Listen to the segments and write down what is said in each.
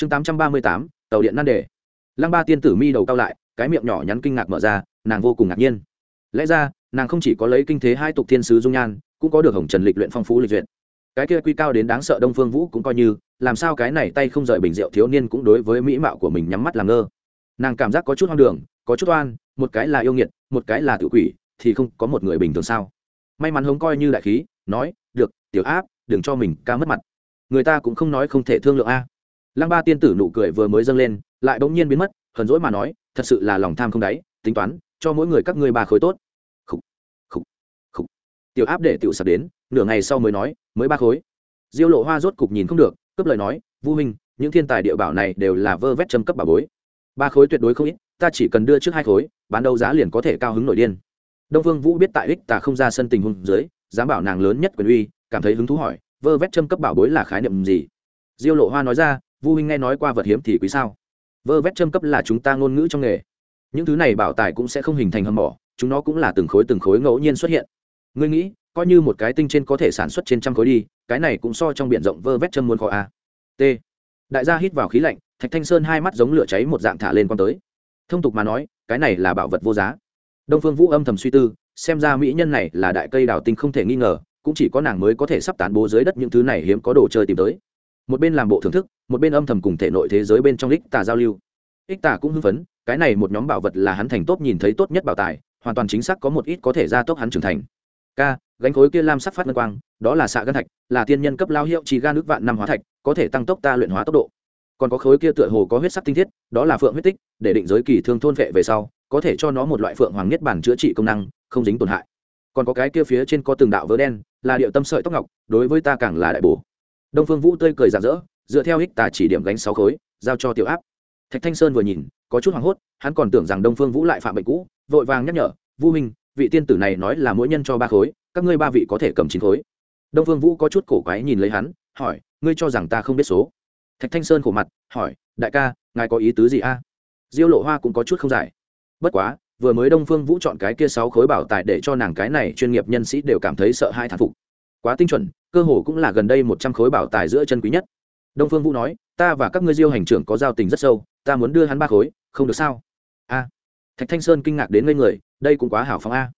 chương tám trăm ba mươi tám, tàu điện nan đề. Lăng ba tiên tử mi đầu cao lại, cái miệng nhỏ nhắn kinh ngạc mở ra, nàng vô cùng ngạc nhiên. Lẽ ra, nàng không chỉ có lấy kinh thế hai tục thiên sứ dung nhan, cũng có được hồng trần lịch luyện phong phú lịch duyệt. Cái kia quy cao đến đáng sợ đông phương vũ cũng coi như, làm sao cái này tay không rời bình rượu thiếu niên cũng đối với mỹ mạo của mình nhắm mắt làm ngơ. Nàng cảm giác có chút hoang đường, có chút oan, một cái là yêu nghiệt, một cái là tự quỷ, thì không có một người bình thường sao? May mắn hống coi như đại khí, nói, được, tiểu áp, đừng cho mình ca mất mặt. Người ta cũng không nói không thể thương lượng a lăng ba tiên tử nụ cười vừa mới dâng lên lại bỗng nhiên biến mất hờn dỗi mà nói thật sự là lòng tham không đáy tính toán cho mỗi người các ngươi ba khối tốt. Khủ, khủ, khủ. tiểu áp để tiểu sập đến nửa ngày sau mới nói mới ba khối. Diêu lộ hoa rốt cục nhìn không được cướp lời nói vu minh những thiên tài địa bảo này đều là vơ vét châm cấp bà bối. Ba khối tuyệt đối không ít ta chỉ cần đưa trước hai khối bán đấu giá liền có thể cao hứng nổi điên. Đông vương vũ biết tại ích tà không ra sân tình huống dưới dám bảo nàng lớn nhất quyền uy cảm thấy hứng thú hỏi vơ vét châm cấp bảo bối là khái niệm gì? Diêu lộ hoa nói ra vu huynh nghe nói qua vật hiếm thì quý sao? Vơ vét châm cấp là chúng ta ngôn ngữ trong nghề. Những thứ này bảo tài cũng sẽ không hình thành hầm mỏ, chúng nó cũng là từng khối từng khối ngẫu nhiên xuất hiện. Ngươi nghĩ, coi như một cái tinh trên có thể sản xuất trên trăm khối đi, cái này cũng so trong b i ể n rộng vơ vét châm muôn khó a t. Đại gia hít vào khí lạnh, thạch thanh sơn hai mắt giống lửa cháy một dạng thả lên con tới. Thông tục mà nói, cái này là bảo vật vô giá. Đông phương vũ âm thầm suy tư, xem ra mỹ nhân này là đại cây đào tinh không thể nghi ngờ, cũng chỉ có nàng mới có thể sắp tán bố dưới đất những thứ này hiếm có đồ chơi tìm tới. Một bên làm bộ thưởng thức một bên âm thầm cùng thể nội thế giới bên trong ích tà giao lưu. Ích tà cũng hưng phấn, cái này một nhóm bảo vật là hắn thành tốt nhìn thấy tốt nhất bảo tài, hoàn toàn chính xác có một ít có thể gia tốc hắn trưởng thành. K gánh khối kia lam sắc phát ngân quang, đó là xạ gân thạch, là tiên nhân cấp lao hiệu chỉ ga nước vạn năm hóa thạch, có thể tăng tốc ta luyện hóa tốc độ. Còn có khối kia tựa hồ có huyết sắc tinh thiết, đó là phượng huyết tích, để định giới kỳ thương thôn vệ về sau, có thể cho nó một loại phượng hoàng nhất bản chữa trị công năng, không dính tổn hại. Còn có cái kia phía trên có từng đạo vỡ đen, là điệu tâm sợi tóc ngọc, đối với ta càng là đại bổ. Đông phương vũ tươi cười rạng rỡ dựa theo hích tà chỉ điểm gánh sáu khối, giao cho tiểu áp. Thạch thanh sơn vừa nhìn, có chút hoảng hốt, hắn còn tưởng rằng đông phương vũ lại phạm bệnh cũ, vội vàng nhắc nhở, vu minh, vị tiên tử này nói là mỗi nhân cho ba khối, các ngươi ba vị có thể cầm chín khối. Đông phương vũ có chút cổ quái nhìn lấy hắn, hỏi, ngươi cho rằng ta không biết số? Thạch thanh sơn khổ mặt, hỏi, đại ca, ngài có ý tứ gì a? Diêu lộ hoa cũng có chút không giải. Bất quá, vừa mới đông phương vũ chọn cái kia sáu khối bảo tài để cho nàng cái này chuyên nghiệp nhân sĩ đều cảm thấy sợ hai thản phục. Quá tinh chuẩn, cơ hồ cũng là gần đây một trăm khối bảo tài giữa chân quý nhất đông phương vũ nói, ta và các ngươi diêu hành trưởng có giao tình rất sâu, ta muốn đưa hắn ba khối, không được sao? A. Thạch thanh sơn kinh ngạc đến ngây người, đây cũng quá hảo phóng a.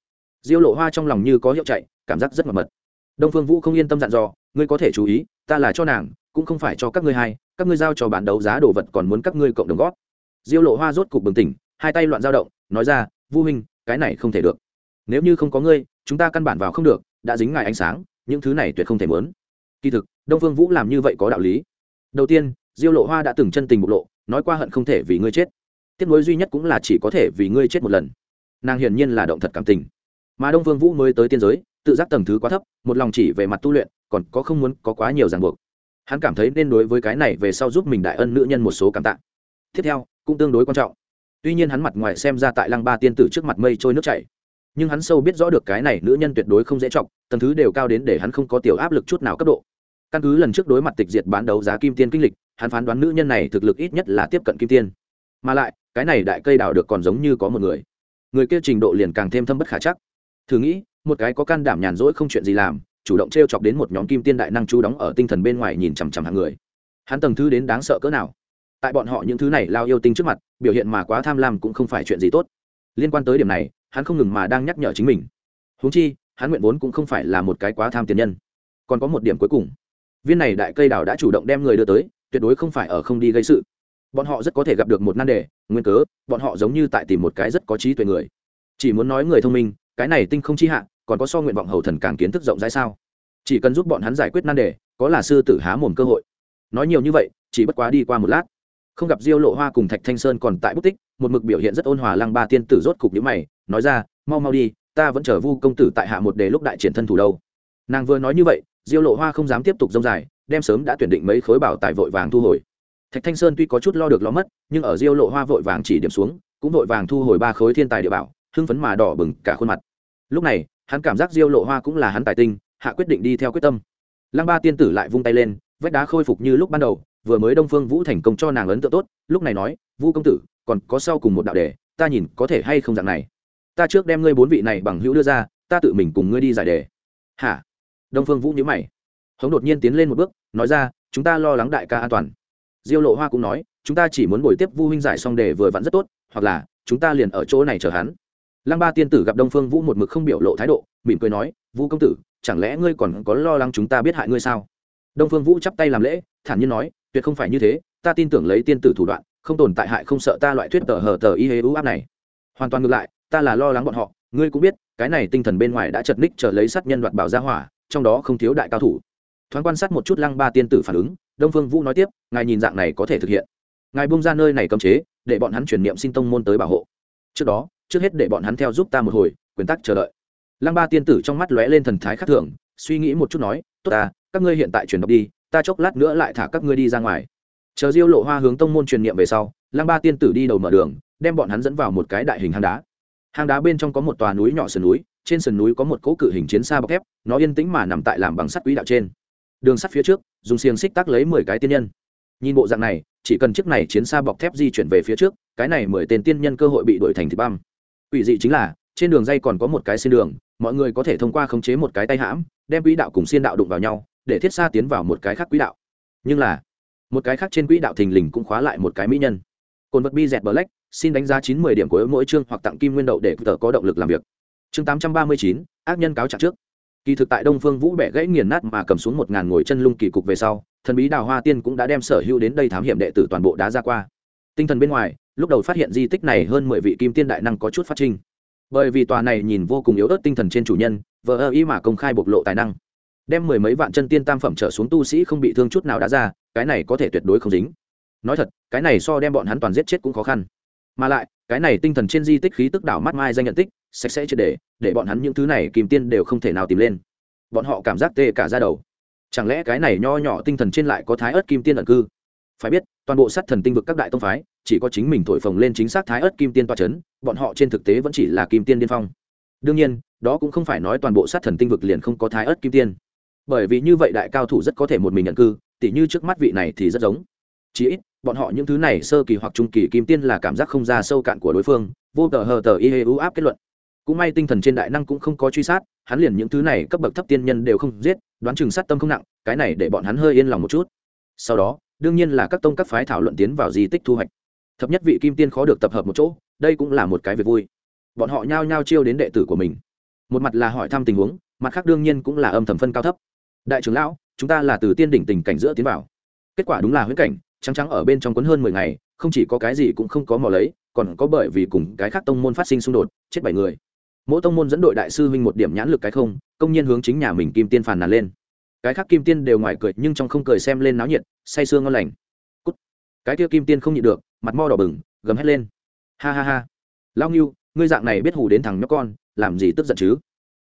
Diêu lộ hoa trong lòng như có hiệu chạy, cảm giác rất mật mật. Đông phương vũ không yên tâm dặn dò, ngươi có thể chú ý, ta là cho nàng, cũng không phải cho các ngươi hai các ngươi giao cho bản đấu giá đồ vật còn muốn các ngươi cộng đồng góp. Diêu lộ hoa rốt cục bừng tỉnh, hai tay loạn dao động, nói ra, vu huynh, cái này không thể được. Nếu như không có ngươi, chúng ta căn bản vào không được, đã dính ngài ánh sáng, những thứ này tuyệt không thể mớn kỳ thực, đông phương vũ làm như vậy có đạo lý đầu tiên diêu lộ hoa đã từng chân tình bộc lộ nói qua hận không thể vì ngươi chết. Tiếc nối duy nhất cũng là chỉ có thể vì ngươi chết một lần. Nàng hiển nhiên là động thật cảm tình. Mà đông phương vũ mới tới tiên giới tự giác tầng thứ quá thấp một lòng chỉ về mặt tu luyện còn có không muốn có quá nhiều ràng buộc. Hắn cảm thấy nên đối với cái này về sau giúp mình đại ân nữ nhân một số cảm tạ. Tiếp theo cũng tương đối quan trọng. Tuy nhiên hắn mặt ngoài xem ra tại lăng ba tiên tử trước mặt mây trôi nước chảy nhưng hắn sâu biết rõ được cái này nữ nhân tuyệt đối không dễ trọng, tầng thứ đều cao đến để hắn không có tiểu áp lực chút nào cấp độ căn cứ lần trước đối mặt tịch diệt bán đấu giá kim tiên kinh lịch, hắn phán đoán nữ nhân này thực lực ít nhất là tiếp cận kim tiên. Mà lại, cái này đại cây đào được còn giống như có một người. Người kia trình độ liền càng thêm thâm bất khả chắc. Thử nghĩ, một cái có can đảm nhàn rỗi không chuyện gì làm, chủ động t r e o chọc đến một nhóm kim tiên đại năng chú đóng ở tinh thần bên ngoài nhìn chằm chằm hàng người. Hắn tầng thứ đến đáng sợ cỡ nào? Tại bọn họ những thứ này lao yêu tinh trước mặt, biểu hiện mà quá tham lam cũng không phải chuyện gì tốt. Liên quan tới điểm này, hắn không ngừng mà đang nhắc nhở chính mình. Húng chi, hắn nguyện vốn cũng không phải là một cái quá tham tiền nhân. Còn có một điểm cuối cùng viên này đại cây đào đã chủ động đem người đưa tới, tuyệt đối không phải ở không đi gây sự. Bọn họ rất có thể gặp được một nan đề, nguyên cớ, bọn họ giống như tại tìm một cái rất có trí tuệ người. Chỉ muốn nói người thông minh, cái này tinh không chi hạ, còn có so nguyện vọng hầu thần càng kiến thức rộng rãi sao? Chỉ cần giúp bọn hắn giải quyết nan đề, có là sư tử há mồm cơ hội. Nói nhiều như vậy, chỉ bất quá đi qua một lát. Không gặp diêu lộ hoa cùng thạch thanh sơn còn tại bút tích, một mực biểu hiện rất ôn hòa lăng ba tiên tử rốt cục nhữ mày, nói ra, mau mau đi, ta vẫn chờ vu công tử tại hạ một đề lúc đại triển thân thủ đâu. Nàng vừa nói như vậy diêu lộ hoa không dám tiếp tục dông dài, đem sớm đã tuyển định mấy khối bảo tài vội vàng thu hồi. Thạch thanh sơn tuy có chút lo được lo mất, nhưng ở diêu lộ hoa vội vàng chỉ điểm xuống, cũng vội vàng thu hồi ba khối thiên tài địa bảo, hưng phấn mà đỏ bừng cả khuôn mặt. Lúc này, hắn cảm giác diêu lộ hoa cũng là hắn tài tinh, hạ quyết định đi theo quyết tâm. Lăng ba tiên tử lại vung tay lên, vách đá khôi phục như lúc ban đầu, vừa mới đông phương vũ thành công cho nàng ấn tượng tốt, lúc này nói, vũ công tử, còn có sau cùng một đạo đề, ta nhìn có thể hay không dạng này. Ta trước đem ngươi bốn vị này bằng hữu đưa ra, ta tự mình cùng ngươi đi giải đề. Hả? Đông phương vũ nhớ mày. Hống đột nhiên tiến lên một bước, nói ra, chúng ta lo lắng đại ca an toàn. Diêu lộ hoa cũng nói, chúng ta chỉ muốn buổi tiếp vu huynh giải xong đề vừa vặn rất tốt, hoặc là, chúng ta liền ở chỗ này chờ hắn. Lăng ba tiên tử gặp đông phương vũ một mực không biểu lộ thái độ, mỉm cười nói vũ công tử, chẳng lẽ ngươi còn có lo lắng chúng ta biết hại ngươi sao? Đông phương vũ chắp tay làm lễ, thản nhiên nói, tuyệt không phải như thế, ta tin tưởng lấy tiên tử thủ đoạn, không tồn tại hại không sợ ta loại thuyết tờ hờ tờ y hế ưu áp này. Hoàn toàn ngược lại, ta là lo lắng bọn họ, ngươi cũng biết, cái này tinh thần bên ngoài đã chật ních chờ lấy sát nhân đoạt bảo gia hỏa trong đó không thiếu đại cao thủ. Thoáng quan sát một chút lăng ba tiên tử phản ứng, đông phương vũ nói tiếp, ngài nhìn dạng này có thể thực hiện. Ngài bung ra nơi này cấm chế, để bọn hắn chuyển niệm xin tông môn tới bảo hộ. Trước đó, trước hết để bọn hắn theo giúp ta một hồi, quyền tắc chờ đợi. Lăng ba tiên tử trong mắt lóe lên thần thái khắc thường, suy nghĩ một chút nói, tốt ta, các ngươi hiện tại chuyển đọc đi, ta chốc lát nữa lại thả các ngươi đi ra ngoài. Chờ diêu lộ hoa hướng tông môn truyền niệm về sau, lăng ba tiên tử đi đầu mở đường, đem bọn hắn dẫn vào một cái đại hình hang đá. Hang đá bên trong có một tòa núi nhỏ sườn núi trên sườn núi có một cỗ cự hình chiến xa bọc thép, nó yên tĩnh mà nằm tại làm bằng sắt quỹ đạo trên. Đường sắt phía trước, dùng xiềng xích tác lấy mười cái tiên nhân. Nhìn bộ dạng này, chỉ cần chiếc này chiến xa bọc thép di chuyển về phía trước, cái này mười tên tiên nhân cơ hội bị đuổi thành thịt băm. Ủy dị chính là, trên đường dây còn có một cái xin đường, mọi người có thể thông qua khống chế một cái tay hãm, đem quỹ đạo cùng xiên đạo đụng vào nhau, để thiết xa tiến vào một cái khác quỹ đạo. Nhưng là, một cái khác trên quỹ đạo thình lình cũng khóa lại một cái mỹ nhân. Cồn vật bi dẹt black, xin đánh giá chín mươi điểm của mỗi chương hoặc tặng kim nguyên đậu để tờ có động lực làm việc chương tám trăm ba mươi chín, ác nhân cáo trạng trước. Kỳ thực tại đông phương vũ bẻ gãy nghiền nát mà cầm xuống một ngàn ngồi chân lung kỳ cục về sau, thần bí đào hoa tiên cũng đã đem sở hữu đến đây thám hiểm đệ tử toàn bộ đá ra qua. Tinh thần bên ngoài, lúc đầu phát hiện di tích này hơn mười vị kim tiên đại năng có chút phát trinh. Bởi vì tòa này nhìn vô cùng yếu ớt tinh thần trên chủ nhân, vờ ơ ý mà công khai bộc lộ tài năng. Đem mười mấy vạn chân tiên tam phẩm trở xuống tu sĩ không bị thương chút nào đã ra, cái này có thể tuyệt đối không dính. Nói thật, cái này so đem bọn hắn toàn giết chết cũng khó khăn. Mà lại, cái này tinh thần trên di tích khí tức đảo mắt mai danh nhận tích sạch sẽ triệt để để bọn hắn những thứ này kìm tiên đều không thể nào tìm lên. Bọn họ cảm giác tê cả ra đầu. Chẳng lẽ cái này nho nhỏ tinh thần trên lại có thái ớt kim tiên ẩn cư? Phải biết, toàn bộ sát thần tinh vực các đại tông phái, chỉ có chính mình thổi phồng lên chính xác thái ớt kim tiên toa c h ấ n bọn họ trên thực tế vẫn chỉ là kim tiên điên phong. Đương nhiên, đó cũng không phải nói toàn bộ sát thần tinh vực liền không có thái ớt kim tiên. Bởi vì như vậy đại cao thủ rất có thể một mình nhận cư, tỉ như trước mắt vị này thì rất giống. Chỉ ít, bọn họ những thứ này sơ kỳ hoặc trung kỳ kim tiên là cảm giác không ra sâu cạn của đối phương, vô tờ hờ tờ y hê ưu áp kết luận cũng may tinh thần trên đại năng cũng không có truy sát, hắn liền những thứ này cấp bậc thấp tiên nhân đều không giết, đoán chừng sát tâm không nặng, cái này để bọn hắn hơi yên lòng một chút. Sau đó, đương nhiên là các tông các phái thảo luận tiến vào di tích thu hoạch. Thập nhất vị kim tiên khó được tập hợp một chỗ, đây cũng là một cái việc vui. Bọn họ nhao nhao chiêu đến đệ tử của mình. Một mặt là hỏi thăm tình huống, mặt khác đương nhiên cũng là âm thầm phân cao thấp. Đại trưởng lão, chúng ta là từ tiên đỉnh tình cảnh giữa tiến vào. Kết quả đúng là huyễn cảnh, trắng trắng ở bên trong quấn hơn mười ngày, không chỉ có cái gì cũng không có mò lấy, còn có bởi vì cùng cái khác tông môn phát sinh xung đột, chết bảy người mỗi tông môn dẫn đội đại sư huynh một điểm nhãn lực cái không, công nhiên hướng chính nhà mình kim tiên phàn nàn lên. Cái khác kim tiên đều ngoài cười, nhưng trong không cười xem lên náo nhiệt, say sương ngon lành. Cút. Cái kia kim tiên không nhịn được, mặt mo đỏ bừng, gầm hét lên. Ha ha ha. Lao nghiêu ngươi dạng này biết hù đến thằng nhóc con, làm gì tức giận chứ?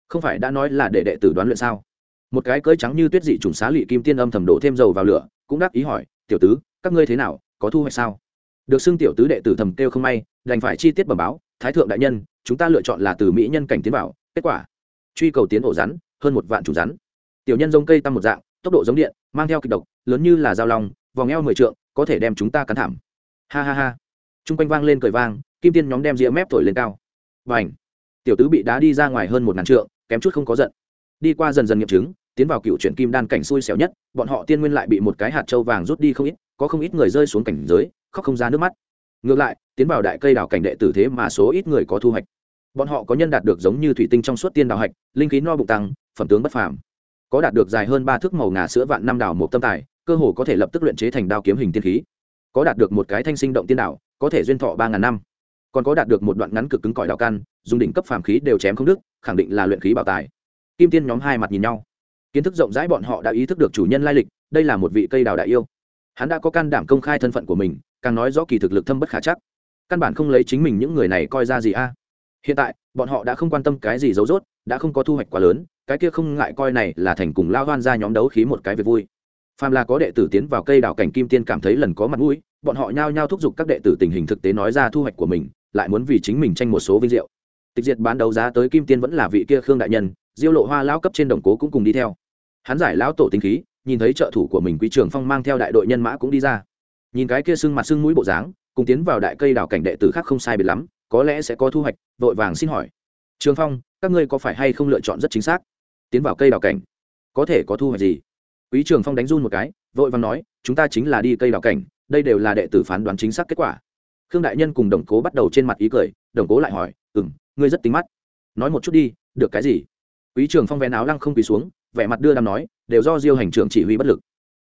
Không phải đã nói là để đệ tử đoán luyện sao? Một cái cơi trắng như tuyết dị trùng xá lị kim tiên âm thầm đổ thêm dầu vào lửa, cũng đáp ý hỏi, tiểu tứ, các ngươi thế nào, có thu hoạch sao? Được xưng tiểu tứ đệ tử thầm kêu không may, đành phải chi tiết bẩm báo thái thượng đại nhân, chúng ta lựa chọn là từ mỹ nhân cảnh tiến vào, kết quả, truy cầu tiến ổ rắn, hơn một vạn chủ rắn. Tiểu nhân giống cây tăng một dạng, tốc độ giống điện, mang theo kịch độc, lớn như là dao lòng vòng eo mười trượng, có thể đem chúng ta cắn thảm. Ha ha ha. T r u n g quanh vang lên cười vang, kim tiên nhóm đem ria mép thổi lên cao. Và ảnh tiểu tứ bị đá đi ra ngoài hơn một ngàn trượng, kém chút không có giận. Đi qua dần dần nghiệm chứng, tiến vào cựu chuyển kim đan cảnh xui xẻo nhất, bọn họ tiên nguyên lại bị một cái hạt trâu vàng rút đi không ít, có không ít người rơi xuống cảnh giới, khóc không ra nước mắt ngược lại, tiến vào đại cây đào cảnh đệ tử thế mà số ít người có thu hoạch. Bọn họ có nhân đạt được giống như thủy tinh trong suốt tiên đào hạch, linh khí no bụng tăng, phẩm tướng bất phàm. Có đạt được dài hơn ba thước màu ngà sữa vạn năm đào một tâm tài, cơ hồ có thể lập tức luyện chế thành đao kiếm hình tiên khí. Có đạt được một cái thanh sinh động tiên đảo, có thể duyên thọ ba ngàn năm. Còn có đạt được một đoạn ngắn cực cứng cỏi đào căn dùng đỉnh cấp phàm khí đều chém không đức khẳng định là luyện khí bảo tài. Kim tiên nhóm hai mặt nhìn nhau. Kiến thức rộng rãi bọn họ đã ý thức được chủ nhân lai lịch, đây là một vị cây đào đại yêu hắn đã có can đảm công khai thân phận của mình, càng nói rõ kỳ thực lực thâm bất khả chắc. Căn bản không lấy chính mình những người này coi ra gì a. Hiện tại, bọn họ đã không quan tâm cái gì giấu rốt, đã không có thu hoạch quá lớn, cái kia không ngại coi này là thành cùng lao hoan ra nhóm đấu khí một cái việc vui. Phàm là có đệ tử tiến vào cây đảo cảnh kim tiên cảm thấy lần có mặt mũi, bọn họ nhao nhao thúc giục các đệ tử tình hình thực tế nói ra thu hoạch của mình, lại muốn vì chính mình tranh một số vinh diệu. Tịch diệt bán đấu giá tới kim tiên vẫn là vị kia khương đại nhân, diêu lộ hoa lao cấp trên đồng cố cũng cùng đi theo. Hắn giải lão tổ tính khí nhìn thấy trợ thủ của mình quý trường phong mang theo đại đội nhân mã cũng đi ra. Nhìn cái kia sưng mặt sưng mũi bộ dáng, cùng tiến vào đại cây đảo cảnh đệ tử khác không sai biệt lắm, có lẽ sẽ có thu hoạch, vội vàng xin hỏi. Trường phong, các ngươi có phải hay không lựa chọn rất chính xác? Tiến vào cây đào cảnh, có thể có thu hoạch gì? Quý trường phong đánh run một cái, vội vàng nói, chúng ta chính là đi cây đào cảnh, đây đều là đệ tử phán đoán chính xác kết quả. Khương đại nhân cùng đồng cố bắt đầu trên mặt ý cười, đồng cố lại hỏi ừ m ngươi rất tính mắt. Nói một chút đi, được cái gì? Quý trường phong vén áo lăng không quỳ xuống vẻ mặt đưa đàm nói, đều do diêu hành trưởng chỉ huy bất lực.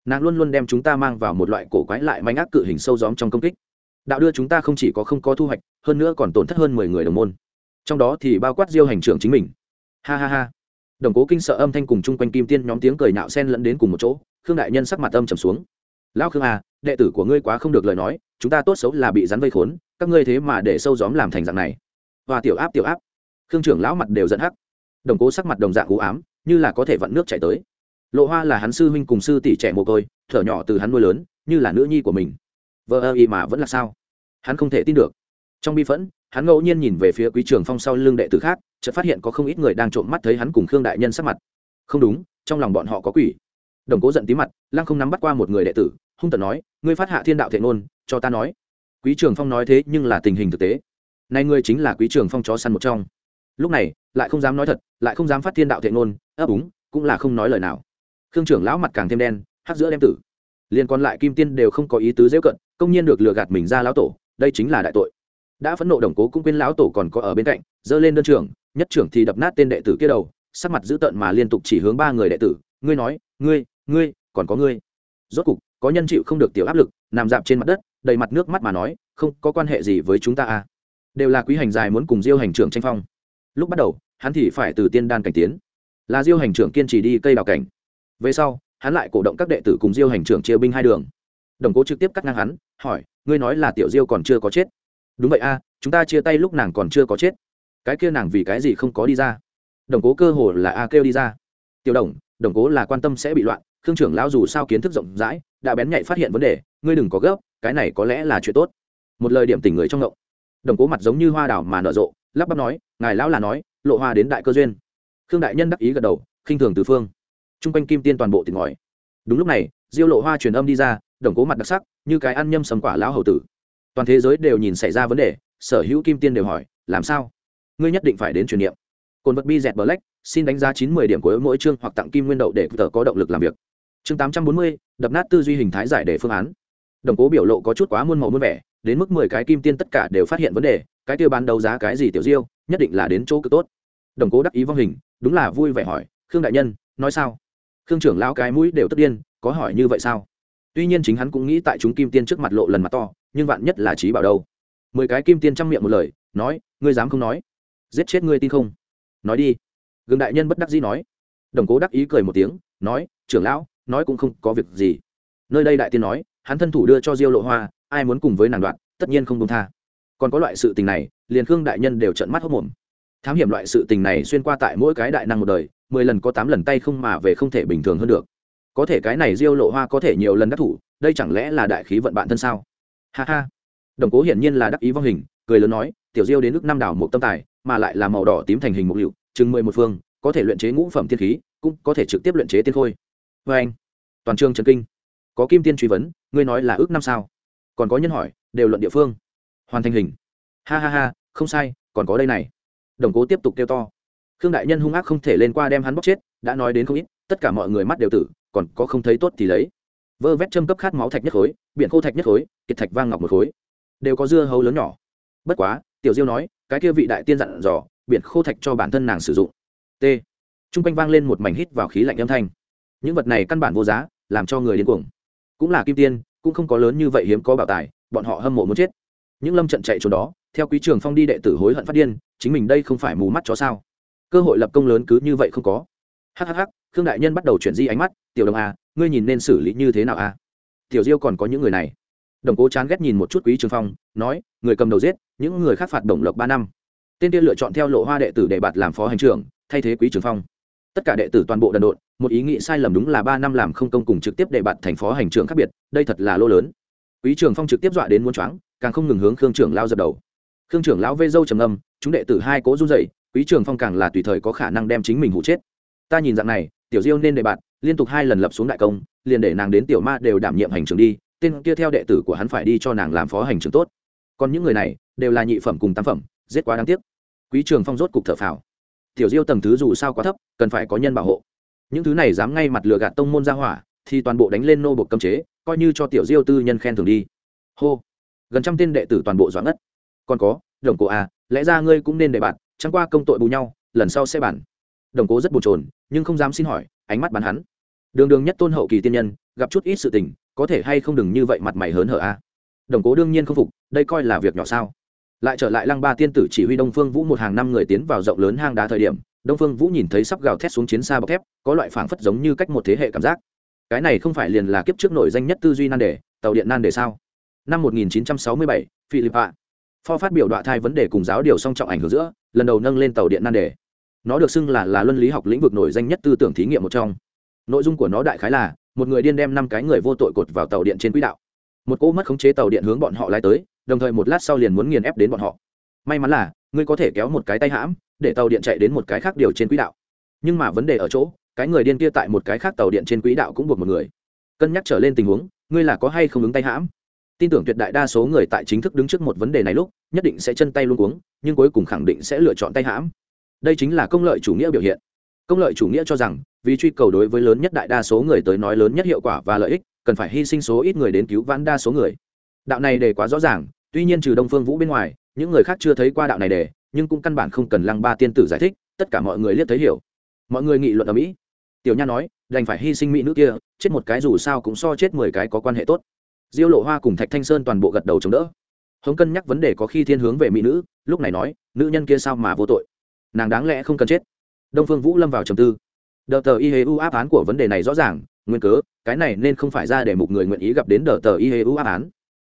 Nàng luôn luôn đem chúng ta mang vào một loại cổ quái lại manh ác cự hình sâu gióm trong công kích. Đạo đưa chúng ta không chỉ có không có thu hoạch, hơn nữa còn tổn thất hơn mười người đồng môn. Trong đó thì bao quát diêu hành trưởng chính mình. Ha ha ha. Đồng cố kinh sợ âm thanh cùng chung quanh kim tiên nhóm tiếng cười nạo sen lẫn đến cùng một chỗ, khương đại nhân sắc mặt âm trầm xuống. Lão khương à đệ tử của ngươi quá không được lời nói, chúng ta tốt xấu là bị rắn vây khốn, các ngươi thế mà để sâu gióm làm thành dạng này. Và tiểu áp tiểu áp. Khương trưởng lão mặt đều giận hắc. Đồng cố sắc mặt đồng dạng cú ám như là có thể vặn nước chảy tới. Lộ hoa là hắn sư huynh cùng sư tỷ trẻ mồ côi, thở nhỏ từ hắn nuôi lớn, như là nữ nhi của mình. Vợ ơ y mà vẫn là sao? Hắn không thể tin được. Trong bi phẫn, hắn ngẫu nhiên nhìn về phía quý trường phong sau lưng đệ tử khác, chợt phát hiện có không ít người đang trộm mắt thấy hắn cùng khương đại nhân sắc mặt. Không đúng, trong lòng bọn họ có quỷ. Đồng cố giận tí mặt, lăng không nắm bắt qua một người đệ tử, hung tận nói, ngươi phát hạ thiên đạo thệ ngôn, cho ta nói. Quý trường phong nói thế nhưng là tình hình thực tế. Nay ngươi chính là quý trường phong chó săn một trong. Lúc này, lại không dám nói thật, lại không dám phát thiên đạo thệ ngôn ấp úng, cũng là không nói lời nào. Khương trưởng lão mặt càng thêm đen, hắc giữa đem tử. Liền còn lại kim tiên đều không có ý tứ dễ cận, công nhiên được lừa gạt mình ra lão tổ, đây chính là đại tội. Đã phẫn nộ đồng cố cũng quên lão tổ còn có ở bên cạnh dơ lên đơn trưởng, nhất trưởng thì đập nát tên đệ tử kia đầu, sắc mặt dữ tợn mà liên tục chỉ hướng ba người đệ tử, ngươi nói, ngươi ngươi, còn có ngươi. Rốt cục, có nhân chịu không được tiểu áp lực, nằm dạp trên mặt đất, đầy mặt nước mắt mà nói, không, có quan hệ gì với chúng ta à? Đều là quý hành dài muốn cùng diêu hành trưởng tranh phong. Lúc bắt đầu, hắn thì phải từ tiên đan cảnh tiến là diêu hành trưởng kiên trì đi cây đào cảnh. Về sau, hắn lại cổ động các đệ tử cùng diêu hành trưởng chia binh hai đường. Đồng cố trực tiếp cắt ngang hắn, hỏi, ngươi nói là tiểu diêu còn chưa có chết? Đúng vậy a, chúng ta chia tay lúc nàng còn chưa có chết. Cái kia nàng vì cái gì không có đi ra? Đồng cố cơ hồ là a kêu đi ra. Tiểu đồng đồng cố là quan tâm sẽ bị loạn, khương trưởng lão dù sao kiến thức rộng rãi, đã bén nhạy phát hiện vấn đề, ngươi đừng có gấp, cái này có lẽ là chuyện tốt. Một lời điểm tỉnh người trong ngộng. Đồng cố mặt giống như hoa đào mà nở rộ, lắp bắp nói, ngài lão là nói, lộ hoa đến đại cơ duyên khương đại nhân đắc ý gật đầu, khinh thường từ phương. T r u n g quanh kim tiên toàn bộ tìm ngòi. Đúng lúc này, diêu lộ hoa truyền âm đi ra, đồng cố mặt đặc sắc, như cái ăn nhâm sầm quả lão hầu tử. Toàn thế giới đều nhìn xảy ra vấn đề, sở hữu kim tiên đều hỏi, làm sao? Ngươi nhất định phải đến truyền niệm. Cồn vật bi dẹt bờ lách xin đánh giá chín mươi điểm của mỗi chương hoặc tặng kim nguyên đậu để tờ có động lực làm việc. Chương tám trăm bốn mươi, đập nát tư duy hình thái giải đề phương án. Đồng cố biểu lộ có chút quá muôn màu muôn vẻ, đến mức mười cái kim tiên tất cả đều phát hiện vấn đề, cái tiêu bán đấu giá cái gì tiểu diêu, nhất định là đến chỗ cực tốt. Đồng cố đắc ý vong hình đúng là vui vẻ hỏi, khương đại nhân, nói sao? Khương trưởng lão cái mũi đều tất điên, có hỏi như vậy sao? Tuy nhiên chính hắn cũng nghĩ tại chúng kim tiên trước mặt lộ lần mặt to, nhưng vạn nhất là trí bảo đâu? Mười cái kim tiên chăm miệng một lời, nói, ngươi dám không nói? Giết chết ngươi tin không? Nói đi. Gương đại nhân bất đắc dĩ nói. Đồng cố đắc ý cười một tiếng, nói, trưởng lão, nói cũng không có việc gì. Nơi đây đại tiên nói, hắn thân thủ đưa cho diêu lộ hoa, ai muốn cùng với nàng đoạn, tất nhiên không công tha. Còn có loại sự tình này, liền khương đại nhân đều trận mắt hốc mồm thám hiểm loại sự tình này xuyên qua tại mỗi cái đại năng một đời, mười lần có tám lần tay không mà về không thể bình thường hơn được. Có thể cái này diêu lộ hoa có thể nhiều lần đắc thủ, đây chẳng lẽ là đại khí vận bạn thân sao? Ha ha. Đồng cố hiển nhiên là đắc ý vong hình, cười lớn nói, tiểu diêu đến nước năm đảo một tâm tài, mà lại là màu đỏ tím thành hình một liệu, chừng mười một phương, có thể luyện chế ngũ phẩm thiên khí, cũng có thể trực tiếp luyện chế tiên khôi. Vê anh, toàn trường trần kinh. Có kim tiên truy vấn, ngươi nói là ước năm sao? Còn có nhân hỏi, đều luận địa phương. Hoàn thành hình. Ha ha ha, không sai, còn có đây này đồng cố tiếp tục kêu to. Khương đại nhân hung ác không thể lên qua đem hắn bóc chết, đã nói đến không ít, tất cả mọi người mắt đều tử, còn có không thấy tốt thì lấy. Vơ vét châm cấp khát máu thạch nhất khối, biển khô thạch nhất khối, kiệt thạch vang ngọc một khối. Đều có dưa hấu lớn nhỏ. Bất quá, tiểu diêu nói, cái kia vị đại tiên dặn dò, biển khô thạch cho bản thân nàng sử dụng. T. T r u n g quanh vang lên một mảnh hít vào khí lạnh âm thanh. Những vật này căn bản vô giá, làm cho người điên cuồng. Cũng là kim tiên, cũng không có lớn như vậy hiếm có bảo tài, bọn họ hâm mộ muốn chết những lâm trận chạy trốn đó, theo quý trường phong đi đệ tử hối hận phát điên, chính mình đây không phải mù mắt chó sao? Cơ hội lập công lớn cứ như vậy không có. Hhh khương đại nhân bắt đầu chuyển di ánh mắt, tiểu đồng à ngươi nhìn nên xử lý như thế nào à? Tiểu diêu còn có những người này. Đồng cố chán ghét nhìn một chút quý trường phong, nói, người cầm đầu giết, những người khác phạt đồng lộc ba năm. Tên tiên lựa chọn theo lộ hoa đệ tử để bạt làm phó hành trưởng, thay thế quý trường phong. Tất cả đệ tử toàn bộ đần độn, một ý nghĩ sai lầm đúng là ba năm làm không công cùng trực tiếp để bạt thành phó hành trưởng khác biệt, đây thật là lô lớn. Quý trường phong trực tiếp dọa đến muốn choáng càng không ngừng hướng khương trưởng lao dập đầu. Khương trưởng lão vê dâu trầm âm chúng đệ tử hai cố run dậy quý trường phong càng là tùy thời có khả năng đem chính mình hụ chết. Ta nhìn dạng này, tiểu diêu nên đề bạt, liên tục hai lần lập xuống đại công, liền để nàng đến tiểu ma đều đảm nhiệm hành trưởng đi, tên kia theo đệ tử của hắn phải đi cho nàng làm phó hành trưởng tốt. Còn những người này, đều là nhị phẩm cùng tam phẩm, giết quá đáng tiếc. Quý trường phong rốt cục thở phào. Tiểu diêu tầng thứ dù sao quá thấp, cần phải có nhân bảo hộ. Những thứ này dám ngay mặt lừa gạt tông môn ra hỏa, thì toàn bộ đánh lên nô bột cấm chế, coi như cho tiểu diêu tư nhân khen thường đi. Hô gần trăm tên đệ tử toàn bộ doãn ngất. Còn có, đồng cổ à lẽ ra ngươi cũng nên để bạn, chẳng qua công tội bù nhau, lần sau sẽ bản. Đồng cố rất bồn chồn, nhưng không dám xin hỏi, ánh mắt bắn hắn. Đường đường nhất tôn hậu kỳ tiên nhân, gặp chút ít sự tình, có thể hay không đừng như vậy mặt mày hớn hở a à. đồng cố đương nhiên không phục, đây coi là việc nhỏ sao? Lại trở lại lăng ba tiên tử chỉ huy đông phương vũ một hàng năm người tiến vào rộng lớn hang đá thời điểm, đông phương vũ nhìn thấy sắp gào thét xuống chiến xa bọc thép, có loại phảng phất giống như cách một thế hệ cảm giác. Cái này không phải liền là kiếp trước nổi danh nhất tư duy nan đề, tàu điện nan đề sao? Năm 1967, philippa. Pho phát biểu đoạn thai vấn đề cùng giáo điều song trọng ảnh hưởng giữa lần đầu nâng lên tàu điện nan đề. Nó được xưng là là luân lý học lĩnh vực nổi danh nhất tư tưởng thí nghiệm một trong. Nội dung của nó đại khái là một người điên đem năm cái người vô tội cột vào tàu điện trên quỹ đạo. Một cỗ mất khống chế tàu điện hướng bọn họ lái tới đồng thời một lát sau liền muốn nghiền ép đến bọn họ. May mắn là ngươi có thể kéo một cái tay hãm để tàu điện chạy đến một cái khác điều trên quỹ đạo. Nhưng mà vấn đề ở chỗ cái người điên kia tại một cái khác tàu điện trên quỹ đạo cũng buộc một người. Cân nhắc trở lên tình huống ngươi là có hay không ứng tay hãm? Tin tưởng tuyệt đại đa số người tại chính thức đứng trước một vấn đề này lúc, nhất định sẽ chân tay luôn cuống, nhưng cuối cùng khẳng định sẽ lựa chọn tay hãm. Đây chính là công lợi chủ nghĩa biểu hiện. Công lợi chủ nghĩa cho rằng, vì truy cầu đối với lớn nhất đại đa số người tới nói lớn nhất hiệu quả và lợi ích, cần phải hy sinh số ít người đến cứu vãn đa số người. Đạo này đề quá rõ ràng, tuy nhiên trừ đông phương vũ bên ngoài, những người khác chưa thấy qua đạo này đề, nhưng cũng căn bản không cần lăng ba tiên tử giải thích, tất cả mọi người liếc thấy hiểu. Mọi người nghị luận ở mỹ. Tiểu nha nói, đành phải hy sinh mỹ nữ kia, chết một cái dù sao cũng so chết mười cái có quan hệ tốt diêu lộ hoa cùng thạch thanh sơn toàn bộ gật đầu chống đỡ. Hống cân nhắc vấn đề có khi thiên hướng về mỹ nữ, lúc này nói, nữ nhân kia sao mà vô tội? Nàng đáng lẽ không cần chết. Đông phương vũ lâm vào trầm tư. Đờ tờ y hê u áp án của vấn đề này rõ ràng, nguyên cớ, cái này nên không phải ra để một người nguyện ý gặp đến đờ tờ y hê u áp án.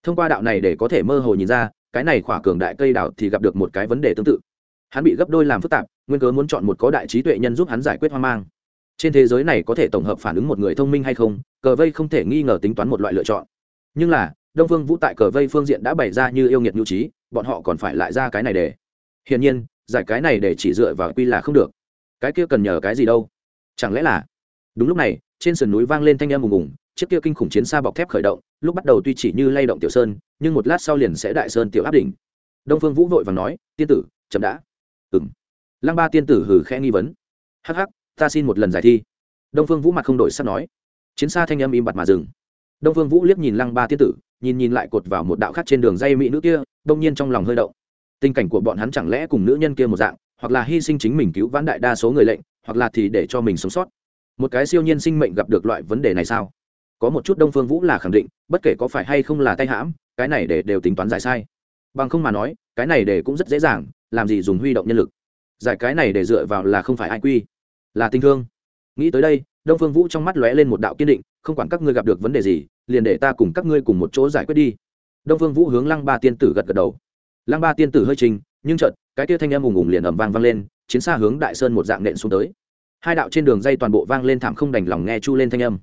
Thông qua đạo này để có thể mơ hồ nhìn ra, cái này khỏa cường đại cây đảo thì gặp được một cái vấn đề tương tự. Hắn bị gấp đôi làm phức tạp, nguyên cớ muốn chọn một có đại trí tuệ nhân giúp hắn giải quyết hoang mang. Trên thế giới này có thể tổng hợp phản ứng một người thông minh hay không, cờ vây không thể nghi ngờ tính toán một loại lựa chọn nhưng là, đông phương vũ tại cờ vây phương diện đã bày ra như yêu nghiệt nhu trí, bọn họ còn phải lại ra cái này để. Hiển nhiên, giải cái này để chỉ dựa vào quy là không được. Cái kia cần nhờ cái gì đâu? Chẳng lẽ là? Đúng lúc này, trên sườn núi vang lên thanh âm ùng ùng, chiếc kia kinh khủng chiến xa bọc thép khởi động, lúc bắt đầu tuy chỉ như lay động tiểu sơn, nhưng một lát sau liền sẽ đại sơn tiểu áp đỉnh. Đông phương vũ vội và nói, tiên tử, chậm đã. Ừ m lăng ba tiên tử hừ khẽ nghi vấn. Hh ta xin một lần giải thi. Đông phương vũ mặt không đổi sắp nói. Chiến xa thanh âm im bặt mà dừng đông phương vũ liếc nhìn lăng ba tiên tử, nhìn nhìn lại cột vào một đạo khác trên đường dây mỹ nữ kia, đông nhiên trong lòng hơi động. Tình cảnh của bọn hắn chẳng lẽ cùng nữ nhân kia một dạng, hoặc là hy sinh chính mình cứu vãn đại đa số người lệnh, hoặc là thì để cho mình sống sót? Một cái siêu nhiên sinh mệnh gặp được loại vấn đề này sao? Có một chút đông phương vũ là khẳng định, bất kể có phải hay không là tay hãm, cái này để đều tính toán giải sai. Bằng không mà nói, cái này để cũng rất dễ dàng, làm gì dùng huy động nhân lực. Giải cái này để dựa vào là không phải ai quy, là tình thương. Nghĩ tới đây, đông phương vũ trong mắt lóe lên một đạo kiên định không quản các ngươi gặp được vấn đề gì, liền để ta cùng các ngươi cùng một chỗ giải quyết đi. Đông phương vũ hướng lăng ba tiên tử gật gật đầu. Lăng ba tiên tử hơi trình nhưng chợt, cái tia thanh âm ùng ùng liền ầm vang vang lên, chiến xa hướng đại sơn một dạng nện xuống tới. Hai đạo trên đường dây toàn bộ vang lên thảm không đành lòng nghe chu lên thanh âm.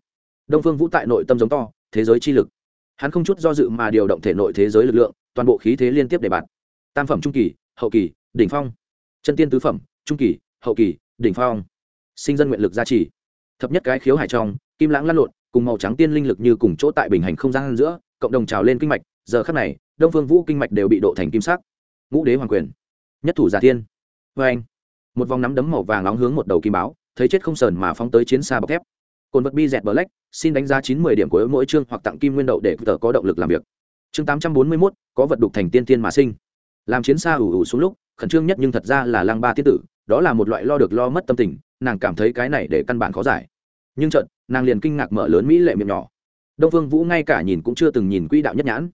Đông phương vũ tại nội tâm giống to, thế giới chi lực. Hắn không chút do dự mà điều động thể nội thế giới lực lượng, toàn bộ khí thế liên tiếp để bạn tam phẩm trung kỳ, hậu kỳ, đỉnh phong. Chân tiên tứ phẩm, trung kỳ, hậu kỳ, đỉnh phong. Sinh dân nguyện lực gia trì. Thập nhất cái khiếu hải trong, kim lãng lăn lộn cùng màu trắng tiên linh lực như cùng chỗ tại bình hành không gian giữa, cộng đồng trào lên kinh mạch, giờ khắc này, đông phương vũ kinh mạch đều bị độ thành kim sắc. Ngũ đế hoàng quyền, nhất thủ giả thiên. Vê anh, một vòng nắm đấm màu vàng nóng hướng một đầu kim báo, thấy chết không sờn mà phóng tới chiến xa bọc thép. Cồn vật bi dẹt black, xin đánh giá chín mươi điểm của mỗi chương hoặc tặng kim nguyên đậu để tờ có động lực làm việc. Chương tám trăm bốn mươi mốt, có vật đục thành tiên tiên mà sinh. Làm chiến xa ủ ủ xuống lúc, khẩn trương nhất nhưng thật ra là lăng ba tiết tử, đó là một loại lo được lo mất tâm tình, nàng cảm thấy cái này để căn bản khó giải nhưng trận nàng liền kinh ngạc mở lớn mỹ lệ miệng nhỏ. Đông phương vũ ngay cả nhìn cũng chưa từng nhìn quỹ đạo nhất nhãn.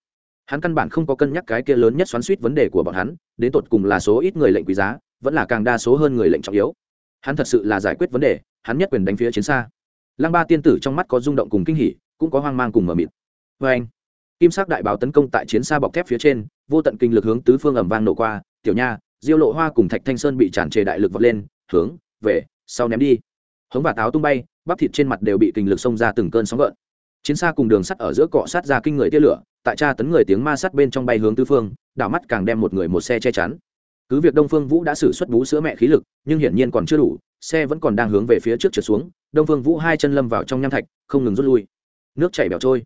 Hắn căn bản không có cân nhắc cái kia lớn nhất xoắn suýt vấn đề của bọn hắn, đến tột cùng là số ít người lệnh quý giá, vẫn là càng đa số hơn người lệnh trọng yếu. Hắn thật sự là giải quyết vấn đề, hắn nhất quyền đánh phía chiến xa. Lăng ba tiên tử trong mắt có rung động cùng kinh hỉ, cũng có hoang mang cùng mờ mịt. Vê anh, kim sắc đại báo tấn công tại chiến xa bọc thép phía trên, vô tận kinh lực hướng tứ phương ẩm vang nổ qua, tiểu nha, diêu lộ hoa cùng thạch thanh sơn bị tràn trề đại lực vọt lên, hướng, về, sau ném đi. Hống và táo tung bay bắp thịt trên mặt đều bị kinh lực xông ra từng cơn sóng gợn. Chiến xa cùng đường sắt ở giữa cọ sát ra kinh người tia lửa, tại tra tấn người tiếng ma sắt bên trong bay hướng tư phương, đảo mắt càng đem một người một xe che chắn. Cứ việc đông phương vũ đã xử xuất bú sữa mẹ khí lực, nhưng hiển nhiên còn chưa đủ, xe vẫn còn đang hướng về phía trước trượt xuống, đông phương vũ hai chân lâm vào trong nham thạch, không ngừng rút lui. Nước chảy bẻo trôi.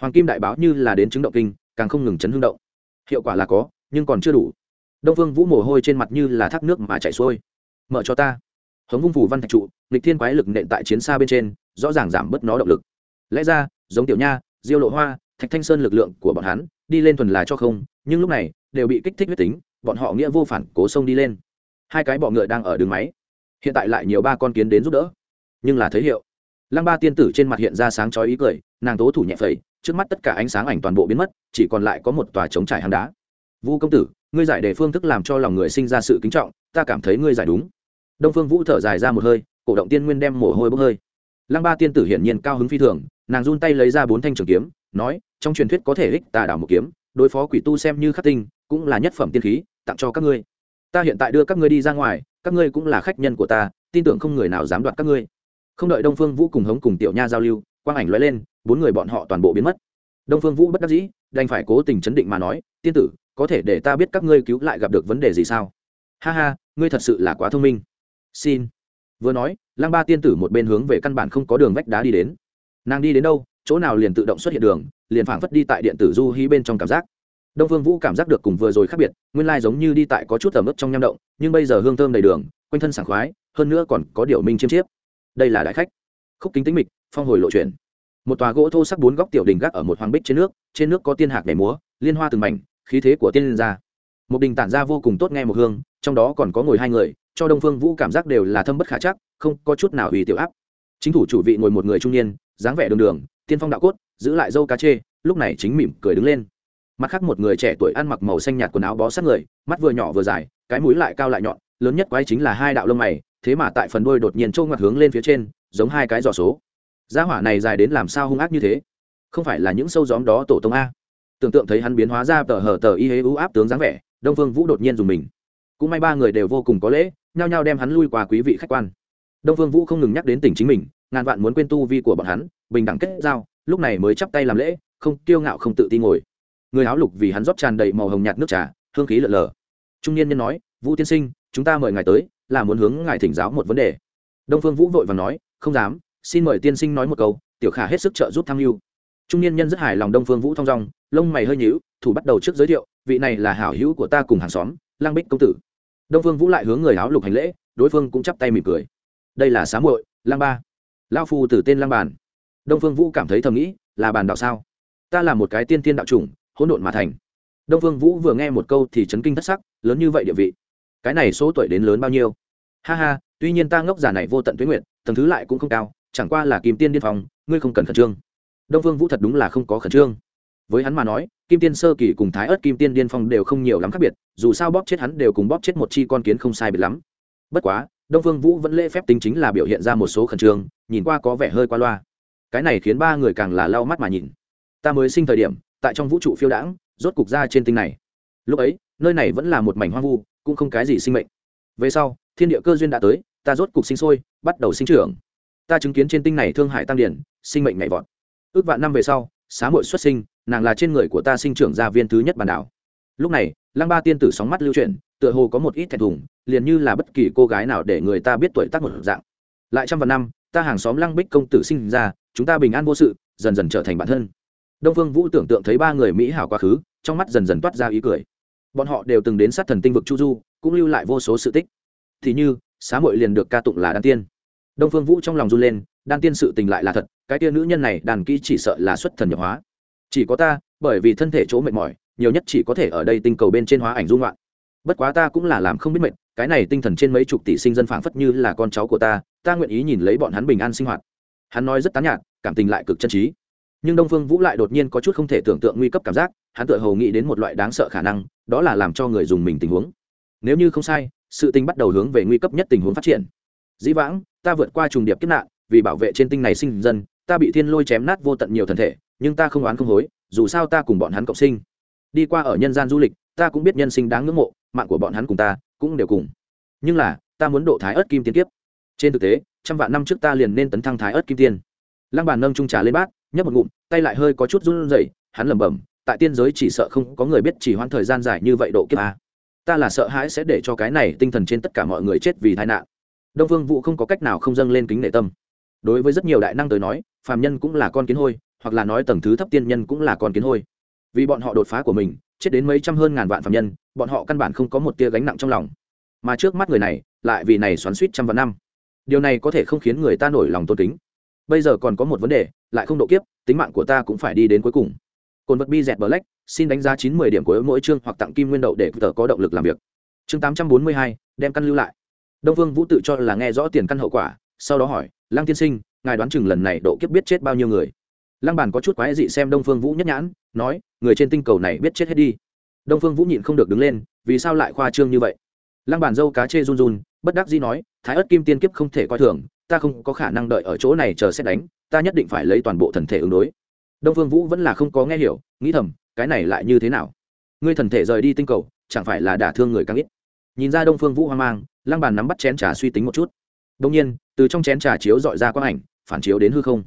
Hoàng kim đại báo như là đến chứng động kinh, càng không ngừng chấn hương động. Hiệu quả là có, nhưng còn chưa đủ. Đông phương vũ mồ hôi trên mặt như là thác nước mà chảy xuôi. Mở cho ta hống vung phủ văn thạch trụ, nghịch thiên quái lực nện tại chiến xa bên trên, rõ ràng giảm bớt nó động lực. Lẽ ra, giống tiểu nha, diêu lộ hoa, thạch thanh sơn lực lượng của bọn hắn, đi lên thuần là cho không, nhưng lúc này, đều bị kích thích huyết tính, bọn họ nghĩa vô phản cố sông đi lên. Hai cái bọ ngựa đang ở đường máy. Hiện tại lại nhiều ba con kiến đến giúp đỡ. Nhưng là thấy hiệu. Lăng ba tiên tử trên mặt hiện ra sáng chói ý cười, nàng tố thủ nhẹ phẩy, trước mắt tất cả ánh sáng ảnh toàn bộ biến mất, chỉ còn lại có một tòa trống trải hang đá. Vu công tử, ngươi giải đề phương thức làm cho lòng người sinh ra sự kính trọng, ta cảm thấy ngươi giải đúng đông phương vũ thở dài ra một hơi, cổ động tiên nguyên đem mồ hôi bốc hơi. Lăng ba tiên tử hiển nhiên cao hứng phi thường, nàng run tay lấy ra bốn thanh trường kiếm, nói, trong truyền thuyết có thể ích tà đảo một kiếm, đối phó quỷ tu xem như khắc tinh, cũng là nhất phẩm tiên khí, tặng cho các ngươi. Ta hiện tại đưa các ngươi đi ra ngoài, các ngươi cũng là khách nhân của ta, tin tưởng không người nào dám đoạt các ngươi. Không đợi đông phương vũ cùng hống cùng tiểu nha giao lưu, quang ảnh lóe lên, bốn người bọn họ toàn bộ biến mất. Đông phương vũ bất đắc dĩ, đành phải cố tình chấn định mà nói, tiên tử, có thể để ta biết các ngươi cứu lại gặp được vấn đề gì sao? Ha ha, ngươi thật sự là quá thông minh xin. Vừa nói, lăng ba tiên tử một bên hướng về căn bản không có đường vách đá đi đến. Nàng đi đến đâu, chỗ nào liền tự động xuất hiện đường, liền phảng phất đi tại điện tử du hí bên trong cảm giác. Đông phương vũ cảm giác được cùng vừa rồi khác biệt, nguyên lai giống như đi tại có chút tầm ướp trong nham động, nhưng bây giờ hương thơm đầy đường, quanh thân sảng khoái, hơn nữa còn có điệu minh chiêm chiếp. Đây là đại khách. Khúc kính tính mịch, phong hồi lộ chuyển một tòa gỗ thô sắc bốn góc tiểu đình gác ở một hoàng bích trên nước trên nước có tiên hạc nhảy múa, liên hoa từng mảnh, khí thế của tiên liên gia. Một đình tản ra vô cùng tốt nghe một hương, trong đó còn có ngồi hai người cho đông phương vũ cảm giác đều là thâm bất khả chắc, không có chút nào ủy tiểu áp. Chính thủ chủ vị ngồi một người trung niên, dáng vẻ đường đường, tiên phong đạo cốt, giữ lại dâu cá chê, lúc này chính mỉm cười đứng lên. Mặt khác một người trẻ tuổi ăn mặc màu xanh nhạt quần áo bó sát người, mắt vừa nhỏ vừa dài, cái mũi lại cao lại nhọn, lớn nhất quái chính là hai đạo lông mày, thế mà tại phần đuôi đột nhiên trâu ngoặt hướng lên phía trên, giống hai cái giò số. Gia hỏa này dài đến làm sao hung ác như thế? Không phải là những sâu gióm đó tổ tông a? Tưởng tượng thấy hắn biến hóa ra tờ hờ tờ y hế ưu áp tướng dáng vẻ, đông phương vũ đột nhiên dùng mình cũng may ba người đều vô cùng có lễ, nhao nhao đem hắn lui qua quý vị khách quan. Đông phương vũ không ngừng nhắc đến tỉnh chính mình, ngàn vạn muốn quên tu vi của bọn hắn, bình đẳng kết giao, lúc này mới chắp tay làm lễ, không kiêu ngạo không tự tin ngồi. Người áo lục vì hắn rót tràn đầy màu hồng nhạt nước trà, hương khí lợn lờ. Trung niên nhân nói, vũ tiên sinh, chúng ta mời ngài tới, là muốn hướng ngài thỉnh giáo một vấn đề. Đông phương vũ vội và nói, không dám, xin mời tiên sinh nói một câu, tiểu khả hết sức trợ giúp tham mưu. Trung niên nhân rất hài lòng đông phương vũ thong dong, lông mày hơi nhíu, thủ bắt đầu trước giới thiệu, vị này là hảo hữu của ta cùng hàng xóm, lang bích công tử đông phương vũ lại hướng người áo lục hành lễ, đối phương cũng chắp tay mỉm cười. Đây là xá muội, lang ba. Lao phu từ tên lang bàn. Đông phương vũ cảm thấy thầm nghĩ, là bàn đạo sao? Ta là một cái tiên tiên đạo chủng, hỗn độn mà thành. Đông phương vũ vừa nghe một câu thì chấn kinh thất sắc, lớn như vậy địa vị. Cái này số tuổi đến lớn bao nhiêu? Ha ha, tuy nhiên ta ngốc giả này vô tận tuyến nguyện tầng thứ lại cũng không cao, chẳng qua là kìm tiên điên phòng ngươi không cần khẩn trương. Đông phương vũ thật đúng là không có khẩn trương với hắn mà nói, kim tiên sơ kỳ cùng thái ớt kim tiên điên phong đều không nhiều lắm khác biệt, dù sao bóp chết hắn đều cùng bóp chết một chi con kiến không sai biệt lắm. Bất quá, đông phương vũ vẫn lễ phép tính chính là biểu hiện ra một số khẩn trương, nhìn qua có vẻ hơi qua loa. Cái này khiến ba người càng là lau mắt mà nhìn. Ta mới sinh thời điểm, tại trong vũ trụ phiêu đãng, rốt cục ra trên tinh này. Lúc ấy, nơi này vẫn là một mảnh hoang vu, cũng không cái gì sinh mệnh. Về sau, thiên địa cơ duyên đã tới, ta rốt cục sinh sôi, bắt đầu sinh trưởng. Ta chứng kiến trên tinh này thương hại tăng điển, sinh mệnh nhảy vọt. Ước vạn năm về sau, xá hội xuất sinh nàng là trên người của ta sinh trưởng gia viên thứ nhất bản đảo. Lúc này, lăng ba tiên tử sóng mắt lưu chuyển, tựa hồ có một ít thẹn thùng, liền như là bất kỳ cô gái nào để người ta biết tuổi tác một dạng. Lại trăm vạn năm, ta hàng xóm lăng bích công tử sinh ra, chúng ta bình an vô sự, dần dần trở thành bản thân. Đông phương vũ tưởng tượng thấy ba người mỹ hảo quá khứ, trong mắt dần dần toát ra ý cười. Bọn họ đều từng đến sát thần tinh vực chu du, cũng lưu lại vô số sự tích. Thì như, xá muội liền được ca tụng là đan tiên. Đông phương vũ trong lòng run lên, đan tiên sự tình lại là thật, cái tia nữ nhân này đàn kỹ chỉ sợ là xuất thần nhập hóa chỉ có ta, bởi vì thân thể chỗ mệt mỏi, nhiều nhất chỉ có thể ở đây tinh cầu bên trên hóa ảnh dung loạn. Bất quá ta cũng là làm không biết mệt, cái này tinh thần trên mấy chục tỷ sinh dân phảng phất như là con cháu của ta ta nguyện ý nhìn lấy bọn hắn bình an sinh hoạt. Hắn nói rất tán nhạt, cảm tình lại cực chân trí. Nhưng đông phương vũ lại đột nhiên có chút không thể tưởng tượng nguy cấp cảm giác, hắn tự hầu nghĩ đến một loại đáng sợ khả năng, đó là làm cho người dùng mình tình huống. Nếu như không sai, sự tình bắt đầu hướng về nguy cấp nhất tình huống phát triển. Dĩ vãng, ta vượt qua trùng điệp kiếp nạn, vì bảo vệ trên tinh này sinh dân, ta bị thiên lôi chém nát vô tận nhiều thần thể nhưng ta không oán không hối, dù sao ta cùng bọn hắn cộng sinh. Đi qua ở nhân gian du lịch, ta cũng biết nhân sinh đáng ngưỡng mộ, mạng của bọn hắn cùng ta cũng đều cùng. Nhưng là, ta muốn độ thái ớt kim tiên kiếp. Trên thực tế, trăm vạn năm trước ta liền nên tấn thăng thái ớt kim tiên. Lăng bàn nâng trung trà lên bát, nhấp một ngụm, tay lại hơi có chút run rẩy, hắn lẩm bẩm, tại tiên giới chỉ sợ không có người biết chỉ hoãn thời gian dài như vậy độ kiếp a. Ta là sợ hãi sẽ để cho cái này tinh thần trên tất cả mọi người chết vì tai nạn. Đông phương vũ không có cách nào không dâng lên kính nể tâm. Đối với rất nhiều đại năng tới nói, phàm nhân cũng là con kiến hôi hoặc là nói tầng thứ thấp tiên nhân cũng là con kiến hôi. Vì bọn họ đột phá của mình, chết đến mấy trăm hơn ngàn vạn phàm nhân, bọn họ căn bản không có một tia gánh nặng trong lòng. Mà trước mắt người này, lại vì này xoắn suýt trăm vạn năm. Điều này có thể không khiến người ta nổi lòng tôn kính. Bây giờ còn có một vấn đề, lại không độ kiếp, tính mạng của ta cũng phải đi đến cuối cùng. Cồn vật bi dẹt black, xin đánh giá chín mươi điểm của mỗi chương hoặc tặng kim nguyên đậu để tờ có động lực làm việc. Chương tám trăm bốn mươi hai, đem căn lưu lại. Đông vương vũ tự cho là nghe rõ tiền căn hậu quả, sau đó hỏi, lăng tiên sinh, ngài đoán chừng lần này độ kiếp biết chết bao nhiêu người? Lăng bàn có chút quái dị xem đông phương vũ nhất nhãn, nói, người trên tinh cầu này biết chết hết đi. Đông phương vũ nhịn không được đứng lên, vì sao lại khoa trương như vậy? Lăng bàn dâu cá chê run run, bất đắc dĩ nói, thái ớt kim tiên kiếp không thể coi thường, ta không có khả năng đợi ở chỗ này chờ xét đánh, ta nhất định phải lấy toàn bộ thần thể ứng đối. Đông phương vũ vẫn là không có nghe hiểu, nghĩ thầm, cái này lại như thế nào? Ngươi thần thể rời đi tinh cầu, chẳng phải là đả thương người càng ít? Nhìn ra đông phương vũ hoang mang, lăng bàn nắm bắt chén trà suy tính một chút. Đông nhiên, từ trong chén trà chiếu dọi ra quang ảnh, phản chiếu đến hư không.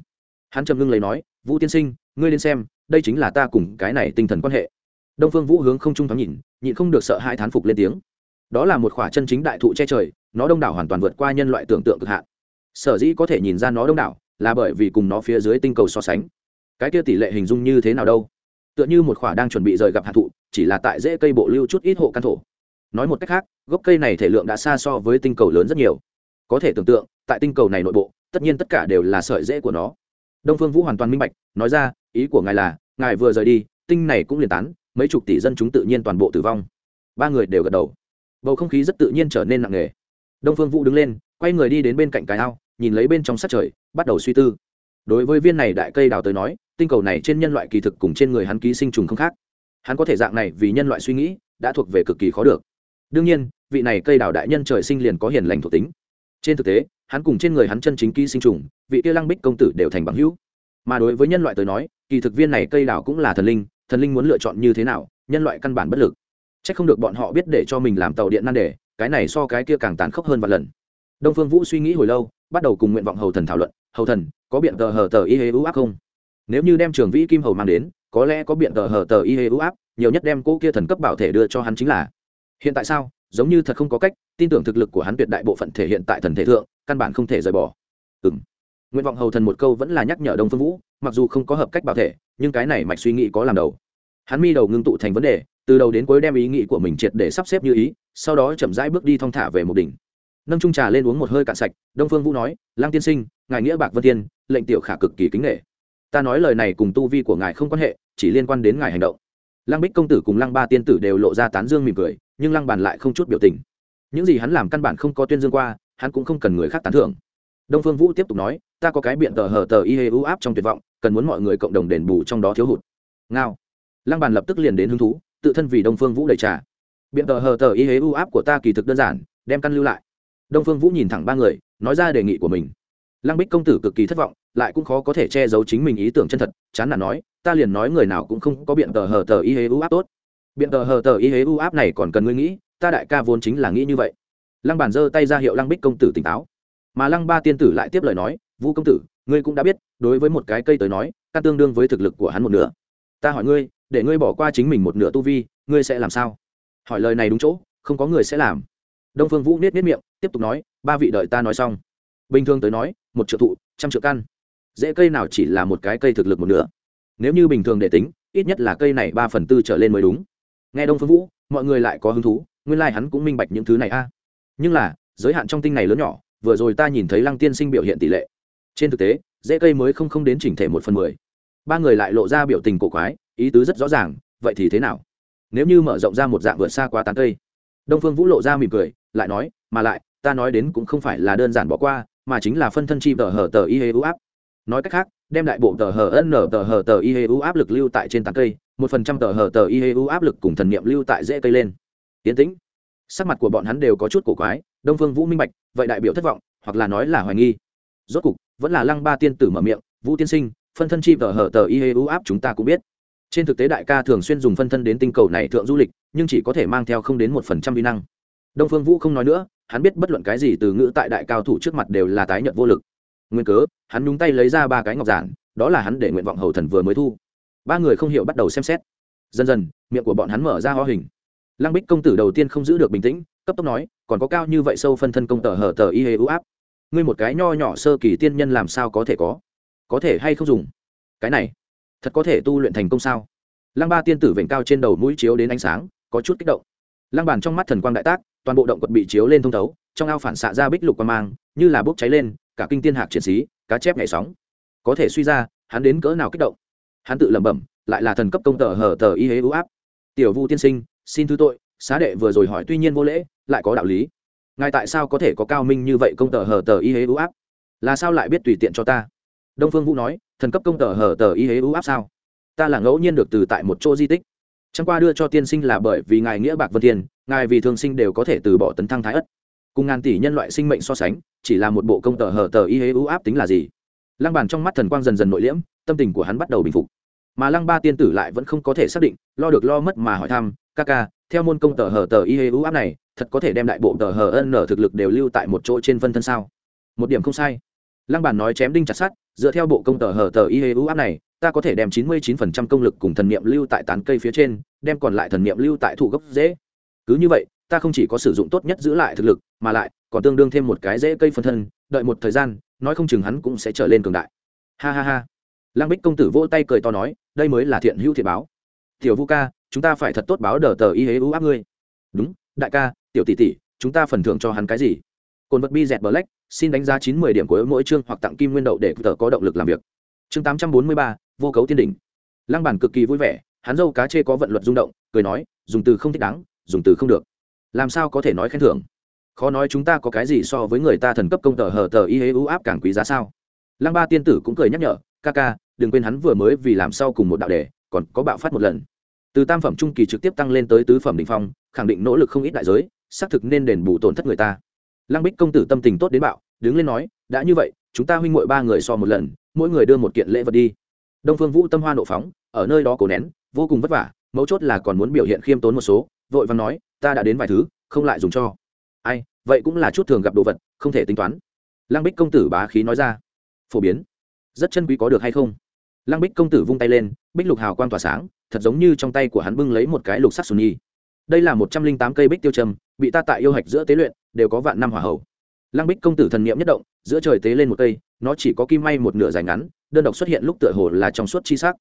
Hắn trầm ngưng lấy nói vũ tiên sinh, ngươi lên xem, đây chính là ta cùng cái này tinh thần quan hệ. Đông phương vũ hướng không trung thoáng nhìn, nhịn không được sợ hai thán phục lên tiếng. Đó là một khỏa chân chính đại thụ che trời, nó đông đảo hoàn toàn vượt qua nhân loại tưởng tượng cực hạn. Sở dĩ có thể nhìn ra nó đông đảo, là bởi vì cùng nó phía dưới tinh cầu so sánh. Cái kia tỷ lệ hình dung như thế nào đâu? Tựa như một khỏa đang chuẩn bị rời gặp hạ thụ, chỉ là tại dễ cây bộ lưu chút ít hộ căn thổ. Nói một cách khác, gốc cây này thể lượng đã xa so với tinh cầu lớn rất nhiều. Có thể tưởng tượng, tại tinh cầu này nội bộ, tất nhiên tất cả đều là sợi rễ của nó đông phương vũ hoàn toàn minh bạch, nói ra, ý của ngài là, ngài vừa rời đi, tinh này cũng liền tán, mấy chục tỷ dân chúng tự nhiên toàn bộ tử vong. Ba người đều gật đầu. Bầu không khí rất tự nhiên trở nên nặng nề. Đông phương vũ đứng lên, quay người đi đến bên cạnh cái ao, nhìn lấy bên trong sát trời, bắt đầu suy tư. Đối với viên này đại cây đào tới nói, tinh cầu này trên nhân loại kỳ thực cùng trên người hắn ký sinh trùng không khác. Hắn có thể dạng này vì nhân loại suy nghĩ, đã thuộc về cực kỳ khó được. Đương nhiên, vị này cây đào đại nhân trời sinh liền có hiền lành thuộc tính. Trên thực tế hắn cùng trên người hắn chân chính ký sinh trùng, vị kia lăng bích công tử đều thành bằng hữu. Mà đối với nhân loại tới nói, kỳ thực viên này cây đào cũng là thần linh thần linh muốn lựa chọn như thế nào, nhân loại căn bản bất lực. C h ắ c không được bọn họ biết để cho mình làm tàu điện nan đề, cái này so cái kia càng tàn khốc hơn vài lần. Đông phương vũ suy nghĩ hồi lâu, bắt đầu cùng nguyện vọng hầu thần thảo luận, hầu thần, có biện tờ hờ tờ y hê ưu áp không? Nếu như đem trường vĩ kim hầu mang đến, có lẽ có biện tờ hờ tờ y hê ưu áp, nhiều nhất đem cỗ kia thần cấp bảo thể đưa cho hắn chính là. Hiện tại sao? Giống như thật không có cách, tin tưởng thực lực của hắn tuyệt đại bộ phận thể hiện tại thần thể thượng, căn bản không thể rời bỏ. Ừ m nguyện vọng hầu thần một câu vẫn là nhắc nhở đông phương vũ, mặc dù không có hợp cách bảo thể, nhưng cái này mạch suy nghĩ có làm đầu. Hắn mi đầu ngưng tụ thành vấn đề, từ đầu đến cuối đem ý nghĩ của mình triệt để sắp xếp như ý, sau đó chậm rãi bước đi thong thả về một đỉnh. Nâng trung trà lên uống một hơi cạn sạch, đông phương vũ nói, lang tiên sinh, ngài nghĩa bạc vân tiên lệnh tiểu khả cực kỳ kính nghệ ta nói lời này cùng tu vi của ngài không quan hệ, chỉ liên quan đến ngài hành động. Lăng bích công tử cùng lăng ba tiên tử đều lộ ra tán dương mỉm cười nhưng lăng bàn lại không chút biểu tình. Những gì hắn làm căn bản không có tuyên dương qua, hắn cũng không cần người khác tán thưởng. Đông phương vũ tiếp tục nói, ta có cái biện tờ hờ tờ y hê ưu áp trong tuyệt vọng, cần muốn mọi người cộng đồng đền bù trong đó thiếu hụt. Ngao. Lăng bàn lập tức liền đến hứng thú, tự thân vì đông phương vũ đầy trà. Biện tờ hờ tờ y hê ưu áp của ta kỳ thực đơn giản, đem căn lưu lại. Đông phương vũ nhìn thẳng ba người, nói ra đề nghị của mình. Lăng bích công tử cực kỳ thất vọng, lại cũng khó có thể che giấu chính mình ý tưởng chân thật, chán nản nói, ta liền nói người nào cũng không có biện tờ hờ tờ y hế ưu áp tốt biện tờ hờ tờ y hế ưu áp này còn cần ngươi nghĩ, ta đại ca vốn chính là nghĩ như vậy. Lăng bản giơ tay ra hiệu lăng bích công tử tỉnh táo. Mà lăng ba tiên tử lại tiếp lời nói, vũ công tử, ngươi cũng đã biết, đối với một cái cây tới nói, ta tương đương với thực lực của hắn một nửa. Ta hỏi ngươi, để ngươi bỏ qua chính mình một nửa tu vi, ngươi sẽ làm sao? Hỏi lời này đúng chỗ, không có người sẽ làm. Đông phương vũ niết niết miệng, tiếp tục nói, ba vị đợi ta nói xong. Bình thường tới nói, một triệu thụ, trăm triệu căn. Dễ cây nào chỉ là một cái cây thực lực một nửa? Nếu như bình thường để tính, ít nhất là cây này ba phần tư trở lên mới đúng nghe đông phương vũ, mọi người lại có hứng thú, nguyên lai、like、hắn cũng minh bạch những thứ này a. Nhưng là, giới hạn trong tinh này lớn nhỏ, vừa rồi ta nhìn thấy lăng tiên sinh biểu hiện tỷ lệ. Trên thực tế, dễ cây mới không không đến chỉnh thể một phần mười. Ba người lại lộ ra biểu tình cổ quái, ý tứ rất rõ ràng, vậy thì thế nào? Nếu như mở rộng ra một dạng vượt xa quá tán cây. Đông phương vũ lộ ra mỉm cười, lại nói, mà lại, ta nói đến cũng không phải là đơn giản bỏ qua, mà chính là phân thân chi tờ hờ tờ y hê u áp. Nói cách khác, đem đại bộ tờ hờ n tờ hờ tờ y hê u áp lực lưu tại trên tán cây một phần trăm tờ hờ tờ y hê e u áp lực cùng thần niệm lưu tại dễ cây lên. Tiến tĩnh. Sắc mặt của bọn hắn đều có chút cổ quái, đông phương vũ minh bạch, vậy đại biểu thất vọng, hoặc là nói là hoài nghi. Rốt cục, vẫn là lăng ba tiên tử mở miệng, vũ tiên sinh, phân thân chi tờ hờ tờ y hê e u áp chúng ta cũng biết. Trên thực tế đại ca thường xuyên dùng phân thân đến tinh cầu này thượng du lịch, nhưng chỉ có thể mang theo không đến một phần trăm vi năng. Đông phương vũ không nói nữa, hắn biết bất luận cái gì từ ngữ tại đại cao thủ trước mặt đều là tái nhận vô lực. Nguyên cớ, hắn nhúng tay lấy ra ba cái ngọc giản, đó là hắn để nguyện vọng hầu thần vừa mới thu ba người không hiểu bắt đầu xem xét. Dần dần, miệng của bọn hắn mở ra ho hình. Lăng bích công tử đầu tiên không giữ được bình tĩnh, cấp tốc nói, còn có cao như vậy sâu phân thân công tờ hở tờ y hê ưu áp. Ngươi một cái nho nhỏ sơ kỳ tiên nhân làm sao có thể có? Có thể hay không dùng? Cái này, thật có thể tu luyện thành công sao? Lăng ba tiên tử vểnh cao trên đầu mũi chiếu đến ánh sáng, có chút kích động. Lăng bàn trong mắt thần quang đại tác, toàn bộ động quật bị chiếu lên thông thấu, trong ao phản xạ ra bích lục quang mang, như là bốc cháy lên, cả kinh tiên hạc triển xí, cá chép nhảy sóng. Có thể suy ra, hắn đến cỡ nào kích động hắn tự lẩm bẩm, lại là thần cấp công tờ hở tờ y hế ưu áp. Tiểu vu tiên sinh, xin thứ tội, xá đệ vừa rồi hỏi tuy nhiên vô lễ, lại có đạo lý. Ngài tại sao có thể có cao minh như vậy công tờ hở tờ y hế ưu áp? Là sao lại biết tùy tiện cho ta? Đông phương vũ nói, thần cấp công tờ hở tờ y hế ưu áp sao? Ta là ngẫu nhiên được từ tại một chỗ di tích. Chẳng qua đưa cho tiên sinh là bởi vì ngài nghĩa bạc vân thiên, ngài vì thường sinh đều có thể từ bỏ tấn thăng thái ất. Cùng ngàn tỷ nhân loại sinh mệnh so sánh, chỉ là một bộ công tờ hở tờ y hế ưu áp tính là gì? Lăng bàn trong mắt thần quang dần dần nội liễm, tâm tình của hắn bắt đầu bình phục mà lăng ba tiên tử lại vẫn không có thể xác định, lo được lo mất mà hỏi thăm, ca ca, theo môn công tờ hở tờ y hê ưu áp này, thật có thể đem đại bộ tờ hở ân nở thực lực đều lưu tại một chỗ trên phân thân sao? Một điểm không sai. Lăng bản nói chém đinh chặt sắt, dựa theo bộ công tờ hở tờ y hê ưu áp này, ta có thể đem chín mươi chín phần trăm công lực cùng thần niệm lưu tại tán cây phía trên, đem còn lại thần niệm lưu tại thủ gốc dễ. Cứ như vậy, ta không chỉ có sử dụng tốt nhất giữ lại thực lực, mà lại còn tương đương thêm một cái dễ cây phân thân, đợi một thời gian, nói không chừng hắn cũng sẽ trở lên cường đại. Ha ha ha lăng bích công tử vỗ tay cười to nói, đây mới là thiện hữu thiện báo. Tiểu vu ca, chúng ta phải thật tốt báo đờ tờ y hế ưu áp ngươi. Đúng, đại ca, tiểu tỷ tỷ, chúng ta phần thưởng cho hắn cái gì? Cồn vật bi dẹt black, xin đánh giá chín mươi điểm của mỗi chương hoặc tặng kim nguyên đậu để tờ có động lực làm việc. Chương tám trăm bốn mươi ba, vô cấu tiên đỉnh. Lăng bản cực kỳ vui vẻ, hắn dâu cá chê có vận luật rung động, cười nói, dùng từ không thích đáng, dùng từ không được. Làm sao có thể nói khen thưởng? Khó nói chúng ta có cái gì so với người ta thần cấp công tờ hờ tờ y hế ưu áp càng quý giá sao? Lăng ba tiên tử cũng cười nhắc nhở ca ca, đừng quên hắn vừa mới vì làm sao cùng một đạo đề, còn có bạo phát một lần. Từ tam phẩm trung kỳ trực tiếp tăng lên tới tứ phẩm đỉnh phong, khẳng định nỗ lực không ít đại giới, xác thực nên đền bù tổn thất người ta. Lăng bích công tử tâm tình tốt đến bạo, đứng lên nói, đã như vậy, chúng ta huynh muội ba người so một lần, mỗi người đưa một kiện lễ vật đi. Đông phương vũ tâm hoa nộ phóng, ở nơi đó cổ nén, vô cùng vất vả, mấu chốt là còn muốn biểu hiện khiêm tốn một số, vội vàng nói, ta đã đến vài thứ, không lại dùng cho. Ai, vậy cũng là chút thường gặp đồ vật, không thể tính toán. Lăng bích công tử bá khí nói ra. Phổ biến rất chân quý có được hay không? Lăng bích công tử vung tay lên, bích lục hào quang tỏa sáng, thật giống như trong tay của hắn bưng lấy một cái lục sắc sùn nhi. Đây là một trăm linh tám cây bích tiêu trầm, bị ta tại yêu hạch giữa tế luyện, đều có vạn năm hỏa hầu. lăng bích công tử thần niệm nhất động, giữa trời tế lên một cây, nó chỉ có kim may một nửa dài ngắn, đơn độc xuất hiện lúc tựa hồ là trong suốt chi sắc.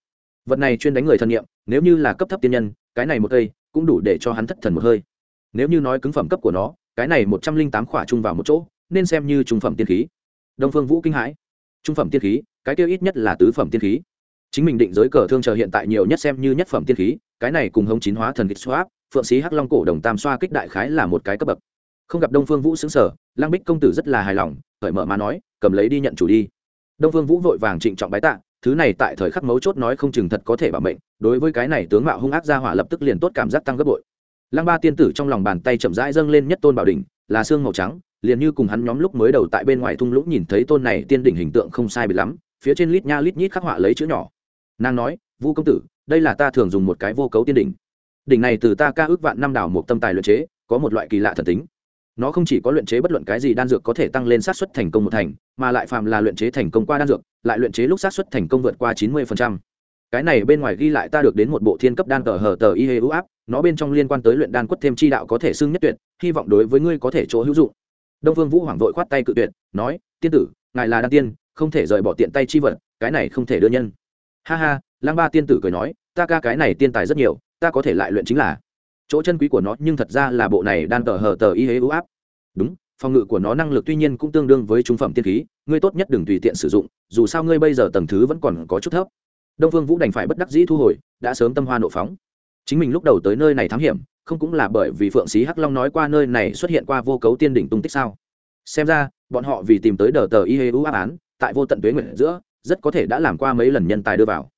Vật này chuyên đánh người thần niệm, nếu như là cấp thấp tiên nhân, cái này một cây cũng đủ để cho hắn thất thần một hơi. Nếu như nói cứng phẩm cấp của nó, cái này một trăm linh tám khỏa chung vào một chỗ, nên xem như trung phẩm tiên khí. Đông phương vũ kinh hãi. Trung phẩm tiên khí cái tiêu ít nhất là tứ phẩm tiên khí. Chính mình định giới cờ thương chờ hiện tại nhiều nhất xem như nhất phẩm tiên khí, cái này cùng hống chín hóa thần kích xoáp phượng sĩ hắc long cổ đồng tam xoa kích đại khái là một cái cấp bậc. Không gặp đông phương vũ xứng sở lang bích công tử rất là hài lòng khởi mở mà nói, cầm lấy đi nhận chủ đi. Đông phương vũ vội vàng trịnh trọng bái tạ, thứ này tại thời khắc mấu chốt nói không chừng thật có thể bảo mệnh, đối với cái này tướng mạo hung ác gia hỏa lập tức liền tốt cảm giác tăng gấp bội. Lăng ba tiên tử trong lòng bàn tay chậm rãi dâng lên nhất tôn bảo đỉnh, là xương màu trắng, liền như cùng hắn nhóm lúc mới đầu tại bên ngoài thung lũng nhìn thấy tôn này tiên đỉnh hình tượng không sai bị lắm phía trên lít nha lít nhít khắc họa lấy chữ nhỏ. Nàng nói, vu công tử, đây là ta thường dùng một cái vô cấu tiên đỉnh. Đỉnh này từ ta ca ước vạn năm đảo một tâm tài luyện chế, có một loại kỳ lạ thần tính. Nó không chỉ có luyện chế bất luận cái gì đan dược có thể tăng lên sát xuất thành công một thành, mà lại phàm là luyện chế thành công qua đan dược, lại luyện chế lúc sát xuất thành công vượt qua chín mươi cái này bên ngoài ghi lại ta được đến một bộ thiên cấp đan tờ hờ tờ y hê ưu áp, nó bên trong liên quan tới luyện đan quất thêm chi đạo có thể xưng nhất tuyệt, hy vọng đối với ngươi có thể chỗ hữu dụng. Đông vương vũ hoàng vội khoát tay cự tuyệt, nói, tiên tử, ngài là đan tiên không thể rời bỏ tiện tay chi vật, cái này không thể đưa nhân. Ha ha, lang ba tiên tử cười nói, ta ca cái này tiên tài rất nhiều, ta có thể lại luyện chính là. Chỗ chân quý của nó nhưng thật ra là bộ này đan tờ hờ tờ y hế ưu áp. Đúng, phòng ngự của nó năng lực tuy nhiên cũng tương đương với trung phẩm tiên khí, ngươi tốt nhất đừng tùy tiện sử dụng, dù sao ngươi bây giờ tầng thứ vẫn còn có chút thấp. Đông phương vũ đành phải bất đắc dĩ thu hồi, đã sớm tâm hoa nộ phóng. Chính mình lúc đầu tới nơi này thám hiểm, không cũng là bởi vì phượng sĩ hắc long nói qua nơi này xuất hiện qua vô cấu tiên đỉnh tung tích sao? Xem ra, bọn họ vì tìm tới đờ tờ y hê u áp án tại vô tận tuế nguyện giữa rất có thể đã làm qua mấy lần nhân tài đưa vào.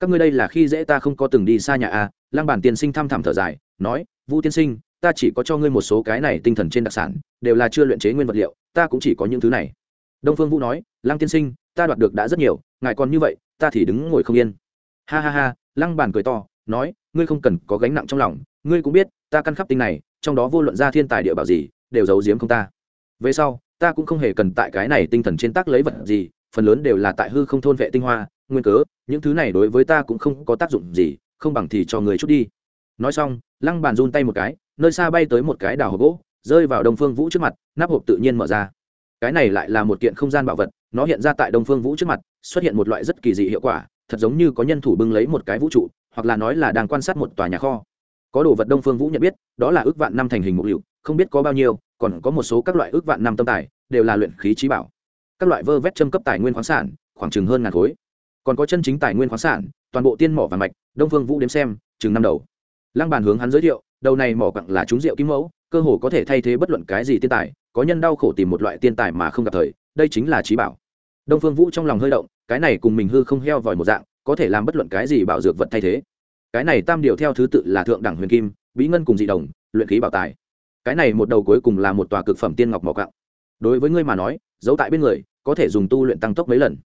Các ngươi đây là khi dễ ta không có từng đi xa nhà a à, lang bản tiên sinh thăm thẳm thở dài nói vu tiên sinh ta chỉ có cho ngươi một số cái này tinh thần trên đặc sản đều là chưa luyện chế nguyên vật liệu ta cũng chỉ có những thứ này. Đông phương vũ nói lăng tiên sinh ta đoạt được đã rất nhiều ngài còn như vậy ta thì đứng ngồi không yên. Ha ha ha lăng bản cười to nói ngươi không cần có gánh nặng trong lòng ngươi cũng biết ta căn khắp tinh này trong đó vô luận ra thiên tài địa bảo gì đều giấu giếm không ta. Về sau ta cũng không hề cần tại cái này tinh thần trên tác lấy vật gì, phần lớn đều là tại hư không thôn vệ tinh hoa, nguyên cớ, những thứ này đối với ta cũng không có tác dụng gì, không bằng thì cho người chút đi. Nói xong, lăng bàn run tay một cái, nơi xa bay tới một cái đào hộp gỗ, rơi vào đông phương vũ trước mặt, nắp hộp tự nhiên mở ra. Cái này lại là một kiện không gian bảo vật, nó hiện ra tại đông phương vũ trước mặt, xuất hiện một loại rất kỳ dị hiệu quả, thật giống như có nhân thủ bưng lấy một cái vũ trụ, hoặc là nói là đang quan sát một tòa nhà kho. Có đồ vật đông phương vũ nhận biết, đó là ước vạn năm thành hình mục liệu, không biết có bao nhiêu còn có một số các loại ước vạn năm tâm tài, đều là luyện khí trí bảo. Các loại vơ vét châm cấp tài nguyên khoáng sản, khoảng chừng hơn ngàn khối. Còn có chân chính tài nguyên khoáng sản, toàn bộ tiên mỏ vàng mạch, đông phương vũ đếm xem, chừng năm đầu. Lăng bàn hướng hắn giới thiệu, đầu này mỏ quặng là trúng rượu kim mẫu, cơ hồ có thể thay thế bất luận cái gì tiên tài, có nhân đau khổ tìm một loại tiên tài mà không gặp thời, đây chính là trí bảo. Đông phương vũ trong lòng hơi động, cái này cùng mình hư không heo vòi một dạng, có thể làm bất luận cái gì bảo dược vật thay thế. Cái này tam điều theo thứ tự là thượng đẳng huyền kim, bí ngân cùng dị đồng, luyện khí bảo tài cái này một đầu cuối cùng là một tòa cực phẩm tiên ngọc mỏ quặng. Đối với ngươi mà nói, giấu tại bên người, có thể dùng tu luyện tăng tốc mấy lần.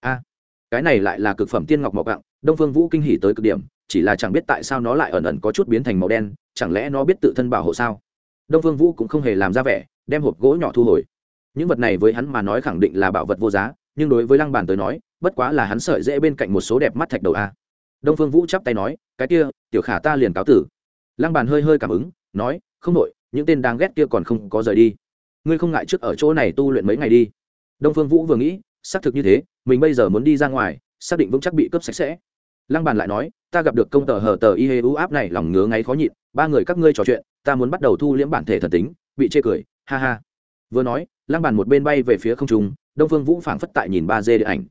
A, cái này lại là cực phẩm tiên ngọc mỏ quặng, đông phương vũ kinh hỉ tới cực điểm, chỉ là chẳng biết tại sao nó lại ẩn ẩn có chút biến thành màu đen, chẳng lẽ nó biết tự thân bảo hộ sao? Đông phương vũ cũng không hề làm ra vẻ, đem hộp gỗ nhỏ thu hồi. Những vật này với hắn mà nói khẳng định là bảo vật vô giá, nhưng đối với lăng bàn tới nói, bất quá là hắn sợi dễ bên cạnh một số đẹp mắt thạch đầu a. Đông phương vũ chắp tay nói, cái kia, tiểu khả ta liền cáo tử. Lăng bàn hơi hơi cảm ứng, nói, không nội những tên đáng ghét kia còn không có rời đi. Ngươi không ngại trước ở chỗ này tu luyện mấy ngày đi. Đông phương vũ vừa nghĩ, xác thực như thế, mình bây giờ muốn đi ra ngoài, xác định vững chắc bị cướp sạch sẽ. Lăng bàn lại nói, ta gặp được công tờ hờ tờ y hê ưu áp này lòng ngứa ngáy khó nhịn, ba người các ngươi trò chuyện, ta muốn bắt đầu thu liễm bản thể thần tính. Bị chê cười, ha ha. Vừa nói, lăng bàn một bên bay về phía không trung, đông phương vũ phảng phất tại nhìn ba d điện ảnh.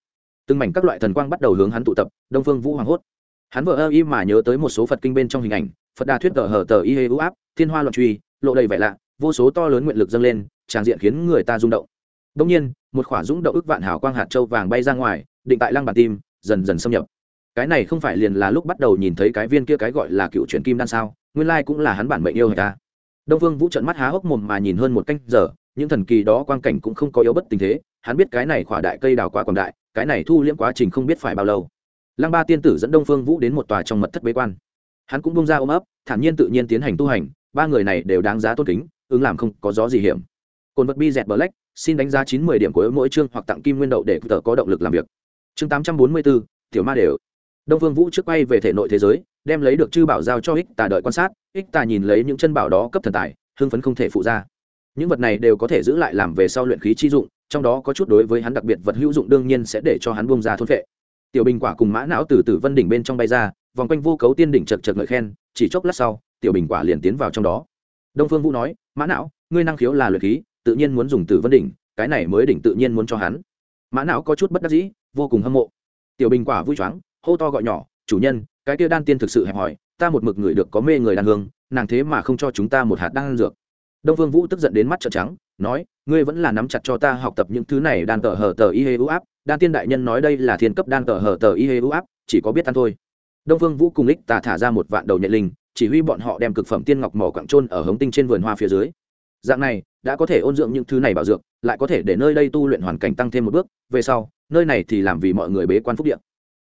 Từng mảnh các loại thần quang bắt đầu hướng hắn tụ tập, đông phương vũ hoảng hốt. Hắn vợ ơ y mà nhớ tới một số phật kinh bên trong hình ảnh, phật đà thuyết tờ hờ tờ y hê ưu áp, thiên hoa loạn truy lộ đầy vẻ lạ, vô số to lớn nguyện lực dâng lên, tràng diện khiến người ta rung động. Đông nhiên, một khỏa dũng động ức vạn hào quang hạt châu vàng bay ra ngoài, định tại lăng bàn tim, dần dần xâm nhập. Cái này không phải liền là lúc bắt đầu nhìn thấy cái viên kia cái gọi là cựu truyền kim đan sao, nguyên lai cũng là hắn bản mệnh yêu người ta. Đông vương vũ trận mắt há hốc mồm mà nhìn hơn một canh giờ, những thần kỳ đó quang cảnh cũng không có yếu bất tình thế, hắn biết cái này khỏa đại cây đào quá quảng đại, cái này thu liễm quá trình không biết phải bao lâu. Lăng ba tiên tử dẫn đông phương vũ đến một tòa trong mật thất bế quan. Hắn cũng bông ra ôm ấp, thản nhiên tự nhiên tiến hành tu hành ba người này đều đáng giá tôn kính, ứng làm không có gió gì hiểm. Cồn vật bi dẹt black, xin đánh giá chín mươi điểm của mỗi chương hoặc tặng kim nguyên đậu để tờ có động lực làm việc. Chương tám trăm bốn mươi bốn, tiểu ma đều. Đông phương vũ trước quay về thể nội thế giới, đem lấy được chư bảo giao cho ích tà đợi quan sát, ích tà nhìn lấy những chân bảo đó cấp thần tài, hưng phấn không thể phụ ra. Những vật này đều có thể giữ lại làm về sau luyện khí chi dụng, trong đó có chút đối với hắn đặc biệt vật hữu dụng đương nhiên sẽ để cho hắn bông ra thôn vệ tiểu bình quả cùng mã não từ từ vân đỉnh bên trong bay ra, vòng quanh vô cấu tiên đỉnh chật chật ngợi khen, chỉ chốc lát sau tiểu bình quả liền tiến vào trong đó. Đông phương vũ nói, mã não, ngươi năng khiếu là luyện khí, tự nhiên muốn dùng từ vân đỉnh, cái này mới đỉnh tự nhiên muốn cho hắn. Mã não có chút bất đắc dĩ, vô cùng hâm mộ. Tiểu bình quả vui choáng, hô to gọi nhỏ, chủ nhân, cái kia đan tiên thực sự hẹp hòi, ta một mực người được có mê người đàn hương, nàng thế mà không cho chúng ta một hạt đan dược. Đông Phương vũ tức giận đến mắt trợn trắng, nói, ngươi vẫn là nắm chặt cho ta học tập những thứ này đan tờ hở tờ y hê u áp, đan tiên đại nhân nói đây là thiên cấp đan tờ hở tờ y hê u áp, chỉ có biết ăn thôi. Đông Phương vũ cùng ích tà thả ra một vạn đầu nhện linh chỉ huy bọn họ đem cực phẩm tiên ngọc mỏ quặng trôn ở hống tinh trên vườn hoa phía dưới. Dạng này đã có thể ôn dưỡng những thứ này bảo dược lại có thể để nơi đây tu luyện hoàn cảnh tăng thêm một bước về sau nơi này thì làm vì mọi người bế quan phúc điện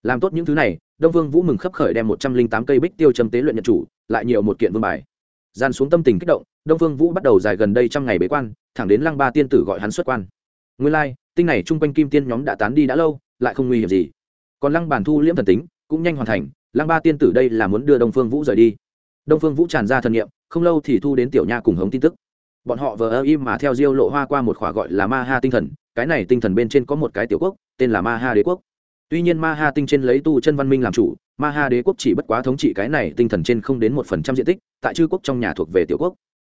làm tốt những thứ này đông vương vũ mừng khấp khởi đem một trăm linh tám cây bích tiêu châm tế luyện nhận chủ lại nhiều một kiện vương bài. Gian xuống tâm tình kích động đông vương vũ bắt đầu dài gần đây trăm ngày bế quan thẳng đến lăng ba tiên tử gọi hắn xuất quan. Nguyên lai like, tinh này trung quanh kim tiên nhóm đã tán đi đã lâu lại không nguy hiểm gì. Còn lăng bản thu liễm thần tính cũng nhanh hoàn thành lăng ba tiên tử đây là muốn đưa đông phương vũ rời đi đông phương vũ tràn ra thần nhiệm không lâu thì thu đến tiểu nha cùng hống tin tức. Bọn họ vờ ơ im mà theo diêu lộ hoa qua một khỏa gọi là ma ha tinh thần, cái này tinh thần bên trên có một cái tiểu quốc, tên là ma ha đế quốc. Tuy nhiên ma ha tinh trên lấy tu chân văn minh làm chủ, ma ha đế quốc chỉ bất quá thống trị cái này tinh thần trên không đến một phần trăm diện tích, tại chư quốc trong nhà thuộc về tiểu quốc.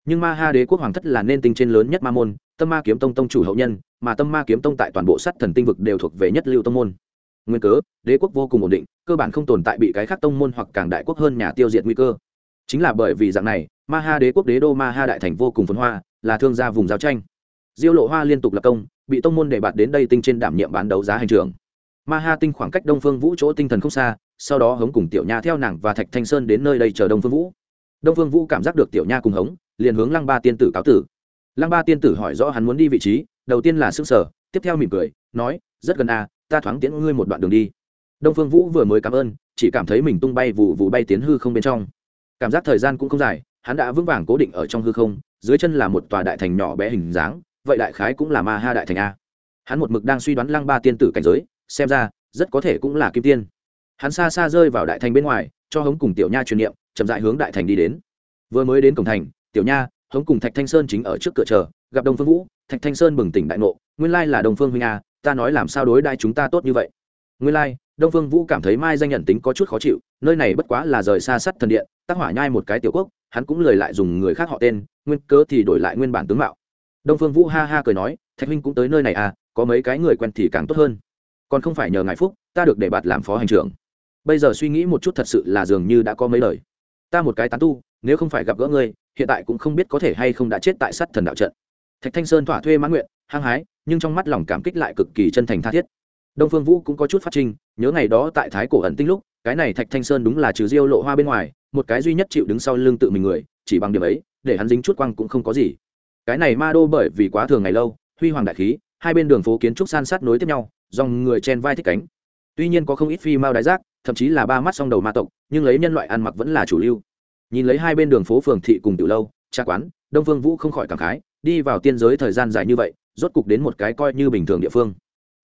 Nhưng ma ha đế quốc hoàng thất là nên tinh trên lớn nhất ma môn, tâm ma kiếm tông tông chủ hậu nhân, mà tâm ma kiếm tông tại toàn bộ sắt thần tinh vực đều thuộc về nhất lưu tông môn. Nguyên cớ, đế quốc vô cùng ổn định, cơ bản không tồn tại bị cái khác tông môn hoặc càng đại quốc hơn nhà tiêu diệt nguy cơ chính là bởi vì dạng này, ma ha đế quốc đế đô ma ha đại thành vô cùng phấn hoa, là thương gia vùng giao tranh. Diêu lộ hoa liên tục lập công, bị tông môn đề bạt đến đây tinh trên đảm nhiệm bán đấu giá hành trường ma ha tinh khoảng cách đông phương vũ chỗ tinh thần không xa, sau đó hống cùng tiểu nha theo nàng và thạch thanh sơn đến nơi đây chờ đông phương vũ. Đông phương vũ cảm giác được tiểu nha cùng hống, liền hướng lăng ba tiên tử cáo tử. Lăng ba tiên tử hỏi rõ hắn muốn đi vị trí, đầu tiên là s ư n g sở tiếp theo mỉm cười, nói, rất gần à ta thoáng tiễn ngươi một đoạn đường đi. Đông phương vũ vừa mới cảm ơn, chỉ cảm thấy mình tung bay vụ vụ bay tiến hư không bên trong cảm giác thời gian cũng không dài, hắn đã vững vàng cố định ở trong hư không, dưới chân là một tòa đại thành nhỏ bé hình dáng, vậy đại khái cũng là ma ha đại thành a. Hắn một mực đang suy đoán lăng ba tiên tử cảnh giới, xem ra, rất có thể cũng là kim tiên. Hắn xa xa rơi vào đại thành bên ngoài, cho hống cùng tiểu nha truyền niệm, chậm dại hướng đại thành đi đến. Vừa mới đến cổng thành, tiểu nha, hống cùng thạch thanh sơn chính ở trước cửa chờ, gặp đông phương vũ, thạch thanh sơn bừng tỉnh đại ngộ, nguyên lai là đông phương huynh a, ta nói làm sao đối đai chúng ta tốt như vậy? Nguyên lai, đông phương vũ cảm thấy mai danh nhận tính có chút khó chịu, nơi này bất quá là rời xa sắt thần điện tác hỏa nhai một cái tiểu quốc, hắn cũng lời lại dùng người khác họ tên, nguyên cớ thì đổi lại nguyên bản tướng mạo. Đông phương vũ ha ha cười nói, thạch huynh cũng tới nơi này à có mấy cái người quen thì càng tốt hơn. Còn không phải nhờ ngài phúc, ta được để bạt làm phó hành trưởng. Bây giờ suy nghĩ một chút thật sự là dường như đã có mấy lời. Ta một cái tán tu, nếu không phải gặp gỡ ngươi, hiện tại cũng không biết có thể hay không đã chết tại sát thần đạo trận. Thạch thanh sơn thỏa thuê mãn nguyện, hăng hái, nhưng trong mắt lòng cảm kích lại cực kỳ chân thành tha thiết. Đông phương vũ cũng có chút phát trinh, nhớ ngày đó tại thái cổ ẩn tinh lúc cái này thạch thanh sơn đúng là trừ diêu lộ hoa bên ngoài, một cái duy nhất chịu đứng sau lưng tự mình người, chỉ bằng điểm ấy, để hắn dính chút quăng cũng không có gì. Cái này ma đô bởi vì quá thường ngày lâu, huy hoàng đại khí, hai bên đường phố kiến trúc san sát nối tiếp nhau, dòng người chen vai thích cánh. Tuy nhiên có không ít phi mao đái giác, thậm chí là ba mắt song đầu ma tộc, nhưng lấy nhân loại ăn mặc vẫn là chủ lưu. Nhìn lấy hai bên đường phố phường thị cùng từ lâu, tra quán, đông phương vũ không khỏi cảm khái, đi vào tiên giới thời gian dài như vậy, rốt cục đến một cái coi như bình thường địa phương.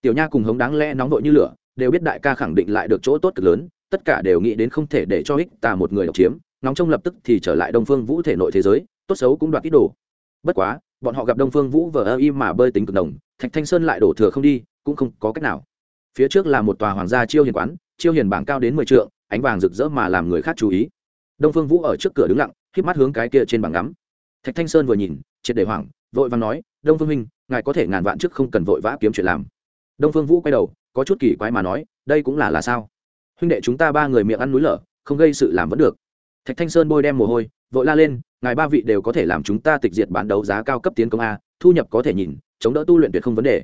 Tiểu nha cùng hống đáng lẽ nóng vội như lửa đều biết đại ca khẳng định lại được chỗ tốt cực lớn, tất cả đều nghĩ đến không thể để cho ích tà một người độc chiếm, nóng trong lập tức thì trở lại đông phương vũ thể nội thế giới, tốt xấu cũng đoạt ít đồ. Bất quá, bọn họ gặp đông phương vũ vờ ơ im mà bơi tính cực đồng thạch thanh sơn lại đổ thừa không đi, cũng không có cách nào. Phía trước là một tòa hoàng gia chiêu hiền quán, chiêu hiền bảng cao đến mười trượng, ánh vàng rực rỡ mà làm người khác chú ý. Đông phương vũ ở trước cửa đứng lặng k mắt hướng cái kia trên bảng ngắm. Thạch thanh sơn vừa nhìn, triệt để hoảng, vội vàng nói, đông phương minh ngài có thể ngàn vạn trước không cần vội vã kiếm chuyện làm. Đông phương vũ quay đầu có chút kỳ quái mà nói, đây cũng là là sao? Huynh đệ chúng ta ba người miệng ăn núi lở, không gây sự làm vẫn được. Thạch thanh sơn bôi đem mồ hôi, vội la lên, ngài ba vị đều có thể làm chúng ta tịch diệt bán đấu giá cao cấp tiến công a, thu nhập có thể nhìn, chống đỡ tu luyện tuyệt không vấn đề.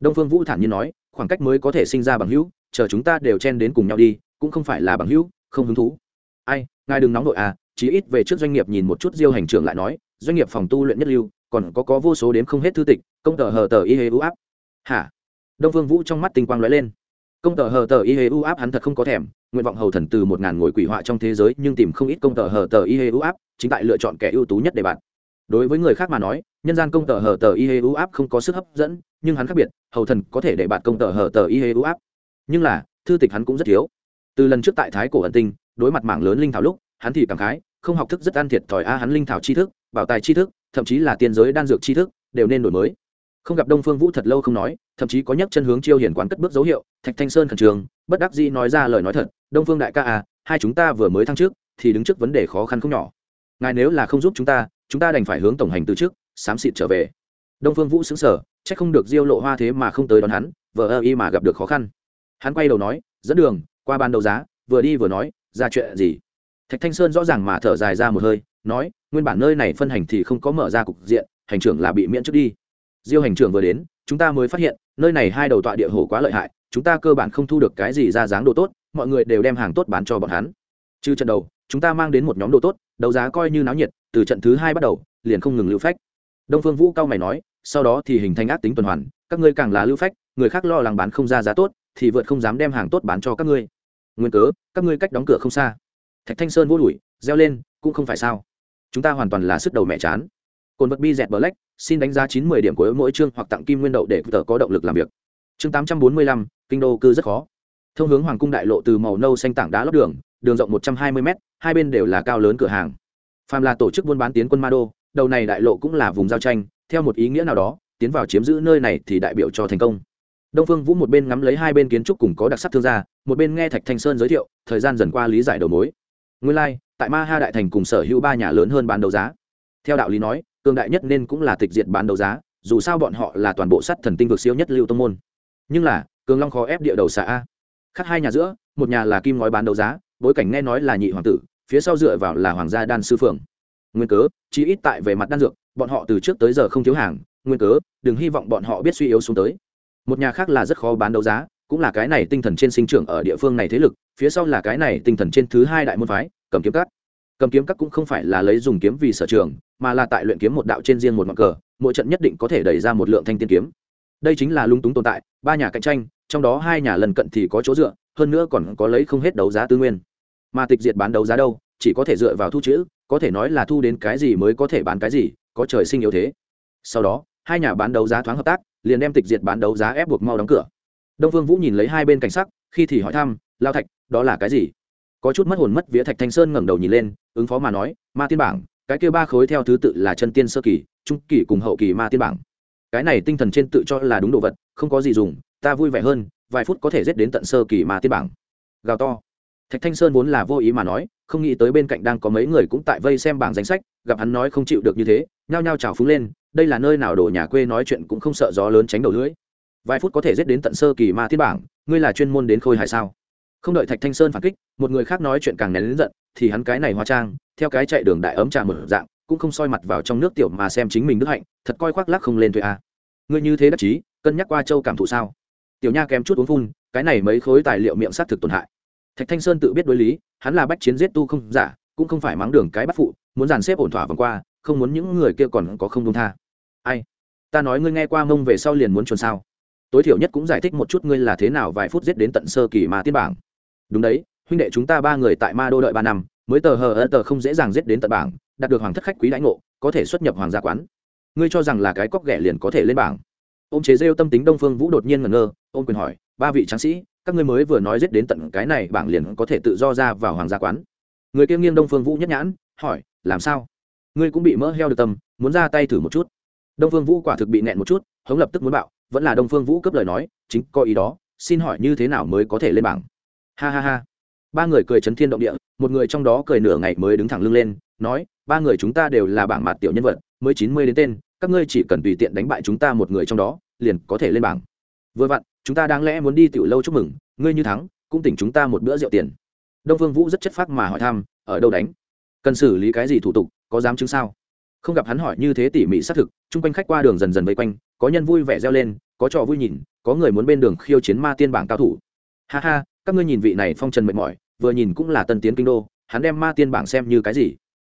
Đông phương vũ thản nhiên nói, khoảng cách mới có thể sinh ra bằng hữu, chờ chúng ta đều chen đến cùng nhau đi, cũng không phải là bằng hữu, không hứng thú. Ai, ngài đừng nóng nội à chí ít về trước doanh nghiệp nhìn một chút diêu hành trưởng lại nói, doanh nghiệp phòng tu luyện nhất lưu, còn có có vô số đếm không hết thư tịch, công tờ hờ tờ y hê u áp. Hả? Đông phương vũ trong mắt tinh quang lóe lên. Công tờ hờ tờ y hê u áp hắn thật không có thèm, nguyện vọng hầu thần từ một ngàn ngồi quỷ họa trong thế giới, nhưng tìm không ít công tờ hờ tờ y hê u áp, chính tại lựa chọn kẻ ưu tú nhất để bạn. Đối với người khác mà nói, nhân gian công tờ hờ tờ y hê u áp không có sức hấp dẫn, nhưng hắn khác biệt, hầu thần có thể để bạn công tờ hờ tờ y hê u áp. Nhưng là, thư tịch hắn cũng rất thiếu. Từ lần trước tại thái cổ ẩn tinh, đối mặt mảng lớn linh thảo lúc, hắn thì cảm khái, không học thức rất ăn thiệt thòi a, hắn linh thảo tri thức, bảo tài tri thức, thậm chí là tiên giới đan dược tri thức, đều nên đổi mới không gặp đông phương vũ thật lâu không nói, thậm chí có nhấc chân hướng chiêu hiển quán cất bước dấu hiệu, thạch thanh sơn khẩn trường bất đắc dĩ nói ra lời nói thật, đông phương đại ca à hai chúng ta vừa mới thăng trước thì đứng trước vấn đề khó khăn không nhỏ. Ngài nếu là không giúp chúng ta chúng ta đành phải hướng tổng hành từ trước, xám xịt trở về. Đông phương vũ xứng sở c h ắ c không được diêu lộ hoa thế mà không tới đón hắn, vờ ơ y mà gặp được khó khăn. Hắn quay đầu nói, dẫn đường, qua ban đấu giá, vừa đi vừa nói, ra chuyện gì? Thạch thanh sơn rõ ràng mà thở dài ra một hơi, nói, nguyên bản nơi này phân hành thì không có mở ra cục diện, hành trưởng là bị miễn trước đi diêu hành trưởng vừa đến, chúng ta mới phát hiện, nơi này hai đầu tọa địa hồ quá lợi hại, chúng ta cơ bản không thu được cái gì ra dáng đồ tốt, mọi người đều đem hàng tốt bán cho bọn hắn. Trừ trận đầu, chúng ta mang đến một nhóm đồ tốt, đấu giá coi như náo nhiệt, từ trận thứ hai bắt đầu, liền không ngừng lưu phách. Đông phương vũ cao mày nói, sau đó thì hình thành ác tính tuần hoàn, các ngươi càng là lưu phách, người khác lo lắng bán không ra giá tốt, thì vượt không dám đem hàng tốt bán cho các ngươi. Nguyên cớ, các ngươi cách đóng cửa không xa. Thạch thanh sơn vô đuổi, reo lên, cũng không phải sao. Chúng ta hoàn toàn là sức đầu mẹ chán cồn vật bi dẹt black xin đánh giá chín mươi điểm của mỗi chương hoặc tặng kim nguyên đậu để tờ có động lực làm việc. Chương tám trăm bốn mươi lăm kinh đô cư rất khó. Thông hướng hoàng cung đại lộ từ màu nâu xanh tảng đá lót đường đường rộng một trăm hai mươi m hai bên đều là cao lớn cửa hàng. Phàm là tổ chức buôn bán tiến quân ma đô đầu này đại lộ cũng là vùng giao tranh theo một ý nghĩa nào đó tiến vào chiếm giữ nơi này thì đại biểu cho thành công. Đông phương vũ một bên ngắm lấy hai bên kiến trúc cùng có đặc sắc thương gia một bên nghe thạch thanh sơn giới thiệu thời gian dần qua lý giải đầu mối. Nguyên lai、like, tại ma ha đại thành cùng sở hữu ba nhà lớn hơn bán đấu giá. Theo đạo lý nói cường đại nhất nên cũng là tịch diệt bán đấu giá, dù sao bọn họ là toàn bộ sắt thần tinh vực siêu nhất lưu tông môn. Nhưng là, cường long khó ép địa đầu xạ a. Khác hai nhà giữa, một nhà là kim ngói bán đấu giá, bối cảnh nghe nói là nhị hoàng tử, phía sau dựa vào là hoàng gia đan sư phượng. Nguyên cớ chỉ ít tại về mặt đan dược, bọn họ từ trước tới giờ không thiếu hàng, nguyên cớ, đừng hy vọng bọn họ biết suy yếu xuống tới. Một nhà khác là rất khó bán đấu giá, cũng là cái này tinh thần trên sinh trưởng ở địa phương này thế lực, phía sau là cái này tinh thần trên thứ hai đại môn phái, cầm kiếm cắt cầm kiếm cắt cũng không phải là lấy dùng kiếm vì sở trường mà là tại luyện kiếm một đạo trên riêng một ngọn cờ, mỗi trận nhất định có thể đẩy ra một lượng thanh tiên kiếm. Đây chính là lung túng tồn tại, ba nhà cạnh tranh, trong đó hai nhà lần cận thì có chỗ dựa, hơn nữa còn có lấy không hết đấu giá tư nguyên. Mà tịch diệt bán đấu giá đâu, chỉ có thể dựa vào thu chữ, có thể nói là thu đến cái gì mới có thể bán cái gì, có trời sinh yếu thế. Sau đó, hai nhà bán đấu giá thoáng hợp tác, liền đem tịch diệt bán đấu giá ép buộc mau đóng cửa. Đông vương vũ nhìn lấy hai bên cảnh sắc, khi thì hỏi thăm, lao thạch, đó là cái gì? Có chút mất hồn mất vía thạch thanh sơn ngẩng đầu nhìn lên, ứng phó mà nói, ma tiên bảng cái kia ba khối theo thứ tự là chân tiên sơ kỳ, trung kỳ cùng hậu kỳ ma tiên bảng. Cái này tinh thần trên tự cho là đúng đồ vật, không có gì dùng, ta vui vẻ hơn, vài phút có thể giết đến tận sơ kỳ ma tiên bảng. Gào to. Thạch thanh sơn vốn là vô ý mà nói, không nghĩ tới bên cạnh đang có mấy người cũng tại vây xem bảng danh sách, gặp hắn nói không chịu được như thế, nhao nhao trào phúng lên, đây là nơi nào đổ nhà quê nói chuyện cũng không sợ gió lớn tránh đầu lưỡi. Vài phút có thể giết đến tận sơ kỳ ma tiên bảng, ngươi là chuyên môn đến khôi hài sao? Không đợi thạch thanh sơn phản kích, một người khác nói chuyện càng nén đến giận thì hắn cái này hóa trang, theo cái chạy đường đại ấm trà mở dạng, cũng không soi mặt vào trong nước tiểu mà xem chính mình đức hạnh, thật coi khoác lác không lên thuê a à. ngươi như thế đắc chí, cân nhắc qua châu cảm thụ sao? Tiểu nha kém chút uống phun, cái này mấy khối tài liệu miệng sát thực tổn hại. Thạch thanh sơn tự biết đối lý, hắn là bách chiến giết tu không giả, cũng không phải mắng đường cái bắt phụ, muốn dàn xếp ổn thỏa vòng qua, không muốn những người kia còn có không đông tha. Ai? Ta nói ngươi nghe qua mông về sau liền muốn chuồn sao? Tối thiểu nhất cũng giải thích một chút ngươi là thế nào vài phút giết đến tận sơ kỳ mà tiên bảng. Đúng đấy huynh đệ chúng ta ba người tại ma đô đợi ba năm, mới tờ hờ ơ tờ không dễ dàng giết đến tận bảng, đạt được hoàng thất khách quý lãnh ngộ, có thể xuất nhập hoàng gia quán. Ngươi cho rằng là cái cóc ghẻ liền có thể lên bảng. Ô m chế rêu tâm tính đông phương vũ đột nhiên ngẩn ngơ ô m quyền hỏi, ba vị tráng sĩ, các ngươi mới vừa nói giết đến tận cái này bảng liền có thể tự do ra vào hoàng gia quán? Người kia nghiêng đông phương vũ nhất nhãn, hỏi, làm sao? Ngươi cũng bị mỡ heo được tâm, muốn ra tay thử một chút? Đông phương vũ quả thực bị nẹn một chút, hống lập tức muốn bạo, vẫn là đông phương vũ cấp lời nói, chính có ý đó, xin hỏi như thế nào mới có thể lên bảng? Ha ha ha ba người cười chấn thiên động địa, một người trong đó cười nửa ngày mới đứng thẳng lưng lên, nói, ba người chúng ta đều là bảng mặt tiểu nhân vật, mới chín mươi đến tên, các ngươi chỉ cần tùy tiện đánh bại chúng ta một người trong đó, liền có thể lên bảng. Vừa vặn, chúng ta đáng lẽ muốn đi tiểu lâu chúc mừng, ngươi như thắng, cũng tỉnh chúng ta một bữa rượu tiền. Đông phương vũ rất chất phác mà hỏi thăm, ở đâu đánh? Cần xử lý cái gì thủ tục, có dám chứng sao? Không gặp hắn hỏi như thế tỉ mỉ xác thực, chung quanh khách qua đường dần dần vây quanh, có nhân vui vẻ reo lên, có trò vui nhìn, có người muốn bên đường khiêu chiến ma tiên bảng cao thủ. Ha ha, các ngươi nhìn vị này phong trần mệt mỏi vừa nhìn cũng là tân tiến kinh đô, hắn đem ma tiên bảng xem như cái gì.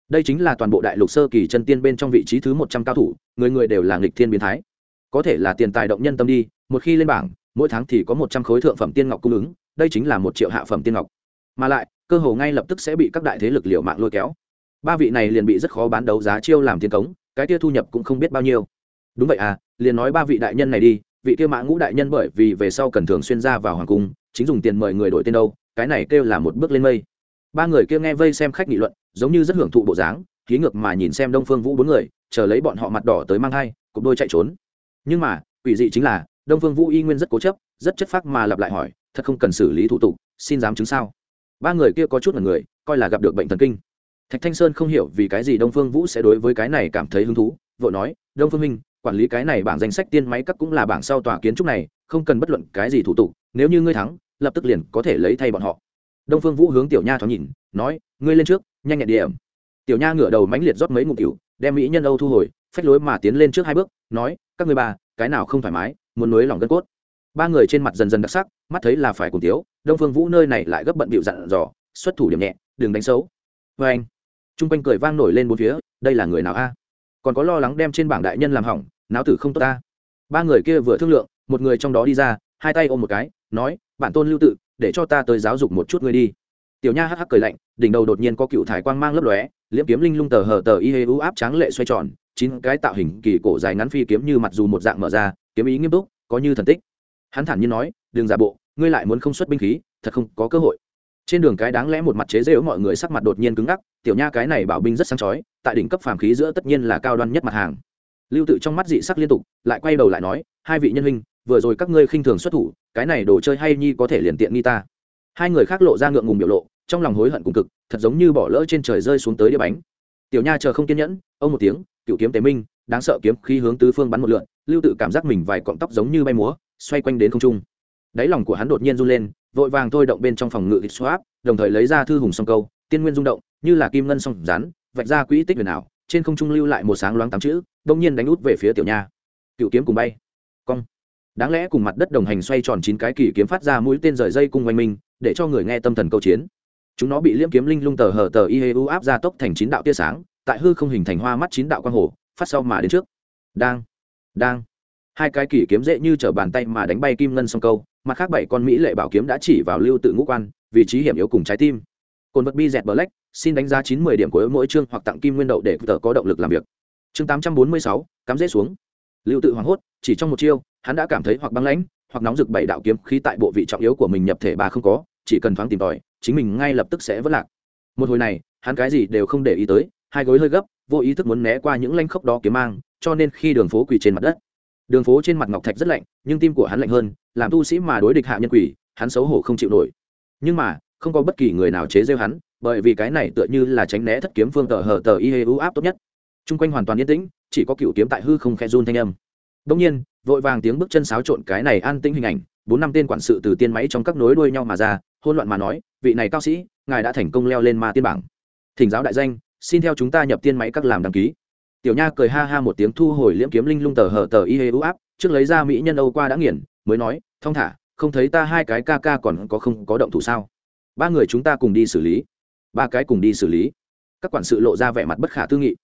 Đây chính là toàn bộ đại lục sơ kỳ chân tiên bên trong vị trí thứ một trăm cao thủ, người người đều là nghịch thiên biến thái. Có thể là tiền tài động nhân tâm đi, một khi lên bảng, mỗi tháng thì có một trăm khối thượng phẩm tiên ngọc cung ứng, đây chính là một triệu hạ phẩm tiên ngọc. Mà lại, cơ hồ ngay lập tức sẽ bị các đại thế lực liệu mạng lôi kéo. Ba vị này liền bị rất khó bán đấu giá chiêu làm tiền cống, cái kia thu nhập cũng không biết bao nhiêu. Đúng vậy à liền nói ba vị đại nhân này đi, vị kia mã ngũ đại nhân bởi vì về sau cần thường xuyên ra vào hoàng cung, chính dùng tiền mời người đổi tên đâu cái này kêu là một bước lên mây. Ba người kia nghe vây xem khách nghị luận, giống như rất hưởng thụ bộ dáng, khí ngược mà nhìn xem đông phương vũ bốn người, chờ lấy bọn họ mặt đỏ tới mang thai, cục đôi chạy trốn. Nhưng mà, quỷ dị chính là, đông phương vũ y nguyên rất cố chấp, rất chất phác mà lặp lại hỏi, thật không cần xử lý thủ tục, xin dám chứng sao? Ba người kia có chút là người, coi là gặp được bệnh thần kinh. Thạch thanh sơn không hiểu vì cái gì đông phương vũ sẽ đối với cái này cảm thấy hứng thú, vội nói, đông phương minh, quản lý cái này bảng danh sách tiên máy các cũng là bảng sau tòa kiến trúc này, không cần bất luận cái gì thủ tục, nếu như ngươi thắng lập tức liền có thể lấy thay bọn họ. Đông phương vũ hướng tiểu nha thoáng nhìn, nói, ngươi lên trước, nhanh nhẹn điểm. Tiểu nha ngửa đầu mãnh liệt rót mấy ngụm cựu đem mỹ nhân âu thu hồi, phách lối mà tiến lên trước hai bước, nói, các ngươi bà cái nào không thoải mái, muốn nối lòng gân cốt. Ba người trên mặt dần dần đặc sắc, mắt thấy là phải cùng tiếu đông phương vũ nơi này lại gấp bận bịu dặn dò, xuất thủ điểm nhẹ, đừng đánh xấu. Vê anh t r u n g quanh cười vang nổi lên bốn phía, đây là người nào a? Còn có lo lắng đem trên bảng đại nhân làm hỏng, náo tử không tốt ta. Ba người kia vừa thương lượng, một người trong đó đi ra, hai tay ôm một cái, nói bản tôn lưu tự, để cho ta tới giáo dục một chút ngươi đi. Tiểu nha hắc hắc cười lạnh, đỉnh đầu đột nhiên có cựu thải quang mang lấp lóe, liễm kiếm linh lung tờ hờ tờ y hê u áp tráng lệ xoay tròn, chín cái tạo hình kỳ cổ dài ngắn phi kiếm như mặt dù một dạng mở ra, kiếm ý nghiêm túc, có như thần tích. Hắn thản nhiên nói, đừng giả bộ, ngươi lại muốn không xuất binh khí, thật không có cơ hội. Trên đường cái đáng lẽ một mặt chế rễu mọi người sắc mặt đột nhiên cứng ngắc, tiểu nha, cái này bảo binh rất sáng chói, tại đỉnh cấp phàm khí giữa tất nhiên là cao đoan nhất mặt hàng. Lưu tự trong mắt dị sắc liên tục, lại quay đầu lại nói, hai vị nhân huynh vừa rồi các ngươi khinh thường xuất thủ, cái này đồ chơi hay nhi có thể liền tiện nghi ta. Hai người khác lộ ra ngượng ngùng biểu lộ, trong lòng hối hận cùng cực, thật giống như bỏ lỡ trên trời rơi xuống tới đĩa bánh. Tiểu nha chờ không kiên nhẫn, ông một tiếng, cựu kiếm tế minh, đáng sợ kiếm khi hướng tứ phương bắn một lượn, lưu tự cảm giác mình vài cọng tóc giống như bay múa, xoay quanh đến không trung. Đáy lòng của hắn đột nhiên run lên, vội vàng thôi động bên trong phòng ngự xoáp đồng thời lấy ra thư hùng song câu, tiên nguyên rung động, như là kim ngân song rắn, vạch ra quỹ tích huyền ảo, trên không trung lưu lại một sáng loáng tám chữ, đông nhiên đánh út về phía tiểu nha. Cựu kiếm cùng bay. Cong đáng lẽ cùng mặt đất đồng hành xoay tròn chín cái kỳ kiếm phát ra mũi tên rời dây cung oanh minh, để cho người nghe tâm thần câu chiến. Chúng nó bị liễm kiếm linh lung tờ hở tờ y hê u áp ra tốc thành chín đạo tia sáng, tại hư không hình thành hoa mắt chín đạo quang hồ, phát sau mà đến trước. Đang đang. Hai cái kỳ kiếm dễ như t r ở bàn tay mà đánh bay kim ngân song câu, mặt khác bảy con mỹ lệ bảo kiếm đã chỉ vào lưu tự ngũ quan, vị trí hiểm yếu cùng trái tim. Cồn vật bi dẹt black, xin đánh giá chín mươi điểm của mỗi chương hoặc tặng kim nguyên đậu để tờ có động lực làm việc. Chương tám trăm bốn mươi sáu, cắm dễ xuống. Lưu tự hoảng hốt, chỉ trong một chiêu hắn đã cảm thấy hoặc băng lãnh, hoặc nóng rực bảy đạo kiếm khí tại bộ vị trọng yếu của mình nhập thể bà không có, chỉ cần thoáng tìm tòi, chính mình ngay lập tức sẽ vất lạc. Một hồi này, hắn cái gì đều không để ý tới, hai gối hơi gấp, vô ý thức muốn né qua những lanh khốc đó kiếm mang, cho nên khi đường phố quỳ trên mặt đất, đường phố trên mặt ngọc thạch rất lạnh, nhưng tim của hắn lạnh hơn, làm tu sĩ mà đối địch hạ nhân quỷ hắn xấu hổ không chịu nổi. Nhưng mà, không có bất kỳ người nào chế rêu hắn, bởi vì cái này tựa như là tránh né thất kiếm phương tờ hờ tờ y hê u áp tốt nhất. T r u n g quanh hoàn toàn yên tĩnh, chỉ có cựu kiếm tại hư không khe run thanh âm. Đông nhiên vội vàng tiếng bước chân xáo trộn cái này an tĩnh hình ảnh, bốn năm tên quản sự từ tiên máy trong các nối đuôi nhau mà ra hôn loạn mà nói, vị này cao sĩ, ngài đã thành công leo lên ma tiên bảng. Thỉnh giáo đại danh, xin theo chúng ta nhập tiên máy các làm đăng ký. Tiểu nha cười ha ha một tiếng thu hồi liễm kiếm linh lung tờ hở tờ y hê ưu áp, trước lấy ra mỹ nhân âu qua đã nghiền, mới nói, thong thả, không thấy ta hai cái ca ca còn có không có động thủ sao? Ba người chúng ta cùng đi xử lý. Ba cái cùng đi xử lý. Các quản sự lộ ra vẻ mặt bất khả tư nghị.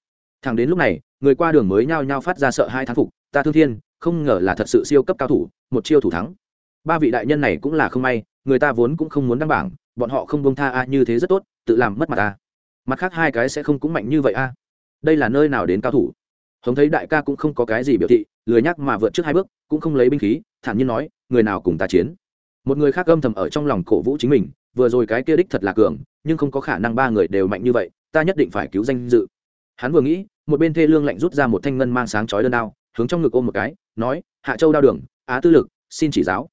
Thằng đến lúc này, người qua đường mới nhao nhao phát ra sợ hai thán phục, ta thương thiên không ngờ là thật sự siêu cấp cao thủ, một chiêu thủ thắng. Ba vị đại nhân này cũng là không may, người ta vốn cũng không muốn đăng bảng, bọn họ không bông tha a như thế rất tốt, tự làm mất mặt a. Mặt khác hai cái sẽ không cũng mạnh như vậy a. Đây là nơi nào đến cao thủ? Hống thấy đại ca cũng không có cái gì biểu thị, lười nhắc mà vượt trước hai bước, cũng không lấy binh khí, thản nhiên nói, người nào cùng ta chiến? Một người khác âm thầm ở trong lòng cổ vũ chính mình, vừa rồi cái kia đích thật là cường, nhưng không có khả năng ba người đều mạnh như vậy, ta nhất định phải cứu danh dự. Hắn vừa nghĩ, một bên thê lương lạnh rút ra một thanh ngân mang sáng chói đơn đao, hướng trong ngực ôm một cái nói, hạ châu đao đường, á tư lực, xin chỉ giáo.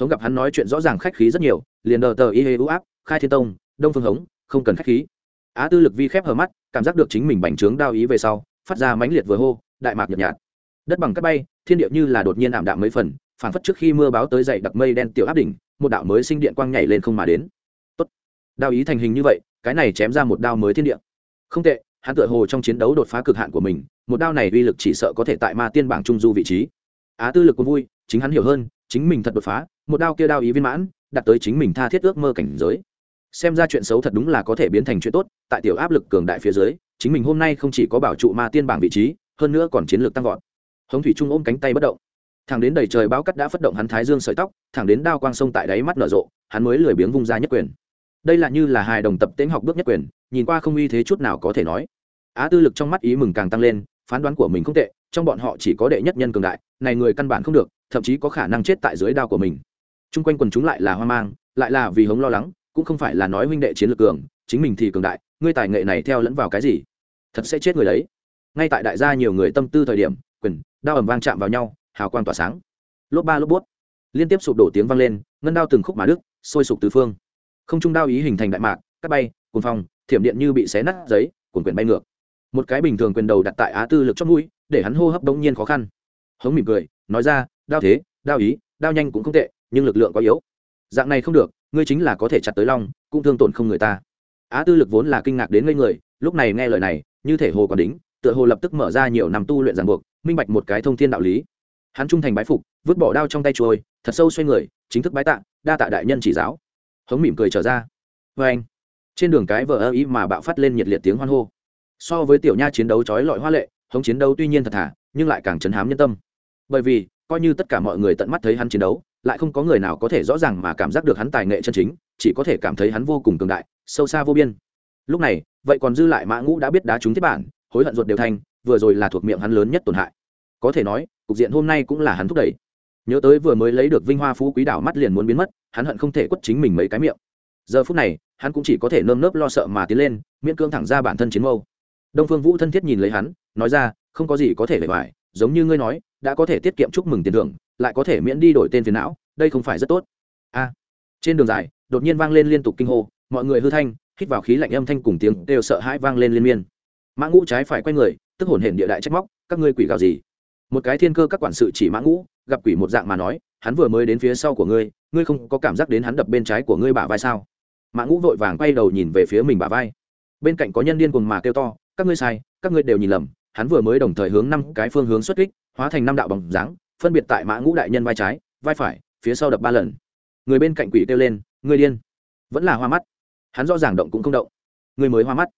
Hống gặp hắn nói chuyện rõ ràng khách khí rất nhiều, liền đờ tờ y hê u áp, khai thiên tông, đông phương hống, không cần khách khí. Á tư lực vi khép hờ mắt, cảm giác được chính mình bành trướng đao ý về sau, phát ra mãnh liệt vừa hô, đại mạc nhợt nhạt. Đất bằng cắt bay, thiên địa như là đột nhiên ảm đạm mấy phần phản phất trước khi mưa báo tới dậy đặc mây đen tiểu áp đỉnh, một đạo mới sinh điện quang nhảy lên không mà đến. Tốt. Đao ý thành hình như vậy, cái này chém ra một đao mới thiên địa. Không tệ, hắn tựa hồ trong chiến đấu đột phá cực hạn của mình, một đao này uy lực chỉ sợ có thể tại ma tiên bảng trung du vị trí á tư lực cũng vui, chính hắn hiểu hơn, chính mình thật đột phá, một đao kia đao ý viên mãn đặt tới chính mình tha thiết ước mơ cảnh giới. Xem ra chuyện xấu thật đúng là có thể biến thành chuyện tốt, tại tiểu áp lực cường đại phía dưới, chính mình hôm nay không chỉ có bảo trụ ma tiên bảng vị trí, hơn nữa còn chiến lược tăng vọt. Hống thủy trung ôm cánh tay bất động. Thẳng đến đầy trời báo cắt đã phất động hắn thái dương sợi tóc, thẳng đến đao quang sông tại đáy mắt nở rộ, hắn mới lười biếng vung ra nhất quyền. Đây là như là hài đồng tập tễnh học bước nhất quyền, nhìn qua không uy thế chút nào có thể nói. Á tư lực trong mắt ý mừng càng tăng lên, phán đoán của mình không tệ trong bọn họ chỉ có đệ nhất nhân cường đại, này người căn bản không được, thậm chí có khả năng chết tại dưới đao của mình. Chung quanh quần chúng lại là hoang mang, lại là vì hống lo lắng, cũng không phải là nói huynh đệ chiến lược cường, chính mình thì cường đại, ngươi tài nghệ này theo lẫn vào cái gì? Thật sẽ chết người đấy. Ngay tại đại gia nhiều người tâm tư thời điểm, quyền, đao ẩm vang chạm vào nhau, hào quang tỏa sáng. Lốp ba lốp bút. Liên tiếp sụp đổ tiếng vang lên, ngân đao từng khúc mà đức sôi sụp tứ phương. Không trung đao ý hình thành đại mạc, cắt bay, cuồng phong, thiểm điện như bị xé nát giấy cuồn quyển bay ngược. Một cái bình thường quyền đầu đặt tại á tư lực trong mũi để hắn hô hấp đống nhiên khó khăn. Hống mỉm cười, nói ra, đao thế, đao ý, đao nhanh cũng không tệ, nhưng lực lượng quá yếu. Dạng này không được, ngươi chính là có thể chặt tới long, cũng thương tổn không người ta. Á tư lực vốn là kinh ngạc đến ngây người, lúc này nghe lời này, như thể hồ còn đính, tựa hồ lập tức mở ra nhiều năm tu luyện ràng buộc, minh bạch một cái thông thiên đạo lý. Hắn trung thành bái phục, vứt bỏ đao trong tay trôi, thật sâu xoay người, chính thức bái tạ, đa tạ đại nhân chỉ giáo. Hống mỉm cười trở ra. Vê anh, trên đường cái vờ ơ ý mà bạo phát lên nhiệt liệt tiếng hoan hô. So với tiểu nha chiến đấu trói lọi hoa lệ hống chiến đấu tuy nhiên thật thà, nhưng lại càng chấn hám nhân tâm. Bởi vì, coi như tất cả mọi người tận mắt thấy hắn chiến đấu, lại không có người nào có thể rõ ràng mà cảm giác được hắn tài nghệ chân chính, chỉ có thể cảm thấy hắn vô cùng cường đại, sâu xa vô biên. Lúc này, vậy còn dư lại mã ngũ đã biết đá trúng tiếp bản, hối hận ruột đều thành, vừa rồi là thuộc miệng hắn lớn nhất tổn hại. Có thể nói, cục diện hôm nay cũng là hắn thúc đẩy. Nhớ tới vừa mới lấy được vinh hoa phú quý đảo mắt liền muốn biến mất, hắn hận không thể quất chính mình mấy cái miệng. Giờ phút này, hắn cũng chỉ có thể nơm nớp lo sợ mà tiến lên, miễn cương thẳng ra bản thân chiến mâu. Đông phương vũ thân thiết nhìn lấy hắn nói ra, không có gì có thể bề ngoài, giống như ngươi nói, đã có thể tiết kiệm chúc mừng tiền thưởng, lại có thể miễn đi đổi tên phiền não, đây không phải rất tốt. A. Trên đường dài, đột nhiên vang lên liên tục kinh hô, mọi người hư thanh, hít vào khí lạnh âm thanh cùng tiếng đều sợ hãi vang lên liên miên. Mã ngũ trái phải quay người, tức hồn hển địa đại trách móc, các ngươi quỷ gào gì? Một cái thiên cơ các quản sự chỉ mã ngũ, gặp quỷ một dạng mà nói, hắn vừa mới đến phía sau của ngươi ngươi không có cảm giác đến hắn đập bên trái của ngươi bả vai sao? Mã ngũ vội vàng quay đầu nhìn về phía mình bả vai. Bên cạnh có nhân điên cùng mà kêu to, các ngươi sai, các ngươi đều nhìn lầm hắn vừa mới đồng thời hướng năm cái phương hướng xuất kích, hóa thành năm đạo bằng dáng, phân biệt tại mã ngũ đại nhân vai trái, vai phải, phía sau đập ba lần. Người bên cạnh quỷ kêu lên người điên. Vẫn là hoa mắt. Hắn rõ ràng động cũng không động. Người mới hoa mắt.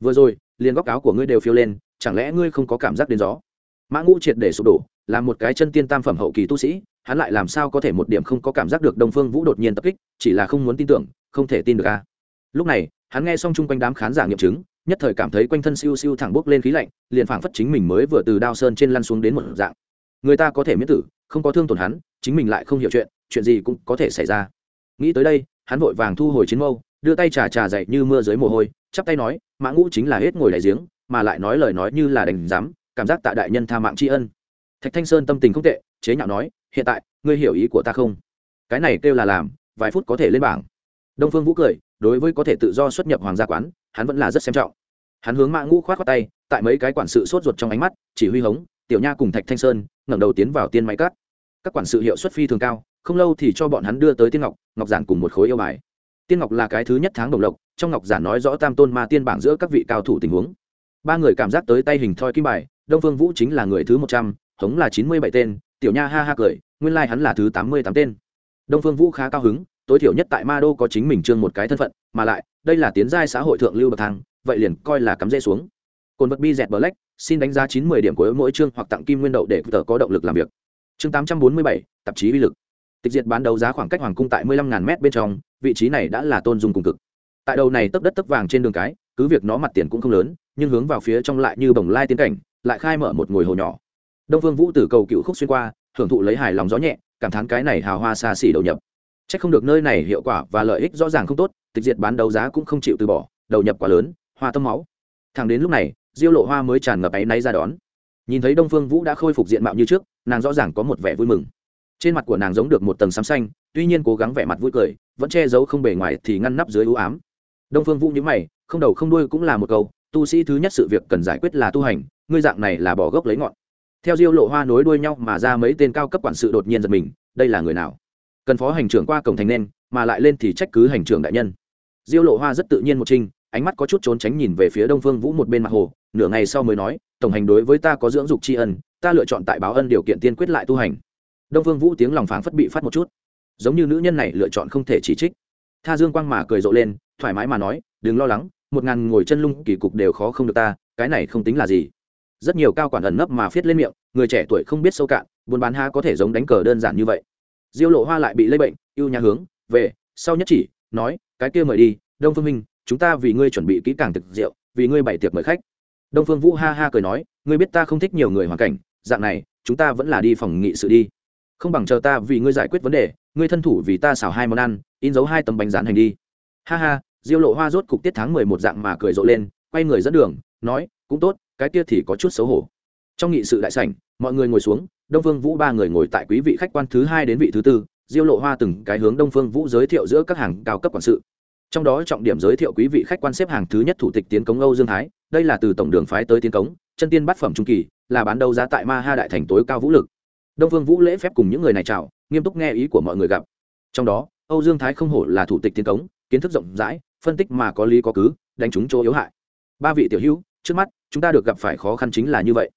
Vừa rồi, liền góc áo của ngươi đều phiêu lên, chẳng lẽ ngươi không có cảm giác đến gió? Mã ngũ triệt để sụp đổ, là một cái chân tiên tam phẩm hậu kỳ tu sĩ, hắn lại làm sao có thể một điểm không có cảm giác được đông phương vũ đột nhiên tập kích, chỉ là không muốn tin tưởng, không thể tin được a. Lúc này, hắn nghe xong chung quanh đám khán giả nghiệm chứng nhất thời cảm thấy quanh thân siêu siêu thẳng bốc lên khí lạnh, liền phảng phất chính mình mới vừa từ đao sơn trên lăn xuống đến một dạng. Người ta có thể miễn tử, không có thương tổn hắn, chính mình lại không hiểu chuyện chuyện gì cũng có thể xảy ra. Nghĩ tới đây, hắn vội vàng thu hồi chiến mâu, đưa tay trà trà dậy như mưa dưới mồ hôi, chắp tay nói, mã ngũ chính là hết ngồi đại giếng, mà lại nói lời nói như là đành dám cảm giác tạ đại nhân tha mạng tri ân. Thạch thanh sơn tâm tình không tệ, chế nhạo nói, hiện tại, ngươi hiểu ý của ta không? Cái này kêu là làm, vài phút có thể lên bảng. Đông phương vũ cười, đối với có thể tự do xuất nhập hoàng gia quán hắn vẫn là rất xem trọng. Hắn hướng mã ngũ khoát khoát tay, tại mấy cái quản sự sốt ruột trong ánh mắt, chỉ huy hống, tiểu nha cùng thạch thanh sơn, ngẩng đầu tiến vào tiên máy cắt các quản sự hiệu suất phi thường cao, không lâu thì cho bọn hắn đưa tới tiên ngọc ngọc giản cùng một khối yêu bài. Tiên ngọc là cái thứ nhất tháng đồng lộc, trong ngọc giản nói rõ tam tôn ma tiên bảng giữa các vị cao thủ tình huống. Ba người cảm giác tới tay hình thoi kim bài, đông phương vũ chính là người thứ một trăm, hống là chín mươi bảy tên, tiểu nha ha ha cười, nguyên lai、like、hắn là thứ tám mươi tám tên. Đông phương vũ khá cao hứng, tối thiểu nhất tại ma đô có chính mình trương một cái thân phận, mà lại đây là tiến giai xã hội thượng lưu bậc thang, vậy liền coi là cắm rễ xuống. Cồn vật bi dẹt black, xin đánh giá chín mươi điểm của mỗi chương hoặc tặng kim nguyên đậu để tờ có động lực làm việc. Chương tám trăm bốn mươi bảy, tạp chí uy lực. Tịch diệt bán đấu giá khoảng cách hoàng cung tại mười lăm ngàn mét bên trong, vị trí này đã là tôn dung cùng cực. Tại đầu này tấp đất tấp vàng trên đường cái, cứ việc nó mặt tiền cũng không lớn, nhưng hướng vào phía trong lại như bồng lai tiến cảnh, lại khai mở một ngồi hồ nhỏ. Đông vương vũ tử cầu cựu khúc xuyên qua, hưởng thụ lấy hài lòng gió nhẹ, cảm thán cái này hào hoa xa xỉ đầu nhập. C h ắ c không được nơi này hiệu quả và lợi ích rõ ràng không tốt tịch diệt bán đấu giá cũng không chịu từ bỏ, đầu nhập quá lớn, hoa tâm máu. Thẳng đến lúc này, diêu lộ hoa mới tràn ngập áy náy ra đón. Nhìn thấy đông phương vũ đã khôi phục diện mạo như trước, nàng rõ ràng có một vẻ vui mừng. Trên mặt của nàng giống được một tầng xám xanh, tuy nhiên cố gắng vẻ mặt vui cười, vẫn che giấu không bề ngoài thì ngăn nắp dưới ưu ám. Đông phương vũ nhớ mày, không đầu không đuôi cũng là một câu, tu sĩ thứ nhất sự việc cần giải quyết là tu hành, ngươi dạng này là bỏ gốc lấy ngọn. Theo diêu lộ hoa nối đuôi nhau mà ra mấy tên cao cấp quản sự đột nhiên giật mình, đây là người nào? Cần phó hành trưởng qua cổng thành nên, mà lại lên thì trách cứ hành trưởng đại nhân diêu lộ hoa rất tự nhiên một trinh ánh mắt có chút trốn tránh nhìn về phía đông phương vũ một bên mặt hồ, nửa ngày sau mới nói, tổng hành đối với ta có dưỡng dục tri ân, ta lựa chọn tại báo ân điều kiện tiên quyết lại tu hành. Đông phương vũ tiếng lòng phảng phất bị phát một chút. Giống như nữ nhân này lựa chọn không thể chỉ trích. Tha dương quang mà cười rộ lên, thoải mái mà nói, đừng lo lắng, một ngàn ngồi chân lung kỳ cục đều khó không được ta, cái này không tính là gì. Rất nhiều cao quản ẩn nấp mà viết lên miệng, người trẻ tuổi không biết sâu cạn, buôn bán ha có thể giống đánh cờ đơn giản như vậy. Diêu lộ hoa lại bị lây bệnh, ưu nhà hướng, về, sau nhất chỉ nói, cái kia mời đi, đông phương minh, chúng ta vì ngươi chuẩn bị kỹ càng thực rượu, vì ngươi bày tiệc mời khách. Đông phương vũ ha ha cười nói, ngươi biết ta không thích nhiều người hoàn cảnh, dạng này, chúng ta vẫn là đi phòng nghị sự đi. Không bằng chờ ta vì ngươi giải quyết vấn đề, ngươi thân thủ vì ta xào hai món ăn, in dấu hai tấm bánh rán hành đi. Ha ha, diêu lộ hoa rốt cục tiết tháng mười một dạng mà cười rộ lên, quay người dẫn đường, nói, cũng tốt, cái kia thì có chút xấu hổ. Trong nghị sự đại sảnh, mọi người ngồi xuống, đông phương vũ ba người ngồi tại quý vị khách quan thứ hai đến vị thứ tư diêu lộ hoa từng cái hướng đông phương vũ giới thiệu giữa các hàng cao cấp quản sự. Trong đó trọng điểm giới thiệu quý vị khách quan xếp hàng thứ nhất thủ tịch tiến cống âu dương thái, đây là từ tổng đường phái tới tiến cống, chân tiên bát phẩm trung kỳ, là bán đấu giá tại ma ha đại thành tối cao vũ lực. Đông phương vũ lễ phép cùng những người này chào, nghiêm túc nghe ý của mọi người gặp. Trong đó, âu dương thái không hổ là thủ tịch tiến cống, kiến thức rộng rãi, phân tích mà có lý có cứ, đánh trúng chỗ yếu hại. Ba vị tiểu hữu, trước mắt, chúng ta được gặp phải khó khăn chính là như vậy.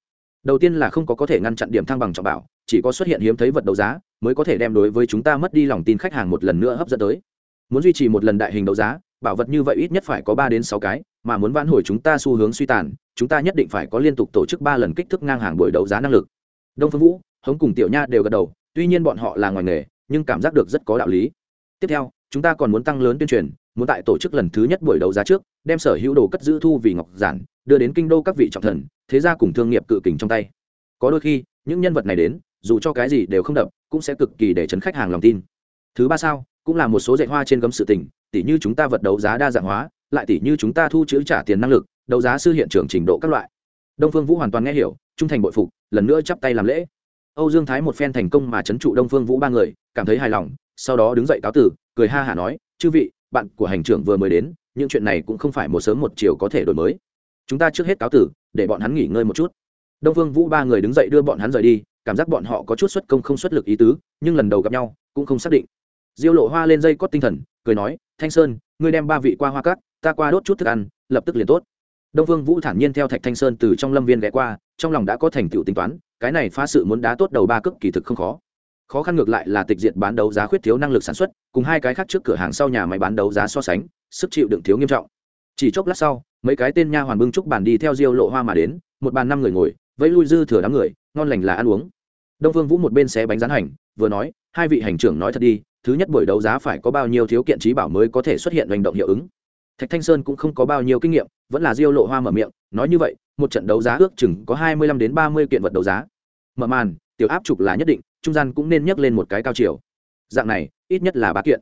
Đầu tiên là không có có thể ngăn chặn điểm thăng bằng trọng bảo chỉ có xuất hiện hiếm thấy vật đấu giá, mới có thể đem đối với chúng ta mất đi lòng tin khách hàng một lần nữa hấp dẫn tới. Muốn duy trì một lần đại hình đấu giá, bảo vật như vậy ít nhất phải có ba đến sáu cái, mà muốn vãn hồi chúng ta xu hướng suy tàn, chúng ta nhất định phải có liên tục tổ chức ba lần kích thước ngang hàng buổi đấu giá năng lực. Đông phương vũ, hống cùng tiểu nha đều gật đầu, tuy nhiên bọn họ là ngoài nghề, nhưng cảm giác được rất có đạo lý. Tiếp theo, chúng ta còn muốn tăng lớn tuyên truyền, muốn tại tổ chức lần thứ nhất buổi đấu giá trước, đem sở hữu đồ cất giữ thu vì ngọc giản, đưa đến kinh đô các vị trọng thần, thế gia cùng thương nghiệp cự kình trong tay. Có đôi khi, những nhân vật này đến dù cho cái gì đều không đập, cũng sẽ cực kỳ để chấn khách hàng lòng tin. Thứ ba sao, cũng là một số dạy hoa trên gấm sự tình, tỉ như chúng ta vật đấu giá đa dạng hóa, lại tỉ như chúng ta thu chữ trả tiền năng lực, đấu giá sư hiện trường trình độ các loại. Đông phương vũ hoàn toàn nghe hiểu, trung thành bội phục, lần nữa chắp tay làm lễ. Âu dương thái một phen thành công mà chấn trụ đông phương vũ ba người, cảm thấy hài lòng, sau đó đứng dậy cáo tử, cười ha hả nói, chư vị, bạn của hành trưởng vừa mới đến, những chuyện này cũng không phải một sớm một chiều có thể đổi mới. Chúng ta trước hết cáo tử, để bọn hắn nghỉ ngơi một chút. Đông phương vũ ba người đứng dậy đưa bọn hắn rời đi cảm giác bọn họ có chút xuất công không xuất lực ý tứ, nhưng lần đầu gặp nhau, cũng không xác định. Diêu lộ hoa lên dây cót tinh thần, cười nói, thanh sơn, ngươi đem ba vị qua hoa cát, ta qua đốt chút thức ăn, lập tức liền tốt. Đông phương vũ thản nhiên theo thạch thanh sơn từ trong lâm viên ghé qua, trong lòng đã có thành tựu tính toán, cái này phá sự muốn đá tốt đầu ba cước kỳ thực không khó. Khó khăn ngược lại là tịch diện bán đấu giá khuyết thiếu năng lực sản xuất, cùng hai cái khác trước cửa hàng sau nhà máy bán đấu giá so sánh, sức chịu đựng thiếu nghiêm trọng. Chỉ chốc lát sau, mấy cái tên nha hoàn bưng trúc bàn đi theo diêu lộ hoa mà đến, một bàn năm người ngồi, vẫy lui dư thừa đám người ngon lành là ăn uống. Đông vương vũ một bên xé bánh rán hành, vừa nói, hai vị hành trưởng nói thật đi, thứ nhất buổi đấu giá phải có bao nhiêu thiếu kiện trí bảo mới có thể xuất hiện hành động hiệu ứng. Thạch thanh sơn cũng không có bao nhiêu kinh nghiệm, vẫn là diêu lộ hoa mở miệng, nói như vậy, một trận đấu giá ước chừng có hai mươi lăm đến ba mươi kiện vật đấu giá. Mở màn, tiểu áp trục là nhất định, trung gian cũng nên nhắc lên một cái cao chiều. Dạng này, ít nhất là ba kiện.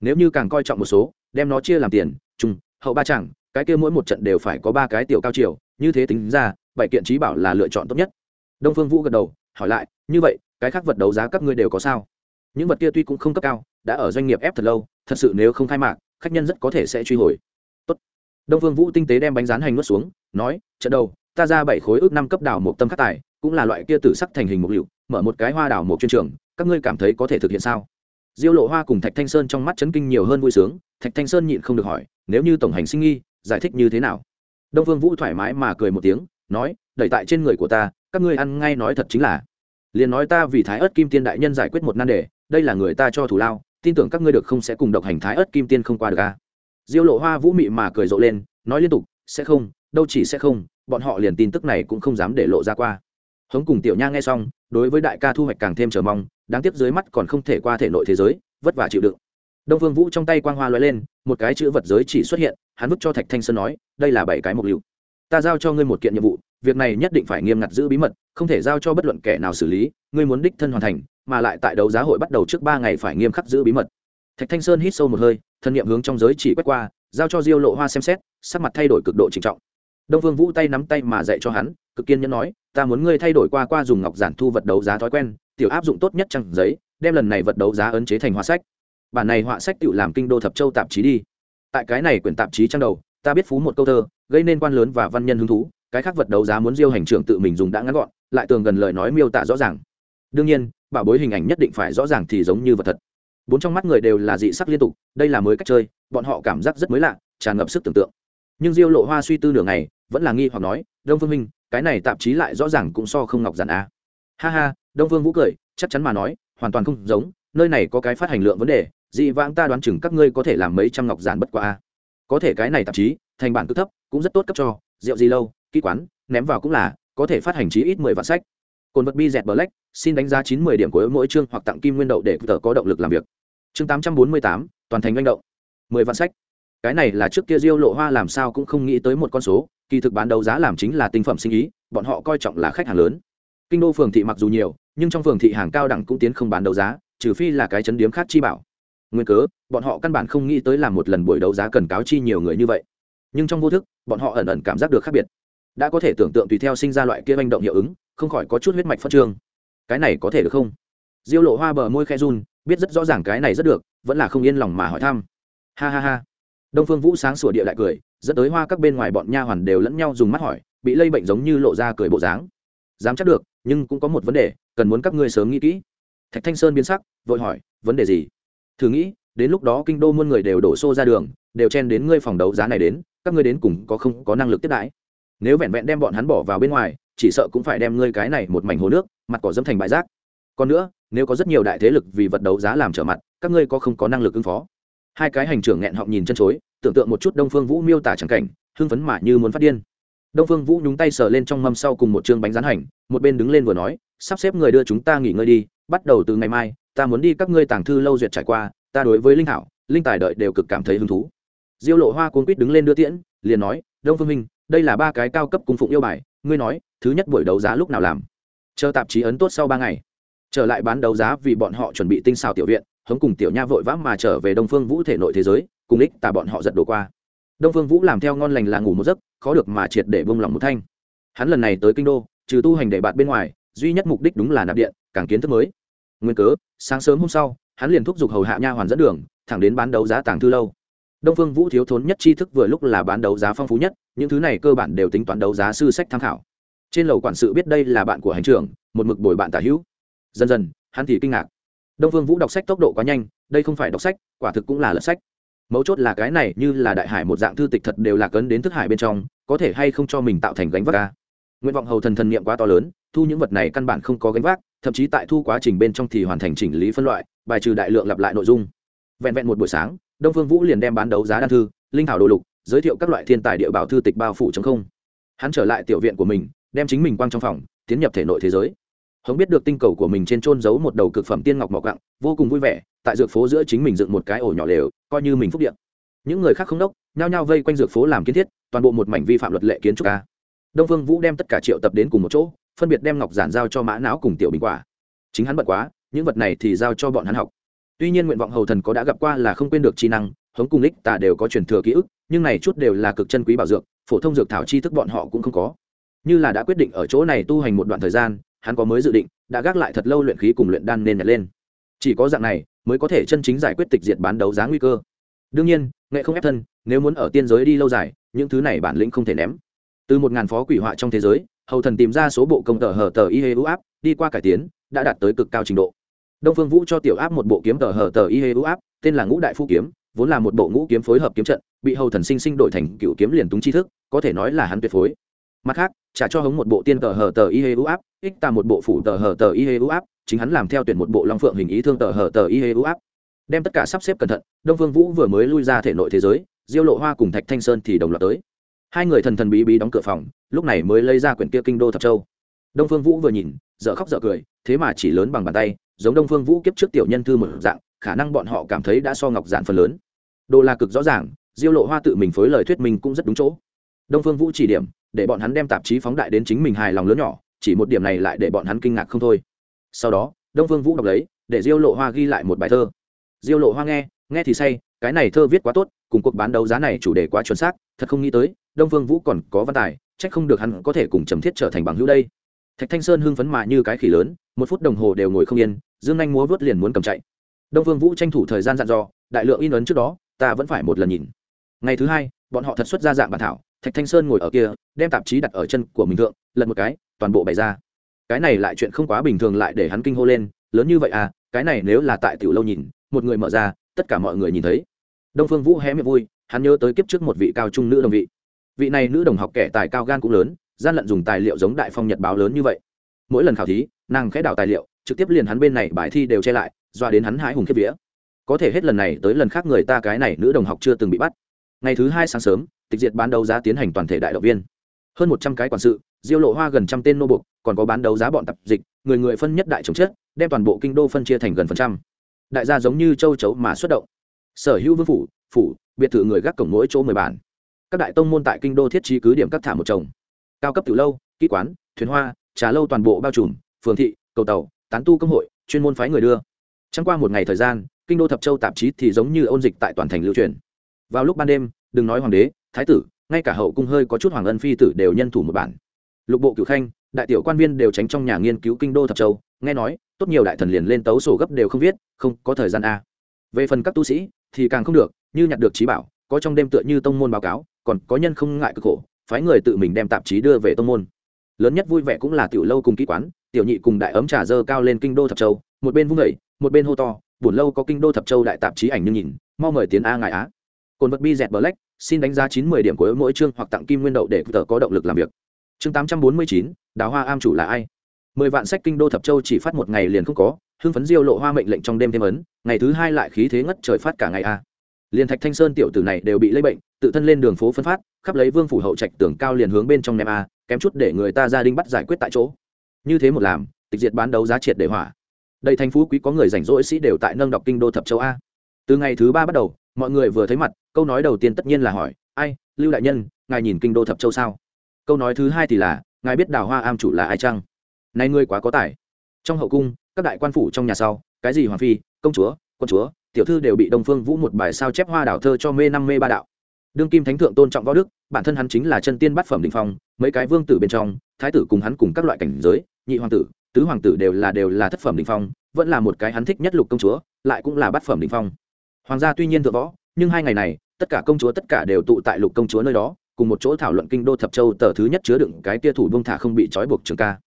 Nếu như càng coi trọng một số, đem nó chia làm tiền trung hậu ba chẳng, cái kia mỗi một trận đều phải có ba cái tiểu cao chiều, như thế tính ra, bảy kiện trí bảo là lựa chọn tốt nhất đông phương vũ gật đầu, hỏi lại, như vậy, cái khác vật đấu giá các ngươi đều có sao? Những vật kia tuy cũng không cấp cao, đã ở doanh nghiệp ép thật lâu, thật sự nếu không khai mạc, khách nhân rất có thể sẽ truy hồi. Tốt. đông phương vũ tinh tế đem bánh rán hành nuốt xuống, nói, trận đầu, ta ra bảy khối ước năm cấp đảo một tâm khắc tài, cũng là loại kia tử sắc thành hình một liệu, mở một cái hoa đảo một chuyên trường, các ngươi cảm thấy có thể thực hiện sao? Diêu lộ hoa cùng thạch thanh sơn trong mắt chấn kinh nhiều hơn vui sướng, thạch thanh sơn nhịn không được hỏi, nếu như tổng hành sinh nghi, giải thích như thế nào? Đông vương vũ thoải mái mà cười một tiếng, nói, đẩy tại trên người của ta các ngươi ăn ngay nói thật chính là. Liền nói ta vì thái ớt kim tiên đại nhân giải quyết một nan đề, đây là người ta cho thủ lao, tin tưởng các ngươi được không sẽ cùng độc hành thái ớt kim tiên không qua được a à? diêu lộ hoa vũ mị mà cười rộ lên, nói liên tục, sẽ không, đâu chỉ sẽ không, bọn họ liền tin tức này cũng không dám để lộ ra qua. Hống cùng tiểu nha nghe xong, đối với đại ca thu hoạch càng thêm chờ mong, đáng tiếc dưới mắt còn không thể qua thể nội thế giới, vất vả chịu đựng. Đông phương vũ trong tay quang hoa l lên, một cái chữ vật giới chỉ xuất hiện, hắn vứt cho thạch thanh sơn nói, đây là bảy cái mục liệu ta giao cho ngươi một kiện nhiệm vụ, việc này nhất định phải nghiêm ngặt giữ bí mật, không thể giao cho bất luận kẻ nào xử lý, ngươi muốn đích thân hoàn thành, mà lại tại đấu giá hội bắt đầu trước ba ngày phải nghiêm khắc giữ bí mật. Thạch thanh sơn hít sâu một hơi thân nhiệm hướng trong giới chỉ quét qua, giao cho diêu lộ hoa xem xét, sắc mặt thay đổi cực độ trịnh trọng. Đông vương vũ tay nắm tay mà dạy cho hắn, cực kiên nhẫn nói, ta muốn ngươi thay đổi qua qua dùng ngọc giản thu vật đấu giá thói quen, tiểu áp dụng tốt nhất trang giấy, đem lần này vật đấu giá ấn chế thành họa sách. Bản này họa sách tự làm kinh đô thập châu tạp chí đi. Tại cái này quyển tạp chí trang đầu ta biết phú một câu thơ, gây nên quan lớn và văn nhân hứng thú, cái khác vật đấu giá muốn diêu hành trưởng tự mình dùng đã ngắn gọn, lại tường gần lời nói miêu tả rõ ràng. Đương nhiên, bảo bối hình ảnh nhất định phải rõ ràng thì giống như vật thật. Bốn trong mắt người đều là dị sắc liên tục, đây là mới cách chơi, bọn họ cảm giác rất mới lạ, tràn ngập sức tưởng tượng. Nhưng diêu lộ hoa suy tư nửa ngày, vẫn là nghi hoặc nói, đông phương minh, cái này tạp chí lại rõ ràng cũng so không ngọc giản a. Ha ha, đông phương vũ cười, chắc chắn mà nói, hoàn toàn không giống, nơi này có cái phát hành lượng vấn đề, dị vãng ta đoán chừng các ngươi có thể làm mấy trăm ngọc giản bất quá a có thể cái này tạp chí, thành bản cứ thấp, cũng rất tốt cấp cho, rượu gì lâu kỹ quán, ném vào cũng là, có thể phát hành chí ít mười vạn sách. Cồn vật bi dẹt black, xin đánh giá chín mươi điểm của mỗi chương hoặc tặng kim nguyên đậu để tờ có động lực làm việc. Chương tám trăm bốn mươi tám, toàn thành manh động. mười vạn sách. Cái này là trước kia diêu lộ hoa làm sao cũng không nghĩ tới một con số, kỳ thực bán đấu giá làm chính là tinh phẩm sinh ý, bọn họ coi trọng là khách hàng lớn. Kinh đô phường thị mặc dù nhiều, nhưng trong phường thị hàng cao đẳng cũng tiến không bán đấu giá, trừ phi là cái chấn điếm khác chi bảo nguyên cớ, bọn họ căn bản không nghĩ tới làm một lần buổi đấu giá cần cáo chi nhiều người như vậy. Nhưng trong vô thức, bọn họ ẩn ẩn cảm giác được khác biệt. Đã có thể tưởng tượng tùy theo sinh ra loại kia manh động hiệu ứng, không khỏi có chút huyết mạch phát trương. Cái này có thể được không? Diêu lộ hoa bờ môi khe run, biết rất rõ ràng cái này rất được, vẫn là không yên lòng mà hỏi thăm. Ha ha ha. Đông phương vũ sáng sủa địa lại cười, dẫn tới hoa các bên ngoài bọn nha hoàn đều lẫn nhau dùng mắt hỏi, bị lây bệnh giống như lộ ra cười bộ dáng. Dám chắc được, nhưng cũng có một vấn đề, cần muốn các ngươi sớm nghĩ kỹ. Thạch thanh sơn biến sắc, vội hỏi, vấn đề gì? Thử nghĩ, đến lúc đó kinh đô muôn người đều đổ xô ra đường, đều chen đến ngươi phòng đấu giá này đến, các ngươi đến cùng có không có năng lực tiếp đãi. Nếu vẹn vẹn đem bọn hắn bỏ vào bên ngoài, chỉ sợ cũng phải đem ngươi cái này một mảnh hồ nước, mặt cỏ dâm thành bãi rác. Còn nữa, nếu có rất nhiều đại thế lực vì vật đấu giá làm trở mặt, các ngươi có không có năng lực ứng phó? Hai cái hành trưởng nghẹn họng nhìn chân chối, tưởng tượng một chút đông phương vũ miêu tả chẳng cảnh, hưng phấn mà như muốn phát điên. Đông phương vũ nhúng tay sờ lên trong mâm sau cùng một chương bánh rán hành, một bên đứng lên vừa nói, sắp xếp người đưa chúng ta nghỉ ngơi đi, bắt đầu từ ngày mai ta muốn đi các ngươi tàng thư lâu duyệt trải qua ta đối với linh hảo, linh tài đợi đều cực cảm thấy hứng thú. Diêu lộ hoa cuốn quýt đứng lên đưa tiễn liền nói đông phương minh đây là ba cái cao cấp cung phụng yêu bài ngươi nói thứ nhất buổi đấu giá lúc nào làm? Chờ tạp chí ấn tốt sau ba ngày. Trở lại bán đấu giá vì bọn họ chuẩn bị tinh xào tiểu viện hống cùng tiểu nha vội vã mà trở về đông phương vũ thể nội thế giới cùng ích tà bọn họ giật đổ qua. Đông phương vũ làm theo ngon lành là ngủ một giấc khó được mà triệt để bông lòng một thanh. Hắn lần này tới kinh đô trừ tu hành để bạn bên ngoài duy nhất mục đích đúng là nạp điện càng kiến thức mới nguyên cớ, sáng sớm hôm sau, hắn liền thúc giục hầu hạ nha hoàn dẫn đường, thẳng đến bán đấu giá tàng thư lâu. Đông phương vũ thiếu thốn nhất tri thức vừa lúc là bán đấu giá phong phú nhất, những thứ này cơ bản đều tính toán đấu giá sư sách tham khảo. Trên lầu quản sự biết đây là bạn của hành trưởng, một mực bồi bạn tả hữu. Dần dần, hắn thì kinh ngạc. Đông phương vũ đọc sách tốc độ quá nhanh, đây không phải đọc sách, quả thực cũng là lật sách. Mấu chốt là cái này như là đại hải một dạng thư tịch thật đều là cấn đến thức hải bên trong, có thể hay không cho mình tạo thành gánh vác ca. Nguyện vọng hầu thần thần niệm quá to lớn, thu những vật này căn bản không có gánh vác thậm chí tại thu quá trình bên trong thì hoàn thành chỉnh lý phân loại, bài trừ đại lượng lặp lại nội dung. Vẹn vẹn một buổi sáng, đông phương vũ liền đem bán đấu giá đan thư, linh thảo đồ lục, giới thiệu các loại thiên tài địa bảo thư tịch bao phủ chống không. Hắn trở lại tiểu viện của mình, đem chính mình quang trong phòng, tiến nhập thể nội thế giới. Hống biết được tinh cầu của mình trên trôn giấu một đầu cực phẩm tiên ngọc mỏ cặng vô cùng vui vẻ, tại dược phố giữa chính mình dựng một cái ổ nhỏ lều, coi như mình phúc điện những người khác không đốc, nhao nhao vây quanh dược phố làm kiến thiết, toàn bộ một mảnh vi phạm luật lệ kiến trúc ca đông phương vũ đem tất cả triệu tập đến cùng một chỗ phân biệt đem ngọc giản giao cho mã não cùng tiểu bình quả. Chính hắn bận quá, những vật này thì giao cho bọn hắn học. Tuy nhiên nguyện vọng hầu thần có đã gặp qua là không quên được chi năng, hống cùng lích tà đều có truyền thừa ký ức, nhưng này chút đều là cực chân quý bảo dược, phổ thông dược thảo chi thức bọn họ cũng không có. Như là đã quyết định ở chỗ này tu hành một đoạn thời gian, hắn có mới dự định, đã gác lại thật lâu luyện khí cùng luyện đan nên nhặt lên. Chỉ có dạng này, mới có thể chân chính giải quyết tịch diệt bán đấu giá nguy cơ. Đương nhiên, nghệ không ép thân, nếu muốn ở tiên giới đi lâu dài, những thứ này bản lĩnh không thể ném. Từ một ngàn phó quỷ họa trong thế giới hầu thần tìm ra số bộ công tờ hờ tờ y hê ưu áp, đi qua cải tiến, đã đạt tới cực cao trình độ. Đông phương vũ cho tiểu áp một bộ kiếm tờ hờ tờ y hê ưu áp, tên là ngũ đại phu kiếm, vốn là một bộ ngũ kiếm phối hợp kiếm trận, bị hầu thần sinh sinh đổi thành cựu kiếm liền túng tri thức, có thể nói là hắn tuyệt phối. Mặt khác, trả cho hống một bộ tiên tờ hờ tờ y hê ưu áp, ích tà một bộ phủ tờ hờ tờ y hê ưu áp, chính hắn làm theo tuyển một bộ long phượng hình ý thương tờ hờ tờ y hê ưu áp. Đem tất cả sắp xếp cẩn thận, đông phương vũ vừa mới lui ra thể nội thế giới, diêu lộ hoa cùng thạch thanh sơn thì đồng loạt tới hai người thần thần bí bí đóng cửa phòng, lúc này mới lấy ra quyển kia kinh đô thập châu. Đông phương vũ vừa nhìn dợ khóc dợ cười, thế mà chỉ lớn bằng bàn tay, giống đông phương vũ kiếp trước tiểu nhân thư một dạng, khả năng bọn họ cảm thấy đã so ngọc giản phần lớn. Đồ là cực rõ ràng, diêu lộ hoa tự mình phối lời thuyết minh cũng rất đúng chỗ. Đông phương vũ chỉ điểm, để bọn hắn đem tạp chí phóng đại đến chính mình hài lòng lớn nhỏ, chỉ một điểm này lại để bọn hắn kinh ngạc không thôi. Sau đó, đông phương vũ đọc lấy, để diêu lộ hoa ghi lại một bài thơ. Diêu lộ hoa nghe nghe thì say, cái này thơ viết quá tốt, cùng cuộc bán đấu giá này chủ đề quá chuẩn xác, thật không nghĩ tới đông phương vũ còn có văn tài trách không được hắn có thể cùng trầm thiết trở thành bằng hữu đây. Thạch thanh sơn hưng phấn mạ như cái khỉ lớn, một phút đồng hồ đều ngồi không yên, dương anh múa vớt liền muốn cầm chạy. Đông phương vũ tranh thủ thời gian dặn dò, đại lượng in ấn trước đó, ta vẫn phải một lần nhìn. Ngày thứ hai, bọn họ thật xuất ra dạng bản thảo, thạch thanh sơn ngồi ở kia, đem tạp chí đặt ở chân của mình thượng, lật một cái, toàn bộ bày ra. Cái này lại chuyện không quá bình thường lại để hắn kinh hô lên, lớn như vậy à cái này nếu là tại tiểu lâu nhìn, một người mở ra, tất cả mọi người nhìn thấy. Đông phương vũ hé miệng vui, hắn nhớ tới kiếp trước một vị cao trung nữ đồng vị vị này nữ đồng học kẻ tài cao gan cũng lớn, gian lận dùng tài liệu giống đại phong nhật báo lớn như vậy. Mỗi lần khảo thí, nàng khẽ đảo tài liệu, trực tiếp liền hắn bên này bài thi đều che lại, doa đến hắn hái hùng kiếp vía. Có thể hết lần này tới lần khác người ta cái này nữ đồng học chưa từng bị bắt. Ngày thứ hai sáng sớm, tịch diệt bán đấu giá tiến hành toàn thể đại động viên. Hơn một trăm cái quản sự, diêu lộ hoa gần trăm tên nô bục, còn có bán đấu giá bọn tập dịch, người người phân nhất đại chống chết đem toàn bộ kinh đô phân chia thành gần phần trăm. Đại gia giống như châu chấu mà xuất động. Sở hữu vương phủ phủ, biệt thự người gác cổng mỗi chỗ mười bản các đại tông môn tại kinh đô thiết trí cứ điểm các thả một chồng. Cao cấp từ lâu, kỹ quán, thuyền hoa, trà lâu toàn bộ bao trùm, phường thị, cầu tàu, tán tu công hội, chuyên môn phái người đưa. Trăng qua một ngày thời gian, kinh đô thập châu tạp chí thì giống như ôn dịch tại toàn thành lưu truyền. Vào lúc ban đêm, đừng nói hoàng đế, thái tử, ngay cả hậu cung hơi có chút hoàng ân phi tử đều nhân thủ một bản. Lục bộ cửu khanh, đại tiểu quan viên đều tránh trong nhà nghiên cứu kinh đô thập châu, nghe nói, tốt nhiều đại thần liền lên tấu sổ gấp đều không viết, không có thời gian a. Về phần các tu sĩ, thì càng không được, như nhặt được trí bảo, có trong đêm tựa như tông môn báo cáo còn có nhân không ngại cực khổ, phái người tự mình đem tạp chí đưa về tông môn. Lớn nhất vui vẻ cũng là tiểu lâu cùng kỹ quán, tiểu nhị cùng đại ấm trà dơ cao lên kinh đô thập châu, một bên vung vẩy một bên hô to, buồn lâu có kinh đô thập châu đại tạp chí ảnh như nhìn, mau mời tiến a ngài á. Cồn vật bi dẹt black, xin đánh giá chín mươi điểm của mỗi chương hoặc tặng kim nguyên đậu để tờ có động lực làm việc. Chương tám trăm bốn mươi chín, đào hoa am chủ là ai? Mười vạn sách kinh đô thập châu chỉ phát một ngày liền không có, hưng phấn diêu lộ hoa mệnh lệnh trong đêm thêm ấn, ngày thứ hai lại khí thế ngất trời phát cả ngày a liền thạch thanh sơn tiểu tử này đều bị lây bệnh, tự thân lên đường phố phân phát, khắp lấy vương phủ hậu trạch tường cao liền hướng bên trong nem a, kém chút để người ta gia đình bắt giải quyết tại chỗ. Như thế một làm, tịch diệt bán đấu giá triệt để hỏa. Đầy thành phú quý có người rảnh rỗi sĩ đều tại nâng đọc kinh đô thập châu a. Từ ngày thứ ba bắt đầu, mọi người vừa thấy mặt, câu nói đầu tiên tất nhiên là hỏi, ai, lưu đại nhân, ngài nhìn kinh đô thập châu sao? Câu nói thứ hai thì là, ngài biết đào hoa am chủ là ai chăng? Nay ngươi quá có tài. Trong hậu cung, các đại quan phủ trong nhà sau, cái gì hoàng phi, công chúa, quân chúa tiểu thư đều bị đông phương vũ một bài sao chép hoa đảo thơ cho mê năm mê ba đạo. Đương kim thánh thượng tôn trọng võ đức, bản thân hắn chính là chân tiên bát phẩm đình phong, mấy cái vương tử bên trong, thái tử cùng hắn cùng các loại cảnh giới, nhị hoàng tử, tứ hoàng tử đều là đều là thất phẩm đình phong, vẫn là một cái hắn thích nhất lục công chúa, lại cũng là bát phẩm đình phong. Hoàng gia tuy nhiên thượng võ, nhưng hai ngày này, tất cả công chúa tất cả đều tụ tại lục công chúa nơi đó, cùng một chỗ thảo luận kinh đô thập châu tờ thứ nhất chứa đựng cái tia thủ bông thả không bị trói buộc trường ca.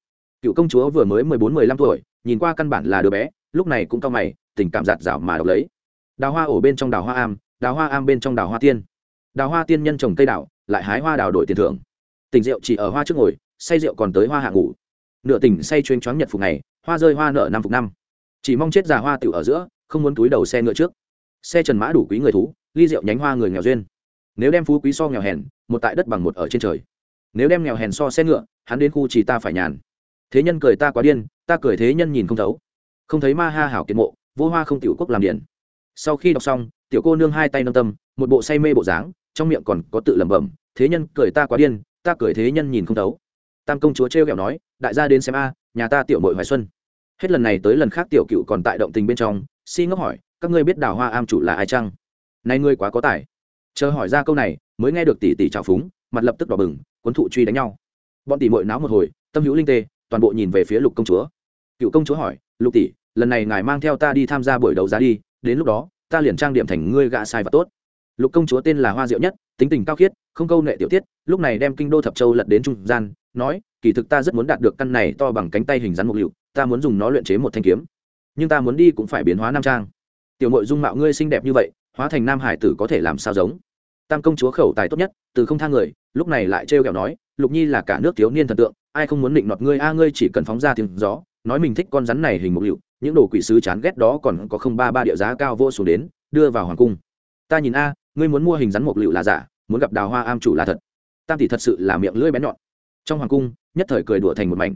Cựu công chúa vừa mới mười bốn, mười lăm tuổi, nhìn qua căn bản là đứa bé, lúc này cũng cao mày, tình cảm giạt rào mà đọc lấy đào hoa ổ bên trong đào hoa am, đào hoa am bên trong đào hoa tiên. Đào hoa tiên nhân trồng cây đào, lại hái hoa đào đổi tiền thưởng. Tình rượu chỉ ở hoa trước ngồi, say rượu còn tới hoa hạ ngủ. Nửa tỉnh say chuyên choáng nhật phục này hoa rơi hoa nợ năm phục năm. Chỉ mong chết già hoa tiểu ở giữa, không muốn túi đầu xe ngựa trước. Xe trần mã đủ quý người thú, ly rượu nhánh hoa người nghèo duyên. Nếu đem phú quý so nghèo hèn, một tại đất bằng một ở trên trời. Nếu đem nghèo hèn so xe ngựa, hắn đến khu chỉ ta phải nhàn. Thế nhân cười ta quá điên, ta cười thế nhân nhìn không thấu. Không thấy ma ha hảo kiệt mộ, vô hoa không tiểu quốc làm điện sau khi đọc xong, tiểu cô nương hai tay nâng tâm, một bộ say mê bộ dáng, trong miệng còn có tự lẩm bẩm, thế nhân cười ta quá điên, ta cười thế nhân nhìn không thấu. Tam công chúa trêu ghẹo nói, đại gia đến xem a, nhà ta tiểu mội hoài xuân. Hết lần này tới lần khác tiểu cựu còn tại động tình bên trong, si ngốc hỏi, các ngươi biết đào hoa am chủ là ai chăng? Nay ngươi quá có tài. Chờ hỏi ra câu này, mới nghe được tỷ tỷ trào phúng, mặt lập tức đỏ bừng, cuốn thụ truy đánh nhau. Bọn tỷ mội náo một hồi, tâm hữu linh tê, toàn bộ nhìn về phía lục công chúa. Cựu công chúa hỏi, lục tỷ, lần này ngài mang theo ta đi tham gia buổi đấu giá đi đến lúc đó, ta liền trang điểm thành ngươi gạ sai và tốt. Lục công chúa tên là hoa diệu nhất, tính tình cao khiết, không câu nệ tiểu tiết, lúc này đem kinh đô thập châu lật đến trung gian, nói, kỳ thực ta rất muốn đạt được căn này to bằng cánh tay hình rắn mục liệu ta muốn dùng nó luyện chế một thanh kiếm. Nhưng ta muốn đi cũng phải biến hóa nam trang. Tiểu mội dung mạo ngươi xinh đẹp như vậy, hóa thành nam hải tử có thể làm sao giống? Tam công chúa khẩu tài tốt nhất, từ không thang người, lúc này lại trêu kẹo nói, lục nhi là cả nước thiếu niên thần tượng, ai không muốn định nọt ngươi, a, ngươi chỉ cần phóng ra tiếng gió, nói mình thích con rắn này hình mục liệu những đồ quỷ sứ chán ghét đó còn có không ba ba địa giá cao vô xuống đến, đưa vào hoàng cung. Ta nhìn a, ngươi muốn mua hình rắn mục liệu là giả, muốn gặp đào hoa am chủ là thật. Tam tỷ thật sự là miệng lưỡi bén nhọn. Trong hoàng cung, nhất thời cười đùa thành một mảnh.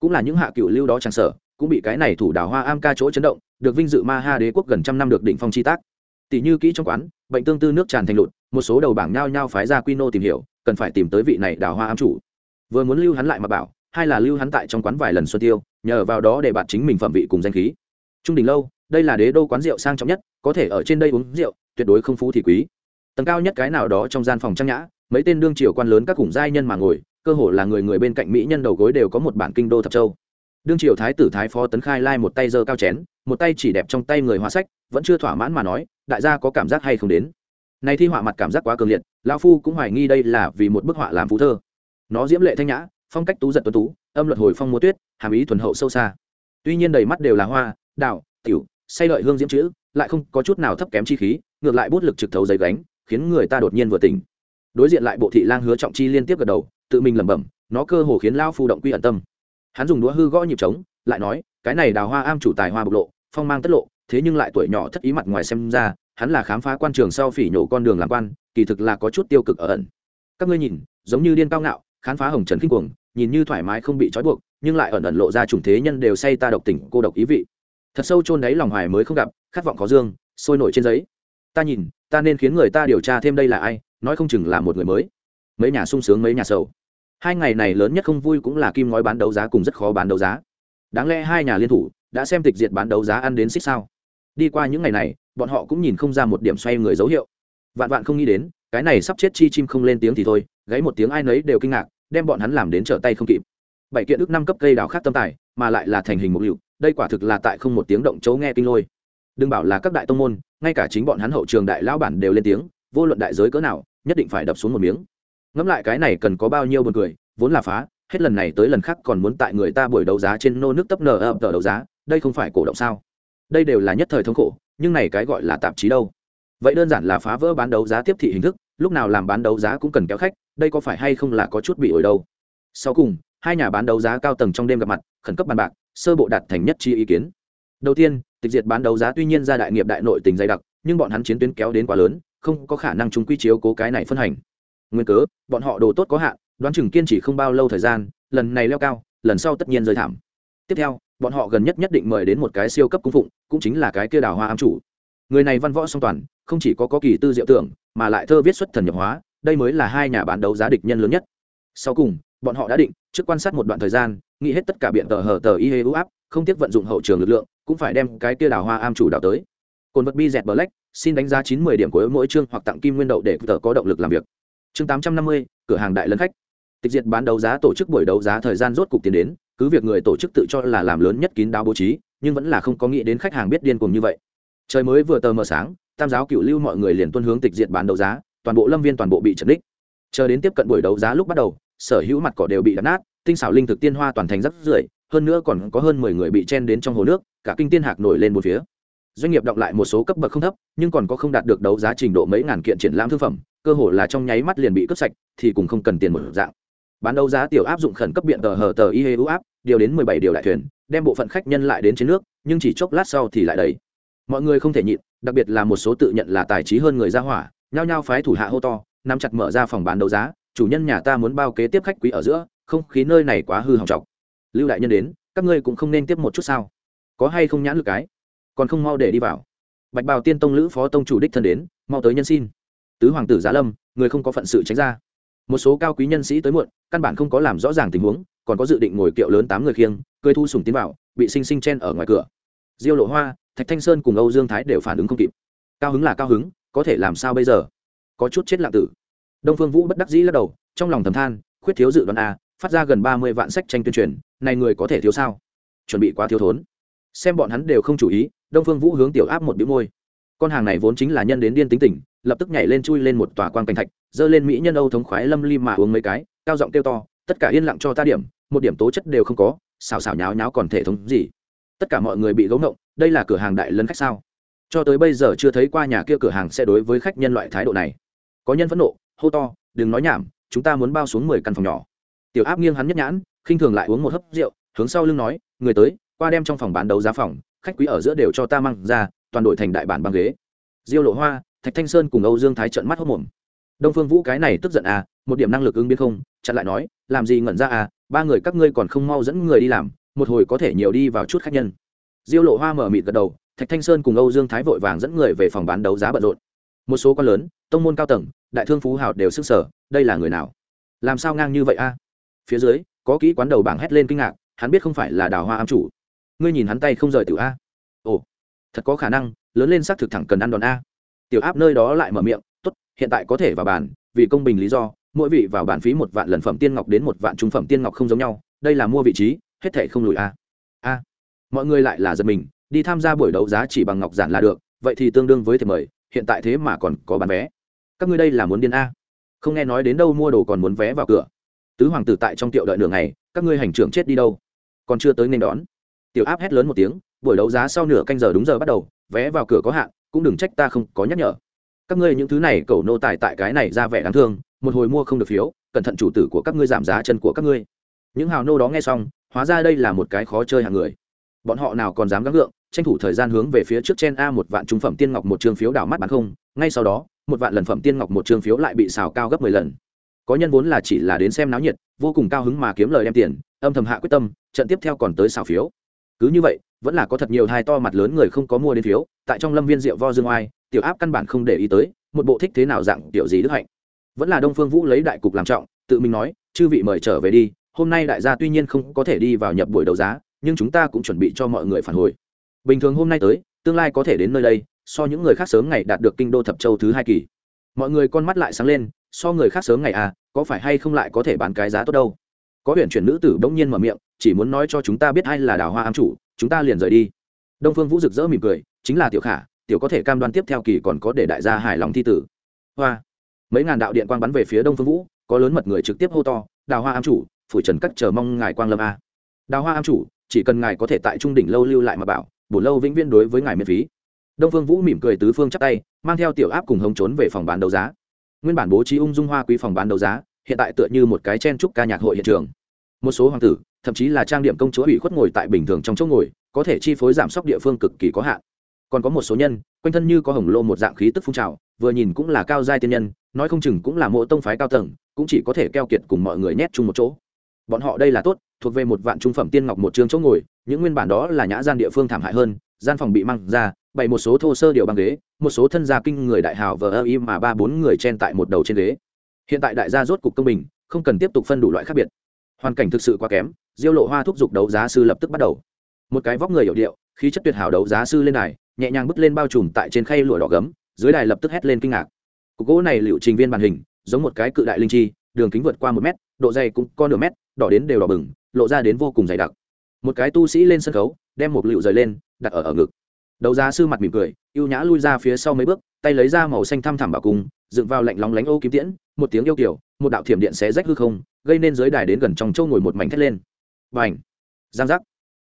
Cũng là những hạ cựu lưu đó chẳng sở cũng bị cái này thủ đào hoa am ca chỗ chấn động, được vinh dự ma ha đế quốc gần trăm năm được đỉnh phong chi tác. Tỷ như kỹ trong quán, bệnh tương tư nước tràn thành lụt, một số đầu bảng nhao nhao phái ra quy nô tìm hiểu, cần phải tìm tới vị này đào hoa am chủ. Vừa muốn lưu hắn lại mà bảo hai là lưu hắn tại trong quán vài lần xuân tiêu, nhờ vào đó để bạn chính mình phẩm vị cùng danh khí. Trung đình lâu, đây là đế đô quán rượu sang trọng nhất, có thể ở trên đây uống rượu, tuyệt đối không phú thì quý. Tầng cao nhất cái nào đó trong gian phòng trang nhã, mấy tên đương triều quan lớn các cùng giai nhân mà ngồi, cơ hồ là người người bên cạnh mỹ nhân đầu gối đều có một bản kinh đô thập châu. Đương triều thái tử thái phó tấn khai lai một tay giơ cao chén, một tay chỉ đẹp trong tay người hóa sách, vẫn chưa thỏa mãn mà nói, đại gia có cảm giác hay không đến? Này thi họa mặt cảm giác quá cường liệt, lão phu cũng hoài nghi đây là vì một bức họa làm phú thơ. Nó diễm lệ thanh nhã phong cách tú giật tuấn tú, âm luật hồi phong múa tuyết, hàm ý thuần hậu sâu xa. Tuy nhiên đầy mắt đều là hoa, đào, tiểu, say lợi hương diễm chữ, lại không có chút nào thấp kém chi khí, ngược lại bút lực trực thấu giấy gánh, khiến người ta đột nhiên vừa tỉnh. Đối diện lại bộ thị lang hứa trọng chi liên tiếp gật đầu, tự mình lẩm bẩm, nó cơ hồ khiến lao phu động quy ẩn tâm. Hắn dùng đũa hư gõ nhịp trống, lại nói, cái này đào hoa am chủ tài hoa bộc lộ, phong mang tất lộ, thế nhưng lại tuổi nhỏ thất ý mặt ngoài xem ra, hắn là khám phá quan trường sau phỉ nhổ con đường làm quan, kỳ thực là có chút tiêu cực ở ẩn. Các ngươi nhìn, giống như điên cao ngạo khám phá hồng trần kinh cuồng nhìn như thoải mái không bị trói buộc, nhưng lại ẩn ẩn lộ ra chủng thế nhân đều say ta độc tỉnh cô độc ý vị. Thật sâu chôn đáy lòng hoài mới không gặp, khát vọng có dương, sôi nổi trên giấy. Ta nhìn, ta nên khiến người ta điều tra thêm đây là ai, nói không chừng là một người mới. Mấy nhà sung sướng mấy nhà sầu. Hai ngày này lớn nhất không vui cũng là kim ngói bán đấu giá cùng rất khó bán đấu giá. Đáng lẽ hai nhà liên thủ đã xem tịch diệt bán đấu giá ăn đến xích sao. Đi qua những ngày này, bọn họ cũng nhìn không ra một điểm xoay người dấu hiệu. Vạn vạn không nghĩ đến, cái này sắp chết chi chim không lên tiếng thì thôi, gáy một tiếng ai nấy đều kinh ngạc đem bọn hắn làm đến trở tay không kịp. Bảy kiện ước năm cấp cây đào khác tâm tài, mà lại là thành hình một liệu, đây quả thực là tại không một tiếng động chấu nghe kinh lôi. Đừng bảo là các đại tông môn, ngay cả chính bọn hắn hậu trường đại lão bản đều lên tiếng, vô luận đại giới cỡ nào, nhất định phải đập xuống một miếng. Ngẫm lại cái này cần có bao nhiêu buồn cười, vốn là phá, hết lần này tới lần khác còn muốn tại người ta buổi đấu giá trên nô nước tấp nở ập tờ đấu giá, đây không phải cổ động sao? Đây đều là nhất thời thống khổ, nhưng này cái gọi là tạp chí đâu? Vậy đơn giản là phá vỡ bán đấu giá tiếp thị hình thức, lúc nào làm bán đấu giá cũng cần kéo khách đây có phải hay không là có chút bị ổi đâu? Sau cùng, hai nhà bán đấu giá cao tầng trong đêm gặp mặt, khẩn cấp bàn bạc, sơ bộ đạt thành nhất chi ý kiến. Đầu tiên, tịch diệt bán đấu giá tuy nhiên ra đại nghiệp đại nội tình dày đặc, nhưng bọn hắn chiến tuyến kéo đến quá lớn, không có khả năng chúng quy chiếu cố cái này phân hành. Nguyên cớ, bọn họ đồ tốt có hạn, đoán chừng kiên trì không bao lâu thời gian, lần này leo cao, lần sau tất nhiên rơi thảm. Tiếp theo, bọn họ gần nhất nhất định mời đến một cái siêu cấp cung phụng, cũng chính là cái kia đào hoa ám chủ. Người này văn võ song toàn, không chỉ có có kỳ tư diệu tưởng, mà lại thơ viết xuất thần nhập hóa đây mới là hai nhà bán đấu giá địch nhân lớn nhất. Sau cùng, bọn họ đã định, trước quan sát một đoạn thời gian, nghĩ hết tất cả biện tờ hở tờ y hê u áp, không tiếc vận dụng hậu trường lực lượng, cũng phải đem cái kia đào hoa am chủ đào tới. Cồn vật bi dẹt black, xin đánh giá chín mươi điểm của mỗi chương hoặc tặng kim nguyên đậu để tờ có động lực làm việc. Chương tám trăm năm mươi, cửa hàng đại lân khách. Tịch diệt bán đấu giá tổ chức buổi đấu giá thời gian rốt cục tiến đến, cứ việc người tổ chức tự cho là làm lớn nhất kín đáo bố trí, nhưng vẫn là không có nghĩ đến khách hàng biết điên cuồng như vậy. Trời mới vừa tờ mờ sáng, tam giáo cựu lưu mọi người liền tuân hướng tịch diệt bán đấu giá toàn bộ lâm viên toàn bộ bị trật đích chờ đến tiếp cận buổi đấu giá lúc bắt đầu, sở hữu mặt cỏ đều bị đập nát, tinh xảo linh thực tiên hoa toàn thành rất rưởi, hơn nữa còn có hơn mười người bị chen đến trong hồ nước, cả kinh tiên hạc nổi lên một phía. Doanh nghiệp đọng lại một số cấp bậc không thấp, nhưng còn có không đạt được đấu giá trình độ mấy ngàn kiện triển lãm thương phẩm, cơ hồ là trong nháy mắt liền bị cướp sạch, thì cũng không cần tiền một dạng. Bán đấu giá tiểu áp dụng khẩn cấp biện tờ hờ tờ y hê u áp, điều đến mười bảy điều đại thuyền, đem bộ phận khách nhân lại đến trên nước, nhưng chỉ chốc lát sau thì lại đầy. Mọi người không thể nhịn, đặc biệt là một số tự nhận là tài trí hơn người ra hỏa nhao nhao phái thủ hạ hô to, nắm chặt mở ra phòng bán đấu giá, chủ nhân nhà ta muốn bao kế tiếp khách quý ở giữa, không khí nơi này quá hư hỏng trọc lưu đại nhân đến, các ngươi cũng không nên tiếp một chút sao? Có hay không nhãn lực cái? Còn không mau để đi vào. Bạch bào tiên tông lữ phó tông chủ đích thân đến, mau tới nhân xin. Tứ hoàng tử giá lâm, người không có phận sự tránh ra. Một số cao quý nhân sĩ tới muộn, căn bản không có làm rõ ràng tình huống, còn có dự định ngồi kiệu lớn tám người khiêng, cười thu sùng tiến vào, bị sinh sinh chen ở ngoài cửa. Diêu lộ hoa, thạch thanh sơn cùng âu dương thái đều phản ứng không kịp. Cao hứng là cao hứng có thể làm sao bây giờ? Có chút chết lạng tử. Đông phương vũ bất đắc dĩ lắc đầu, trong lòng thầm than, khuyết thiếu dự đoán a, phát ra gần ba mươi vạn sách tranh tuyên truyền, này người có thể thiếu sao? Chuẩn bị quá thiếu thốn. Xem bọn hắn đều không chủ ý, đông phương vũ hướng tiểu áp một bĩu môi. Con hàng này vốn chính là nhân đến điên tính tình, lập tức nhảy lên chui lên một tòa quan cảnh thạch dơ lên mỹ nhân âu thống khoái lâm lim mà uống mấy cái, cao giọng kêu to, tất cả yên lặng cho ta điểm, một điểm tố chất đều không có, xào xào nháo nháo còn thể thống gì? Tất cả mọi người bị gấu ngộng, đây là cửa hàng đại lân khách sao? Cho tới bây giờ chưa thấy qua nhà kia cửa hàng sẽ đối với khách nhân loại thái độ này. Có nhân phẫn nộ, hô to, đừng nói nhảm, chúng ta muốn bao xuống mười căn phòng nhỏ. Tiểu áp nghiêng hắn nhất nhãn, khinh thường lại uống một hớp rượu, hướng sau lưng nói, người tới, qua đem trong phòng bán đấu giá phòng, khách quý ở giữa đều cho ta mang ra, toàn đội thành đại bản băng ghế. Diêu lộ hoa, thạch thanh sơn cùng âu dương thái trận mắt hốc mồm đông phương vũ cái này tức giận à một điểm năng lực ứng biến không, chặn lại nói, làm gì ngẩn ra à ba người các ngươi còn không mau dẫn người đi làm, một hồi có thể nhiều đi vào chút khách nhân. Diêu lộ hoa mở mịt gật đầu thạch thanh sơn cùng âu dương thái vội vàng dẫn người về phòng bán đấu giá bận rộn. Một số con lớn, tông môn cao tầng, đại thương phú hào đều sức sở đây là người nào? Làm sao ngang như vậy a? Phía dưới, có kỹ quán đầu bảng hét lên kinh ngạc, hắn biết không phải là đào hoa am chủ. Ngươi nhìn hắn tay không rời tiểu a. Ồ, thật có khả năng, lớn lên xác thực thẳng cần ăn đòn a. Tiểu áp nơi đó lại mở miệng, tốt, hiện tại có thể vào bàn, vì công bình lý do, mỗi vị vào bàn phí một vạn lần phẩm tiên ngọc đến một vạn trung phẩm tiên ngọc không giống nhau, đây là mua vị trí, hết thể không lùi a. A. Mọi người lại là giật mình đi tham gia buổi đấu giá chỉ bằng ngọc giản là được, vậy thì tương đương với thiệp mời, hiện tại thế mà còn có bán vé. Các ngươi đây là muốn điên a? Không nghe nói đến đâu mua đồ còn muốn vé vào cửa. Tứ hoàng tử tại trong tiệu đợi nửa ngày, các ngươi hành trưởng chết đi đâu? Còn chưa tới nên đón. Tiểu áp hét lớn một tiếng, buổi đấu giá sau nửa canh giờ đúng giờ bắt đầu, vé vào cửa có hạn, cũng đừng trách ta không có nhắc nhở. Các ngươi những thứ này cầu nô tài tại cái này ra vẻ đáng thương, một hồi mua không được phiếu, cẩn thận chủ tử của các ngươi giảm giá chân của các ngươi. Những hào nô đó nghe xong, hóa ra đây là một cái khó chơi hàng người. Bọn họ nào còn dám gắng gượng tranh thủ thời gian hướng về phía trước Chen a một vạn trung phẩm tiên ngọc một trường phiếu đảo mắt bán không, ngay sau đó, một vạn lần phẩm tiên ngọc một trường phiếu lại bị xào cao gấp mười lần. Có nhân vốn là chỉ là đến xem náo nhiệt, vô cùng cao hứng mà kiếm lời đem tiền, âm thầm hạ quyết tâm, trận tiếp theo còn tới xào phiếu. Cứ như vậy, vẫn là có thật nhiều thai to mặt lớn người không có mua đến phiếu, tại trong lâm viên rượu vo dương oai, tiểu áp căn bản không để ý tới, một bộ thích thế nào dạng tiểu gì đức hạnh. Vẫn là đông phương vũ lấy đại cục làm trọng, tự mình nói, chư vị mời trở về đi, hôm nay đại gia tuy nhiên không có thể đi vào nhập buổi đấu giá, nhưng chúng ta cũng chuẩn bị cho mọi người phản hồi bình thường hôm nay tới, tương lai có thể đến nơi đây, so những người khác sớm ngày đạt được kinh đô thập châu thứ hai kỳ. Mọi người con mắt lại sáng lên, so người khác sớm ngày à có phải hay không lại có thể bán cái giá tốt đâu? Có huyện chuyển nữ tử bỗng nhiên mở miệng, chỉ muốn nói cho chúng ta biết ai là đào hoa ám chủ, chúng ta liền rời đi. Đông phương vũ rực rỡ mỉm cười, chính là tiểu khả, tiểu có thể cam đoan tiếp theo kỳ còn có để đại gia hài lòng thi tử. Hoa. Mấy ngàn đạo điện quang bắn về phía đông phương vũ, có lớn mật người trực tiếp hô to, đào hoa ám chủ phủ trần cắt chờ mong ngài quang lâm a. Đào hoa ám chủ, chỉ cần ngài có thể tại trung đỉnh lâu lưu lại mà bảo bổ lâu vĩnh viễn đối với ngài miễn phí. Đông phương vũ mỉm cười tứ phương chắp tay, mang theo tiểu áp cùng hống trốn về phòng bán đấu giá. Nguyên bản bố trí ung dung hoa quý phòng bán đấu giá, hiện tại tựa như một cái chen trúc ca nhạc hội hiện trường. Một số hoàng tử, thậm chí là trang điểm công chúa ủy khuất ngồi tại bình thường trong chỗ ngồi, có thể chi phối giảm sốc địa phương cực kỳ có hạn. Còn có một số nhân, quanh thân như có hồng lô một dạng khí tức phun trào, vừa nhìn cũng là cao giai tiên nhân, nói không chừng cũng là mộ tông phái cao tầng, cũng chỉ có thể keo kiệt cùng mọi người nhét chung một chỗ. Bọn họ đây là tốt thuộc về một vạn trung phẩm tiên ngọc một chương chỗ ngồi, những nguyên bản đó là nhã gian địa phương thảm hại hơn, gian phòng bị mang ra, bày một số thô sơ điều băng ghế, một số thân gia kinh người đại hào vờ ơ im mà ba bốn người chen tại một đầu trên ghế. Hiện tại đại gia rốt cục công bình, không cần tiếp tục phân đủ loại khác biệt. Hoàn cảnh thực sự quá kém, diêu lộ hoa thúc giục đấu giá sư lập tức bắt đầu. Một cái vóc người hiểu điệu, khí chất tuyệt hảo đấu giá sư lên đài, nhẹ nhàng bước lên bao trùm tại trên khay lụa đỏ gấm, dưới đài lập tức hét lên kinh ngạc. Cục gỗ này liệu trình viên màn hình, giống một cái cự đại linh chi, đường kính vượt qua một mét, độ dày cũng có nửa mét đỏ đến đều đỏ bừng, lộ ra đến vô cùng dày đặc. Một cái tu sĩ lên sân khấu, đem một lựu rời lên, đặt ở ở ngực. Đầu giá sư mặt mỉm cười yêu nhã lui ra phía sau mấy bước, tay lấy ra màu xanh thăm thẳm bảo cung, dựng vào lạnh lóng lánh ô kiếm tiễn, một tiếng yêu kiểu một đạo thiểm điện xé rách hư không, gây nên giới đài đến gần trong châu ngồi một mảnh thét lên. Và ảnh giang giác!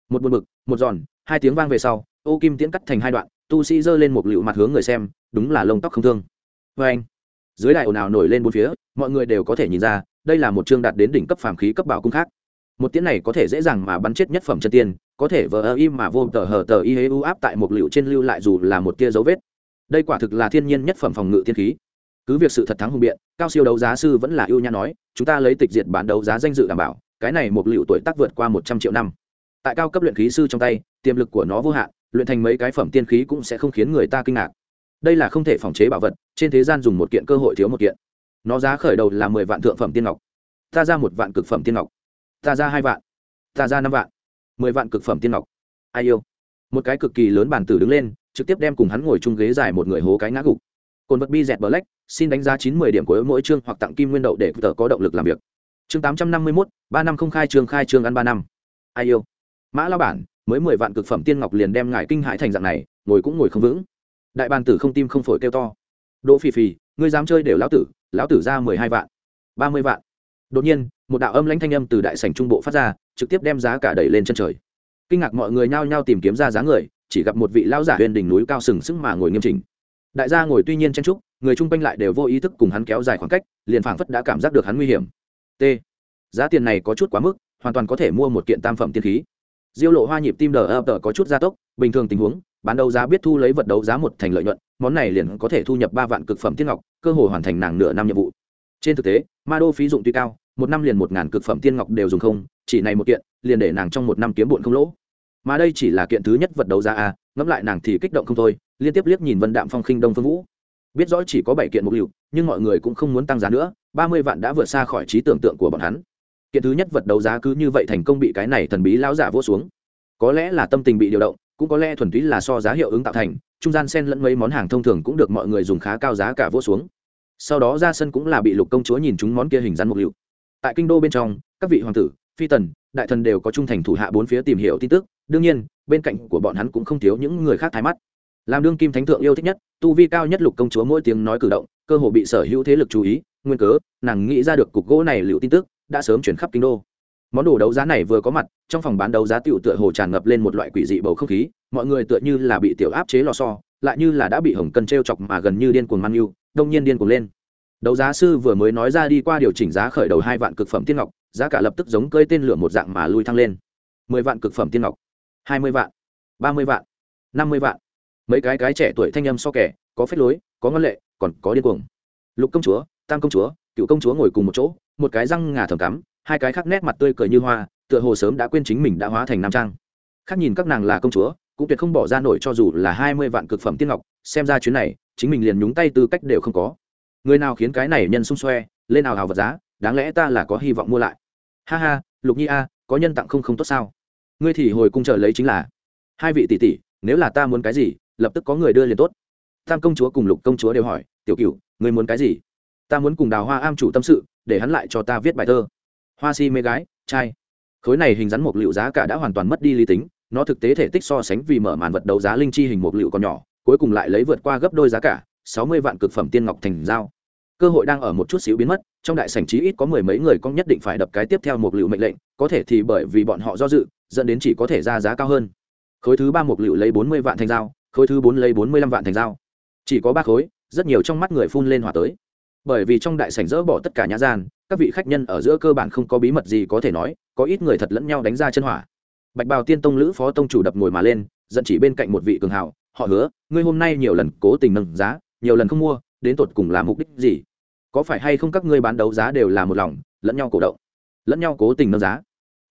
Một buồn bực, một giòn, hai tiếng vang về sau, ô kim tiễn cắt thành hai đoạn, tu sĩ giơ lên một lựu mặt hướng người xem, đúng là lông tóc không thương. Vê anh dưới đài ồn ào nổi lên bốn phía, mọi người đều có thể nhìn ra đây là một chương đạt đến đỉnh cấp phàm khí cấp bảo cung khác. Một tiếng này có thể dễ dàng mà bắn chết nhất phẩm chân tiên, có thể vờ ơ im mà vô tờ hờ tờ y hế u áp tại một liệu trên lưu lại dù là một tia dấu vết. Đây quả thực là thiên nhiên nhất phẩm phòng ngự thiên khí. Cứ việc sự thật thắng hùng biện, cao siêu đấu giá sư vẫn là ưu nhã nói, chúng ta lấy tịch diệt bán đấu giá danh dự đảm bảo, cái này một liệu tuổi tác vượt qua một trăm triệu năm. Tại cao cấp luyện khí sư trong tay, tiềm lực của nó vô hạn, luyện thành mấy cái phẩm tiên khí cũng sẽ không khiến người ta kinh ngạc. Đây là không thể phòng chế bảo vật, trên thế gian dùng một kiện cơ hội thiếu một kiện nó giá khởi đầu là mười vạn thượng phẩm tiên ngọc. Ta ra một vạn cực phẩm tiên ngọc. Ta ra hai vạn. Ta ra năm vạn. Mười vạn cực phẩm tiên ngọc. Ai yêu? Một cái cực kỳ lớn bàn tử đứng lên, trực tiếp đem cùng hắn ngồi chung ghế dài một người hố cái ngã gục. Cồn vật bi dẹt bờ lách xin đánh giá chín mươi điểm của mỗi chương hoặc tặng kim nguyên đậu để tờ có động lực làm việc. Chương tám trăm năm mươi mốt, ba năm không khai trương khai trương ăn ba năm. Ai yêu? Mã lao bản, mới mười vạn cực phẩm tiên ngọc liền đem ngài kinh hãi thành dạng này, ngồi cũng ngồi không vững. Đại bàn tử không tim không phổi kêu to. Đỗ phì phì, ngươi dám chơi đều lão tử lão tử ra mười hai vạn, ba mươi vạn. Đột nhiên, một đạo âm lãnh thanh âm từ đại sảnh trung bộ phát ra, trực tiếp đem giá cả đẩy lên chân trời. Kinh ngạc mọi người nhao nhao tìm kiếm ra giá người, chỉ gặp một vị lão giả huyền đỉnh núi cao sừng sững mà ngồi nghiêm chỉnh. Đại gia ngồi tuy nhiên chen trúc người chung quanh lại đều vô ý thức cùng hắn kéo dài khoảng cách, liền phảng phất đã cảm giác được hắn nguy hiểm. T. Giá tiền này có chút quá mức, hoàn toàn có thể mua một kiện tam phẩm tiên khí diêu lộ hoa nhịp tim đờ ập đờ có chút gia tốc, bình thường tình huống, bán đấu giá biết thu lấy vật đấu giá một thành lợi nhuận, món này liền có thể thu nhập ba vạn cực phẩm tiên ngọc, cơ hội hoàn thành nàng nửa năm nhiệm vụ. Trên thực tế, ma đô phí dụng tuy cao, một năm liền một ngàn cực phẩm tiên ngọc đều dùng không, chỉ này một kiện, liền để nàng trong một năm kiếm bụn không lỗ. Mà đây chỉ là kiện thứ nhất vật đấu giá a, ngẫm lại nàng thì kích động không thôi, liên tiếp liếc nhìn vân đạm phong khinh đông phương vũ. Biết rõ chỉ có bảy kiện mục liệu nhưng mọi người cũng không muốn tăng giá nữa, ba mươi vạn đã vượt xa khỏi trí tưởng tượng của bọn hắn kiện thứ nhất vật đấu giá cứ như vậy thành công bị cái này thần bí lão giả vô xuống. Có lẽ là tâm tình bị điều động, cũng có lẽ thuần túy là so giá hiệu ứng tạo thành, trung gian sen lẫn mấy món hàng thông thường cũng được mọi người dùng khá cao giá cả vô xuống. Sau đó ra sân cũng là bị lục công chúa nhìn chúng món kia hình rắn mục liệu tại kinh đô bên trong, các vị hoàng tử, phi tần, đại thần đều có trung thành thủ hạ bốn phía tìm hiểu tin tức. Đương nhiên, bên cạnh của bọn hắn cũng không thiếu những người khác thái mắt. Làm đương kim thánh thượng yêu thích nhất, tu vi cao nhất lục công chúa mỗi tiếng nói cử động, cơ hồ bị sở hữu thế lực chú ý, nguyên cớ, nàng nghĩ ra được cục gỗ này liệu tin tức đã sớm chuyển khắp kinh đô. Món đồ đấu giá này vừa có mặt, trong phòng bán đấu giá tiểu tựa hồ tràn ngập lên một loại quỷ dị bầu không khí, mọi người tựa như là bị tiểu áp chế lò so lại như là đã bị hồng cân t r e o chọc mà gần như điên cuồng mang yêu, đông nhiên điên cuồng lên. Đấu giá sư vừa mới nói ra đi qua điều chỉnh giá khởi đầu hai vạn cực phẩm tiên ngọc, giá cả lập tức giống cơi tên lửa một dạng mà lui thăng lên. Mười vạn cực phẩm tiên ngọc, hai mươi vạn, ba mươi vạn, năm mươi vạn. Mấy cái cái trẻ tuổi thanh âm so kẻ, có phép lối, có ngân lệ, còn có điên cuồng. Lục công chúa, tam công chúa cựu công chúa ngồi cùng một chỗ, một cái răng ngà thầm cắm, hai cái khác nét mặt tươi cười như hoa, tựa hồ sớm đã quên chính mình đã hóa thành nam trang. Khác nhìn các nàng là công chúa, cũng tuyệt không bỏ ra nổi cho dù là hai mươi vạn cực phẩm tiên ngọc, xem ra chuyến này, chính mình liền nhúng tay tư cách đều không có. Người nào khiến cái này nhân xung xoe, lên nào hào vật giá, đáng lẽ ta là có hy vọng mua lại. Ha ha, lục nhi a, có nhân tặng không không tốt sao? Ngươi thì hồi cung chờ lấy chính là. Hai vị tỷ tỷ, nếu là ta muốn cái gì, lập tức có người đưa liền tốt. Tam công chúa cùng lục công chúa đều hỏi, tiểu cựu ngươi muốn cái gì? Ta muốn cùng đào hoa am chủ tâm sự, để hắn lại cho ta viết bài thơ. Hoa si mê gái, trai. Khối này hình rắn một liệu giá cả đã hoàn toàn mất đi lý tính, nó thực tế thể tích so sánh vì mở màn vật đấu giá linh chi hình một liệu còn nhỏ, cuối cùng lại lấy vượt qua gấp đôi giá cả, sáu mươi vạn cực phẩm tiên ngọc thành giao. Cơ hội đang ở một chút xíu biến mất, trong đại sảnh chí ít có mười mấy người con nhất định phải đập cái tiếp theo một liệu mệnh lệnh, có thể thì bởi vì bọn họ do dự, dẫn đến chỉ có thể ra giá cao hơn. Khối thứ ba một liệu lấy bốn mươi vạn thành giao, khối thứ bốn lấy bốn mươi lăm vạn thành giao. Chỉ có ba khối, rất nhiều trong mắt người phun lên hỏa tới bởi vì trong đại sảnh dỡ bỏ tất cả nhã gian, các vị khách nhân ở giữa cơ bản không có bí mật gì có thể nói, có ít người thật lẫn nhau đánh ra chân hỏa. Bạch bào tiên tông lữ phó tông chủ đập ngồi mà lên, giận chỉ bên cạnh một vị cường hào, họ hứa, ngươi hôm nay nhiều lần cố tình nâng giá, nhiều lần không mua, đến tột cùng là mục đích gì? Có phải hay không các ngươi bán đấu giá đều là một lòng, lẫn nhau cổ động, lẫn nhau cố tình nâng giá?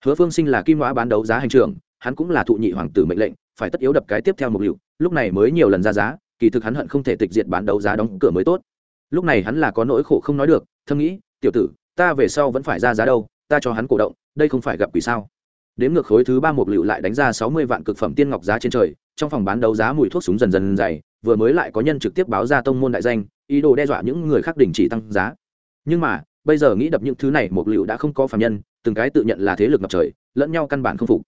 Hứa phương sinh là kim hóa bán đấu giá hành trường hắn cũng là thụ nhị hoàng tử mệnh lệnh, phải tất yếu đập cái tiếp theo mục liệu lúc này mới nhiều lần ra giá, kỳ thực hắn hận không thể tịch diệt bán đấu giá đóng cửa mới tốt lúc này hắn là có nỗi khổ không nói được, thầm nghĩ, tiểu tử, ta về sau vẫn phải ra giá đâu, ta cho hắn cổ động, đây không phải gặp quỷ sao? Đến ngược khối thứ ba một liệu lại đánh ra sáu mươi vạn cực phẩm tiên ngọc giá trên trời, trong phòng bán đấu giá mùi thuốc súng dần dần dày, vừa mới lại có nhân trực tiếp báo ra tông môn đại danh, ý đồ đe dọa những người khác đình chỉ tăng giá. Nhưng mà, bây giờ nghĩ đập những thứ này một liệu đã không có phạm nhân, từng cái tự nhận là thế lực ngập trời, lẫn nhau căn bản không phục.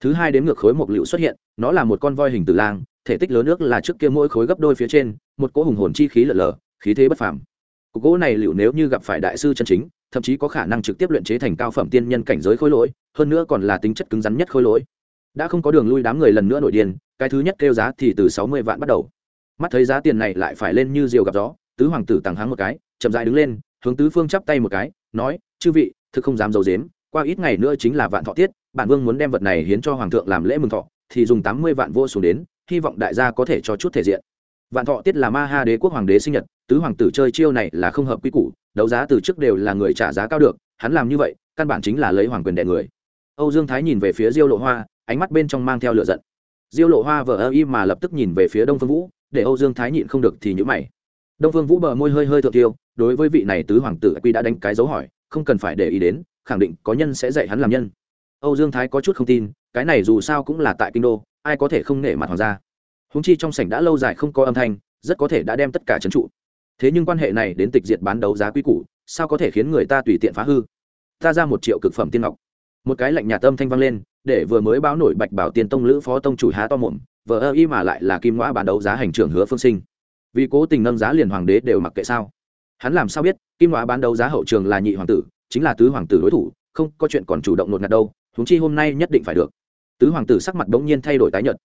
Thứ hai đến ngược khối một liệu xuất hiện, nó là một con voi hình tử lang, thể tích lớn nước là trước kia mỗi khối gấp đôi phía trên, một cỗ hùng hồn chi khí lở lở khí thế bất phàm. Cục gỗ này liệu nếu như gặp phải đại sư chân chính, thậm chí có khả năng trực tiếp luyện chế thành cao phẩm tiên nhân cảnh giới khối lỗi, hơn nữa còn là tính chất cứng rắn nhất khối lỗi. Đã không có đường lui đám người lần nữa nổi điên, cái thứ nhất kêu giá thì từ sáu mươi vạn bắt đầu. Mắt thấy giá tiền này lại phải lên như diều gặp gió, tứ hoàng tử tàng háng một cái, chậm dại đứng lên, hướng tứ phương chắp tay một cái, nói, chư vị, thực không dám d i dếm qua ít ngày nữa chính là vạn thọ tiết, bản vương muốn đem vật này hiến cho hoàng thượng làm lễ mừng thọ, thì dùng tám mươi vạn vô xuống đến, hy vọng đại gia có thể cho chút thể diện vạn thọ tiết là ma ha đế quốc hoàng đế sinh nhật, tứ hoàng tử chơi chiêu này là không hợp quy củ, đấu giá từ trước đều là người trả giá cao được, hắn làm như vậy, căn bản chính là lấy hoàng quyền đẻ người. Âu dương thái nhìn về phía diêu lộ hoa, ánh mắt bên trong mang theo lửa giận. Diêu lộ hoa vờ ơ y mà lập tức nhìn về phía đông phương vũ, để âu dương thái nhịn không được thì nhữ mày. Đông phương vũ bờ môi hơi hơi thượng tiêu, đối với vị này tứ hoàng tử quy đã đánh cái dấu hỏi, không cần phải để ý đến, khẳng định có nhân sẽ dạy hắn làm nhân. Âu dương thái có chút không tin, cái này dù sao cũng là tại kinh đô, ai có thể không nể mặt hoàng gia húng chi trong sảnh đã lâu dài không có âm thanh, rất có thể đã đem tất cả trấn trụ. Thế nhưng quan hệ này đến tịch diệt bán đấu giá quy củ, sao có thể khiến người ta tùy tiện phá hư? Ta ra một triệu cực phẩm tiên ngọc. Một cái lạnh nhà tâm thanh vang lên, để vừa mới báo nổi bạch bảo tiên tông lữ phó tông chủ há to mồm, vờ ơ y mà lại là kim ngõa bán đấu giá hành trưởng hứa phương sinh. Vì cố tình nâng giá liền hoàng đế đều mặc kệ sao? Hắn làm sao biết, kim ngõa bán đấu giá hậu trường là nhị hoàng tử, chính là tứ hoàng tử đối thủ, không có chuyện còn chủ động nột ngạt đâu, huống chi hôm nay nhất định phải được. Tứ hoàng tử sắc mặt bỗng nhiên thay đổi tái nhợt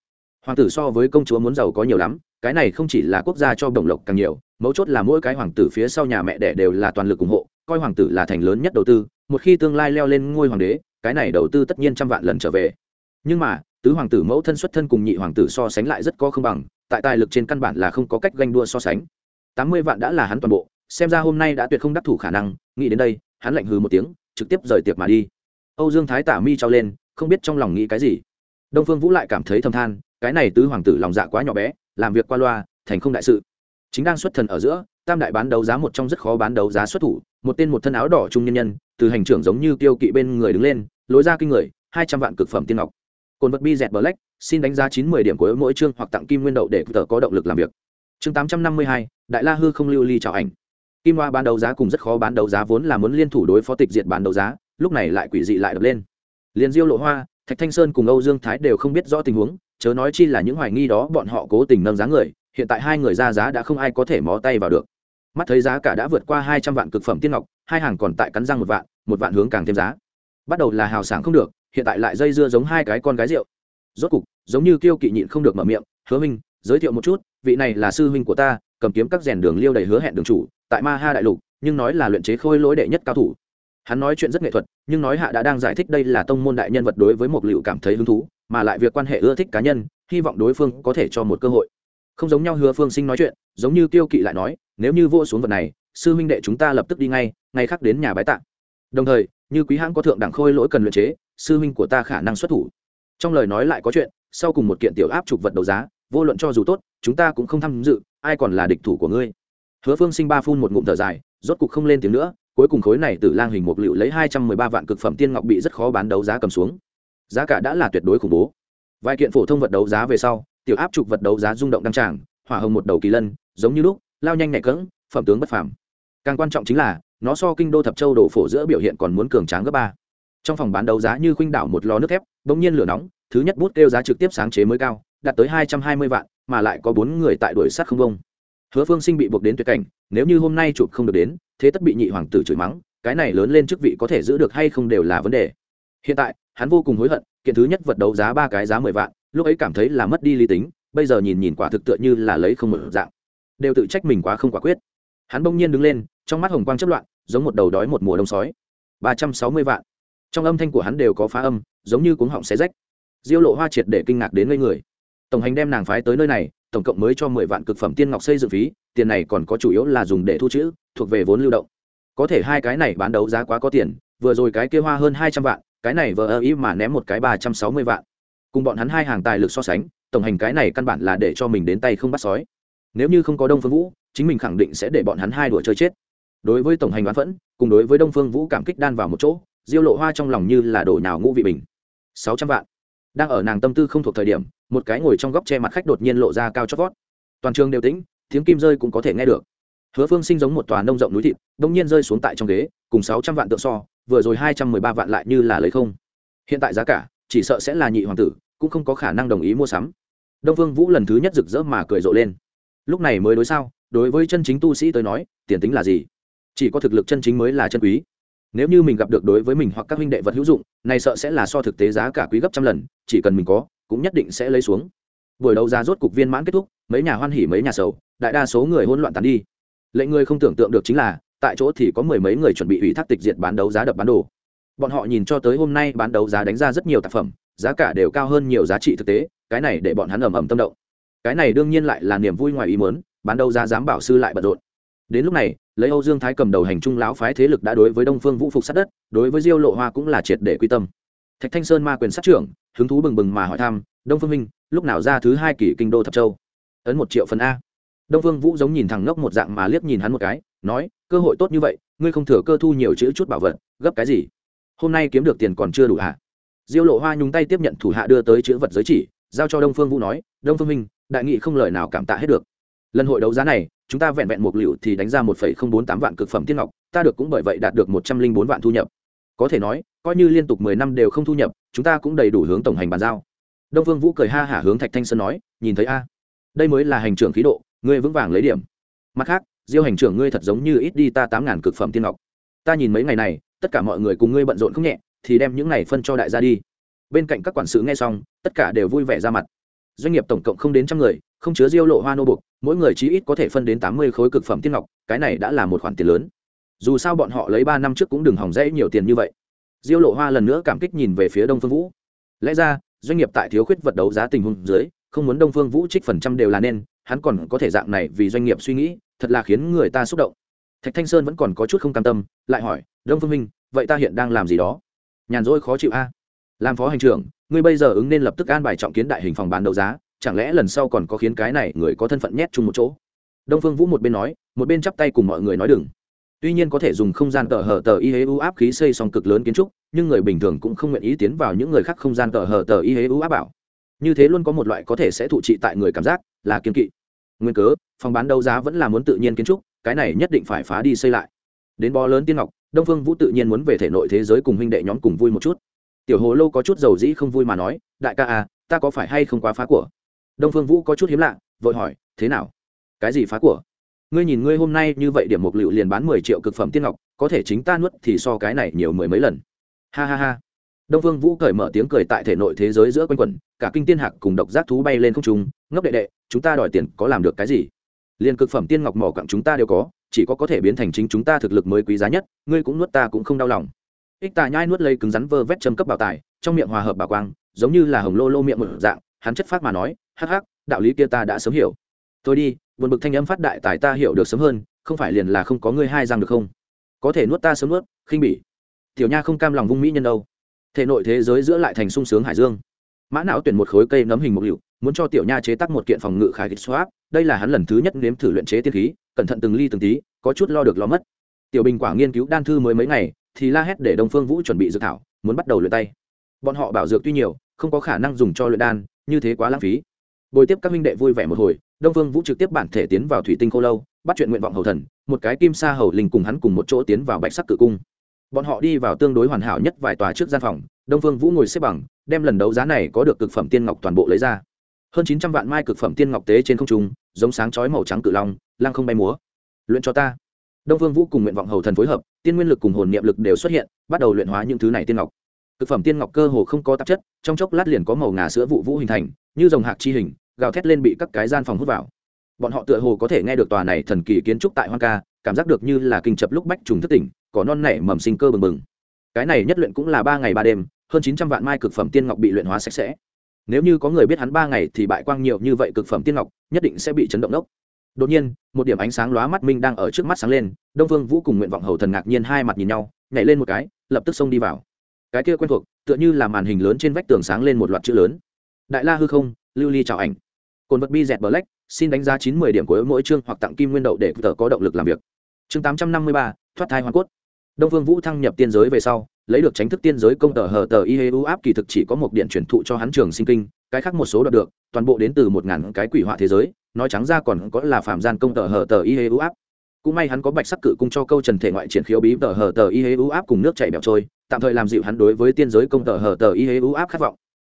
hoàng tử so với công chúa muốn giàu có nhiều lắm, cái này không chỉ là quốc gia cho đồng lộc càng nhiều, mấu chốt là mỗi cái hoàng tử phía sau nhà mẹ đẻ đều là toàn lực ủng hộ, coi hoàng tử là thành lớn nhất đầu tư, một khi tương lai leo lên ngôi hoàng đế, cái này đầu tư tất nhiên trăm vạn lần trở về. Nhưng mà, tứ hoàng tử mẫu thân xuất thân cùng nhị hoàng tử so sánh lại rất có không bằng, tại tài lực trên căn bản là không có cách ganh đua so sánh. Tám mươi vạn đã là hắn toàn bộ, xem ra hôm nay đã tuyệt không đắc thủ khả năng, nghĩ đến đây, hắn lạnh hừ một tiếng, trực tiếp rời tiệc mà đi. Âu dương thái tả mi trao lên, không biết trong lòng nghĩ cái gì. Đông phương vũ lại cảm thấy thâm than cái này tứ hoàng tử lòng dạ quá nhỏ bé, làm việc qua loa, thành không đại sự. Chính đang xuất thần ở giữa, tam đại bán đấu giá một trong rất khó bán đấu giá xuất thủ, một tên một thân áo đỏ trung nhân nhân, từ hành trưởng giống như tiêu kỵ bên người đứng lên, lối ra kinh người, hai trăm vạn cực phẩm tiên ngọc. Cồn vật bi dẹt black, xin đánh giá chín mươi điểm của mỗi chương hoặc tặng kim nguyên đậu để tờ có động lực làm việc. Chương tám trăm năm mươi hai, đại la hư không lưu ly chào ảnh. Kim hoa bán đấu giá cùng rất khó bán đấu giá vốn là muốn liên thủ đối phó tịch diệt bán đấu giá, lúc này lại quỷ dị lại đập lên. Liền diêu lộ hoa, thạch thanh sơn cùng âu dương thái đều không biết rõ tình huống chớ nói chi là những hoài nghi đó, bọn họ cố tình nâng giá người, hiện tại hai người ra giá đã không ai có thể mó tay vào được. Mắt thấy giá cả đã vượt qua hai trăm vạn cực phẩm tiên ngọc, hai hàng còn tại cắn răng một vạn một vạn hướng càng thêm giá. Bắt đầu là hào sảng không được, hiện tại lại dây dưa giống hai cái con gái rượu. Rốt cục, giống như kiêu kỵ nhịn không được mở miệng, hứa minh giới thiệu một chút, vị này là sư huynh của ta, cầm kiếm các rèn đường liêu đầy hứa hẹn đường chủ, tại ma ha đại lục, nhưng nói là luyện chế khôi lỗi đệ nhất cao thủ. Hắn nói chuyện rất nghệ thuật, nhưng nói hạ đã đang giải thích đây là tông môn đại nhân vật đối với một liệu cảm thấy hứng thú mà lại việc quan hệ ưa thích cá nhân, hy vọng đối phương có thể cho một cơ hội. Không giống nhau hứa phương sinh nói chuyện, giống như tiêu kỵ lại nói, nếu như vô xuống vật này, sư huynh đệ chúng ta lập tức đi ngay ngay khác đến nhà bái tạng đồng thời, như quý hãng có thượng đẳng khôi lỗi cần luyện chế, sư huynh của ta khả năng xuất thủ. Trong lời nói lại có chuyện, sau cùng một kiện tiểu áp trục vật đấu giá, vô luận cho dù tốt, chúng ta cũng không tham dự, ai còn là địch thủ của ngươi. Hứa phương sinh ba phun một ngụm thở dài, rốt cục không lên tiếng nữa, cuối cùng khối này từ lang hình một liệu lấy hai trăm mười ba vạn cực phẩm tiên ngọc bị rất khó bán đấu giá cầm xuống giá cả đã là tuyệt đối khủng bố. Vài kiện phổ thông vật đấu giá về sau, tiểu áp trục vật đấu giá rung động đăng tràng, hỏa hồng một đầu kỳ lân, giống như lúc, lao nhanh nhẹ cỡng phẩm tướng bất phàm. Càng quan trọng chính là, nó so kinh đô thập châu đổ phổ giữa biểu hiện còn muốn cường tráng gấp ba. Trong phòng bán đấu giá như khuynh đảo một lò nước thép, bỗng nhiên lửa nóng, thứ nhất bút kêu giá trực tiếp sáng chế mới cao, đạt tới hai trăm hai mươi vạn, mà lại có bốn người tại đuổi sát không bông. Hứa phương sinh bị buộc đến tuyệt cảnh, nếu như hôm nay chụp không được đến, thế tất bị nhị hoàng tử chửi mắng, cái này lớn lên chức vị có thể giữ được hay không đều là vấn đề hiện tại, hắn vô cùng hối hận, kiện thứ nhất vật đấu giá ba cái giá mười vạn, lúc ấy cảm thấy là mất đi lý tính, bây giờ nhìn nhìn quả thực tựa như là lấy không mở dạng. Đều tự trách mình quá không quả quyết. Hắn bỗng nhiên đứng lên, trong mắt hồng quang chất loạn, giống một đầu đói một mùa đông sói. Ba trăm sáu mươi vạn. Trong âm thanh của hắn đều có phá âm, giống như cuống họng xé rách. Diêu lộ hoa triệt để kinh ngạc đến ngây người. Tổng hành đem nàng phái tới nơi này, tổng cộng mới cho mười vạn cực phẩm tiên ngọc xây dựng phí, tiền này còn có chủ yếu là dùng để thu chữ, thuộc về vốn lưu động. Có thể hai cái này bán đấu giá quá có tiền, vừa rồi cái kia hoa hơn hai trăm vạn cái này vờ ơ ý mà ném một cái ba trăm sáu mươi vạn. Cùng bọn hắn hai hàng tài lực so sánh, tổng hành cái này căn bản là để cho mình đến tay không bắt sói. Nếu như không có đông phương vũ, chính mình khẳng định sẽ để bọn hắn hai đùa chơi chết. Đối với tổng hành đoán phẫn, cùng đối với đông phương vũ cảm kích đan vào một chỗ, diêu lộ hoa trong lòng như là đổ nào ngũ vị bình. sáu trăm vạn. Đang ở nàng tâm tư không thuộc thời điểm, một cái ngồi trong góc che mặt khách đột nhiên lộ ra cao chót vót. Toàn trường đều tĩnh, tiếng kim rơi cũng có thể nghe được. Hứa phương sinh giống một tòa nông rộng núi thịt, đông nhiên rơi xuống tại trong ghế, cùng sáu trăm vạn tượng so vừa rồi hai trăm mười ba vạn lại như là lấy không. Hiện tại giá cả, chỉ sợ sẽ là nhị hoàng tử, cũng không có khả năng đồng ý mua sắm. Đông vương vũ lần thứ nhất rực rỡ mà cười rộ lên. Lúc này mới đối sao, đối với chân chính tu sĩ tới nói, tiền tính là gì? Chỉ có thực lực chân chính mới là chân quý. Nếu như mình gặp được đối với mình hoặc các huynh đệ vật hữu dụng, này sợ sẽ là so thực tế giá cả quý gấp trăm lần, chỉ cần mình có, cũng nhất định sẽ lấy xuống. Buổi đấu giá rốt cục viên mãn kết thúc, mấy nhà hoan hỉ mấy nhà sầu, đại đa số người hỗn loạn tán đi. Lệnh người không tưởng tượng được chính là tại chỗ thì có mười mấy người chuẩn bị ủy thác tịch diệt bán đấu giá đập bán đồ. Bọn họ nhìn cho tới hôm nay bán đấu giá đánh ra rất nhiều tác phẩm, giá cả đều cao hơn nhiều giá trị thực tế, cái này để bọn hắn ầm ầm tâm động. Cái này đương nhiên lại là niềm vui ngoài ý muốn, bán đấu giá dám bảo sư lại bận rộn. Đến lúc này, lấy âu dương thái cầm đầu hành trung lão phái thế lực đã đối với đông phương vũ phục sát đất, đối với diêu lộ hoa cũng là triệt để quy tâm. Thạch thanh sơn ma quyền sát trưởng, hứng thú bừng bừng mà hỏi thăm, đông phương minh, lúc nào ra thứ hai kỷ kinh đô thập châu? Ấn một triệu phần a. Đông phương vũ giống nhìn thằng ngốc một dạng mà liếc nhìn hắn một cái nói, cơ hội tốt như vậy, ngươi không thừa cơ thu nhiều chữ chút bảo vật, gấp cái gì? Hôm nay kiếm được tiền còn chưa đủ hả? Diêu lộ hoa nhúng tay tiếp nhận thủ hạ đưa tới chữ vật giới chỉ, giao cho đông phương vũ nói, đông phương minh, đại nghị không lời nào cảm tạ hết được. Lần hội đấu giá này, chúng ta vẹn vẹn một liệu thì đánh ra một phẩy không bốn tám vạn cực phẩm tiên ngọc, ta được cũng bởi vậy đạt được một trăm linh bốn vạn thu nhập. Có thể nói, coi như liên tục mười năm đều không thu nhập, chúng ta cũng đầy đủ hướng tổng hành bàn giao. Đông phương vũ cười ha hả hướng thạch thanh sơn nói, nhìn thấy a, đây mới là hành trưởng khí độ, ngươi vững vàng lấy điểm. Mặt khác diêu hành trưởng ngươi thật giống như ít đi ta tám ngàn cực phẩm tiên ngọc. Ta nhìn mấy ngày này, tất cả mọi người cùng ngươi bận rộn không nhẹ, thì đem những này phân cho đại gia đi. Bên cạnh các quản sự nghe xong, tất cả đều vui vẻ ra mặt. Doanh nghiệp tổng cộng không đến trăm người, không chứa diêu lộ hoa nô bục mỗi người chí ít có thể phân đến tám mươi khối cực phẩm tiên ngọc, cái này đã là một khoản tiền lớn. Dù sao bọn họ lấy ba năm trước cũng đừng hỏng dễ nhiều tiền như vậy. Diêu lộ hoa lần nữa cảm kích nhìn về phía đông phương vũ. Lẽ ra, doanh nghiệp tại thiếu khuyết vật đấu giá tình huống dưới, không muốn đông phương vũ trích phần trăm đều là nên, hắn còn có thể dạng này vì doanh nghiệp suy nghĩ thật là khiến người ta xúc động. Thạch thanh sơn vẫn còn có chút không cam tâm, lại hỏi, đông phương minh, vậy ta hiện đang làm gì đó? Nhàn rỗi khó chịu a. Làm phó hành trưởng, ngươi bây giờ ứng nên lập tức an bài trọng kiến đại hình phòng bán đấu giá, chẳng lẽ lần sau còn có khiến cái này người có thân phận nhét chung một chỗ? Đông phương vũ một bên nói, một bên chắp tay cùng mọi người nói đừng. Tuy nhiên có thể dùng không gian tờ hờ tờ y hế u áp khí xây xong cực lớn kiến trúc, nhưng người bình thường cũng không nguyện ý tiến vào những người khác không gian tờ hờ tờ y hế u áp bảo. Như thế luôn có một loại có thể sẽ thụ trị tại người cảm giác là kiên kỵ. Nguyên cớ phòng bán đấu giá vẫn là muốn tự nhiên kiến trúc, cái này nhất định phải phá đi xây lại. Đến bó lớn tiên ngọc, đông phương vũ tự nhiên muốn về thể nội thế giới cùng huynh đệ nhóm cùng vui một chút. Tiểu hồ lô có chút dầu dĩ không vui mà nói, đại ca à ta có phải hay không quá phá của? Đông phương vũ có chút hiếm lạ, vội hỏi, thế nào? Cái gì phá của? Ngươi nhìn ngươi hôm nay như vậy điểm một liệu liền bán mười triệu cực phẩm tiên ngọc, có thể chính ta nuốt thì so cái này nhiều mười mấy lần. Ha ha ha. Đông phương vũ cởi mở tiếng cười tại thể nội thế giới giữa quanh quẩn, cả kinh tiên hạc cùng độc giác thú bay lên không trung, ngốc đệ đệ, chúng ta đòi tiền có làm được cái gì? Liền cực phẩm tiên ngọc mỏ cặng chúng ta đều có, chỉ có có thể biến thành chính chúng ta thực lực mới quý giá nhất, ngươi cũng nuốt ta cũng không đau lòng. Ích tà nhai nuốt lấy cứng rắn vơ vét châm cấp bảo tài, trong miệng hòa hợp bảo quang, giống như là hồng lô lô miệng một dạng, hắn chất phát mà nói, hắc hắc, đạo lý kia ta đã sớm hiểu. Tôi đi, buồn bực thanh âm phát đại tài ta hiểu được sớm hơn, không phải liền là không có ngươi hai răng được không? Có thể nuốt ta sớm nuốt, khinh bỉ. Tiểu nha không cam lòng vung mỹ nhân đâu. Thể nội thế giới giữa lại thành sung sướng hải dương. Mã não tuyển một khối cây nấm hình một liệu muốn cho tiểu nha chế tác một kiện phòng ngự khải kích swap, đây là hắn lần thứ nhất nếm thử luyện chế tiên khí, cẩn thận từng ly từng tí, có chút lo được lo mất. Tiểu bình quả nghiên cứu đan thư mới mấy ngày, thì la hét để đông phương vũ chuẩn bị dược thảo, muốn bắt đầu luyện tay. Bọn họ bảo dược tuy nhiều, không có khả năng dùng cho luyện đan, như thế quá lãng phí. Bồi tiếp các minh đệ vui vẻ một hồi, đông phương vũ trực tiếp bản thể tiến vào thủy tinh khô lâu, bắt chuyện nguyện vọng hầu thần, một cái kim sa hầu linh cùng hắn cùng một chỗ tiến vào bạch sắc cự cung. Bọn họ đi vào tương đối hoàn hảo nhất vài tòa trước gian phòng, đông phương vũ ngồi xếp bằng, đem lần đấu giá này có được cực phẩm tiên ngọc toàn bộ lấy ra hơn chín trăm vạn mai cực phẩm tiên ngọc tế trên không trung, giống sáng chói màu trắng cự long, lăng không bay múa. Luyện cho ta. Đông vương vũ cùng nguyện vọng hầu thần phối hợp, tiên nguyên lực cùng hồn niệm lực đều xuất hiện, bắt đầu luyện hóa những thứ này tiên ngọc. Cực phẩm tiên ngọc cơ hồ không có tạp chất, trong chốc lát liền có màu ngà sữa vụ vũ hình thành, như dòng hạc chi hình, gào thét lên bị các cái gian phòng hút vào. Bọn họ tựa hồ có thể nghe được tòa này thần kỳ kiến trúc tại hoang ca, cảm giác được như là kinh chập lúc bách trùng thất tỉnh có non nảy mầm sinh cơ bừng bừng. Cái này nhất luyện cũng là ba ngày ba đêm, hơn chín trăm vạn mai cực phẩm tiên ngọc bị luyện hóa sạch sẽ nếu như có người biết hắn ba ngày thì bại quang nhiều như vậy cực phẩm tiên ngọc, nhất định sẽ bị chấn động đốc. Đột nhiên, một điểm ánh sáng lóa mắt minh đang ở trước mắt sáng lên, đông vương vũ cùng nguyện vọng hầu thần ngạc nhiên hai mặt nhìn nhau, nhảy lên một cái, lập tức xông đi vào. Cái kia quen thuộc, tựa như là màn hình lớn trên vách tường sáng lên một loạt chữ lớn. Đại la hư không, lưu ly chào ảnh. Cồn vật bi dẹt black, xin đánh giá chín mươi điểm của mỗi chương hoặc tặng kim nguyên đậu để tờ có động lực làm việc. Chương tám trăm năm mươi ba, thoát thai hoàn cốt. Đông phương vũ thăng nhập tiên giới về sau lấy được tránh thức tiên giới công tờ hờ tờ y hê u áp kỳ thực chỉ có một điện truyền thụ cho hắn trường sinh kinh, cái khác một số đoạt được, toàn bộ đến từ một ngàn cái quỷ họa thế giới, nói trắng ra còn có là phạm gian công tờ hờ tờ y hê u áp. Cũng may hắn có bạch sắc cự cung cho câu trần thể ngoại triển khiếu bí tờ hờ tờ y hê u áp cùng nước chảy bẹo trôi, tạm thời làm dịu hắn đối với tiên giới công tờ hờ tờ y hê u áp khát vọng.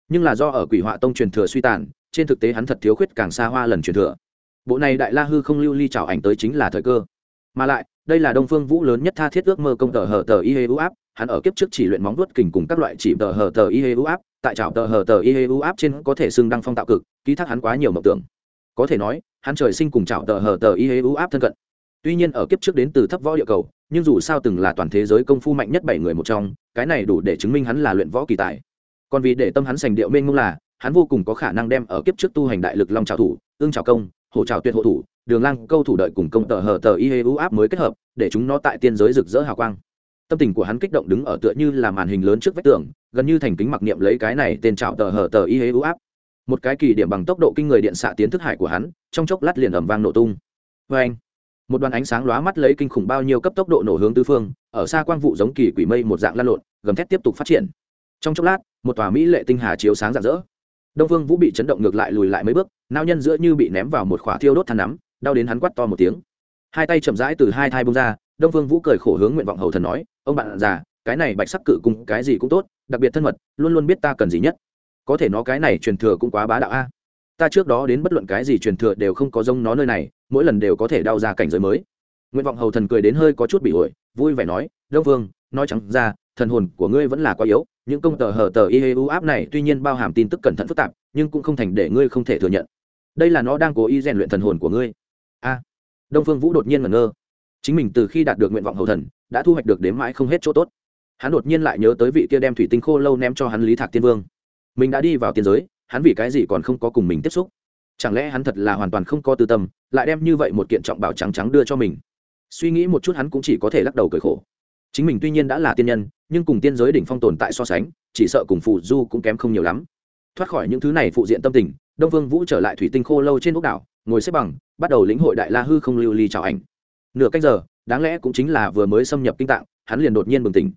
Nhưng là do ở quỷ họa tông truyền thừa suy tàn, trên thực tế hắn thật thiếu khuyết càng xa hoa lần truyền thừa. Bộ này đại la hư không lưu ly trào ảnh tới chính là thời cơ. Mà lại, đây là đông phương vũ lớn nhất tha thiết ước mơ công tờ hờ tờ y hê u áp hắn ở kiếp trước chỉ luyện móng vuốt kình cùng các loại chỉ tờ hờ tờ y hê u áp, tại trào tờ hờ tờ y hê u áp trên có thể xưng đăng phong tạo cực, ký thác hắn quá nhiều mộng tưởng. Có thể nói, hắn trời sinh cùng trào tờ hờ tờ y hê u áp thân cận. Tuy nhiên ở kiếp trước đến từ thấp võ địa cầu, nhưng dù sao từng là toàn thế giới công phu mạnh nhất bảy người một trong, cái này đủ để chứng minh hắn là luyện võ kỳ tài. Còn vì để tâm hắn sành điệu mênh mông là, hắn vô cùng có khả năng đem ở kiếp trước tu hành đại lực long trào thủ, ương trào công, hổ trào tuyệt hộ thủ, đường lang câu thủ đợi cùng công tờ hờ tờ y hê u áp mới kết hợp, để chúng nó tại tiên giới rực rỡ hào quang tâm tình của hắn kích động đứng ở tựa như là màn hình lớn trước vách tường, gần như thành kính mặc niệm lấy cái này tên trào tờ hở tờ y hế u áp. Một cái kỳ điểm bằng tốc độ kinh người điện xạ tiến thức hải của hắn, trong chốc lát liền ẩm vang nổ tung. Vê anh, một đoàn ánh sáng lóa mắt lấy kinh khủng bao nhiêu cấp tốc độ nổ hướng tứ phương, ở xa quang vụ giống kỳ quỷ mây một dạng lan lộn, gầm thét tiếp tục phát triển. Trong chốc lát, một tòa mỹ lệ tinh hà chiếu sáng rạng rỡ. Đông vương vũ bị chấn động ngược lại lùi lại mấy bước, nao nhân giữa như bị ném vào một khỏa thiêu đốt than nắm, đau đến hắn quát to một tiếng. Hai tay chậm rãi từ hai thai bông ra đông vương vũ cười khổ hướng nguyện vọng hầu thần nói, ông bạn già, cái này bạch sắc cự cung cái gì cũng tốt, đặc biệt thân mật, luôn luôn biết ta cần gì nhất. Có thể nó cái này truyền thừa cũng quá bá đạo a. Ta trước đó đến bất luận cái gì truyền thừa đều không có giống nó nơi này, mỗi lần đều có thể đau ra cảnh giới mới. Nguyện vọng hầu thần cười đến hơi có chút bị ổi, vui vẻ nói, đông vương nói chẳng ra, thần hồn của ngươi vẫn là quá yếu, những công tờ hờ tờ ihu áp này tuy nhiên bao hàm tin tức cẩn thận phức tạp, nhưng cũng không thành để ngươi không thể thừa nhận. Đây là nó đang cố ý rèn luyện thần hồn của ngươi. A. Đông phương vũ đột nhiên ngẩn ngơ chính mình từ khi đạt được nguyện vọng hầu thần, đã thu hoạch được đếm mãi không hết chỗ tốt. Hắn đột nhiên lại nhớ tới vị kia đem thủy tinh khô lâu ném cho hắn lý thạc tiên vương. Mình đã đi vào tiên giới, hắn vì cái gì còn không có cùng mình tiếp xúc? Chẳng lẽ hắn thật là hoàn toàn không có tư tâm, lại đem như vậy một kiện trọng bảo trắng trắng đưa cho mình? Suy nghĩ một chút hắn cũng chỉ có thể lắc đầu cười khổ. Chính mình tuy nhiên đã là tiên nhân, nhưng cùng tiên giới đỉnh phong tồn tại so sánh, chỉ sợ cùng phù du cũng kém không nhiều lắm. Thoát khỏi những thứ này phụ diện tâm tình, đông vương vũ trở lại thủy tinh khô lâu trên ốc đảo, ngồi xếp bằng, bắt đầu lĩnh hội đại la hư không lưu ly chào ảnh nửa cách giờ, đáng lẽ cũng chính là vừa mới xâm nhập kinh tạng, hắn liền đột nhiên bừng tỉnh.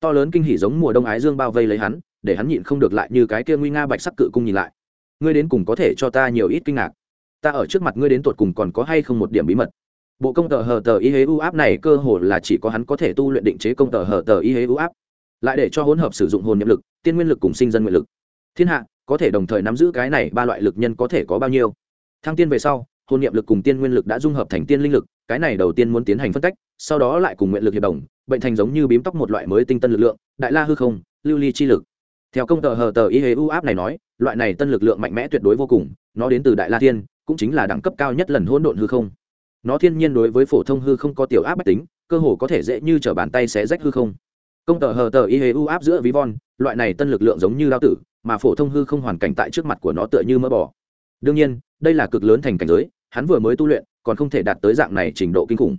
To lớn kinh hỉ giống mùa đông ái dương bao vây lấy hắn, để hắn nhịn không được lại như cái kia nguy nga bạch sắc cự cung nhìn lại. Ngươi đến cùng có thể cho ta nhiều ít kinh ngạc? Ta ở trước mặt ngươi đến tột cùng còn có hay không một điểm bí mật? Bộ công tờ hờ tờ y hế u áp này cơ hồ là chỉ có hắn có thể tu luyện định chế công tờ hờ tờ y hế u áp. Lại để cho hỗn hợp sử dụng hồn nhiệm lực, tiên nguyên lực cùng sinh dân nguyện lực. Thiên hạ, có thể đồng thời nắm giữ cái này ba loại lực nhân có thể có bao nhiêu? Thăng tiên về sau, hồn niệm lực cùng tiên nguyên lực đã dung hợp thành tiên linh lực cái này đầu tiên muốn tiến hành phân cách, sau đó lại cùng nguyện lực hiệp đồng, bệnh thành giống như bím tóc một loại mới tinh tân lực lượng, đại la hư không, lưu ly chi lực. Theo công tờ hờ tờ y hế u áp này nói, loại này tân lực lượng mạnh mẽ tuyệt đối vô cùng, nó đến từ đại la thiên, cũng chính là đẳng cấp cao nhất lần hỗn độn hư không. Nó thiên nhiên đối với phổ thông hư không có tiểu áp bách tính, cơ hồ có thể dễ như t bàn tay sẽ rách hư không. Công tờ hờ tờ y hế u áp giữa ví von, loại này tân lực lượng giống như lao tử, mà phổ thông hư không hoàn cảnh tại trước mặt của nó tựa như mỡ bỏ đương nhiên, đây là cực lớn thành cảnh giới, hắn vừa mới tu luyện còn không thể đạt tới dạng này trình độ kinh khủng.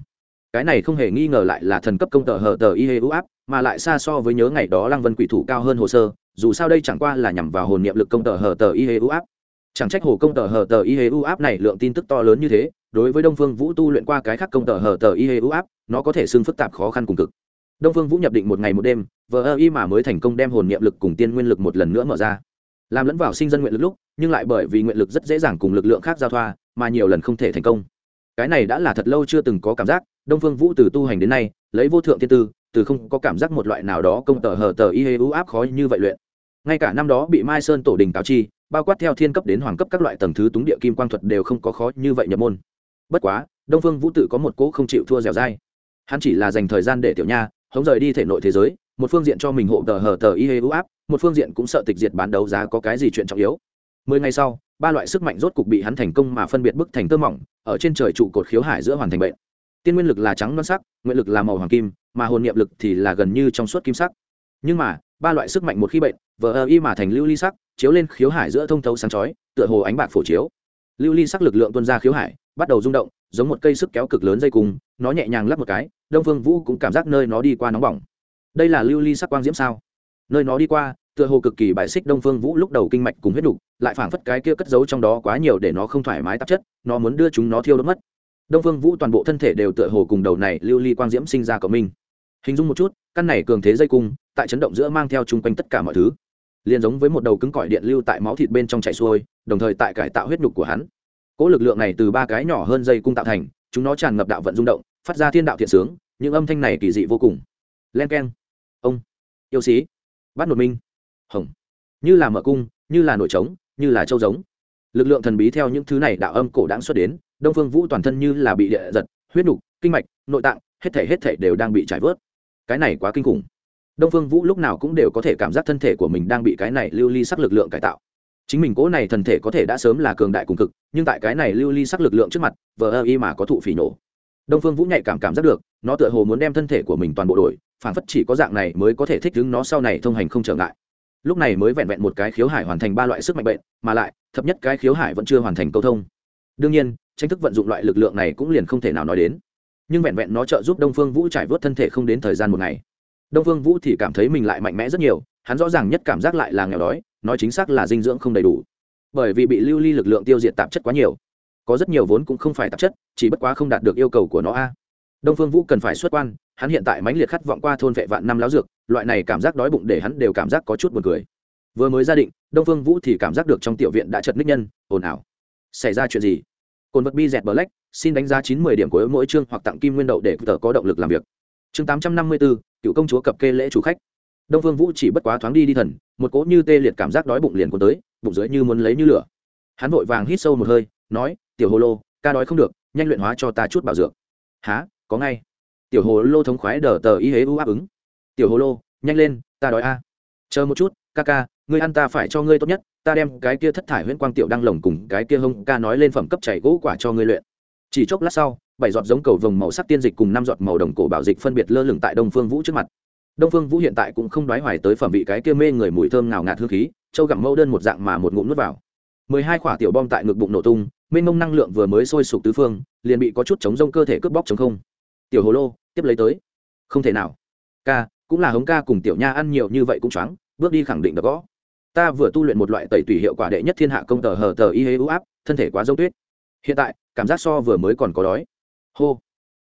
Cái này không hề nghi ngờ lại là thần cấp công tờ hờ tờ y hê ưu áp, mà lại xa so với nhớ ngày đó lăng vân quỷ thủ cao hơn hồ sơ, dù sao đây chẳng qua là nhằm vào hồn niệm lực công tờ hờ tờ y hê ưu áp. Chẳng trách hồ công tờ hờ tờ y hê ưu áp này lượng tin tức to lớn như thế, đối với đông phương vũ tu luyện qua cái khác công tờ hờ tờ y hê ưu áp, nó có thể xưng phức tạp khó khăn cùng cực. Đông phương vũ nhập định một ngày một đêm, vờ ơ y mà mới thành công đem hồn niệm lực cùng tiên nguyên lực một lần nữa mở ra. Làm lẫn vào sinh dân nguyện lực lúc, nhưng lại bởi vì nguyện lực rất dễ dàng cùng lực lượng khác giao thoa, mà nhiều lần không thể thành công cái này đã là thật lâu chưa từng có cảm giác, đông phương vũ từ tu hành đến nay, lấy vô thượng tiên tư, từ không có cảm giác một loại nào đó công tờ hờ tờ y hê u áp khó như vậy luyện. Ngay cả năm đó bị mai sơn tổ đình cáo chi, bao quát theo thiên cấp đến hoàng cấp các loại tầng thứ túng địa kim quang thuật đều không có khó như vậy nhập môn. Bất quá, đông phương vũ tự có một cỗ không chịu thua dẻo dai. Hắn chỉ là dành thời gian để tiểu nha, hống rời đi thể nội thế giới, một phương diện cho mình hộ tờ hờ tờ y hê u áp, một phương diện cũng sợ tịch diệt bán đấu giá có cái gì chuyện trọng yếu. Mười ngày sau ba loại sức mạnh rốt cục bị hắn thành công mà phân biệt bức thành tơ mỏng, ở trên trời trụ cột khiếu hải giữa hoàn thành bệnh. Tiên nguyên lực là trắng non sắc, nguyện lực là màu hoàng kim, mà hồn niệm lực thì là gần như trong suốt kim sắc. Nhưng mà, ba loại sức mạnh một khi bệnh, vờ ơ y mà thành lưu ly sắc, chiếu lên khiếu hải giữa thông thấu sáng chói, tựa hồ ánh bạc phổ chiếu. Lưu ly sắc lực lượng tuôn ra khiếu hải, bắt đầu rung động, giống một cây sức kéo cực lớn dây cung, nó nhẹ nhàng lắp một cái, đông phương vũ cũng cảm giác nơi nó đi qua nóng bỏng. Đây là lưu ly sắc quang diễm sao? Nơi nó đi qua tựa hồ cực kỳ bại xích đông phương vũ lúc đầu kinh mạch cùng huyết đục, lại phảng phất cái kia cất giấu trong đó quá nhiều để nó không thoải mái tạp chất, nó muốn đưa chúng nó thiêu đốt mất. Đông phương vũ toàn bộ thân thể đều tựa hồ cùng đầu này lưu ly quang diễm sinh ra cộng minh. Hình dung một chút, căn này cường thế dây cung, tại chấn động giữa mang theo chung quanh tất cả mọi thứ, liền giống với một đầu cứng cỏi điện lưu tại máu thịt bên trong chảy xuôi, đồng thời tại cải tạo huyết nhục của hắn. Cỗ lực lượng này từ ba cái nhỏ hơn dây cung tạo thành, chúng nó tràn ngập đạo vận rung động, phát ra thiên đạo thiện sướng, những âm thanh này kỳ dị vô cùng. Len k e n ông. Yêu sĩ. Bắt nội minh hồng. Như là mở cung, như là nội trống, như là châu giống. Lực lượng thần bí theo những thứ này đạo âm cổ đáng xuất đến, đông phương vũ toàn thân như là bị địa giật, huyết nục, kinh mạch, nội tạng, hết thể hết thể đều đang bị trải vớt. Cái này quá kinh khủng. Đông phương vũ lúc nào cũng đều có thể cảm giác thân thể của mình đang bị cái này lưu ly sắc lực lượng cải tạo. Chính mình cố này thần thể có thể đã sớm là cường đại cùng cực, nhưng tại cái này lưu ly sắc lực lượng trước mặt, vờ ơ y mà có thụ phỉ nổ. Đông phương vũ nhạy cảm cảm giác được, nó tựa hồ muốn đem thân thể của mình toàn bộ đổi phản phất chỉ có dạng này mới có thể thích ứng nó sau này thông hành không trở ngại lúc này mới vẹn vẹn một cái khiếu hải hoàn thành ba loại sức mạnh bệnh, mà lại, thấp nhất cái khiếu hải vẫn chưa hoàn thành câu thông. Đương nhiên, tranh thức vận dụng loại lực lượng này cũng liền không thể nào nói đến. Nhưng vẹn vẹn nó trợ giúp đông phương vũ trải vớt thân thể không đến thời gian một ngày. Đông phương vũ thì cảm thấy mình lại mạnh mẽ rất nhiều, hắn rõ ràng nhất cảm giác lại là nghèo đói, nói chính xác là dinh dưỡng không đầy đủ. Bởi vì bị lưu ly lực lượng tiêu diệt tạp chất quá nhiều. Có rất nhiều vốn cũng không phải tạp chất, chỉ bất quá không đạt được yêu cầu của nó a đông phương vũ cần phải xuất quan, hắn hiện tại mãnh liệt khát vọng qua thôn vệ vạn năm láo dược, loại này cảm giác đói bụng để hắn đều cảm giác có chút buồn cười. Vừa mới gia định, đông phương vũ thì cảm giác được trong tiểu viện đã chật ních nhân, ồn ào. Xảy ra chuyện gì? Cồn vật bi dẹt black, xin đánh giá chín mươi điểm của mỗi chương hoặc tặng kim nguyên đậu để tờ có động lực làm việc. Chương tám trăm năm mươi bốn cựu công chúa cập kê lễ chủ khách. Đông phương vũ chỉ bất quá thoáng đi đi thần, một cỗ như tê liệt cảm giác đói bụng liền cuốn tới, bụng dưới như muốn lấy như lửa. Hắn vội vàng hít sâu một hơi, nói, tiểu hồ lô, ca đói không được, nhanh luyện hóa cho ta chút bảo dưỡng há có ngay. Tiểu hồ lô thống khoái đờ tờ y hế u áp ứng. Tiểu hồ lô, nhanh lên, ta đói a. Chờ một chút, ca ca, ngươi ăn ta phải cho ngươi tốt nhất, ta đem cái kia thất thải huyễn quang tiểu đăng lồng cùng cái kia hông ca nói lên phẩm cấp chảy gỗ quả cho ngươi luyện. Chỉ chốc lát sau, bảy giọt giống cầu vồng màu sắc tiên dịch cùng năm giọt màu đồng cổ bảo dịch phân biệt lơ lửng tại đông phương vũ trước mặt. Đông phương vũ hiện tại cũng không đoái hoài tới phẩm vị cái kia mê người mùi thơm ngào ngạt hương khí, châu gặm mẫu đơn một dạng mà một ngụm nuốt vào. Mười hai quả tiểu bom tại ngực bụng nổ tung, mênh mông năng lượng vừa mới sôi sục tứ phương, liền bị có chút chống rông cơ thể cướp bóc chống không tiểu hồ lô, tiếp lấy tới. Không thể nào. Ca, cũng là hống ca cùng tiểu nha ăn nhiều như vậy cũng choáng, bước đi khẳng định đập gõ. Ta vừa tu luyện một loại tẩy tủy hiệu quả đệ nhất thiên hạ công tờ hờ tờ y hê ưu áp, thân thể quá dông tuyết. Hiện tại, cảm giác so vừa mới còn có đói. Hô.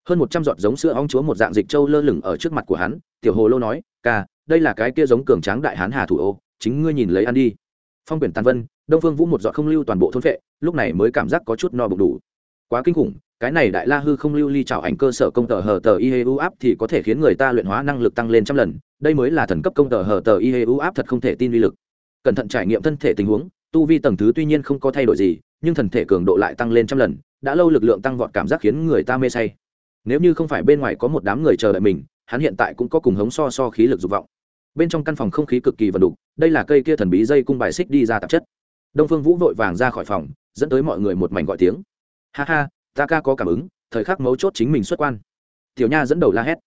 Hơn một trăm giọt giống sữa ong chúa một dạng dịch trâu lơ lửng ở trước mặt của hắn, tiểu hồ lô nói, ca, đây là cái kia giống cường tráng đại hán hà thủ ô, chính ngươi nhìn lấy ăn đi. Phong quyển tàn vân, đông phương vũ một giọt không lưu toàn bộ thôn vệ lúc này mới cảm giác có chút no bụng đủ. Quá kinh khủng cái này đại la hư không lưu ly trảo ảnh cơ sở công tờ hờ tờ y áp thì có thể khiến người ta luyện hóa năng lực tăng lên trăm lần, đây mới là thần cấp công tờ hờ tờ y áp thật không thể tin uy lực. Cẩn thận trải nghiệm thân thể tình huống, tu vi tầng thứ tuy nhiên không có thay đổi gì, nhưng thần thể cường độ lại tăng lên trăm lần, đã lâu lực lượng tăng vọt cảm giác khiến người ta mê say. Nếu như không phải bên ngoài có một đám người chờ đợi mình, hắn hiện tại cũng có cùng hống so so khí lực dục vọng. Bên trong căn phòng không khí cực kỳ vần đục, đây là cây kia thần bí dây cung bài xích đi ra tạp chất. Đông phương vũ vội vàng ra khỏi phòng, dẫn tới mọi người một mảnh gọi tiếng. Ha ha ta ca có cảm ứng, thời khắc mấu chốt chính mình xuất quan. Tiểu nha dẫn đầu la hét.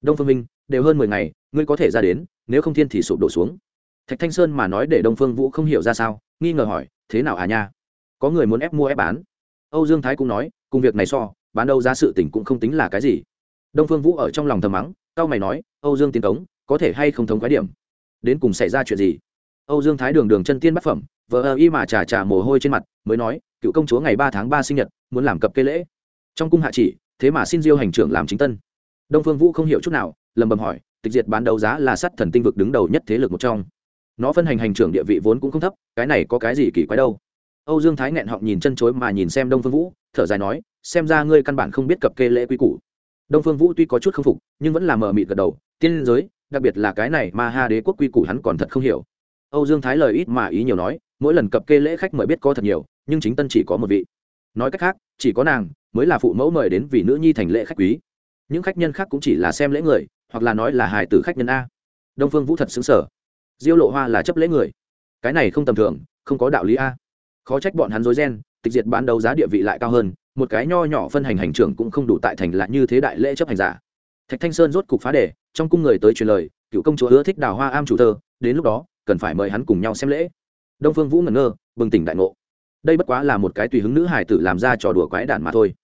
Đông phương minh, đều hơn mười ngày, ngươi có thể ra đến, nếu không thiên thì sụp đổ xuống. Thạch thanh sơn mà nói để đông phương vũ không hiểu ra sao, nghi ngờ hỏi, thế nào à nha? Có người muốn ép mua ép bán. Âu dương thái cũng nói, cùng việc này so, bán đâu ra sự tỉnh cũng không tính là cái gì. Đông phương vũ ở trong lòng thầm mắng, cao mày nói, âu dương tiến cống, có thể hay không thống khái điểm? Đến cùng xảy ra chuyện gì? Âu dương thái đường đường chân tiên bất phẩm vợ ơ y mà trà trà mồ hôi trên mặt, mới nói, cựu công chúa ngày ba tháng ba sinh nhật muốn làm cập cây lễ. Trong cung hạ chỉ, thế mà xin diêu hành trưởng làm chính tân. Đông phương vũ không hiểu chút nào, lầm bầm hỏi, tịch diệt bán đấu giá là sắt thần tinh vực đứng đầu nhất thế lực một trong. Nó phân hành hành trưởng địa vị vốn cũng không thấp, cái này có cái gì kỳ quái đâu. Âu dương thái nghẹn họng nhìn chân chối mà nhìn xem đông phương vũ, thở dài nói, xem ra ngươi căn bản không biết cập kê lễ quy củ. Đông phương vũ tuy có chút k phục, nhưng vẫn là mờ mịt gật đầu, tiên giới, đặc biệt là cái này mà ha đế quốc quy củ hắn còn thật không hiểu. Âu dương thái lời ít mà ý nhiều nói, mỗi lần cập kê lễ khách mời biết có thật nhiều, nhưng chính tân chỉ có một vị nói cách khác, chỉ có nàng mới là phụ mẫu mời đến vì nữ nhi thành lễ khách quý. Những khách nhân khác cũng chỉ là xem lễ người, hoặc là nói là hài tử khách nhân a. Đông phương vũ thật xứng sở diêu lộ hoa là chấp lễ người. Cái này không tầm thường, không có đạo lý a. Khó trách bọn hắn dối ghen tịch diệt bán đấu giá địa vị lại cao hơn, một cái nho nhỏ phân hành hành trưởng cũng không đủ tại thành lại như thế đại lễ chấp hành giả. Thạch thanh sơn rốt cục phá đề, trong cung người tới truyền lời, cựu công chúa ưa thích đào hoa am chủ thơ, đến lúc đó, cần phải mời hắn cùng nhau xem lễ. Đông phương vũ ngẩn ngơ, bừng tỉnh đại ngộ đây bất quá là một cái tùy hứng nữ hải tử làm ra trò đùa quái đản mà thôi.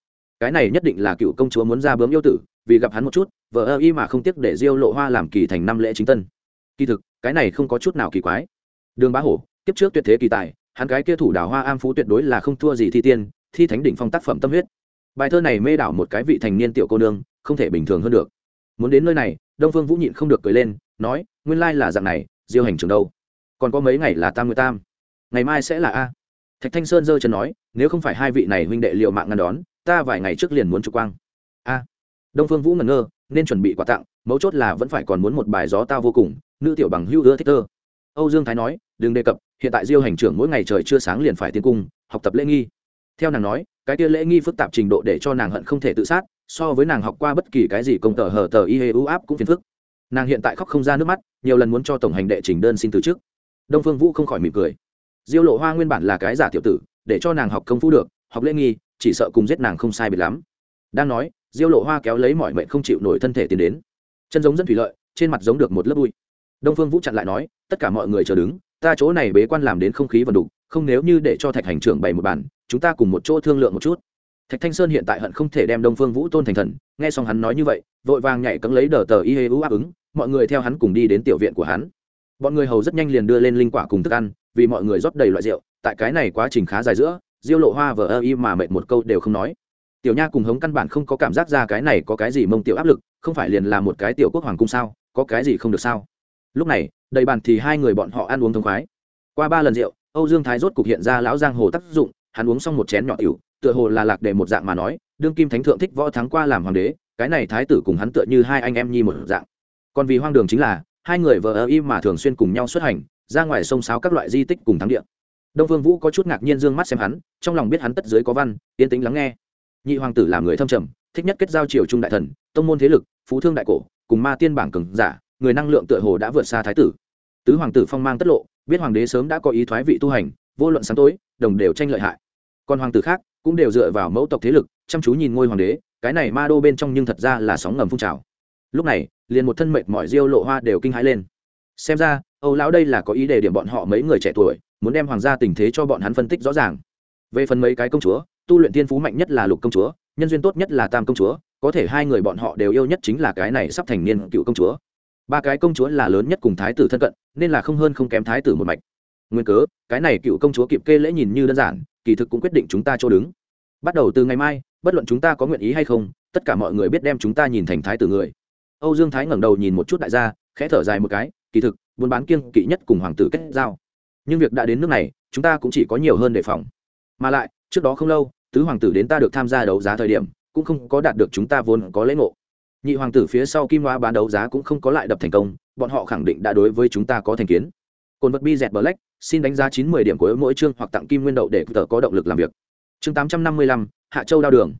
Cái này nhất định là cựu công chúa muốn ra bướm yêu tử, vì gặp hắn một chút vợ ơ y mà không tiếc để diêu lộ hoa làm kỳ thành năm lễ chính tân. Kỳ thực, cái này không có chút nào kỳ quái. Đường bá hổ, kiếp trước tuyệt thế kỳ tài, hắn cái kia thủ đào hoa am phú tuyệt đối là không thua gì thi tiên, thi thánh đỉnh phong tác phẩm tâm huyết. Bài thơ này mê đảo một cái vị thành niên tiểu cô nương, không thể bình thường hơn được. Muốn đến nơi này, đông phương vũ nhịn không được cười lên, nói, nguyên lai là dạng này, diêu hành trường đâu? Còn có mấy ngày là tam mươi tam. Ngày mai sẽ là a thạch thanh sơn giơ chân nói, nếu không phải hai vị này huynh đệ liệu mạng ngăn đón, ta vài ngày trước liền muốn trục quang. A. Đông phương vũ ngẩn ngơ, nên chuẩn bị quà tặng, mấu chốt là vẫn phải còn muốn một bài gió tao vô cùng, nữ tiểu bằng hữu ưa thích thơ. Âu dương thái nói, đừng đề cập, hiện tại diêu hành trưởng mỗi ngày trời chưa sáng liền phải tiến cung, học tập lễ nghi. Theo nàng nói, cái kia lễ nghi phức tạp trình độ để cho nàng hận không thể tự sát, so với nàng học qua bất kỳ cái gì công tờ hờ tờ y hê u áp cũng phiền phức. Nàng hiện tại khóc không ra nước mắt, nhiều lần muốn cho tổng hành đệ trình đơn xin từ chức. Đông phương vũ không khỏi mỉm cười diêu lộ hoa nguyên bản là cái giả tiểu tử, để cho nàng học công phu được, học lễ nghi, chỉ sợ cùng giết nàng không sai biệt lắm. Đang nói, diêu lộ hoa kéo lấy mọi mệnh không chịu nổi thân thể tiến đến. Chân giống dân thủy lợi, trên mặt giống được một lớp bụi. Đông phương vũ chặn lại nói, tất cả mọi người chờ đứng, ta chỗ này bế quan làm đến không khí vần đục không nếu như để cho thạch hành trưởng bày một bàn, chúng ta cùng một chỗ thương lượng một chút. Thạch thanh sơn hiện tại hận không thể đem đông phương vũ tôn thành thần, nghe xong hắn nói như vậy, vội vàng nhảy cấm lấy đờ tờ y hê u áp ứng, mọi người theo hắn cùng đi đến tiểu viện của hắn. Bọn người hầu rất nhanh liền đưa lên linh quả cùng thức ăn vì mọi người rót đầy loại rượu, tại cái này quá trình khá dài giữa, diêu lộ hoa vờ ơ y mà mệt một câu đều không nói. Tiểu nha cùng hống căn bản không có cảm giác ra cái này có cái gì mông tiểu áp lực, không phải liền là một cái tiểu quốc hoàng cung sao, có cái gì không được sao? Lúc này, đầy bàn thì hai người bọn họ ăn uống thông khoái. Qua ba lần rượu, âu dương thái rốt cục hiện ra lão giang hồ tác dụng, hắn uống xong một chén nhỏ tiểu, tựa hồ là lạc đề một dạng mà nói, đương kim thánh thượng thích võ thắng qua làm hoàng đế, cái này thái tử cùng hắn tựa như hai anh em nhi một dạng. Còn vì hoang đường chính là, hai người vợ ơ y mà thường xuyên cùng nhau xuất hành ra ngoài sông sáo các loại di tích cùng thắng địa. Đông phương vũ có chút ngạc nhiên d ư ơ n g mắt xem hắn, trong lòng biết hắn tất dưới có văn, yên tĩnh lắng nghe. Nhị hoàng tử là người thâm trầm, thích nhất kết giao triều trung đại thần, tông môn thế lực, phú thương đại cổ, cùng ma tiên bảng cường giả, người năng lượng tựa hồ đã vượt xa thái tử. Tứ hoàng tử phong mang tất lộ, biết hoàng đế sớm đã có ý thoái vị tu hành, vô luận sáng tối, đồng đều tranh lợi hại. Còn hoàng tử khác cũng đều dựa vào mẫu tộc thế lực, chăm chú nhìn ngôi hoàng đế, cái này ma đô bên trong nhưng thật ra là sóng ngầm phun trào. Lúc này, liền một thân mệt mỏi diêu lộ hoa đều kinh hãi lên xem ra, âu lão đây là có ý đề điểm bọn họ mấy người trẻ tuổi, muốn đem hoàng gia tình thế cho bọn hắn phân tích rõ ràng. Về phần mấy cái công chúa, tu luyện thiên phú mạnh nhất là lục công chúa, nhân duyên tốt nhất là tam công chúa, có thể hai người bọn họ đều yêu nhất chính là cái này sắp thành niên cựu công chúa. Ba cái công chúa là lớn nhất cùng thái tử thân cận, nên là không hơn không kém thái tử một mạch. Nguyên cớ, cái này cựu công chúa kịp kê lễ nhìn như đơn giản, kỳ thực cũng quyết định chúng ta chỗ đứng. Bắt đầu từ ngày mai, bất luận chúng ta có nguyện ý hay không, tất cả mọi người biết đem chúng ta nhìn thành thái tử người. Âu dương thái ngẩng đầu nhìn một chút đại gia, khẽ thở dài một cái kỳ thực, buôn bán kiêng kỵ nhất cùng hoàng tử kết giao. Nhưng việc đã đến nước này, chúng ta cũng chỉ có nhiều hơn đề phòng. Mà lại, trước đó không lâu, tứ hoàng tử đến ta được tham gia đấu giá thời điểm, cũng không có đạt được chúng ta vốn có lễ ngộ. Nhị hoàng tử phía sau kim hoa bán đấu giá cũng không có lại đập thành công, bọn họ khẳng định đã đối với chúng ta có thành kiến. Cồn vật bi dẹt black, xin đánh giá chín mươi điểm của mỗi chương hoặc tặng kim nguyên đậu để tờ có động lực làm việc. Chương tám trăm năm mươi lăm, hạ châu đao đường.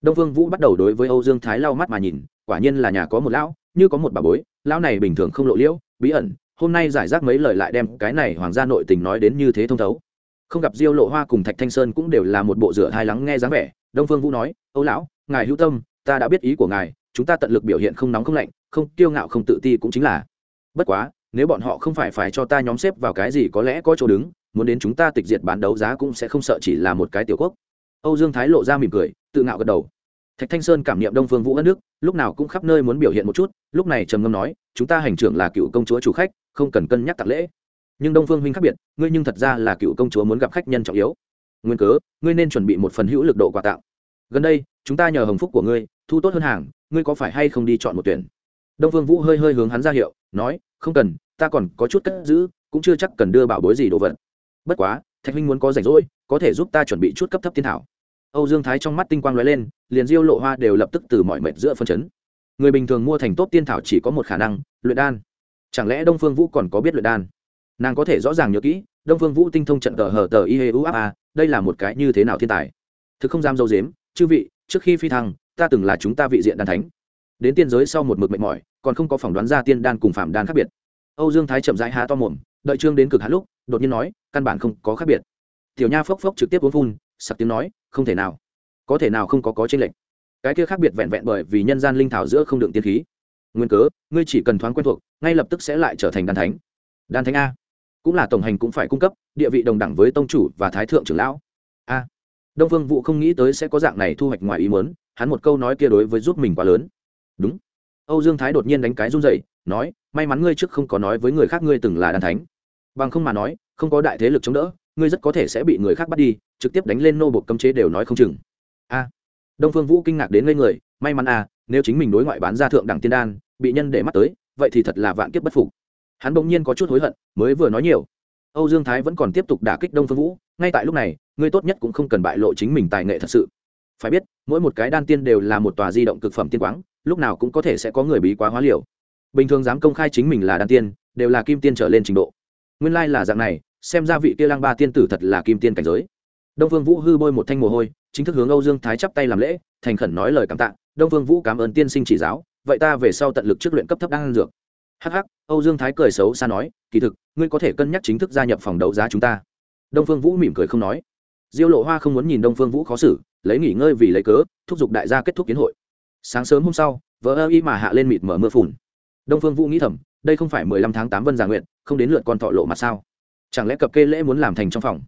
Đông vương vũ bắt đầu đối với âu dương thái lau mắt mà nhìn, quả nhiên là nhà có một lão, như có một bà bối, lão này bình thường không lộ liễu bí ẩn, hôm nay giải rác mấy lời lại đem cái này hoàng gia nội tình nói đến như thế thông thấu. Không gặp diêu lộ hoa cùng thạch thanh sơn cũng đều là một bộ rửa hai lắng nghe dáng vẻ. Đông phương vũ nói, âu lão, ngài hữu tâm, ta đã biết ý của ngài, chúng ta tận lực biểu hiện không nóng không lạnh, không kiêu ngạo không tự ti cũng chính là. Bất quá, nếu bọn họ không phải phải cho ta nhóm xếp vào cái gì có lẽ có chỗ đứng, muốn đến chúng ta tịch diệt bán đấu giá cũng sẽ không sợ chỉ là một cái tiểu quốc. Âu dương thái lộ ra mỉm cười, tự ngạo gật đầu thạch thanh sơn cảm nghiệm đông phương vũ ân nước lúc nào cũng khắp nơi muốn biểu hiện một chút, lúc này trầm ngâm nói, chúng ta hành trưởng là cựu công chúa chủ khách, không cần cân nhắc tạc lễ. Nhưng đông phương huynh khác biệt, ngươi nhưng thật ra là cựu công chúa muốn gặp khách nhân trọng yếu. Nguyên cớ, ngươi nên chuẩn bị một phần hữu lực độ quà tặng. Gần đây, chúng ta nhờ hồng phúc của ngươi, thu tốt hơn hàng, ngươi có phải hay không đi chọn một tuyển? Đông phương vũ hơi hơi hướng hắn ra hiệu, nói, không cần, ta còn có chút cất giữ, cũng chưa chắc cần đưa bảo bối gì đồ vật. Bất quá, thạch huynh muốn có rảnh rỗi, có thể giúp ta chuẩn bị chút cấp thấp thiên thảo âu dương thái trong mắt tinh quang lóe lên, liền diêu lộ hoa đều lập tức từ mọi mệt giữa phân chấn. Người bình thường mua thành tốt tiên thảo chỉ có một khả năng, luyện đan. Chẳng lẽ đông phương vũ còn có biết luyện đan? Nàng có thể rõ ràng nhớ kỹ, đông phương vũ tinh thông trận tờ hở tờ y u áp a, đây là một cái như thế nào thiên tài? Thực không dám dâu dếm, chư vị, trước khi phi thăng, ta từng là chúng ta vị diện đan thánh. Đến tiên giới sau một mực mệt mỏi, còn không có phỏng đoán ra tiên đan cùng phạm đan khác biệt. Âu dương thái chậm rãi há to mồm, đợi trương đến cực hạn lúc, đột nhiên nói, căn bản không có khác biệt tiểu nha phốc phốc trực tiếp uống phun, sặc tiếng nói, không thể nào, có thể nào không có có tranh lệch. Cái kia khác biệt vẹn vẹn bởi vì nhân gian linh thảo giữa không đựng tiên khí. Nguyên cớ, ngươi chỉ cần thoáng quen thuộc, ngay lập tức sẽ lại trở thành đan thánh. Đan thánh a? Cũng là tổng hành cũng phải cung cấp, địa vị đồng đẳng với tông chủ và thái thượng trưởng lão. A. Đông phương vũ không nghĩ tới sẽ có dạng này thu hoạch ngoài ý muốn, hắn một câu nói kia đối với giúp mình quá lớn. Đúng. Âu dương thái đột nhiên đánh cái run dậy nói, may mắn ngươi trước không có nói với người khác ngươi từng là đan thánh. Bằng không mà nói, không có đại thế lực chống đỡ ngươi rất có thể sẽ bị người khác bắt đi, trực tiếp đánh lên nô bột cấm chế đều nói không chừng. A. Đông phương vũ kinh ngạc đến ngây người, may mắn à nếu chính mình đối ngoại bán ra thượng đẳng tiên đan, bị nhân để mắt tới, vậy thì thật là vạn kiếp bất phục. Hắn bỗng nhiên có chút hối hận, mới vừa nói nhiều. Âu dương thái vẫn còn tiếp tục đả kích đông phương vũ, ngay tại lúc này, ngươi tốt nhất cũng không cần bại lộ chính mình tài nghệ thật sự. Phải biết, mỗi một cái đan tiên đều là một tòa di động cực phẩm tiên quáng, lúc nào cũng có thể sẽ có người bí quá hóa liều. Bình thường dám công khai chính mình là đan tiên, đều là kim tiên trở lên trình độ. Nguyên lai là dạng này xem ra vị kia lang ba tiên tử thật là kim tiên cảnh giới. Đông phương vũ hư bôi một thanh mồ hôi, chính thức hướng âu dương thái chắp tay làm lễ, thành khẩn nói lời cảm tạ, đông phương vũ cảm ơn tiên sinh chỉ giáo, vậy ta về sau tận lực trước luyện cấp thấp đan dược. Hắc hắc, âu dương thái cười xấu xa nói, kỳ thực, ngươi có thể cân nhắc chính thức gia nhập phòng đấu giá chúng ta. Đông phương vũ mỉm cười không nói. Diêu lộ hoa không muốn nhìn đông phương vũ khó xử, lấy nghỉ ngơi vì lấy cớ, thúc giục đại gia kết thúc kiến hội. Sáng sớm hôm sau, vợ ơ y mà hạ lên mịt mở mưa phùn. Đông phương vũ nghĩ thầm, đây không phải mười lăm tháng tám vân già nguyện không đến lượt con thọ lộ mặt sao? Chẳng lẽ cập kê lễ muốn làm thành trong phòng?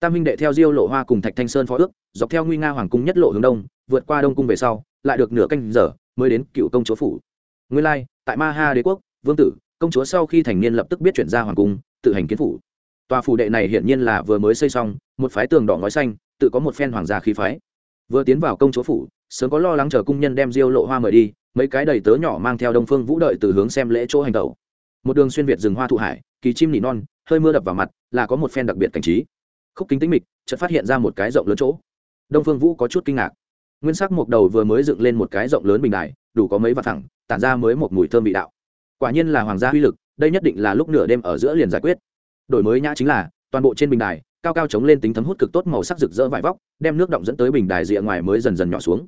Tam huynh đệ theo diêu lộ hoa cùng thạch thanh sơn phó ước, dọc theo nguy nga hoàng cung nhất lộ hướng đông, vượt qua đông cung về sau, lại được nửa canh giờ mới đến cựu công chúa phủ. Nguyên lai, tại ma ha đế quốc, vương tử, công chúa sau khi thành niên lập tức biết chuyển ra hoàng cung, tự hành kiến phủ. Tòa phủ đệ này hiển nhiên là vừa mới xây xong, một phái tường đỏ ngói xanh, tự có một phen hoàng gia khí phái. Vừa tiến vào công chúa phủ, sớm có lo lắng chờ cung nhân đem diêu lộ hoa mời đi, mấy cái đầy tớ nhỏ mang theo đông phương vũ đợi từ hướng xem lễ chỗ hành tẩu. Một đường xuyên việt rừng hoa thụ hải kỳ chim nỉ non, hơi mưa đập vào mặt, là có một phen đặc biệt cảnh trí. Khúc kính tính mịch, chợt phát hiện ra một cái rộng lớn chỗ. Đông phương vũ có chút kinh ngạc. Nguyên sắc mộc đầu vừa mới dựng lên một cái rộng lớn bình đài, đủ có mấy vạt thẳng, tản ra mới một mùi thơm vị đạo. Quả nhiên là hoàng gia uy lực, đây nhất định là lúc nửa đêm ở giữa liền giải quyết. Đổi mới nhã chính là, toàn bộ trên bình đài, cao cao chống lên tính thấm hút cực tốt màu sắc rực rỡ vải vóc, đem nước động dẫn tới bình đài rìa ngoài mới dần dần nhỏ xuống.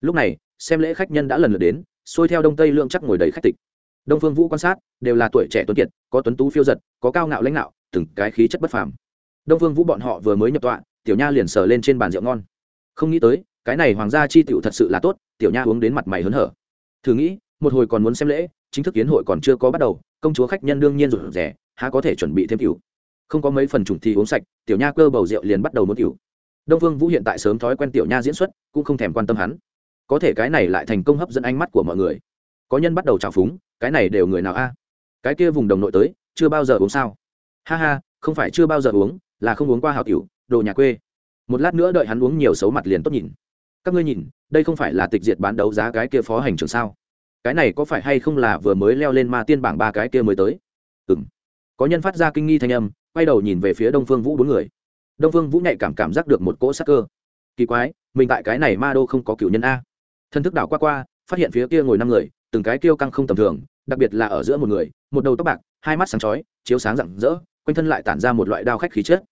Lúc này, xem lễ khách nhân đã lần lượt đến, xuôi theo đông tây lượng chắc ngồi đầy khách tịch đông phương vũ quan sát, đều là tuổi trẻ tuấn kiệt, có tuấn tú phiêu giật, có cao ngạo lãnh đạo từng cái khí chất bất phàm. Đông phương vũ bọn họ vừa mới nhập tọa, tiểu nha liền sờ lên trên bàn rượu ngon. Không nghĩ tới, cái này hoàng gia chi tiểu thật sự là tốt, tiểu nha uống đến mặt mày hớn hở. Thử nghĩ, một hồi còn muốn xem lễ, chính thức kiến hội còn chưa có bắt đầu, công chúa khách nhân đương nhiên rủ rẻ há có thể chuẩn bị thêm cửu không có mấy phần trùng thì uống sạch, tiểu nha cơ bầu rượu liền bắt đầu muốn cửu đông phương vũ hiện tại sớm thói quen tiểu nha diễn xuất, cũng không thèm quan tâm hắn. Có thể cái này lại thành công hấp dẫn ánh mắt của mọi người. Có nhân bắt đầu trào phúng cái này đều người nào a? Cái kia vùng đồng nội tới, chưa bao giờ uống sao? Ha ha, không phải chưa bao giờ uống, là không uống qua hào tiểu, đồ nhà quê. Một lát nữa đợi hắn uống nhiều xấu mặt liền tốt nhìn. Các ngươi nhìn, đây không phải là tịch diệt bán đấu giá cái kia phó hành trưởng sao? Cái này có phải hay không là vừa mới leo lên ma tiên bảng ba cái kia mới tới? Ừ m có nhân phát ra kinh nghi thanh âm, quay đầu nhìn về phía đông phương vũ bốn người. Đông phương vũ nhạy cảm cảm giác được một cỗ sắc cơ. Kỳ quái, mình tại cái này ma đô không có cựu nhân a. Thân thức đảo qua qua, phát hiện phía kia ngồi năm người từng cái kêu căng không tầm thường, đặc biệt là ở giữa một người, một đầu tóc bạc, hai mắt sáng chói, chiếu sáng rạng rỡ, quanh thân lại tản ra một loại đao khách khí chết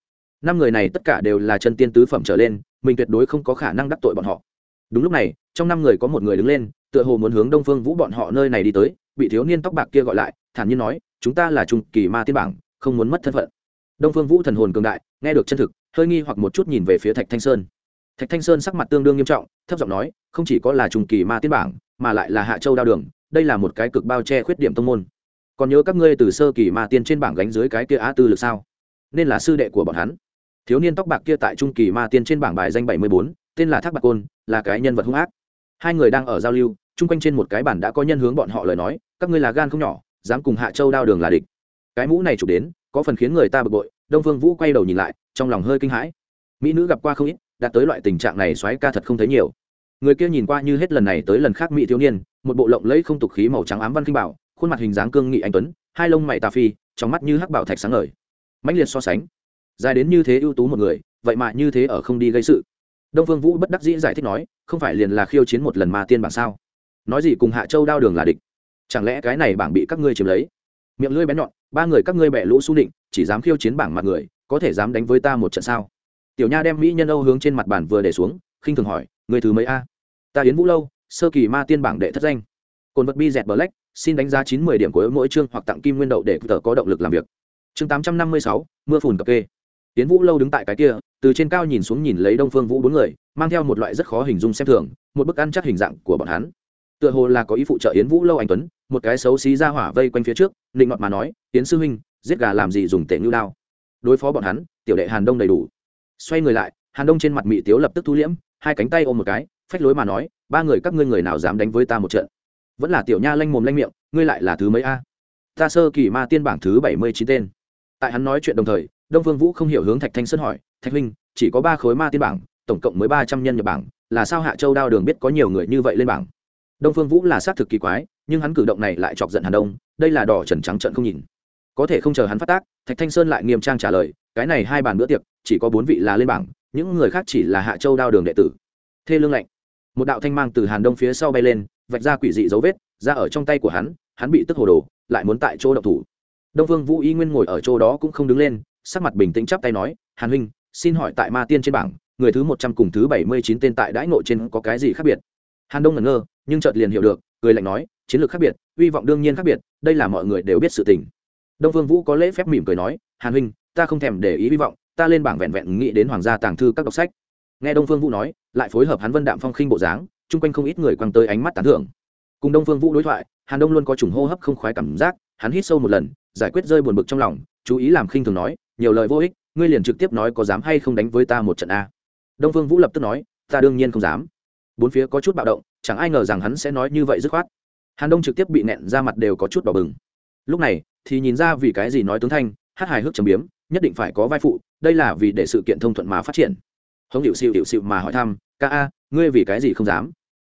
năm người này tất cả đều là chân tiên tứ phẩm trở lên, mình tuyệt đối không có khả năng đắc tội bọn họ. Đúng lúc này, trong năm người có một người đứng lên, tựa hồ muốn hướng đông phương vũ bọn họ nơi này đi tới, bị thiếu niên tóc bạc kia gọi lại, thản nhiên nói, chúng ta là trung kỳ ma tiên bảng, không muốn mất thân phận. Đông phương vũ thần hồn cường đại, nghe được chân thực, hơi nghi hoặc một chút nhìn về phía thạch thanh sơn. Thạch thanh sơn sắc mặt tương đương nghiêm trọng, thấp giọng nói, không chỉ có là trung kỳ ma tiên bảng mà lại là hạ châu đao đường, đây là một cái cực bao che khuyết điểm tông môn. Còn nhớ các ngươi từ sơ kỳ ma tiên trên bảng gánh dưới cái kia á tư lực sao? Nên là sư đệ của bọn hắn. Thiếu niên tóc bạc kia tại trung kỳ ma tiên trên bảng bài danh bảy mươi bốn, tên là thác bạc côn, là cái nhân vật hung ác. Hai người đang ở giao lưu, chung quanh trên một cái bản đã có nhân hướng bọn họ lời nói, các ngươi là gan không nhỏ, dám cùng hạ châu đao đường là địch. Cái mũ này chụp đến, có phần khiến người ta bực bội, đông phương vũ quay đầu nhìn lại, trong lòng hơi kinh hãi. Mỹ nữ gặp qua không ít, đạt tới loại tình trạng này xoáy ca thật không thấy nhiều người kia nhìn qua như hết lần này tới lần khác mỹ thiếu niên, một bộ lộng lẫy không tục khí màu trắng ám văn kinh bảo khuôn mặt hình dáng cương nghị anh tuấn, hai lông mày tà phi, trong mắt như hắc bảo thạch sáng ngời. Mãnh liệt so sánh. Dài đến như thế ưu tú một người, vậy mà như thế ở không đi gây sự. Đông phương vũ bất đắc dĩ giải thích nói, không phải liền là khiêu chiến một lần mà tiên bản sao? Nói gì cùng hạ châu đao đường là địch? Chẳng lẽ cái này bảng bị các ngươi chiếm lấy? Miệng lưỡi bén nhọn, ba người các ngươi bẻ lũ su định chỉ dám khiêu chiến bảng mặt người, có thể dám đánh với ta một trận sao? Tiểu nha đem mỹ nhân âu hướng trên mặt bàn vừa để xuống, khinh thường hỏi người thứ mấy a? Ta yến vũ lâu, sơ kỳ ma tiên bảng đệ thất danh. Cồn vật bi dẹt black, xin đánh giá chín mươi điểm của mỗi chương hoặc tặng kim nguyên đậu để tờ có động lực làm việc. Chương tám trăm năm mươi sáu, mưa phùn cập kê. Yến vũ lâu đứng tại cái kia, từ trên cao nhìn xuống nhìn lấy đông phương vũ bốn người, mang theo một loại rất khó hình dung xem thường, một bức ăn chắc hình dạng của bọn hắn. Tựa hồ là có ý phụ trợ yến vũ lâu anh tuấn, một cái xấu xí ra hỏa vây quanh phía trước định ngọt mà nói, yến sư huynh, giết gà làm gì dùng tệ ngưu đao? Đối phó bọn hắn, tiểu đệ hàn đông đầy đủ. Xoay người lại, hàn đông trên mặt mỹ tiếu lập tức thu liễm hai cánh tay ôm một cái, phách lối mà nói, ba người các ngươi người nào dám đánh với ta một trận? Vẫn là tiểu nha lanh mồm lanh miệng, ngươi lại là thứ mấy a? Ta sơ kỳ ma tiên bảng thứ bảy mươi chín tên. Tại hắn nói chuyện đồng thời, đông phương vũ không hiểu hướng thạch thanh sơn hỏi, thạch huynh, chỉ có ba khối ma tiên bảng, tổng cộng mới ba trăm nhân nhập bảng, là sao hạ châu đao đường biết có nhiều người như vậy lên bảng? Đông phương vũ là xác thực kỳ quái, nhưng hắn cử động này lại chọc giận hàn đông, đây là đỏ trần trắng trận không nhìn. Có thể không chờ hắn phát tác, thạch thanh sơn lại nghiêm trang trả lời, cái này hai bàn bữa tiệc, chỉ có bốn vị là lên bảng những người khác chỉ là hạ châu đao đường đệ tử. Thê lương lạnh. Một đạo thanh mang từ hàn đông phía sau bay lên, vạch ra quỷ dị dấu vết, ra ở trong tay của hắn hắn bị tức hồ đồ, lại muốn tại chỗ độc thủ. Đông vương vũ y nguyên ngồi ở chỗ đó cũng không đứng lên, sắc mặt bình tĩnh chắp tay nói, hàn huynh, xin hỏi tại ma tiên trên bảng, người thứ một trăm cùng thứ bảy mươi chín tên tại đãi ngộ trên có cái gì khác biệt? Hàn đông ngẩn ngơ, nhưng chợt liền hiểu được, cười lạnh nói, chiến lược khác biệt hy vọng đương nhiên khác biệt, đây là mọi người đều biết sự tình. Đông vương vũ có lễ phép mỉm cười nói, hàn huynh, ta không thèm để ý hy vọng ta lên bảng vẹn vẹn nghĩ đến hoàng gia tàng thư các đọc sách. Nghe đông phương vũ nói, lại phối hợp hắn vân đạm phong khinh bộ dáng, chung quanh không ít người quăng tới ánh mắt tán thưởng. Cùng đông phương vũ đối thoại, hàn đông luôn có chủng hô hấp không khoái cảm giác, hắn hít sâu một lần, giải quyết rơi buồn bực trong lòng, chú ý làm khinh thường nói, nhiều lời vô ích, ngươi liền trực tiếp nói có dám hay không đánh với ta một trận a. Đông phương vũ lập tức nói, ta đương nhiên không dám. Bốn phía có chút bạo động, chẳng ai ngờ rằng hắn sẽ nói như vậy dứt khoát. Hàn đông trực tiếp bị nẹn ra mặt đều có chút đỏ bừng. Lúc này, thì nhìn ra vì cái gì nói tướng thanh hát hài hước trầm biếm nhất định phải có vai phụ, đây là vì để sự kiện thông thuận mà phát triển. Hống hiệu xịu hiệu xịu mà hỏi thăm, ca a, ngươi vì cái gì không dám?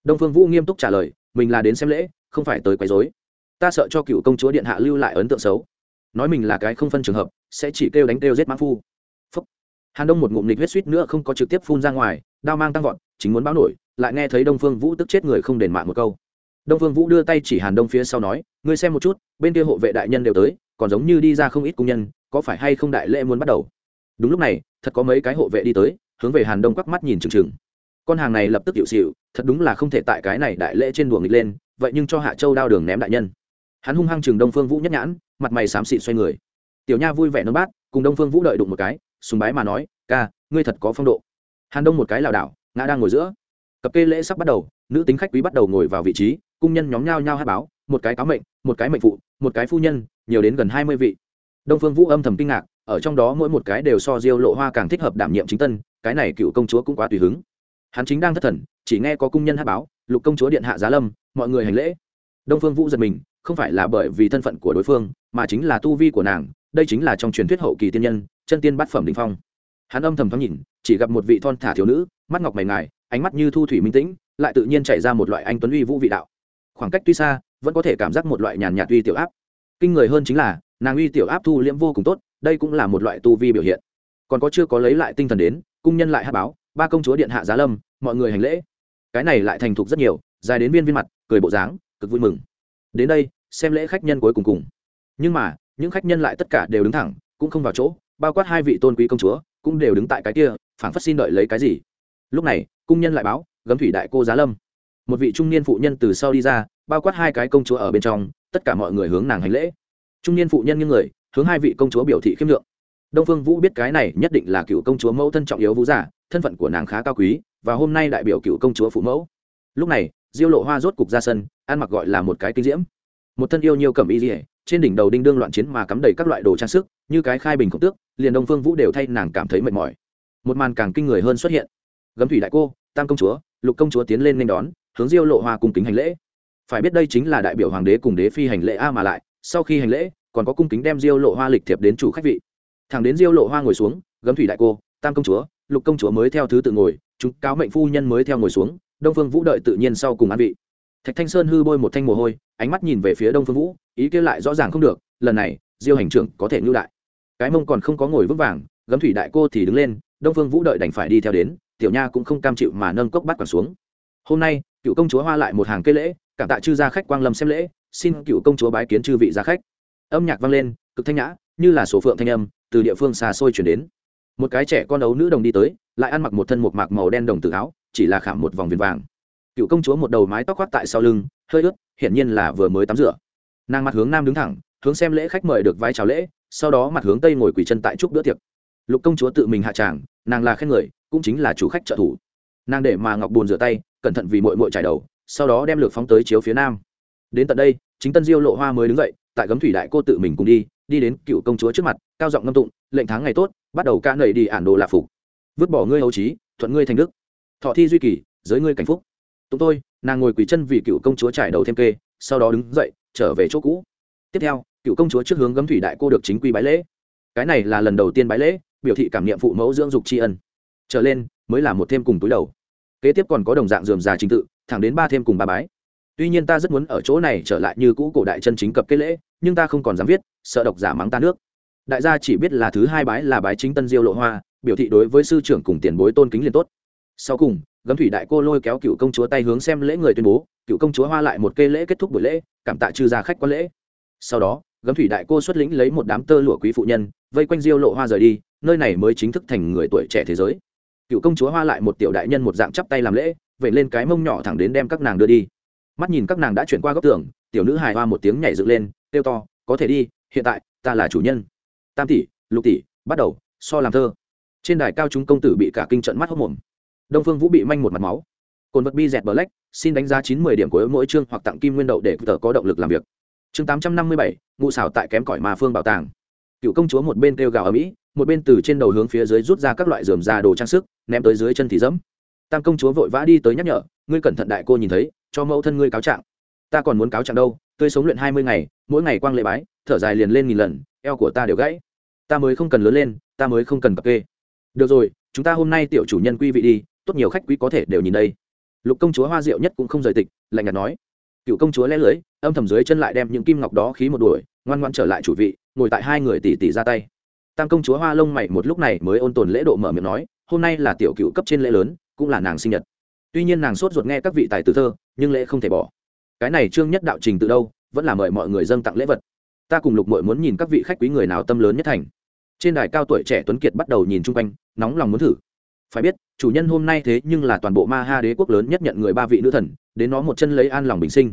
Đông phương vũ nghiêm túc trả lời, mình là đến xem lễ, không phải tới quấy dối ta sợ cho cựu công chúa điện hạ lưu lại ấn tượng xấu. Nói mình là cái không phân trường hợp, sẽ chỉ kêu đánh kêu giết mãn phu. Phúc. hàn đông một ngụm nịch huyết suýt nữa không có trực tiếp phun ra ngoài, đao mang tăng vọt, chính muốn báo nổi, lại nghe thấy đông phương vũ tức chết người không đền mạng một câu. Đông phương vũ đưa tay chỉ hàn đông phía sau nói, ngươi xem một chút, bên kia hộ vệ đại nhân đều tới, còn giống như đi ra không ít công nhân có phải hay không đại lễ muốn bắt đầu? Đúng lúc này, thật có mấy cái hộ vệ đi tới, hướng về hàn đông quắc mắt nhìn chừng chừng. Con hàng này lập tức hiệu xịu thật đúng là không thể tại cái này đại lễ trên đùa nghịch lên, vậy nhưng cho hạ châu đao đường ném đại nhân. Hắn hung hăng chừng đông phương vũ nhất nhãn, mặt mày xám xịt xoay người. Tiểu nha vui vẻ nâng bát, cùng đông phương vũ đợi đụng một cái, sùng bái mà nói, ca, ngươi thật có phong độ. Hàn đông một cái lảo đảo, ngã đang ngồi giữa. Cặp kê lễ sắp bắt đầu, nữ tính khách quý bắt đầu ngồi vào vị trí, cung nhân nhóm nhao nhao hát báo, một cái cáo mệnh, một cái mệnh phụ, một cái phu nhân, nhiều đến gần hai mươi vị đông phương vũ âm thầm kinh ngạc, ở trong đó mỗi một cái đều so diêu lộ hoa càng thích hợp đảm nhiệm chính tân, cái này cựu công chúa cũng quá tùy hứng. Hắn chính đang thất thần, chỉ nghe có cung nhân hát báo, lục công chúa điện hạ giá lâm, mọi người hành lễ. Đông phương vũ giật mình, không phải là bởi vì thân phận của đối phương, mà chính là tu vi của nàng, đây chính là trong truyền thuyết hậu kỳ tiên nhân, chân tiên bát phẩm đình phong. Hắn âm thầm thoáng nhìn, chỉ gặp một vị thon thả thiếu nữ, mắt ngọc mày ngài, ánh mắt như thu thủy minh tĩnh, lại tự nhiên chảy ra một loại anh tuấn uy vũ vị đạo. Khoảng cách tuy xa, vẫn có thể cảm giác một loại nhàn nhạt uy tiểu áp. Kinh người hơn chính là nàng uy tiểu áp thu liễm vô cùng tốt, đây cũng là một loại tu vi biểu hiện. Còn có chưa có lấy lại tinh thần đến, cung nhân lại hát báo, ba công chúa điện hạ giá lâm, mọi người hành lễ. Cái này lại thành thục rất nhiều, dài đến viên viên mặt, cười bộ dáng, cực vui mừng. Đến đây, xem lễ khách nhân cuối cùng cùng. Nhưng mà, những khách nhân lại tất cả đều đứng thẳng, cũng không vào chỗ, bao quát hai vị tôn quý công chúa, cũng đều đứng tại cái kia, phảng phất xin đợi lấy cái gì. Lúc này, cung nhân lại báo, gấm thủy đại cô giá lâm. Một vị trung niên phụ nhân từ sau đi ra, bao quát hai cái công chúa ở bên trong, tất cả mọi người hướng nàng hành lễ trung niên phụ nhân như người, hướng hai vị công chúa biểu thị khiêm lượng đông phương vũ biết cái này nhất định là cựu công chúa mẫu thân trọng yếu vũ giả, thân phận của nàng khá cao quý, và hôm nay đại biểu cựu công chúa phụ mẫu. Lúc này, diêu lộ hoa rốt cục ra sân, ăn mặc gọi là một cái kinh diễm. Một thân yêu nhiều cầm y dỉa trên đỉnh đầu đinh đương loạn chiến mà cắm đầy các loại đồ trang sức, như cái khai bình khổng tước, liền đông phương vũ đều thay nàng cảm thấy mệt mỏi. Một màn càng kinh người hơn xuất hiện. Gấm thủy đại cô, tam công chúa, lục công chúa tiến lên nên đón, hướng diêu lộ hoa cùng kính hành lễ. Phải biết đây chính là đại biểu hoàng đế cùng đế phi hành lễ a mà lại sau khi hành lễ, còn có cung kính đem diêu lộ hoa lịch thiệp đến chủ khách vị. Thằng đến diêu lộ hoa ngồi xuống, gấm thủy đại cô, tam công chúa, lục công chúa mới theo thứ tự ngồi, chúng cáo mệnh phu nhân mới theo ngồi xuống, đông phương vũ đợi tự nhiên sau cùng ăn vị. Thạch thanh sơn hư bôi một thanh mồ hôi, ánh mắt nhìn về phía đông phương vũ, ý kia lại rõ ràng không được, lần này, diêu hành trưởng có thể ngưu đại. Cái mông còn không có ngồi vững vàng, gấm thủy đại cô thì đứng lên, đông phương vũ đợi đành phải đi theo đến, tiểu nha cũng không cam chịu mà nâng cốc bắt quản xuống. Hôm nay, cựu công chúa hoa lại một hàng cây lễ, cảm tạ chư gia khách quang lâm xem lễ xin cựu công chúa bái kiến chư vị gia khách. Âm nhạc vang lên, cực thanh nhã, như là sổ phượng thanh âm, từ địa phương xa xôi chuyển đến. Một cái trẻ con ấu nữ đồng đi tới, lại ăn mặc một thân một mạc màu đen đồng tự áo, chỉ là khảm một vòng viền vàng. Cựu công chúa một đầu mái tóc khoác tại sau lưng, hơi ướt, hiển nhiên là vừa mới tắm rửa. Nàng mặt hướng nam đứng thẳng, hướng xem lễ khách mời được vai chào lễ, sau đó mặt hướng tây ngồi quỳ chân tại trúc bữa tiệc. Lục công chúa tự mình hạ tràng, nàng là khen người, cũng chính là chủ khách trợ thủ. Nàng để mà ngọc bùn rửa tay, cẩn thận vì mội mội trải đầu, sau đó đem lược phóng tới chiếu phía nam đến tận đây, chính tân diêu lộ hoa mới đứng dậy, tại gấm thủy đại cô tự mình cùng đi đi đến cựu công chúa trước mặt, cao giọng ngâm tụng, lệnh tháng ngày tốt, bắt đầu ca nầy đi ản đồ lạc phục. Vứt bỏ ngươi hầu trí, thuận ngươi thành đức. Thọ thi duy kỳ, giới ngươi cảnh phúc. Tụng tôi, nàng ngồi quỳ chân vì cựu công chúa trải đầu thêm kê, sau đó đứng dậy, trở về chỗ cũ. Tiếp theo, cựu công chúa trước hướng gấm thủy đại cô được chính quy bái lễ. Cái này là lần đầu tiên bái lễ, biểu thị cảm niệm phụ mẫu dưỡng dục tri ân. Trở lên, mới là một thêm cùng túi đầu. Kế tiếp còn có đồng dạng dườm già trình tự, thẳng đến ba thêm cùng ba bái tuy nhiên ta rất muốn ở chỗ này trở lại như cũ cổ đại chân chính cập kết lễ, nhưng ta không còn dám viết, sợ độc giả mắng ta nước. Đại gia chỉ biết là thứ hai bái là bái chính tân diêu lộ hoa, biểu thị đối với sư trưởng cùng tiền bối tôn kính liền tốt. Sau cùng, gấm thủy đại cô lôi kéo cựu công chúa tay hướng xem lễ người tuyên bố, cựu công chúa hoa lại một cây lễ kết thúc buổi lễ, cảm tạ trừ gia khách quan lễ. Sau đó, gấm thủy đại cô xuất lĩnh lấy một đám tơ lụa quý phụ nhân, vây quanh diêu lộ hoa rời đi, nơi này mới chính thức thành người tuổi trẻ thế giới. Cựu công chúa hoa lại một tiểu đại nhân một dạng chắp tay làm lễ vậy lên cái mông nhỏ thẳng đến đem các nàng đưa đi mắt nhìn các nàng đã chuyển qua góc tường, tiểu nữ hài hoa một tiếng nhảy dựng lên, kêu to, có thể đi, hiện tại, ta là chủ nhân. Tam tỷ, lục tỷ, bắt đầu, so làm thơ. Trên đài cao chúng công tử bị cả kinh trận mắt hốc mồm. Đông phương vũ bị manh một mặt máu. Cồn vật bi dẹt black, xin đánh giá chín mươi điểm của mỗi chương hoặc tặng kim nguyên đậu để tờ có động lực làm việc. Chương tám trăm năm mươi bảy, ngụ xảo tại kém cỏi mà phương bảo tàng. Cựu công chúa một bên kêu gào ở mỹ một bên từ trên đầu hướng phía dưới rút ra các loại dườm già đồ trang sức, ném tới dưới chân thì dẫm. Tam công chúa vội vã đi tới nhắc nhở, ngươi cẩn thận đại cô nhìn thấy cho mẫu thân ngươi cáo trạng. Ta còn muốn cáo trạng đâu, Tươi sống luyện hai mươi ngày, mỗi ngày quang lệ bái, thở dài liền lên nghìn lần, eo của ta đều gãy. Ta mới không cần lớn lên, ta mới không cần cặp kê. Được rồi, chúng ta hôm nay tiểu chủ nhân quý vị đi, tốt nhiều khách quý có thể đều nhìn đây. Lục công chúa hoa diệu nhất cũng không rời tịch, lạnh nhạt nói. Cựu công chúa lẽ lưới âm thầm dưới chân lại đem những kim ngọc đó khí một đuổi, ngoan ngoan trở lại chủ vị, ngồi tại hai người tỷ tỷ ra tay. Tam công chúa hoa lông mày một lúc này mới ôn tồn lễ độ mở miệng nói, hôm nay là tiểu cựu cấp trên lễ lớn, cũng là nàng sinh nhật tuy nhiên nàng sốt ruột nghe các vị tài tử thơ, nhưng lễ không thể bỏ. Cái này trương nhất đạo trình từ đâu, vẫn là mời mọi người dâng tặng lễ vật. Ta cùng lục mội muốn nhìn các vị khách quý người nào tâm lớn nhất thành. Trên đài cao tuổi trẻ tuấn kiệt bắt đầu nhìn chung quanh, nóng lòng muốn thử. Phải biết, chủ nhân hôm nay thế nhưng là toàn bộ ma ha đế quốc lớn nhất nhận người ba vị nữ thần, đến nó một chân lấy an lòng bình sinh.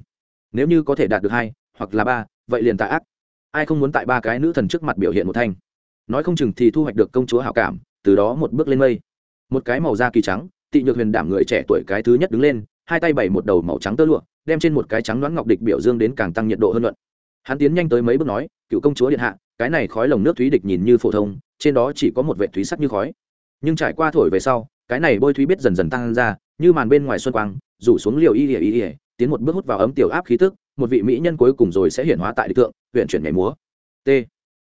Nếu như có thể đạt được hai, hoặc là ba, vậy liền tạ ác. Ai không muốn tại ba cái nữ thần trước mặt biểu hiện một thanh? Nói không chừng thì thu hoạch được công chúa hảo cảm, từ đó một bước lên mây. Một cái màu da kỳ trắng tị nhược huyền đảm người trẻ tuổi cái thứ nhất đứng lên, hai tay bày một đầu màu trắng tơ lụa, đem trên một cái trắng đoán ngọc địch biểu dương đến càng tăng nhiệt độ hơn luận. Hắn tiến nhanh tới mấy bước nói, cựu công chúa điện hạ, cái này khói lồng nước thúy địch nhìn như phổ thông, trên đó chỉ có một vệ thúy sắc như khói. Nhưng trải qua thổi về sau, cái này bôi thúy biết dần dần tăng ra, như màn bên ngoài xuân quang, rủ xuống liều y ỉa y ỉa tiến một bước hút vào ấm tiểu áp khí tức, một vị mỹ nhân cuối cùng rồi sẽ hiển hóa tại địch tượng huyện chuyển nhảy múa. T.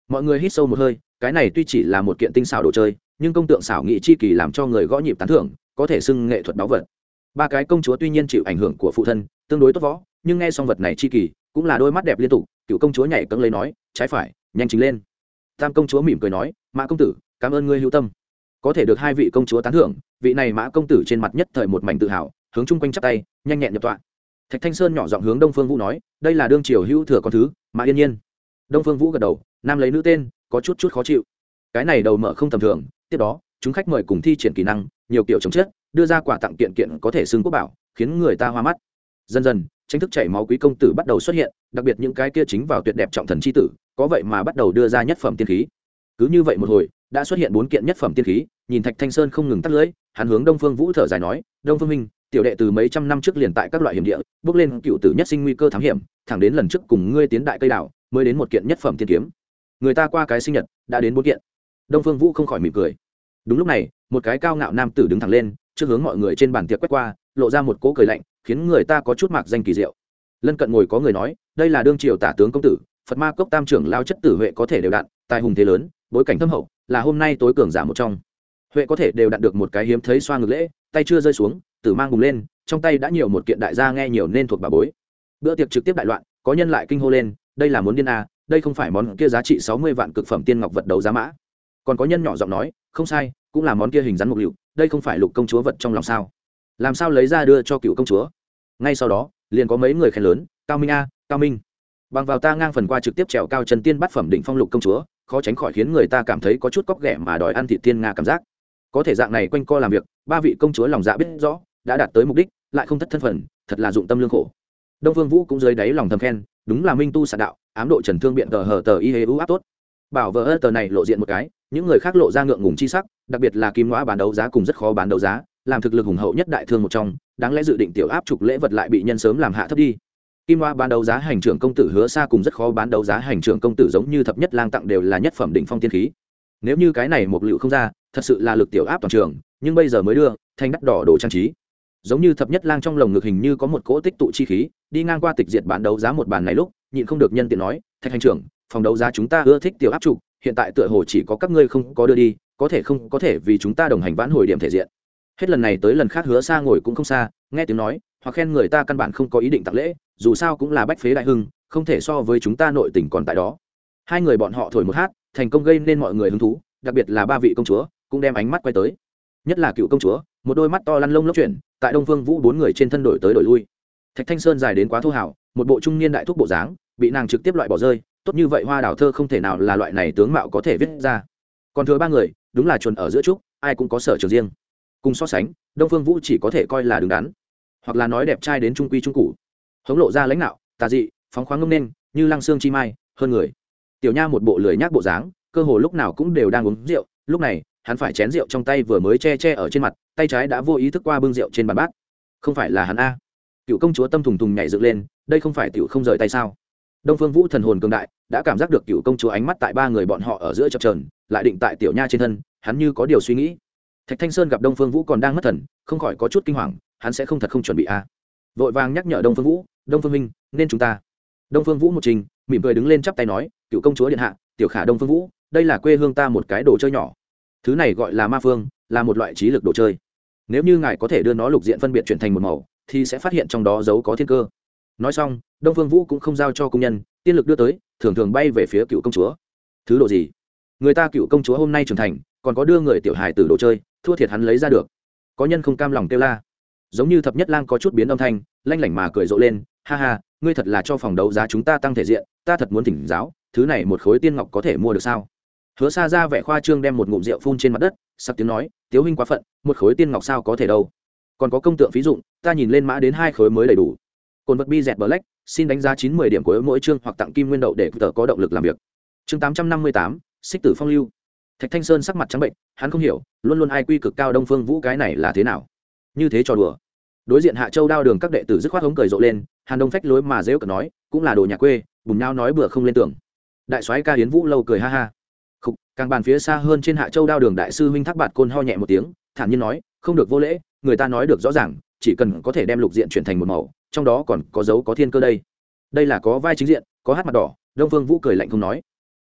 Mọi người hít sâu một hơi, cái này tuy chỉ là một kiện tinh xảo đồ chơi, nhưng công tượng xảo nghị chi kỳ làm cho người gõ nhịp tán thưởng có thể xưng nghệ thuật báu vật. Ba cái công chúa tuy nhiên chịu ảnh hưởng của phụ thân, tương đối tốt võ, nhưng nghe xong vật này chi kỳ, cũng là đôi mắt đẹp liên tục, cựu công chúa nhảy cẫng lấy nói, trái phải, nhanh chính lên. Tam công chúa mỉm cười nói, mã công tử, cảm ơn ngươi hữu tâm. Có thể được hai vị công chúa tán thưởng, vị này mã công tử trên mặt nhất thời một mảnh tự hào, hướng chung quanh chắp tay, nhanh nhẹn nhập tọa. Thạch thanh sơn nhỏ giọng hướng đông phương vũ nói, đây là đương triều hữu thừa con thứ mà yên nhiên. Đông phương vũ gật đầu, nam lấy nữ tên, có chút chút khó chịu. Cái này đầu mở không tầm thường, tiếp đó, chúng khách mời cùng thi triển kỹ năng nhiều kiểu chống chết đưa ra quà tặng kiện kiện có thể xưng quốc bảo, khiến người ta hoa mắt. Dần dần, tranh thức chảy máu quý công tử bắt đầu xuất hiện, đặc biệt những cái kia chính vào tuyệt đẹp trọng thần c h i tử, có vậy mà bắt đầu đưa ra nhất phẩm tiên khí. Cứ như vậy một hồi, đã xuất hiện bốn kiện nhất phẩm tiên khí, nhìn thạch thanh sơn không ngừng tắt lưỡi, hắn hướng đông phương vũ thở dài nói, đông phương minh, tiểu đệ từ mấy trăm năm trước liền tại các loại hiểm địa, bước lên cựu tử nhất sinh nguy cơ thám hiểm, thẳng đến lần trước cùng ngươi tiến đại cây đảo, mới đến một kiện nhất phẩm tiên kiếm. Người ta qua cái sinh nhật, đã đến bốn kiện. Đông phương vũ không khỏi mỉm cười đúng lúc này, một cái cao ngạo nam tử đứng thẳng lên, trước hướng mọi người trên bàn tiệc quét qua, lộ ra một cỗ cười lạnh, khiến người ta có chút mạc danh kỳ diệu. Lân cận ngồi có người nói, đây là đương triều tả tướng công tử, phật ma cốc tam trưởng lao chất tử huệ có thể đều đặn tài hùng thế lớn, bối cảnh thâm hậu, là hôm nay tối cường giả một trong. Huệ có thể đều đặn được một cái hiếm thấy xoa ngực lễ, tay chưa rơi xuống, tử mang bùng lên, trong tay đã nhiều một kiện đại gia nghe nhiều nên thuộc bà bối. Bữa tiệc trực tiếp đại loạn, có nhân lại kinh hô lên, đây là muốn điên a đây không phải món kia giá trị sáu mươi vạn cực phẩm tiên ngọc vật đấu giá mã. Còn có nhân nhỏ giọng nói, không sai cũng là món kia hình rắn mục liệu, đây không phải lục công chúa vật trong lòng sao? Làm sao lấy ra đưa cho cựu công chúa? Ngay sau đó, liền có mấy người khen lớn, cao minh a, cao minh. Bằng vào ta ngang phần qua trực tiếp trèo cao chân tiên bắt phẩm định phong lục công chúa, khó tránh khỏi khiến người ta cảm thấy có chút cóc ghẻ mà đòi ăn thị tiên nga cảm giác. Có thể dạng này quanh co làm việc, ba vị công chúa lòng dạ biết rõ, đã đạt tới mục đích, lại không thất thân phận, thật là dụng tâm lương khổ. Đông vương vũ cũng dưới đáy lòng thầm khen, đúng là minh tu sạn đạo, ám độ trần thương biện tờ hờ tờ y hê ưu áp tốt. Bảo vợ ơ tờ này lộ diện một cái, những người khác lộ ra ngượng ngùng chi sắc đặc biệt là kim ngõa bán đấu giá cùng rất khó bán đấu giá, làm thực lực hùng hậu nhất đại thương một trong, đáng lẽ dự định tiểu áp trục lễ vật lại bị nhân sớm làm hạ thấp đi. Kim ngõa bán đấu giá hành trưởng công tử hứa xa cùng rất khó bán đấu giá hành trưởng công tử giống như thập nhất lang tặng đều là nhất phẩm đỉnh phong tiên khí. Nếu như cái này một liệu không ra, thật sự là lực tiểu áp toàn trường, nhưng bây giờ mới đưa, thanh đắt đỏ đồ trang trí. Giống như thập nhất lang trong lồng ngực hình như có một cỗ tích tụ chi khí, đi ngang qua tịch diệt bán đấu giá một bàn này lúc, nhịn không được nhân tiện nói, thạch hành trưởng, phòng đấu giá chúng ta ưa thích tiểu áp trục, hiện tại tựa hồ chỉ có các ngươi không có đưa đi có thể không có thể vì chúng ta đồng hành vãn hồi điểm thể diện. Hết lần này tới lần khác hứa xa ngồi cũng không xa, nghe tiếng nói, hoặc khen người ta căn bản không có ý định tặng lễ, dù sao cũng là bách phế đại hưng, không thể so với chúng ta nội tình còn tại đó. Hai người bọn họ thổi một hát, thành công gây nên mọi người hứng thú, đặc biệt là ba vị công chúa, cũng đem ánh mắt quay tới. Nhất là cựu công chúa, một đôi mắt to lăn lông lốc chuyển, tại đông vương vũ bốn người trên thân đổi tới đổi lui. Thạch thanh sơn dài đến quá thô hảo, một bộ trung niên đại thúc bộ dáng, bị nàng trực tiếp loại bỏ rơi, tốt như vậy hoa đào thơ không thể nào là loại này tướng mạo có thể viết ra. Còn thừa ba người đúng là chuẩn ở giữa trúc, ai cũng có sở trường riêng. Cùng so sánh, đông phương vũ chỉ có thể coi là đứng đắn, hoặc là nói đẹp trai đến trung quy trung cụ hống lộ ra lãnh đạo tà dị, phóng khoáng ngông nên như lăng xương chi mai, hơn người. Tiểu nha một bộ lười nhác bộ dáng, cơ hồ lúc nào cũng đều đang uống rượu, lúc này, hắn phải chén rượu trong tay vừa mới che che ở trên mặt, tay trái đã vô ý thức qua bưng rượu trên bàn bát. Không phải là hắn a. Cựu công chúa tâm thùng thùng nhảy dựng lên, đây không phải tiểu không rời tay sao? Đông phương vũ thần hồn cường đại, đã cảm giác được cựu công chúa ánh mắt tại ba người bọn họ ở giữa chập trờn lại định tại tiểu nha trên thân hắn như có điều suy nghĩ. Thạch thanh sơn gặp đông phương vũ còn đang mất thần, không khỏi có chút kinh hoàng, hắn sẽ không thật không chuẩn bị a à. vội vàng nhắc nhở đông phương vũ, đông phương minh, nên chúng ta. Đông phương vũ một trình, mỉm cười đứng lên chắp tay nói, cựu công chúa điện hạ, tiểu khả đông phương vũ, đây là quê hương ta một cái đồ chơi nhỏ. Thứ này gọi là ma phương, là một loại trí lực đồ chơi. Nếu như ngài có thể đưa nó lục diện phân biệt chuyển thành một màu, thì sẽ phát hiện trong đó giấu có thiên cơ. Nói xong, đông phương vũ cũng không giao cho công nhân, tiên lực đưa tới, thường thường bay về phía cựu công chúa. Thứ đồ gì? Người ta cựu công chúa hôm nay trưởng thành còn có đưa người tiểu hài tử đồ chơi, thua thiệt hắn lấy ra được. Có nhân không cam lòng kêu la. Giống như thập nhất lang có chút biến âm thanh, lanh lảnh mà cười rộ lên, ha ha, ngươi thật là cho phòng đấu giá chúng ta tăng thể diện, ta thật muốn thỉnh giáo, thứ này một khối tiên ngọc có thể mua được sao? Hứa xa ra vẻ khoa trương đem một ngụm rượu phun trên mặt đất sắc tiếng nói, tiếu huynh quá phận, một khối tiên ngọc sao có thể đâu? Còn có công tượng phí dụng, ta nhìn lên mã đến hai khối mới đầy đủ. Cồn vật bi dẹt black, xin đánh giá chín mươi điểm của mỗi chương hoặc tặng kim nguyên đậu để tờ có động lực làm việc. Chương tám trăm năm mươi tám, xích tử phong lưu thạch thanh sơn sắc mặt trắng bệnh hắn không hiểu luôn luôn ai quy cực cao đông phương vũ cái này là thế nào? Như thế cho đùa. Đối diện hạ châu đao đường các đệ tử dứt khoát hống cười rộ lên hàn đông phách lối mà dễ cợt nói cũng là đồ nhà quê bùn nhau nói bừa không lên tưởng. Đại soái ca hiến vũ lâu cười ha ha. Khúc, càng bàn phía xa hơn trên hạ châu đao đường đại sư huynh thác bạt côn ho nhẹ một tiếng thản nhiên nói không được vô lễ người ta nói được rõ ràng chỉ cần có thể đem lục diện chuyển thành một màu trong đó còn có dấu có thiên cơ đây. Đây là có vai chính diện có hát mặt đỏ đông phương vũ cười lạnh không nói.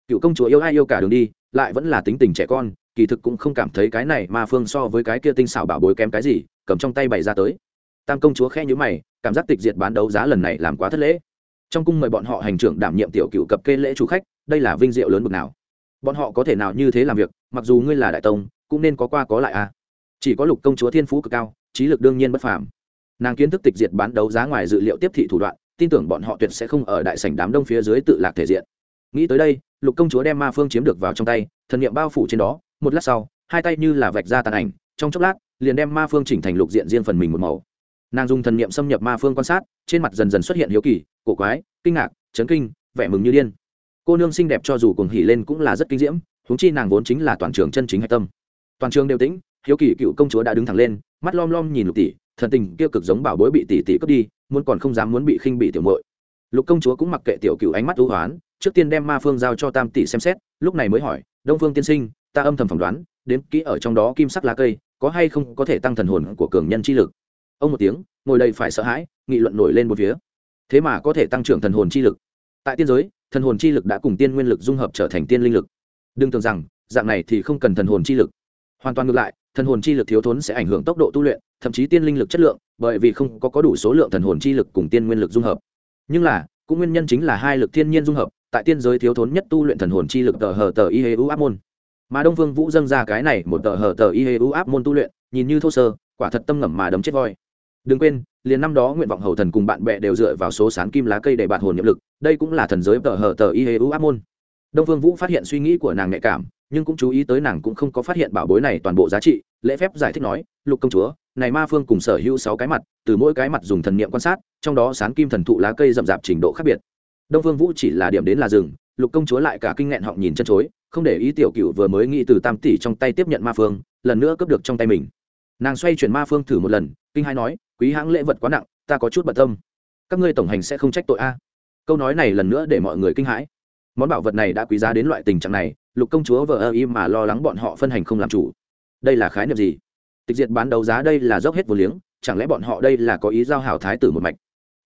Cựu công chúa yêu ai yêu cả đường đi lại vẫn là tính tình trẻ con, kỳ thực cũng không cảm thấy cái này mà phương so với cái kia tinh xảo bảo bối kém cái gì, cầm trong tay bày ra tới. Tam công chúa khe nhữ mày, cảm giác tịch diệt bán đấu giá lần này làm quá thất lễ. Trong cung mời bọn họ hành trưởng đảm nhiệm tiểu cựu cập kê lễ chủ khách, đây là vinh diệu lớn bực nào. Bọn họ có thể nào như thế làm việc, mặc dù ngươi là đại tông, cũng nên có qua có lại a à. chỉ có lục công chúa thiên phú cực cao, trí lực đương nhiên bất phàm. Nàng kiến thức tịch diệt bán đấu giá ngoài dự liệu tiếp thị thủ đoạn, tin tưởng bọn họ tuyệt sẽ không ở đại sảnh đám đông phía dưới tự lạc thể diện. Nghĩ tới đây lục công chúa đem ma phương chiếm được vào trong tay, thần niệm bao phủ trên đó, một lát sau, hai tay như là vạch ra tàn ảnh, trong chốc lát, liền đem ma phương chỉnh thành lục diện riêng phần mình một màu. Nàng dùng thần niệm xâm nhập ma phương quan sát, trên mặt dần dần xuất hiện hiếu kỳ, cổ quái, kinh ngạc, chấn kinh, vẻ mừng như điên. Cô nương xinh đẹp cho dù cùng hỉ lên cũng là rất kinh diễm, huống chi nàng vốn chính là toàn trường chân chính hạch tâm. Toàn trường đều tĩnh, hiếu kỳ cựu công chúa đã đứng thẳng lên, mắt lom lom nhìn lục tỷ, thần tình kia cực giống bảo bối bị tỷ tỷ cướp đi, muốn còn không dám muốn bị khinh bị tiểu muội. Lục công chúa cũng mặc kệ tiểu cựu ánh mắt ưu hoán trước tiên đem ma phương giao cho tam tỷ xem xét lúc này mới hỏi đông phương tiên sinh ta âm thầm phỏng đoán đến kỹ ở trong đó kim sắc lá cây có hay không có thể tăng thần hồn của cường nhân chi lực? Ông một tiếng ngồi đây phải sợ hãi nghị luận nổi lên một phía. Thế mà có thể tăng trưởng thần hồn chi lực. Tại tiên giới thần hồn chi lực đã cùng tiên nguyên lực dung hợp trở thành tiên linh lực. Đừng tưởng rằng dạng này thì không cần thần hồn chi lực. Hoàn toàn ngược lại thần hồn chi lực thiếu thốn sẽ ảnh hưởng tốc độ tu luyện thậm chí tiên linh lực chất lượng bởi vì không có, có đủ số lượng thần hồn chi lực cùng tiên nguyên lực dung hợp. Nhưng là cũng nguyên nhân chính là hai lực thiên nhiên dung hợp tại tiên giới thiếu thốn nhất tu luyện thần hồn chi lực tờ hờ tờ y hê u áp môn. Mà đông vương vũ dâng ra cái này một tờ hờ tờ y hê u áp môn tu luyện, nhìn như thô sơ, quả thật tâm ngẩm mà đấm chết voi. Đừng quên, liền năm đó nguyện vọng hầu thần cùng bạn bè đều dựa vào số sán kim lá cây để bạt hồn nhiệm lực, đây cũng là thần giới tờ hờ tờ y hê u áp môn. Đông vương vũ phát hiện suy nghĩ của nàng nhạy cảm, nhưng cũng chú ý tới nàng cũng không có phát hiện bảo bối này toàn bộ giá trị, lễ phép giải thích nói, lục công chúa, này ma phương cùng sở hữu sáu cái mặt, từ mỗi cái mặt dùng thần niệm quan sát, trong đó sán kim thần thụ lá cây rậm rạp trình độ khác biệt đông vương vũ chỉ là điểm đến là rừng lục công chúa lại cả kinh nghẹn họng nhìn chân chối, không để ý tiểu cựu vừa mới nghĩ từ tam tỷ trong tay tiếp nhận ma phương, lần nữa cướp được trong tay mình. Nàng xoay chuyển ma phương thử một lần, kinh hai nói, quý hãng lễ vật quá nặng, ta có chút bận tâm. Các ngươi tổng hành sẽ không trách tội a. Câu nói này lần nữa để mọi người kinh hãi. Món bảo vật này đã quý giá đến loại tình trạng này, lục công chúa vợ ơ im mà lo lắng bọn họ phân hành không làm chủ. Đây là khái niệm gì? Tịch diệt bán đấu giá đây là dốc hết vô liếng, chẳng lẽ bọn họ đây là có ý giao hảo thái tử một mạch?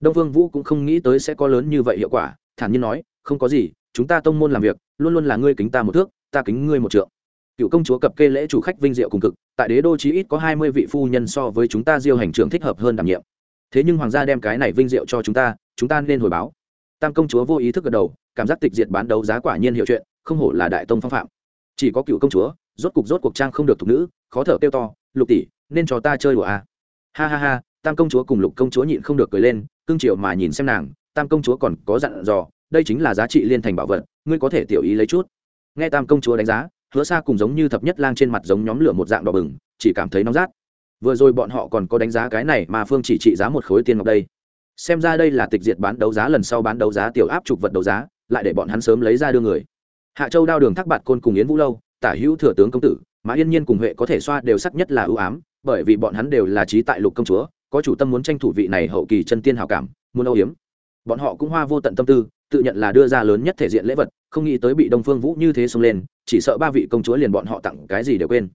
Đông vương vũ cũng không nghĩ tới sẽ có lớn như vậy hiệu quả, thản nhiên nói, không có gì, chúng ta tông môn làm việc, luôn luôn là ngươi kính ta một thước, ta kính ngươi một trượng. Cựu công chúa cập kê lễ chủ khách vinh diệu cùng cực, tại đế đô chí ít có hai mươi vị phu nhân so với chúng ta diêu hành trưởng thích hợp hơn đảm nhiệm. Thế nhưng hoàng gia đem cái này vinh diệu cho chúng ta chúng ta nên hồi báo. Tam công chúa vô ý thức gật đầu, cảm giác tịch diệt bán đấu giá quả nhiên hiệu chuyện, không hổ là đại tông phong phạm. Chỉ có cựu công chúa, rốt cục rốt cuộc trang không được thục nữ, khó thở kêu to, lục tỷ, nên cho ta chơi đùa à. ha ha ha, tam công chúa cùng lục công chúa nhịn không được cười lên cương triệu mà nhìn xem nàng, tam công chúa còn có dặn dò, đây chính là giá trị liên thành bảo vật, ngươi có thể tiểu ý lấy chút. Nghe tam công chúa đánh giá, hứa xa cùng giống như thập nhất lang trên mặt giống nhóm lửa một dạng đỏ bừng, chỉ cảm thấy nóng rát. Vừa rồi bọn họ còn có đánh giá cái này mà phương chỉ trị giá một khối tiền ngọc đây. Xem ra đây là tịch diệt bán đấu giá lần sau bán đấu giá tiểu áp trục vật đấu giá, lại để bọn hắn sớm lấy ra đưa người. Hạ châu đao đường thác bạt côn cùng yến vũ lâu, tả hữu thừa tướng công tử, mà yên nhiên cùng huệ có thể xoa đều sắc nhất là ưu ám, bởi vì bọn hắn đều là trí tại lục công chúa có chủ tâm muốn tranh thủ vị này hậu kỳ chân tiên hào cảm, muốn âu hiếm bọn họ cũng hoa vô tận tâm tư, tự nhận là đưa ra lớn nhất thể diện lễ vật, không nghĩ tới bị đông phương vũ như thế xông lên, chỉ sợ ba vị công chúa liền bọn họ tặng cái gì đều quên.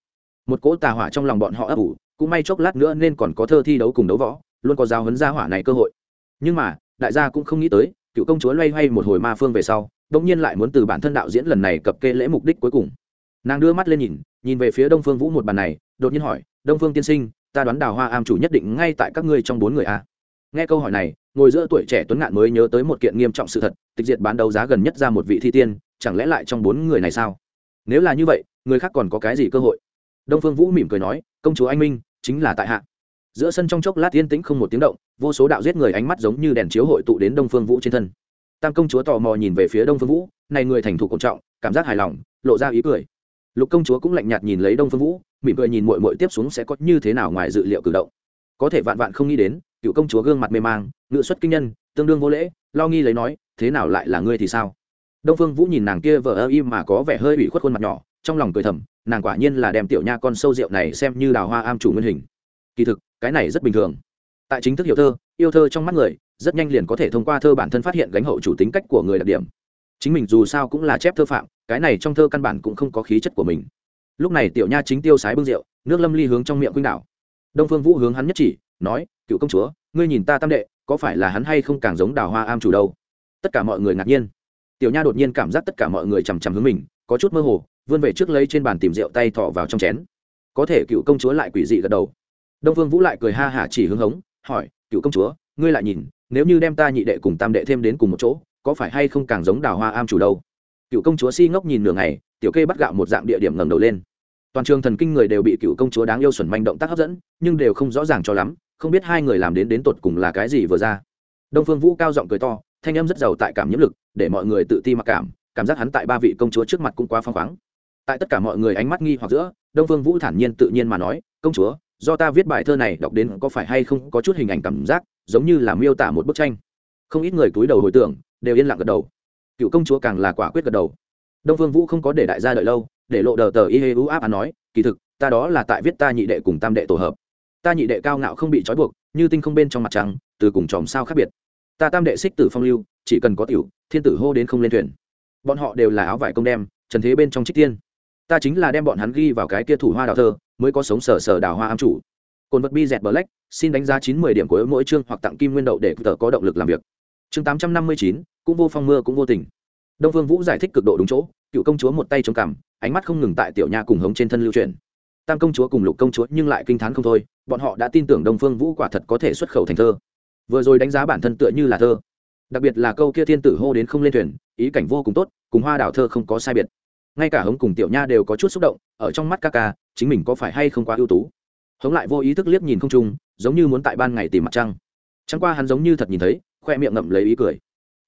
Một cỗ tà hỏa trong lòng bọn họ ấp ủ, cũng may chốc lát nữa nên còn có thơ thi đấu cùng đấu võ, luôn có giao hấn gia hỏa này cơ hội. Nhưng mà, đại gia cũng không nghĩ tới, cựu công chúa loay hoay một hồi ma phương về sau đông nhiên lại muốn từ bản thân đạo diễn lần này cập kê lễ mục đích cuối cùng. Nàng đưa mắt lên nhìn nhìn về phía đông phương vũ một bàn này, đột nhiên hỏi, đông phương tiên sinh ta đoán đào hoa am chủ nhất định ngay tại các ngươi trong bốn người a. Nghe câu hỏi này, ngồi giữa tuổi trẻ tuấn ngạn mới nhớ tới một kiện nghiêm trọng sự thật, tịch diệt bán đấu giá gần nhất ra một vị thi tiên, chẳng lẽ lại trong bốn người này sao? Nếu là như vậy, người khác còn có cái gì cơ hội? Đông phương vũ mỉm cười nói, công chúa anh minh, chính là tại hạ. Giữa sân trong chốc lát yên tĩnh không một tiếng động, vô số đạo giết người ánh mắt giống như đèn chiếu hội tụ đến đông phương vũ trên thân. Tam công chúa tò mò nhìn về phía đông phương vũ, này người thành thủ cổ trọng, cảm giác hài lòng, lộ ra ý cười lục công chúa cũng lạnh nhạt nhìn lấy đông phương vũ, mỉm cười nhìn mội mội tiếp xuống sẽ có như thế nào ngoài dự liệu cử động. Có thể vạn vạn không nghĩ đến, cựu công chúa gương mặt mê mang, ngự xuất kinh nhân, tương đương vô lễ, lo nghi lấy nói, thế nào lại là ngươi thì sao? Đông phương vũ nhìn nàng kia vờ ơ im mà có vẻ hơi ủy khuất khuôn mặt nhỏ, trong lòng cười thầm, nàng quả nhiên là đem tiểu nha con sâu rượu này xem như đào hoa am chủ nguyên hình. Kỳ thực, cái này rất bình thường. Tại chính thức hiểu thơ, yêu thơ trong mắt người, rất nhanh liền có thể thông qua thơ bản thân phát hiện gánh hậu chủ tính cách của người đặc điểm chính mình dù sao cũng là chép thơ phạm, cái này trong thơ căn bản cũng không có khí chất của mình. Lúc này tiểu nha chính tiêu sái bưng rượu, nước lâm ly hướng trong miệng quynh đảo. Đông phương vũ hướng hắn nhất chỉ, nói, cựu công chúa, ngươi nhìn ta tam đệ, có phải là hắn hay không càng giống đào hoa am chủ đâu? Tất cả mọi người ngạc nhiên. Tiểu nha đột nhiên cảm giác tất cả mọi người chằm chằm hướng mình, có chút mơ hồ, vươn về trước lấy trên bàn tìm rượu tay thọ vào trong chén. Có thể cựu công chúa lại quỷ dị gật đầu. Đông phương vũ lại cười ha hả chỉ hướng hống, hỏi, cựu công chúa, ngươi lại nhìn, nếu như đem ta nhị đệ cùng tam đệ thêm đến cùng một chỗ có phải hay không càng giống đào hoa am chủ đâu? Cựu công chúa si ngốc nhìn nửa ngày, tiểu kê bắt gạo một dạng địa điểm ngẩng đầu lên. Toàn trường thần kinh người đều bị cựu công chúa đáng yêu xuẩn manh động tác hấp dẫn, nhưng đều không rõ ràng cho lắm, không biết hai người làm đến đến tột cùng là cái gì vừa ra. Đông phương vũ cao giọng cười to, thanh âm rất giàu tại cảm nhiễm lực, để mọi người tự ti mặc cảm cảm giác hắn tại ba vị công chúa trước mặt cũng quá phăng khoáng. Tại tất cả mọi người ánh mắt nghi hoặc giữa, đông phương vũ thản nhiên tự nhiên mà nói, công chúa, do ta viết bài thơ này đọc đến có phải hay không có chút hình ảnh cảm giác, giống như là miêu tả một bức tranh. Không ít người cúi đầu hồi tưởng đều yên lặng gật đầu. Cựu công chúa càng là quả quyết gật đầu. Đông phương vũ không có để đại gia đợi lâu, để lộ đờ tờ y hê u áp án nói, kỳ thực, ta đó là tại viết ta nhị đệ cùng tam đệ tổ hợp. Ta nhị đệ cao ngạo không bị trói buộc, như tinh không bên trong mặt trăng, từ cùng chòm sao khác biệt. Ta tam đệ xích tử phong lưu, chỉ cần có tiểu, thiên tử hô đến không lên thuyền. Bọn họ đều là áo vải công đem, trần thế bên trong trích tiên. Ta chính là đem bọn hắn ghi vào cái kia thủ hoa đào thơ, mới có sống sở sở đào hoa am chủ. Cồn vật bi dẹt black xin đánh giá chín mươi điểm của mỗi chương hoặc tặng kim nguyên đậu để tờ có động lực làm việc. Chương tám trăm năm mươi chín cũng vô phong mưa cũng vô tình. Đông vương vũ giải thích cực độ đúng chỗ, cựu công chúa một tay chống cằm, ánh mắt không ngừng tại tiểu nha cùng hống trên thân lưu truyền. Tam công chúa cùng lục công chúa nhưng lại kinh t h á n không thôi, bọn họ đã tin tưởng đông phương vũ quả thật có thể xuất khẩu thành thơ. Vừa rồi đánh giá bản thân tựa như là thơ. Đặc biệt là câu kia thiên tử hô đến không lên thuyền, ý cảnh vô cùng tốt, cùng hoa đào thơ không có sai biệt. Ngay cả hống cùng tiểu nha đều có chút xúc động, ở trong mắt ca ca, chính mình có phải hay không quá ưu tú? Hống lại vô ý thức liếc nhìn không trung, giống như muốn tại ban ngày tìm mặt trăng. Chẳng qua hắn giống như thật nhìn thấy, khoe miệng ngậm lấy ý cười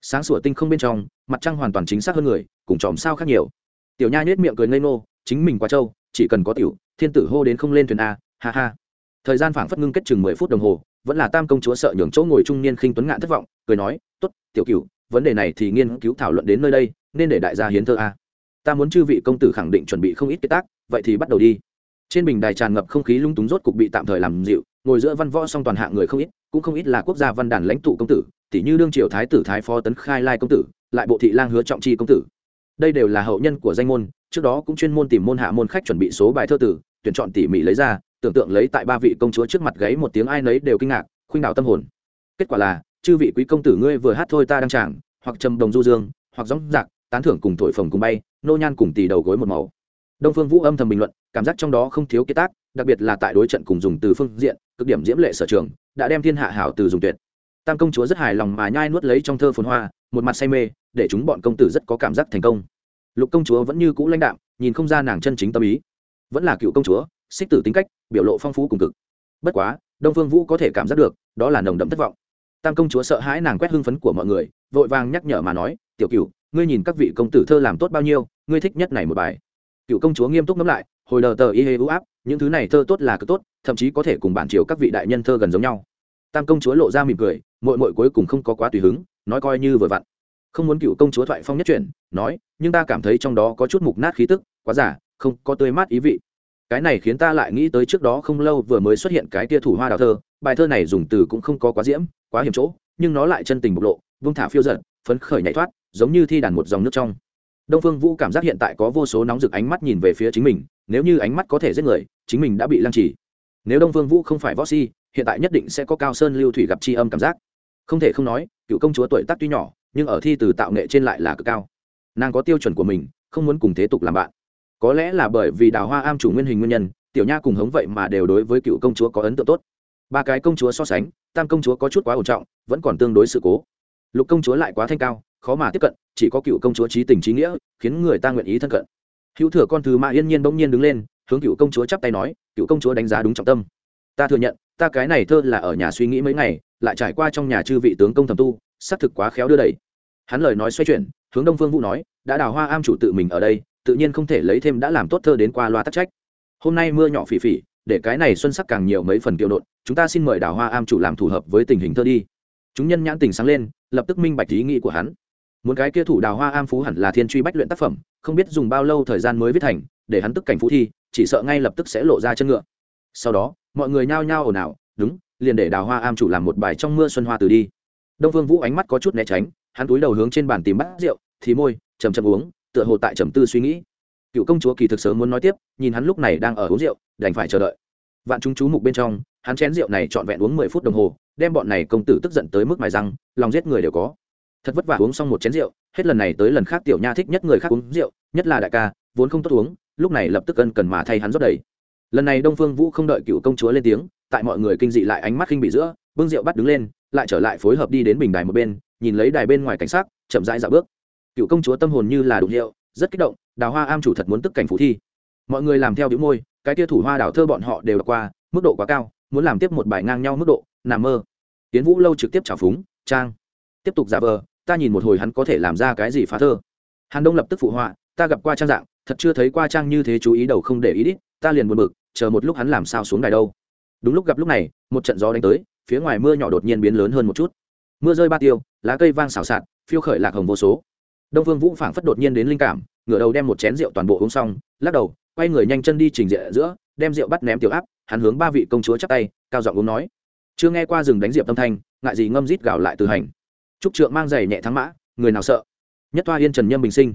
sáng sủa tinh không bên trong, mặt trăng hoàn toàn chính xác hơn người, cùng chòm sao khác nhiều. Tiểu nha nhếch miệng cười ngây ngô, chính mình quá trâu, chỉ cần có tiểu, thiên tử hô đến không lên thuyền a, ha ha. Thời gian phảng phất ngưng kết chừng mười phút đồng hồ, vẫn là tam công chúa sợ nhường chỗ ngồi trung niên khinh tuấn ngạn thất vọng, cười nói, tốt, tiểu cửu, vấn đề này thì nghiên cứu thảo luận đến nơi đây, nên để đại gia hiến thơ a. Ta muốn chư vị công tử khẳng định chuẩn bị không ít kế tác, vậy thì bắt đầu đi. Trên bình đài tràn ngập không khí lung túng rốt cục bị tạm thời làm dịu, ngồi giữa văn võ song toàn hạng người không ít, cũng không ít là quốc gia văn đàn lãnh tụ công tử tỷ như đương triều thái tử thái phó tấn khai lai công tử, lại bộ thị lang hứa trọng chi công tử. Đây đều là hậu nhân của danh môn, trước đó cũng chuyên môn tìm môn hạ môn khách chuẩn bị số bài thơ tử, tuyển chọn tỉ mỉ lấy ra, tưởng tượng lấy tại ba vị công chúa trước mặt gáy một tiếng ai nấy đều kinh ngạc, khuynh đảo tâm hồn. Kết quả là, chư vị quý công tử ngươi vừa hát thôi ta đang chàng hoặc trầm đồng du dương, hoặc gióng giặc tán thưởng cùng thổi phồng cùng bay, nô nhan cùng tỉ đầu gối một màu. Đông phương vũ âm thầm bình luận, cảm giác trong đó không thiếu kế tác, đặc biệt là tại đối trận cùng dùng từ phương diện, cực điểm diễm lệ sở trường, đã đem thiên hạ hảo từ dùng tuyệt tam công chúa rất hài lòng mà nhai nuốt lấy trong thơ phồn hoa, một mặt say mê, để chúng bọn công tử rất có cảm giác thành công. Lục công chúa vẫn như cũ lãnh đạm, nhìn không ra nàng chân chính tâm ý. Vẫn là cựu công chúa, xích tử tính cách, biểu lộ phong phú cùng cực. Bất quá, đông phương vũ có thể cảm giác được, đó là nồng đậm thất vọng. Tam công chúa sợ hãi nàng quét hưng phấn của mọi người, vội vàng nhắc nhở mà nói, tiểu cựu ngươi nhìn các vị công tử thơ làm tốt bao nhiêu, ngươi thích nhất này một bài. Cựu công chúa nghiêm túc ngẫm lại, hồi đờ tờ y hê ưu áp, những thứ này thơ tốt là cực tốt, thậm chí có thể cùng bản chiều các vị đại nhân thơ gần giống nhau. Tam công chúa lộ ra mỉm cười mội mội cuối cùng không có quá tùy hứng, nói coi như vừa vặn. Không muốn cựu công chúa thoại phong nhất chuyển, nói, nhưng ta cảm thấy trong đó có chút mục nát khí tức, quá giả không có tươi mát ý vị. Cái này khiến ta lại nghĩ tới trước đó không lâu vừa mới xuất hiện cái tia thủ hoa đào thơ, bài thơ này dùng từ cũng không có quá diễm, quá hiểm chỗ, nhưng nó lại chân tình bộc lộ, vung thả phiêu giận, phấn khởi nhảy thoát, giống như thi đàn một dòng nước trong. Đông phương vũ cảm giác hiện tại có vô số nóng rực ánh mắt nhìn về phía chính mình, nếu như ánh mắt có thể giết người, chính mình đã bị lăng trì. Nếu đông phương vũ không phải võ si, hiện tại nhất định sẽ có cao sơn lưu thủy gặp c h i âm cảm giác không thể không nói, cựu công chúa tuổi tác tuy nhỏ, nhưng ở thi từ tạo nghệ trên lại là cực cao. Nàng có tiêu chuẩn của mình, không muốn cùng thế tục làm bạn. Có lẽ là bởi vì đào hoa am chủ nguyên hình nguyên nhân, tiểu nha cùng hống vậy mà đều đối với cựu công chúa có ấn tượng tốt. Ba cái công chúa so sánh, tam công chúa có chút quá ổn trọng, vẫn còn tương đối sự cố. Lục công chúa lại quá thanh cao, khó mà tiếp cận, chỉ có cựu công chúa trí tình trí nghĩa, khiến người ta nguyện ý thân cận. Hữu thừa con thứ mã yên nhiên bỗng nhiên đứng lên, hướng cựu công chúa chắp tay nói, cựu công chúa đánh giá đúng trọng tâm. Ta thừa nhận ta cái này thơ là ở nhà suy nghĩ mấy ngày, lại trải qua trong nhà chư vị tướng công thầm tu, xác thực quá khéo đưa đẩy. Hắn lời nói xoay chuyển, hướng đông phương vũ nói, đã đào hoa am chủ tự mình ở đây, tự nhiên không thể lấy thêm đã làm tốt thơ đến qua loa tắc trách. Hôm nay mưa nhỏ phỉ phỉ, để cái này xuân sắc càng nhiều mấy phần kiệu nộn chúng ta xin mời đào hoa am chủ làm thủ hợp với tình hình thơ đi. Chúng nhân nhãn tình sáng lên, lập tức minh bạch ý nghĩ của hắn. Muốn cái kia thủ đào hoa am phú hẳn là thiên truy bách luyện tác phẩm, không biết dùng bao lâu thời gian mới viết thành, để hắn tức cảnh phú thi, chỉ sợ ngay lập tức sẽ lộ ra chân ngựa sau đó, mọi người nhao nhao ồn ào, đúng, liền để đào hoa am chủ làm một bài trong mưa xuân hoa từ đi. Đông phương vũ ánh mắt có chút né tránh, hắn túi đầu hướng trên bàn tìm bát rượu, thì môi chầm chầm uống, tựa hồ tại trầm tư suy nghĩ. Cựu công chúa kỳ thực sớm muốn nói tiếp, nhìn hắn lúc này đang ở uống rượu, đành phải chờ đợi. Vạn chúng chú mục bên trong, hắn chén rượu này trọn vẹn uống mười phút đồng hồ, đem bọn này công tử tức giận tới mức mài răng, lòng giết người đều có. Thật vất vả uống xong một chén rượu, hết lần này tới lần khác tiểu nha thích nhất người khác uống rượu, nhất là đại ca, vốn không tốt uống, lúc này lập tức ân cần mà thay hắn rót đầy lần này đông phương vũ không đợi cựu công chúa lên tiếng tại mọi người kinh dị lại ánh mắt khinh bị giữa bưng rượu bắt đứng lên lại trở lại phối hợp đi đến bình đài một bên nhìn lấy đài bên ngoài cảnh sát chậm rãi dạo bước. Cựu công chúa tâm hồn như là đụng hiệu, rất kích động đào hoa am chủ thật muốn tức cảnh phủ thi. Mọi người làm theo đĩu môi cái tia thủ hoa đào thơ bọn họ đều đọc qua mức độ quá cao muốn làm tiếp một bài ngang nhau mức độ nằm mơ. Tiến vũ lâu trực tiếp trả phúng trang tiếp tục giả vờ ta nhìn một hồi hắn có thể làm ra cái gì phá thơ. Hàn đông lập tức phụ họa ta gặp qua trang dạng thật chưa thấy qua trang như thế chú ý đầu không để ý đít ta liền buồn bực chờ một lúc hắn làm sao xuống đài đâu. Đúng lúc gặp lúc này, một trận gió đánh tới, phía ngoài mưa nhỏ đột nhiên biến lớn hơn một chút. Mưa rơi ba tiêu, lá cây vang xào xạc, phiêu khởi lạc hồng vô số. Đông vương vũ phảng phất đột nhiên đến linh cảm, ngửa đầu đem một chén rượu toàn bộ uống xong, lắc đầu, quay người nhanh chân đi trình diện giữa, đem rượu bắt ném tiểu áp, hắn hướng ba vị công chúa chắp tay, cao giọng uống nói. Chưa nghe qua rừng đánh diệp tâm thanh, ngại gì ngâm rít gào lại từ hành. Trúc trượng mang giày nhẹ thắng mã, người nào sợ? Nhất toa yên trần nhâm bình sinh.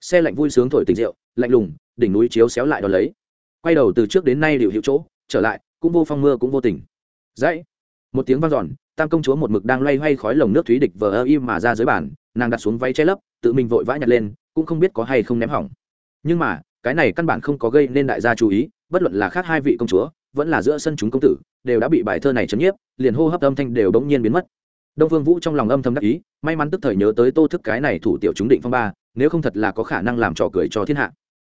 Xe lạnh vui sướng thổi tình rượu, lạnh lùng, đỉnh núi chiếu xéo lại đón lấy quay đầu từ trước đến nay liệu hiệu chỗ, trở lại, cũng vô phong mưa cũng vô tình. Dãy một tiếng vang dọn, tam công chúa một mực đang loay hoay khói lồng nước thúy địch vờ ơ im mà ra dưới bàn, nàng đặt xuống váy che lấp, tự mình vội vã nhặt lên, cũng không biết có hay không ném hỏng. Nhưng mà, cái này căn bản không có gây nên đại gia chú ý, bất luận là khác hai vị công chúa, vẫn là giữa sân chúng công tử, đều đã bị bài thơ này chấn nhiếp, liền hô hấp âm thanh đều bỗng nhiên biến mất. Đông vương vũ trong lòng âm thầm đắc ý, may mắn tức thời nhớ tới tô thức cái này thủ tiểu chúng định phong ba, nếu không thật là có khả năng làm trò cười cho thiên hạ.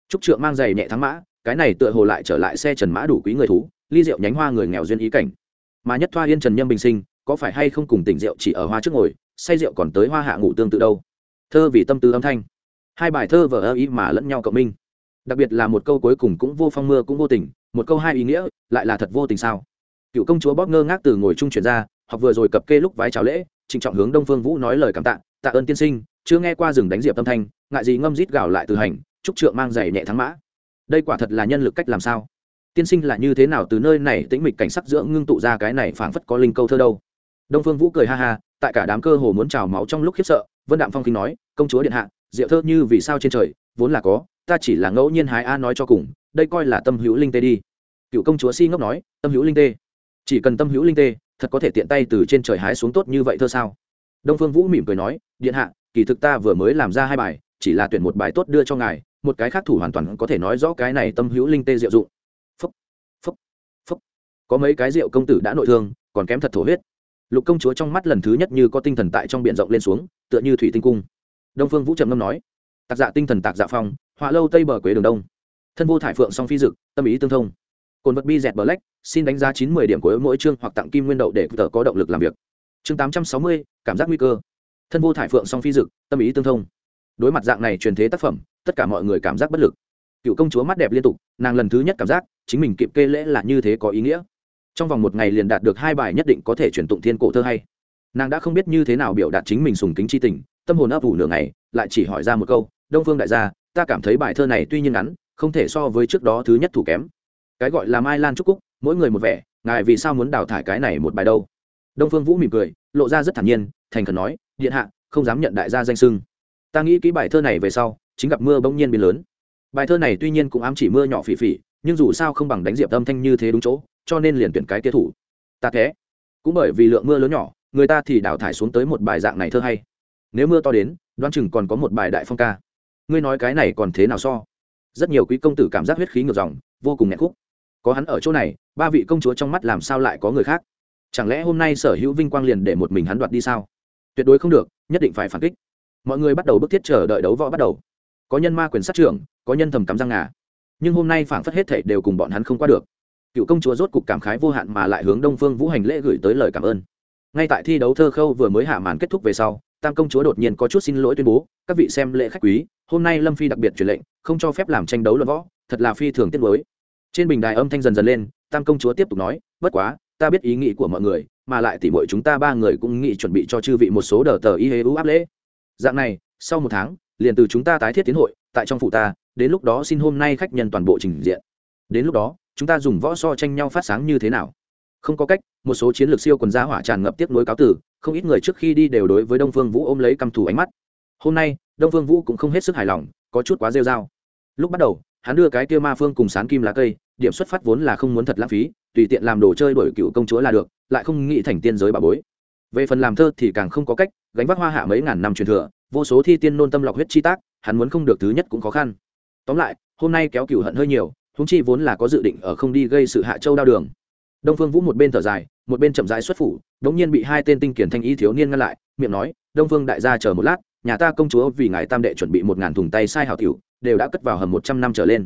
Trúc trượng mang giày nhẹ thắng mã cái này tựa hồ lại trở lại xe trần mã đủ quý người thú, ly rượu nhánh hoa người nghèo duyên ý cảnh. Mà nhất thoa yên trần nhâm bình sinh, có phải hay không cùng tỉnh rượu chỉ ở hoa trước ngồi, say rượu còn tới hoa hạ ngủ tương tự đâu? Thơ vì tâm tư âm thanh. Hai bài thơ vở ơ ý mà lẫn nhau cộng minh. Đặc biệt là một câu cuối cùng cũng vô phong mưa cũng vô tình, một câu hai ý nghĩa, lại là thật vô tình sao? Cựu công chúa bóp ngơ ngác từ ngồi trung chuyển ra, học vừa rồi cập kê lúc vái chào lễ, trịnh trọng hướng đông phương vũ nói lời cảm tạ tạ ơn tiên sinh, chưa nghe qua rừng đánh diệp tâm thanh, ngại gì ngâm rít gào lại từ hành trúc trượng mang giày nhẹ thắng mã đây quả thật là nhân lực cách làm sao? Tiên sinh là như thế nào từ nơi này tĩnh mịch cảnh sắc dưỡng ngưng tụ ra cái này phảng phất có linh câu thơ đâu? Đông phương vũ cười ha ha, tại cả đám cơ hồ muốn trào máu trong lúc khiếp sợ, vân đạm phong kinh nói, công chúa điện hạ, diệu thơ như vì sao trên trời, vốn là có, ta chỉ là ngẫu nhiên hái a nói cho cùng, đây coi là tâm hữu linh tê đi. Cựu công chúa si ngốc nói, tâm hữu linh tê? Chỉ cần tâm hữu linh tê, thật có thể tiện tay từ trên trời hái xuống tốt như vậy thơ sao? Đông phương vũ mỉm cười nói, điện hạ, kỳ thực ta vừa mới làm ra hai bài, chỉ là tuyển một bài tốt đưa cho ngài một cái khác thủ hoàn toàn có thể nói rõ cái này tâm hữu linh tê diệu dụng. Phúc phúc phúc. Có mấy cái rượu công tử đã nội thương, còn kém thật thổ huyết. Lục công chúa trong mắt lần thứ nhất như có tinh thần tại trong b i ể n rộng lên xuống, tựa như thủy tinh cung. Đông phương vũ trầm ngâm nói, tạc dạ tinh thần tạc dạ phong, họa lâu tây bờ quế đường đông. Thân vô thải phượng song phi dực, tâm ý tương thông. Cồn vật bi dẹt bờ lách xin đánh giá chín mươi điểm của mỗi chương hoặc tặng kim nguyên đậu để tờ có động lực làm việc. Chương tám trăm sáu mươi, cảm giác nguy cơ. Thân vô thải phượng song phi dực, tâm ý tương thông. Đối mặt dạng này truyền thế tác phẩm tất cả mọi người cảm giác bất lực. Cựu công chúa mắt đẹp liên tục, nàng lần thứ nhất cảm giác chính mình kịp kê lễ là như thế có ý nghĩa. Trong vòng một ngày liền đạt được hai bài nhất định có thể truyền tụng thiên cổ thơ hay. Nàng đã không biết như thế nào biểu đạt chính mình sùng kính c h i tình, tâm hồn ấp ủ nửa ngày, lại chỉ hỏi ra một câu, đông phương đại gia, ta cảm thấy bài thơ này tuy nhiên ngắn, không thể so với trước đó thứ nhất thủ kém. Cái gọi là mai lan trúc cúc, mỗi người một vẻ, ngài vì sao muốn đào thải cái này một bài đâu? Đông phương vũ mỉm cười, lộ ra rất thản nhiên, thành khẩn nói, điện hạ, không dám nhận đại gia danh sưng. Ta nghĩ kỹ bài thơ này về sau chính gặp mưa bỗng nhiên biến lớn. Bài thơ này tuy nhiên cũng ám chỉ mưa nhỏ phỉ phỉ, nhưng dù sao không bằng đánh diệp âm thanh như thế đúng chỗ, cho nên liền tuyển cái kia thủ. Ta thế. Cũng bởi vì lượng mưa lớn nhỏ, người ta thì đào thải xuống tới một bài dạng này thơ hay. Nếu mưa to đến đoan chừng còn có một bài đại phong ca. Ngươi nói cái này còn thế nào so? Rất nhiều quý công tử cảm giác huyết khí ngược dòng, vô cùng nghẹn khúc. Có hắn ở chỗ này, ba vị công chúa trong mắt làm sao lại có người khác? Chẳng lẽ hôm nay sở hữu vinh quang liền để một mình hắn đoạt đi sao? Tuyệt đối không được, nhất định phải phản kích. Mọi người bắt đầu bức thiết chờ đợi đấu võ bắt đầu có nhân ma quyền sát trưởng, có nhân thầm cắm răng ngà. Nhưng hôm nay phảng phất hết thể đều cùng bọn hắn không qua được. Cựu công chúa rốt cục cảm khái vô hạn mà lại hướng đông phương vũ hành lễ gửi tới lời cảm ơn. Ngay tại thi đấu thơ khâu vừa mới hạ màn kết thúc về sau, tam công chúa đột nhiên có chút xin lỗi tuyên bố, các vị xem lễ khách quý, hôm nay lâm phi đặc biệt truyền lệnh, không cho phép làm tranh đấu luận võ, thật là phi thường tiết mới trên bình đài âm thanh dần dần lên, tam công chúa tiếp tục nói, bất quá, ta biết ý nghĩ của mọi người, mà lại tỉ mọi chúng ta ba người cũng nghĩ chuẩn bị cho chư vị một số đờ tờ y hê ưu áp lễ. Dạng này, sau một tháng liền từ chúng ta tái thiết tiến hội, tại trong phủ ta, đến lúc đó xin hôm nay khách nhân toàn bộ trình diện. Đến lúc đó, chúng ta dùng võ so tranh nhau phát sáng như thế nào? Không có cách, một số chiến lược siêu quần gia hỏa tràn ngập tiếp nối cáo tử không ít người trước khi đi đều đối với đông phương vũ ôm lấy căm thù ánh mắt. Hôm nay, đông phương vũ cũng không hết sức hài lòng, có chút quá rêu r a o lúc bắt đầu, hắn đưa cái kia ma phương cùng sán kim lá cây, điểm xuất phát vốn là không muốn thật lãng phí, tùy tiện làm đồ chơi đổi cựu công chúa là được, lại không nghĩ thành tiên giới bà bối. Về phần làm thơ thì càng không có cách, gánh vác hoa hạ mấy ngàn năm truyền thừa vô số thi tiên nôn tâm lọc huyết chi tác, hắn muốn không được thứ nhất cũng khó khăn. Tóm lại, hôm nay kéo cựu hận hơi nhiều húng chi vốn là có dự định ở không đi gây sự hạ châu đao đường. Đông phương vũ một bên thở dài, một bên chậm rãi xuất phủ đ ỗ n g nhiên bị hai tên tinh kiển thanh y thiếu niên ngăn lại, miệng nói, đông phương đại gia chờ một lát, nhà ta công chúa vì ngài tam đệ chuẩn bị một ngàn thùng tay sai hảo tiểu, đều đã cất vào hầm một trăm năm trở lên.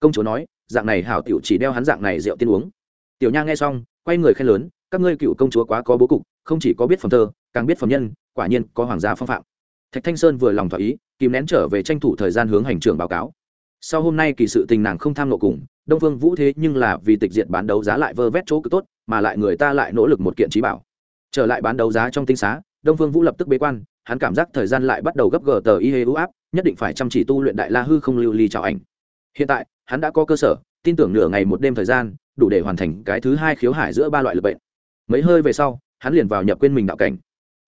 Công chúa nói, dạng này hảo tiểu chỉ đeo hắn dạng này rượu tiên uống. Tiểu nha nghe xong, quay người khen lớn, các ngươi cựu công chúa quá có bố cục, không chỉ có biết phẩm thơ, càng biết phẩm nhân, quả nhiên có hoàng gia phong phạm thạch thanh sơn vừa lòng thỏa ý, kìm nén trở về tranh thủ thời gian hướng hành trưởng báo cáo. Sau hôm nay kỳ sự tình nàng không tham nộ cùng, đông phương vũ thế nhưng là vì tịch diệt bán đấu giá lại vơ vét chỗ cực tốt, mà lại người ta lại nỗ lực một kiện trí bảo. Trở lại bán đấu giá trong tinh xá, đông phương vũ lập tức bế quan, hắn cảm giác thời gian lại bắt đầu gấp gờ tờ y hê u áp, nhất định phải chăm chỉ tu luyện đại la hư không lưu ly trào ảnh. Hiện tại, hắn đã có cơ sở, tin tưởng nửa ngày một đêm thời gian, đủ để hoàn thành cái thứ hai khiếu hải giữa ba loại lực bệnh. Mấy hơi về sau, hắn liền vào nhập quên mình đạo cảnh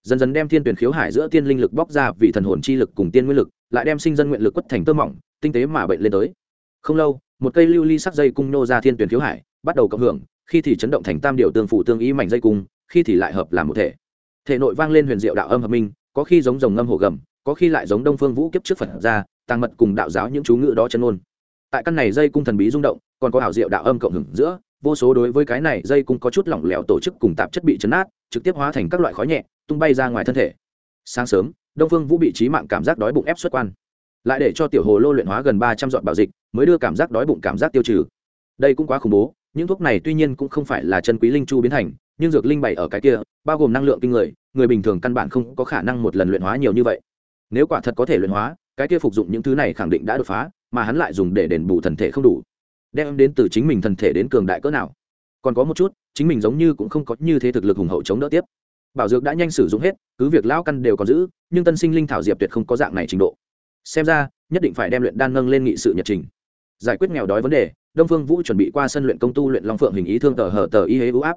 dần dần đem thiên tuyển khiếu hải giữa tiên linh lực bóc ra vì thần hồn chi lực cùng tiên nguyên lực, lại đem sinh dân nguyện lực quất thành tơ mỏng, tinh tế mà bệnh lên tới. Không lâu, một cây lưu ly sắc dây cung nô ra thiên tuyển khiếu hải, bắt đầu cộng hưởng, khi thì chấn động thành tam điệu tương phụ tương ý mảnh dây cung, khi thì lại hợp làm một thể. Thể nội vang lên huyền diệu đạo âm hợp minh, có khi giống dòng ngâm hồ gầm, có khi lại giống đông phương vũ kiếp trước phật ra, tàng mật cùng đạo giáo những chú ngữ đó chân ôn tại căn này dây cung thần bí rung động, còn có ảo diệu đạo âm cộng hưởng giữa, vô số đối với cái này dây cung có chút lỏng lẻo tổ chức cùng tạp chất bị chấn át trực tiếp hóa thành các loại khói nhẹ tung bay ra ngoài thân thể. Sáng sớm, đông phương vũ bị trí mạng cảm giác đói bụng ép xuất quan. Lại để cho tiểu hồ lô luyện hóa gần ba trăm dọn bạo dịch, mới đưa cảm giác đói bụng cảm giác tiêu trừ. Đây cũng quá khủng bố, những thuốc này tuy nhiên cũng không phải là chân quý linh chu biến thành, nhưng dược linh bày ở cái kia, bao gồm năng lượng kinh người người bình thường căn bản không có khả năng một lần luyện hóa nhiều như vậy. Nếu quả thật có thể luyện hóa, cái kia phục dụng những thứ này khẳng định đã đột phá, mà hắn lại dùng để đền bù thần thể không đủ. Đem đến từ chính mình thần thể đến cường đại cỡ nào. Còn có một chút, chính mình giống như cũng không có như thế thực lực hùng hậu chống đỡ tiếp bảo dược đã nhanh sử dụng hết, cứ việc lão căn đều còn giữ, nhưng tân sinh linh thảo diệp tuyệt không có dạng này trình độ. Xem ra, nhất định phải đem luyện đan nâng lên nghị sự nhật trình. Giải quyết nghèo đói vấn đề, đông phương vũ chuẩn bị qua sân luyện công tu luyện long phượng hình ý thương tờ hở tờ y hế ưu áp.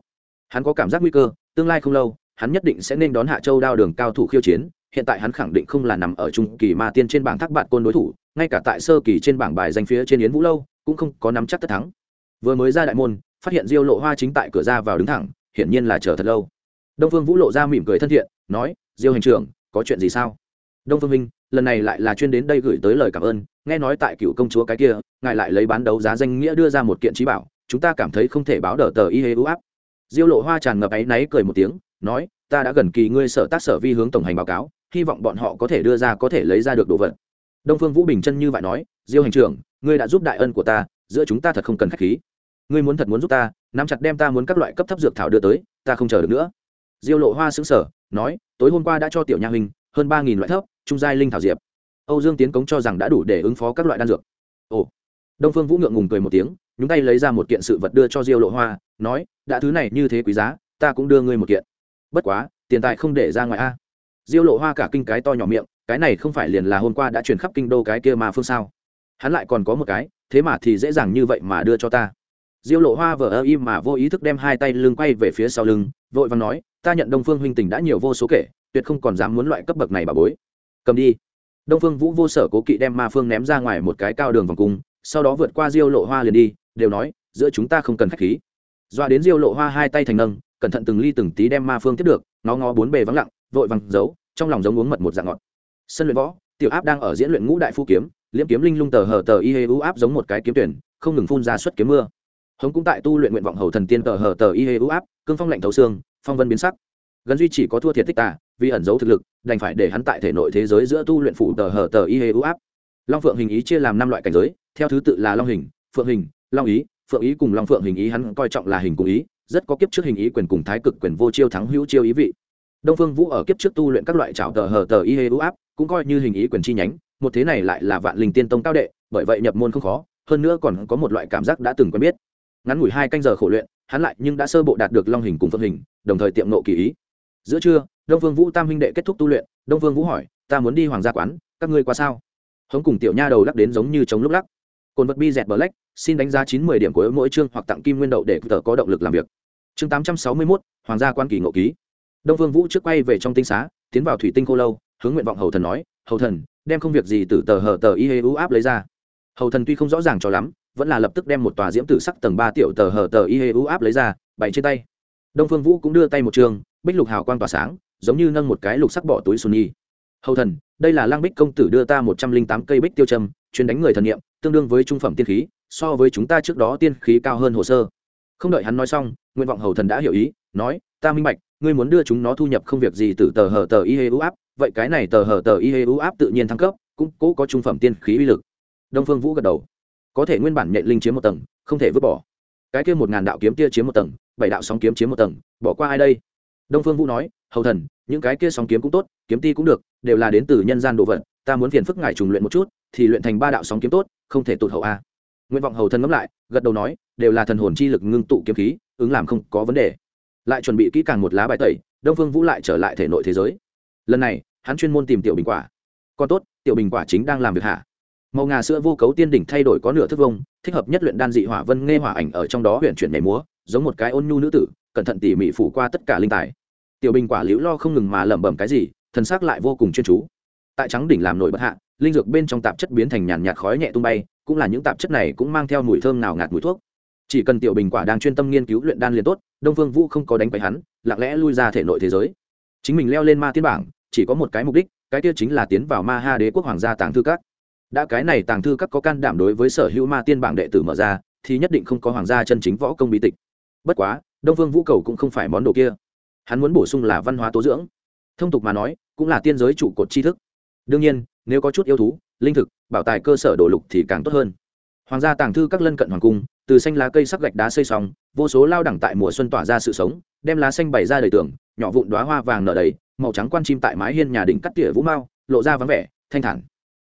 Hắn có cảm giác nguy cơ, tương lai không lâu, hắn nhất định sẽ nên đón hạ châu đao đường cao thủ khiêu chiến, hiện tại hắn khẳng định không là nằm ở trung kỳ ma tiên trên bảng thác bạn côn đối thủ, ngay cả tại sơ kỳ trên bảng bài danh phía trên yến vũ lâu, cũng không có nắm chắc tất thắng. Vừa mới ra đại môn, phát hiện diêu lộ hoa chính tại cửa ra vào đứng thẳng, hiển nhiên là chờ thật lâu đông phương vũ lộ ra mỉm cười thân thiện, nói, diêu hành trưởng, có chuyện gì sao? Đông phương minh, lần này lại là chuyên đến đây gửi tới lời cảm ơn, nghe nói tại cựu công chúa cái kia, ngài lại lấy bán đấu giá danh nghĩa đưa ra một kiện trí bảo, chúng ta cảm thấy không thể báo đỡ tờ y hê ưu áp. Diêu lộ hoa tràn ngập áy náy cười một tiếng, nói, ta đã gần kỳ ngươi sở tác sở vi hướng tổng hành báo cáo, hy vọng bọn họ có thể đưa ra có thể lấy ra được đồ vật. Đông phương vũ bình chân như vậy nói, diêu hành trưởng, ngươi đã giúp đại ân của ta, giữa chúng ta thật không cần khách khí. Ngươi muốn thật muốn giúp ta, nắm chặt đem ta muốn các loại cấp thấp dược thảo đưa tới, ta không chờ được nữa diêu lộ hoa xứng sở nói, tối hôm qua đã cho tiểu nha huynh hơn ba nghìn loại thấp, trung giai linh thảo diệp. Âu dương tiến cống cho rằng đã đủ để ứng phó các loại đan dược. Ồ. Đông phương vũ ngượng ngùng cười một tiếng, nhúng tay lấy ra một kiện sự vật đưa cho diêu lộ hoa, nói, đã thứ này như thế quý giá, ta cũng đưa ngươi một kiện. Bất quá, tiền tài không để ra ngoài a. Diêu lộ hoa cả kinh cái to nhỏ miệng, cái này không phải liền là hôm qua đã chuyển khắp kinh đô cái kia mà phương sao? Hắn lại còn có một cái, thế mà thì dễ dàng như vậy mà đưa cho ta. Diêu lộ hoa vờ ơ im mà vô ý thức đem hai tay lưng quay về phía sau lưng, vội vàng nói ta nhận đông phương huynh tình đã nhiều vô số kể, tuyệt không còn dám muốn loại cấp bậc này bà bối. Cầm đi. Đông phương vũ vô sở cố kỵ đem ma phương ném ra ngoài một cái cao đường vòng cung, sau đó vượt qua diêu lộ hoa liền đi, đều nói, giữa chúng ta không cần khách khí. Doa đến diêu lộ hoa hai tay thành nâng, cẩn thận từng ly từng tí đem ma phương tiếp được, ngó ngó bốn bề vắng lặng, vội vàng giấu, trong lòng giống uống mật một dạng ngọt. Sân luyện võ, tiểu áp đang ở diễn luyện ngũ đại phu kiếm, liễm kiếm linh lung tờ hờ tờ y hê u áp giống một cái kiếm tuyển, không ngừng phun ra suất kiếm mưa. Hống cũng tại tu luyện nguyện vọng hầu thần tiên tờ hờ tờ y hê u áp, cương phong lạnh thấu xương phong vân biến sắc. Gần duy chỉ có thua thiệt tích tà, vì ẩn giấu thực lực, đành phải để hắn tại thể nội thế giới giữa tu luyện phủ tờ hờ tờ y hê ưu áp. Long phượng hình ý chia làm năm loại cảnh giới, theo thứ tự là long hình, phượng hình, long ý. Phượng ý cùng long phượng hình ý hắn coi trọng là hình cùng ý, rất có kiếp trước hình ý quyền cùng thái cực quyền vô chiêu thắng hữu chiêu ý vị. Đông phương vũ ở kiếp trước tu luyện các loại trào tờ hờ tờ y hê ưu áp, cũng coi như hình ý quyền chi nhánh, một thế này lại là vạn linh tiên tông cao đệ, bởi vậy nhập môn không khó, hơn nữa còn có một loại cảm giác đã từng quen biết. Ngắn ngủi hai canh giờ khổ luyện hắn lại nhưng đã sơ bộ đạt được long hình cùng phương hình đồng thời tiệm nộ kỳ ý. Giữa trưa đông vương vũ tam huynh đệ kết thúc tu luyện đông vương vũ hỏi ta muốn đi hoàng gia quán các ngươi qua sao? Hống cùng tiểu nha đầu lắc đến giống như chống lúc lắc. Cồn vật bi dẹt black xin đánh giá chín mươi điểm của mỗi chương hoặc tặng kim nguyên đậu để tờ có động lực làm việc. Chương tám trăm sáu mươi 861, hoàng gia quan kỳ ngộ ký. Đông vương vũ trước quay về trong tinh xá tiến vào thủy tinh cô lâu hướng nguyện vọng hầu thần nói hầu thần đem không việc gì từ tờ hờ tờ y hê u áp lấy ra. Hầu thần tuy không rõ ràng cho lắm vẫn là lập tức đem một tòa diễm tử sắc tầng ba tiểu tờ hờ tờ y hê u áp lấy ra, bày trên tay. Đông phương vũ cũng đưa tay một trường, bích lục hào quang tỏa sáng, giống như nâng một cái lục sắc bỏ túi xuân nhi hầu thần, đây là lang bích công tử đưa ta một trăm linh tám cây bích tiêu trầm chuyên đánh người thần niệm, tương đương với trung phẩm tiên khí, so với chúng ta trước đó tiên khí cao hơn hồ sơ. Không đợi hắn nói xong, nguyện vọng hầu thần đã hiểu ý, nói, ta minh bạch, ngươi muốn đưa chúng nó thu nhập không việc gì từ tờ hờ tờ y hê u áp, vậy cái này tờ hờ tờ y hê u áp tự nhiên thăng cấp, cũng cố có trung phẩm tiên khí uy lực. Đông phương vũ gật đầu có thể nguyên bản nhện linh chiếm một tầng, không thể vứt bỏ. Cái kia một ngàn đạo kiếm kia chiếm một tầng, bảy đạo sóng kiếm chiếm một tầng, bỏ qua ai đây? Đông phương vũ nói, hầu thần, những cái kia sóng kiếm cũng tốt, kiếm ti cũng được, đều là đến từ nhân gian đồ vật, ta muốn phiền phức ngài trùng luyện một chút, thì luyện thành ba đạo sóng kiếm tốt, không thể tụt hậu a. Nguyện vọng hầu thần ngẫm lại, gật đầu nói, đều là thần hồn chi lực ngưng tụ kiếm khí, ứng làm không có vấn đề. Lại chuẩn bị kỹ càng một lá bài tẩy, đông phương vũ lại trở lại thể nội thế giới. Lần này, hắn chuyên môn tìm tiểu bình quả. Còn tốt, tiểu bình quả chính đang làm việc hạ màu ngà sữa vô cấu tiên đỉnh thay đổi có nửa thức vông thích hợp nhất luyện đan dị hỏa vân nghe hỏa ảnh ở trong đó huyện chuyển nhảy múa, giống một cái ôn nhu nữ tử, cẩn thận tỉ mỉ phủ qua tất cả linh tài. Tiểu bình quả liễu lo không ngừng mà lẩm bẩm cái gì, thần xác lại vô cùng chuyên chú. Tại trắng đỉnh làm nổi bất hạ, linh dược bên trong tạp chất biến thành nhàn nhạt khói nhẹ tung bay, cũng là những tạp chất này cũng mang theo mùi thơm nào ngạt mùi thuốc. Chỉ cần tiểu bình quả đang chuyên tâm nghiên cứu luyện đan liền tốt, đông phương vũ không có đánh bại hắn, lặng lẽ lui ra thể nội thế giới. Chính mình leo lên ma tiên bảng, chỉ có một cái mục đích, cái kia chính là tiến vào ma ha đế quốc hoàng gia tàng thư các đã cái này tàng thư các có can đảm đối với sở hữu ma tiên bảng đệ tử mở ra, thì nhất định không có hoàng gia chân chính võ công bí tịch. Bất quá, đông vương vũ cầu cũng không phải món đồ kia. Hắn muốn bổ sung là văn hóa tố dưỡng. Thông tục mà nói, cũng là tiên giới trụ cột tri thức. Đương nhiên, nếu có chút yêu thú, linh thực, bảo tài cơ sở đồ lục thì càng tốt hơn. Hoàng gia tàng thư các lân cận hoàng cung, từ xanh lá cây sắc gạch đá xây xong, vô số lao đẳng tại mùa xuân tỏa ra sự sống, đem lá xanh bày ra đời tường, nhỏ vụn đoá hoa vàng nở đầy, màu trắng quan chim tại mái hiên nhà đỉnh cắt tỉa vũ mau, lộ ra vắng vẻ, thanh thản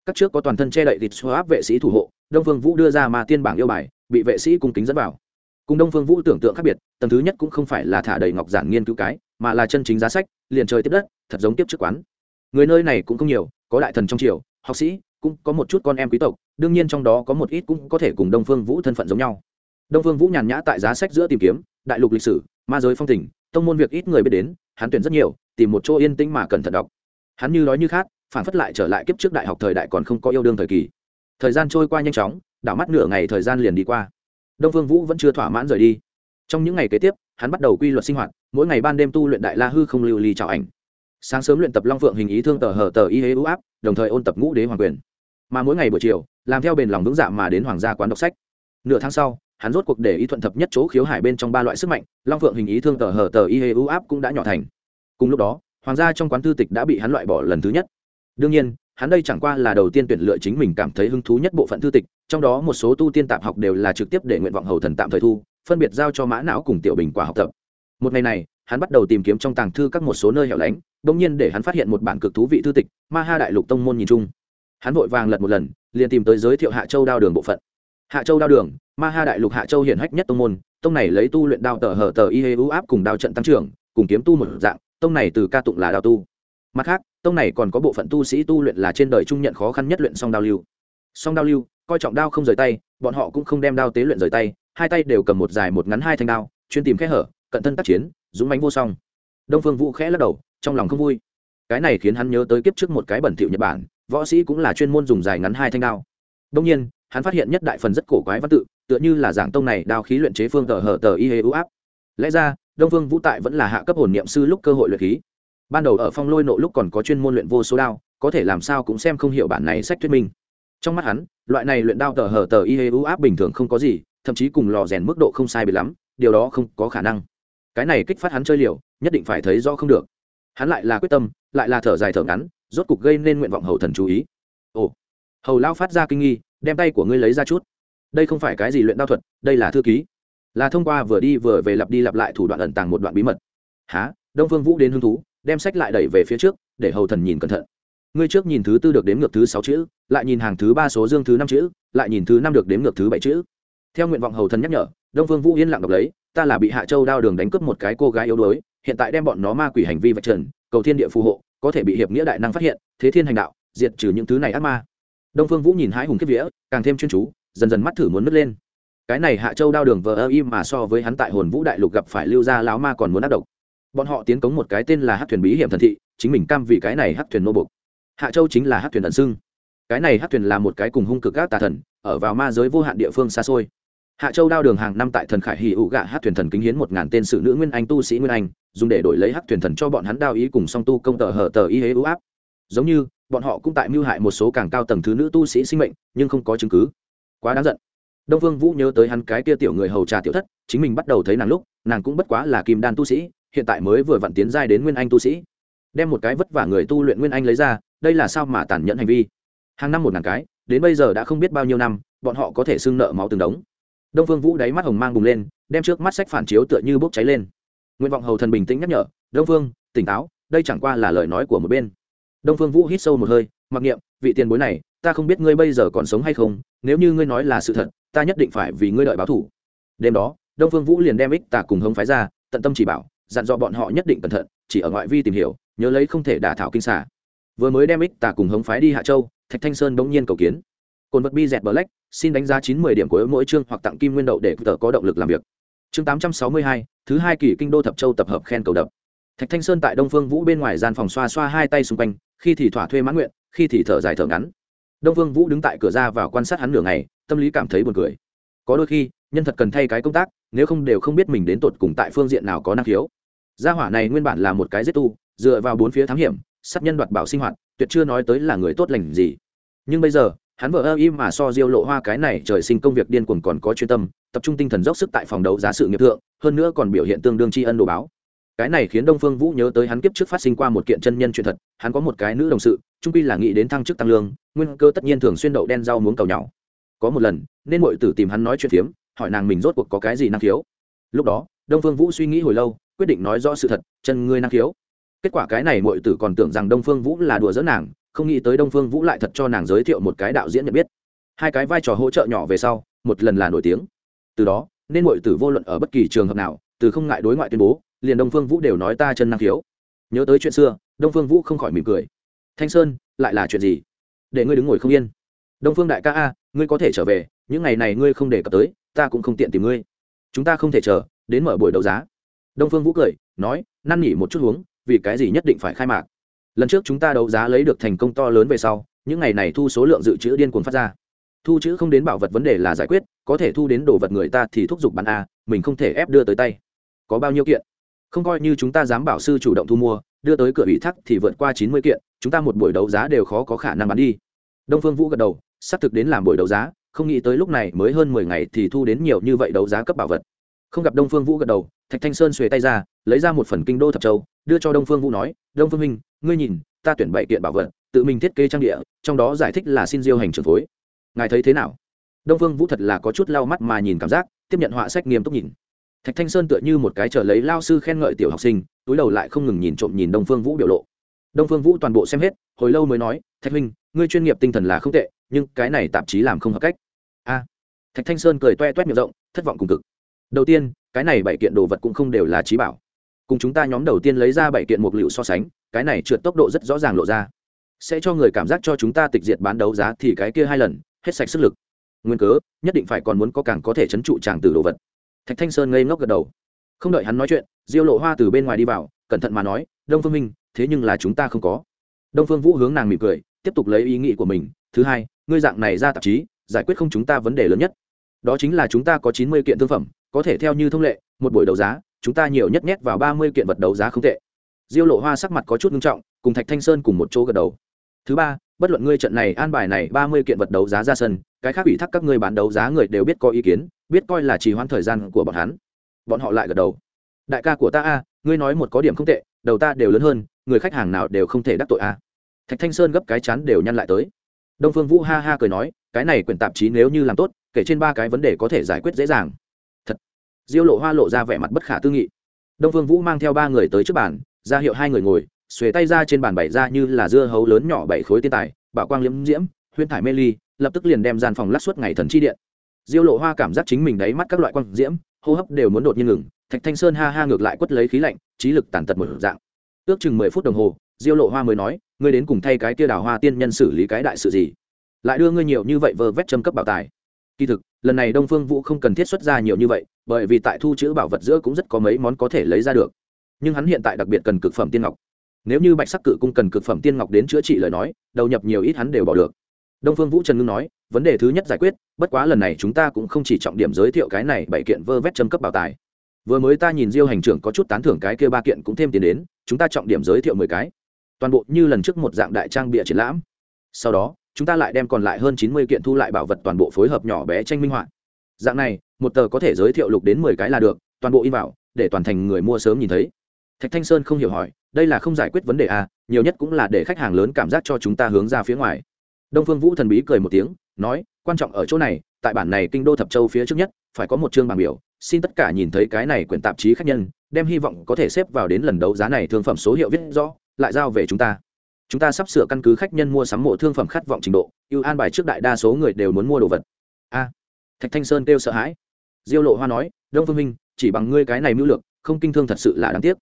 các trước có toàn thân che đậy thịt xoa áp vệ sĩ thủ hộ, đông phương vũ đưa ra mà tiên bảng yêu bài, bị vệ sĩ cung kính dẫn vào. Cùng đông phương vũ tưởng tượng khác biệt, tầng thứ nhất cũng không phải là thả đầy ngọc giản nghiên cứu cái, mà là chân chính giá sách, liền trời tiếp đất, thật giống tiếp trước quán. Người nơi này cũng không nhiều, có đại thần trong triều, học sĩ, cũng có một chút con em quý tộc, đương nhiên trong đó có một ít cũng có thể cùng đông phương vũ thân phận giống nhau. Đông phương vũ nhàn nhã tại giá sách giữa tìm kiếm, đại lục lịch sử, ma giới phong tình, tông môn việc ít người biết đến, hắn tuyển rất nhiều, tìm một chỗ yên tĩnh mà cẩn thận đọc. Hắn như nói như khác phản phất lại trở lại kiếp trước đại học thời đại còn không có yêu đương thời kỳ. Thời gian trôi qua nhanh chóng, đảo mắt nửa ngày thời gian liền đi qua. Đông phương vũ vẫn chưa thỏa mãn rời đi. Trong những ngày kế tiếp, hắn bắt đầu quy luật sinh hoạt, mỗi ngày ban đêm tu luyện đại la hư không lưu ly trào ảnh. Sáng sớm luyện tập long phượng hình ý thương tờ hờ tờ y hế ưu áp, đồng thời ôn tập ngũ đế hoàng quyền. Mà mỗi ngày buổi chiều, làm theo bền lòng vững dạ mà đến hoàng gia quán đọc sách. Nửa tháng sau, hắn rốt cuộc để ý thuận thập nhất chỗ khiếu hải bên trong ba loại sức mạnh, long phượng hình ý thương tờ hờ tờ y hê ưu áp cũng đã nhỏ thành. Cùng lúc đó, hoàng gia trong quán thư tịch đã bị hắn loại bỏ lần thứ nhất đương nhiên, hắn đây chẳng qua là đầu tiên tuyển lựa chính mình cảm thấy hứng thú nhất bộ phận thư tịch, trong đó một số tu tiên tạp học đều là trực tiếp để nguyện vọng hầu thần tạm thời thu, phân biệt giao cho mã não cùng tiểu bình quả học tập. Một ngày này, hắn bắt đầu tìm kiếm trong tàng thư các một số nơi hẻo lánh bỗng nhiên để hắn phát hiện một bản cực thú vị thư tịch, ma ha đại lục tông môn nhìn chung. Hắn vội vàng lật một lần, liền tìm tới giới thiệu hạ châu đao đường bộ phận. Hạ châu đao đường, ma ha đại lục hạ châu hiển hách nhất tông môn, tông này lấy tu luyện đao tờ hở tờ y hê ưu áp cùng đao trận tăng trưởng, cùng kiếm tu một dạng, tông này từ ca tụng là đao tu mặt khác, tông này còn có bộ phận tu sĩ tu luyện là trên đời trung nhận khó khăn nhất luyện song đao lưu. Song đao lưu, coi trọng đao không rời tay, bọn họ cũng không đem đao tế luyện rời tay, hai tay đều cầm một dài một ngắn hai thanh đao, chuyên tìm kẽ hở, cận thân tác chiến, dũng mánh vô song. Đông phương vũ khẽ lắc đầu, trong lòng không vui. Cái này khiến hắn nhớ tới kiếp trước một cái bẩn thỉu nhật bản, võ sĩ cũng là chuyên môn dùng dài ngắn hai thanh đao. Đông nhiên, hắn phát hiện nhất đại phần rất cổ quái văn tự, tựa như là giảng tông này đao khí luyện chế phương tờ hở tờ y hê ưu áp. Lẽ ra, đông vương vũ tại vẫn là hạ cấp hồn niệm sư lúc cơ hội luyện khí ban đầu ở phong lôi nộ lúc còn có chuyên môn luyện vô số đao, có thể làm sao cũng xem không hiểu bản này sách thuyết minh. Trong mắt hắn, loại này luyện đao tờ hở tờ y hê u áp bình thường không có gì, thậm chí cùng lò rèn mức độ không sai biệt lắm, điều đó không có khả năng. Cái này kích phát hắn chơi liều, nhất định phải thấy rõ không được. Hắn lại là quyết tâm, lại là thở dài thở ngắn, rốt cục gây nên nguyện vọng hầu thần chú ý. Ồ, hầu lao phát ra kinh nghi, đem tay của ngươi lấy ra chút. Đây không phải cái gì luyện đao thuật, đây là thư ký. Là thông qua vừa đi vừa về lặp đi lặp lại thủ đoạn ẩn tàng một đoạn bí mật. Há đông phương vũ đến hứng thú đem sách lại đẩy về phía trước, để hầu thần nhìn cẩn thận. Ngươi trước nhìn thứ tư được đếm ngược thứ sáu chữ, lại nhìn hàng thứ ba số dương thứ năm chữ, lại nhìn thứ năm được đếm ngược thứ bảy chữ. Theo nguyện vọng hầu thần nhắc nhở, đông phương vũ yên lặng đọc lấy, ta là bị hạ châu đao đường đánh cướp một cái cô gái yếu đuối, hiện tại đem bọn nó ma quỷ hành vi vạch trần, cầu thiên địa phù hộ, có thể bị hiệp nghĩa đại năng phát hiện, thế thiên hành đạo, diệt trừ những thứ này ác ma. Đông phương vũ nhìn hai hùng kiếp vía, càng thêm chuyên chú, dần dần mắt thử muốn nứt lên. Cái này hạ châu đao đường vờ ơ im mà so với hắn tại hồn vũ đại lục gặp phải lưu gia lão ma còn muốn ác độc bọn họ tiến cống một cái tên là hát thuyền bí hiểm thần thị, chính mình cam vì cái này hát thuyền nô bục hạ châu chính là hát thuyền ẩn xưng. Cái này hát thuyền là một cái cùng hung cực các tà thần, ở vào ma giới vô hạn địa phương xa xôi. Hạ châu đao đường hàng năm tại thần khải hì ụ gạ hát thuyền thần kính hiến một ngàn tên sự nữ nguyên anh tu sĩ nguyên anh, dùng để đổi lấy hát thuyền thần cho bọn hắn đao ý cùng song tu công tờ hở tờ y hế ưu áp. Giống như, bọn họ cũng tại mưu hại một số càng cao tầng thứ nữ tu sĩ sinh mệnh, nhưng không có chứng cứ. Quá đáng giận. Đông vương vũ nhớ tới hắn cái kia tiểu người hầu trà tiểu thất, chính mình bắt đầu thấy nàng lúc nàng cũng bất quá là kim đan tu sĩ, hiện tại mới vừa vặn tiến giai đến nguyên anh tu sĩ. Đem một cái vất vả người tu luyện nguyên anh lấy ra, đây là sao mà tàn nhẫn hành vi? Hàng năm một ngàn cái, đến bây giờ đã không biết bao nhiêu năm, bọn họ có thể xưng nợ máu từng đống. Đông phương vũ đáy mắt hồng mang bùng lên, đem trước mắt sách phản chiếu tựa như bốc cháy lên. Nguyện vọng hầu thần bình tĩnh nhắc nhở, đông phương, tỉnh táo, đây chẳng qua là lời nói của một bên. Đông phương vũ hít sâu một hơi, mặc niệm, vị tiền bối này, ta không biết ngươi bây giờ còn sống hay không, nếu như ngươi nói là sự thật, ta nhất định phải vì ngươi đợi báo thủ. Đêm đó đông phương vũ liền đem ích tà cùng hống phái ra, tận tâm chỉ bảo, dặn dò bọn họ nhất định cẩn thận, chỉ ở ngoại vi tìm hiểu, nhớ lấy không thể đả thảo kinh xả vừa mới đem ích tà cùng hống phái đi hạ châu, thạch thanh sơn bỗng nhiên cầu kiến. Cồn vật bi dẹt black, xin đánh giá chín mươi điểm của mỗi chương hoặc tặng kim nguyên đậu để tờ có động lực làm việc. Chương tám trăm sáu mươi hai, thứ hai kỳ kinh đô thập châu tập hợp khen cầu đập. Thạch thanh sơn tại đông phương vũ bên ngoài gian phòng xoa xoa hai tay xung quanh, khi thì thỏa thuê mãn nguyện, khi thì thở dài thở ngắn. Đông phương vũ đứng tại cửa ra vào quan sát hắn nửa ngày, tâm lý cảm thấy buồn cười. Có đôi khi nhân thật cần thay cái công tác, nếu không đều không biết mình đến tột cùng tại phương diện nào có năng khiếu. Gia hỏa này nguyên bản là một cái giết tu, dựa vào bốn phía thám hiểm, sát nhân đoạt bảo sinh hoạt, tuyệt chưa nói tới là người tốt lành gì. Nhưng bây giờ, hắn vợ ơ im mà so diêu lộ hoa cái này trời sinh công việc điên cuồng còn có chuyên tâm, tập trung tinh thần dốc sức tại phòng đấu giá sự nghiệp thượng, hơn nữa còn biểu hiện tương đương tri ân đồ báo. Cái này khiến đông phương vũ nhớ tới hắn kiếp trước phát sinh qua một kiện chân nhân chuyện thật, hắn có một cái nữ đồng sự, trung quy là nghĩ đến thăng chức tăng lương, nguyên cơ tất nhiên thường xuyên đậu đen rau muống cầu nhau có một lần, nên mọi tử tìm hắn nói chuyện phiếm hỏi nàng mình rốt cuộc có cái gì năng khiếu. Lúc đó, đông phương vũ suy nghĩ hồi lâu, quyết định nói rõ sự thật, chân ngươi năng khiếu. Kết quả cái này mọi tử còn tưởng rằng đông phương vũ là đùa dẫn nàng, không nghĩ tới đông phương vũ lại thật cho nàng giới thiệu một cái đạo diễn nhận biết. Hai cái vai trò hỗ trợ nhỏ về sau, một lần là nổi tiếng. Từ đó, nên mọi tử vô luận ở bất kỳ trường hợp nào, từ không ngại đối ngoại tuyên bố, liền đông phương vũ đều nói ta chân năng khiếu. Nhớ tới chuyện xưa, đông phương vũ không khỏi mỉm cười. Thanh sơn, lại là chuyện gì? Để ngươi đứng ngồi không yên. Đông phương đại ca a, ngươi có thể trở về những ngày này ngươi không để cập tới, ta cũng không tiện tìm ngươi. Chúng ta không thể chờ, đến mở buổi đấu giá. Đông phương vũ cười, nói, năn nỉ một chút uống, vì cái gì nhất định phải khai mạc. Lần trước chúng ta đấu giá lấy được thành công to lớn về sau, những ngày này thu số lượng dự trữ điên cuồng phát ra. Thu chữ không đến bảo vật vấn đề là giải quyết, có thể thu đến đồ vật người ta thì thúc giục bán a, mình không thể ép đưa tới tay. Có bao nhiêu kiện? Không coi như chúng ta dám bảo sư chủ động thu mua, đưa tới cửa ủy thác thì vượt qua chín mươi kiện, chúng ta một buổi đấu giá đều khó có khả năng bán đi. Đông phương vũ gật đầu, xác thực đến làm buổi đấu giá không nghĩ tới lúc này mới hơn mười ngày thì thu đến nhiều như vậy đấu giá cấp bảo vật. Không gặp đông phương vũ gật đầu, thạch thanh sơn xuề tay ra, lấy ra một phần kinh đô thập châu, đưa cho đông phương vũ nói, đông phương minh, ngươi nhìn, ta tuyển bảy kiện bảo vật, tự mình thiết kế trang địa, trong đó giải thích là xin diêu hành trưởng phối. Ngài thấy thế nào? Đông phương vũ thật là có chút lau mắt mà nhìn cảm giác, tiếp nhận họa sách nghiêm túc nhìn. Thạch thanh sơn tựa như một cái chờ lấy lao sư khen ngợi tiểu học sinh, túi đầu lại không ngừng nhìn trộm nhìn đông phương vũ biểu lộ. Đông phương vũ toàn bộ xem hết, hồi lâu mới nói, thạch huynh ngươi chuyên nghiệp tinh thần là không tệ, nhưng cái này tạp chí làm không hợp cách. A. Thạch thanh sơn cười toe toét miệng rộng, thất vọng cùng cực. Đầu tiên, cái này bảy kiện đồ vật cũng không đều là trí bảo. Cùng chúng ta nhóm đầu tiên lấy ra bảy kiện mục liệu so sánh, cái này trượt tốc độ rất rõ ràng lộ ra. Sẽ cho người cảm giác cho chúng ta tịch diệt bán đấu giá thì cái kia hai lần, hết sạch sức lực. Nguyên cớ, nhất định phải còn muốn có càng có thể chấn trụ chàng từ đồ vật. Thạch thanh sơn ngây ngốc gật đầu. Không đợi hắn nói chuyện, diêu lộ hoa từ bên ngoài đi vào, cẩn thận mà nói, đông phương minh, thế nhưng là chúng ta không có. Đông phương vũ hướng nàng mỉm cười tiếp tục lấy ý nghĩ của mình. Thứ hai, ngươi dạng này ra tạp chí, giải quyết không chúng ta vấn đề lớn nhất. Đó chính là chúng ta có chín mươi kiện thương phẩm, có thể theo như thông lệ, một buổi đấu giá, chúng ta nhiều nhất nhét vào ba mươi kiện vật đấu giá không tệ. Diêu lộ hoa sắc mặt có chút nghiêm trọng, cùng thạch thanh sơn cùng một chỗ gật đầu. Thứ ba, bất luận ngươi trận này an bài này ba mươi kiện vật đấu giá ra sân, cái khác ủy thác các ngươi bán đấu giá người đều biết có ý kiến, biết coi là trì hoãn thời gian của bọn hắn. Bọn họ lại gật đầu. Đại ca của ta a, ngươi nói một có điểm không tệ, đầu ta đều lớn hơn, người khách hàng nào đều không thể đắc tội a thạch thanh sơn gấp cái chán đều nhăn lại tới. Đông phương vũ ha ha cười nói, cái này quyển tạp chí nếu như làm tốt, kể trên ba cái vấn đề có thể giải quyết dễ dàng. Thật. Diêu lộ hoa lộ ra vẻ mặt bất khả tư nghị. Đông phương vũ mang theo ba người tới trước bàn, ra hiệu hai người ngồi, xuề tay ra trên bàn bày ra như là dưa hấu lớn nhỏ bảy khối tiên tài, bảo quang liễm diễm huyên thải mê ly, lập tức liền đem gian phòng lát suốt ngày thần chi điện. Diêu lộ hoa cảm giác chính mình đáy mắt các loại quang diễm, hô hấp đều muốn đột nhiên ngừng, thạch thanh sơn ha ha ngược lại quất lấy khí lạnh, trí lực tàn tật một dạng. Ước chừng mười phút đồng hồ, diêu lộ hoa mới nói ngươi đến cùng thay cái kia đào hoa tiên nhân xử lý cái đại sự gì? Lại đưa ngươi nhiều như vậy vơ vét châm cấp bảo tài. Kỳ thực, lần này đông phương vũ không cần thiết xuất ra nhiều như vậy, bởi vì tại thu chữ bảo vật giữa cũng rất có mấy món có thể lấy ra được. Nhưng hắn hiện tại đặc biệt cần cực phẩm tiên ngọc. Nếu như bạch sắc cự cung cần cực phẩm tiên ngọc đến chữa trị lời nói, đầu nhập nhiều ít hắn đều bỏ được. Đông phương vũ trần ngưng nói, vấn đề thứ nhất giải quyết, bất quá lần này chúng ta cũng không chỉ trọng điểm giới thiệu cái này bảy kiện vơ vét châm cấp bảo tài. Vừa mới ta nhìn diêu hành trưởng có chút tán thưởng cái kia ba kiện cũng thêm tiền đến, chúng ta trọng điểm giới thiệu mười cái toàn bộ như lần trước một dạng đại trang bịa triển lãm. Sau đó, chúng ta lại đem còn lại hơn chín mươi kiện thu lại bảo vật toàn bộ phối hợp nhỏ bé tranh minh họa. Dạng này, một tờ có thể giới thiệu lục đến mười cái là được, toàn bộ in vào, để toàn thành người mua sớm nhìn thấy. Thạch thanh sơn không hiểu hỏi, đây là không giải quyết vấn đề à nhiều nhất cũng là để khách hàng lớn cảm giác cho chúng ta hướng ra phía ngoài. Đông phương vũ thần bí cười một tiếng, nói, quan trọng ở chỗ này, tại bản này kinh đô thập châu phía trước nhất, phải có một chương bảng biểu, xin tất cả nhìn thấy cái này quyển tạp chí khách nhân, đem hy vọng có thể xếp vào đến lần đấu giá này thương phẩm số hiệu viết rõ lại giao về chúng ta. Chúng ta sắp sửa căn cứ khách nhân mua sắm mộ thương phẩm khát vọng trình độ, ưu an bài trước đại đa số người đều muốn mua đồ vật. A. Thạch thanh sơn kêu sợ hãi. Diêu lộ hoa nói, đông phương minh, chỉ bằng ngươi cái này mưu lược, không kinh thương thật sự là đáng tiếc.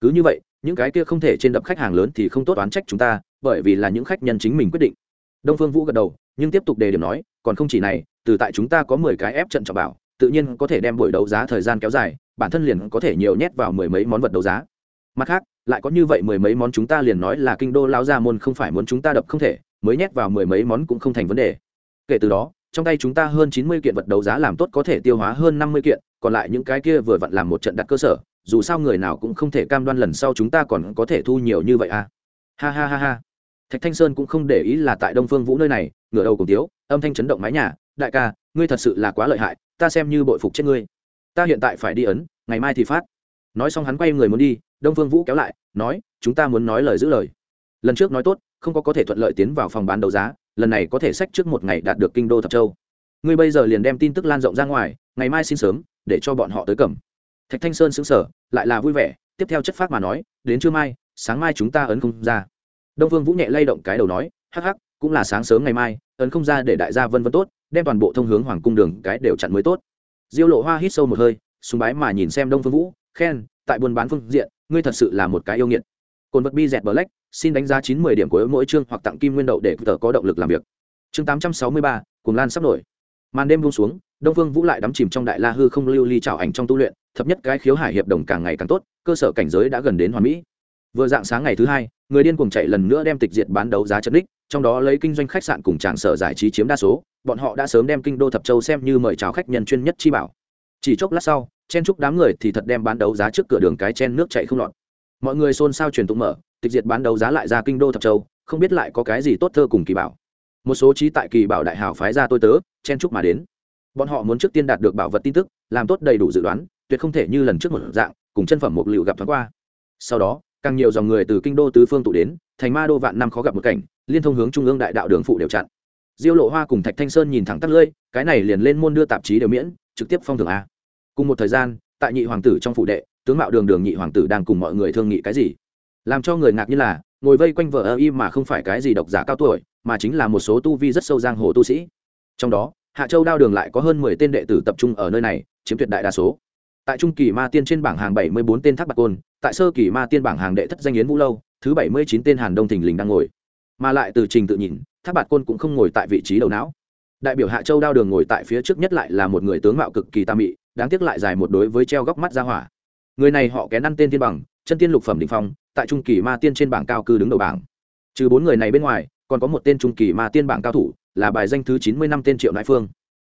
Cứ như vậy, những cái kia không thể trên đập khách hàng lớn thì không tốt oán trách chúng ta, bởi vì là những khách nhân chính mình quyết định. Đông phương vũ gật đầu, nhưng tiếp tục đề điểm nói, còn không chỉ này, từ tại chúng ta có mười cái ép trận trọng bảo, tự nhiên có thể đem buổi đấu giá thời gian kéo dài, bản thân liền có thể nhiều nhét vào mười mấy món vật đấu giá. Mặt khác lại có như vậy mười mấy món chúng ta liền nói là kinh đô lao ra môn không phải muốn chúng ta đập không thể, mới nhét vào mười mấy món cũng không thành vấn đề. Kể từ đó, trong tay chúng ta hơn chín mươi kiện vật đấu giá làm tốt có thể tiêu hóa hơn năm mươi kiện, còn lại những cái kia vừa vặn làm một trận đặt cơ sở, dù sao người nào cũng không thể cam đoan lần sau chúng ta còn có thể thu nhiều như vậy à. Ha ha ha ha. Thạch thanh sơn cũng không để ý là tại đông phương vũ nơi này, ngửa đầu cùng tiếu, âm thanh chấn động mái nhà, đại ca, ngươi thật sự là quá lợi hại, ta xem như bội phục chết ngươi. Ta hiện tại phải đi ấn, ngày mai thì phát. Nói xong hắn quay người muốn đi đông phương vũ kéo lại, nói, chúng ta muốn nói lời giữ lời. Lần trước nói tốt, không có có thể thuận lợi tiến vào phòng bán đấu giá, lần này có thể sách trước một ngày đạt được kinh đô thập châu. Ngươi bây giờ liền đem tin tức lan rộng ra ngoài, ngày mai xin sớm, để cho bọn họ tới cầm. Thạch thanh sơn xứng sở lại là vui vẻ, tiếp theo chất phác mà nói, đến trưa mai, sáng mai chúng ta ấn không ra. Đông phương vũ nhẹ lay động cái đầu nói, hắc hắc, cũng là sáng sớm ngày mai, ấn không ra để đại gia vân vân tốt, đem toàn bộ thông hướng hoàng cung đường cái đều chặn mới tốt. Diêu lộ hoa hít sâu một hơi súng bái mà nhìn xem đông phương vũ, khen, tại buôn bán phương diện ngươi thật sự là một cái yêu nghiệt. Cồn vật bi dẹt black, xin đánh giá chín mươi điểm của mỗi chương hoặc tặng kim nguyên đậu để tờ có động lực làm việc. Chương tám trăm sáu mươi ba cùng lan sắp nổi. Màn đêm buông xuống, đông phương vũ lại đắm chìm trong đại la hư không lưu ly trào ảnh trong tu luyện, thập nhất cái khiếu hải hiệp đồng càng ngày càng tốt, cơ sở cảnh giới đã gần đến hoàn mỹ. Vừa dạng sáng ngày thứ hai, người điên cuồng chạy lần nữa đem tịch diệt bán đấu giá chân đích, trong đó lấy kinh doanh khách sạn cùng tràng sở giải trí chiếm đa số, bọn họ đã sớm đem kinh đô thập châu xem như mời chào khách nhân chuyên nhất chi bảo. Chỉ chốc lát sau chen chúc đám người thì thật đem bán đấu giá trước cửa đường cái chen nước chạy không lọt. Mọi người xôn xao truyền tụng mở, tịch diệt bán đấu giá lại ra kinh đô thập châu, không biết lại có cái gì tốt thơ cùng kỳ bảo. Một số trí tại kỳ bảo đại hào phái ra tôi tớ, chen chúc mà đến. Bọn họ muốn trước tiên đạt được bảo vật tin tức, làm tốt đầy đủ dự đoán, tuyệt không thể như lần trước một dạng, cùng chân phẩm một liệu gặp thoáng qua. Sau đó, càng nhiều dòng người từ kinh đô tứ phương tụ đến, thành ma đô vạn năm khó gặp một cảnh, liên thông hướng trung ương đại đạo đường phụ đều chặn. Diêu lộ hoa cùng thạch thanh sơn nhìn thẳng tắt lưỡi, cái này liền lên môn đưa tạp chí đều miễn, trực tiếp phong thưởng a cùng một thời gian, tại nhị hoàng tử trong phụ đệ, tướng mạo đường đường nhị hoàng tử đang cùng mọi người thương nghị cái gì. Làm cho người ngạc như là, ngồi vây quanh vợ ơ y mà không phải cái gì độc giả cao tuổi, mà chính là một số tu vi rất sâu giang hồ tu sĩ. Trong đó, hạ châu đao đường lại có hơn mười tên đệ tử tập trung ở nơi này, chiếm tuyệt đại đa số. Tại trung kỳ ma tiên trên bảng hàng bảy mươi bốn tên thác bạc côn, tại sơ kỳ ma tiên bảng hàng đệ thất danh yến vũ lâu, thứ bảy mươi chín tên hàn đông thình lình đang ngồi. Mà lại từ trình tự nhìn, thác bạc côn cũng không ngồi tại vị trí đầu não. Đại biểu hạ châu đao đường ngồi tại phía trước nhất lại là một người tướng mạo cực kỳ tà mị đáng tiếc lại dài một đối với treo góc mắt ra hỏa. Người này họ kén ăn tên thiên bằng, chân tiên lục phẩm đình phong, tại trung kỳ ma tiên trên bảng cao cư đứng đầu bảng. Trừ bốn người này bên ngoài, còn có một tên trung kỳ ma tiên bảng cao thủ, là bài danh thứ chín mươi năm tên triệu nãi phương.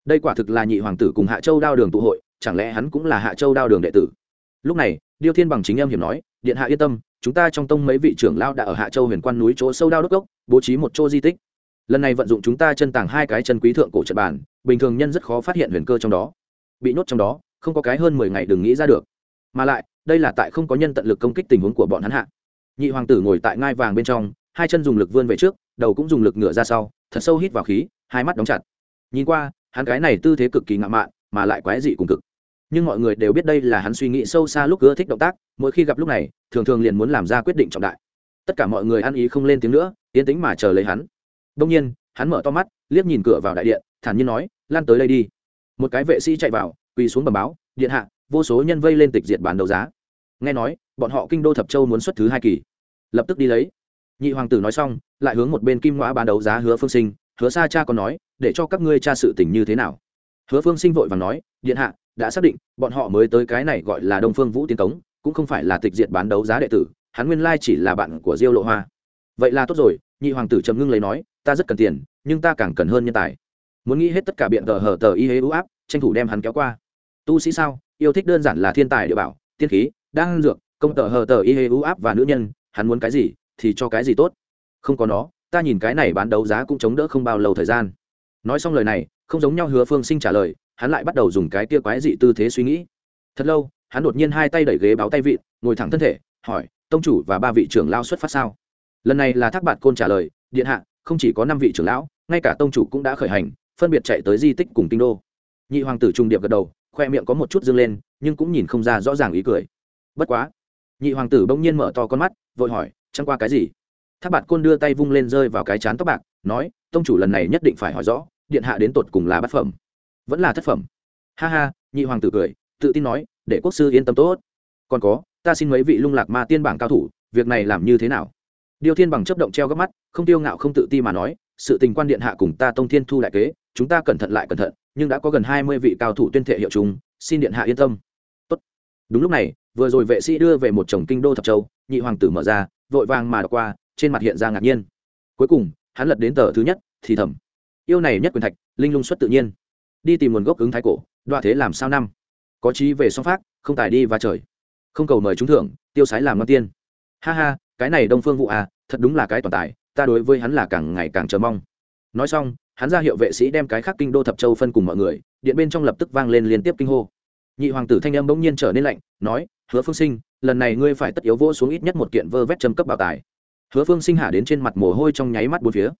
Đây quả thực là nhị hoàng tử cùng hạ châu đao đường tụ hội, chẳng lẽ hắn cũng là hạ châu đao đường đệ tử? Lúc này, điêu thiên bằng chính em hiểm nói, điện hạ yên tâm, chúng ta trong tông mấy vị trưởng lao đã ở hạ châu huyền quan núi chỗ sâu đao đốc gốc, bố trí một chỗ di tích. Lần này vận dụng chúng ta chân tàng hai cái chân quý thượng cổ trật bản bình thường nhân rất khó phát hiện huyền cơ trong đó bị nhốt trong đó, không có cái hơn mười ngày đừng nghĩ ra được. Mà lại, đây là tại không có nhân tận lực công kích tình huống của bọn hắn hạ. Nhị hoàng tử ngồi tại ngai vàng bên trong, hai chân dùng lực vươn về trước, đầu cũng dùng lực ngửa ra sau, thật sâu hít vào khí, hai mắt đóng chặt. Nhìn qua, hắn cái này tư thế cực kỳ ngạo mạn, mà lại quái dị cùng cực. Nhưng mọi người đều biết đây là hắn suy nghĩ sâu xa lúc ưa thích động tác, mỗi khi gặp lúc này, thường thường liền muốn làm ra quyết định trọng đại. Tất cả mọi người ăn ý không lên tiếng nữa tiến tính mà chờ lấy hắn. Đông nhiên, hắn mở to mắt, liếc nhìn cửa vào đại điện, thản nhiên nói, lan tới đây đi một cái vệ sĩ chạy vào, quỳ xuống bầm báo, điện hạ, vô số nhân vây lên tịch diệt bán đấu giá. Nghe nói, bọn họ kinh đô thập châu muốn xuất thứ hai kỳ. Lập tức đi lấy. Nhị hoàng tử nói xong, lại hướng một bên kim ngõa bán đấu giá hứa phương sinh, hứa xa cha còn nói, để cho các ngươi tra sự tình như thế nào? Hứa phương sinh vội và nói, điện hạ, đã xác định, bọn họ mới tới cái này gọi là đông phương vũ tiến cống, cũng không phải là tịch diệt bán đấu giá đệ tử, hắn nguyên lai chỉ là bạn của diêu lộ hoa. Vậy là tốt rồi, nhị hoàng tử trầm ngưng lấy nói, ta rất cần tiền, nhưng ta càng cần hơn nhân tài muốn nghĩ hết tất cả biện tờ hở tờ y hế ưu áp, tranh thủ đem hắn kéo qua. Tu sĩ sao? Yêu thích đơn giản là thiên tài địa bảo, tiên khí đang dược, công tờ hờ tờ y hế ưu áp và nữ nhân, hắn muốn cái gì thì cho cái gì tốt. Không có nó, ta nhìn cái này bán đấu giá cũng chống đỡ không bao lâu thời gian. Nói xong lời này, không giống nhau hứa phương sinh trả lời, hắn lại bắt đầu dùng cái kia quái dị tư thế suy nghĩ. Thật lâu, hắn đột nhiên hai tay đẩy ghế báo tay vịn, ngồi thẳng thân thể, hỏi, tông chủ và ba vị trưởng lao xuất phát sao? Lần này là thác bạt côn trả lời, điện hạ, không chỉ có năm vị trưởng lão, ngay cả tông chủ cũng đã khởi hành phân biệt chạy tới di tích cùng kinh đô. Nhị hoàng tử trung điệp gật đầu, khoe miệng có một chút dâng lên, nhưng cũng nhìn không ra rõ ràng ý cười. Bất quá, nhị hoàng tử bỗng nhiên mở to con mắt, vội hỏi, chẳng qua cái gì? Tháp bạt côn đưa tay vung lên rơi vào cái chán tóc bạc, nói, tông chủ lần này nhất định phải hỏi rõ, điện hạ đến tột cùng là bát phẩm, vẫn là thất phẩm. Ha ha, nhị hoàng tử cười, tự tin nói, để quốc sư yên tâm tốt. Còn có, ta xin mấy vị lung lạc ma tiên bảng cao thủ, việc này làm như thế nào? Điều thiên bằng chấp động treo gấp mắt, không tiêu ngạo không tự ti mà nói, sự tình quan điện hạ cùng ta tông thiên thu đại kế chúng ta cẩn thận lại cẩn thận, nhưng đã có gần hai mươi vị cao thủ tuyên thệ hiệu chúng, xin điện hạ yên tâm. Tốt. đúng lúc này, vừa rồi vệ sĩ đưa về một chồng kinh đô thập châu, nhị hoàng tử mở ra, vội vàng mà đọc qua, trên mặt hiện ra ngạc nhiên. Cuối cùng, hắn lật đến tờ thứ nhất, thì thầm. Yêu này nhất quyền thạch, linh lung xuất tự nhiên. Đi tìm nguồn gốc ứng thái cổ, đoạ thế làm sao năm? Có trí về song phát không tài đi và trời. Không cầu mời trúng thưởng, tiêu sái làm ngon tiên. Ha ha, cái này đông phương vụ à thật đúng là cái toàn tài, ta đối với hắn là càng ngày càng chờ mong. Nói xong hắn ra hiệu vệ sĩ đem cái khác kinh đô thập châu phân cùng mọi người, điện bên trong lập tức vang lên liên tiếp kinh hô. Nhị hoàng tử thanh âm bỗng nhiên trở nên lạnh, nói, hứa phương sinh, lần này ngươi phải tất yếu vỗ xuống ít nhất một kiện vơ vét châm cấp bảo tài. Hứa phương sinh hạ đến trên mặt mồ hôi trong nháy mắt bốn phía.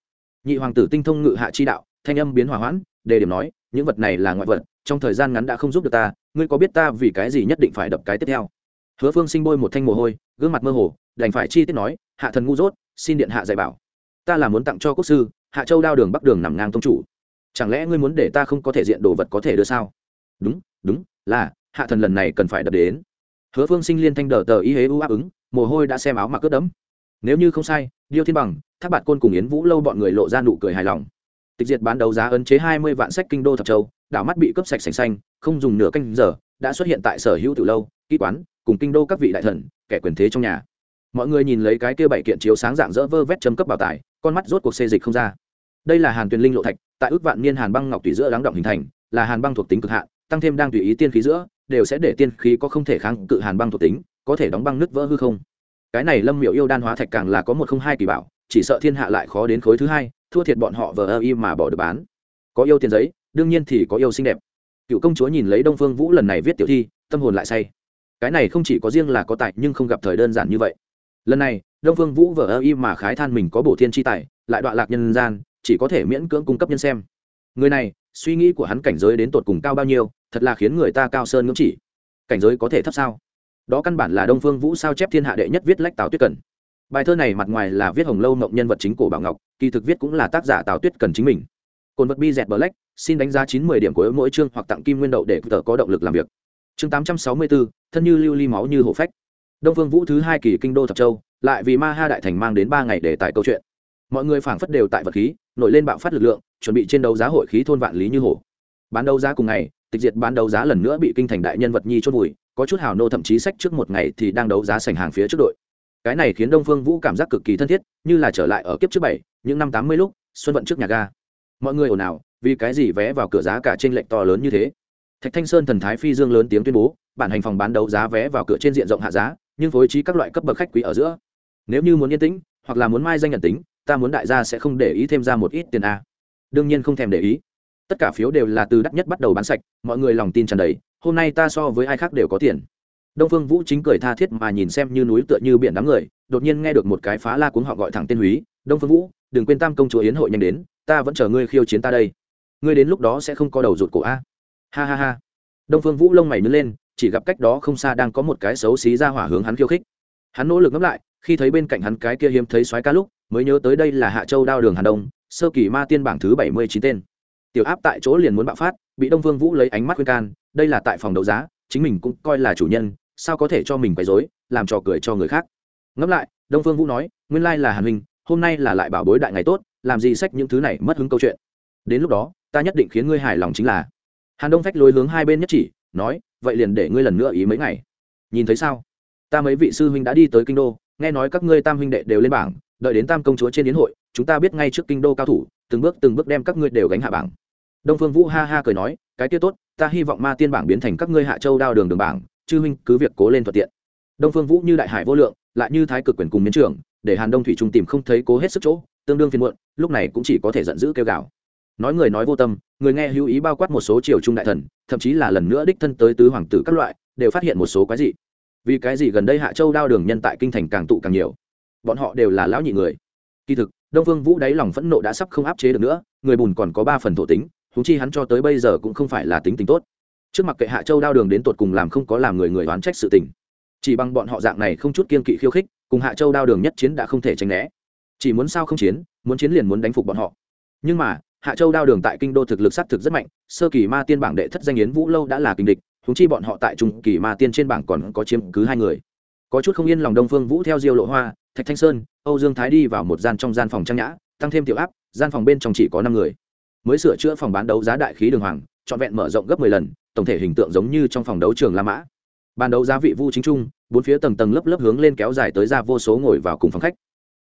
Nhị hoàng tử tinh thông ngự hạ chi đạo, thanh âm biến hỏa hoãn, đề điểm nói, những vật này là ngoại vật, trong thời gian ngắn đã không giúp được ta, ngươi có biết ta vì cái gì nhất định phải đập cái tiếp theo? Hứa phương sinh bôi một thanh mồ hôi, gương mặt mơ hồ, đành phải chi tiết nói, hạ thần ngu dốt, xin điện hạ dạy bảo. Ta là muốn tặng cho quốc sư hạ châu đao đường bắc đường nằm ngang tông chủ. Chẳng lẽ ngươi muốn để ta không có thể diện đồ vật có thể đưa sao? Đúng đúng, là, hạ thần lần này cần phải đập đến. Hứa phương sinh liên thanh đờ tờ y hế u áp ứng, mồ hôi đã xem áo mặc cướp đẫm. Nếu như không sai, điêu thiên bằng, thác bạt côn cùng yến vũ lâu bọn người lộ ra nụ cười hài lòng. Tịch diệt bán đấu giá ấn chế hai mươi vạn sách kinh đô thập châu, đảo mắt bị cướp sạch sành xanh, không dùng nửa canh giờ, đã xuất hiện tại sở hữu từ lâu kỹ quán, cùng kinh đô các vị đại thần, kẻ quyền thế trong nhà mọi người nhìn lấy cái kia bảy kiện chiếu sáng dạng dỡ vơ vét châm cấp bảo tài, con mắt rốt cuộc xê dịch không ra. Đây là hàn tuyền linh lộ thạch, tại ước vạn niên hàn băng ngọc tùy giữa lắng động hình thành, là hàn băng thuộc tính cực hạn, tăng thêm đang tùy ý tiên khí giữa, đều sẽ để tiên khí có không thể kháng cự hàn băng thuộc tính, có thể đóng băng nứt vỡ hư không. Cái này lâm miệu yêu đan hóa thạch càng là có một không hai kỳ bảo, chỉ sợ thiên hạ lại khó đến khối thứ hai, thua thiệt bọn họ vờ ơ y mà bỏ được bán. Có yêu tiền giấy, đương nhiên thì có yêu xinh đẹp. Cựu công chúa nhìn lấy đông phương vũ lần này viết tiểu thi, tâm hồn lại say. Cái này không chỉ có riêng là có tài nhưng không gặp thời đơn giản như vậy lần này, đông phương vũ vờ ơ y mà khái than mình có bổ thiên tri tài, lại đoạn lạc nhân gian, chỉ có thể miễn cưỡng cung cấp nhân xem. Người này, suy nghĩ của hắn cảnh giới đến tột cùng cao bao nhiêu, thật là khiến người ta cao sơn ngưỡng chỉ. Cảnh giới có thể thấp sao? Đó căn bản là đông phương vũ sao chép thiên hạ đệ nhất viết lách tào tuyết cần. Bài thơ này mặt ngoài là viết hồng lâu mộng nhân vật chính cổ bảo ngọc, kỳ thực viết cũng là tác giả tào tuyết cần chính mình. Cồn vật bi dẹt black, xin đánh giá chín mươi điểm của mỗi chương hoặc tặng kim nguyên đậu để tờ có động lực làm việc. Chương tám trăm sáu mươi bốn thân như lưu ly máu như hổ phách đông phương vũ thứ hai kỳ kinh đô thập châu, lại vì ma ha đại thành mang đến ba ngày để tại câu chuyện. Mọi người phảng phất đều tại vật khí, nổi lên bạo phát lực lượng, chuẩn bị trên đấu giá hội khí thôn vạn lý như hổ. Bán đấu giá cùng ngày, tịch diệt bán đấu giá lần nữa bị kinh thành đại nhân vật nhi chốt vùi, có chút hào nô thậm chí sách trước một ngày thì đang đấu giá sành hàng phía trước đội. Cái này khiến đông phương vũ cảm giác cực kỳ thân thiết, như là trở lại ở kiếp trước bảy, những năm tám mươi lúc, xuân vận trước nhà ga. Mọi người ồn ào, vì cái gì vé vào cửa giá cả trên lệnh to lớn như thế? Thạch thanh sơn thần thái phi dương lớn tiếng tuyên bố, bản hành phòng bán đấu giá vé vào cửa trên diện rộng hạ giá nhưng phối trí các loại cấp bậc khách quý ở giữa. Nếu như muốn yên tĩnh, hoặc là muốn mai danh nhận tính, ta muốn đại gia sẽ không để ý thêm ra một ít tiền a. Đương nhiên không thèm để ý. Tất cả phiếu đều là từ đắt nhất bắt đầu bán sạch, mọi người lòng tin tràn đầy, hôm nay ta so với ai khác đều có tiền. Đông phương vũ chính cười tha thiết mà nhìn xem như núi tựa như biển đám người, đột nhiên nghe được một cái phá la cuống họ gọi thẳng tên húy, đông phương vũ, đừng quên tam công chúa yến hội nhanh đến, ta vẫn chờ ngươi khiêu chiến ta đây. Ngươi đến lúc đó sẽ không có đầu rụt cổ a. Ha ha ha. Đông phương vũ lông mày nứt lên chỉ gặp cách đó không xa đang có một cái xấu xí ra hỏa hướng hắn khiêu khích. Hắn nỗ lực ngấp lại, khi thấy bên cạnh hắn cái kia hiếm thấy xoáy ca lúc, mới nhớ tới đây là hạ châu đao đường hà đông, sơ kỳ ma tiên bảng thứ bảy mươi chín tên. Tiểu áp tại chỗ liền muốn bạo phát, bị đông vương vũ lấy ánh mắt khuyên can, đây là tại phòng đấu giá, chính mình cũng coi là chủ nhân, sao có thể cho mình quấy rối, làm trò cười cho người khác. Ngẫm lại, đông vương vũ nói, nguyên lai là hàn huynh, hôm nay là lại bảo bối đại ngày tốt, làm gì sách những thứ này mất hứng câu chuyện. Đến lúc đó, ta nhất định khiến ngươi hài lòng chính là. Hàn đông phách lối hướng hai bên nhất chỉ, nói vậy liền để ngươi lần nữa ý mấy ngày. Nhìn thấy sao? Ta mấy vị sư huynh đã đi tới kinh đô, nghe nói các ngươi tam huynh đệ đều lên bảng, đợi đến tam công chúa trên yến hội, chúng ta biết ngay trước kinh đô cao thủ, từng bước từng bước đem các ngươi đều gánh hạ bảng. Đông phương vũ ha ha cười nói, cái tiết tốt, ta hy vọng ma tiên bảng biến thành các ngươi hạ châu đao đường đường bảng, chư huynh cứ việc cố lên thuận tiện. Đông phương vũ như đại hải vô lượng, lại như thái cực quyền cùng miến trưởng để hàn đông thủy trung tìm không thấy cố hết sức chỗ, tương đương phiền muộn, lúc này cũng chỉ có thể giận dữ kêu gào. Nói người nói vô tâm người nghe hữu ý bao quát một số triều trung đại thần, thậm chí là lần nữa đích thân tới tứ hoàng tử các loại, đều phát hiện một số quái dị. Vì cái gì gần đây hạ châu đao đường nhân tại kinh thành càng tụ càng nhiều? Bọn họ đều là lão nhị người. Kỳ thực, đông phương vũ đáy lòng phẫn nộ đã sắp không áp chế được nữa, người bùn còn có ba phần thổ tính thú chi hắn cho tới bây giờ cũng không phải là tính tính tốt. Trước mặt kệ hạ châu đao đường đến tột cùng làm không có làm người người oán trách sự tình. Chỉ bằng bọn họ dạng này không chút kiên kỵ khiêu khích, cùng hạ châu đao đường nhất chiến đã không thể tránh né. Chỉ muốn sao không chiến, muốn chiến liền muốn đánh phục bọn họ. Nhưng mà hạ châu đao đường tại kinh đô thực lực s á t thực rất mạnh, sơ kỳ ma tiên bảng đệ thất danh yến vũ lâu đã là kinh địch húng chi bọn họ tại trung kỳ ma tiên trên bảng còn có chiếm cứ hai người. Có chút không yên lòng đông phương vũ theo diêu lộ hoa, thạch thanh sơn, âu dương thái đi vào một gian trong gian phòng trang nhã, tăng thêm tiểu áp, gian phòng bên trong chỉ có năm người. Mới sửa chữa phòng bán đấu giá đại khí đường hoàng, trọn vẹn mở rộng gấp mười lần, tổng thể hình tượng giống như trong phòng đấu trường la mã. Ban đấu giá vị vu chính trung, bốn phía tầng tầng lớp lớp hướng lên kéo dài tới ra vô số ngồi vào cùng phòng khách.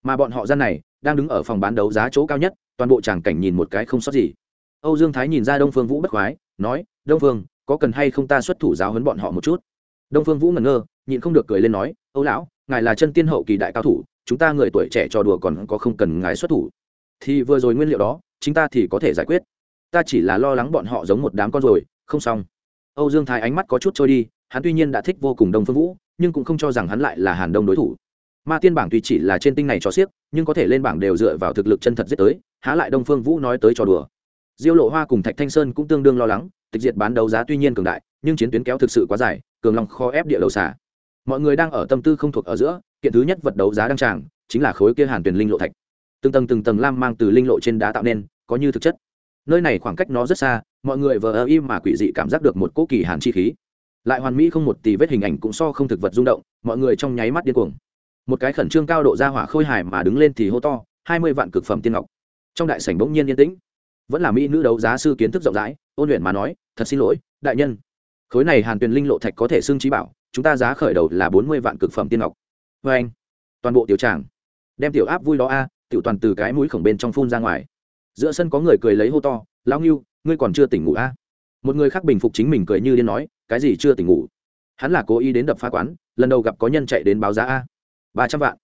Mà bọn họ gian này, đang đứng ở phòng bán đấu giá chỗ cao nhất toàn bộ tràng cảnh nhìn một cái không sót gì. Âu dương thái nhìn ra đông phương vũ bất khoái, nói, đông phương, có cần hay không ta xuất thủ giáo huấn bọn họ một chút? Đông phương vũ ngẩn ngơ, nhịn không được cười lên nói, âu lão, ngài là chân tiên hậu kỳ đại cao thủ, chúng ta người tuổi trẻ trò đùa còn có không cần ngài xuất thủ. Thì vừa rồi nguyên liệu đó chúng ta thì có thể giải quyết. Ta chỉ là lo lắng bọn họ giống một đám con rồi, không xong. Âu dương thái ánh mắt có chút trôi đi, hắn tuy nhiên đã thích vô cùng đông phương vũ, nhưng cũng không cho rằng hắn lại là hàn đông đối thủ ma tiên bảng tuy chỉ là trên tinh này cho xiếc, nhưng có thể lên bảng đều dựa vào thực lực chân thật giết tới, há lại đông phương vũ nói tới trò đùa. Diêu lộ hoa cùng thạch thanh sơn cũng tương đương lo lắng, tịch diệt bán đấu giá tuy nhiên cường đại, nhưng chiến tuyến kéo thực sự quá dài, cường lòng kho ép địa đầu xả. Mọi người đang ở tâm tư không thuộc ở giữa, kiện thứ nhất vật đấu giá đăng tràng, chính là khối kia hàn tuyển linh lộ thạch. Từng tầng từng tầng lam mang từ linh lộ trên đá tạo nên, có như thực chất. Nơi này khoảng cách nó rất xa, mọi người vờ ơ im mà quỷ dị cảm giác được một cỗ kỳ hàn chi khí. Lại hoàn mỹ không một tì vết hình ảnh cũng so không thực vật rung động, mọi người trong nháy mắt điên cuồng một cái khẩn trương cao độ ra hỏa khôi hài mà đứng lên thì hô to, hai mươi vạn cực phẩm tiên ngọc. Trong đại sảnh bỗng nhiên yên tĩnh. Vẫn là mỹ nữ đấu giá sư kiến thức rộng rãi, ôn luyện mà nói, thật xin lỗi, đại nhân. Khối này hàn tuyền linh lộ thạch có thể xưng trí bảo, chúng ta giá khởi đầu là bốn mươi vạn cực phẩm tiên ngọc. Vê anh, toàn bộ tiểu tràng đem tiểu áp vui đó a, tiểu toàn từ cái mũi khổng bên trong phun ra ngoài. Giữa sân có người cười lấy hô to, lão nghiêu ngươi còn chưa tỉnh ngủ a? Một người khác bình phục chính mình cười như điên nói, cái gì chưa tỉnh ngủ? Hắn là cố ý đến đập phá quán, lần đầu gặp có nhân chạy đến báo giá a ba trăm vạn.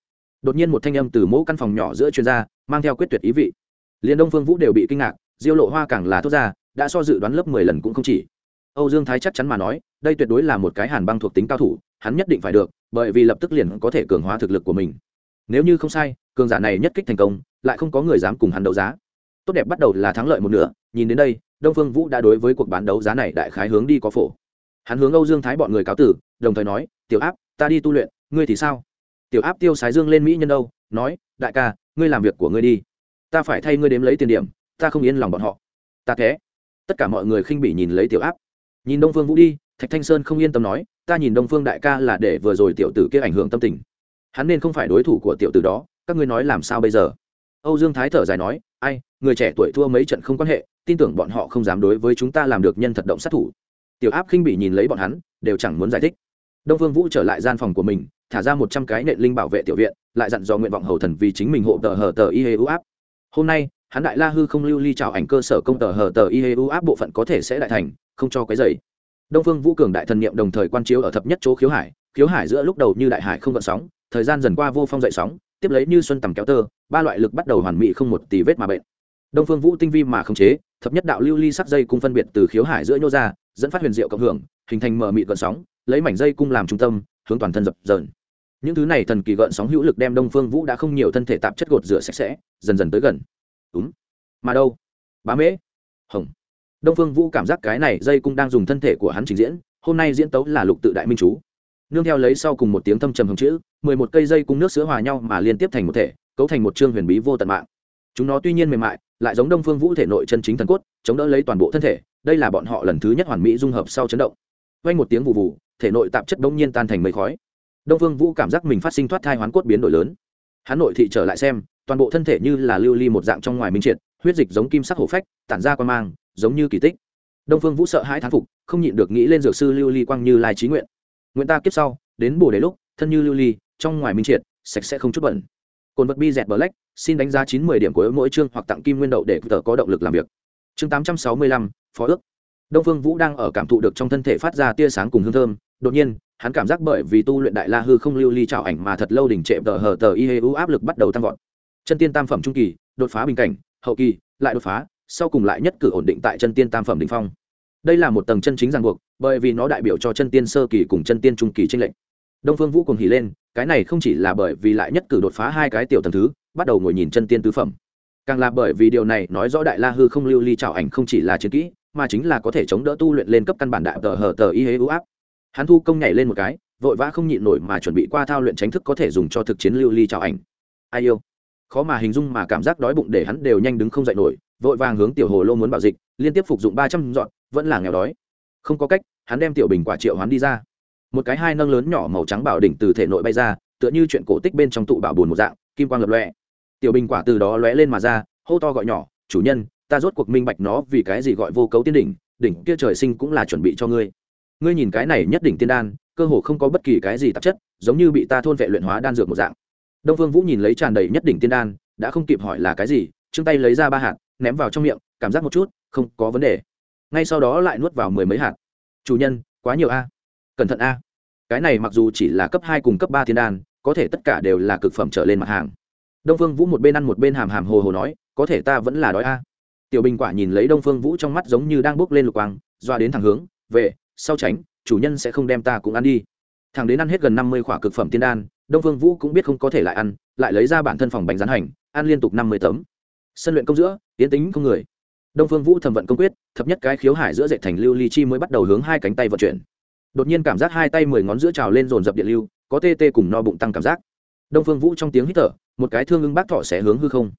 Đột nhiên một thanh âm từ mỗi căn phòng nhỏ giữa chuyên gia mang theo quyết tuyệt ý vị. Liền đông phương vũ đều bị kinh ngạc, diêu lộ hoa càng là thốt ra, đã so dự đoán lớp mười lần cũng không chỉ. Âu dương thái chắc chắn mà nói, đây tuyệt đối là một cái hàn băng thuộc tính cao thủ, hắn nhất định phải được, bởi vì lập tức liền có thể cường hóa thực lực của mình. Nếu như không sai, cường giả này nhất kích thành công, lại không có người dám cùng hắn đấu giá. Tốt đẹp bắt đầu là thắng lợi một nửa, nhìn đến đây, đông phương vũ đã đối với cuộc bán đấu giá này đại khái hướng đi có phổ. Hắn hướng âu dương thái bọn người cáo tử, đồng thời nói, tiểu áp, ta đi tu luyện, ngươi thì sao? Tiểu áp tiêu sái dương lên mỹ nhân đâu, nói, đại ca, ngươi làm việc của ngươi đi. Ta phải thay ngươi đếm lấy tiền điểm, ta không yên lòng bọn họ. Ta thế. Tất cả mọi người khinh bị nhìn lấy tiểu áp. Nhìn đông phương vũ đi, thạch thanh sơn không yên tâm nói, ta nhìn đông phương đại ca là để vừa rồi tiểu tử kia ảnh hưởng tâm tình. Hắn nên không phải đối thủ của tiểu tử đó, các ngươi nói làm sao bây giờ? Âu dương thái thở dài nói, ai, người trẻ tuổi thua mấy trận không quan hệ, tin tưởng bọn họ không dám đối với chúng ta làm được nhân thật động sát thủ. Tiểu áp khinh bị nhìn lấy bọn hắn, đều chẳng muốn giải thích. Đông phương vũ trở lại gian phòng của mình thả ra một trăm cái nệ linh bảo vệ tiểu viện, lại dặn dò nguyện vọng hầu thần vì chính mình hộ tờ hờ tờ y hê áp. Hôm nay, hắn đại la hư không lưu ly trào ảnh cơ sở công tờ hờ tờ y hê áp bộ phận có thể sẽ đại thành, không cho cái dày đông phương vũ cường đại thần niệm đồng thời quan chiếu ở thập nhất chỗ khiếu hải khiếu hải giữa lúc đầu như đại hải không gợn sóng, thời gian dần qua vô phong dậy sóng, tiếp lấy như xuân tầm kéo tơ, ba loại lực bắt đầu hoàn mỹ không một tỷ vết mà bệnh. Đông phương vũ tinh vi mà khống chế, thập nhất đạo lưu ly sắc dây cung phân biệt từ khiếu hải giữa nhô ra, dẫn phát huyền diệu cộng hưởng, hình thành mở mị gợn sóng, lấy mảnh dây cung làm trung tâm, hướng toàn thân dập dờn những thứ này thần kỳ gợn sóng hữu lực đem đông phương vũ đã không nhiều thân thể tạp chất gột rửa sạch sẽ, dần dần tới gần. Đúng. Mà đâu? Bá mễ. Hồng. Đông phương vũ cảm giác cái này dây cũng đang dùng thân thể của hắn trình diễn, hôm nay diễn tấu là lục tự đại minh chú. Nương theo lấy sau cùng một tiếng thâm trầm hồng chữ, mười một cây dây cung nước sữa hòa nhau mà liên tiếp thành một thể, cấu thành một chương huyền bí vô tận mạng. Chúng nó tuy nhiên mềm mại, lại giống đông phương vũ thể nội chân chính thần cốt, chống đỡ lấy toàn bộ thân thể, đây là bọn họ lần thứ nhất hoàn mỹ dung hợp sau chấn động. Vang một tiếng vụ vụ thể nội tạp chất đông nhiên tan thành mây khói đông phương vũ cảm giác mình phát sinh thoát thai hoán cốt biến đổi lớn. Hắn nội thị trở lại xem, toàn bộ thân thể như là lưu ly một dạng trong ngoài minh triệt, huyết dịch giống kim sắc hổ phách, tản ra quan mang, giống như kỳ tích. Đông phương vũ sợ hãi thán phục, không nhịn được nghĩ lên dược sư lưu ly quang như lai trí nguyện. Nguyện ta kiếp sau, đến bồ đề lúc, thân như lưu ly, trong ngoài minh triệt, sạch sẽ không chút bẩn. Cồn vật bi dẹt black, xin đánh giá chín mươi điểm của mỗi chương hoặc tặng kim nguyên đậu để tờ có động lực làm việc. Chương tám trăm sáu mươi lăm, phó ước. Đông phương vũ đang ở cảm thụ được trong thân thể phát ra tia sáng cùng hương thơm, đột nhiên hắn cảm giác bởi vì tu luyện đại la hư không lưu ly trào ảnh mà thật lâu đỉnh trệ tờ hờ tờ y hê u áp lực bắt đầu tăng vọt. Chân tiên tam phẩm trung kỳ, đột phá bình cảnh, hậu kỳ, lại đột phá, sau cùng lại nhất cử ổn định tại chân tiên tam phẩm đ ỉ n h phong. Đây là một tầng chân chính ràng buộc, bởi vì nó đại biểu cho chân tiên sơ kỳ cùng chân tiên trung kỳ tranh lệch. Đông phương vũ cùng hỉ lên, cái này không chỉ là bởi vì lại nhất cử đột phá hai cái tiểu tầng thứ, bắt đầu ngồi nhìn chân tiên tứ phẩm. Càng là bởi vì điều này nói rõ đại la hư không lưu ly trào ảnh không chỉ là chiến kỹ, mà chính là có thể chống đỡ tu luyện lên cấp căn bản đại tờ hờ tờ y hế u áp hắn thu công nhảy lên một cái, vội vã không nhịn nổi mà chuẩn bị qua thao luyện tránh thức có thể dùng cho thực chiến lưu ly chào ảnh. Ai yêu? Khó mà hình dung mà cảm giác đói bụng để hắn đều nhanh đứng không dậy nổi, vội vàng hướng tiểu hồ lô muốn bảo dịch, liên tiếp phục dụng ba trăm dọn vẫn là nghèo đói. Không có cách, hắn đem tiểu bình quả triệu hắn đi ra. Một cái hai nâng lớn nhỏ màu trắng bảo đỉnh từ thể nội bay ra, tựa như chuyện cổ tích bên trong tụ bảo bùn một dạng, kim quang lập lọe tiểu bình quả từ đó lóe lên mà ra, hô to gọi nhỏ, chủ nhân, ta rốt cuộc minh bạch nó vì cái gì gọi vô cấu tiên đỉnh đỉnh kia trời sinh cũng là chuẩn bị cho ngươi ngươi nhìn cái này nhất đỉnh tiên đan, cơ hồ không có bất kỳ cái gì tạp chất, giống như bị ta thôn vệ luyện hóa đan dược một dạng. Đông phương vũ nhìn lấy tràn đầy nhất đỉnh tiên đan, đã không kịp hỏi là cái gì chương tay lấy ra ba hạt, ném vào trong miệng, cảm giác một chút, không có vấn đề. Ngay sau đó lại nuốt vào mười mấy hạt. Chủ nhân, quá nhiều a. Cẩn thận a. Cái này mặc dù chỉ là cấp hai cùng cấp ba tiên đan, có thể tất cả đều là cực phẩm trở lên mặt hàng. Đông phương vũ một bên ăn một bên hàm hàm hồ hồ nói, có thể ta vẫn là đói a. Tiểu bình quả nhìn lấy đông phương vũ trong mắt giống như đang bốc lên lục quang, doa đến thẳng hướng, về sau tránh, chủ nhân sẽ không đem ta cũng ăn đi. Thằng đến ăn hết gần năm mươi khỏa cực phẩm tiên đan, đông phương vũ cũng biết không có thể lại ăn, lại lấy ra bản thân phòng bánh rán hành, ăn liên tục năm mươi tấm. Sân luyện công giữa tiến tính không người. Đông phương vũ thẩm vận công quyết, thập nhất cái khiếu hải giữa dạy thành lưu ly chi mới bắt đầu hướng hai cánh tay vận chuyển. Đột nhiên cảm giác hai tay mười ngón giữa trào lên dồn dập điện lưu, có tê tê cùng no bụng tăng cảm giác. Đông phương vũ trong tiếng hít thở, một cái thương ưng bác thọ sẽ hướng hư không.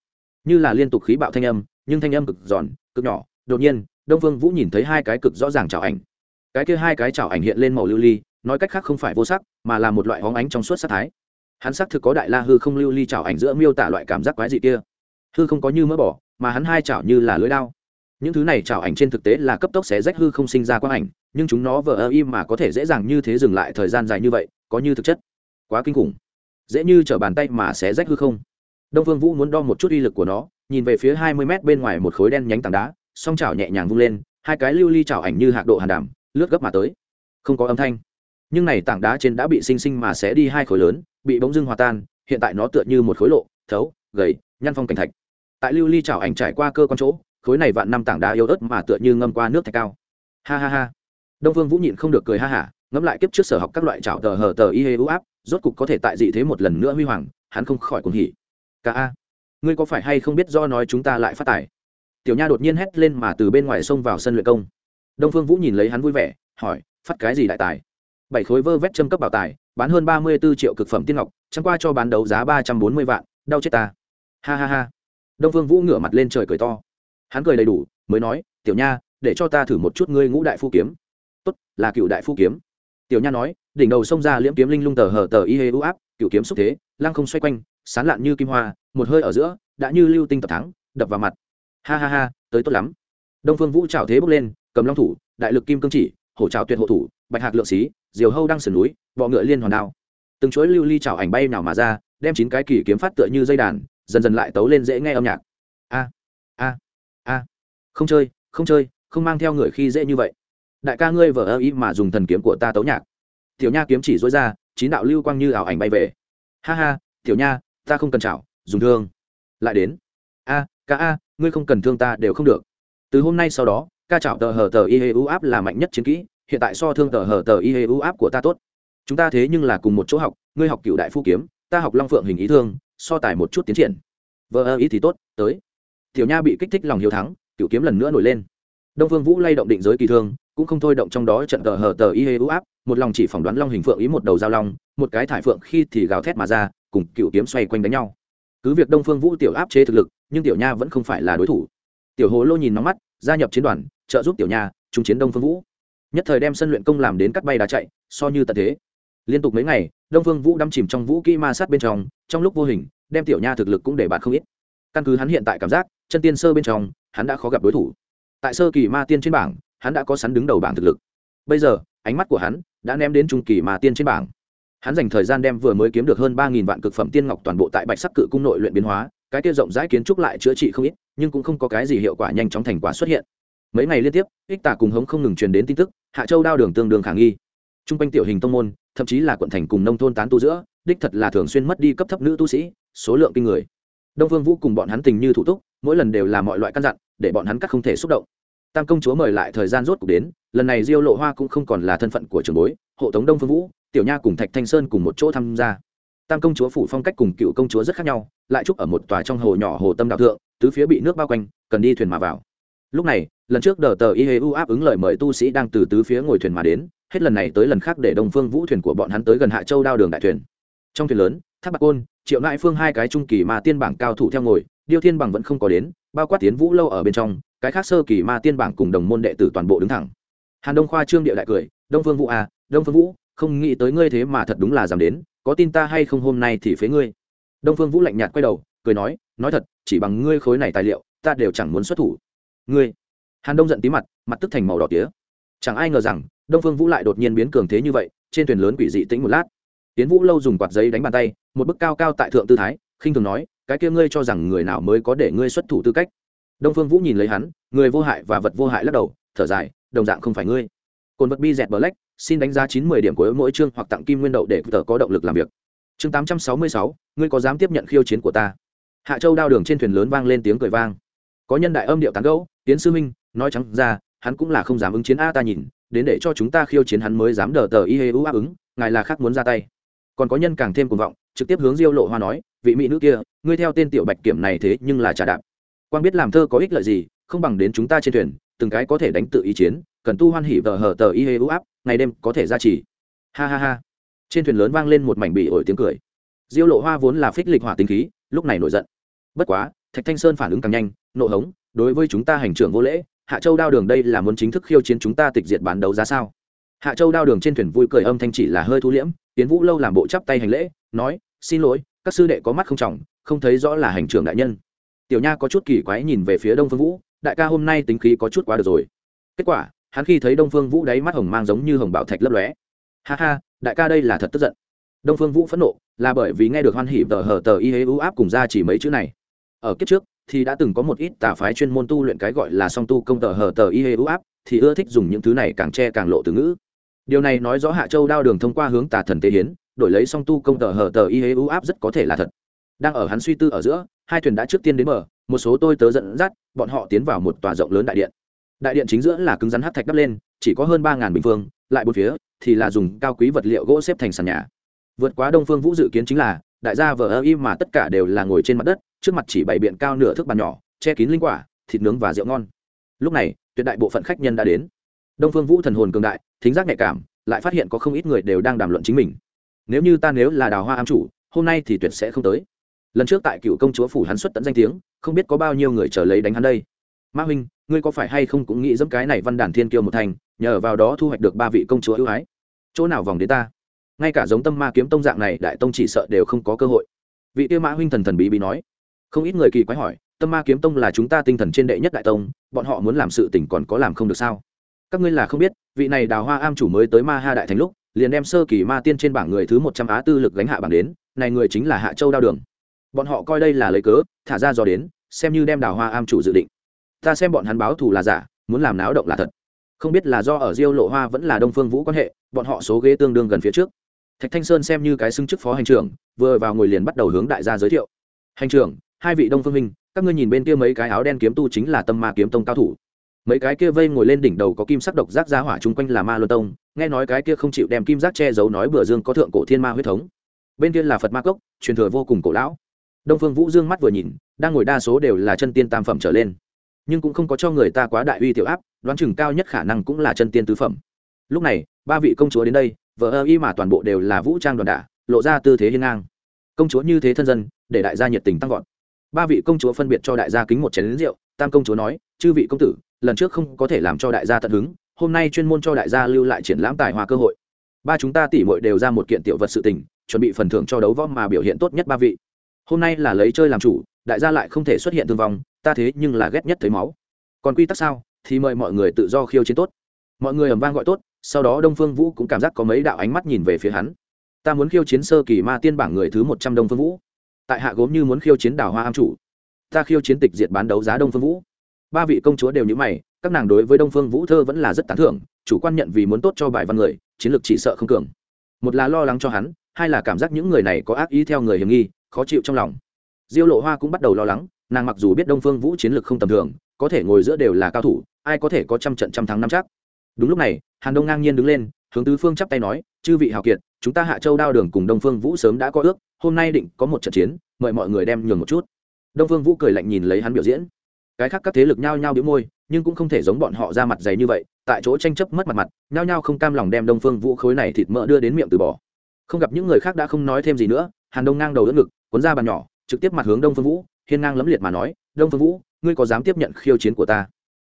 Như là liên tục khí bạo thanh âm, nhưng thanh âm cực giòn, cực nhỏ. Đột nhiên, đông phương vũ nhìn thấy hai cái cực rõ ràng chảo ảnh cái kia hai cái chảo ảnh hiện lên màu lưu ly, nói cách khác không phải vô sắc, mà là một loại hóng ánh trong suốt sắc thái. Hắn sắc thực có đại la hư không lưu ly chảo ảnh giữa miêu tả loại cảm giác quái dị kia. Hư không có như mỡ bỏ, mà hắn hai chảo như là lưỡi đao. Những thứ này chảo ảnh trên thực tế là cấp tốc xé rách hư không sinh ra quang ảnh, nhưng chúng nó vờ ơ im mà có thể dễ dàng như thế dừng lại thời gian dài như vậy, có như thực chất. Quá kinh khủng. Dễ như t bàn tay mà xé rách hư không. Đông phương vũ muốn đo một chút uy lực của nó, nhìn về phía hai mươi mét bên ngoài một khối đen nhánh tảng đá, song chảo nhẹ nhàng vung lên, hai cái lưu ly chảo ảnh như hạc độ hàn đàm lướt gấp mà tới. Không có âm thanh. Nhưng này tảng đá trên đã bị xinh xinh mà xé đi hai khối lớn, bị bỗng dưng hòa tan, hiện tại nó tựa như một khối lộ, thấu, gầy, nhăn phong cảnh thạch. Tại lưu ly chảo ảnh trải qua cơ con chỗ, khối này vạn năm tảng đá yếu ớt mà tựa như ngâm qua nước thạch cao. Ha ha ha. Đông Vương vũ nhịn không được cười ha hả, ngẫm lại kiếp trước sở học các loại chảo tờ hờ tờ y hê ưu áp, rốt cục có thể tại dị thế một lần nữa huy hoàng, hắn không khỏi cuồng hỉ. Ca a, ngươi có phải hay không biết do nói chúng ta lại phát tài? Tiểu nha đột nhiên hét lên mà từ bên ngoài xông vào sân luyện công đông phương vũ nhìn lấy hắn vui vẻ, hỏi, phát cái gì đại tài? Bảy khối vơ vét châm cấp bảo tài, bán hơn ba mươi b ố triệu cực phẩm tiên ngọc, chẳng qua cho bán đấu giá ba trăm bốn mươi vạn, đau chết ta. Ha ha ha. Đông phương vũ ngửa mặt lên trời cười to. Hắn cười đầy đủ, mới nói, tiểu nha, để cho ta thử một chút ngươi ngũ đại phu kiếm. Tốt, là cựu đại phu kiếm. Tiểu nha nói, đỉnh đầu sông ra liễm kiếm linh lung tờ hờ tờ y hê u áp, cựu kiếm xúc thế, lăng không xoay quanh, sán lạn như kim hoa, một hơi ở giữa, đã như lưu tinh tập thắng, đập vào mặt. Ha ha ha, tới tốt lắm. Đông phương vũ trào thế bước lên cầm long thủ, đại lực kim cương chỉ, hổ trào tuyệt hộ thủ, bạch hạc lượng xí, diều hâu đang sườn núi, bọ ngựa liên hoàn đao. Từng chuỗi lưu ly trào ảnh bay nào mà ra, đem chín cái kỳ kiếm phát tựa như dây đàn, dần dần lại tấu lên dễ nghe âm nhạc. A a a. Không chơi không chơi, không mang theo người khi dễ như vậy. Đại ca ngươi vợ ơ ý mà dùng thần kiếm của ta tấu nhạc. Tiểu nha kiếm chỉ dối ra, chín đạo lưu quang như ảo ảnh bay về. Ha ha, tiểu nha, ta không cần chảo, dùng thương. Lại đến. A, ca a, ngươi không cần thương ta đều không được. Từ hôm nay sau đó ca chảo tờ hờ tờ y hê u áp là mạnh nhất chiến kỹ, hiện tại so thương tờ hờ tờ y hê u áp của ta tốt. Chúng ta thế nhưng là cùng một chỗ học, ngươi học cựu đại phu kiếm, ta học long phượng hình ý thương, so tài một chút tiến triển. Vợ ơ ý thì tốt, tới. Tiểu nha bị kích thích lòng hiếu thắng, cựu kiếm lần nữa nổi lên. Đông phương vũ lay động định giới kỳ thương, cũng không thôi động trong đó trận tờ hờ tờ y hê u áp, một lòng chỉ phỏng đoán long hình phượng ý một đầu giao long, một cái thải phượng khi thì gào thét mà ra, cùng cựu kiếm xoay quanh đánh nhau. Cứ việc đông phương vũ tiểu áp chế thực lực, nhưng tiểu nha vẫn không phải là đối thủ. Tiểu hồ lô nhìn nóng mắt gia nhập chiến đoàn, trợ giúp tiểu nha trung chiến đông phương vũ. Nhất thời đem sân luyện công làm đến cắt bay đá chạy, so như tận thế. Liên tục mấy ngày, đông phương vũ đâm chìm trong vũ kỹ ma sát bên trong trong lúc vô hình, đem tiểu nha thực lực cũng để bạt không ít. Căn cứ hắn hiện tại cảm giác, chân tiên sơ bên trong, hắn đã khó gặp đối thủ. Tại sơ kỳ ma tiên trên bảng, hắn đã có sắn đứng đầu bảng thực lực. Bây giờ, ánh mắt của hắn đã ném đến trung kỳ ma tiên trên bảng. Hắn dành thời gian đem vừa mới kiếm được hơn ba nghìn vạn cực phẩm tiên ngọc toàn bộ tại bạch sắc cự cung nội luyện biến hóa, cái kia rộng rãi kiến trúc lại chữa trị không ít nhưng cũng không có cái gì hiệu quả nhanh chóng thành quả xuất hiện. Mấy ngày liên tiếp, ích tả cùng hống không ngừng truyền đến tin tức, hạ châu đao đường tương đương khả nghi. T r u n g quanh tiểu hình tông môn, thậm chí là quận thành cùng nông thôn tán tu giữa, đích thật là thường xuyên mất đi cấp thấp nữ tu sĩ, số lượng kinh người. Đông phương vũ cùng bọn hắn tình như thủ túc, mỗi lần đều là mọi loại căn dặn, để bọn hắn các không thể xúc động. Tam công chúa mời lại thời gian rốt cuộc đến, lần này diêu lộ hoa cũng không còn là thân phận của trường bối, hộ tống đông phương vũ, tiểu nha cùng thạch thanh sơn cùng một chỗ tham gia tam công chúa phủ phong cách cùng cựu công chúa rất khác nhau, lại chúc ở một tòa trong hồ nhỏ hồ tâm đạo thượng, tứ phía bị nước bao quanh, cần đi thuyền mà vào. Lúc này, lần trước đờ tờ y hê u áp ứng lời mời tu sĩ đang từ tứ phía ngồi thuyền mà đến, hết lần này tới lần khác để đồng phương vũ thuyền của bọn hắn tới gần hạ châu đao đường đại thuyền. Trong thuyền lớn tháp bạc côn, triệu nại phương hai cái trung kỳ ma tiên bảng cao thủ theo ngồi, điêu thiên bằng vẫn không có đến, bao quát tiến vũ lâu ở bên trong, cái khác sơ kỳ ma tiên bảng cùng đồng môn đệ tử toàn bộ đứng thẳng. Hàn đông khoa trương địa đại cười, đông phương vũ à đông phương vũ, không nghĩ tới ngươi thế mà thật đúng là dám đến có tin ta hay không hôm nay thì phế ngươi. Đông phương vũ lạnh nhạt quay đầu, cười nói nói thật, chỉ bằng ngươi khối này tài liệu, ta đều chẳng muốn xuất thủ. Ngươi. Hàn đông giận tí mặt mặt tức thành màu đỏ tía. Chẳng ai ngờ rằng, đông phương vũ lại đột nhiên biến cường thế như vậy, trên thuyền lớn quỷ dị tĩnh một lát. Tiến vũ lâu dùng quạt giấy đánh bàn tay, một bức cao cao tại thượng tư thái, khinh thường nói, cái kia ngươi cho rằng người nào mới có để ngươi xuất thủ tư cách? Đông phương vũ nhìn lấy hắn, người vô hại và vật vô hại lắc đầu, thở dài, đồng dạng không phải ngươi. Cồn vật bi dẹt lách xin đánh giá chín mươi điểm của mỗi chương hoặc tặng kim nguyên đậu để tờ có động lực làm việc. Chương tám trăm sáu mươi sáu, ngươi có dám tiếp nhận khiêu chiến của ta? Hạ châu đao đường trên thuyền lớn vang lên tiếng cười vang. Có nhân đại âm điệu tán gẫu, tiến sư minh nói trắng ra, hắn cũng là không dám ứng chiến a ta nhìn, đến để cho chúng ta khiêu chiến hắn mới dám đờ tờ y hê u áp ứng, ngài là khác muốn ra tay. Còn có nhân càng thêm cuồng vọng, trực tiếp hướng diêu lộ hoa nói, vị mỹ nữ kia, ngươi theo tên tiểu bạch kiểm này thế nhưng là trà đạp. Quan biết làm thơ có ích lợi gì, không bằng đến chúng ta trên thuyền, từng cái có thể đánh tự ý chiến, cần tu hoan hỉ vờ hờ tờ y hê u áp ngày đêm có thể ra chỉ. Ha ha ha. Trên thuyền lớn vang lên một mảnh bị ổi tiếng cười. Diêu lộ hoa vốn là phích lịch hỏa tính khí, lúc này nổi giận. Bất quá, thạch thanh sơn phản ứng càng nhanh, nộ hống, đối với chúng ta hành trưởng vô lễ, hạ châu đao đường đây là muốn chính thức khiêu chiến chúng ta tịch diệt bán đấu giá sao? Hạ châu đao đường trên thuyền vui cười âm thanh chỉ là hơi thu liễm tiến vũ lâu làm bộ chắp tay hành lễ, nói, xin lỗi, các sư đệ có mắt không trọng, không thấy rõ là hành trưởng đại nhân. Tiểu nha có chút kỳ quái nhìn về phía đông phương vũ, đại ca hôm nay tính khí có chút quá được rồi. Kết quả hắn khi thấy đông phương vũ đáy mắt hồng mang giống như hồng bảo thạch lấp lóe. Ha ha, đại ca đây là thật tức giận. Đông phương vũ phẫn nộ, là bởi vì nghe được hoan hỉ tờ hờ tờ y hế ưu áp cùng ra chỉ mấy chữ này. Ở kiếp trước, thì đã từng có một ít tà phái chuyên môn tu luyện cái gọi là song tu công tờ hờ tờ y hê ưu áp, thì ưa thích dùng những thứ này càng che càng lộ từ ngữ. Điều này nói rõ hạ châu đao đường thông qua hướng tà thần tế hiến, đổi lấy song tu công tờ hờ tờ y hê ưu áp rất có thể là thật. Đang ở hắn suy tư ở giữa, hai thuyền đã trước tiên đến mở một số tôi tớ dẫn dắt, bọn họ tiến vào một tòa rộng lớn đại điện đại điện chính giữa là cứng rắn hát thạch đắp lên, chỉ có hơn ba ngàn bình phương, lại bốn phía thì là dùng cao quý vật liệu gỗ xếp thành sàn nhà. Vượt quá đông phương vũ dự kiến chính là, đại gia vờ ơ y mà tất cả đều là ngồi trên mặt đất, trước mặt chỉ bảy biện cao nửa thước bàn nhỏ, che kín linh quả, thịt nướng và rượu ngon. Lúc này, tuyệt đại bộ phận khách nhân đã đến. Đông phương vũ thần hồn cường đại, thính giác nhạy cảm, lại phát hiện có không ít người đều đang đàm luận chính mình. Nếu như ta nếu là đào hoa am chủ, hôm nay thì tuyệt sẽ không tới. Lần trước tại cựu công chúa phủ hắn xuất tận danh tiếng, không biết có bao nhiêu người chờ lấy đánh hắn đây. Ma huynh ngươi có phải hay không cũng nghĩ dẫm cái này văn đàn thiên kiêu một thành, nhờ vào đó thu hoạch được ba vị công chúa ưu ái. Chỗ nào vòng đến ta? Ngay cả giống tâm ma kiếm tông dạng này, đại tông chỉ sợ đều không có cơ hội. Vị tiêu mã huynh thần thần bí bí nói. Không ít người kỳ quái hỏi, tâm ma kiếm tông là chúng ta tinh thần trên đệ nhất đại tông, bọn họ muốn làm sự tỉnh còn có làm không được sao? Các ngươi là không biết, vị này đào hoa am chủ mới tới ma ha đại thành lúc, liền đem sơ kỳ ma tiên trên bảng người thứ một trăm á tư lực gánh hạ bảng đến, này người chính là hạ châu đao đường. Bọn họ coi đây là lấy cớ, thả ra dò đến, xem như đem đào hoa am chủ dự định ta xem bọn hắn báo thù là giả, muốn làm náo động là thật. Không biết là do ở diêu lộ hoa vẫn là đông phương vũ quan hệ, bọn họ số ghế tương đương gần phía trước. Thạch thanh sơn xem như cái xưng chức phó hành trưởng, vừa vào ngồi liền bắt đầu hướng đại gia giới thiệu. Hành trưởng, hai vị đông phương minh các ngươi nhìn bên kia mấy cái áo đen kiếm tu chính là tâm ma kiếm tông cao thủ. Mấy cái kia vây ngồi lên đỉnh đầu có kim sắc độc giác ra hỏa chung quanh là ma luân tông, nghe nói cái kia không chịu đem kim giác che giấu nói bừa dương có thượng cổ thiên ma huyết thống. Bên kia là phật ma cốc, truyền thừa vô cùng cổ lão. Đông phương vũ dương mắt vừa nhìn, đang ngồi đa số đều là chân tiên tam phẩm trở lên nhưng cũng không có cho người ta quá đại uy tiểu áp, đoán chừng cao nhất khả năng cũng là chân tiên tứ phẩm. Lúc này, ba vị công chúa đến đây vợ ơ y mà toàn bộ đều là vũ trang đoàn đả, lộ ra tư thế hiên ngang. Công chúa như thế thân dân, để đại gia nhiệt tình tăng vọt. Ba vị công chúa phân biệt cho đại gia kính một chén lính rượu, tam công chúa nói, chư vị công tử, lần trước không có thể làm cho đại gia tận hứng, hôm nay chuyên môn cho đại gia lưu lại triển lãm tài hoa cơ hội. Ba chúng ta tỉ mội đều ra một kiện tiểu vật sự tình, chuẩn bị phần thưởng cho đấu võ mà biểu hiện tốt nhất ba vị. Hôm nay là lấy chơi làm chủ đại gia lại không thể xuất hiện thương vong, ta thế nhưng là ghét nhất thấy máu. Còn quy tắc sao? Thì mời mọi người tự do khiêu chiến tốt. Mọi người ầm vang gọi tốt, sau đó đông phương vũ cũng cảm giác có mấy đạo ánh mắt nhìn về phía hắn. Ta muốn khiêu chiến sơ kỳ ma tiên bảng người thứ một trăm đông phương vũ. Tại hạ gốm như muốn khiêu chiến đào hoa am chủ. Ta khiêu chiến tịch diệt bán đấu giá đông phương vũ. Ba vị công chúa đều như mày, các nàng đối với đông phương vũ thơ vẫn là rất tán thưởng, chủ quan nhận vì muốn tốt cho bài văn người, chiến lược chỉ sợ không cường. Một là lo lắng cho hắn, hai là cảm giác những người này có ác ý theo người hiểm nghi, khó chịu trong lòng diêu lộ hoa cũng bắt đầu lo lắng, nàng mặc dù biết đông phương vũ chiến lược không tầm thường, có thể ngồi giữa đều là cao thủ, ai có thể có trăm trận trăm thắng năm chắc. Đúng lúc này, hàn đông ngang nhiên đứng lên, hướng tứ phương chắp tay nói, chư vị hào kiệt, chúng ta hạ châu đao đường cùng đông phương vũ sớm đã có ước, hôm nay định có một trận chiến, mời mọi người đem nhường một chút. Đông phương vũ cười lạnh nhìn lấy hắn biểu diễn. Cái khác các thế lực nhao nhao biểu môi, nhưng cũng không thể giống bọn họ ra mặt dày như vậy, tại chỗ tranh chấp mất mặt mặt, nhao nhao không cam lòng đem đông phương vũ khối này thịt mỡ đưa đến miệng từ bỏ. Không gặp những người khác đã không nói thêm gì nữa, hàn đông ngang đầu đỡ ngực, cuốn ra bàn nhỏ trực tiếp mặt hướng đông phương vũ, hiên ngang lấm liệt mà nói, đông phương vũ, ngươi có dám tiếp nhận khiêu chiến của ta?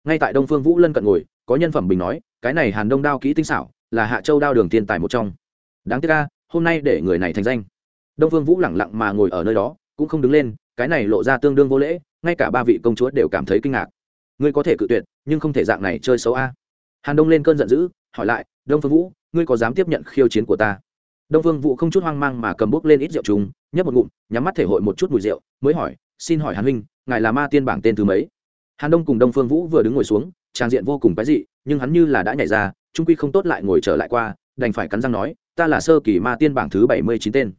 Ngay tại đông phương vũ lân cận ngồi, có nhân phẩm bình nói, cái này hàn đông đao kỹ tinh xảo, là hạ châu đao đường Tiên tài một trong. Đáng tiếc ca hôm nay để người này thành danh. Đông phương vũ lẳng lặng mà ngồi ở nơi đó, cũng không đứng lên, cái này lộ ra tương đương vô lễ, ngay cả ba vị công chúa đều cảm thấy kinh ngạc. Ngươi có thể cự tuyệt, nhưng không thể dạng này chơi xấu a. Hàn đông lên cơn giận dữ, hỏi lại, đông phương vũ, ngươi có dám tiếp nhận khiêu chiến của ta? Đông phương vũ không chút hoang mang mà cầm bốc lên ít rượu trùng, nhấp một ngụm, nhắm mắt thể hội một chút mùi rượu, mới hỏi, xin hỏi hàn huynh, ngài là ma tiên bảng tên thứ mấy? Hàn đông cùng đông phương vũ vừa đứng ngồi xuống, trang diện vô cùng cái dị, nhưng hắn như là đã nhảy ra, trung quy không tốt lại ngồi trở lại qua, đành phải cắn răng nói, ta là sơ kỳ ma tiên bảng thứ bảy mươi chín tên.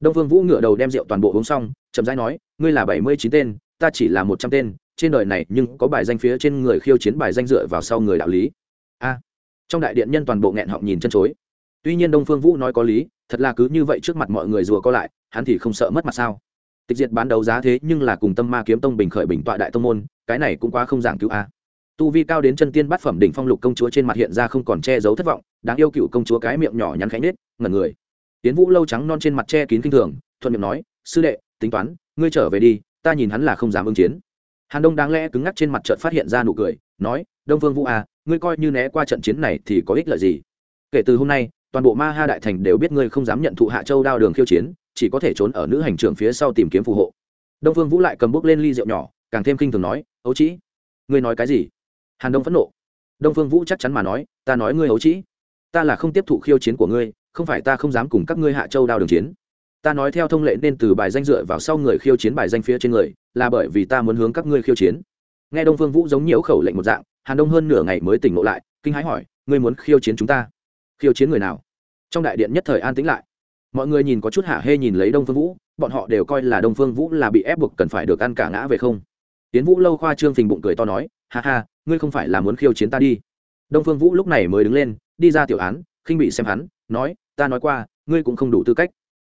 Đông phương vũ ngửa đầu đem rượu toàn bộ uống xong, chậm rãi nói, ngươi là bảy mươi chín tên, ta chỉ là một trăm tên, trên đời này nhưng có bài danh phía trên người khiêu chiến bài danh dựa vào sau người đạo lý. A. Trong đại điện nhân toàn bộ nghẹn họng nhìn chân chối. Tuy nhiên đông phương vũ nói có lý thật là cứ như vậy trước mặt mọi người rùa co lại, hắn thì không sợ mất mặt sao? Tịch diệt bán đấu giá thế nhưng là cùng tâm ma kiếm tông bình khởi bình tọa đại tông môn, cái này cũng quá không giảng cứu a. Tu vi cao đến chân tiên bát phẩm đỉnh phong lục công chúa trên mặt hiện ra không còn che giấu thất vọng, đáng yêu cựu công chúa cái miệng nhỏ nhắn khánh nết ngẩn người. Tiến vũ lâu trắng non trên mặt che kín kinh thường, thuận miệng nói, sư đệ, tính toán, ngươi trở về đi, ta nhìn hắn là không dám ứng chiến. Hàn đông đáng lẽ cứng ngắc trên mặt trận phát hiện ra nụ cười, nói, đông vương vũ à ngươi coi như né qua trận chiến này thì có ích lợi gì? Kể từ hôm nay toàn bộ ma ha đại thành đều biết ngươi không dám nhận thụ hạ châu đao đường khiêu chiến, chỉ có thể trốn ở nữ hành trưởng phía sau tìm kiếm phù hộ. Đông phương vũ lại cầm bút lên ly rượu nhỏ, càng thêm kinh thường nói, ấu trĩ, ngươi nói cái gì? Hàn đông phẫn nộ. Đông phương vũ chắc chắn mà nói, ta nói ngươi, ấu trĩ, ta là không tiếp thụ khiêu chiến của ngươi, không phải ta không dám cùng các ngươi hạ châu đao đường chiến. Ta nói theo thông lệ nên từ bài danh dựa vào sau người khiêu chiến bài danh phía trên người, là bởi vì ta muốn hướng các ngươi khiêu chiến. Nghe đông phương vũ giống nhiễu khẩu lệnh một dạng, hàn đông hơn nửa ngày mới tỉnh ngộ lại, kinh hãi hỏi, ngươi muốn khiêu chiến chúng ta? Khiêu chiến người nào? Trong đại điện nhất thời an tĩnh lại. Mọi người nhìn có chút hạ hê nhìn lấy đông phương vũ, bọn họ đều coi là đông phương vũ là bị ép buộc cần phải được ăn cả ngã về không. Tiến vũ lâu khoa trương phình bụng cười to nói, ha ha, ngươi không phải là muốn khiêu chiến ta đi. Đông phương vũ lúc này mới đứng lên, đi ra tiểu án, khinh bị xem hắn, nói, ta nói qua, ngươi cũng không đủ tư cách.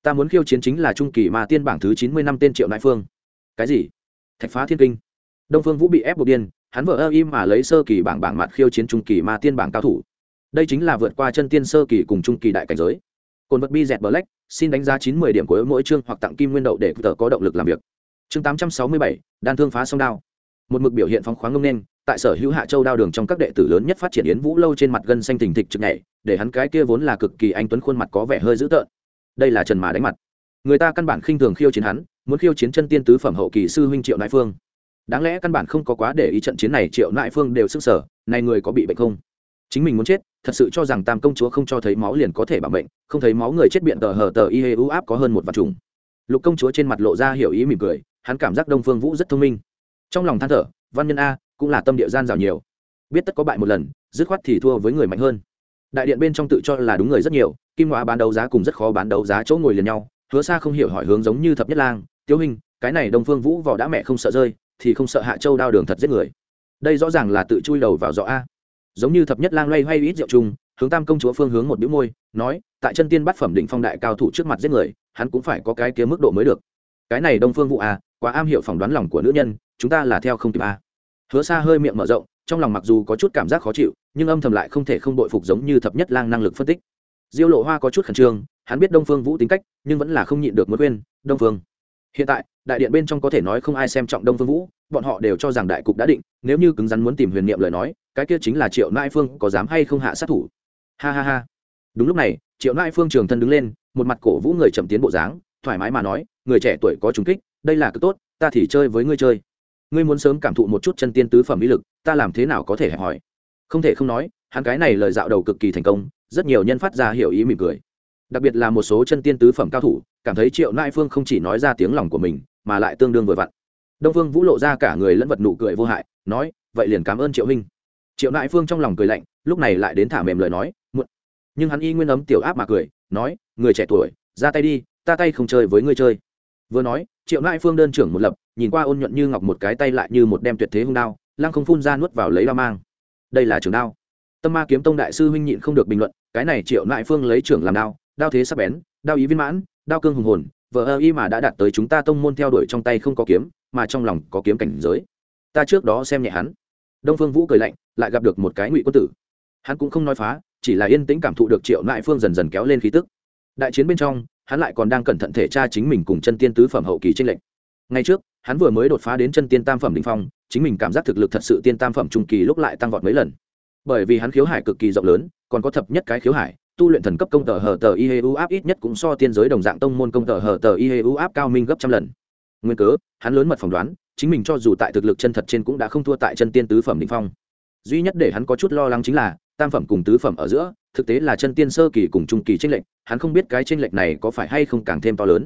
Ta muốn khiêu chiến chính là trung kỳ ma tiên bảng thứ chín mươi năm tên triệu nại phương. Cái gì? Thạch phá thiên kinh. Đông phương vũ bị ép buộc điên, hắn vợ ơ im mà lấy sơ kỳ bảng bảng mặt khiêu chiến trung kỳ ma tiên bảng cao thủ đây chính là vượt qua chân tiên sơ kỳ cùng trung kỳ đại cảnh giới. Cồn vật bi dẹt black, xin đánh giá chín mươi điểm của mỗi chương hoặc tặng kim nguyên đậu để tờ có động lực làm việc. Chương tám trăm sáu mươi bảy, đan thương phá sông đao. Một mực biểu hiện phóng khoáng ngông nên, tại sở hữu hạ châu đao đường trong các đệ tử lớn nhất phát triển yến vũ lâu trên mặt gân xanh thình thịch trực nhảy, để hắn cái kia vốn là cực kỳ anh tuấn khuôn mặt có vẻ hơi dữ tợn. Đây là trần mà đánh mặt. Người ta căn bản khinh thường khiêu chiến hắn, muốn khiêu chiến chân tiên tứ phẩm hậu kỳ sư huynh triệu nại phương. Đáng lẽ căn bản không có quá để ý trận chiến này, triệu nại phương đều sức sở này người có bị bệnh không? Chính mình muốn chết, thật sự cho rằng tam công chúa không cho thấy máu liền có thể bảo bệnh không thấy máu người chết biện tờ hờ tờ y hê u áp có hơn một vạn trùng lục công chúa trên mặt lộ ra hiểu ý mỉm cười, hắn cảm giác đông phương vũ rất thông minh. Trong lòng than thở, văn nhân a, cũng là tâm địa gian rào nhiều. Biết tất có bại một lần, dứt khoát thì thua với người mạnh hơn. Đại điện bên trong tự cho là đúng người rất nhiều, kim hóa bán đấu giá cùng rất khó bán đấu giá chỗ ngồi liền nhau, hứa xa không hiểu hỏi hướng giống như thập nhất lang tiêu hình cái này đông phương vũ vỏ đã mẹ không sợ rơi, thì không sợ hạ châu đao đường thật giết người. Đây rõ ràng là tự chui đầu vào rõ a giống như thập nhất lang loay hoay ít rượu chung, hướng tam công chúa phương hướng một bĩu môi, nói, tại chân tiên bát phẩm định phong đại cao thủ trước mặt giết người, hắn cũng phải có cái kia mức độ mới được. Cái này đông phương vũ à quá am hiểu phỏng đoán lòng của nữ nhân, chúng ta là theo không kịp à. Hứa xa hơi miệng mở rộng, trong lòng mặc dù có chút cảm giác khó chịu, nhưng âm thầm lại không thể không đội phục giống như thập nhất lang năng lực phân tích. Diêu lộ hoa có chút khẩn trương, hắn biết đông phương vũ tính cách, nhưng vẫn là không nhịn được muốn quên đông phương, hiện tại, đại điện bên trong có thể nói không ai xem trọng đông phương vũ, bọn họ đều cho rằng đại cục đã định, nếu như cứng rắn muốn tìm huyền niệm lời nói cái kia chính là triệu nãi phương có dám hay không hạ sát thủ? Ha ha ha. Đúng lúc này, triệu nãi phương trường thân đứng lên, một mặt cổ vũ người chậm tiến bộ dáng, thoải mái mà nói, người trẻ tuổi có trùng kích, đây là cực tốt, ta thì chơi với ngươi chơi. Ngươi muốn sớm cảm thụ một chút chân tiên tứ phẩm ý lực, ta làm thế nào có thể hẹp hỏi? Không thể không nói, hắn cái này lời dạo đầu cực kỳ thành công, rất nhiều nhân phát ra hiểu ý mỉm cười. Đặc biệt là một số chân tiên tứ phẩm cao thủ, cảm thấy triệu nai phương không chỉ nói ra tiếng lòng của mình, mà lại tương đương vừa vặn. Đông phương vũ lộ ra cả người lẫn vật nụ cười vô hại, nói, vậy liền cảm ơn triệu huynh triệu nại phương trong lòng cười lạnh, lúc này lại đến thả mềm lời nói, muộn. Nhưng hắn y nguyên ấm tiểu áp mà cười, nói, người trẻ tuổi, ra tay đi, ta tay không chơi với ngươi chơi. Vừa nói, triệu nại phương đơn trưởng một lập, nhìn qua ôn nhuận như ngọc một cái tay lại như một đem tuyệt thế hung đao, lăng không phun ra nuốt vào lấy đao mang. Đây là trường đao. Tâm ma kiếm tông đại sư huynh nhịn không được bình luận, cái này triệu nại phương lấy trưởng làm đao đao thế sắc bén, đao ý viên mãn, đao cương hùng hồn vợ ơ y mà đã đạt tới chúng ta tông môn theo đuổi trong tay không có kiếm, mà trong lòng có kiếm cảnh giới. Ta trước đó xem nhẹ hắn đông phương vũ cười lạnh, lại gặp được một cái ngụy quân tử. Hắn cũng không nói phá, chỉ là yên tĩnh cảm thụ được triệu nại phương dần dần kéo lên khí tức. Đại chiến bên trong, hắn lại còn đang cẩn thận thể tra chính mình cùng chân tiên tứ phẩm hậu kỳ tranh lệch. Ngay trước, hắn vừa mới đột phá đến chân tiên tam phẩm đ ỉ n h phong, chính mình cảm giác thực lực thật sự tiên tam phẩm trung kỳ lúc lại tăng vọt mấy lần. Bởi vì hắn khiếu hải cực kỳ rộng lớn, còn có thập nhất cái khiếu hải, tu luyện thần cấp công tờ hờ tờ y hê u áp ít nhất cũng so tiên giới đồng dạng tông môn công tờ hờ tờ y hê u áp cao minh gấp trăm lần. Nguyên cớ, hắn lớn mật phỏng đoán chính mình cho dù tại thực lực chân thật trên cũng đã không thua tại chân tiên tứ phẩm đ ỉ n h phong. Duy nhất để hắn có chút lo lắng chính là, tam phẩm cùng tứ phẩm ở giữa, thực tế là chân tiên sơ kỳ cùng trung kỳ tranh lệch, hắn không biết cái tranh lệch này có phải hay không càng thêm to lớn.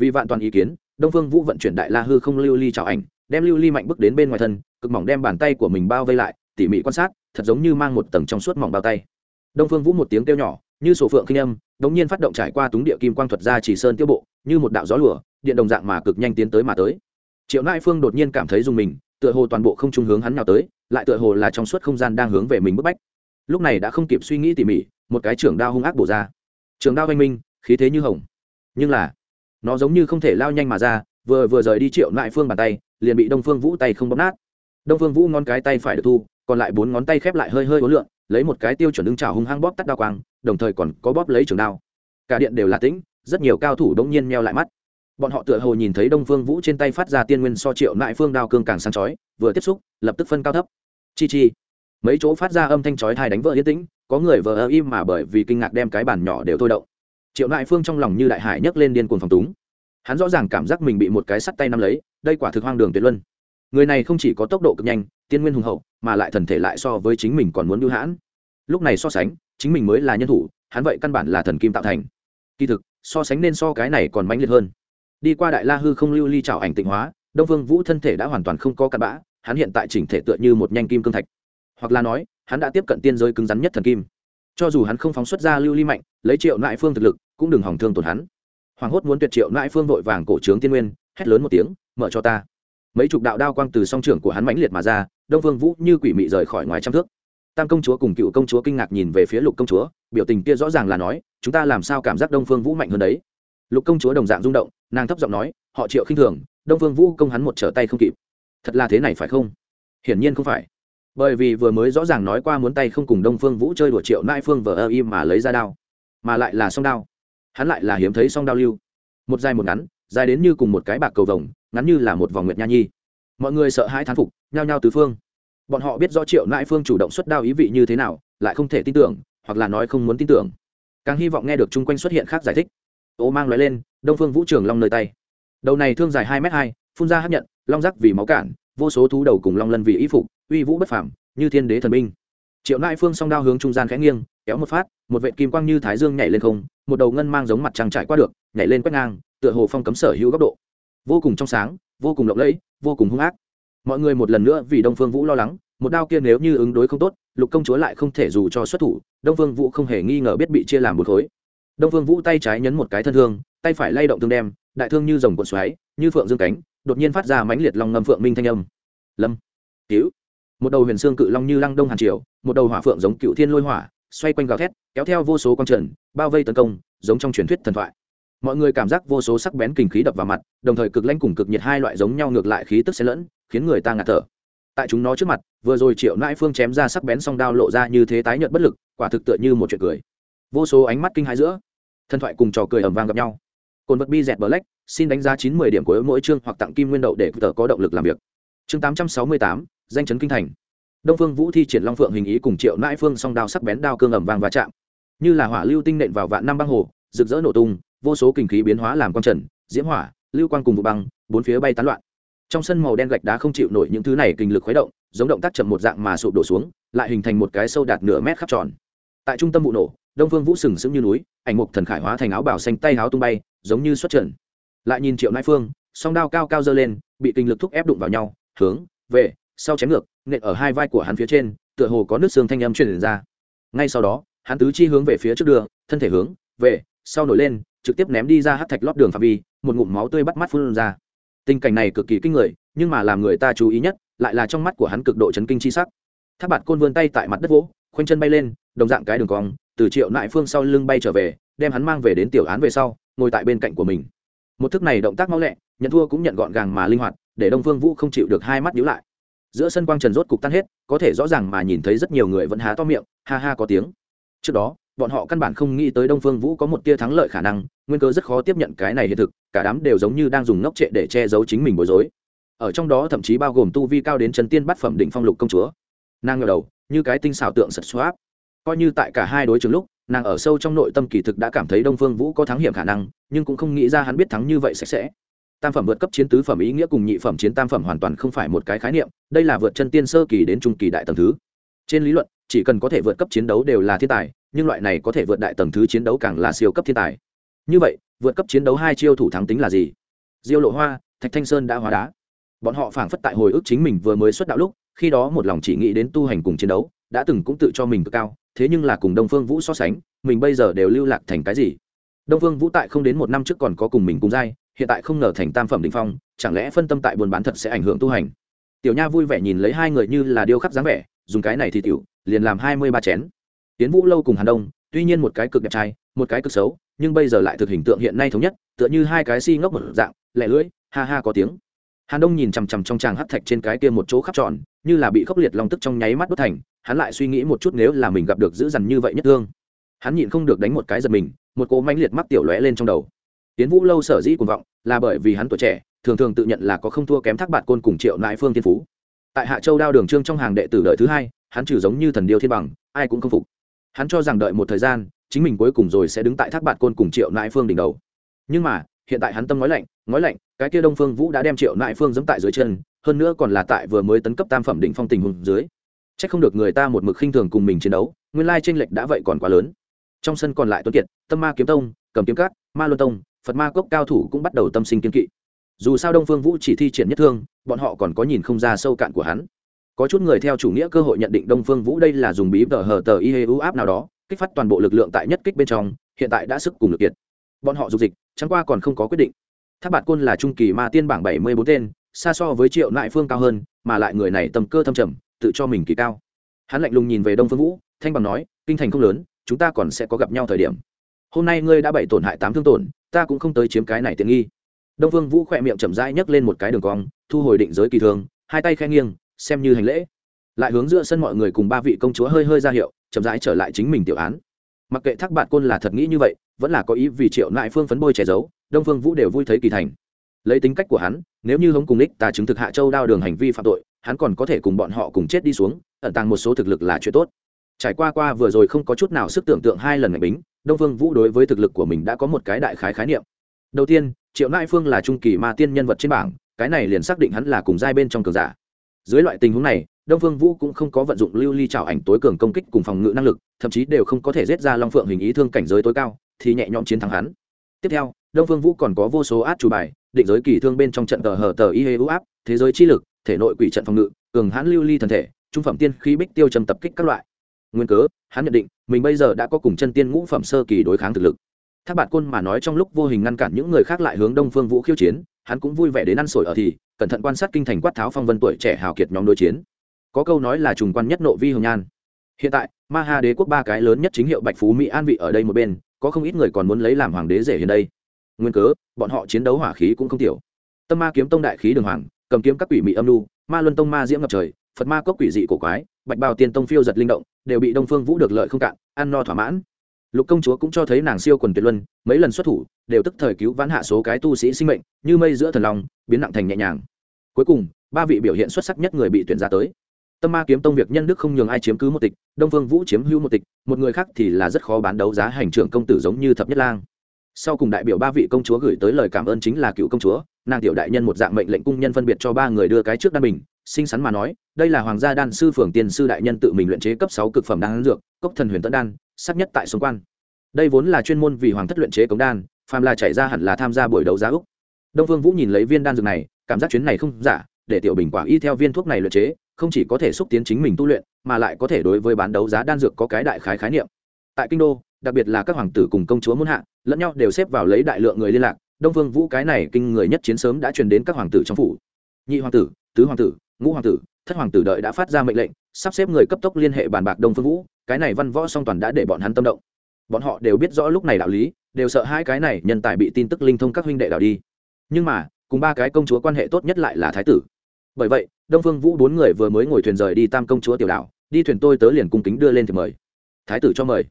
Vì vạn toàn ý kiến, đông phương vũ vận chuyển đại la hư không lưu ly chào ảnh, đem lưu ly mạnh bước đến bên ngoài thân, cực mỏng đem bàn tay của mình bao vây lại, tỉ mỉ quan sát, thật giống như mang một tầng trong suốt mỏng bao tay. Đông phương vũ một tiếng kêu nhỏ, như sổ phượng khinh âm, đống nhiên phát động trải qua túng địa kim quang thuật ra chỉ sơn tiêu bộ, như một đạo gió lửa điện đồng dạng mà cực nhanh tiến tới mà tới triệu nai phương đột nhiên cảm thấy dùng mình, tựa hồ toàn bộ không trung hướng hắn nào tới, lại tựa hồ là trong suốt không gian đang hướng về mình bức bách. Lúc này đã không kịp suy nghĩ tỉ mỉ, một cái trưởng đao hung ác bổ ra. Trường đao oanh minh, khí thế như hồng. Nhưng là, nó giống như không thể lao nhanh mà ra, vừa vừa rời đi triệu nại phương bàn tay, liền bị đông phương vũ tay không bóp nát. Đông phương vũ ngón cái tay phải được thu, còn lại bốn ngón tay khép lại hơi hơi ố lượn, lấy một cái tiêu chuẩn đứng trào hung hăng bóp tắt đao quang, đồng thời còn có bóp lấy trường đao. Cả điện đều là tĩnh, rất nhiều cao thủ đông nhiên meo lại mắt bọn họ tựa hồ nhìn thấy đông phương vũ trên tay phát ra tiên nguyên so triệu nại phương đao cương càng sáng chói, vừa tiếp xúc, lập tức phân cao thấp. Chi chi. Mấy chỗ phát ra âm thanh chói thai đánh vỡ yên tĩnh, có người vờ ơ im mà bởi vì kinh ngạc đem cái bàn nhỏ đều thôi động. Triệu nại phương trong lòng như đại hải nhấc lên điên cuồng phòng túng. Hắn rõ ràng cảm giác mình bị một cái sắt tay nắm lấy, đây quả thực hoang đường tuyệt luân. Người này không chỉ có tốc độ cực nhanh, tiên nguyên hùng hậu, mà lại thần thể lại so với chính mình còn muốn lưu hãn. Lúc này so sánh, chính mình mới là nhân thủ, hắn vậy căn bản là thần kim tạo thành. Kỳ thực, so sánh nên so cái này còn mãnh liệt hơn đi qua đại la hư không lưu ly trảo ảnh tịnh hóa, đông vương vũ thân thể đã hoàn toàn không có cặn bã, hắn hiện tại chỉnh thể tựa như một nhanh kim cương thạch. Hoặc là nói, hắn đã tiếp cận tiên giới cứng rắn nhất thần kim. Cho dù hắn không phóng xuất ra lưu ly mạnh, lấy triệu nại phương thực lực, cũng đừng hỏng thương tổn hắn. Hoàng hốt muốn tuyệt triệu nại phương vội vàng cổ trướng tiên nguyên, hét lớn một tiếng, mở cho ta. Mấy chục đạo đao quang từ song trưởng của hắn mãnh liệt mà ra, đông vương vũ như quỷ mị rời khỏi ngoài trăm thước. Tam công chúa cùng cựu công chúa kinh ngạc nhìn về phía lục công chúa, biểu tình kia rõ ràng là nói, chúng ta làm sao cảm giác đông phương vũ mạnh hơn đấy? Lục công chúa đồng dạng rung động, nàng thấp giọng nói, họ triệu khinh thường, đông phương vũ công hắn một trở tay không kịp. Thật là thế này phải không? Hiển nhiên không phải. Bởi vì vừa mới rõ ràng nói qua muốn tay không cùng đông phương vũ chơi đùa triệu nai phương vờ ơ im mà lấy ra đao, mà lại là song đao. Hắn lại là hiếm thấy song đao lưu. Một dài một ngắn, dài đến như cùng một cái bạc cầu vồng, ngắn như là một vòng nguyệt nha nhi. Mọi người sợ hãi thán phục, nhao nhao tứ phương. Bọn họ biết rõ triệu nãi phương chủ động xuất đao ý vị như thế nào, lại không thể tin tưởng, hoặc là nói không muốn tin tưởng. Càng hy vọng nghe được chung quanh xuất hiện khác giải thích ô mang nói lên, đông phương vũ trường long nơi tay. Đầu này thương dài hai m hai, phun ra hấp nhận, long rắc vì máu cản, vô số thú đầu cùng long lân vì y phục, uy vũ bất phảm như thiên đế thần binh. Triệu Nại phương song đao hướng trung gian khẽ nghiêng, kéo một phát, một vệ kim quang như thái dương nhảy lên không, một đầu ngân mang giống mặt trăng trải qua được, nhảy lên quét ngang, tựa hồ phong cấm sở hữu góc độ. Vô cùng trong sáng, vô cùng lộng lẫy, vô cùng hung ác. Mọi người một lần nữa vì đông phương vũ lo lắng, một đao kia nếu như ứng đối không tốt, lục công chúa lại không thể dù cho xuất thủ, đông phương vũ không hề nghi ngờ biết bị chia làm một khối đông phương vũ tay trái nhấn một cái thân thương, tay phải lay động thương đem, đại thương như dòng cuộn xoáy, như phượng dương cánh, đột nhiên phát ra mãnh liệt long ngâm phượng minh thanh âm. Lâm, cứu. Một đầu huyền xương cự long như lăng đông hàn triều, một đầu hỏa phượng giống cựu thiên lôi hỏa, xoay quanh gào thét, kéo theo vô số con trần bao vây tấn công, giống trong truyền thuyết thần thoại. Mọi người cảm giác vô số sắc bén kinh khí đập vào mặt, đồng thời cực lanh cùng cực nhiệt hai loại giống nhau ngược lại khí tức xen lẫn, khiến người ta ngạt thở. Tại chúng nó trước mặt, vừa rồi triệu nãi phương chém ra sắc bén song đao lộ ra như thế tái nhợt bất lực, quả thực tựa như một chuyện cười. Vô số ánh mắt kinh hãi giữa thần thoại cùng trò cười ẩm vang gặp nhau. Cồn vật bi dẹt black, xin đánh giá chín mươi điểm của mỗi chương hoặc tặng kim nguyên đậu để tờ có động lực làm việc. Chương tám trăm sáu mươi tám, danh chấn kinh thành. Đông phương vũ thi triển long phượng hình ý cùng triệu nãi phương song đao sắc bén đao cương ẩm vàng và chạm. Như là hỏa lưu tinh nện vào vạn năm băng hồ, rực rỡ nổ tung, vô số kinh khí biến hóa làm quang trần, diễm hỏa, lưu quang cùng vụ băng, bốn phía bay tán loạn. Trong sân màu đen gạch đá không chịu nổi những thứ này kinh lực khuấy động, giống động tác chậm một dạng mà sụp đổ xuống, lại hình thành một cái sâu đạt nửa mét khắp tròn. Tại trung tâm vụ nổ đông phương vũ sừng sững như núi, ảnh mục thần khải hóa thành áo bảo xanh tay áo tung bay, giống như xuất trận. Lại nhìn triệu nãi phương, song đao cao cao dơ lên, bị kinh lực thúc ép đụng vào nhau, hướng, về, sau chém ngược, nện ở hai vai của hắn phía trên, tựa hồ có nước xương thanh âm truyền ra. Ngay sau đó, hắn tứ chi hướng về phía trước đường thân thể hướng, về, sau nổi lên, trực tiếp ném đi ra hát thạch lót đường phạm vi, một ngụm máu tươi bắt mắt phun ra. Tình cảnh này cực kỳ kinh người, nhưng mà làm người ta chú ý nhất, lại là trong mắt của hắn cực độ chấn kinh chi sắc. Tháp bạt côn vươn tay tại mặt đất vỗ khoanh chân bay lên, đồng dạng cái đường cong, từ triệu nại phương sau lưng bay trở về, đem hắn mang về đến tiểu án về sau, ngồi tại bên cạnh của mình. Một thức này động tác mau lẹ, nhận thua cũng nhận gọn gàng mà linh hoạt, để đông phương vũ không chịu được hai mắt nhíu lại. Giữa sân quang trần rốt cục tan hết, có thể rõ ràng mà nhìn thấy rất nhiều người vẫn há to miệng, ha ha có tiếng. Trước đó, bọn họ căn bản không nghĩ tới đông phương vũ có một tia thắng lợi khả năng, nguyên cơ rất khó tiếp nhận cái này hiện thực, cả đám đều giống như đang dùng ngốc trệ để che giấu chính mình bối rối. Ở trong đó thậm chí bao gồm tu vi cao đến chân tiên bắt phẩm định phong lục công chúa. Nàng ngờ đầu như cái tinh xảo tượng sật xoáp. Coi như tại cả hai đối trường lúc, nàng ở sâu trong nội tâm kỳ thực đã cảm thấy đông phương vũ có thắng hiểm khả năng, nhưng cũng không nghĩ ra hắn biết thắng như vậy sạch sẽ. Tam phẩm vượt cấp chiến tứ phẩm ý nghĩa cùng nhị phẩm chiến tam phẩm hoàn toàn không phải một cái khái niệm, đây là vượt chân tiên sơ kỳ đến trung kỳ đại tầng thứ. Trên lý luận, chỉ cần có thể vượt cấp chiến đấu đều là thiên tài, nhưng loại này có thể vượt đại tầng thứ chiến đấu càng là siêu cấp thiên tài. Như vậy, vượt cấp chiến đấu hai chiêu thủ thắng tính là gì? Diêu lộ hoa, thạch thanh sơn đã hóa đá. Bọn họ phảng phất tại hồi ức chính mình vừa mới xuất đạo lúc khi đó một lòng chỉ nghĩ đến tu hành cùng chiến đấu, đã từng cũng tự cho mình cực cao, thế nhưng là cùng đông phương vũ so sánh, mình bây giờ đều lưu lạc thành cái gì? Đông phương vũ tại không đến một năm trước còn có cùng mình cùng giai, hiện tại không ngờ thành tam phẩm định phong, chẳng lẽ phân tâm tại buôn bán thật sẽ ảnh hưởng tu hành? Tiểu nha vui vẻ nhìn lấy hai người như là điêu khắc dáng vẻ, dùng cái này thì tiểu, liền làm hai mươi ba chén. Tiến vũ lâu cùng hàn đông, tuy nhiên một cái cực đẹp trai, một cái cực xấu, nhưng bây giờ lại thực hình tượng hiện nay thống nhất, tựa như hai cái si ngốc một dạng, lẻ lưỡi, ha ha có tiếng. Hàn đông nhìn chằm chằm trong tràng hắt thạch trên cái kia một chỗ khắp tròn như là bị khốc liệt long tức trong nháy mắt đốt thành, hắn lại suy nghĩ một chút nếu là mình gặp được dữ dằn như vậy nhất thương. Hắn nhịn không được đánh một cái giật mình, một cỗ manh liệt mắc tiểu lóe lên trong đầu. Tiến vũ lâu sở dĩ cuồng vọng, là bởi vì hắn tuổi trẻ, thường thường tự nhận là có không thua kém thác bạn côn cùng triệu nại phương thiên phú. Tại hạ châu đao đường trương trong hàng đệ tử đợi thứ hai, hắn trừ giống như thần điêu thiên bằng, ai cũng không phục. Hắn cho rằng đợi một thời gian, chính mình cuối cùng rồi sẽ đứng tại thác bạn côn cùng triệu nại phương đỉnh đầu. Nhưng mà, hiện tại hắn tâm nói lạnh nói lạnh, cái kia đông phương vũ đã đem triệu nại phương giẫm tại dưới chân hơn nữa còn là tại vừa mới tấn cấp tam phẩm đỉnh phong tình hùng dưới. C h ắ c không được người ta một mực khinh thường cùng mình chiến đấu, nguyên lai tranh lệch đã vậy còn quá lớn. Trong sân còn lại tuấn kiệt, tâm ma kiếm tông, cầm kiếm cát ma luân tông, phật ma cốc cao thủ cũng bắt đầu tâm sinh kiếm kỵ. Dù sao đông phương vũ chỉ thi triển nhất thương, bọn họ còn có nhìn không ra sâu cạn của hắn. Có chút người theo chủ nghĩa cơ hội nhận định đông phương vũ đây là dùng bí tờ hờ tờ y hê u áp nào đó, kích phát toàn bộ lực lượng tại nhất kích bên trong, hiện tại đã sức cùng lực kiệt. Bọn họ dục dịch, chẳng qua còn không có quyết định. Tháp bạt côn là trung kỳ ma tiên bảng bảy mươi bốn tên xa so với triệu nại phương cao hơn, mà lại người này tầm cơ thâm trầm, tự cho mình kỳ cao. Hắn lạnh lùng nhìn về đông phương vũ, thanh bằng nói, kinh thành không lớn, chúng ta còn sẽ có gặp nhau thời điểm. Hôm nay ngươi đã bảy tổn hại tám thương tổn, ta cũng không tới chiếm cái này tiện nghi. Đông phương vũ khỏe miệng chậm rãi nhấc lên một cái đường cong, thu hồi định giới kỳ thường, hai tay khen nghiêng, xem như hành lễ. Lại hướng giữa sân mọi người cùng ba vị công chúa hơi hơi ra hiệu, chậm rãi trở lại chính mình tiểu án. Mặc kệ thác bạn côn là thật nghĩ như vậy, vẫn là có ý vì triệu nại phương phấn bôi che giấu, đông phương vũ đều vui thấy kỳ thành lấy tính cách của hắn, nếu như hống cùng ních ta chứng thực hạ châu đao đường hành vi phạm tội, hắn còn có thể cùng bọn họ cùng chết đi xuống, ẩn tàng một số thực lực là chuyện tốt. Trải qua qua vừa rồi không có chút nào sức tưởng tượng hai lần ngạch bính, đông phương vũ đối với thực lực của mình đã có một cái đại khái khái niệm. Đầu tiên, triệu nai phương là trung kỳ ma tiên nhân vật trên bảng, cái này liền xác định hắn là cùng giai bên trong cường giả. Dưới loại tình huống này, đông phương vũ cũng không có vận dụng lưu ly trào ảnh tối cường công kích cùng phòng ngự năng lực, thậm chí đều không có thể giết ra long phượng hình ý thương cảnh giới tối cao, thì nhẹ nhõm chiến thắng hắn. Tiếp theo, đông phương vũ còn có vô số át chủ bài định giới kỳ thương bên trong trận tờ hờ tờ y hê u áp, thế giới chi lực, thể nội quỷ trận phòng ngự, cường hãn lưu ly thần thể, trung phẩm tiên khí bích tiêu trầm tập kích các loại. Nguyên cớ, hắn nhận định, mình bây giờ đã có cùng chân tiên ngũ phẩm sơ kỳ đối kháng thực lực. Thác bạn côn mà nói trong lúc vô hình ngăn cản những người khác lại hướng đông phương vũ khiêu chiến, hắn cũng vui vẻ đến ăn sổi ở thì, cẩn thận quan sát kinh thành quát tháo phong vân tuổi trẻ hào kiệt nhóm đối chiến. Có câu nói là trùng quan nhất nộ vi hồng nhan. Hiện tại, ma ha đế quốc ba cái lớn nhất chính hiệu bạch phú mỹ an vị ở đây một bên, có không ít người còn muốn lấy làm hoàng đế rể hiện đây nguyên cớ, bọn họ chiến đấu hỏa khí cũng không tiểu. Tâm ma kiếm tông đại khí đường hoàng, cầm kiếm các quỷ mị âm lu ma luân tông ma diễm ngập trời, phật ma cốc quỷ dị cổ quái, bạch bào tiên tông phiêu giật linh động, đều bị đông phương vũ được lợi không cạn, ăn no thỏa mãn. Lục công chúa cũng cho thấy nàng siêu quần tuyệt luân, mấy lần xuất thủ, đều tức thời cứu vãn hạ số cái tu sĩ sinh mệnh, như mây giữa thần lòng biến nặng thành nhẹ nhàng. Cuối cùng, ba vị biểu hiện xuất sắc nhất người bị tuyển ra tới. Tâm ma kiếm tông việc nhân đức không nhường ai chiếm cứ một tịch, đông phương vũ chiếm hữu một tịch, một người khác thì là rất khó bán đấu giá hành trưởng công tử giống như thập nhất lang sau cùng đại biểu ba vị công chúa gửi tới lời cảm ơn chính là cựu công chúa, nàng tiểu đại nhân một dạng mệnh lệnh cung nhân phân biệt cho ba người đưa cái trước đan bình, xinh xắn mà nói, đây là hoàng gia đan sư phường tiền sư đại nhân tự mình luyện chế cấp sáu cực phẩm đan dược, cốc thần huyền tấn đan, sắc nhất tại xung quan. Đây vốn là chuyên môn vì hoàng thất luyện chế cống đan, phàm là chạy ra hẳn là tham gia buổi đấu giá úc. Đông phương vũ nhìn lấy viên đan dược này, cảm giác chuyến này không giả, để tiểu bình quả y theo viên thuốc này luyện chế, không chỉ có thể xúc tiến chính mình tu luyện, mà lại có thể đối với bán đấu giá đan dược có cái đại khái khái niệm. Tại kinh đô đặc biệt là các hoàng tử cùng công chúa muôn hạ, lẫn nhau đều xếp vào lấy đại lượng người liên lạc, đông vương vũ cái này kinh người nhất chiến sớm đã truyền đến các hoàng tử trong phủ. Nhị hoàng tử, tứ hoàng tử, ngũ hoàng tử, thất hoàng tử đợi đã phát ra mệnh lệnh, sắp xếp người cấp tốc liên hệ bàn bạc đông phương vũ, cái này văn võ song toàn đã để bọn hắn tâm động. Bọn họ đều biết rõ lúc này đạo lý, đều sợ hai cái này nhân tài bị tin tức linh thông các huynh đệ đảo đi. Nhưng mà, cùng ba cái công chúa quan hệ tốt nhất lại là thái tử. Bởi vậy, đông phương vũ bốn người vừa mới ngồi thuyền rời đi tam công chúa tiểu đảo, đi thuyền tôi tớ liền cung kính đưa lên thì mời. Thái tử cho mời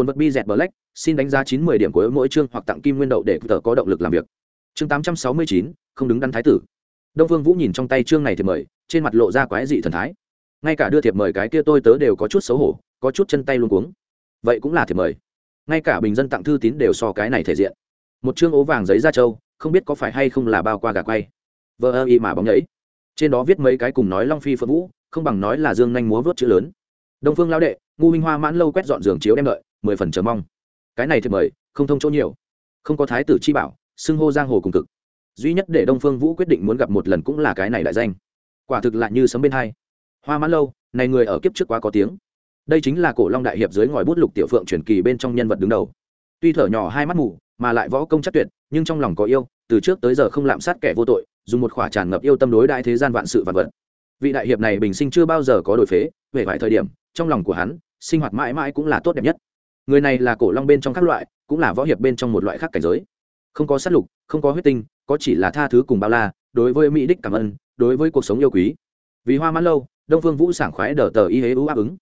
cồn vật bi dẹt black, xin đánh giá chín mươi điểm của mỗi chương hoặc tặng kim nguyên đậu để tự có động lực làm việc. Chương tám trăm sáu mươi chín, không đứng đắn thái tử. Đông vương vũ nhìn trong tay chương này thì mời, trên mặt lộ ra quái dị thần thái. Ngay cả đưa thiệp mời cái kia tôi tớ đều có chút xấu hổ, có chút chân tay luống cuống. Vậy cũng là thiệp mời. Ngay cả bình dân tặng thư tín đều so cái này thể diện. Một chương ố vàng giấy da trâu, không biết có phải hay không là bao qua gà quay. Vờ y mà bóng nhảy. Trên đó viết mấy cái cùng nói long phi phượng vũ, không bằng nói là dương nhanh múa vút chữ lớn. Đông phương lao đệ, ngu minh hoa mãn lâu quét dọn giường chiếu đem đợi mười phần chờ mong. Cái này thì mời, không thông chỗ nhiều. Không có thái tử chi bảo, xưng hô giang hồ cùng cực. Duy nhất để đông phương vũ quyết định muốn gặp một lần cũng là cái này đại danh. Quả thực lại như sấm bên hai. Hoa mãn lâu, này người ở kiếp trước quá có tiếng. Đây chính là cổ long đại hiệp dưới ngòi bút lục tiểu phượng truyền kỳ bên trong nhân vật đứng đầu. Tuy thở nhỏ hai mắt mù, mà lại võ công chắc tuyệt, nhưng trong lòng có yêu, từ trước tới giờ không lạm sát kẻ vô tội, dùng một khỏa tràn ngập yêu tâm đối đại thế gian vạn sự vạn vật. Vị đại hiệp này bình sinh chưa bao giờ có đổi phế về vài thời điểm, trong lòng của hắn, sinh hoạt mãi mãi cũng là tốt đẹp nhất người này là cổ long bên trong các loại, cũng là võ hiệp bên trong một loại khác cảnh giới. Không có sát lục, không có huyết tinh, có chỉ là tha thứ cùng bao la, đối với mỹ đích cảm ơn, đối với cuộc sống yêu quý. Vì hoa mãn lâu, đông phương vũ sảng khoái đờ tờ y hế ưu áp ứng.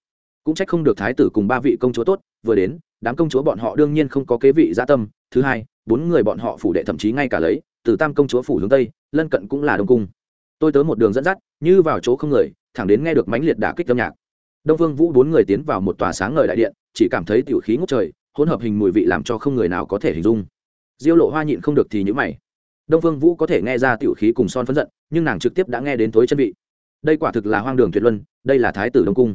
Cũng trách không được thái tử cùng ba vị công chúa tốt, vừa đến, đám công chúa bọn họ đương nhiên không có kế vị gia tâm. Thứ hai, bốn người bọn họ phủ đệ thậm chí ngay cả lấy, từ tam công chúa phủ hướng tây, lân cận cũng là đông cung. Tôi tới một đường dẫn dắt, như vào chỗ không người, thẳng đến nghe được mãnh liệt đả kích âm nhạc đông vương vũ bốn người tiến vào một tòa sáng ngời đại điện, chỉ cảm thấy tiểu khí ngút trời, hỗn hợp hình mùi vị làm cho không người nào có thể hình dung. Diêu lộ hoa nhịn không được thì nhíu mày. Đông vương vũ có thể nghe ra tiểu khí cùng son phấn giận, nhưng nàng trực tiếp đã nghe đến tối chân vị. Đây quả thực là hoang đường tuyệt luân, đây là thái tử đông cung.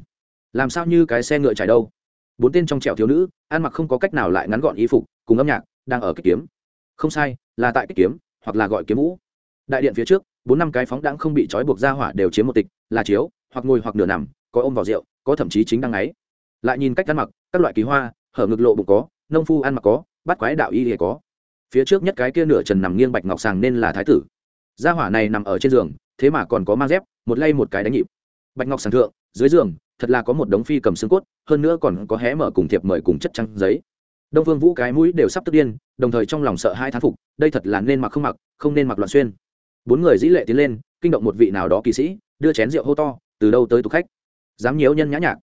Làm sao như cái xe ngựa chạy đâu? Bốn tên trong trẻo thiếu nữ, ăn mặc không có cách nào lại ngắn gọn y phục, cùng âm nhạc, đang ở kích kiếm. Không sai, là tại kích kiếm, hoặc là gọi kiếm vũ. Đại điện phía trước, bốn năm cái phóng đãng không bị trói buộc ra hỏa đều chiếm một tịch, là chiếu, hoặc ngồi hoặc nửa nằm, có ôm vào rượu có thậm chí chính đang ấy. Lại nhìn cách ăn mặc, các loại kỳ hoa, hở ngực lộ bụng có, nông phu ăn mặc có, bắt quái đạo y hề có. Phía trước nhất cái kia nửa trần nằm nghiêng bạch ngọc sàng nên là thái tử. Gia hỏa này nằm ở trên giường, thế mà còn có mang dép, một lay một cái đánh nhịp. Bạch ngọc sàng thượng, dưới giường, thật là có một đống phi cầm xương cốt, hơn nữa còn có hé mở cùng thiệp mời cùng chất trắng giấy. Đông vương vũ cái mũi đều sắp tức điên, đồng thời trong lòng sợ hai thán phục, đây thật là nên mặc không mặc, không nên mặc loạn xuyên. Bốn người dĩ lệ tiến lên, kinh động một vị nào đó kỳ sĩ, đưa chén rượu hô to, từ đâu tới tục khách? Dám nhiễu nhân nhã nhạc.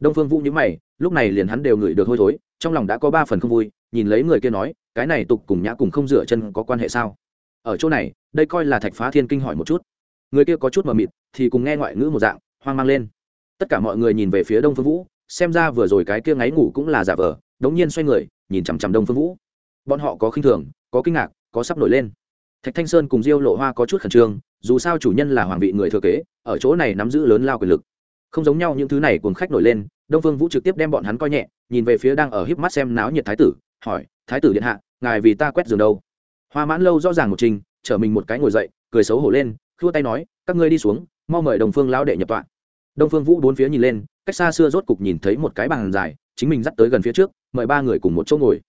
Đông phương vũ nhíu mày, lúc này liền hắn đều ngửi được hôi thối, trong lòng đã có ba phần không vui, nhìn lấy người kia nói, cái này tục cùng nhã cùng không dựa chân có quan hệ sao? Ở chỗ này, đây coi là thạch phá thiên kinh hỏi một chút. Người kia có chút mờ mịt, thì cùng nghe ngoại ngữ một dạng, hoang mang lên. Tất cả mọi người nhìn về phía đông phương vũ, xem ra vừa rồi cái kia ngáy ngủ cũng là giả vờ, đống nhiên xoay người, nhìn chằm chằm đông phương vũ. Bọn họ có khinh thường, có kinh ngạc, có sắp nổi lên. Thạch thanh sơn cùng diêu lộ hoa có chút khẩn trương, dù sao chủ nhân là hoàng vị người thừa kế, ở chỗ này nắm giữ lớn lao quyền lực không giống nhau những thứ này cùng khách nổi lên, đông phương vũ trực tiếp đem bọn hắn coi nhẹ, nhìn về phía đang ở híp mắt xem náo nhiệt thái tử, hỏi, thái tử điện hạ, ngài vì ta quét giường đâu? Hoa mãn lâu rõ ràng một trình chở mình một cái ngồi dậy, cười xấu hổ lên, khua tay nói, các ngươi đi xuống, mau mời đồng phương lão đệ nhập tọa. Đông phương vũ bốn phía nhìn lên, cách xa xưa rốt cục nhìn thấy một cái bàn dài, chính mình dắt tới gần phía trước, mời ba người cùng một chỗ ngồi.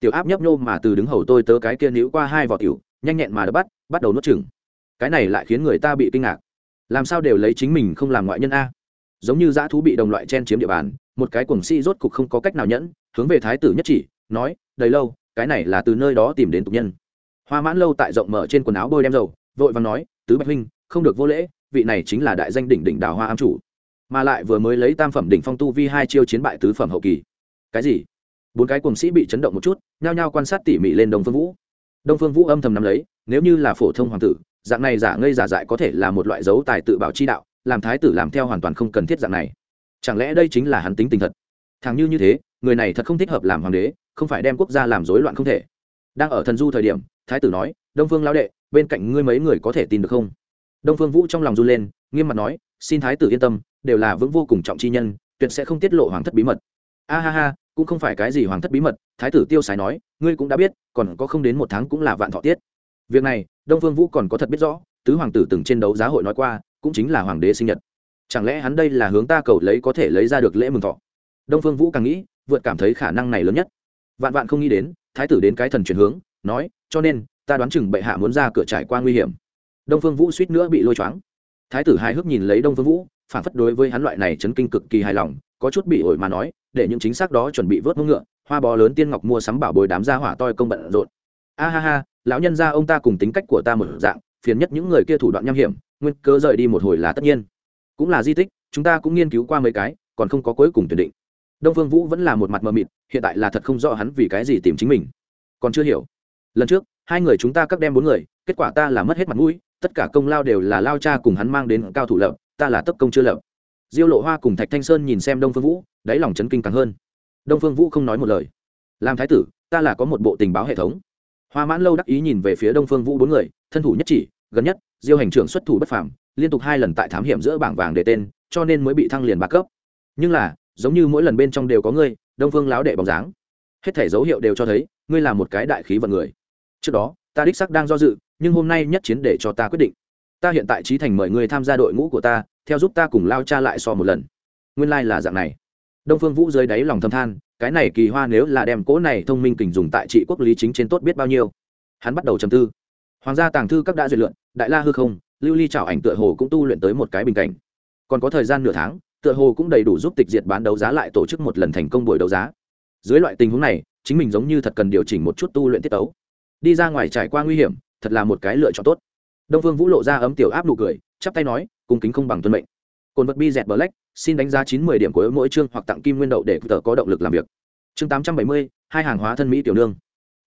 Tiểu áp nhấp nhô mà từ đứng hầu tôi tớ cái kia níu qua hai vỏ tiểu, nhanh nhẹn mà đã bắt bắt đầu nuốt chừng cái này lại khiến người ta bị kinh ngạc. Làm sao đều lấy chính mình không làm ngoại nhân a? Giống như dã thú bị đồng loại chen chiếm địa bàn, một cái cuồng si rốt cục không có cách nào nhẫn, hướng về thái tử nhất chỉ, nói, đầy lâu, cái này là từ nơi đó tìm đến tục nhân. Hoa mãn lâu tại rộng mở trên quần áo bôi đem dầu, vội vàng nói, tứ bạch huynh, không được vô lễ, vị này chính là đại danh đỉnh đỉnh đào hoa am chủ. Mà lại vừa mới lấy tam phẩm đỉnh phong tu vi hai chiêu chiến bại tứ phẩm hậu kỳ. Cái gì? Bốn cái cuồng sĩ bị chấn động một chút, nhao nhao quan sát tỉ mỉ lên đông phương vũ. Đông phương vũ âm thầm nắm lấy, nếu như là phổ thông hoàng tử, dạng này giả ngây giả dại có thể là một loại dấu tài tự bảo chi đạo làm thái tử làm theo hoàn toàn không cần thiết dạng này. Chẳng lẽ đây chính là hắn tính tình thật? Thằng như như thế, người này thật không thích hợp làm hoàng đế, không phải đem quốc gia làm rối loạn không thể. Đang ở thần du thời điểm, thái tử nói, đông phương lão đệ, bên cạnh ngươi mấy người có thể tin được không? Đông phương vũ trong lòng run lên, nghiêm mặt nói, xin thái tử yên tâm, đều là vững vô cùng trọng chi nhân, tuyệt sẽ không tiết lộ hoàng thất bí mật. A ha ha, cũng không phải cái gì hoàng thất bí mật, thái tử tiêu sái nói, ngươi cũng đã biết, còn có không đến một tháng cũng là vạn thọ tiết. Việc này, đông phương vũ còn có thật biết rõ, tứ hoàng tử từng trên đấu giá hội nói qua cũng chính là hoàng đế sinh nhật. Chẳng lẽ hắn đây là hướng ta cầu lấy có thể lấy ra được lễ mừng thọ? Đông phương vũ càng nghĩ, vượt cảm thấy khả năng này lớn nhất. Vạn vạn không nghĩ đến, thái tử đến cái thần chuyển hướng, nói, cho nên, ta đoán chừng bệ hạ muốn ra cửa trải qua nguy hiểm. Đông phương vũ suýt nữa bị lôi choáng. Thái tử hài hước nhìn lấy đông phương vũ, phản phất đối với hắn loại này chấn kinh cực kỳ hài lòng, có chút bị ổi mà nói, để những chính xác đó chuẩn bị vớt mông ngựa, hoa bò lớn tiên ngọc mua sắm bảo bồi đám gia hỏa toi công bận rộn. A ha ha, lão nhân gia ông ta cùng tính cách của ta một dạng phiền nhất những người kia thủ đoạn nham hiểm, nguyên cơ rời đi một hồi là tất nhiên. Cũng là di tích, chúng ta cũng nghiên cứu qua mấy cái, còn không có cuối cùng tuyển định. Đông phương vũ vẫn là một mặt mờ mịt, hiện tại là thật không rõ hắn vì cái gì tìm chính mình. Còn chưa hiểu. Lần trước, hai người chúng ta cắt đem bốn người, kết quả ta là mất hết mặt mũi, tất cả công lao đều là lao cha cùng hắn mang đến cao thủ lập, ta là tấp công chưa lập. Diêu lộ hoa cùng thạch thanh sơn nhìn xem đông phương vũ, đáy lòng chấn kinh càng hơn. Đông phương vũ không nói một lời. Làm thái tử, ta là có một bộ tình báo hệ thống. Hoa mãn lâu đắc ý nhìn về phía đông phương vũ bốn người, thân thủ nhất chỉ gần nhất, diêu hành trưởng xuất thủ bất phàm, liên tục hai lần tại thám hiểm giữa bảng vàng để tên, cho nên mới bị thăng liền ba cấp. Nhưng là, giống như mỗi lần bên trong đều có ngươi, đông phương láo đệ bóng dáng. Hết thể dấu hiệu đều cho thấy, ngươi là một cái đại khí vận người. Trước đó, ta đích sắc đang do dự, nhưng hôm nay nhất chiến để cho ta quyết định. Ta hiện tại trí thành mời ngươi tham gia đội ngũ của ta, theo giúp ta cùng lao cha lại so một lần. Nguyên lai、like、là dạng này. Đông phương vũ dưới đáy lòng thâm than, cái này kỳ hoa nếu là đem cỗ này thông minh kình dùng tại trị quốc lý chính trên tốt biết bao nhiêu. Hắn bắt đầu trầm tư hoàng gia tàng thư các đã duyệt luyện đại la hư không lưu ly trảo ảnh tựa hồ cũng tu luyện tới một cái bình cảnh. Còn có thời gian nửa tháng tựa hồ cũng đầy đủ giúp tịch diệt bán đấu giá lại tổ chức một lần thành công buổi đấu giá. Dưới loại tình huống này chính mình giống như thật cần điều chỉnh một chút tu luyện tiết tấu. Đi ra ngoài trải qua nguy hiểm thật là một cái lựa chọn tốt. Đông phương vũ lộ ra ấm tiểu áp nụ cười chắp tay nói cung kính không bằng tuân mệnh. Cồn vật bi dẹt bờ lách, xin đánh giá chín mươi điểm của mỗi chương hoặc tặng kim nguyên đậu để tờ có động lực làm việc. Chương tám trăm bảy mươi hai hàng hóa thân mỹ tiểu nương.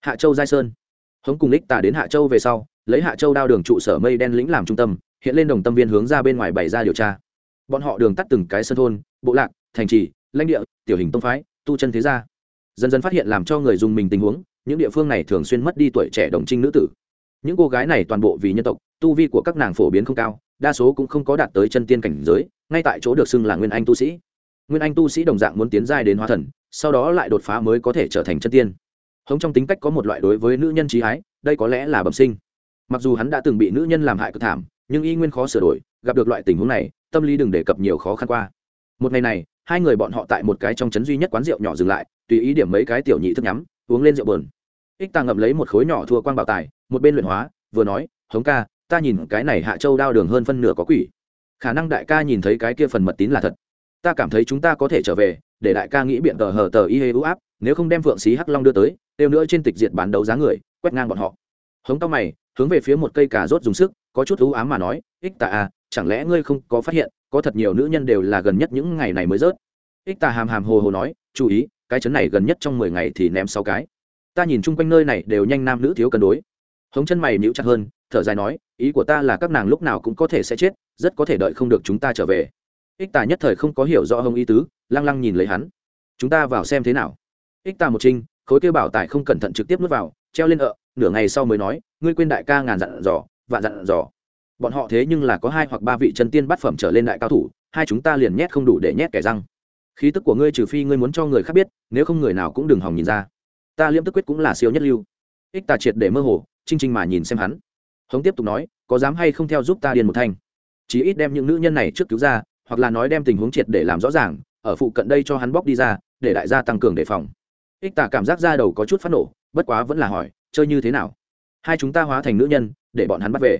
Hạ châu giai sơn hống cùng lích tà đến hạ châu về sau, lấy hạ châu đao đường trụ sở mây đen lĩnh làm trung tâm, hiện lên đồng tâm viên hướng ra bên ngoài bày ra điều tra. Bọn họ đường tắt từng cái sân thôn, bộ lạc, thành trì, lãnh địa, tiểu hình tông phái, tu chân thế gia. Dần dần phát hiện làm cho người dùng mình tình huống, những địa phương này thường xuyên mất đi tuổi trẻ đồng trinh nữ tử. Những cô gái này toàn bộ vì nhân tộc, tu vi của các nàng phổ biến không cao, đa số cũng không có đạt tới chân tiên cảnh giới, ngay tại chỗ được xưng là nguyên anh tu sĩ. Nguyên anh tu sĩ đồng dạng muốn tiến giai đến hóa thần, sau đó lại đột phá mới có thể trở thành chân tiên hống trong tính cách có một loại đối với nữ nhân trí ái, đây có lẽ là bẩm sinh. Mặc dù hắn đã từng bị nữ nhân làm hại cực thảm, nhưng y nguyên khó sửa đổi, gặp được loại tình huống này, tâm lý đừng đề cập nhiều khó khăn qua. Một ngày này, hai người bọn họ tại một cái trong trấn duy nhất quán rượu nhỏ dừng lại, tùy ý điểm mấy cái tiểu nhị thức nhắm, uống lên rượu bờn ích ta ngậm lấy một khối nhỏ thua quang bảo tài, một bên luyện hóa, vừa nói, hống ca, ta nhìn cái này hạ châu đao đường hơn phân nửa có quỷ. Khả năng đại ca nhìn thấy cái kia phần mật tín là thật. Ta cảm thấy chúng ta có thể trở về, để đại ca nghĩ biện tờ hờ tờ y hê ưu áp, nếu không đem phượng xí hắc long đưa tới đều nữa trên tịch diệt bán đấu giá người, quét ngang bọn họ. Hống tóc mày, hướng về phía một cây cà rốt dùng sức, có chút ưu ám mà nói, ích tà à chẳng lẽ ngươi không có phát hiện, có thật nhiều nữ nhân đều là gần nhất những ngày này mới rớt? Ích tà hàm hàm hồ hồ nói, chú ý, cái chấn này gần nhất trong mười ngày thì ném sáu cái. Ta nhìn chung quanh nơi này đều nhanh nam nữ thiếu cân đối. Hống chân mày níu chặt hơn, thở dài nói, ý của ta là các nàng lúc nào cũng có thể sẽ chết, rất có thể đợi không được chúng ta trở về. Ích tà nhất thời không có hiểu rõ hông ý tứ, lăng lăng nhìn lấy hắn. Chúng ta vào xem thế nào? Ích tà một trinh khối kêu bảo tài không cẩn thận trực tiếp nuốt vào, treo lên ợ, nửa ngày sau mới nói, ngươi quên đại ca ngàn dặn dò, vạn dặn dò. Bọn họ thế nhưng là có hai hoặc ba vị chân tiên bát phẩm trở lên đại cao thủ, hai chúng ta liền nhét không đủ để nhét kẻ răng. Khí tức của ngươi trừ phi ngươi muốn cho người khác biết, nếu không người nào cũng đừng hòng nhìn ra. Ta liêm tức quyết cũng là siêu nhất lưu. Ích tà triệt để mơ hồ, chinh chinh mà nhìn xem hắn. Hống tiếp tục nói, có dám hay không theo giúp ta điền một thanh? Chí ít đem những nữ nhân này trước cứu ra, hoặc là nói đem tình huống triệt để làm rõ ràng, ở phụ cận đây cho hắn bóc đi ra, để đại gia tăng cường đề phòng ích tà cảm giác ra đầu có chút phát nổ, bất quá vẫn là hỏi, chơi như thế nào? Hai chúng ta hóa thành nữ nhân, để bọn hắn bắt về.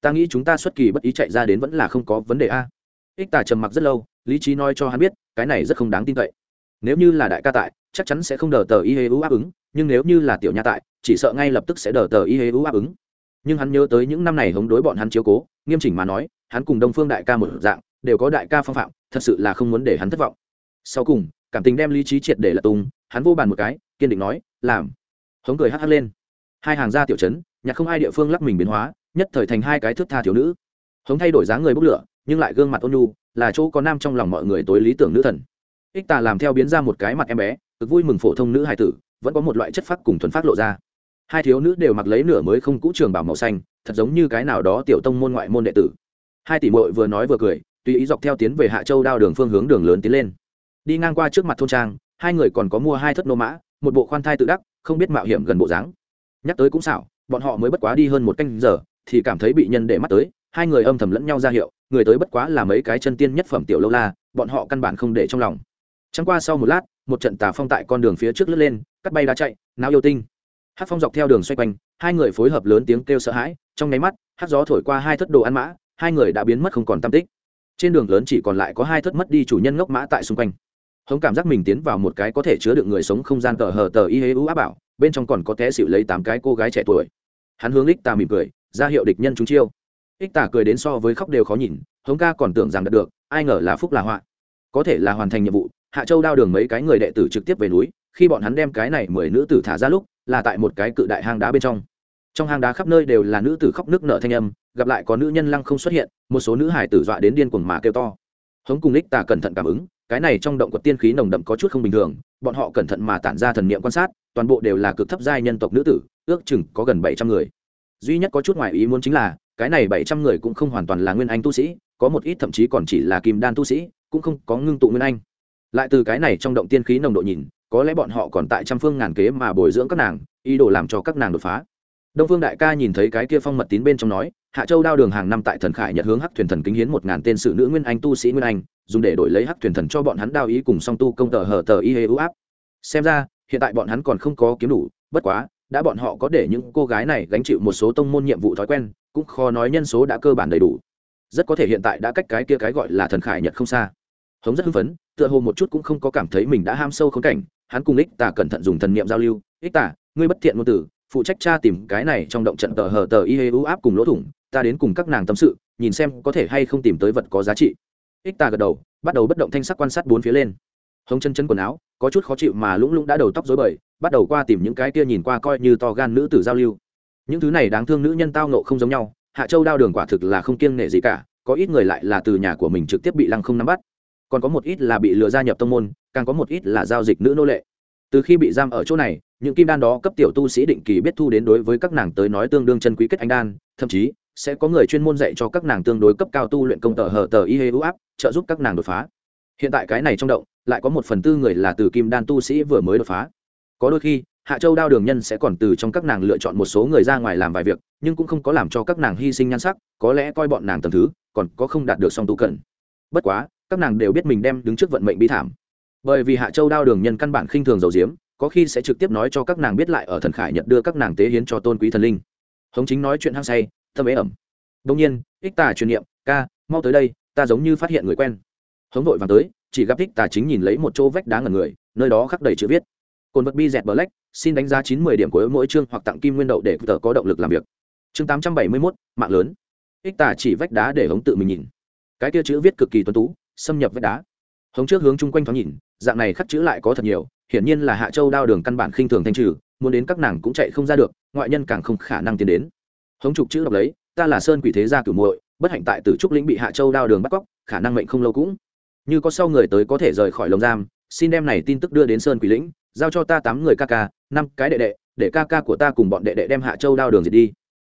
Ta nghĩ chúng ta xuất kỳ bất ý chạy ra đến vẫn là không có vấn đề a. Ích tà trầm mặc rất lâu, lý trí nói cho hắn biết, cái này rất không đáng tin cậy. Nếu như là đại ca tại, chắc chắn sẽ không đờ tờ y hê u áp ứng, nhưng nếu như là tiểu nha tại, chỉ sợ ngay lập tức sẽ đờ tờ y hê u áp ứng. Nhưng hắn nhớ tới những năm này hống đối bọn hắn chiếu cố, nghiêm chỉnh mà nói, hắn cùng đông phương đại ca một dạng, đều có đại ca phong phạm, thật sự là không muốn để hắn thất vọng. Sau cùng, cảm tình đem lý trí triệt để là tung hắn vô bàn một cái, kiên định nói, làm. Hống cười hắc hắc lên. Hai hàng gia tiểu chấn nhạc không ai địa phương lắc mình biến hóa, nhất thời thành hai cái thước tha thiếu nữ. Hống thay đổi dáng người bốc lửa, nhưng lại gương mặt ôn nhu, là chỗ có nam trong lòng mọi người tối lý tưởng nữ thần. Ích tà làm theo biến ra một cái mặt em bé, cực vui mừng phổ thông nữ hài tử, vẫn có một loại chất phác cùng thuần phát lộ ra. Hai thiếu nữ đều mặc lấy nửa mới không cũ trường bảo màu xanh, thật giống như cái nào đó tiểu tông môn ngoại môn đệ tử. Hai tỷ mội vừa nói vừa cười, tùy ý dọc theo tiến về hạ châu đao đường phương hướng đường lớn tiến lên. Đi ngang qua trước mặt thôn trang hai người còn có mua hai thất nô mã, một bộ khoan thai tự đắc, không biết mạo hiểm gần bộ dáng. Nhắc tới cũng xảo, bọn họ mới bất quá đi hơn một canh giờ, thì cảm thấy bị nhân để mắt tới, hai người âm thầm lẫn nhau ra hiệu, người tới bất quá là mấy cái chân tiên nhất phẩm tiểu lâu la, bọn họ căn bản không để trong lòng. Chẳng qua sau một lát, một trận tà phong tại con đường phía trước lướt lên, cắt bay đá chạy não yêu tinh. Hát phong dọc theo đường xoay quanh, hai người phối hợp lớn tiếng kêu sợ hãi, trong nháy mắt, hát gió thổi qua hai thất đồ ăn mã, hai người đã biến mất không còn tam tích. Trên đường lớn chỉ còn lại có hai thất mất đi chủ nhân ngốc mã tại xung quanh hống cảm giác mình tiến vào một cái có thể chứa được người sống không gian tờ hờ tờ y hế ú áp bảo, bên trong còn có té xịu lấy tám cái cô gái trẻ tuổi. Hắn hướng ích tà mỉm cười, ra hiệu địch nhân chúng chiêu. Ích tà cười đến so với khóc đều khó nhìn, hống ca còn tưởng rằng đạt được, ai ngờ là phúc là họa. Có thể là hoàn thành nhiệm vụ, hạ châu đao đường mấy cái người đệ tử trực tiếp về núi, khi bọn hắn đem cái này mười nữ tử thả ra lúc, là tại một cái cự đại hang đá bên trong. Trong hang đá khắp nơi đều là nữ tử khóc nước nở thanh âm, gặp lại có nữ nhân lăng không xuất hiện, một số nữ hải tử dọa đến điên cuồng mà kêu to. Hống cùng ních tà cẩn thận cảm ứng cái này trong động quật tiên khí nồng đậm có chút không bình thường, bọn họ cẩn thận mà tản ra thần niệm quan sát, toàn bộ đều là cực thấp giai nhân tộc nữ tử, ước chừng có gần bảy trăm người. Duy nhất có chút ngoại ý muốn chính là, cái này bảy trăm người cũng không hoàn toàn là nguyên anh tu sĩ, có một ít thậm chí còn chỉ là kim đan tu sĩ, cũng không có ngưng tụ nguyên anh. Lại từ cái này trong động tiên khí nồng độ nhìn, có lẽ bọn họ còn tại trăm phương ngàn kế mà bồi dưỡng các nàng, ý đồ làm cho các nàng đột phá đông phương đại ca nhìn thấy cái kia phong mật tín bên trong nói, hạ châu đao đường hàng năm tại thần khải nhật hướng hắc thuyền thần kính hiến một ngàn tên sự nữ nguyên anh, tu sĩ nguyên anh, dùng để đổi lấy hắc thuyền thần cho bọn hắn đao ý cùng song tu công tờ hở tờ y hê ưu áp. Xem ra, hiện tại bọn hắn còn không có kiếm đủ, bất quá, đã bọn họ có để những cô gái này gánh chịu một số tông môn nhiệm vụ thói quen, cũng khó nói nhân số đã cơ bản đầy đủ. Rất có thể hiện tại đã cách cái kia cái gọi là thần khải nhật không xa. Hống rất hưng phấn, tựa hồ một chút cũng không có cảm thấy mình đã ham sâu khốn cảnh, hắn cùng ích tả cẩn thận dùng thần niệm giao lưu. Ích tả ngươi bất thiện ngôn tử phụ trách cha tìm cái này trong động trận tờ hờ tờ y hê u áp cùng lỗ thủng, ta đến cùng các nàng tâm sự, nhìn xem có thể hay không tìm tới vật có giá trị. Ích ta gật đầu, bắt đầu bất động thanh sắc quan sát bốn phía lên. Hống chân chân quần áo, có chút khó chịu mà lũng lũng đã đầu tóc dối bời, bắt đầu qua tìm những cái kia nhìn qua coi như to gan nữ tử giao lưu. Những thứ này đáng thương nữ nhân tao nộ không giống nhau, hạ châu đao đường quả thực là không kiêng nể gì cả, có ít người lại là từ nhà của mình trực tiếp bị lăng không nắm bắt. Còn có một ít là bị lừa gia nhập tông môn, càng có một ít là giao dịch nữ nô lệ. Từ khi bị giam ở chỗ này những kim đan đó cấp tiểu tu sĩ định kỳ biết thu đến đối với các nàng tới nói tương đương chân quý kết anh đan, thậm chí sẽ có người chuyên môn dạy cho các nàng tương đối cấp cao tu luyện công tờ hờ tờ y hê ưu áp, trợ giúp các nàng đột phá. Hiện tại cái này trong động, lại có một phần tư người là từ kim đan tu sĩ vừa mới đột phá. Có đôi khi, hạ châu đao đường nhân sẽ còn từ trong các nàng lựa chọn một số người ra ngoài làm vài việc, nhưng cũng không có làm cho các nàng hy sinh nhan sắc, có lẽ coi bọn nàng tầm thứ, còn có không đạt được song tu cận bất quá, các nàng đều biết mình đem đứng trước vận mệnh bi thảm. Bởi vì hạ châu đao đường nhân căn bản khinh thường dầu diếm có khi sẽ trực tiếp nói cho các nàng biết lại ở thần khải nhận đưa các nàng tế hiến cho tôn quý thần linh. Hống chính nói chuyện hăng say tâm ế ẩm. Đông nhiên, ích tà truyền niệm, ca, mau tới đây, ta giống như phát hiện người quen. Hống vội vàng tới, chỉ gặp ích tà chính nhìn lấy một chỗ vách đá ngần người, nơi đó khắc đầy chữ viết. Cồn vật bi dẹt lách xin đánh giá chín mươi điểm của mỗi chương hoặc tặng kim nguyên đậu để tờ có động lực làm việc. Chương tám trăm bảy mươi mốt, mạng lớn. Ích tà chỉ vách đá để hống tự mình nhìn. Cái kia chữ viết cực kỳ tuân tú, xâm nhập vách đá. Hống trước hướng chung quanh thoáng nhìn, dạng này khắc chữ lại có thật nhiều hiển nhiên là hạ châu đao đường căn bản khinh thường thanh trừ, muốn đến các nàng cũng chạy không ra được, ngoại nhân càng không khả năng tiến đến. Hống trục chữ đọc lấy, ta là sơn quỷ thế gia cửu muội, bất hạnh tại tử trúc lĩnh bị hạ châu đao đường bắt cóc, khả năng mệnh không lâu cũng. Như có sau người tới có thể rời khỏi lồng giam, xin đem này tin tức đưa đến sơn quỷ lĩnh, giao cho ta tám người ca ca, năm cái đệ đệ, để ca ca của ta cùng bọn đệ đệ đem hạ châu đao đường diệt đi.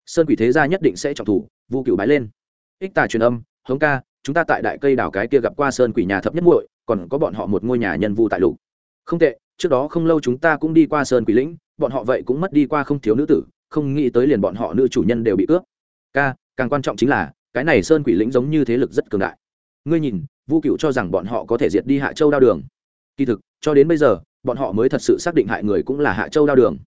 Sơn quỷ thế gia nhất định sẽ trọng thủ, vu cựu bái lên. Ích tà truyền âm, hống ca, chúng ta tại đại cây đảo cái kia gặp qua sơn quỷ nhà thập nhất muội, còn có bọn họ một ngôi nhà nhân vu tại lục. Không tệ trước đó không lâu chúng ta cũng đi qua sơn quỷ lĩnh, bọn họ vậy cũng mất đi qua không thiếu nữ tử, không nghĩ tới liền bọn họ nữ chủ nhân đều bị cướp. Ca, càng quan trọng chính là, cái này sơn quỷ lĩnh giống như thế lực rất cường đại. Ngươi nhìn, vu cựu cho rằng bọn họ có thể diệt đi hạ châu đao đường. Kỳ thực, cho đến bây giờ, bọn họ mới thật sự xác định hại người cũng là hạ châu đao đường.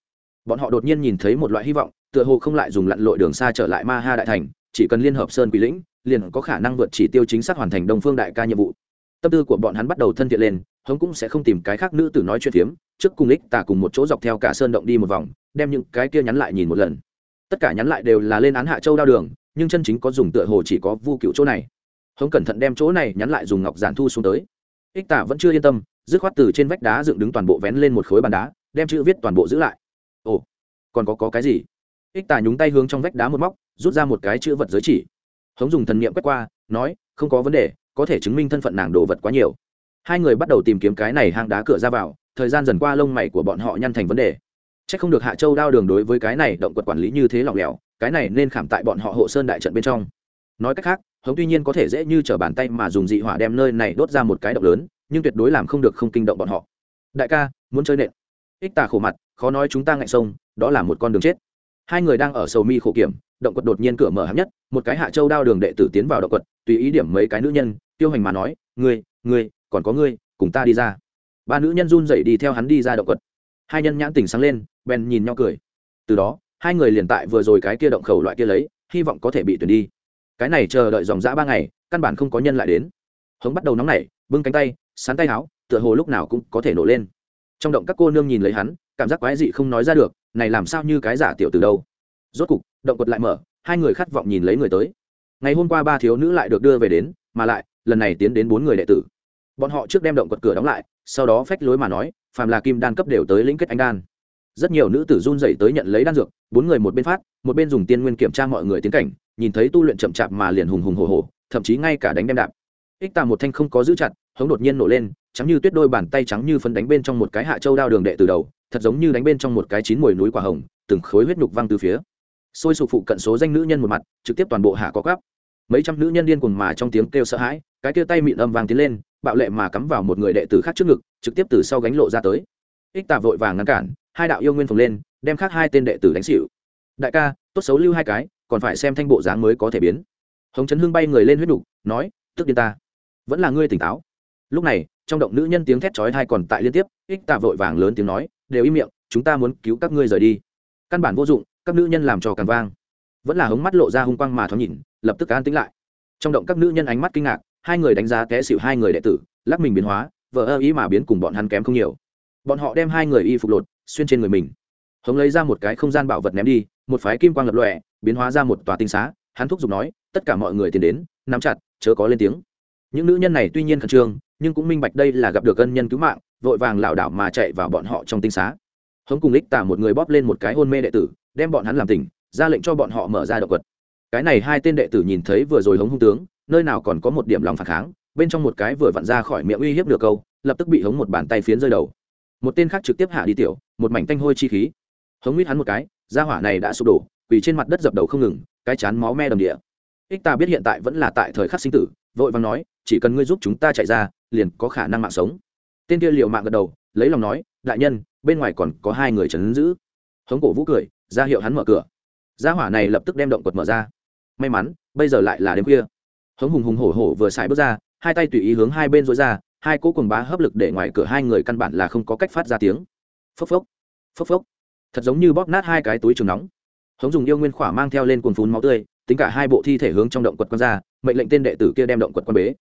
Bọn họ đột nhiên nhìn thấy một loại hy vọng, tựa hồ không lại dùng lặn lội đường xa trở lại ma ha đại thành, chỉ cần liên hợp sơn quỷ lĩnh, liền có khả năng vượt chỉ tiêu chính xác hoàn thành đông phương đại ca nhiệm vụ. Tâm tư của bọn hắn bắt đầu thân thiện lên hống cũng sẽ không tìm cái khác nữ tử nói chuyện phiếm trước cùng lích tà cùng một chỗ dọc theo cả sơn động đi một vòng đem những cái kia nhắn lại nhìn một lần. Tất cả nhắn lại đều là lên án hạ châu đao đường nhưng chân chính có dùng tựa hồ chỉ có vu cựu chỗ này. Hống cẩn thận đem chỗ này nhắn lại dùng ngọc giản thu xuống tới. Ích tả vẫn chưa yên tâm dứt khoát từ trên vách đá dựng đứng toàn bộ vén lên một khối bàn đá đem chữ viết toàn bộ giữ lại. Ồ còn có, có cái gì? Ích tả nhúng tay hướng trong vách đá một móc rút ra một cái chữ vật giới chỉ. Hống dùng thần niệm quét qua nói không có vấn đề có thể chứng minh thân phận nàng đồ vật quá nhiều hai người bắt đầu tìm kiếm cái này hang đá cửa ra vào, thời gian dần qua lông mày của bọn họ nhăn thành vấn đề. C h ắ c không được hạ châu đao đường đối với cái này động quật quản lý như thế lỏng lẻo, cái này nên khảm tại bọn họ hộ sơn đại trận bên trong. Nói cách khác, hống tuy nhiên có thể dễ như t r ở bàn tay mà dùng dị hỏa đem nơi này đốt ra một cái động lớn, nhưng tuyệt đối làm không được không kinh động bọn họ. Đại ca, muốn chơi nện. Ích tà khổ mặt, khó nói chúng ta ngại sông, đó là một con đường chết. Hai người đang ở sầu mi khổ kiểm, động quật đột nhiên cửa mở hấp nhất, một cái hạ châu đao đường đệ tử tiến vào động quật, tùy ý điểm mấy cái nữ nhân, tiêu hành mà nói, ngươi ngươi còn có ngươi, cùng ta đi ra. Ba nữ nhân run dậy đi theo hắn đi ra động quật. Hai nhân nhãn tỉnh sáng lên, bèn nhìn nhau cười. Từ đó, hai người liền tại vừa rồi cái kia động khẩu loại kia lấy, hy vọng có thể bị tuyển đi. Cái này chờ đợi dòng dã ba ngày, căn bản không có nhân lại đến. Hống bắt đầu nóng nảy, bưng cánh tay, sán tay áo, tựa hồ lúc nào cũng có thể nổ lên. Trong động các cô nương nhìn lấy hắn, cảm giác quái dị không nói ra được, này làm sao như cái giả tiểu từ đâu. Rốt cục, động quật lại mở, hai người khát vọng nhìn lấy người tới. Ngày hôm qua ba thiếu nữ lại được đưa về đến, mà lại, lần này tiến đến bốn người đệ tử bọn họ trước đem động quật cửa đóng lại, sau đó phách lối mà nói, phàm là kim đan cấp đều tới lĩnh kết anh đan. Rất nhiều nữ tử run dậy tới nhận lấy đan dược, bốn người một bên phát, một bên dùng tiên nguyên kiểm tra mọi người tiến cảnh, nhìn thấy tu luyện chậm chạp mà liền hùng hùng hồ hồ thậm chí ngay cả đánh đem đạp. Ích tà một thanh không có giữ chặt, hống đột nhiên nổ lên, trắng như tuyết đôi bàn tay trắng như phấn đánh bên trong một cái hạ châu đao đường đệ từ đầu, thật giống như đánh bên trong một cái chín mồi núi quả hồng, từng khối huyết nhục văng từ phía. Sôi sụp phụ cận số danh nữ nhân một mặt, trực tiếp toàn bộ hạ có gắp mấy trăm nữ nhân điên cuồng mà trong tiếng kêu sợ hãi, cái kia tay mịn âm vàng tiến lên bạo lệ mà cắm vào một người đệ tử khác trước ngực, trực tiếp từ sau gánh lộ ra tới. Ích tạ vội vàng ngăn cản, hai đạo yêu nguyên phồng lên, đem khác hai tên đệ tử đánh xịu đại ca, tốt xấu lưu hai cái, còn phải xem thanh bộ dáng mới có thể biến. Hồng trấn hương bay người lên huyết đục nói, tức điên ta. Vẫn là ngươi tỉnh táo. Lúc này, trong động nữ nhân tiếng thét chói thai còn tại liên tiếp, ích tạ vội vàng lớn tiếng nói, đều im miệng, chúng ta muốn cứu các ngươi rời đi. Căn bản vô dụng, các nữ nhân làm trò càng vang. Vẫn là hống mắt lộ ra hung quang mà thoáng nhìn, lập tức an tính lại. Trong động các nữ nhân ánh mắt kinh ngạc hai người đánh giá té xịu hai người đệ tử, lắc mình biến hóa vợ ơ ý mà biến cùng bọn hắn kém không nhiều. Bọn họ đem hai người y phục lột, xuyên trên người mình. Hống lấy ra một cái không gian bảo vật ném đi, một phái kim quang lập lọe biến hóa ra một tòa tinh xá, hắn thúc giục nói, tất cả mọi người tiến đến, nắm chặt, chớ có lên tiếng. Những nữ nhân này tuy nhiên khẩn trương, nhưng cũng minh bạch đây là gặp được ân nhân cứu mạng, vội vàng lảo đảo mà chạy vào bọn họ trong tinh xá. Hống cùng lích tả một người bóp lên một cái hôn mê đệ tử, đem bọn hắn làm tỉnh, ra lệnh cho bọn họ mở ra động quật cái này hai tên đệ tử nhìn thấy vừa rồi hống hung tướng nơi nào còn có một điểm lòng phản kháng, bên trong một cái vừa vặn ra khỏi miệng uy hiếp được câu, lập tức bị hống một bàn tay phiến rơi đầu. Một tên khác trực tiếp hạ đi tiểu, một mảnh tanh hôi chi khí. Hống mít hắn một cái ra hỏa này đã sụp đổ, vì trên mặt đất dập đầu không ngừng, cái chán máu me đầm địa. Ích ta biết hiện tại vẫn là tại thời khắc sinh tử, vội vàng nói, chỉ cần ngươi giúp chúng ta chạy ra, liền có khả năng mạng sống. Tên kia liệu mạng gật đầu, lấy lòng nói, đại nhân, bên ngoài còn có hai người trấn giữ. Hống cổ vũ cười, ra hiệu hắn mở cửa. Gia hỏa này lập tức đem động quật mở ra. May mắn, bây giờ lại là đêm khuya hống hùng hùng hổ hổ vừa xài bước ra, hai tay tùy ý hướng hai bên dối ra, hai cỗ cùng bá hấp lực để ngoài cửa hai người căn bản là không có cách phát ra tiếng. Phốc phốc phốc phốc. Thật giống như bóp nát hai cái túi trường nóng. Hống dùng yêu nguyên khỏa mang theo lên cuồng phún máu tươi, tính cả hai bộ thi thể hướng trong động quật quan ra, mệnh lệnh tên đệ tử kia đem động quật quan bế.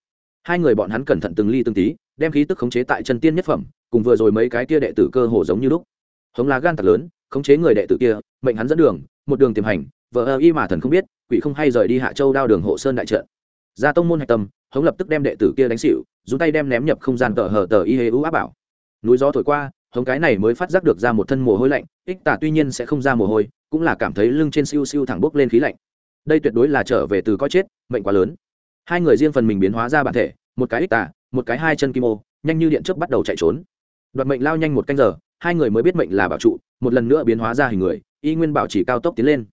Hai người bọn hắn cẩn thận từng ly từng tí, đem khí tức khống chế tại chân tiên nhất phẩm, cùng vừa rồi mấy cái kia đệ tử cơ hồ giống như lúc. Hống lá gan thật lớn, khống chế người đệ tử kia, mệnh hắn dẫn đường, một đường tiềm hành vợ ơ y mà thần không biết, quỷ không hay rời đi hạ châu đao đường hộ sơn đại trận ra tông môn hạch tâm, hống lập tức đem đệ tử kia đánh xịu dùng tay đem ném nhập không gian tờ hờ tờ y hê u áp bảo. Núi gió thổi qua, hống cái này mới phát giác được ra một thân mồ hôi lạnh, ích tả tuy nhiên sẽ không ra mồ hôi, cũng là cảm thấy lưng trên siêu siêu thẳng bốc lên khí lạnh. Đây tuyệt đối là trở về từ coi chết, mệnh quá lớn. Hai người riêng phần mình biến hóa ra bản thể, một cái ích tả, một cái hai chân kim ô, nhanh như điện trước bắt đầu chạy trốn. Đoạt mệnh lao nhanh một canh giờ, hai người mới biết mệnh là bảo trụ, một lần nữa biến hóa ra hình người, y nguyên bảo chỉ cao tốc tiến lên.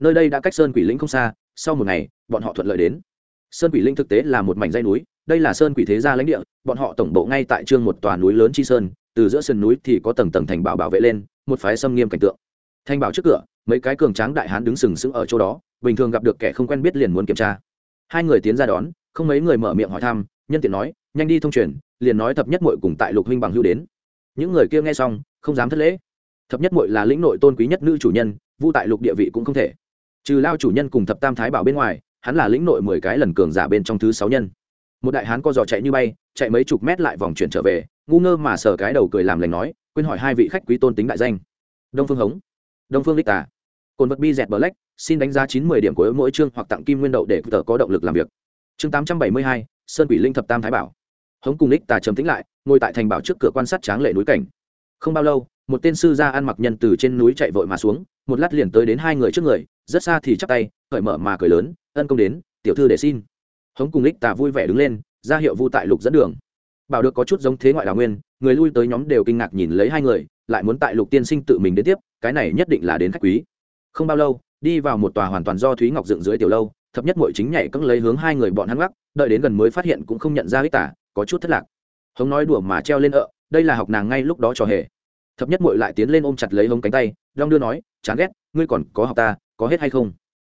Nơi đây đã cách sơn quỷ lĩnh không xa, sau một ngày, bọn họ thuận lợi đến sơn quỷ linh thực tế là một mảnh dây núi, đây là sơn quỷ thế gia lãnh địa, bọn họ tổng bộ ngay tại trương một tòa núi lớn chi sơn, từ giữa sườn núi thì có tầng tầng thành bảo bảo vệ lên, một phái xâm nghiêm cảnh tượng. Thanh bảo trước cửa, mấy cái cường tráng đại hán đứng sừng sững ở chỗ đó, bình thường gặp được kẻ không quen biết liền muốn kiểm tra. Hai người tiến ra đón, không mấy người mở miệng hỏi thăm, nhân tiện nói, nhanh đi thông truyền, liền nói thập nhất muội cùng tại lục huynh bằng hưu đến. Những người kia nghe xong, không dám thất lễ. Thập nhất muội là lĩnh nội tôn quý nhất nữ chủ nhân, vu tại lục địa vị cũng không thể. Trừ lao chủ nhân cùng thập tam thái bảo bên ngoài hắn là lĩnh nội mười cái lần cường giả bên trong thứ sáu nhân. Một đại hán co giò chạy như bay, chạy mấy chục mét lại vòng chuyển trở về, ngu ngơ mà sờ cái đầu cười làm lành nói, quên hỏi hai vị khách quý tôn tính đại danh. Đông phương hống, đông phương đích tà. Cồn vật bi dẹt bờ lách xin đánh giá chín mươi điểm của mỗi chương hoặc tặng kim nguyên đậu để tờ có động lực làm việc. Chương tám trăm bảy mươi hai, sơn quỷ linh thập tam thái bảo. Hống cùng đích tà trầm tĩnh lại, ngồi tại thành bảo trước cửa quan sát tráng lệ núi cảnh. Không bao lâu, một tên sư gia ăn mặc nhân từ trên núi chạy vội mà xuống một lát liền tới đến hai người trước người, rất xa thì chắp tay, cởi mở mà cười lớn, ân công đến, tiểu thư để xin. Hống cùng lích tà vui vẻ đứng lên, ra hiệu vu tại lục dẫn đường. Bảo được có chút giống thế ngoại đào nguyên, người lui tới nhóm đều kinh ngạc nhìn lấy hai người, lại muốn tại lục tiên sinh tự mình đến tiếp, cái này nhất định là đến khách quý. Không bao lâu, đi vào một tòa hoàn toàn do thúy ngọc dựng dưới tiểu lâu, thập nhất mội chính nhảy cất lấy hướng hai người bọn hắn gác đợi đến gần mới phát hiện cũng không nhận ra ích tả có chút thất lạc. Hống nói đùa mà treo lên ợ, đây là học nàng ngay lúc đó trò hề thập nhất mội lại tiến lên ôm chặt lấy hông cánh tay, long đưa nói, chán ghét, ngươi còn có học ta, có hết hay không?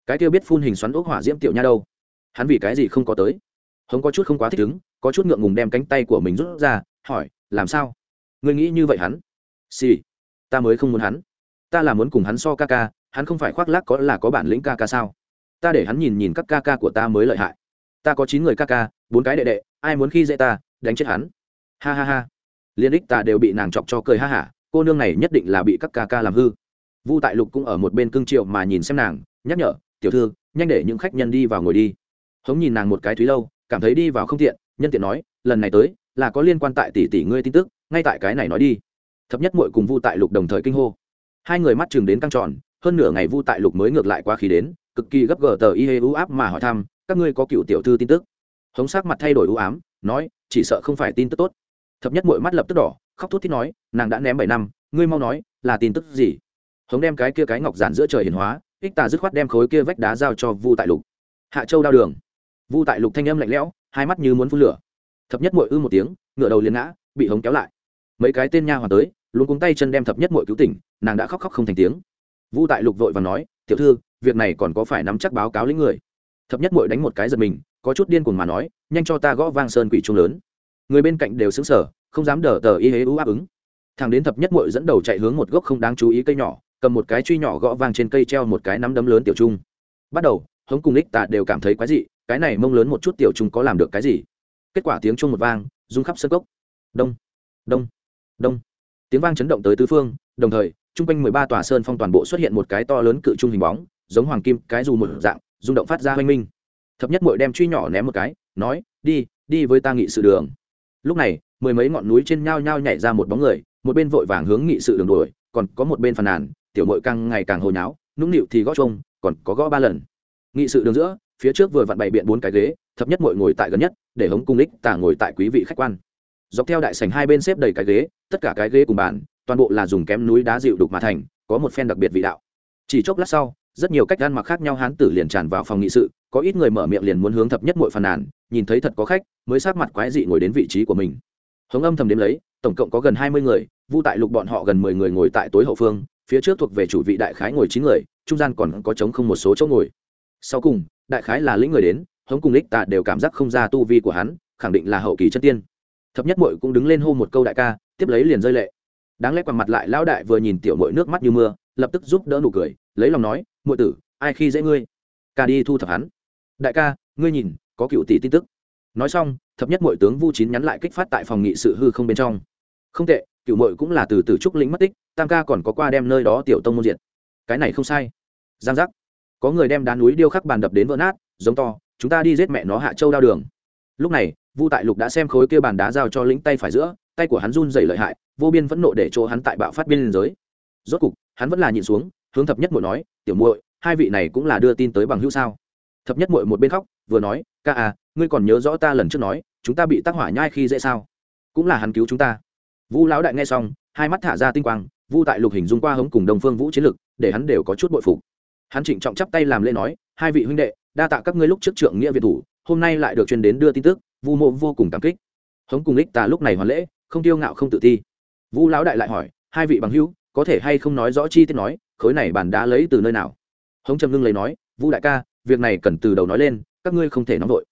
Cái kia biết phun hình xoắn ốc hỏa diễm tiểu nha đâu? Hắn vì cái gì không có tới? Hống có chút không quá thích ứng, có chút ngượng ngùng đem cánh tay của mình rút ra, hỏi, làm sao? Ngươi nghĩ như vậy hắn? Xì、sì. ta mới không muốn hắn. Ta là muốn cùng hắn so ca ca, hắn không phải khoác lác có là có bản lĩnh ca ca sao? Ta để hắn nhìn nhìn các ca ca của ta mới lợi hại. Ta có chín người ca ca, bốn cái đệ đệ, ai muốn khi dễ ta, đánh chết hắn? Ha ha ha. Liên ích ta đều bị nàng chọc cho cười ha hả cô nương này nhất định là bị các ca ca làm hư. Vu tại lục cũng ở một bên cưng triệu mà nhìn xem nàng, nhắc nhở, tiểu thư, nhanh để những khách nhân đi vào ngồi đi. Hống nhìn nàng một cái thúy lâu, cảm thấy đi vào không tiện, nhân tiện nói, lần này tới, là có liên quan tại tỷ tỷ ngươi tin tức, ngay tại cái này nói đi. Thập nhất muội cùng vu tại lục đồng thời kinh hô. Hai người mắt chừng đến căng tròn, hơn nửa ngày vu tại lục mới ngược lại qua khí đến, cực kỳ gấp gờ tờ y hê u áp mà hỏi thăm, các ngươi có cựu tiểu thư tin tức? Hống sắc mặt thay đổi u ám, nói, chỉ sợ không phải tin tức tốt. Thập nhất muội mắt lập tức đỏ khóc thút thít nói, nàng đã ném bảy năm, ngươi mau nói, là tin tức gì? Hống đem cái kia cái ngọc giản giữa trời hiền hóa, ích tà dứt khoát đem khối kia vách đá giao cho vu tại lục. Hạ châu đao đường. Vu tại lục thanh âm lạnh lẽo, hai mắt như muốn phun lửa. Thập nhất mội ư một tiếng, ngựa đầu liền ngã, bị hống kéo lại. Mấy cái tên nha hoàn tới luôn cuống tay chân đem thập nhất mội cứu tỉnh, nàng đã khóc khóc không thành tiếng. Vu tại lục vội và nói, tiểu thư, việc này còn có phải nắm chắc báo cáo lĩnh người? Thập nhất mội đánh một cái giật mình, có chút điên cuồng mà nói, nhanh cho ta gõ vang sơn quỷ trung lớn. Người bên cạnh đều xứng sở không dám đờ tờ y hế ú áp ứng. Thằng đến thập nhất muội dẫn đầu chạy hướng một gốc không đáng chú ý cây nhỏ, cầm một cái truy nhỏ gõ vang trên cây treo một cái nắm đấm lớn tiểu trung. Bắt đầu, hống cùng ních tạ đều cảm thấy quái dị, cái này mông lớn một chút tiểu trung có làm được cái gì? Kết quả tiếng chung một vang, rung khắp sân cốc. Đông đông đông. Tiếng vang chấn động tới tứ phương, đồng thời trung quanh mười ba tòa sơn phong toàn bộ xuất hiện một cái to lớn cự trung hình bóng, giống hoàng kim, cái dù một dạng, rung động phát ra hoanh minh. Thập nhất mội đem truy nhỏ ném một cái, nói, đi đi với ta nghị sự đường. Lúc này mười mấy ngọn núi trên nhao nhao nhảy ra một bóng người, một bên vội vàng hướng nghị sự đường đuổi, còn có một bên phàn nàn, tiểu mội càng ngày càng hồi nháo, nũng nịu thì gõ trông còn có gõ ba lần. Nghị sự đường giữa, phía trước vừa vặn bày biện bốn cái ghế thập nhất mội ngồi tại gần nhất, để hống cung lích tả ngồi tại quý vị khách quan. Dọc theo đại sảnh hai bên xếp đầy cái ghế, tất cả cái ghế cùng bàn, toàn bộ là dùng kém núi đá dịu đục mà thành, có một phen đặc biệt vị đạo. Chỉ chốc lát sau, rất nhiều cách ăn mặc khác nhau hán tử liền tràn vào phòng nghị sự, có ít người mở miệng liền muốn hướng thập nhất mội phàn nàn, nhìn thấy thật có khách, mới sát mặt quái dị ngồi đến vị trí của mình hống âm thầm đếm lấy, tổng cộng có gần hai mươi người, vu tại lục bọn họ gần mười người ngồi tại tối hậu phương, phía trước thuộc về chủ vị đại khái ngồi chín người, trung gian còn có trống không một số chỗ ngồi. Sau cùng, đại khái là lĩnh người đến, hống cùng lích tạ đều cảm giác không ra tu vi của hắn, khẳng định là hậu kỳ chất tiên. Thập nhất mội cũng đứng lên hô một câu đại ca, tiếp lấy liền rơi lệ. Đáng lẽ quằn mặt lại, lão đại vừa nhìn tiểu mội nước mắt như mưa, lập tức giúp đỡ nụ cười, lấy lòng nói mội tử, ai khi dễ ngươi? Ca đi thu thập hắn. Đại ca, ngươi nhìn, có cựu tỷ tin tức nói xong, thập nhất mọi tướng vu chín nhắn lại kích phát tại phòng nghị sự hư không bên trong. Không tệ, cựu mội cũng là từ từ trúc lĩnh mất tích, tam ca còn có qua đem nơi đó tiểu tông môn diệt. Cái này không sai. Giang giác. Có người đem đá núi điêu khắc bàn đập đến vỡ nát, giống to, chúng ta đi giết mẹ nó hạ châu đao đường. Lúc này, vu tại lục đã xem khối kia bàn đá giao cho lĩnh tay phải giữa, tay của hắn run dày lợi hại, vô biên vẫn nộ để chỗ hắn tại bạo phát biên giới. Rốt cục, hắn vẫn là nhịn xuống, hướng thập nhất muội nói, tiểu muội, hai vị này cũng là đưa tin tới bằng hữu sao? Thập nhất muội một bên khóc, vừa nói, ca à ngươi còn nhớ rõ ta lần trước nói, chúng ta bị tác hỏa nhai khi dễ sao? Cũng là hắn cứu chúng ta. Vu lão đại nghe xong, hai mắt thả ra tinh quang, vu tại lục hình dung qua hống cùng đồng phương vũ chiến lực, để hắn đều có chút bội phục. Hắn trịnh trọng chắp tay làm lễ nói, hai vị huynh đệ, đa tạ các ngươi lúc trước trượng nghĩa việt thủ, hôm nay lại được truyền đến đưa tin tức, vu mộ vô cùng cảm kích. Hống cùng lích ta lúc này hoàn lễ, không tiêu ngạo không tự ti. Vu lão đại lại hỏi, hai vị bằng hữu, có thể hay không nói rõ chi tiết nói, khối này bản đá lấy từ nơi nào? Hống trầm ngưng lấy nói, vu đại ca, việc này cần từ đầu nói lên, các ngươi không thể nóng vội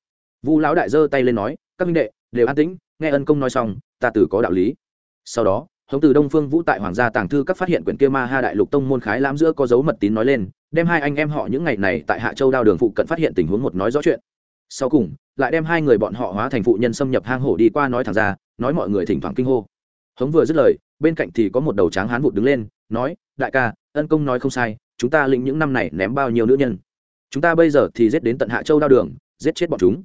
vu lão đại giơ tay lên nói, các minh đệ, đều an tĩnh, nghe ân công nói xong, ta tử có đạo lý. Sau đó, hống từ đông phương vũ tại hoàng gia tàng thư các phát hiện quyển kia ma ha đại lục tông môn khái lãm giữa có dấu mật tín nói lên, đem hai anh em họ những ngày này tại hạ châu đao đường phụ cận phát hiện tình huống một nói rõ chuyện. Sau cùng, lại đem hai người bọn họ hóa thành phụ nhân xâm nhập hang hổ đi qua nói thẳng ra, nói mọi người thỉnh thoảng kinh hô. Hống vừa dứt lời, bên cạnh thì có một đầu tráng hán vụt đứng lên, nói, đại ca, ân công nói không sai, chúng ta lĩnh những năm này ném bao nhiêu nữ nhân. Chúng ta bây giờ thì giết đến tận hạ châu đao đường, giết chết bọn chúng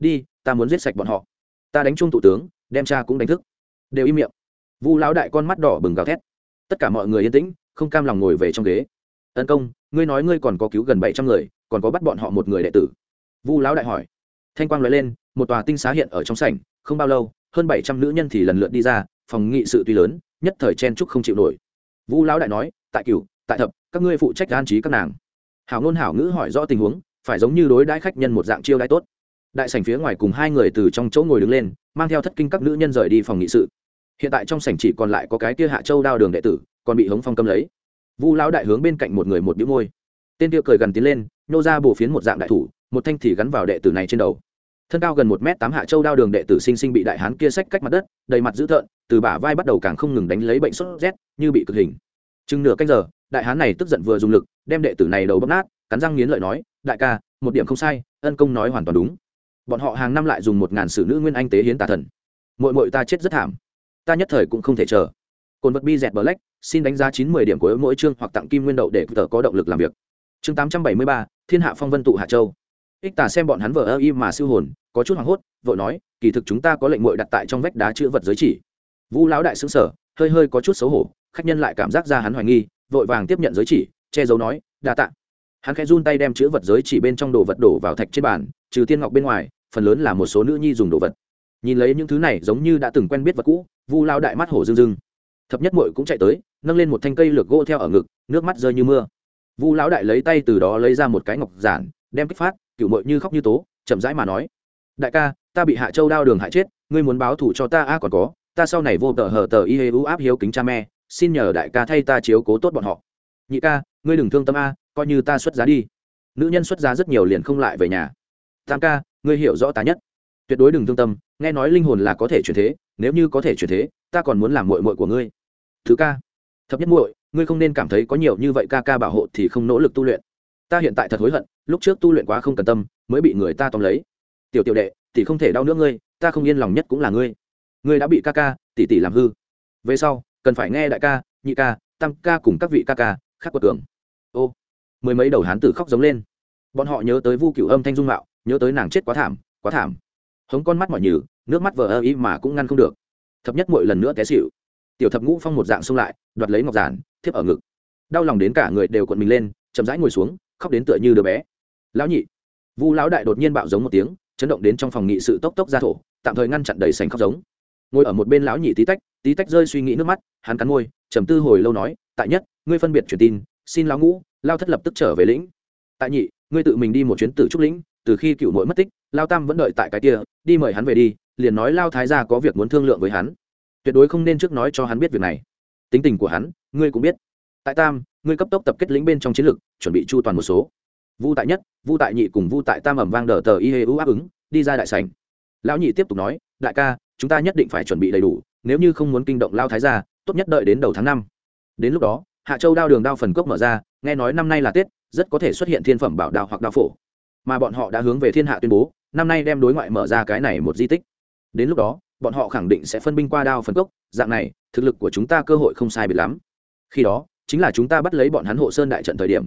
đi, ta muốn giết sạch bọn họ. Ta đánh chung thủ tướng, đem cha cũng đánh thức. Đều im miệng. Vu lão đại con mắt đỏ bừng gào thét. Tất cả mọi người yên tĩnh, không cam lòng ngồi về trong ghế. Tấn công, ngươi nói ngươi còn có cứu gần bảy trăm người, còn có bắt bọn họ một người đệ tử. Vu lão đại hỏi. Thanh quang nói lên, một tòa tinh xá hiện ở trong sảnh, không bao lâu, hơn bảy trăm nữ nhân thì lần lượt đi ra, phòng nghị sự tuy lớn, nhất thời chen trúc không chịu nổi. Vu lão đại nói, tại cửu, tại thập, các ngươi phụ trách an trí các nàng. Hảo ngôn hảo ngữ hỏi rõ tình huống, phải giống như đối đãi khách nhân một dạng chiêu đãi tốt đại sảnh phía ngoài cùng hai người từ trong chỗ ngồi đứng lên, mang theo thất kinh các nữ nhân rời đi phòng nghị sự. Hiện tại trong sảnh chỉ còn lại có cái kia hạ châu đao đường đệ tử, còn bị hống phong cầm lấy. Vu lão đại hướng bên cạnh một người một đĩu môi. Tên kia cười gần tiến lên, nô ra bổ phiến một dạng đại thủ, một thanh thì gắn vào đệ tử này trên đầu. Thân cao gần một m tám hạ châu đao đường đệ tử sinh sinh bị đại hán kia sách cách mặt đất, đầy mặt dữ tợn, từ bả vai bắt đầu càng không ngừng đánh lấy bệnh sốt rét, như bị cực hình. Chừng nửa canh giờ, đại hán này tức giận vừa dùng lực, đem đệ tử này đầu bóp nát, cắn răng nghiến lợi nói, đại ca, một điểm không sai, ân công nói hoàn toàn đúng bọn họ hàng năm lại dùng một ngàn sử nữ nguyên anh tế hiến tà thần. Mội mội ta chết rất thảm. Ta nhất thời cũng không thể chờ. Cồn vật bi dẹt bờ lách xin đánh giá chín mươi điểm của mỗi chương hoặc tặng kim nguyên đậu để tờ có động lực làm việc. Chương tám trăm bảy mươi ba, thiên hạ phong vân tụ hạ châu. Ích tà xem bọn hắn vờ ơ y mà siêu hồn, có chút hoảng hốt, vội nói, kỳ thực chúng ta có lệnh mội đặt tại trong vách đá chữ vật giới chỉ. Vũ lão đại xứng sở hơi hơi có chút xấu hổ, khách nhân lại cảm giác ra hắn hoài nghi, vội vàng tiếp nhận giới chỉ, che giấu nói, đa tạ. Hắn khẽ run tay đem chữ vật giới chỉ bên trong đồ vật đổ vào thạch trên bàn trừ tiên ngọc bên ngoài, phần lớn là một số nữ nhi dùng đồ vật. Nhìn lấy những thứ này giống như đã từng quen biết vật cũ, vu lao đại mắt hổ rưng rưng. Thập nhất mội cũng chạy tới, nâng lên một thanh cây lược gỗ theo ở ngực, nước mắt rơi như mưa. Vu lão đại lấy tay từ đó lấy ra một cái ngọc giản, đem kích phát cựu mội như khóc như tố, chậm rãi mà nói. Đại ca, ta bị hạ châu đao đường hại chết, ngươi muốn báo thù cho ta a còn có, ta sau này vô tờ hờ tờ y hê u áp hiếu kính cha mẹ, xin nhờ đại ca thay ta chiếu cố tốt bọn họ. Nhị ca, ngươi đừng thương tâm a, coi như ta xuất giá đi. Nữ nhân xuất giá rất nhiều liền không lại về nhà tam ca, ngươi hiểu rõ ta nhất. Tuyệt đối đừng thương tâm, nghe nói linh hồn là có thể chuyển thế, nếu như có thể chuyển thế, ta còn muốn làm mội mội của ngươi. Thứ ca, thập nhất muội, ngươi không nên cảm thấy có nhiều như vậy ca ca bảo hộ thì không nỗ lực tu luyện. Ta hiện tại thật hối hận, lúc trước tu luyện quá không cần tâm, mới bị người ta tóm lấy. Tiểu tiểu đệ thì không thể đau nữa ngươi, ta không yên lòng nhất cũng là ngươi. Ngươi đã bị ca ca, tỷ tỷ làm hư. Về sau, cần phải nghe đại ca, nhị ca, tam ca cùng các vị ca ca, khác quật cường. Ô, mười mấy đầu hán tử khóc giống lên. Bọn họ nhớ tới vu cựu âm thanh dung mạo nhớ tới nàng chết quá thảm quá thảm. Hống con mắt mỏi nhừ, nước mắt vờ ơ ý mà cũng ngăn không được. Thập nhất mỗi lần nữa té xịu tiểu thập ngũ phong một dạng xông lại, đoạt lấy ngọc giản, thiếp ở ngực. Đau lòng đến cả người đều cuộn mình lên, chậm rãi ngồi xuống, khóc đến tựa như đứa bé. Lão nhị. Vu lão đại đột nhiên bạo giống một tiếng, chấn động đến trong phòng nghị sự tốc tốc ra thổ, tạm thời ngăn chặn đầy sành khóc giống. Ngồi ở một bên lão nhị tí tách tí tách rơi suy nghĩ nước mắt, hắn cắn môi, trầm tư hồi lâu nói, tại nhất, ngươi phân biệt truyền tin, xin lão ngũ lao thất lập tức trở về lĩnh. Tại nhị, ngươi tự mình đi một chuyến tử trúc lĩnh từ khi cựu mội mất tích, lao tam vẫn đợi tại cái kia, đi mời hắn về đi, liền nói lao thái gia có việc muốn thương lượng với hắn. Tuyệt đối không nên trước nói cho hắn biết việc này. Tính tình của hắn, ngươi cũng biết. Tại tam, ngươi cấp tốc tập kết lĩnh bên trong chiến lược, chuẩn bị chu toàn một số. Vu tại nhất, vu tại nhị cùng vu tại tam ẩm vang đờ tờ y hê u áp ứng, đi ra đại sành lão nhị tiếp tục nói, đại ca, chúng ta nhất định phải chuẩn bị đầy đủ, nếu như không muốn kinh động lao thái gia, tốt nhất đợi đến đầu tháng năm. Đến lúc đó, hạ châu đao đường đao phần cốc mở ra, nghe nói năm nay là tết, rất có thể xuất hiện thiên phẩm bảo đạo hoặc đao phổ mà bọn họ đã hướng về thiên hạ tuyên bố, năm nay đem đối ngoại mở ra cái này một di tích. Đến lúc đó, bọn họ khẳng định sẽ phân binh qua đao phần cốc, dạng này, thực lực của chúng ta cơ hội không sai biệt lắm. Khi đó, chính là chúng ta bắt lấy bọn hắn hộ sơn đại trận thời điểm.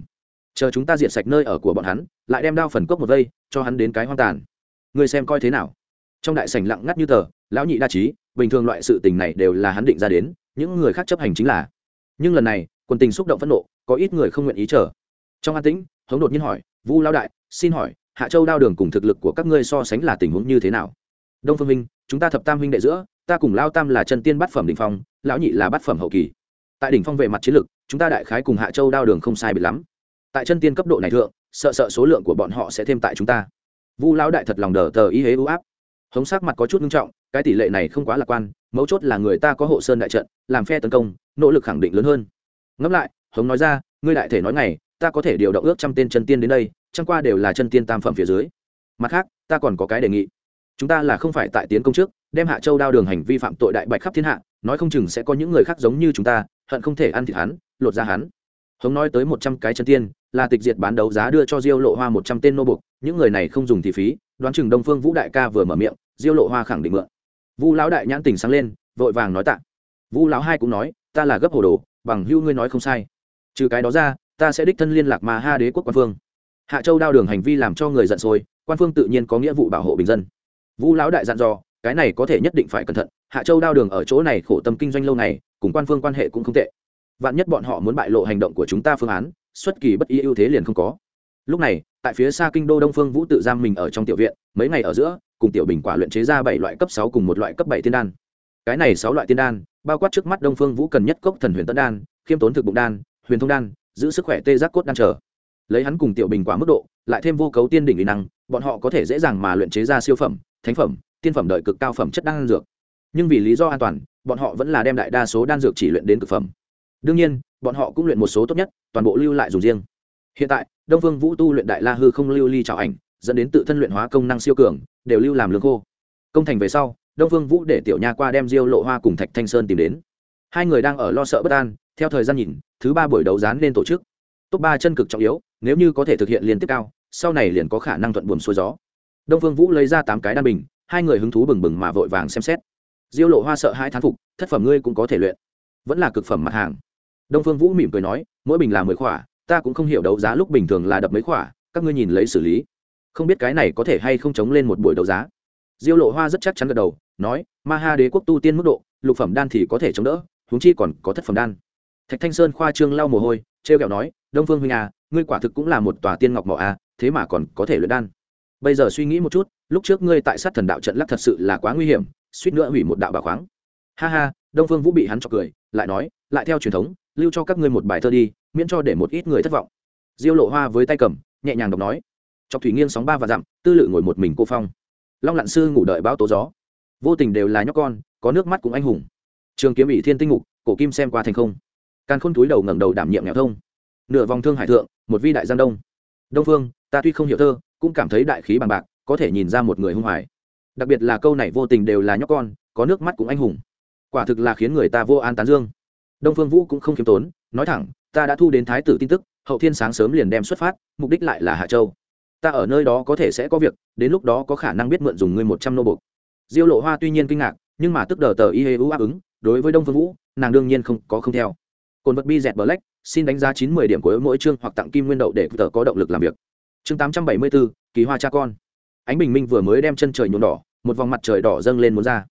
Chờ chúng ta diệt sạch nơi ở của bọn hắn, lại đem đao phần cốc một vây, cho hắn đến cái hoang tàn. Người xem coi thế nào? Trong đại sảnh lặng ngắt như tờ, lão nhị đa trí, bình thường loại sự tình này đều là hắn định ra đến, những người khác chấp hành chính là. Nhưng lần này, quần tình xúc động phẫn nộ, có ít người không nguyện ý chờ. Trong an tĩnh, hống đột nhiên hỏi, vu lão đại xin hỏi, hạ châu đao đường cùng thực lực của các ngươi so sánh là tình huống như thế nào? Đông phương minh, chúng ta thập tam huynh đệ giữa, ta cùng lao tam là chân tiên bát phẩm đỉnh phong, lão nhị là bát phẩm hậu kỳ. Tại đỉnh phong về mặt chiến lực, chúng ta đại khái cùng hạ châu đao đường không sai bị lắm. Tại chân tiên cấp độ này thượng, sợ sợ số lượng của bọn họ sẽ thêm tại chúng ta. Vu lão đại thật lòng đờ tờ ý hế ưu áp. Hống sắc mặt có chút nghiêm trọng, cái tỷ lệ này không quá lạc quan, mấu chốt là người ta có hộ sơn đại trận, làm phe tấn công, nỗ lực khẳng định lớn hơn. Ngẫm lại, hống nói ra, ngươi đại thể nói ngày ta có thể điều động ước trăm tên chân tiên đến đây, chẳng qua đều là chân tiên tam phẩm phía dưới. Mặt khác, ta còn có cái đề nghị. Chúng ta là không phải tại tiến công trước, đem hạ châu đao đường hành vi phạm tội đại bạch khắp thiên hạ, nói không chừng sẽ có những người khác giống như chúng ta, hận không thể ăn thịt hắn, lột ra hắn. Hống nói tới một trăm cái chân tiên, là tịch diệt bán đấu giá đưa cho diêu lộ hoa một trăm tên nô bục, những người này không dùng thì phí, đoán chừng đông phương vũ đại ca vừa mở miệng, diêu lộ hoa khẳng định mượn. Vu lão đại nhãn tình sáng lên, vội vàng nói tạ. Vu lão hai cũng nói, ta là gấp hồ đồ, bằng hưu ngươi nói không sai. Trừ cái đó ra ta sẽ đích thân liên lạc mà ha đế quốc quan phương. Hạ châu đao đường hành vi làm cho người giận sôi quan phương tự nhiên có nghĩa vụ bảo hộ bình dân. Vu lão đại dặn dò cái này có thể nhất định phải cẩn thận hạ châu đao đường ở chỗ này khổ tâm kinh doanh lâu này, cùng quan phương quan hệ cũng không tệ. Vạn nhất bọn họ muốn bại lộ hành động của chúng ta phương án xuất kỳ bất ý ưu thế liền không có. Lúc này tại phía xa kinh đô đông phương vũ tự giam mình ở trong tiểu viện mấy ngày ở giữa cùng tiểu bình quả luyện chế ra bảy loại cấp sáu cùng một loại cấp bảy tiên đan. Cái này sáu loại tiên đan bao quát trước mắt đông phương vũ cần nhất cốc thần huyền tân đan khiêm tốn thực bụng đan huyền thông đan giữ sức khỏe tê giác cốt đang trở lấy hắn cùng tiểu bình quả mức độ, lại thêm vô cấu tiên đỉnh lý năng, bọn họ có thể dễ dàng mà luyện chế ra siêu phẩm, thánh phẩm, tiên phẩm đợi cực cao phẩm chất đan dược. Nhưng vì lý do an toàn, bọn họ vẫn là đem đại đa số đan dược chỉ luyện đến cực phẩm. Đương nhiên, bọn họ cũng luyện một số tốt nhất, toàn bộ lưu lại dùng riêng. Hiện tại, đông phương vũ tu luyện đại la hư không lưu ly trào ảnh, dẫn đến tự thân luyện hóa công năng siêu cường, đều lưu làm lương khô. Công thành về sau, đông phương vũ để tiểu nha qua đem diêu lộ hoa cùng thạch thanh sơn tìm đến. Hai người đang ở lo sợ bất an theo thời gian nhìn, thứ ba buổi đấu dán lên tổ chức. Top ba chân cực trọng yếu, nếu như có thể thực hiện liên tiếp cao, sau này liền có khả năng thuận buồm xuôi gió. Đông phương vũ lấy ra tám cái đan bình, hai người hứng thú bừng bừng mà vội vàng xem xét. Diêu lộ hoa sợ hai thán phục, thất phẩm ngươi cũng có thể luyện. Vẫn là cực phẩm mặt hàng. Đông phương vũ mỉm cười nói, mỗi bình là mười khỏa, ta cũng không hiểu đấu giá lúc bình thường là đập mấy khỏa, các ngươi nhìn lấy xử lý. Không biết cái này có thể hay không chống lên một buổi đấu giá. Diêu lộ hoa rất chắc chắn gật đầu, nói, ma ha đế quốc tu tiên mức độ, lục phẩm đan thì có thể chống đỡ, huống chi còn có thất phẩm đan thạch thanh sơn khoa trương lau mồ hôi, trêu kẹo nói, đông phương huynh à ngươi quả thực cũng là một tòa tiên ngọc mỏ à thế mà còn có thể luyện đan. Bây giờ suy nghĩ một chút, lúc trước ngươi tại sát thần đạo trận lắc thật sự là quá nguy hiểm, suýt nữa hủy một đạo bà khoáng. Ha ha, đông phương vũ bị hắn chọc cười, lại nói, lại theo truyền thống, lưu cho các ngươi một bài thơ đi, miễn cho để một ít người thất vọng. Diêu lộ hoa với tay cầm, nhẹ nhàng đọc nói, chọc thủy nghiêng sóng ba và dặm, tư lự ngồi một mình cô phong. Long lặn sư ngủ đợi bão tố gió. Vô tình đều là nhóc con, có nước mắt cũng anh hùng. Trường kiếm ỷ thiên tinh ngục, cổ kim xem qua thành không càn khôn túi đầu ngẩng đầu đảm nhiệm nghèo thông. Nửa vòng thương hải thượng, một vi đại giang đông. Đông phương, ta tuy không hiểu thơ, cũng cảm thấy đại khí bằng bạc, có thể nhìn ra một người hung hoài. Đặc biệt là câu này vô tình đều là nhóc con, có nước mắt cũng anh hùng. Quả thực là khiến người ta vô an tán dương. Đông phương vũ cũng không khiêm tốn, nói thẳng, ta đã thu đến thái tử tin tức, hậu thiên sáng sớm liền đem xuất phát, mục đích lại là hạ châu. Ta ở nơi đó có thể sẽ có việc, đến lúc đó có khả năng biết mượn dùng ngươi một trăm nô bục. Diêu lộ hoa tuy nhiên kinh ngạc, nhưng mà tức đờ tờ y hê u áp ứng, đối với đông phương vũ, nàng đương nhiên không, có không theo cồn vật bi dẹt black, xin đánh giá chín mươi điểm của mỗi chương hoặc tặng kim nguyên đậu để tờ có động lực làm việc. Chương tám trăm bảy mươi bốn, kỳ hoa cha con. Ánh bình minh vừa mới đem chân trời nhuộm đỏ, một vòng mặt trời đỏ dâng lên muốn ra.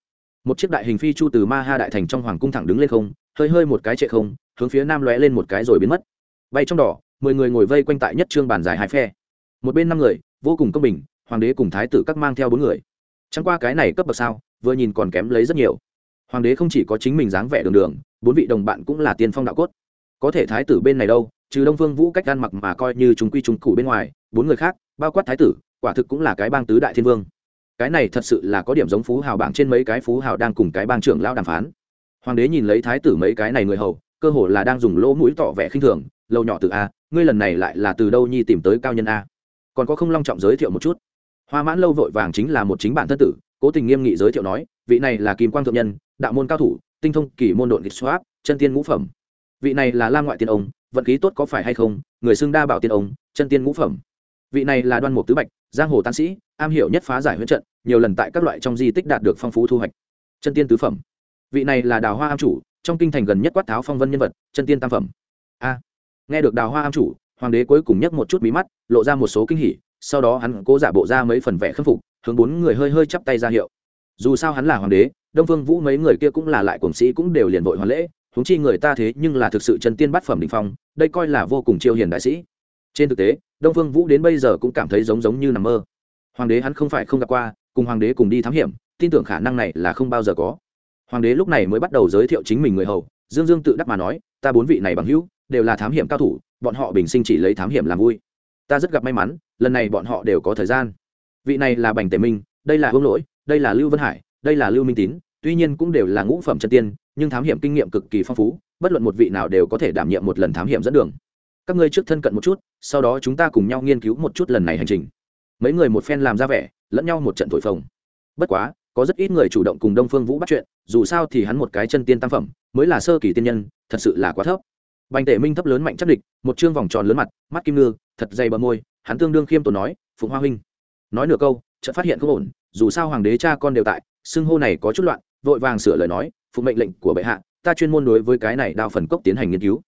Một chiếc đại hình phi chu từ ma ha đại thành trong hoàng cung thẳng đứng lên không, hơi hơi một cái trệ không, hướng phía nam lóe lên một cái rồi biến mất. Bay trong đỏ, mười người ngồi vây quanh tại nhất trương bàn dài hai phe. Một bên năm người, vô cùng công bình, hoàng đế cùng thái tử các mang theo bốn người. Chẳng qua cái này cấp bậc sao, vừa nhìn còn kém lấy rất nhiều. Hoàng đế không chỉ có chính mình dáng vẻ đường đường bốn vị đồng bạn cũng là tiên phong đạo cốt. Có thể thái tử bên này đâu, trừ đông phương vũ cách ăn mặc mà coi như chúng quy chúng cụ bên ngoài, bốn người khác, bao quát thái tử, quả thực cũng là cái bang tứ đại thiên vương. Cái này thật sự là có điểm giống phú hào bảng trên mấy cái phú hào đang cùng cái bang trưởng lão đàm phán. Hoàng đế nhìn lấy thái tử mấy cái này người hầu, cơ hồ là đang dùng lỗ mũi tỏ vẻ khinh thường lâu nhỏ từ a, ngươi lần này lại là từ đâu nhi tìm tới cao nhân a? Còn có không long trọng giới thiệu một chút. Hoa mãn lâu vội vàng chính là một chính bản thân tử, cố tình nghiêm nghị giới thiệu nói, vị này là kim quang thượng nhân, đạo môn cao thủ tinh thông kỳ môn độn kịch xoáp, chân tiên ngũ phẩm. Vị này là lam ngoại tiên ông, vận khí tốt có phải hay không? Người xưng đa bảo tiên ông, chân tiên ngũ phẩm. Vị này là đoan mục tứ bạch, giang hồ tán sĩ, am hiểu nhất phá giải huyết trận, nhiều lần tại các loại trong di tích đạt được phong phú thu hoạch. Chân tiên tứ phẩm. Vị này là đào hoa am chủ, trong kinh thành gần nhất quát tháo phong vân nhân vật, chân tiên tam phẩm. A. Nghe được đào hoa am chủ, hoàng đế cuối cùng nhấc một chút mí mắt, lộ ra một số kinh hỉ, sau đó hắn cố giả bộ ra mấy phần vẻ khâm phục, hướng bốn người hơi hơi chắp tay ra hiệu. Dù sao hắn là hoàng đế đông phương vũ mấy người kia cũng là lại cổng sĩ cũng đều liền vội hoàn lễ, huống chi người ta thế nhưng là thực sự chân tiên bát phẩm đình phong, đây coi là vô cùng chiêu hiền đại sĩ. Trên thực tế, đông phương vũ đến bây giờ cũng cảm thấy giống giống như nằm mơ. Hoàng đế hắn không phải không gặp qua, cùng hoàng đế cùng đi thám hiểm, tin tưởng khả năng này là không bao giờ có. Hoàng đế lúc này mới bắt đầu giới thiệu chính mình người hầu, dương dương tự đắc mà nói, ta bốn vị này bằng hữu, đều là thám hiểm cao thủ, bọn họ bình sinh chỉ lấy thám hiểm làm vui. Ta rất gặp may mắn, lần này bọn họ đều có thời gian. Vị này là bành tề minh, đây là hương lỗi, đây là lưu vân hải đây là lưu minh tín, tuy nhiên cũng đều là ngũ phẩm chân tiên, nhưng thám hiểm kinh nghiệm cực kỳ phong phú, bất luận một vị nào đều có thể đảm nhiệm một lần thám hiểm dẫn đường. Các ngươi trước thân cận một chút, sau đó chúng ta cùng nhau nghiên cứu một chút lần này hành trình. Mấy người một phen làm ra vẻ, lẫn nhau một trận thổi phồng. Bất quá, có rất ít người chủ động cùng đông phương vũ bắt chuyện, dù sao thì hắn một cái chân tiên tam phẩm, mới là sơ kỳ tiên nhân, thật sự là quá thấp. Bành tể minh thấp lớn mạnh chắc địch, một chương vòng tròn lớn mặt, mắt kim ngư, thật dày bờ môi, hắn tương đương khiêm tốn nói, phụng hoa huynh. Nói nửa câu, chợt phát hiện không ổn, dù sao hoàng đế cha con đều tại xưng hô này có chút loạn, vội vàng sửa lời nói, phụ mệnh lệnh của bệ hạ, ta chuyên môn đối với cái này đao phần cốc tiến hành nghiên cứu.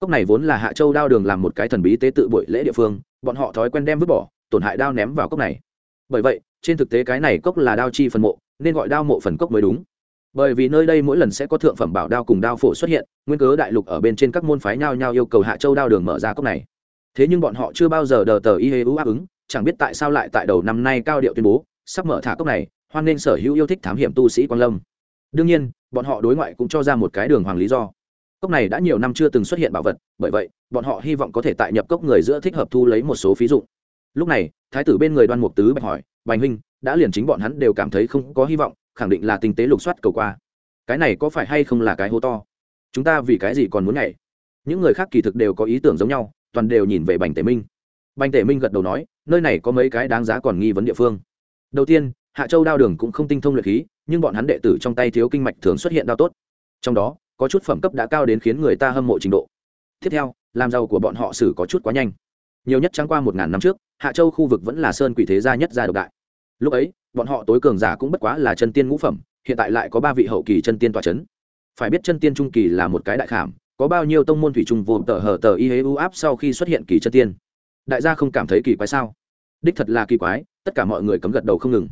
Cốc này vốn là hạ châu đao đường làm một cái thần bí tế tự buổi lễ địa phương, bọn họ thói quen đem vứt bỏ, tổn hại đao ném vào cốc này. Bởi vậy, trên thực tế cái này cốc là đao chi phần mộ, nên gọi đao mộ phần cốc mới đúng. Bởi vì nơi đây mỗi lần sẽ có thượng phẩm bảo đao cùng đao phổ xuất hiện, nguyên cớ đại lục ở bên trên các môn phái nhao nhao yêu cầu hạ châu đao đường mở ra cốc này. Thế nhưng bọn họ chưa bao giờ đờ tờ y hê áp ứng, chẳng biết tại sao lại tại đầu năm nay cao điệu tuyên bố, sắp mở thả cốc này hoan nên sở hữu yêu thích thám hiểm tu sĩ quang lâm. Đương nhiên, bọn họ đối ngoại cũng cho ra một cái đường hoàng lý do. Cốc này đã nhiều năm chưa từng xuất hiện bảo vật, bởi vậy, bọn họ hy vọng có thể tại nhập cốc người giữa thích hợp thu lấy một số phí dụng. Lúc này, thái tử bên người đoan mục tứ bạch hỏi, bành huynh, đã liền chính bọn hắn đều cảm thấy không có hy vọng, khẳng định là tinh tế lục soát cầu qua. Cái này có phải hay không là cái hố to? Chúng ta vì cái gì còn muốn nhảy? Những người khác kỳ thực đều có ý tưởng giống nhau, toàn đều nhìn về bành tể minh. Bành tể minh gật đầu nói, nơi này có mấy cái đáng giá còn nghi vấn địa phương. Đầu tiên hạ châu đao đường cũng không tinh thông luyện khí, nhưng bọn hắn đệ tử trong tay thiếu kinh mạch thường xuất hiện đao tốt. Trong đó, có chút phẩm cấp đã cao đến khiến người ta hâm mộ trình độ. Tiếp theo, làm giàu của bọn họ xử có chút quá nhanh. Nhiều nhất trắng qua một ngàn năm trước, hạ châu khu vực vẫn là sơn quỷ thế gia nhất gia độc đại. Lúc ấy, bọn họ tối cường giả cũng bất quá là chân tiên ngũ phẩm, hiện tại lại có ba vị hậu kỳ chân tiên tòa c h ấ n phải biết chân tiên trung kỳ là một cái đại khảm, có bao nhiêu tông môn thủy trung vô tờ hờ tờ y hế u áp sau khi xuất hiện kỳ chân tiên. Đại gia không cảm thấy kỳ quái sao? Đích thật là kỳ quái, tất cả mọi người cấm gật đầu không ngừng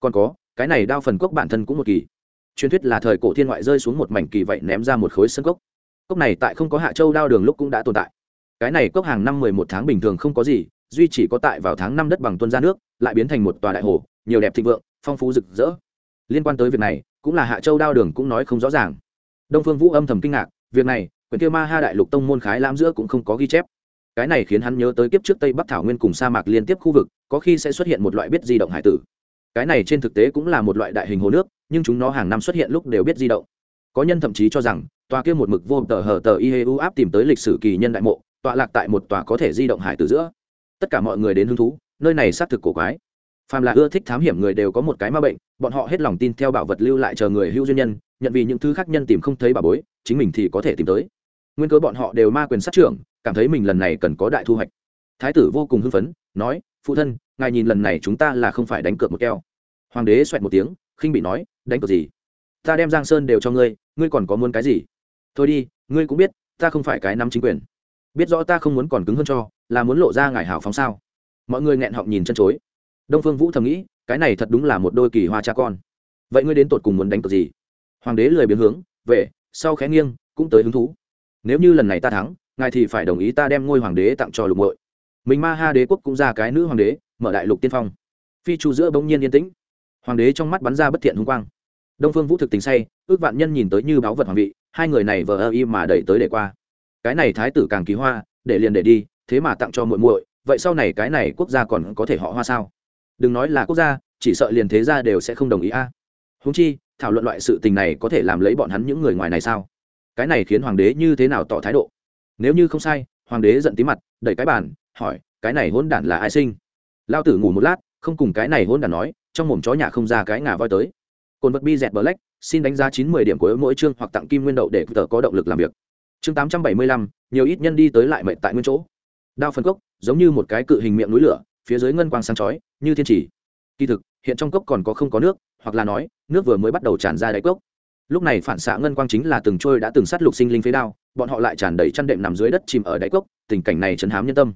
còn có, cái này đao phần cốc bản thân cũng một kỳ. Truyền thuyết là thời cổ thiên ngoại rơi xuống một mảnh kỳ vậy ném ra một khối sân cốc. Cốc này tại không có hạ châu đao đường lúc cũng đã tồn tại. Cái này cốc hàng năm mười một tháng bình thường không có gì, duy chỉ có tại vào tháng năm đất bằng tuân ra nước, lại biến thành một tòa đại hồ, nhiều đẹp thịnh vượng, phong phú rực rỡ. Liên quan tới việc này, cũng là hạ châu đao đường cũng nói không rõ ràng. Đông phương vũ âm thầm kinh ngạc, việc này, quyển kia ma ha đại lục tông môn khái lãm giữa cũng không có ghi chép. Cái này khiến hắn nhớ tới kiếp trước tây bắc thảo nguyên cùng sa mạc liên tiếp khu vực, có khi sẽ xuất hiện một loại biết di động hải tử cái này trên thực tế cũng là một loại đại hình hồ nước, nhưng chúng nó hàng năm xuất hiện lúc đều biết di động. Có nhân thậm chí cho rằng, tòa kia một mực vô tờ hờ tờ y hê u áp tìm tới lịch sử kỳ nhân đại mộ, tọa lạc tại một tòa có thể di động hải từ giữa. Tất cả mọi người đến hứng thú, nơi này xác thực cổ quái. Phàm là ưa thích thám hiểm người đều có một cái ma bệnh, bọn họ hết lòng tin theo bảo vật lưu lại chờ người hữu duyên nhân, nhận vì những thứ khác nhân tìm không thấy bà bối, chính mình thì có thể tìm tới. Nguyên cơ bọn họ đều ma quyền sát trưởng, cảm thấy mình lần này cần có đại thu hoạch. Thái tử vô cùng hưng phấn, nói, phụ thân ngài nhìn lần này chúng ta là không phải đánh cược một keo. Hoàng đế xoẹt một tiếng, khinh bị nói, đánh cược gì? Ta đem giang sơn đều cho ngươi ngươi còn có muốn cái gì? Thôi đi, ngươi cũng biết, ta không phải cái nắm chính quyền. Biết rõ ta không muốn còn cứng hơn cho, là muốn lộ ra ngài hào phóng sao? Mọi người nghẹn họng nhìn chân chối. Đông phương vũ thầm nghĩ, cái này thật đúng là một đôi kỳ hoa cha con. Vậy ngươi đến tột cùng muốn đánh cược gì? Hoàng đế lười biến hướng, về, sau khé nghiêng, cũng tới hứng thú. Nếu như lần này ta thắng, ngài thì phải đồng ý ta đem ngôi hoàng đế tặng cho lục mội mình ma ha đế quốc cũng ra cái nữ hoàng đế mở đại lục tiên phong. Phi chu giữa bỗng nhiên yên tĩnh. Hoàng đế trong mắt bắn ra bất thiện hung quang. Đông phương vũ thực tình say, ước vạn nhân nhìn tới như báo vật hoàng vị, hai người này vờ ơ y mà đẩy tới để qua. Cái này thái tử càng kỳ hoa, để liền để đi, thế mà tặng cho muội muội, vậy sau này cái này quốc gia còn có thể họ hoa sao? Đừng nói là quốc gia, chỉ sợ liền thế gia đều sẽ không đồng ý a. À. húng chi, thảo luận loại sự tình này có thể làm lấy bọn hắn những người ngoài này sao? Cái này khiến hoàng đế như thế nào tỏ thái độ? Nếu như không sai, hoàng đế giận tí mặt, đẩy cái bàn, hỏi, cái này hôn đản là ai sinh? Lao tử ngủ một lát không cùng cái này hôn đản nói trong mồm chó nhà không ra cái ngà voi tới. Cồn vật bi dẹt bờ lách, xin đánh giá chín mươi điểm của mỗi chương hoặc tặng kim nguyên đậu để tờ có động lực làm việc. Chương tám trăm bảy mươi lăm nhiều ít nhân đi tới lại mệnh tại nguyên chỗ. Đao phân cốc giống như một cái cự hình miệng núi lửa phía dưới ngân quang sáng chói như thiên trì kỳ thực hiện trong cốc còn có không có nước hoặc là nói nước vừa mới bắt đầu tràn ra đáy cốc. Lúc này phản xạ ngân quang chính là từng trôi đã từng sát lục sinh linh phế đao bọn họ lại tràn đầy chăn đệm nằm dưới đất chìm ở đáy cốc tình cảnh này chấn hám nhân tâm.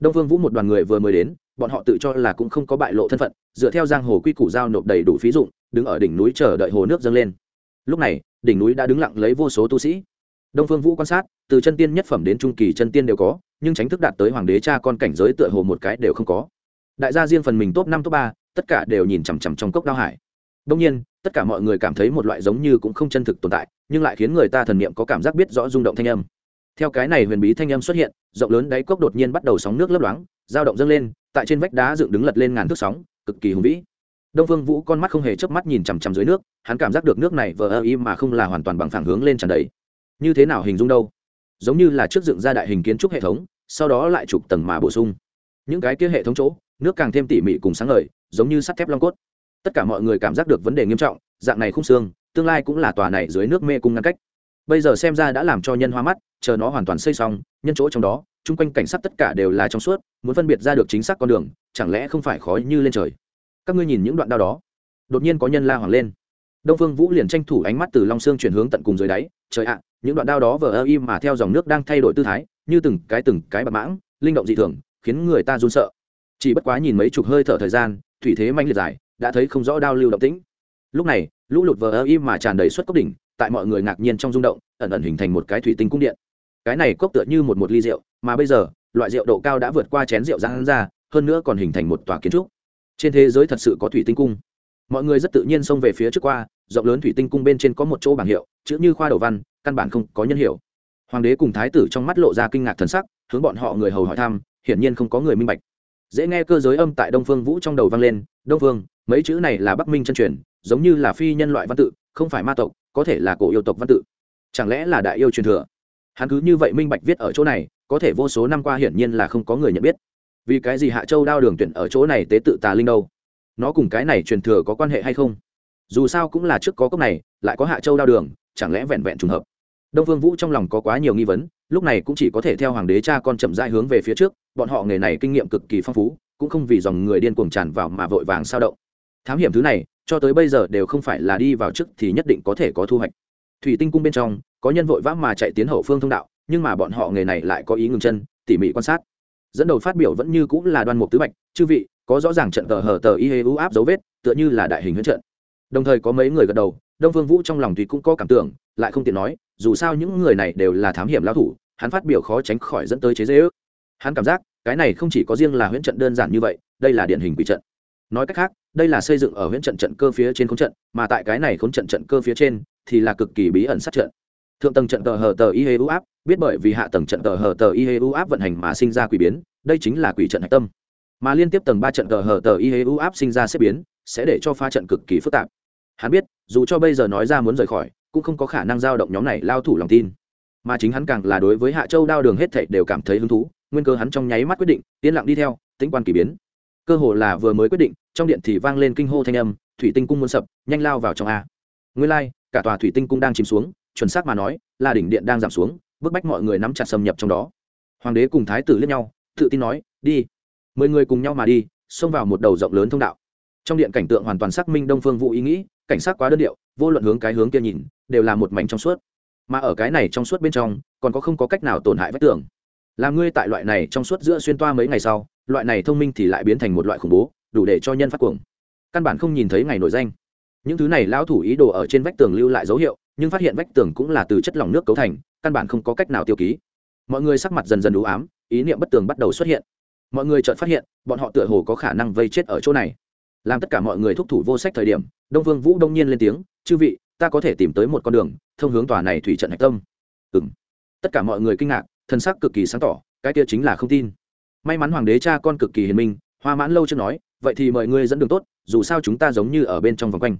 Đông vương vũ một đoàn người vừa mới đến bọn họ tự cho là cũng không có bại lộ thân phận, dựa theo giang hồ quy củ giao nộp đầy đủ phí dụng, đứng ở đỉnh núi chờ đợi hồ nước dâng lên. Lúc này, đỉnh núi đã đứng lặng lấy vô số tu sĩ. Đông phương vũ quan sát, từ chân tiên nhất phẩm đến trung kỳ chân tiên đều có, nhưng tránh thức đạt tới hoàng đế cha con cảnh giới tựa hồ một cái đều không có. Đại gia riêng phần mình top năm, top ba, tất cả đều nhìn chằm chằm trong cốc đao hải. Đông nhiên, tất cả mọi người cảm thấy một loại giống như cũng không chân thực tồn tại, nhưng lại khiến người ta thần niệm có cảm giác biết rõ rung động thanh âm theo cái này huyền bí thanh âm xuất hiện, rộng lớn đáy cốc đột nhiên bắt đầu sóng nước lấp loáng, dao động dâng lên, tại trên vách đá dựng đứng lật lên ngàn thước sóng, cực kỳ hùng vĩ. Đông phương vũ con mắt không hề chớp mắt nhìn chằm chằm dưới nước, hắn cảm giác được nước này vờ ơ y mà không là hoàn toàn bằng phẳng hướng lên tràn đầy. Như thế nào hình dung đâu? Giống như là trước dựng ra đại hình kiến trúc hệ thống, sau đó lại chụp tầng mà bổ sung. Những cái kia hệ thống chỗ, nước càng thêm tỉ mỉ cùng sáng ngời, giống như sắt thép long cốt. Tất cả mọi người cảm giác được vấn đề nghiêm trọng, dạng này khung xương, tương lai cũng là tòa này dưới nước mê cung ngăn cách. Bây giờ xem ra đã làm cho nhân hoa mắt chờ nó hoàn toàn xây xong, nhân chỗ trong đó, chung quanh cảnh sát tất cả đều là trong suốt, muốn phân biệt ra được chính xác con đường, chẳng lẽ không phải khó như lên trời? Các ngươi nhìn những đoạn đao đó. Đột nhiên có nhân la hoàng lên. Đông phương vũ liền tranh thủ ánh mắt từ long sương chuyển hướng tận cùng dưới đáy. Trời ạ, những đoạn đao đó vờ ơ im mà theo dòng nước đang thay đổi tư thái, như từng cái từng cái bạc mãng, linh động dị thường, khiến người ta run sợ. Chỉ bất quá nhìn mấy chục hơi thở thời gian, thủy thế manh liệt dài, đã thấy không rõ đao lưu động tĩnh. Lúc này, lũ lụt vờ ơ im mà tràn đầy suất cốc đỉnh, tại mọi người ngạc nhiên trong rung động, ẩn ẩn hình thành một cái thủy tinh cung điện cái này cốc tựa như một một ly rượu, mà bây giờ, loại rượu độ cao đã vượt qua chén rượu răng ra, hơn nữa còn hình thành một tòa kiến trúc. Trên thế giới thật sự có thủy tinh cung. Mọi người rất tự nhiên xông về phía trước qua, rộng lớn thủy tinh cung bên trên có một chỗ bảng hiệu, chữ như khoa đầu văn, căn bản không có nhân hiệu. Hoàng đế cùng thái tử trong mắt lộ ra kinh ngạc thần sắc, hướng bọn họ người hầu hỏi thăm, hiển nhiên không có người minh bạch. Dễ nghe cơ giới âm tại đông phương vũ trong đầu vang lên, đông phương, mấy chữ này là bắc minh chân truyền, giống như là phi nhân loại văn tự, không phải ma tộc, có thể là cổ yêu tộc văn tự. Chẳng lẽ là đại yêu truyền thừa? Hắn cứ như vậy minh bạch viết ở chỗ này, có thể vô số năm qua hiển nhiên là không có người nhận biết. Vì cái gì hạ châu đao đường tuyển ở chỗ này tế tự tà linh đâu? Nó cùng cái này truyền thừa có quan hệ hay không? Dù sao cũng là trước có cốc này, lại có hạ châu đao đường, chẳng lẽ vẹn vẹn trùng hợp? Đông vương vũ trong lòng có quá nhiều nghi vấn, lúc này cũng chỉ có thể theo hoàng đế cha con chậm rãi hướng về phía trước, bọn họ nghề này kinh nghiệm cực kỳ phong phú, cũng không vì dòng người điên cuồng tràn vào mà vội vàng sao động. Thám hiểm thứ này, cho tới bây giờ đều không phải là đi vào trước thì nhất định có thể có thu hoạch thủy tinh cung bên trong, có nhân vội vã mà chạy tiến hậu phương thông đạo, nhưng mà bọn họ nghề này lại có ý ngừng chân, tỉ mỉ quan sát. Dẫn đầu phát biểu vẫn như cũng là đoan mục tứ bạch, chư vị, có rõ ràng trận tờ hở tờ y hê u áp dấu vết, tựa như là đại hình huyễn trận. Đồng thời có mấy người gật đầu, đông vương vũ trong lòng thủy cũng có cảm tưởng, lại không tiện nói, dù sao những người này đều là thám hiểm lao thủ, hắn phát biểu khó tránh khỏi dẫn tới chế dễ ước hắn cảm giác, cái này không chỉ có riêng là huyễn trận đơn giản như vậy, đây là điển hình quỷ trận. Nói cách khác, đây là xây dựng ở huyễn trận trận cơ phía trên khốn trận, mà tại cái này khốn trận trận cơ phía trên thì là cực kỳ bí ẩn sát trận. Thượng tầng trận tờ hờ tờ y hê u áp, biết bởi vì hạ tầng trận tờ hờ tờ y hê u áp vận hành mà sinh ra quỷ biến, đây chính là quỷ trận hạch tâm. Mà liên tiếp tầng ba trận tờ hờ tờ y hê u áp sinh ra xếp biến, sẽ để cho pha trận cực kỳ phức tạp. Hắn biết, dù cho bây giờ nói ra muốn rời khỏi, cũng không có khả năng giao động nhóm này lao thủ lòng tin. Mà chính hắn càng là đối với hạ châu đao đường hết thảy đều cảm thấy hứng thú, nguyên cơ hắn trong nháy mắt quyết định, yên lặng đi theo, tính quan kỳ biến. Cơ hồ là vừa mới quyết định, trong điện thì vang lên kinh hô thanh âm, thủy tinh cung muốn sập, nhanh lao vào trong a. Nguyên lai cả tòa thủy tinh cung đang chìm xuống, chuẩn xác mà nói, là đỉnh điện đang giảm xuống, bức bách mọi người nắm chặt xâm nhập trong đó. Hoàng đế cùng thái tử liếc nhau, tự tin nói, đi. Mười người cùng nhau mà đi, xông vào một đầu rộng lớn thông đạo. Trong điện cảnh tượng hoàn toàn xác minh đông phương vũ ý nghĩ, cảnh sát quá đơn điệu, vô luận hướng cái hướng kia nhìn, đều là một mảnh trong suốt. Mà ở cái này trong suốt bên trong, còn có không có cách nào tổn hại vách tường. Làm ngươi tại loại này trong suốt giữa xuyên toa mấy ngày sau, loại này thông minh thì lại biến thành một loại khủng bố, đủ để cho nhân phát cuồng. Căn bản không nhìn thấy ngày nổi danh những thứ này lão thủ ý đồ ở trên vách tường lưu lại dấu hiệu, nhưng phát hiện vách tường cũng là từ chất lỏng nước cấu thành, căn bản không có cách nào tiêu ký. Mọi người sắc mặt dần dần đủ ám, ý niệm bất tường bắt đầu xuất hiện. Mọi người chợt phát hiện, bọn họ tựa hồ có khả năng vây chết ở chỗ này. Làm tất cả mọi người thúc thủ vô sách thời điểm, đông vương vũ đông nhiên lên tiếng, chư vị, ta có thể tìm tới một con đường, thông hướng tòa này thủy trận hạch tâm. Ừm. Tất cả mọi người kinh ngạc thân sắc cực kỳ sáng tỏ, cái kia chính là không tin. May mắn hoàng đế cha con cực kỳ hiền minh, hoa mãn lâu chưa nói, vậy thì mời ngươi dẫn đường tốt, dù sao chúng ta giống như ở bên trong vòng quanh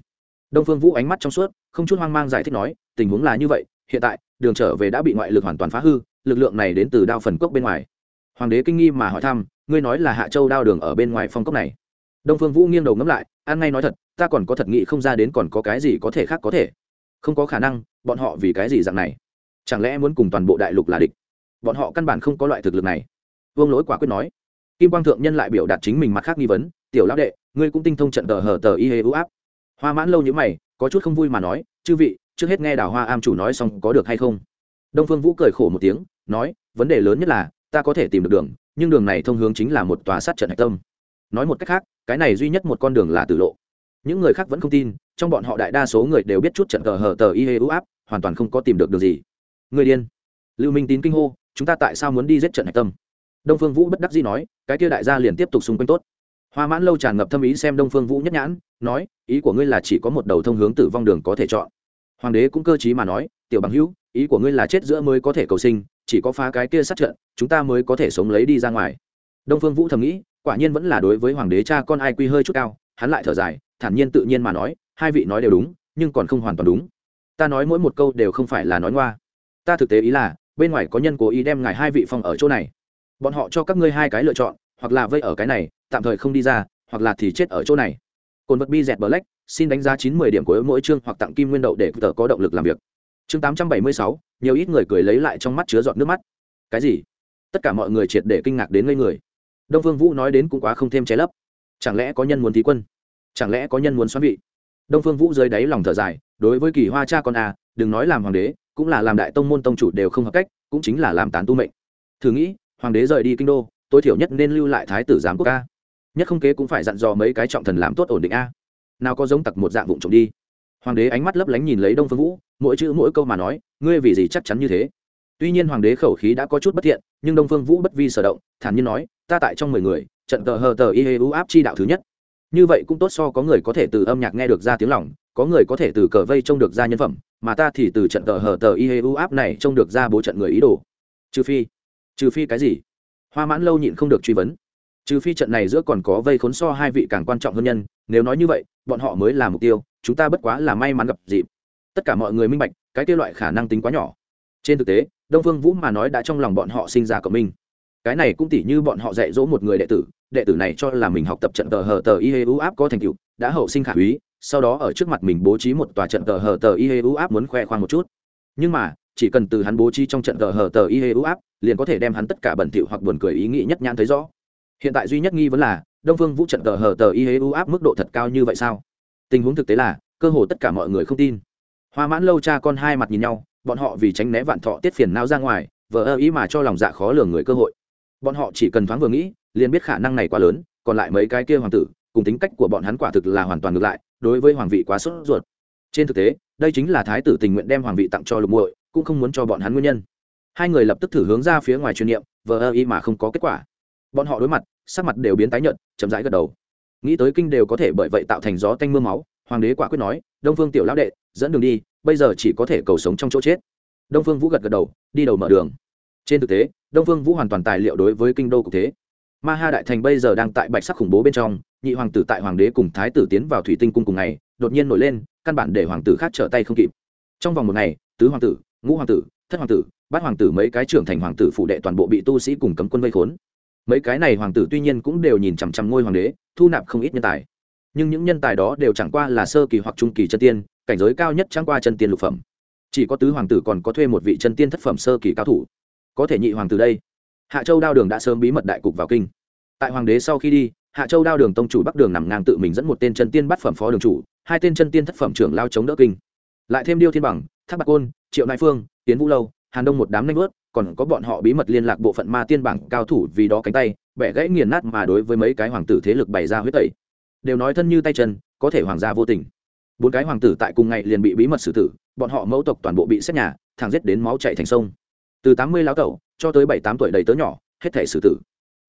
đông phương vũ ánh mắt trong suốt, không chút hoang mang giải thích nói, tình huống là như vậy, hiện tại, đường trở về đã bị ngoại lực hoàn toàn phá hư, lực lượng này đến từ đao phần cốc bên ngoài. Hoàng đế kinh nghi mà hỏi thăm, ngươi nói là hạ châu đao đường ở bên ngoài phong cốc này. Đông phương vũ nghiêng đầu ngẫm lại an ngay nói thật, ta còn có thật nghĩ không ra đến còn có cái gì có thể khác có thể. Không có khả năng, bọn họ vì cái gì dạng này? Chẳng lẽ muốn cùng toàn bộ đại lục là địch? Bọn họ căn bản không có loại thực lực này. Vương lỗi quả quyết nói. Kim quang thượng nhân lại biểu đạt chính mình mặt khác nghi vấn, tiểu lão đệ, ngươi cũng tinh thông trận tờ hờ tờ y hê ưu áp hoa mãn lâu như mày, có chút không vui mà nói, chư vị, trước hết nghe đào hoa am chủ nói xong có được hay không? Đông phương vũ cười khổ một tiếng, nói, vấn đề lớn nhất là, ta có thể tìm được đường, nhưng đường này thông hướng chính là một tòa sát trận hạch tâm. Nói một cách khác, cái này duy nhất một con đường là tử lộ. Những người khác vẫn không tin, trong bọn họ đại đa số người đều biết chút trận tờ hờ tờ y hê ưu áp, hoàn toàn không có tìm được đường gì. Người điên. Lưu minh tín kinh hô, chúng ta tại sao muốn đi giết trận hạch tâm? Đông phương vũ bất đắc dĩ nói, cái kia đại gia liền tiếp tục xung quanh tốt hoa mãn lâu tràn ngập thâm ý xem đông phương vũ nhất nhãn, nói, ý của ngươi là chỉ có một đầu thông hướng tử vong đường có thể chọn. Hoàng đế cũng cơ t mà nói, tiểu bằng hữu, ý của ngươi là chết giữa mới có thể cầu sinh, chỉ có phá cái kia sát trận, chúng ta mới có thể sống lấy đi ra ngoài. Đông phương vũ thầm nghĩ, quả nhiên vẫn là đối với hoàng đế cha con ai quy hơi chút cao, hắn lại thở dài, thản nhiên tự nhiên mà nói, hai vị nói đều đúng, nhưng còn không hoàn toàn đúng. Ta nói mỗi một câu đều không phải là nói ngoa. Ta thực tế ý là, bên ngoài có nhân cố ý đem ngài hai vị phòng ở chỗ này. Bọn họ cho các ngươi hai cái lựa chọn, hoặc là vây ở cái này tạm thời không đi ra hoặc là thì chết ở chỗ này. Cồn vật bi dẹt black xin đánh giá chín mươi điểm của mỗi chương hoặc tặng kim nguyên đậu để tờ có động lực làm việc. Chương tám trăm bảy mươi sáu nhiều ít người cười lấy lại trong mắt chứa giọt nước mắt. Cái gì? Tất cả mọi người triệt để kinh ngạc đến ngây người. Đông Phương vũ nói đến cũng quá không thêm che lấp. Chẳng lẽ có nhân muốn thí quân? Chẳng lẽ có nhân muốn xoắn vị? Đông phương vũ dưới đáy lòng thở dài đối với kỳ hoa cha con à, đừng nói làm hoàng đế cũng là làm đại tông môn tông chủ đều không hợp cách cũng chính là làm tán tu mệnh. Thử nghĩ hoàng đế rời đi kinh đô tối thiểu nhất nên lưu lại thái tử giám quốc ca nhất không kế cũng phải dặn dò mấy cái trọng thần làm tốt ổn định a. Nào có giống tặc một dạng vụng trộm đi. Hoàng đế ánh mắt lấp lánh nhìn lấy đông phương vũ, mỗi chữ mỗi câu mà nói, ngươi vì gì chắc chắn như thế? Tuy nhiên hoàng đế khẩu khí đã có chút bất thiện, nhưng đông phương vũ bất vi sở động, thản nhiên nói, ta tại trong mười người, trận tờ hờ tờ y hê u áp chi đạo thứ nhất. Như vậy cũng tốt so có người có thể từ âm nhạc nghe được ra tiếng lòng, có người có thể từ cờ vây trông được ra nhân phẩm, mà ta thì từ trận tờ hờ tờ y hê u áp này trông được ra bố trận người ý đồ. Trừ phi trừ phi cái gì? Hoa mãn lâu nhịn không được truy vấn trừ phi trận này giữa còn có vây khốn so hai vị càng quan trọng hơn nhân, nếu nói như vậy, bọn họ mới là mục tiêu, chúng ta bất quá là may mắn gặp dịp. Tất cả mọi người minh bạch, cái kia loại khả năng tính quá nhỏ. Trên thực tế, đông phương vũ mà nói đã trong lòng bọn họ sinh ra cộng minh. Cái này cũng tỉ như bọn họ dạy dỗ một người đệ tử đệ tử này cho là mình học tập trận tờ hờ tờ y hê u áp có thành tựu, đã hậu sinh khả úy sau đó ở trước mặt mình bố trí một tòa trận tờ hờ tờ y hê u áp muốn khoe khoang một chút. Nhưng mà, chỉ cần từ hắn bố trí trong trận tờ hờ tờ y hê u áp, liền có thể đem hắn tất cả bẩn thỉu hoặc buồn cười ý nghĩ nhất nhãn thấy rõ hiện tại duy nhất nghi vấn là, đông phương vũ trận tờ hờ tờ y hế u áp mức độ thật cao như vậy sao? Tình huống thực tế là, cơ hồ tất cả mọi người không tin. Hoa mãn lâu cha con hai mặt nhìn nhau, bọn họ vì tránh né vạn thọ tiết phiền nao ra ngoài, vờ ơ ý mà cho lòng dạ khó lường người cơ hội. Bọn họ chỉ cần thoáng vừa nghĩ, liền biết khả năng này quá lớn, còn lại mấy cái kia hoàng tử, cùng tính cách của bọn hắn quả thực là hoàn toàn ngược lại, đối với hoàng vị quá sốt ruột. Trên thực tế, đây chính là thái tử tình nguyện đem hoàng vị tặng cho lục muội, cũng không muốn cho bọn hắn nguyên nhân. Hai người lập tức thử hướng ra phía ngoài truyền niệm, vờ ơ ý mà không có kết quả bọn họ đối mặt, sắc mặt đều biến tái nhợt, chậm rãi gật đầu. Nghĩ tới kinh đều có thể bởi vậy tạo thành gió tanh mưa máu, hoàng đế quả quyết nói, đông phương tiểu lão đệ, dẫn đường đi, bây giờ chỉ có thể cầu sống trong chỗ chết. Đông phương vũ gật gật đầu, đi đầu mở đường. Trên thực tế, đông phương vũ hoàn toàn tài liệu đối với kinh đô cục thế. Ma ha đại thành bây giờ đang tại bạch sắc khủng bố bên trong, nhị hoàng tử tại hoàng đế cùng thái tử tiến vào thủy tinh cung cùng ngày, đột nhiên nổi lên, căn bản để hoàng tử khác trở tay không kịp. Trong vòng một ngày, tứ hoàng tử, ngũ hoàng tử, thất hoàng tử, bát hoàng tử mấy cái trưởng thành hoàng tử phụ đệ toàn bộ bị tu sĩ cùng cấm quân vây khốn mấy cái này hoàng tử tuy nhiên cũng đều nhìn chằm chằm ngôi hoàng đế, thu nạp không ít nhân tài. Nhưng những nhân tài đó đều chẳng qua là sơ kỳ hoặc trung kỳ chân tiên, cảnh giới cao nhất chẳng qua chân tiên lục phẩm. Chỉ có tứ hoàng tử còn có thuê một vị chân tiên thất phẩm sơ kỳ cao thủ. Có thể nhị hoàng tử đây. Hạ châu đao đường đã sớm bí mật đại cục vào kinh. Tại hoàng đế sau khi đi, hạ châu đao đường tông chủ bắc đường nằm ngang tự mình dẫn một tên chân tiên bắt phẩm phó đường chủ, hai tên chân tiên thất phẩm trưởng lao chống đỡ kinh. Lại thêm điêu thiên bằng, thác bạc côn, triệu nại phương tiến vũ lâu, hàn đông một đám nanh vớt còn có bọn họ bí mật liên lạc bộ phận ma tiên bảng cao thủ vì đó cánh tay, bẻ gãy nghiền nát mà đối với mấy cái hoàng tử thế lực bày ra huyết tẩy. Đều nói thân như tay chân, có thể hoàng gia vô tình. Bốn cái hoàng tử tại cùng ngày liền bị bí mật xử tử, bọn họ mẫu tộc toàn bộ bị xét nhà, thẳng giết đến máu chạy thành sông. Từ tám mươi lão tẩu cho tới bảy tám tuổi đầy tớ nhỏ, hết thể xử tử.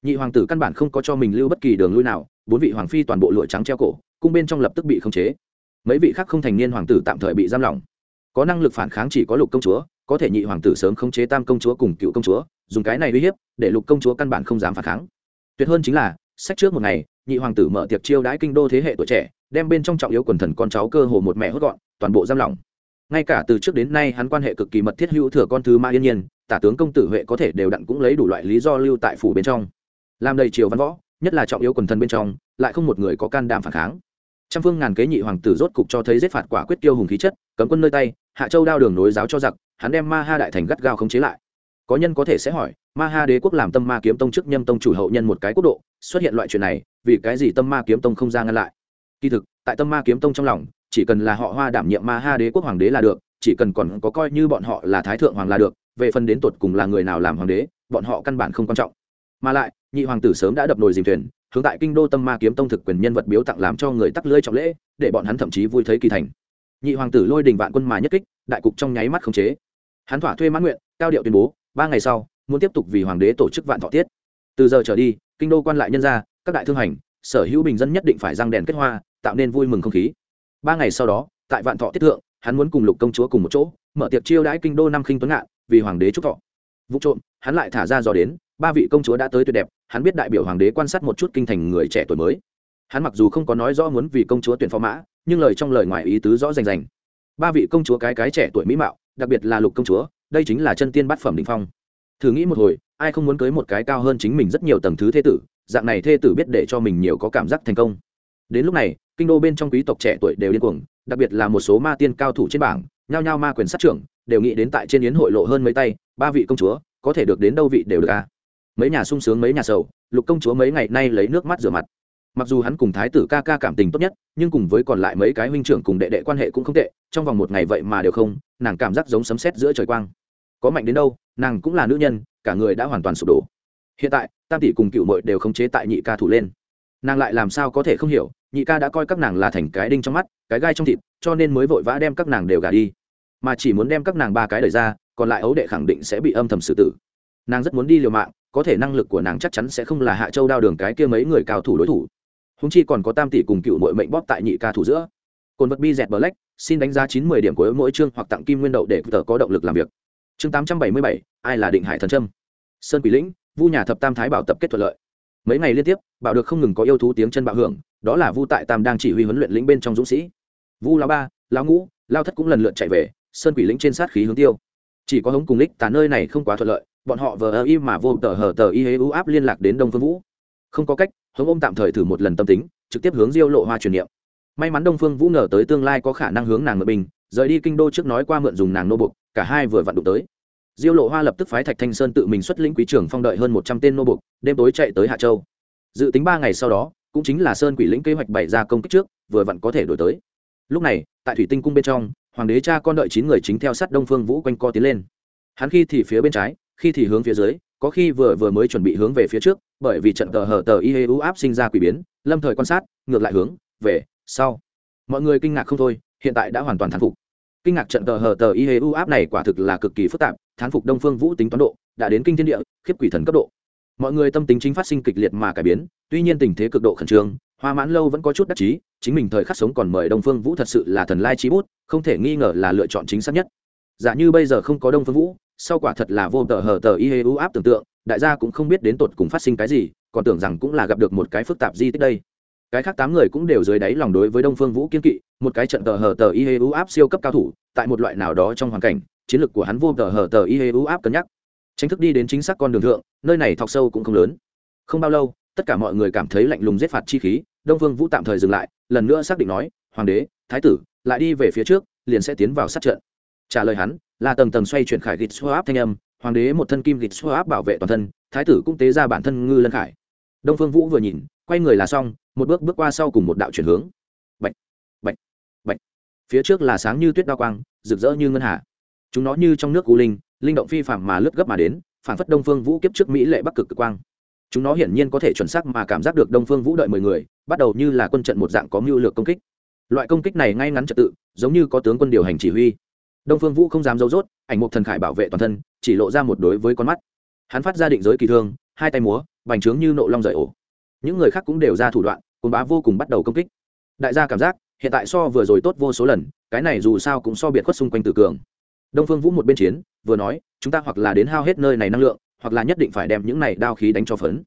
Nhị hoàng tử căn bản không có cho mình lưu bất kỳ đường lui nào, bốn vị hoàng phi toàn bộ lụa trắng treo cổ, cung bên trong lập tức bị khống chế. Mấy vị khác không thành niên hoàng tử tạm thời bị giam lỏng. Có năng lực phản kháng chỉ có lục công chúa có thể nhị hoàng tử sớm khống chế tam công chúa cùng cựu công chúa, dùng cái này uy hiếp để lục công chúa căn bản không dám phản kháng. Tuyệt hơn chính là, sách trước một ngày, nhị hoàng tử mở tiệc chiêu đãi kinh đô thế hệ tuổi trẻ, đem bên trong trọng yếu quần thần con cháu cơ hồ một mẹ hốt gọn, toàn bộ giam lỏng. Ngay cả từ trước đến nay hắn quan hệ cực kỳ mật thiết hữu thừa con thứ ma yên nhiên, tả tướng công tử huệ có thể đều đặn cũng lấy đủ loại lý do lưu tại phủ bên trong. Làm đầy triều văn võ, nhất là trọng yếu quần thần bên trong, lại không một người có can đảm phản kháng trăm phương ngàn kế nhị hoàng tử rốt cục cho thấy giết phạt quả quyết tiêu hùng khí chất, cấm quân nơi tay, hạ châu đao đường nối giáo cho giặc, hắn đem ma ha đại thành gắt gao không chế lại. Có nhân có thể sẽ hỏi, ma ha đế quốc làm tâm ma kiếm tông trước nhâm tông chủ hậu nhân một cái quốc độ, xuất hiện loại chuyện này, vì cái gì tâm ma kiếm tông không ra ngăn lại? Kỳ thực, tại tâm ma kiếm tông trong lòng, chỉ cần là họ hoa đảm nhiệm ma ha đế quốc hoàng đế là được, chỉ cần còn có coi như bọn họ là thái thượng hoàng là được, về phần đến tột cùng là người nào làm hoàng đế, bọn họ căn bản không quan trọng. Mà lại, nhị hoàng tử sớm đã đập nồi dìm thuyền hướng tại kinh đô tâm ma kiếm tông thực quyền nhân vật biếu tặng làm cho người tắc lưỡi trọng lễ, để bọn hắn thậm chí vui thấy kỳ thành. Nhị hoàng tử lôi đình vạn quân mà nhất kích, đại cục trong nháy mắt khống chế. Hắn thỏa thuê mãn nguyện, cao điệu tuyên bố, ba ngày sau, muốn tiếp tục vì hoàng đế tổ chức vạn thọ tiết. Từ giờ trở đi, kinh đô quan lại nhân gia, các đại thương hành, sở hữu bình dân nhất định phải răng đèn kết hoa, tạo nên vui mừng không khí. Ba ngày sau đó, tại vạn thọ tiết thượng, hắn muốn cùng lục công chúa cùng một chỗ, mở tiệc chiêu đãi kinh đô năm khinh tuấn ngạn, vì hoàng đế chúc thọ. Vụ trộm, hắn lại thả ra dò đến, ba vị công chúa đã tới tuyệt đẹp hắn biết đại biểu hoàng đế quan sát một chút kinh thành người trẻ tuổi mới. Hắn mặc dù không có nói rõ muốn vì công chúa tuyển phó mã, nhưng lời trong lời ngoài ý tứ rõ rành rành. Ba vị công chúa cái cái trẻ tuổi mỹ mạo, đặc biệt là lục công chúa, đây chính là chân tiên bát phẩm đình phong. Thử nghĩ một hồi, ai không muốn cưới một cái cao hơn chính mình rất nhiều tầng thứ thế tử, dạng này thê tử biết để cho mình nhiều có cảm giác thành công. Đến lúc này, kinh đô bên trong quý tộc trẻ tuổi đều điên cuồng, đặc biệt là một số ma tiên cao thủ trên bảng, nhao nhao ma quyền sát trưởng, đều nghĩ đến tại trên yến hội lộ hơn mấy tay, ba vị công chúa, có thể được đến đâu vị đều được a mấy nhà sung sướng mấy nhà sầu, lục công chúa mấy ngày nay lấy nước mắt rửa mặt. Mặc dù hắn cùng thái tử ca ca cảm tình tốt nhất, nhưng cùng với còn lại mấy cái huynh trưởng cùng đệ đệ quan hệ cũng không tệ, trong vòng một ngày vậy mà đều không, nàng cảm giác giống sấm sét giữa trời quang. Có mạnh đến đâu, nàng cũng là nữ nhân, cả người đã hoàn toàn sụp đổ. Hiện tại, tam tỷ cùng cựu mội đều khống chế tại nhị ca thủ lên. Nàng lại làm sao có thể không hiểu, nhị ca đã coi các nàng là thành cái đinh trong mắt, cái gai trong thịt, cho nên mới vội vã đem các nàng đều gả đi. Mà chỉ muốn đem các nàng ba cái đời ra, còn lại ấu đệ khẳng định sẽ bị âm thầm xử tử. Nàng rất muốn đi liều mạng có thể năng lực của nàng chắc chắn sẽ không là hạ châu đao đường cái kia mấy người cao thủ đối thủ. Húng chi còn có tam tỷ cùng cựu mội mệnh bóp tại nhị ca thủ giữa. Cồn vật bi dẹt black, xin đánh giá chín mươi điểm của mỗi chương hoặc tặng kim nguyên đậu để tờ có động lực làm việc. Chương tám trăm bảy mươi bảy, ai là định hải thần trâm? Sơn quỷ lĩnh, vu nhà thập tam thái bảo tập kết thuận lợi. Mấy ngày liên tiếp, bảo được không ngừng có yêu thú tiếng chân bạo hưởng, đó là vu tại tam đang chỉ huy huấn luyện lĩnh bên trong dũng sĩ. Vu lão ba, lão ngũ lao thất cũng lần lượt chạy về, sơn quỷ lĩnh trên sát khí hướng tiêu chỉ có hống cùng lích tà nơi này không quá thuận lợi, bọn họ vờ ơ y mà vô tờ hờ tờ y hế ưu áp liên lạc đến đông phương vũ. Không có cách, hống ôm tạm thời thử một lần tâm tính, trực tiếp hướng diêu lộ hoa truyền niệm. May mắn đông phương vũ ngờ tới tương lai có khả năng hướng nàng mượn bình, rời đi kinh đô trước nói qua mượn dùng nàng nô bục, cả hai vừa vặn đụng tới. Diêu lộ hoa lập tức phái thạch thanh sơn tự mình xuất lĩnh quý trưởng phong đợi hơn một trăm tên nô bục, đêm tối chạy tới hạ châu. Dự tính ba ngày sau đó, cũng chính là sơn quỷ lĩnh kế hoạch bày ra công kích trước, vừa vặn có thể đổi tới. Lúc này, tại thủy tinh cung bên trong hoàng đế cha con đợi chín người chính theo sát đông phương vũ quanh co tiến lên hắn khi thì phía bên trái khi thì hướng phía dưới có khi vừa vừa mới chuẩn bị hướng về phía trước bởi vì trận tờ hở tờ y hê u áp sinh ra quỷ biến lâm thời quan sát ngược lại hướng về sau mọi người kinh ngạc không thôi hiện tại đã hoàn toàn thán phục kinh ngạc trận tờ hở tờ y hê u áp này quả thực là cực kỳ phức tạp thán phục đông phương vũ tính toán độ đã đến kinh thiên địa khiếp quỷ thần cấp độ mọi người tâm tính chính phát sinh kịch liệt mà cải biến tuy nhiên tình thế cực độ khẩn trương hoa mãn lâu vẫn có chút đắc chí, chính mình thời khắc sống còn mời đông phương vũ thật sự là thần lai trí bút, không thể nghi ngờ là lựa chọn chính xác nhất. Giả như bây giờ không có đông phương vũ, sau quả thật là vô tờ hờ tờ y hê u áp tưởng tượng, đại gia cũng không biết đến tột cùng phát sinh cái gì, còn tưởng rằng cũng là gặp được một cái phức tạp di tích đây. Cái khác tám người cũng đều dưới đáy lòng đối với đông phương vũ kiên kỵ, một cái trận tờ hờ tờ y hê u áp siêu cấp cao thủ, tại một loại nào đó trong hoàn cảnh, chiến lược của hắn vô tờ hờ tờ y hê u áp cân nhắc. Tranh thức đi đến chính xác con đường thượng, nơi này thọc sâu cũng không lớn. Không bao lâu tất cả mọi người cảm thấy lạnh lùng giết phạt chi khí, đông phương vũ tạm thời dừng lại, lần nữa xác định nói, hoàng đế, thái tử, lại đi về phía trước, liền sẽ tiến vào sát trận. Trả lời hắn, là tầng tầng xoay chuyển khải gịt xô áp thanh âm, hoàng đế một thân kim gịt xô áp bảo vệ toàn thân, thái tử cũng tế ra bản thân ngư lân khải. Đông phương vũ vừa nhìn, quay người là xong, một bước bước qua sau cùng một đạo chuyển hướng. Bạch bạch bạch. Phía trước là sáng như tuyết đao quang, rực rỡ như ngân hà. Chúng nó như trong nước cú linh linh động phi phạm mà lướt gấp mà đến, phản phất đông phương vũ kiếp trước mỹ lệ bắc cực cực quang chúng nó hiển nhiên có thể chuẩn xác mà cảm giác được đông phương vũ đợi mười người, bắt đầu như là quân trận một dạng có mưu lược công kích. Loại công kích này ngay ngắn trật tự, giống như có tướng quân điều hành chỉ huy. Đông phương vũ không dám giấu rốt, ảnh mục thần khải bảo vệ toàn thân, chỉ lộ ra một đối với con mắt. Hắn phát ra định giới kỳ thương, hai tay múa, bành trướng như nộ long rời ổ. Những người khác cũng đều ra thủ đoạn cồn bá vô cùng bắt đầu công kích. Đại gia cảm giác, hiện tại so vừa rồi tốt vô số lần, cái này dù sao cũng so biệt khuất xung quanh tử cường. Đông phương vũ một bên chiến, vừa nói, chúng ta hoặc là đến hao hết nơi này năng lượng hoặc là nhất định phải đem những này đao khí đánh cho phấn.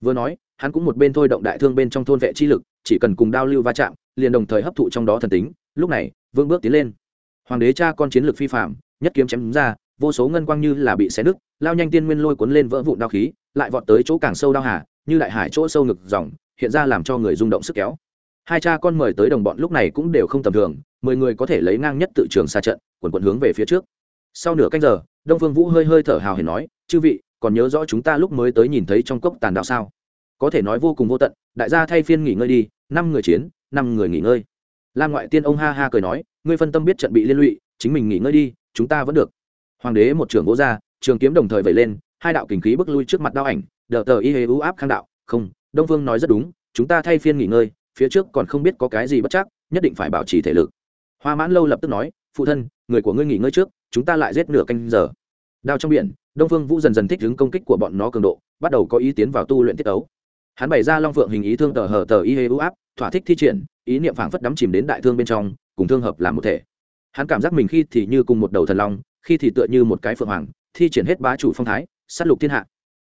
Vừa nói, hắn cũng một bên thôi động đại thương bên trong thôn vệ chi lực, chỉ cần cùng đao lưu va chạm, liền đồng thời hấp thụ trong đó thần tính, lúc này, vương bước tiến lên. Hoàng đế cha con chiến lược phi phạm nhất kiếm chém đúng ra, vô số ngân quang như là bị xé nứt, lao nhanh tiên nguyên lôi cuốn lên vỡ vụn đao khí, lại vọt tới chỗ càng sâu đao hà, như đại hải chỗ sâu ngực dòng, hiện ra làm cho người rung động sức kéo. Hai cha con mời tới đồng bọn lúc này cũng đều không tầm thường, mười người có thể lấy ngang nhất tự trường xa trận, quần quần hướng về phía trước. Sau nửa canh giờ, đông phương vũ hơi hơi thở hào hển nói, chư vị còn nhớ rõ chúng ta lúc mới tới nhìn thấy trong cốc tàn đạo sao? Có thể nói vô cùng vô tận, đại gia thay phiên nghỉ ngơi đi, năm người chiến, năm người nghỉ ngơi. Lam ngoại tiên ông ha ha cười nói, ngươi phân tâm biết trận bị liên lụy, chính mình nghỉ ngơi đi, chúng ta vẫn được. Hoàng đế một trưởng vỗ ra, trường kiếm đồng thời vẩy lên, hai đạo kình khí bước lui trước mặt đao ảnh, đờ tờ y hề ưu áp khang đạo. Không, đông phương nói rất đúng, chúng ta thay phiên nghỉ ngơi, phía trước còn không biết có cái gì bất chắc, nhất định phải bảo trì thể lực. Hoa mãn lâu lập tức nói, phụ thân, người của ngươi nghỉ ngơi trước, chúng ta lại giết nửa canh giờ. Đao trong biển đông phương vũ dần dần thích ứng công kích của bọn nó cường độ, bắt đầu có ý tiến vào tu luyện tiết ấu hắn bày ra long phượng hình ý thương tờ hờ tờ y hê u áp, thỏa thích thi triển, ý niệm phảng phất đắm chìm đến đại thương bên trong, cùng thương hợp làm một thể. Hắn cảm giác mình khi thì như cùng một đầu thần long, khi thì tựa như một cái phượng hoàng, thi triển hết bá chủ phong thái, sát lục thiên hạ.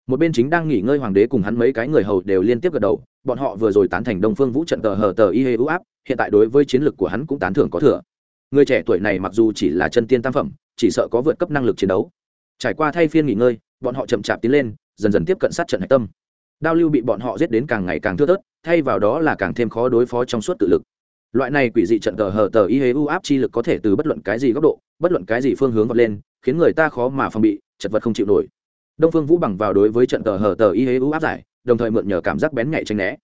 Một bên chính đang nghỉ ngơi hoàng đế cùng hắn mấy cái người hầu đều liên tiếp gật đầu, bọn họ vừa rồi tán thành đông phương vũ trận tờ hờ tờ y hê u áp, hiện tại đối với chiến lược của hắn cũng tán thưởng có thừa. Người trẻ tuổi này mặc dù chỉ là chân tiên tam phẩm, chỉ sợ có vượt cấp năng lực chiến đấu trải qua thay phiên nghỉ ngơi, bọn họ chậm chạp tiến lên, dần dần tiếp cận sát trận hạch tâm. Đao lưu bị bọn họ giết đến càng ngày càng thưa thớt, thay vào đó là càng thêm khó đối phó trong suốt tự lực. Loại này quỷ dị trận cờ hờ tờ y hê u áp chi lực có thể từ bất luận cái gì góc độ, bất luận cái gì phương hướng vọt lên, khiến người ta khó mà phòng bị, chật vật không chịu nổi. Đông phương vũ bằng vào đối với trận cờ hờ tờ y hê u áp giải, đồng thời mượn nhờ cảm giác bén nhạy tranh né.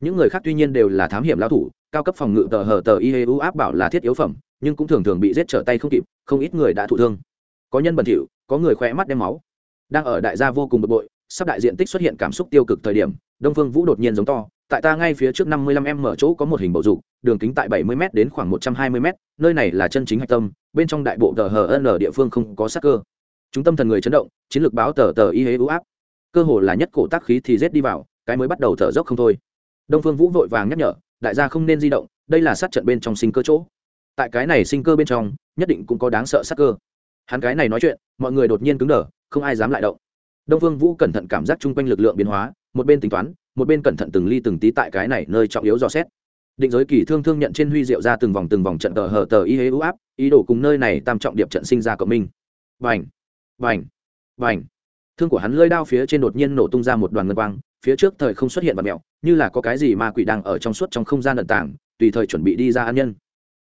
Những người khác tuy nhiên đều là thám hiểm lao thủ, cao cấp phòng ngự tờ hờ tờ y hê u áp bảo là thiết yếu phẩm, nhưng cũng thường thường bị giết trở tay không kịp, không ít người đã thụ thương. Có nhân bẩn thỉu có người khỏe mắt đem máu. Đang ở đại gia vô cùng bực bội, sắp đại diện tích xuất hiện cảm xúc tiêu cực thời điểm, đông phương vũ đột nhiên giống to, tại ta ngay phía trước năm mươi lăm em mở chỗ có một hình bầu dục, đường kính tại bảy mươi m đến khoảng một trăm hai mươi m nơi này là chân chính hạch tâm, bên trong đại bộ tờ ở địa phương không có sắc cơ. Chúng tâm thần người chấn động, chiến lược báo tờ tờ y hế ưu áp. Cơ hồ là nhất cổ tác khí thì rét đi vào, cái mới bắt đầu thở dốc không thôi. Đông phương vũ vội vàng nhắc nhở, đại gia không nên di động, đây là sát trận bên trong sinh cơ chỗ. Tại cái này sinh cơ bên trong, nhất định cũng có đáng sợ sát cơ hắn cái này nói chuyện mọi người đột nhiên cứng đờ không ai dám lại động. Đông phương vũ cẩn thận cảm giác chung quanh lực lượng biến hóa một bên tính toán một bên cẩn thận từng ly từng tí tại cái này nơi trọng yếu dò xét. Định giới kỳ thương thương nhận trên huy diệu ra từng vòng từng vòng trận tờ hở tờ y hế ưu áp ý đồ cùng nơi này tam trọng điệp trận sinh ra cộng minh. Vành vành vành thương của hắn lơi đao phía trên đột nhiên nổ tung ra một đoàn ngân quang phía trước thời không xuất hiện vật mẹo như là có cái gì ma quỷ đang ở trong suốt trong không gian lận tảng, tùy thời chuẩn bị đi ra an nhân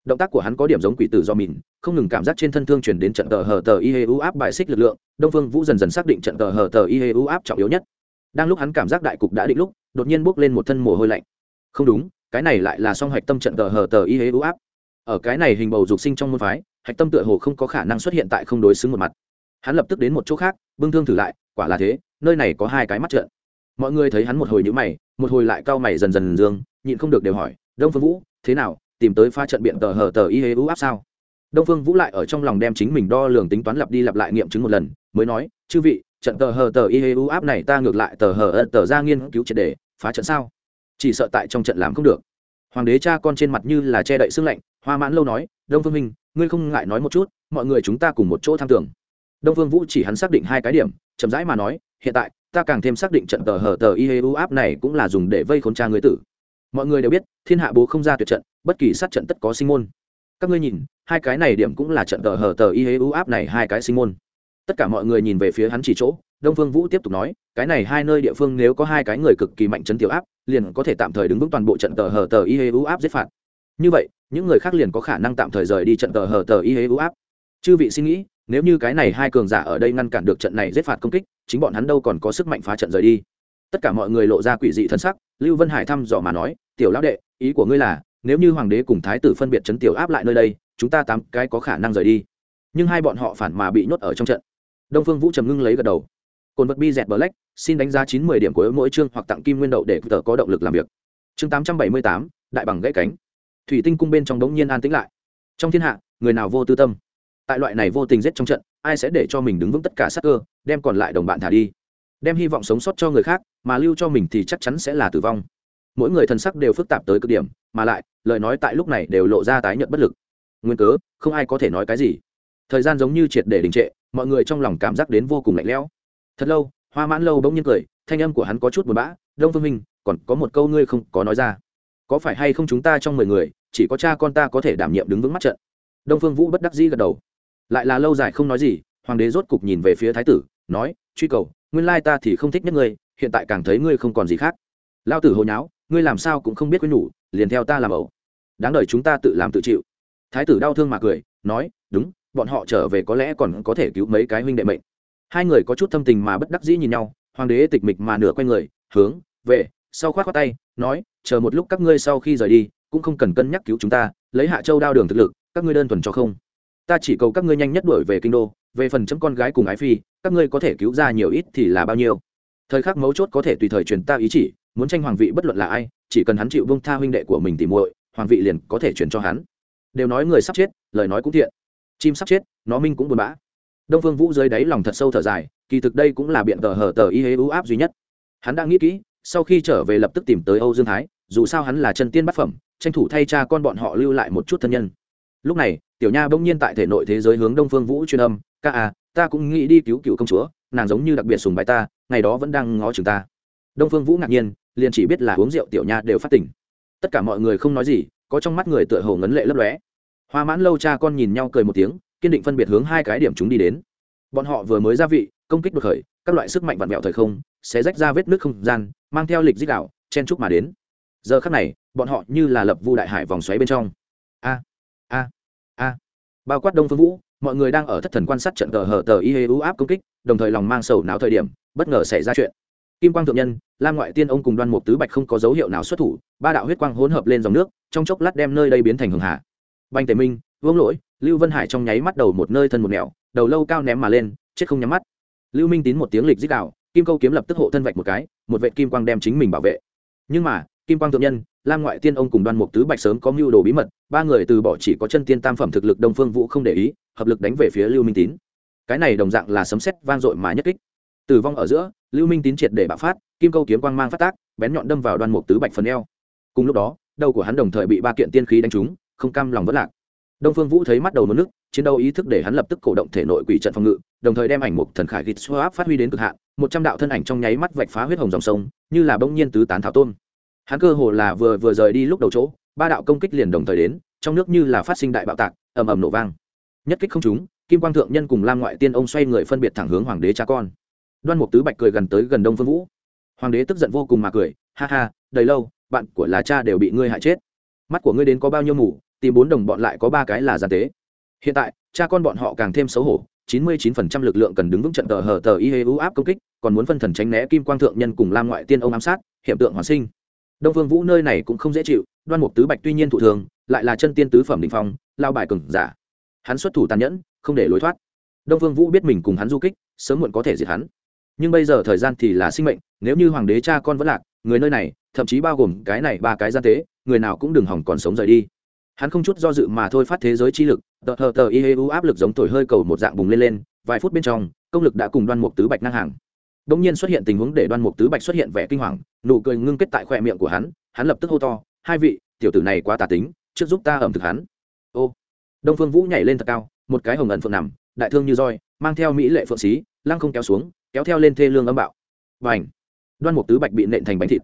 động tác của hắn có điểm giống quỷ tử do mìn, không ngừng cảm giác trên thân thương chuyển đến trận tờ hờ tờ y hê u áp bại xích lực lượng, đông phương vũ dần dần xác định trận tờ hờ tờ y hê u áp trọng yếu nhất. Đang lúc hắn cảm giác đại cục đã định lúc, đột nhiên bốc lên một thân mồ hôi lạnh. Không đúng, cái này lại là song hạch tâm trận tờ hờ tờ y hê u áp. Ở cái này hình bầu dục sinh trong môn phái, hạch tâm tựa hồ không có khả năng xuất hiện tại không đối xứng một mặt. Hắn lập tức đến một chỗ khác, bưng thương thử lại, quả là thế, nơi này có hai cái mắt trận mọi người thấy hắn một hồi nhữ mày, một hồi lại cau mày dần dần dương, nhịn không được đều hỏi, đông phương vũ, thế nào? Tìm tới pha trận biện tờ hờ tờ y hê u áp sao? Đông phương vũ lại ở trong lòng đem chính mình đo lường tính toán lặp đi lặp lại nghiệm chứng một lần, mới nói, chư vị, trận tờ hờ tờ y hê u áp này ta ngược lại tờ hờ tờ ra nghiên cứu triệt đề phá trận sao? Chỉ sợ tại trong trận làm không được. Hoàng đế cha con trên mặt như là che đậy xương lạnh, hoa mãn lâu nói, đông phương minh, ngươi không ngại nói một chút, mọi người chúng ta cùng một chỗ tham tưởng. Đông phương vũ chỉ hắn xác định hai cái điểm, chậm rãi mà nói, hiện tại, ta càng thêm xác định trận tờ hờ tờ y hê u áp này cũng là dùng để vây khốn cha người tử mọi người đều biết, thiên hạ bố không ra tuyệt trận, bất kỳ sát trận tất có sinh môn. Các ngươi nhìn, hai cái này điểm cũng là trận tờ hở tờ y hê ưu áp này hai cái sinh môn. Tất cả mọi người nhìn về phía hắn chỉ chỗ, đông phương vũ tiếp tục nói, cái này hai nơi địa phương nếu có hai cái người cực kỳ mạnh chấn tiểu áp, liền có thể tạm thời đứng vững toàn bộ trận tờ hở tờ y hê ưu áp giết phạt. Như vậy, những người khác liền có khả năng tạm thời rời đi trận tờ hở tờ y hê ưu áp. Chư vị suy nghĩ, nếu như cái này hai cường giả ở đây ngăn cản được trận này giết phạt công kích, chính bọn hắn đâu còn có sức mạnh phá trận rời đi. Tất cả mọi người lộ ra quỷ dị thân sắc lưu vân hải thăm dò mà nói, tiểu lão đệ, ý của ngươi là, nếu như hoàng đế cùng thái tử phân biệt chấn tiểu áp lại nơi đây, chúng ta tám cái có khả năng rời đi. Nhưng hai bọn họ phản mà bị nhốt ở trong trận. Đông phương vũ trầm ngưng lấy gật đầu. Cồn vật bi dẹt bờ lách xin đánh giá chín mươi điểm của mỗi chương hoặc tặng kim nguyên đậu để tờ có động lực làm việc. Chương tám trăm bảy mươi tám, đại bằng gãy cánh. Thủy tinh cung bên trong đống nhiên an tĩnh lại. Trong thiên hạ, người nào vô tư tâm? Tại loại này vô tình giết trong trận, ai sẽ để cho mình đứng vững tất cả sắc cơ, đem còn lại đồng bạn thả đi? Đem hy vọng sống sót cho người khác mà lưu cho mình thì chắc chắn sẽ là tử vong. Mỗi người thần sắc đều phức tạp tới cực điểm, mà lại, lời nói tại lúc này đều lộ ra tái nhận bất lực. Nguyên cớ, không ai có thể nói cái gì. Thời gian giống như triệt để đình trệ, mọi người trong lòng cảm giác đến vô cùng lạnh lẽo. Thật lâu, hoa mãn lâu bỗng nhiên cười, thanh âm của hắn có chút buồn bã, đông phương minh, còn có một câu ngươi không có nói ra. Có phải hay không chúng ta trong mười người, chỉ có cha con ta có thể đảm nhiệm đứng vững mắt trận? Đông phương vũ bất đắc dĩ gật đầu. Lại là lâu dài không nói gì, hoàng đế rốt cục nhìn về phía thái tử, nói, truy cầu, nguyên lai ta thì không thích nhất ngươi hiện tại càng thấy ngươi không còn gì khác. Lao tử hồi nháo, ngươi làm sao cũng không biết quên nhủ, liền theo ta làm ẩu. Đáng đời chúng ta tự làm tự chịu. Thái tử đau thương mà cười, nói, đúng, bọn họ trở về có lẽ còn có thể cứu mấy cái huynh đệ mệnh. Hai người có chút thâm tình mà bất đắc dĩ nhìn nhau, hoàng đế tịch mịch mà nửa quay người, hướng, về, sau khoát khoác tay, nói, chờ một lúc các ngươi sau khi rời đi, cũng không cần cân nhắc cứu chúng ta, lấy hạ châu đao đường thực lực, các ngươi đơn thuần cho không. Ta chỉ cầu các ngươi nhanh nhất đuổi về kinh đô, về phần chấm con gái cùng ái phi, các ngươi có thể cứu ra nhiều ít thì là bao nhiêu thời khắc mấu chốt có thể tùy thời truyền ta ý chỉ, muốn tranh hoàng vị bất luận là ai, chỉ cần hắn chịu vương tha huynh đệ của mình tìm muội, hoàng vị liền có thể truyền cho hắn. Đều nói người sắp chết, lời nói cũng thiện. Chim sắp chết, nó minh cũng buồn bã. Đông phương vũ dưới đáy lòng thật sâu thở dài, kỳ thực đây cũng là biện tờ hở tờ y hế ưu áp duy nhất. Hắn đã nghĩ kỹ, sau khi trở về lập tức tìm tới âu dương thái, dù sao hắn là chân tiên bát phẩm, tranh thủ thay cha con bọn họ lưu lại một chút thân nhân. Lúc này, tiểu nha bỗng nhiên tại thể nội thế giới hướng đông phương vũ truyền âm, ca à ta cũng nghĩ đi cứu cựu công chúa, nàng giống như đặc biệt sùng bài ta ngày đó vẫn đang ngó chừng ta. Đông phương vũ ngạc nhiên, liền chỉ biết là uống rượu tiểu nha đều phát tỉnh. Tất cả mọi người không nói gì, có trong mắt người tựa hồ ngấn lệ lấp lóe. Hoa mãn lâu cha con nhìn nhau cười một tiếng, kiên định phân biệt hướng hai cái điểm chúng đi đến. Bọn họ vừa mới ra vị, công kích đột khởi, các loại sức mạnh vặn vẹo thời không sẽ rách ra vết nước không gian, mang theo lịch dích đạo, chen trúc mà đến. Giờ khắc này, bọn họ như là lập vu đại hải vòng xoáy bên trong. A a a. Bao quát đông phương vũ, mọi người đang ở thất thần quan sát trận tờ hở tờ y hê u áp công kích, đồng thời lòng mang sầu não thời điểm bất ngờ xảy ra chuyện. Kim quang thượng nhân, lam ngoại tiên ông cùng đoan mục tứ bạch không có dấu hiệu nào xuất thủ, ba đạo huyết quang hỗn hợp lên dòng nước, trong chốc lát đem nơi đây biến thành hường hạ banh tề minh, vương lỗi, lưu vân hải trong nháy mắt đầu một nơi thân một nẻo, đầu lâu cao ném mà lên, chết không nhắm mắt. Lưu minh tín một tiếng lịch dích đạo, kim câu kiếm lập tức hộ thân vạch một cái, một vệ kim quang đem chính mình bảo vệ. Nhưng mà, kim quang thượng nhân, lam ngoại tiên ông cùng đoan mục tứ bạch sớm có mưu đồ bí mật, ba người từ bỏ chỉ có chân tiên tam phẩm thực lực đông phương vũ không để ý, hợp lực đánh về phía lưu minh tín. Cái này đồng dạng là sấm sét vang dội mà nhất kích tử vong ở giữa, lưu minh tín triệt để bạo phát, kim câu kiếm quang mang phát tác, bén nhọn đâm vào đoan mục tứ bạch phần eo. Cùng lúc đó, đầu của hắn đồng thời bị ba kiện tiên khí đánh trúng, không cam lòng vất lạc. Đông phương vũ thấy mắt đầu mất nước, chiến đấu ý thức để hắn lập tức cổ động thể nội quỷ trận phòng ngự, đồng thời đem ảnh mục thần khải gịt áp phát huy đến cực hạn, một trăm đạo thân ảnh trong nháy mắt vạch phá huyết hồng dòng sông, như là bỗng nhiên tứ tán thảo tôn. Hắn cơ hồ là vừa vừa rời đi lúc đầu chỗ, ba đạo công kích liền đồng thời đến, trong nước như là phát sinh đại bạo tạc, ầm ầm nổ vang. Nhất kích không trúng, kim quang thượng nhân cùng lam ngoại tiên ông xoay người phân biệt thẳng hướng hoàng đế cha con đoan mục tứ bạch cười gần tới gần đông phương vũ hoàng đế tức giận vô cùng mà cười ha ha đầy lâu bạn của là cha đều bị ngươi hại chết mắt của ngươi đến có bao nhiêu mù tìm bốn đồng bọn lại có ba cái là gian tế hiện tại cha con bọn họ càng thêm xấu hổ chín mươi chín phần trăm lực lượng cần đứng vững trận tờ hờ tờ y hê ưu áp công kích còn muốn phân thần tránh né kim quang thượng nhân cùng lam ngoại tiên ông ám sát hiện tượng hoàn sinh đông vương vũ nơi này cũng không dễ chịu đoan mục tứ bạch tuy nhiên thụ thường lại là chân tiên tứ phẩm đình phong lao bài cừng giả hắn xuất thủ tàn nhẫn không để lối thoát đông vương vũ biết mình cùng hắn du kích sớm muộn có thể diệt hắn nhưng bây giờ thời gian thì là sinh mệnh, nếu như hoàng đế cha con vẫn lạc, người nơi này, thậm chí bao gồm cái này ba cái gian tế, người nào cũng đừng hỏng còn sống rời đi. Hắn không chút do dự mà thôi phát thế giới chi lực, tờ hờ tờ y u áp lực giống thổi hơi cầu một dạng bùng lên lên, vài phút bên trong, công lực đã cùng đoan mục tứ bạch ngang hàng. Đông nhiên xuất hiện tình huống để đoan mục tứ bạch xuất hiện vẻ kinh hoàng, nụ cười ngưng kết tại khoe miệng của hắn hắn lập tức hô to, hai vị, tiểu tử này quá tà tính, trước giúp ta ẩm thực hắn. Ô, đông phương vũ nhảy lên thật cao, một cái hồng ẩn phượng nằm, đại thương như roi, mang theo mỹ lệ phượng xí, lăng không kéo xuống kéo theo lên thê lương âm bạo. Và ảnh đoan mục tứ bạch bị nện thành bánh thịt.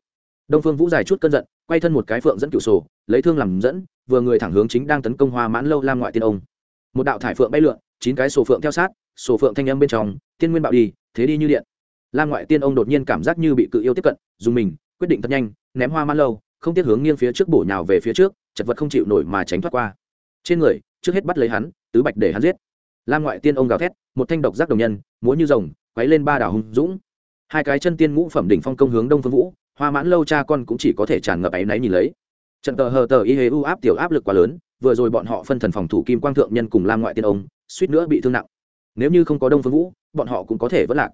Đông phương vũ dài chút cơn giận, quay thân một cái phượng dẫn cửu sổ, lấy thương làm dẫn, vừa người thẳng hướng chính đang tấn công hoa mãn lâu lam ngoại tiên ông. Một đạo thải phượng bay lượn, chín cái sổ phượng theo sát, sổ phượng thanh âm bên trong, tiên nguyên bạo đi, thế đi như điện. Lam ngoại tiên ông đột nhiên cảm giác như bị cự yêu tiếp cận, dùng mình, quyết định thật nhanh, ném hoa mãn lâu, không tiếc hướng nghiêng phía trước bổ nhào về phía trước, chật vật không chịu nổi mà tránh thoát qua. Trên người, trước hết bắt lấy hắn, tứ bạch để hắn giết. Lam ngoại tiên ông gào thét, một thanh độc giác đồng nhân, múa như rồng quấy lên ba đảo hùng dũng. Hai cái chân tiên ngũ phẩm đỉnh phong công hướng đông phương vũ, hoa mãn lâu cha con cũng chỉ có thể tràn ngập áy náy nhìn lấy. Trận tờ hờ tờ y hế u áp tiểu áp lực quá lớn, vừa rồi bọn họ phân thần phòng thủ kim quang thượng nhân cùng lam ngoại tiên ông, suýt nữa bị thương nặng. Nếu như không có đông phương vũ, bọn họ cũng có thể vẫn lạc.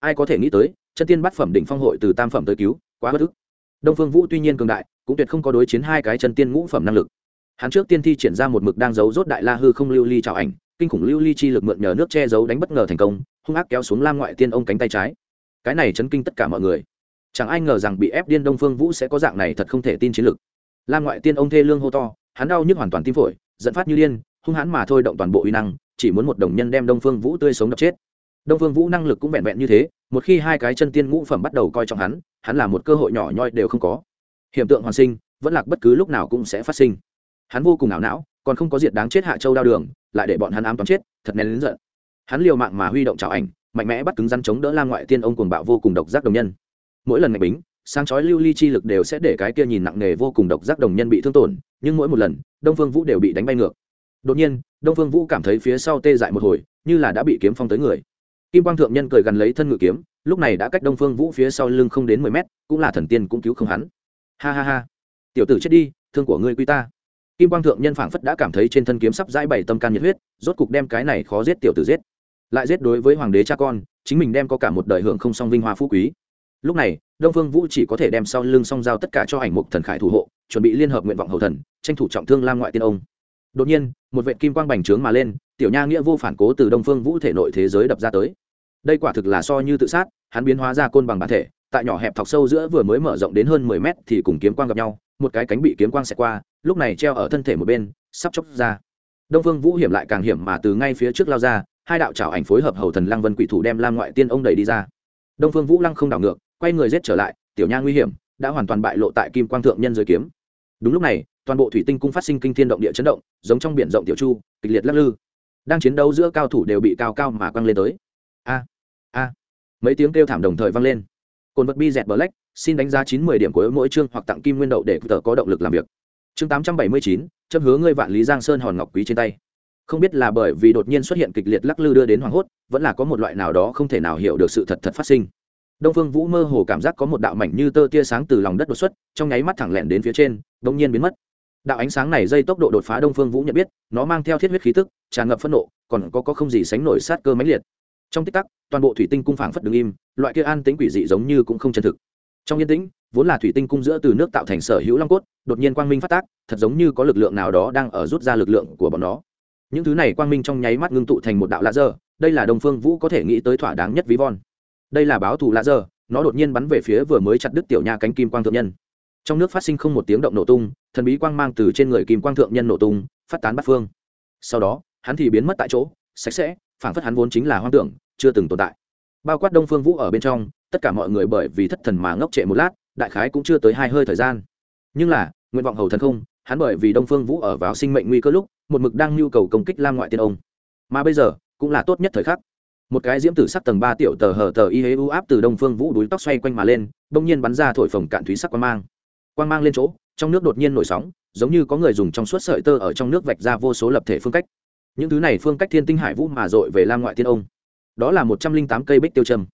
Ai có thể nghĩ tới, chân tiên bắt phẩm đỉnh phong hội từ tam phẩm tới cứu, quá bất ức. Đông phương vũ tuy nhiên cường đại, cũng tuyệt không có đối chiến hai cái chân tiên ngũ phẩm năng lực. Hắn trước tiên thi triển ra một mực đang giấu rốt đại la hư không lưu ly trào ảnh, kinh khủng lưu ly chi lực mượn nhờ nước che giấu đánh bất ngờ thành công hung ác kéo xuống lam ngoại tiên ông cánh tay trái. Cái này chấn kinh tất cả mọi người. Chẳng ai ngờ rằng bị ép điên đông phương vũ sẽ có dạng này thật không thể tin chiến lực lam ngoại tiên ông thê lương hô to, hắn đau nhức hoàn toàn tim phổi dẫn phát như điên, hung hãn mà thôi động toàn bộ uy năng, chỉ muốn một đồng nhân đem đông phương vũ tươi sống đập chết. Đông phương vũ năng lực cũng vẹn vẹn như thế, một khi hai cái chân tiên ngũ phẩm bắt đầu coi trọng hắn hắn là một cơ hội nhỏ nhoi đều không có. Hiện tượng hoàn sinh, vẫn lạc bất cứ lúc nào cũng sẽ phát sinh. Hắn vô cùng ảo não, còn không có diệt đáng chết hạ châu đao đường, lại để bọn hắn ám toán chết, thật nén lớn giận hắn liều mạng mà huy động trào ảnh, mạnh mẽ bắt cứng rắn chống đỡ la ngoại tiên ông cuồng bạo vô cùng độc giác đồng nhân. Mỗi lần ngạch bính, sáng chói lưu ly chi lực đều sẽ để cái kia nhìn nặng nề vô cùng độc giác đồng nhân bị thương tổn, nhưng mỗi một lần, đông phương vũ đều bị đánh bay ngược. Đột nhiên, đông phương vũ cảm thấy phía sau tê dại một hồi, như là đã bị kiếm phong tới người. Kim quang thượng nhân cười gần lấy thân ngự kiếm, lúc này đã cách đông phương vũ phía sau lưng không đến mười mét, cũng là thần tiên cũng cứu không hắn. Ha ha ha. Tiểu tử chết đi, thương của ngươi quy ta. Kim quang thượng nhân phảng phất đã cảm thấy trên thân kiếm sắp dãi bảy tâm can nhiệt huyết, rốt cục đem cái này khó giết tiểu tử giết lại giết đối với hoàng đế cha con, chính mình đem có cả một đời hưởng không song vinh hoa phú quý. Lúc này, đông phương vũ chỉ có thể đem sau lưng song giao tất cả cho ảnh mục thần khải thủ hộ, chuẩn bị liên hợp nguyện vọng hầu thần, tranh thủ trọng thương lam ngoại tiên ông. Đột nhiên, một vệ kim quang bành trướng mà lên, tiểu nha nghĩa vô phản cố từ đông phương vũ thể nội thế giới đập ra tới. Đây quả thực là so như tự sát, hắn biến hóa ra côn bằng bản thể, tại nhỏ hẹp thọc sâu giữa vừa mới mở rộng đến hơn mười mét thì cùng kiếm quang gặp nhau, một cái cánh bị kiếm quang xẹt qua, lúc này treo ở thân thể một bên, sắp chóc ra. Đông phương vũ hiểm lại càng hiểm mà từ ngay phía trước lao ra hai đạo trảo ảnh phối hợp hầu thần lăng vân quỷ thủ đem lam ngoại tiên ông đẩy đi ra. Đông phương vũ lăng không đảo ngược, quay người giết trở lại, tiểu nha nguy hiểm, đã hoàn toàn bại lộ tại kim quang thượng nhân dưới kiếm. Đúng lúc này, toàn bộ thủy tinh cung phát sinh kinh thiên động địa chấn động, giống trong biển rộng tiểu chu, kịch liệt lắc lư. Đang chiến đấu giữa cao thủ đều bị cao cao mà quăng lên tới. A a. Mấy tiếng kêu thảm đồng thời vang lên. Cồn vật bi dẹt black xin đánh giá chín mươi điểm của mỗi chương hoặc tặng kim nguyên đậu để tờ có động lực làm việc. Chương tám trăm bảy mươi chín châm hứa ngươi vạn lý giang sơn hòn ngọc quý trên tay không biết là bởi vì đột nhiên xuất hiện kịch liệt lắc lư đưa đến hoảng hốt vẫn là có một loại nào đó không thể nào hiểu được sự thật thật phát sinh. Đông phương vũ mơ hồ cảm giác có một đạo mảnh như tơ tia sáng từ lòng đất đột xuất trong nháy mắt thẳng lẹn đến phía trên đ ỗ n g nhiên biến mất. Đạo ánh sáng này dây tốc độ đột phá đông phương vũ nhận biết nó mang theo thiết huyết khí tức tràn ngập phẫn nộ còn có, có không gì sánh nổi sát cơ mãnh liệt. Trong tích tắc toàn bộ thủy tinh cung phảng phất đứng im loại kia an tính quỷ dị giống như cũng không chân thực. Trong yên tĩnh vốn là thủy tinh cung giữa từ nước tạo thành sở hữu long cốt đột nhiên quang minh phát tác thật giống như có lực lượng nào đó đang ở rút ra lực lượng của bọn nó những thứ này quang minh trong nháy mắt ngưng tụ thành một đạo lạ dơ, đây là đồng phương vũ có thể nghĩ tới thỏa đáng nhất ví von. Đây là báo thù lạ dơ, nó đột nhiên bắn về phía vừa mới chặt đứt tiểu nha cánh kim quang thượng nhân. Trong nước phát sinh không một tiếng động nổ tung, thần bí quang mang từ trên người kim quang thượng nhân nổ tung, phát tán bắt phương. Sau đó, hắn thì biến mất tại chỗ, sạch sẽ, phảng phất hắn vốn chính là hoang tưởng, chưa từng tồn tại. Bao quát đông phương vũ ở bên trong, tất cả mọi người bởi vì thất thần mà ngốc trệ một lát, đại khái cũng chưa tới hai hơi thời gian. Nhưng là, nguyện vọng hầu thần không, hắn bởi vì đông phương vũ ở vào sinh mệnh nguy cơ lúc một mực đang nhu cầu công kích lam ngoại tiên ông. Mà bây giờ, cũng là tốt nhất thời khắc. Một cái diễm tử sắc tầng ba tiểu tờ hờ tờ y hế u áp từ đông phương vũ đuối tóc xoay quanh mà lên, bỗng nhiên bắn ra thổi phồng cạn thúy sắc quang mang. Quang mang lên chỗ, trong nước đột nhiên nổi sóng, giống như có người dùng trong suốt sợi tơ ở trong nước vạch ra vô số lập thể phương cách. Những thứ này phương cách thiên tinh hải vũ mà dội về lam ngoại tiên ông. Đó là một trăm linh tám cây bích tiêu châm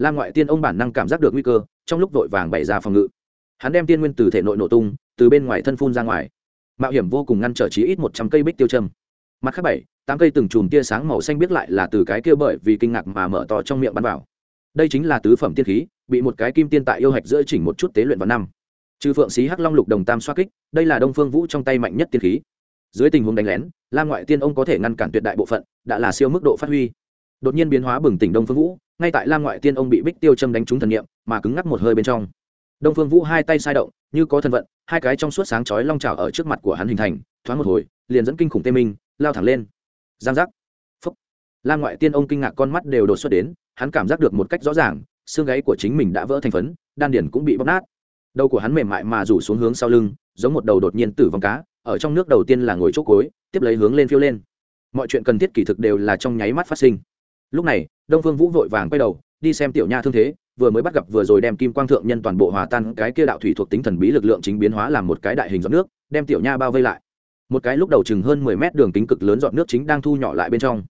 lam ngoại tiên ông bản năng cảm giác được nguy cơ, trong lúc vội vàng bày ra phòng ngự. Hắn đem tiên nguyên từ thể nội nổ tung, từ bên ngoài thân phun ra ngoài mạo hiểm vô cùng ngăn trở chí ít một trăm cây bích tiêu châm. Mặt khác bảy, tám cây từng chùm tia sáng màu xanh biết lại là từ cái kia bởi vì kinh ngạc mà mở to trong miệng bắn vào. Đây chính là tứ phẩm tiên khí, bị một cái kim tiên tại yêu hạch giữa chỉnh một chút tế luyện vào năm. Trừ phượng xí, hắc long lục đồng tam xoa kích, đây là đông phương vũ trong tay mạnh nhất tiên khí. Dưới tình huống đánh lén, lam ngoại tiên ông có thể ngăn cản tuyệt đại bộ phận, đã là siêu mức độ phát huy. Đột nhiên biến hóa bừng tỉnh đông phương vũ, ngay tại lam ngoại tiên ông bị bích tiêu châm đánh trúng thần nghiệm mà cứng ngắc một hơi bên trong. Đông phương vũ hai tay sai động, như có thần vận hai cái trong suốt sáng chói long trào ở trước mặt của hắn hình thành, thoáng một hồi, liền dẫn kinh khủng tê minh, lao thẳng lên. Giang giác. Phúc. Lan ngoại tiên ông kinh ngạc con mắt đều đột xuất đến, hắn cảm giác được một cách rõ ràng, xương gáy của chính mình đã vỡ thành phấn, đan điển cũng bị bóc nát. Đầu của hắn mềm mại mà rủ xuống hướng sau lưng, giống một đầu đột nhiên tử vong cá, ở trong nước đầu tiên là ngồi chốt cối tiếp lấy hướng lên phiêu lên. Mọi chuyện cần thiết kỳ thực đều là trong nháy mắt phát sinh. Lúc này, đông phương vũ vội vàng quay đầu, đi xem tiểu nha thương thế vừa mới bắt gặp vừa rồi đem kim quang thượng nhân toàn bộ hòa tan, cái kia đạo thủy thuộc tính thần bí lực lượng chính biến hóa làm một cái đại hình giọt nước, đem tiểu nha bao vây lại. Một cái lúc đầu chừng hơn mười mét đường kính cực lớn giọt nước chính đang thu nhỏ lại bên trong.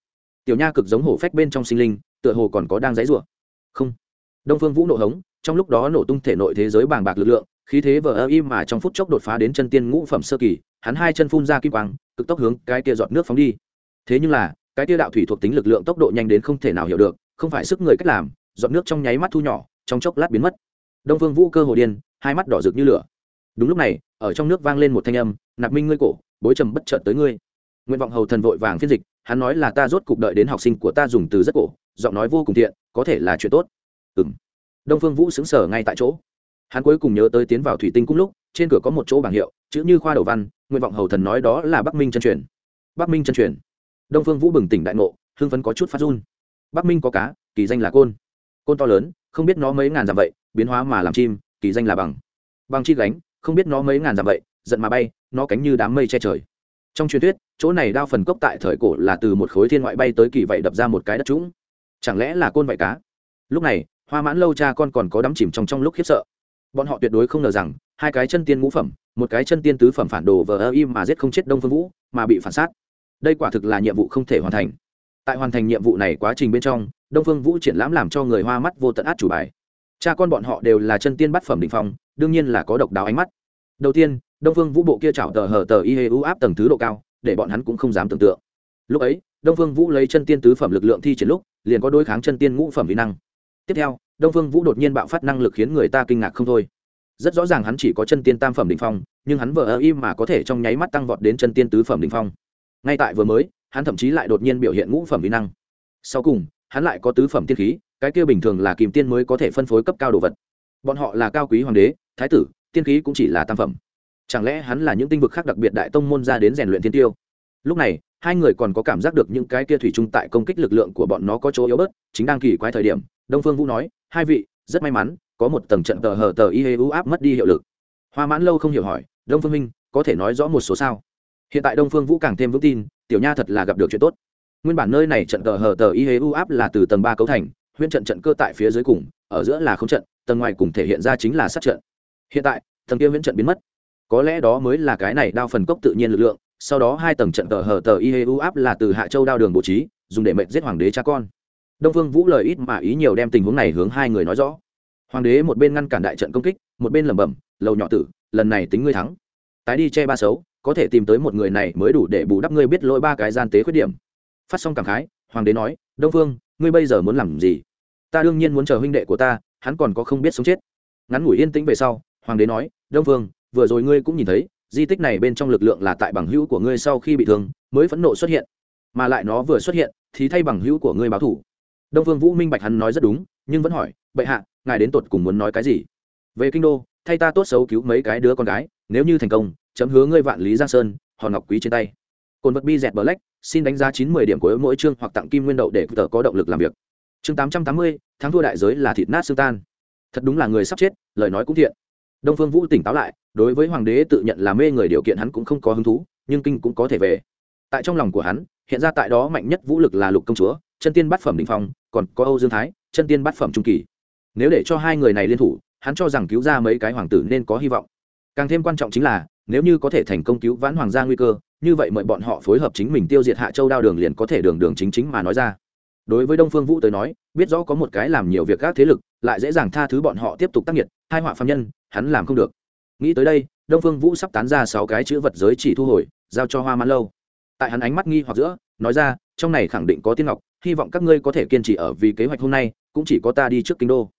Tiểu nha cực giống hổ phách bên trong sinh linh, tựa hồ còn có đang dãy rủa không. Đông phương vũ nộ hống, trong lúc đó nổ tung thể nội thế giới bàng bạc lực lượng, khí thế vờ ơ im mà trong phút chốc đột phá đến chân tiên ngũ phẩm sơ kỳ, hắn hai chân phun ra kim quang, cực tốc hướng cái kia giọt nước phóng đi. Thế nhưng là, cái kia đạo thủy thuộc tính lực lượng tốc độ nhanh đến không thể nào hiểu được, không phải sức người cách làm giọt nước trong nháy mắt thu nhỏ, trong chốc lát biến mất. Đông phương vũ cơ hồ điên, hai mắt đỏ rực như lửa. Đúng lúc này, ở trong nước vang lên một thanh âm, nạp minh ngươi cổ, bối trầm bất chợt tới ngươi. Nguyện vọng hầu thần vội vàng phiên dịch, hắn nói là ta rốt cục đợi đến học sinh của ta dùng từ rất cổ, giọng nói vô cùng thiện, có thể là chuyện tốt. Ừ m đông phương vũ xứng sở ngay tại chỗ. Hắn cuối cùng nhớ tới tiến vào thủy tinh cung lúc, trên cửa có một chỗ bảng hiệu, chữ như khoa đầu văn, nguyện vọng hầu thần nói đó là bắc minh chân truyền. Bắc minh chân truyền. Đông phương vũ bừng tỉnh đại ngộ, hưng phấn có chút phát run. Bắc minh có cá, kỳ danh là côn côn to lớn, không biết nó mấy ngàn dặm vậy, biến hóa mà làm chim, kỳ danh là bằng. Bằng chi gánh, không biết nó mấy ngàn dặm vậy, giận mà bay, nó cánh như đám mây che trời. Trong truyền thuyết, chỗ này đao phần cốc tại thời cổ là từ một khối thiên ngoại bay tới kỳ vậy đập ra một cái đất trũng. Chẳng lẽ là côn vậy cá? Lúc này, hoa mãn lâu cha con còn có đắm chìm trong trong lúc khiếp sợ. Bọn họ tuyệt đối không ngờ rằng, hai cái chân tiên ngũ phẩm, một cái chân tiên tứ phẩm phản đồ vờ ơ im mà giết không chết đông phương vũ, mà bị phản sát. Đây quả thực là nhiệm vụ không thể hoàn thành. Tại hoàn thành nhiệm vụ này quá trình bên trong đông phương vũ triển lãm làm cho người hoa mắt vô tận át chủ bài. Cha con bọn họ đều là chân tiên bát phẩm định phong, đương nhiên là có độc đáo ánh mắt. Đầu tiên, đông phương vũ bộ kia chảo tờ hờ tờ y hê u áp tầng thứ độ cao, để bọn hắn cũng không dám tưởng tượng. Lúc ấy, đông phương vũ lấy chân tiên tứ phẩm lực lượng thi triển lúc, liền có đối kháng chân tiên ngũ phẩm vi năng. Tiếp theo, đông phương vũ đột nhiên bạo phát năng lực khiến người ta kinh ngạc không thôi. Rất rõ ràng hắn chỉ có chân tiên tam phẩm đ ỉ n h phong, nhưng hắn vờ ơ im mà có thể trong nháy mắt tăng vọt đến chân tiên tứ phẩm đ ỉ n h phong. Ngay tại vừa mới, hắn thậm chí lại đột nhiên biểu hiện ngũ phẩm vi năng. Sau cùng hắn lại có tứ phẩm tiên khí, cái kia bình thường là kìm tiên mới có thể phân phối cấp cao đồ vật. Bọn họ là cao quý hoàng đế, thái tử, tiên khí cũng chỉ là tam phẩm. Chẳng lẽ hắn là những tinh vực khác đặc biệt đại tông môn ra đến rèn luyện thiên tiêu? Lúc này, hai người còn có cảm giác được những cái kia thủy chung tại công kích lực lượng của bọn nó có chỗ yếu bớt, chính đang kỳ quái thời điểm, đông phương vũ nói, hai vị, rất may mắn, có một tầng trận tờ hờ tờ y hê u áp mất đi hiệu lực. Hoa mãn lâu không hiểu hỏi, đông phương minh, có thể nói rõ một số sao? Hiện tại đông phương vũ càng thêm vững tin, tiểu nha thật là gặp được chuyện tốt nguyên bản nơi này trận cờ hờ tờ y hế u áp là từ tầng ba cấu thành, huyễn trận trận cơ tại phía dưới cùng, ở giữa là không trận, tầng ngoài cùng thể hiện ra chính là sát trận. Hiện tại, tầng kia huyễn trận biến mất. Có lẽ đó mới là cái này đao phần cốc tự nhiên lực lượng, sau đó hai tầng trận cờ hờ tờ y hế u áp là từ hạ châu đao đường bố trí, dùng để mệnh giết hoàng đế cha con. Đông phương vũ lời ít mà ý nhiều đem tình huống này hướng hai người nói rõ. Hoàng đế một bên ngăn cản đại trận công kích, một bên lẩm bẩm, lầu nhỏ tử, lần này tính ngươi thắng. Tái đi che ba xấu, có thể tìm tới một người này mới đủ để bù đắp ngươi biết lỗi ba cái gian tế khuyết điểm phát xong cảm khái, hoàng đế nói, đông phương, ngươi bây giờ muốn làm gì? Ta đương nhiên muốn chờ huynh đệ của ta, hắn còn có không biết sống chết. Ngắn ngủi yên tĩnh về sau, hoàng đế nói, đông phương, vừa rồi ngươi cũng nhìn thấy, di tích này bên trong lực lượng là tại bằng hữu của ngươi sau khi bị thương, mới phẫn nộ xuất hiện. Mà lại nó vừa xuất hiện, thì thay bằng hữu của ngươi báo thủ. Đông phương vũ minh bạch hắn nói rất đúng, nhưng vẫn hỏi, bệ hạ, ngài đến tột cùng muốn nói cái gì? Về kinh đô, thay ta tốt xấu cứu mấy cái đứa con gái, nếu như thành công, chấm hứa ngươi vạn lý giang sơn, hòn ngọc quý trên tay. Cồn vật bi dẹt bờ lách xin đánh giá chín mươi điểm của mỗi chương hoặc tặng kim nguyên đậu để tờ có động lực làm việc. Chương tám trăm tám mươi tháng thua đại giới là thịt nát xương tan. Thật đúng là người sắp chết, lời nói cũng thiện. Đông phương vũ tỉnh táo lại, đối với hoàng đế tự nhận là mê người điều kiện hắn cũng không có hứng thú, nhưng kinh cũng có thể về. Tại trong lòng của hắn, hiện ra tại đó mạnh nhất vũ lực là lục công chúa, chân tiên bát phẩm đình phong, còn có âu dương thái, chân tiên bát phẩm trung kỳ. Nếu để cho hai người này liên thủ, hắn cho rằng cứu ra mấy cái hoàng tử nên có hy vọng càng thêm quan trọng chính là, nếu như có thể thành công cứu vãn hoàng gia nguy cơ, như vậy mời bọn họ phối hợp chính mình tiêu diệt hạ châu đao đường liền có thể đường đường chính chính mà nói ra. Đối với đông phương vũ tới nói, biết rõ có một cái làm nhiều việc các thế lực, lại dễ dàng tha thứ bọn họ tiếp tục tác nghiệt hai họa phạm nhân, hắn làm không được. Nghĩ tới đây, đông phương vũ sắp tán ra sáu cái chữ vật giới chỉ thu hồi, giao cho hoa mãn lâu. Tại hắn ánh mắt nghi hoặc giữa, nói ra, trong này khẳng định có tiên ngọc, hy vọng các ngươi có thể kiên trì ở vì kế hoạch hôm nay, cũng chỉ có ta đi trước kinh đô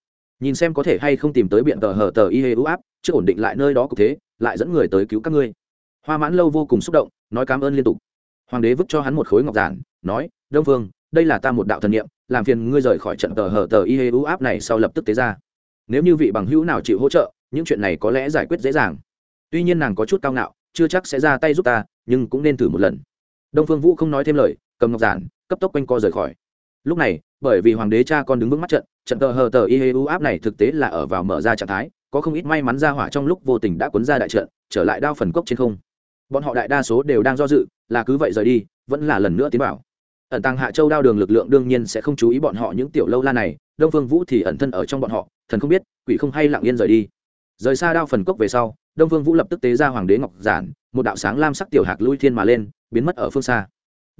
nhìn xem có thể hay không tìm tới biện tờ hờ tờ y hê ưu áp trước ổn định lại nơi đó cục thế, lại dẫn người tới cứu các ngươi. Hoa mãn lâu vô cùng xúc động, nói cảm ơn liên tục. Hoàng đế vứt cho hắn một khối ngọc giản, nói, đông phương đây là ta một đạo thần niệm, làm phiền ngươi rời khỏi trận tờ hờ tờ y hê ưu áp này sau lập tức tế ra. Nếu như vị bằng hữu nào chịu hỗ trợ, những chuyện này có lẽ giải quyết dễ dàng. Tuy nhiên nàng có chút cao ngạo, chưa chắc sẽ ra tay giúp ta, nhưng cũng nên thử một lần. Đông phương vũ không nói thêm lời, cầm ngọc giản, cấp tốc quanh co rời khỏi lúc này, bởi vì hoàng đế cha con đứng vững mắt trận trận tờ hờ tờ y hê u áp này thực tế là ở vào mở ra trạng thái, có không ít may mắn ra hỏa trong lúc vô tình đã cuốn ra đại trận, trở lại đao phần cốc trên không. Bọn họ đại đa số đều đang do dự, là cứ vậy rời đi, vẫn là lần nữa tiến vào. Ẩn tàng hạ châu đao đường lực lượng đương nhiên sẽ không chú ý bọn họ những tiểu lâu la này, đông phương vũ thì ẩn thân ở trong bọn họ, thần không biết, quỷ không hay lặng yên rời đi. Rời xa đao phần cốc về sau, đông phương vũ lập tức tế ra hoàng đế ngọc giản, một đạo sáng lam sắc tiểu hạc lui thiên mà lên, biến mất ở phương xa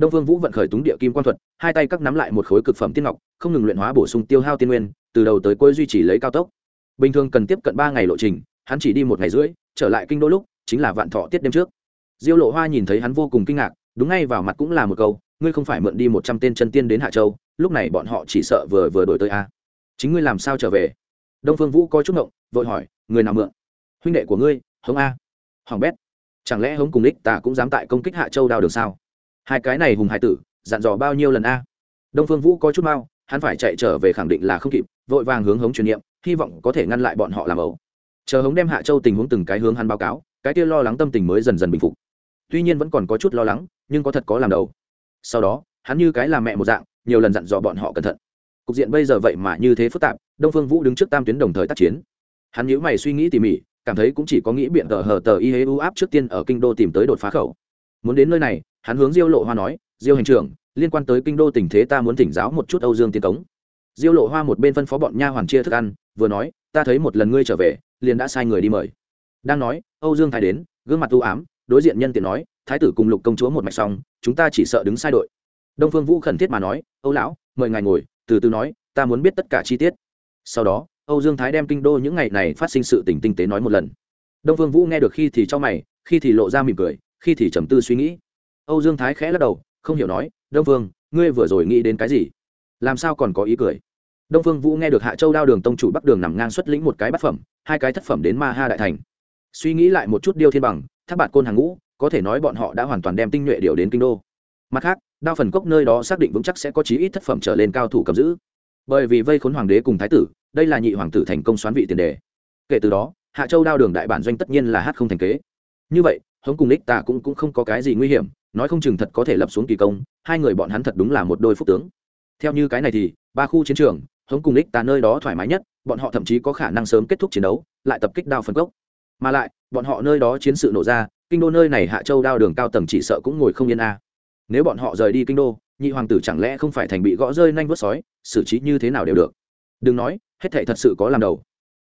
đông phương vũ vận khởi túng địa kim quan thuật, hai tay các nắm lại một khối cực phẩm tiên ngọc, không ngừng luyện hóa bổ sung tiêu hao tiên nguyên, từ đầu tới cuối duy trì lấy cao tốc. Bình thường cần tiếp cận ba ngày lộ trình, hắn chỉ đi một ngày rưỡi, trở lại kinh đô lúc, chính là vạn thọ tiết đêm trước. Diêu lộ hoa nhìn thấy hắn vô cùng kinh ngạc, đúng ngay vào mặt cũng là một câu, ngươi không phải mượn đi một trăm tên chân tiên đến hạ châu, lúc này bọn họ chỉ sợ vừa vừa đổi tới a. Chính ngươi làm sao trở về? Đông phương vũ có chút ngộng, vội hỏi, người nào mượn? Huynh đệ của ngươi, hống a. Hoàng bét. Chẳng lẽ hống cùng đích ta cũng dám tại công kích hạ châu đao đường sao? Hai cái này hùng hải tử, dặn dò bao nhiêu lần a? Đông phương vũ có chút mau, hắn phải chạy trở về khẳng định là không kịp, vội vàng hướng hống truyền niệm, hy vọng có thể ngăn lại bọn họ làm ẩu. Chờ hống đem hạ châu tình huống từng cái hướng hắn báo cáo, cái kia lo lắng tâm tình mới dần dần bình phục. Tuy nhiên vẫn còn có chút lo lắng, nhưng có thật có làm đầu. Sau đó, hắn như cái làm mẹ một dạng, nhiều lần dặn dò bọn họ cẩn thận. Cục diện bây giờ vậy mà như thế phức tạp, đông phương vũ đứng trước tam tuyến đồng thời tác chiến. Hắn nhíu mày suy nghĩ tỉ mỉ, cảm thấy cũng chỉ có nghĩ biện tờ hờ tờ y hê u áp trước tiên ở kinh đô tìm tới đột phá khẩu muốn đến nơi này, hắn hướng diêu lộ hoa nói, diêu hành trưởng, liên quan tới kinh đô tình thế ta muốn thỉnh giáo một chút âu dương tiên cống. Diêu lộ hoa một bên phân phó bọn nha hoàn chia thức ăn, vừa nói, ta thấy một lần ngươi trở về, liền đã sai người đi mời. Đang nói, âu dương thái đến, gương mặt u ám, đối diện nhân tiện nói, thái tử cùng lục công chúa một mạch xong, chúng ta chỉ sợ đứng sai đội. Đông phương vũ khẩn thiết mà nói, âu lão, mời ngài ngồi, từ từ nói, ta muốn biết tất cả chi tiết. Sau đó, âu dương thái đem kinh đô những ngày này phát sinh sự tình tinh tế nói một lần. Đông phương vũ nghe được khi thì cho mày, khi thì lộ ra mỉm cười khi thì trầm tư suy nghĩ. Âu dương thái khẽ lắc đầu, không hiểu nói, đông phương ngươi vừa rồi nghĩ đến cái gì? Làm sao còn có ý cười? Đông phương vũ nghe được hạ châu đao đường tông chủ bắc đường nằm ngang xuất lĩnh một cái bát phẩm, hai cái thất phẩm đến ma ha đại thành. Suy nghĩ lại một chút điêu thiên bằng tháp bạt côn hàng ngũ, có thể nói bọn họ đã hoàn toàn đem tinh nhuệ điều đến kinh đô. Mặt khác, đao phần cốc nơi đó xác định vững chắc sẽ có chí ít thất phẩm trở lên cao thủ cầm giữ. Bởi vì vây khốn hoàng đế cùng thái tử, đây là nhị hoàng tử thành công xoán vị tiền đề. Kể từ đó, hạ châu đao đường đại bản doanh tất nhiên là hát không thành kế. Như vậy hống cùng ních ta cũng, cũng không có cái gì nguy hiểm nói không chừng thật có thể lập xuống kỳ công hai người bọn hắn thật đúng là một đôi phúc tướng. Theo như cái này thì ba khu chiến trường hống cùng ních ta nơi đó thoải mái nhất bọn họ thậm chí có khả năng sớm kết thúc chiến đấu lại tập kích đao phần cốc. Mà lại bọn họ nơi đó chiến sự nổ ra kinh đô nơi này hạ châu đao đường cao tầng chỉ sợ cũng ngồi không yên a. Nếu bọn họ rời đi kinh đô nhị hoàng tử chẳng lẽ không phải thành bị gõ rơi nhanh vớt sói xử trí như thế nào đều được. Đừng nói hết thảy thật sự có làm đầu.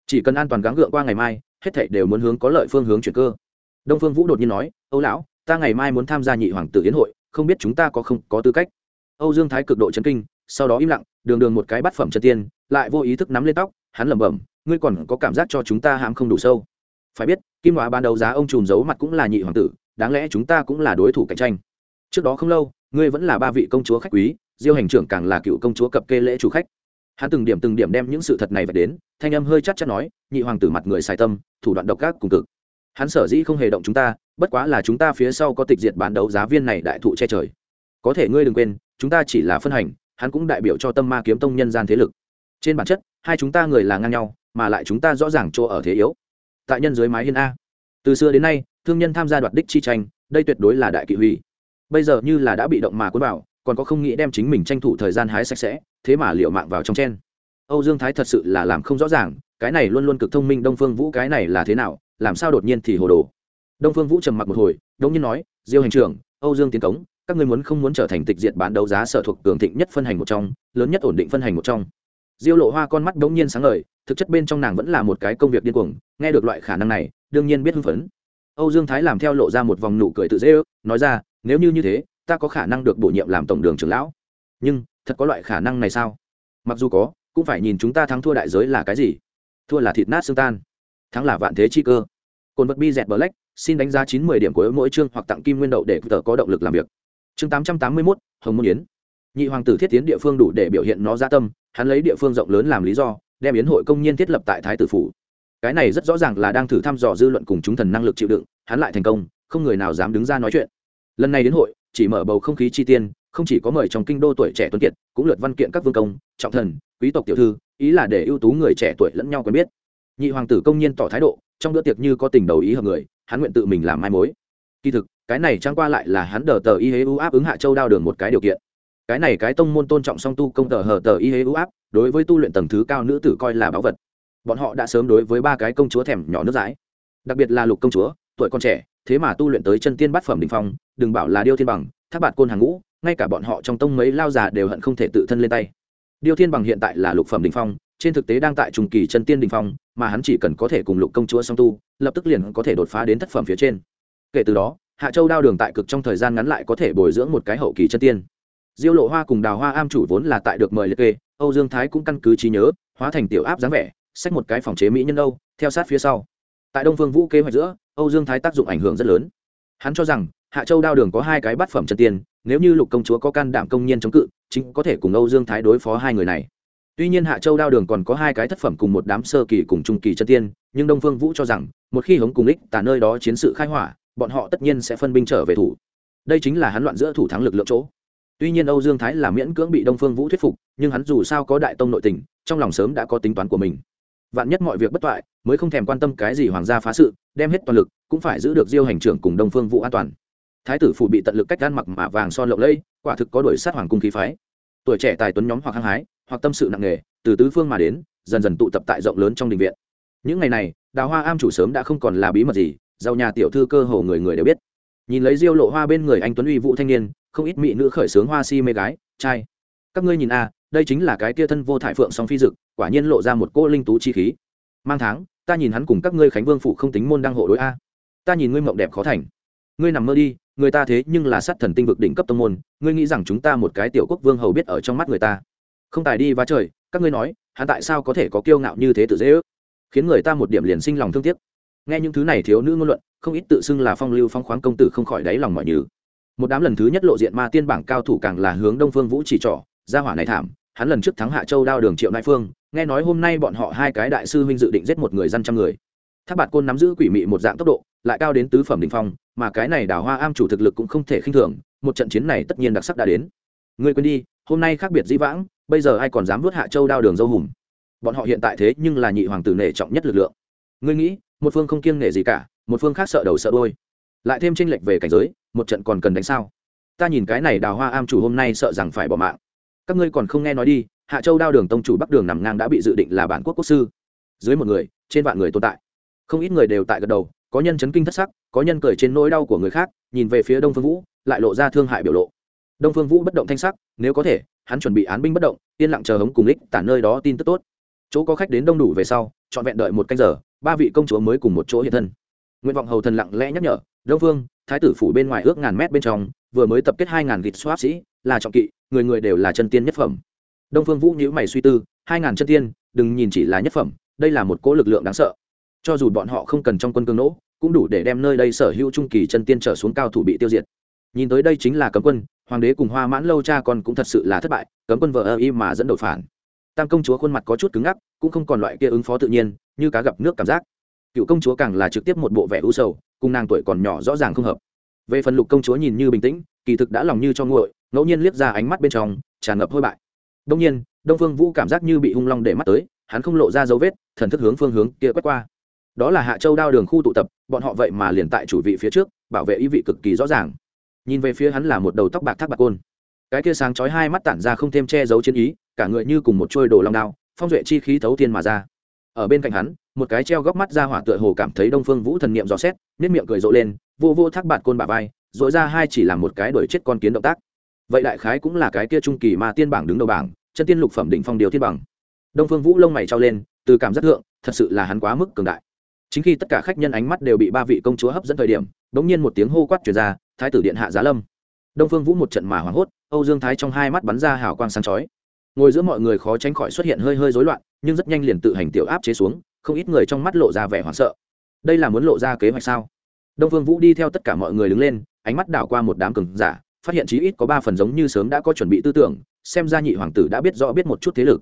Chỉ cần an toàn gắng gượng qua ngày mai hết thảy đều muốn hướng có lợi phương hướng chuyển cơ đông phương vũ đột nhiên nói, âu lão, ta ngày mai muốn tham gia nhị hoàng tử yến hội, không biết chúng ta có không, có tư cách? Âu dương thái cực độ chấn kinh, sau đó im lặng, đường đường một cái bát phẩm chân tiên, lại vô ý thức nắm lên tóc, hắn lẩm bẩm, ngươi còn có cảm giác cho chúng ta hãm không đủ sâu? Phải biết, kim hóa ban đầu giá ông trùm giấu mặt cũng là nhị hoàng tử, đáng lẽ chúng ta cũng là đối thủ cạnh tranh. Trước đó không lâu, ngươi vẫn là ba vị công chúa khách quý, diêu hành trưởng càng là cựu công chúa cập kê lễ chủ khách. Hắn từng điểm từng điểm đem những sự thật này về đến, thanh âm hơi chắc chắn nói, nhị hoàng tử mặt người xài tâm, thủ đoạn độc ác cùng cực hắn sở dĩ không hề động chúng ta, bất quá là chúng ta phía sau có tịch diệt bán đấu giá viên này đại thụ che trời. Có thể ngươi đừng quên, chúng ta chỉ là phân hành, hắn cũng đại biểu cho tâm ma kiếm tông nhân gian thế lực. Trên bản chất, hai chúng ta người là ngang nhau, mà lại chúng ta rõ ràng chỗ ở thế yếu. Tại nhân dưới mái hiên a. Từ xưa đến nay, thương nhân tham gia đoạt đích chi tranh, đây tuyệt đối là đại kỵ huy. bây giờ như là đã bị động mà cuốn vào, còn có không nghĩ đem chính mình tranh thủ thời gian hái sạch sẽ, thế mà liệu mạng vào trong chen. Âu dương thái thật sự là làm không rõ ràng, cái này luôn luôn cực thông minh đông phương vũ cái này là thế nào làm sao đột nhiên thì hồ đồ? Đông phương vũ trầm mặc một hồi đông nhiên nói, diêu hành trưởng, âu dương tiến cống, các ngươi muốn không muốn trở thành tịch diện bán đấu giá sở thuộc cường thịnh nhất phân hành một trong, lớn nhất ổn định phân hành một trong? Diêu lộ hoa con mắt bỗng nhiên sáng ngời, thực chất bên trong nàng vẫn là một cái công việc điên cuồng, nghe được loại khả năng này, đương nhiên biết hưng phấn. Âu dương thái làm theo lộ ra một vòng nụ cười tự dễ ước, nói ra, nếu như như thế, ta có khả năng được bổ nhiệm làm tổng đường trưởng lão. Nhưng, thật có loại khả năng này sao? Mặc dù có, cũng phải nhìn chúng ta thắng thua đại giới là cái gì. Thua là thịt nát xương tan thắng là vạn thế chi cơ. Cồn vật bi dẹt black, xin đánh giá chín mươi điểm của mỗi chương hoặc tặng kim nguyên đậu để tờ có động lực làm việc. Chương tám trăm tám mươi mốt, hồng môn yến. Nhị hoàng tử thiết tiến địa phương đủ để biểu hiện nó gia tâm, hắn lấy địa phương rộng lớn làm lý do, đem yến hội công nhiên thiết lập tại thái tử phủ. Cái này rất rõ ràng là đang thử thăm dò dư luận cùng chúng thần năng lực chịu đựng, hắn lại thành công, không người nào dám đứng ra nói chuyện. Lần này đến hội, chỉ mở bầu không khí chi tiên, không chỉ có mời trong kinh đô tuổi trẻ tuấn kiệt, cũng lượt văn kiện các vương công, trọng thần, quý tộc tiểu thư, ý là để ưu tú người trẻ tuổi lẫn nhau quen biết nhị hoàng tử công nhiên tỏ thái độ, trong bữa tiệc như có tình đầu ý hợp người, hắn nguyện tự mình làm mai mối. Kỳ thực, cái này trang qua lại là hắn đờ tờ y hế u áp ứng hạ châu đao đường một cái điều kiện. Cái này cái tông môn tôn trọng song tu công tờ hờ tờ y hế u áp, đối với tu luyện tầng thứ cao nữ tử coi là báu vật. Bọn họ đã sớm đối với ba cái công chúa thèm nhỏ nước dãi. Đặc biệt là lục công chúa, tuổi còn trẻ, thế mà tu luyện tới chân tiên bát phẩm đình phong, đừng bảo là điêu thiên bằng, tháp bạt côn hàng ngũ, ngay cả bọn họ trong tông mấy lao già đều hận không thể tự thân lên tay. Điêu thiên bằng hiện tại là lục phẩm đình phong trên thực tế đang tại trùng kỳ chân tiên đình phong, mà hắn chỉ cần có thể cùng lục công chúa song tu, lập tức liền có thể đột phá đến thất phẩm phía trên. Kể từ đó, hạ châu đao đường tại cực trong thời gian ngắn lại có thể bồi dưỡng một cái hậu kỳ chân tiên. Diêu lộ hoa cùng đào hoa am chủ vốn là tại được mời liệt kê, âu dương thái cũng căn cứ trí nhớ, hóa thành tiểu áp dáng vẻ, xách một cái phòng chế mỹ nhân âu, theo sát phía sau. Tại đông phương vũ kế hoạch giữa, âu dương thái tác dụng ảnh hưởng rất lớn. Hắn cho rằng, hạ châu đao đường có hai cái bát phẩm chân tiên, nếu như lục công chúa có can đảm công nhiên chống cự, chính có thể cùng âu dương thái đối phó hai người này tuy nhiên hạ châu đao đường còn có hai cái thất phẩm cùng một đám sơ kỳ cùng trung kỳ chân tiên, nhưng đông phương vũ cho rằng, một khi hống cùng ích tả nơi đó chiến sự khai hỏa, bọn họ tất nhiên sẽ phân binh trở về thủ. Đây chính là hắn loạn giữa thủ thắng lực lượng chỗ. Tuy nhiên âu dương thái là miễn cưỡng bị đông phương vũ thuyết phục, nhưng hắn dù sao có đại tông nội tình, trong lòng sớm đã có tính toán của mình. Vạn nhất mọi việc bất toại, mới không thèm quan tâm cái gì hoàng gia phá sự, đem hết toàn lực, cũng phải giữ được diêu hành trưởng cùng đông phương vũ an toàn. Thái tử phủ bị tận lực cách gan mặc mà vàng son lộng lẫy, quả thực có đuổi sát hoàng cung khí phái. Tuổi trẻ tài tuấn nhóm hoặc hăng hái hoặc tâm sự nặng nề, từ tứ phương mà đến, dần dần tụ tập tại rộng lớn trong đình viện. Những ngày này, đào hoa am chủ sớm đã không còn là bí mật gì giàu nhà tiểu thư cơ hồ người người đều biết. Nhìn lấy diêu lộ hoa bên người anh tuấn uy vũ thanh niên, không ít mỹ nữ khởi sướng hoa si mê gái, trai, các ngươi nhìn a, đây chính là cái kia thân vô thải phượng song phi dực, quả nhiên lộ ra một cô linh tú chi khí. Mang tháng, ta nhìn hắn cùng các ngươi khánh vương phụ không tính môn đăng hộ đối a. Ta nhìn ngươi mộng đẹp khó thành. Ngươi nằm mơ đi, người ta thế nhưng là sát thần tinh vực đỉnh cấp tông môn, ngươi nghĩ rằng chúng ta một cái tiểu quốc vương hầu biết ở trong mắt người ta không tài đi vá trời, các ngươi nói, hắn tại sao có thể có kiêu ngạo như thế tự dễ ước? Khiến người ta một điểm liền sinh lòng thương tiếc. Nghe những thứ này thiếu nữ ngôn luận, không ít tự xưng là phong lưu phong khoáng công tử không khỏi đáy lòng mọi nhừ. Một đám lần thứ nhất lộ diện ma tiên bảng cao thủ càng là hướng đông phương vũ chỉ trỏ, ra hỏa này thảm, hắn lần trước thắng hạ châu đao đường triệu nai phương, nghe nói hôm nay bọn họ hai cái đại sư huynh dự định giết một người dân trăm người. Tháp bạt côn nắm giữ quỷ mị một dạng tốc độ, lại cao đến tứ phẩm đình phong, mà cái này đào hoa am chủ thực lực cũng không thể khinh thường, một trận chiến này tất nhiên đặc sắc đã đến. Người quên đi, hôm nay khác biệt dĩ vãng bây giờ ai còn dám vớt hạ châu đao đường dâu hùm? Bọn họ hiện tại thế nhưng là nhị hoàng tử nể trọng nhất lực lượng. Ngươi nghĩ, một phương không kiêng nể gì cả, một phương khác sợ đầu sợ đôi lại thêm tranh lệch về cảnh giới, một trận còn cần đánh sao? Ta nhìn cái này đào hoa am chủ hôm nay sợ rằng phải bỏ mạng. Các ngươi còn không nghe nói đi, hạ châu đao đường tông chủ bắc đường nằm ngang đã bị dự định là bản quốc quốc sư. Dưới một người, trên vạn người tồn tại. Không ít người đều tại gật đầu, có nhân chấn kinh thất sắc, có nhân cười trên nỗi đau của người khác, nhìn về phía đông phương vũ, lại lộ ra thương hại biểu lộ. Đông phương vũ bất động thanh sắc, nếu có thể hắn chuẩn bị án binh bất động, yên lặng chờ hống cùng lích tả nơi đó tin tức tốt. Chỗ có khách đến đông đủ về sau, trọn vẹn đợi một canh giờ, ba vị công chúa mới cùng một chỗ hiện thân. Nguyện vọng hầu thần lặng lẽ nhắc nhở, đông phương thái tử phủ bên ngoài ước ngàn mét bên trong, vừa mới tập kết hai ngàn gịt xoáp sĩ, là trọng kỵ, người người đều là chân tiên nhất phẩm. Đông phương vũ nhữ mày suy tư, hai ngàn chân tiên, đừng nhìn chỉ là nhất phẩm, đây là một cỗ lực lượng đáng sợ. Cho dù bọn họ không cần trong quân cương nỗ, cũng đủ để đem nơi đây sở hữu trung kỳ chân tiên trở xuống cao thủ bị tiêu diệt. Nhìn tới đây chính là cấm quân hoàng đế cùng hoa mãn lâu cha con cũng thật sự là thất bại, cấm quân vợ ơ y mà dẫn đội phản. Tam công chúa khuôn mặt có chút cứng ngắc, cũng không còn loại kia ứng phó tự nhiên, như cá gặp nước cảm giác. Cựu công chúa càng là trực tiếp một bộ vẻ u sầu, cùng nàng tuổi còn nhỏ rõ ràng không hợp. Về phần lục công chúa nhìn như bình tĩnh, kỳ thực đã lòng như cho nguội, ngẫu nhiên liếc ra ánh mắt bên trong, tràn ngập hôi bại. Đông nhiên, đông phương vũ cảm giác như bị hung long để mắt tới, hắn không lộ ra dấu vết, thần thức hướng phương hướng kia quét qua. Đó là hạ châu đao đường khu tụ tập, bọn họ vậy mà liền tại chủ vị phía trước, bảo vệ ý vị cực kỳ rõ ràng nhìn về phía hắn là một đầu tóc bạc thác bạc côn. Cái kia sáng chói hai mắt tản ra không thêm che giấu chiến ý, cả người như cùng một trôi đồ long đao, phong duệ chi khí thấu thiên mà ra. Ở bên cạnh hắn, một cái treo góc mắt ra hỏa tựa hồ cảm thấy đông phương vũ thần niệm dò xét nếp miệng cười rộ lên, vô vô thác bạt côn bà vai dội ra hai chỉ là một cái đuổi chết con kiến động tác. Vậy đại khái cũng là cái kia trung kỳ mà tiên bảng đứng đầu bảng, chân tiên lục phẩm đỉnh phong điều thiên bằng đông phương vũ lông mày trao lên, từ cảm giác thượng, thật sự là hắn quá mức cường đại. Chính khi tất cả khách nhân ánh mắt đều bị ba vị công chúa hấp dẫn thời điểm đ ỗ n g nhiên một tiếng hô quát chuyển ra thái tử điện hạ giá lâm. Đông phương vũ một trận mà hoảng hốt, âu dương thái trong hai mắt bắn ra hào quang sáng chói. Ngồi giữa mọi người khó tránh khỏi xuất hiện hơi hơi rối loạn, nhưng rất nhanh liền tự hành tiểu áp chế xuống, không ít người trong mắt lộ ra vẻ hoảng sợ. Đây là muốn lộ ra kế hoạch sao? Đông phương vũ đi theo tất cả mọi người đứng lên, ánh mắt đảo qua một đám cường giả, phát hiện chí ít có ba phần giống như sớm đã có chuẩn bị tư tưởng, xem ra nhị hoàng tử đã biết rõ biết một chút thế lực.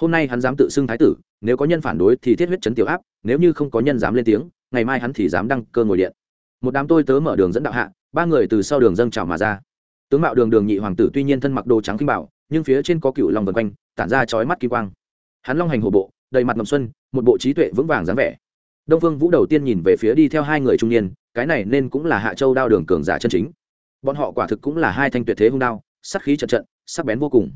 Hôm nay hắn dám tự xưng thái tử, nếu có nhân phản đối thì thiết huyết chấn tiểu áp, nếu như không có nhân dám lên tiếng, ngày mai hắn thì dám đăng cơ ngồi điện. Một đám tôi tớ mở đường dẫn đạo hạ ba người từ sau đường dâng trào mà ra. Tướng mạo đường đường nhị hoàng tử tuy nhiên thân mặc đồ trắng kinh bảo nhưng phía trên có cựu long vần quanh, tản ra chói mắt kỳ quang. Hắn long hành hồ bộ, đầy mặt ngầm xuân, một bộ trí tuệ vững vàng dáng vẻ. Đông phương vũ đầu tiên nhìn về phía đi theo hai người trung niên, cái này nên cũng là hạ châu đao đường cường giả chân chính. Bọn họ quả thực cũng là hai thanh tuyệt thế hung đao sắc khí trận trận, sắc bén vô cùng.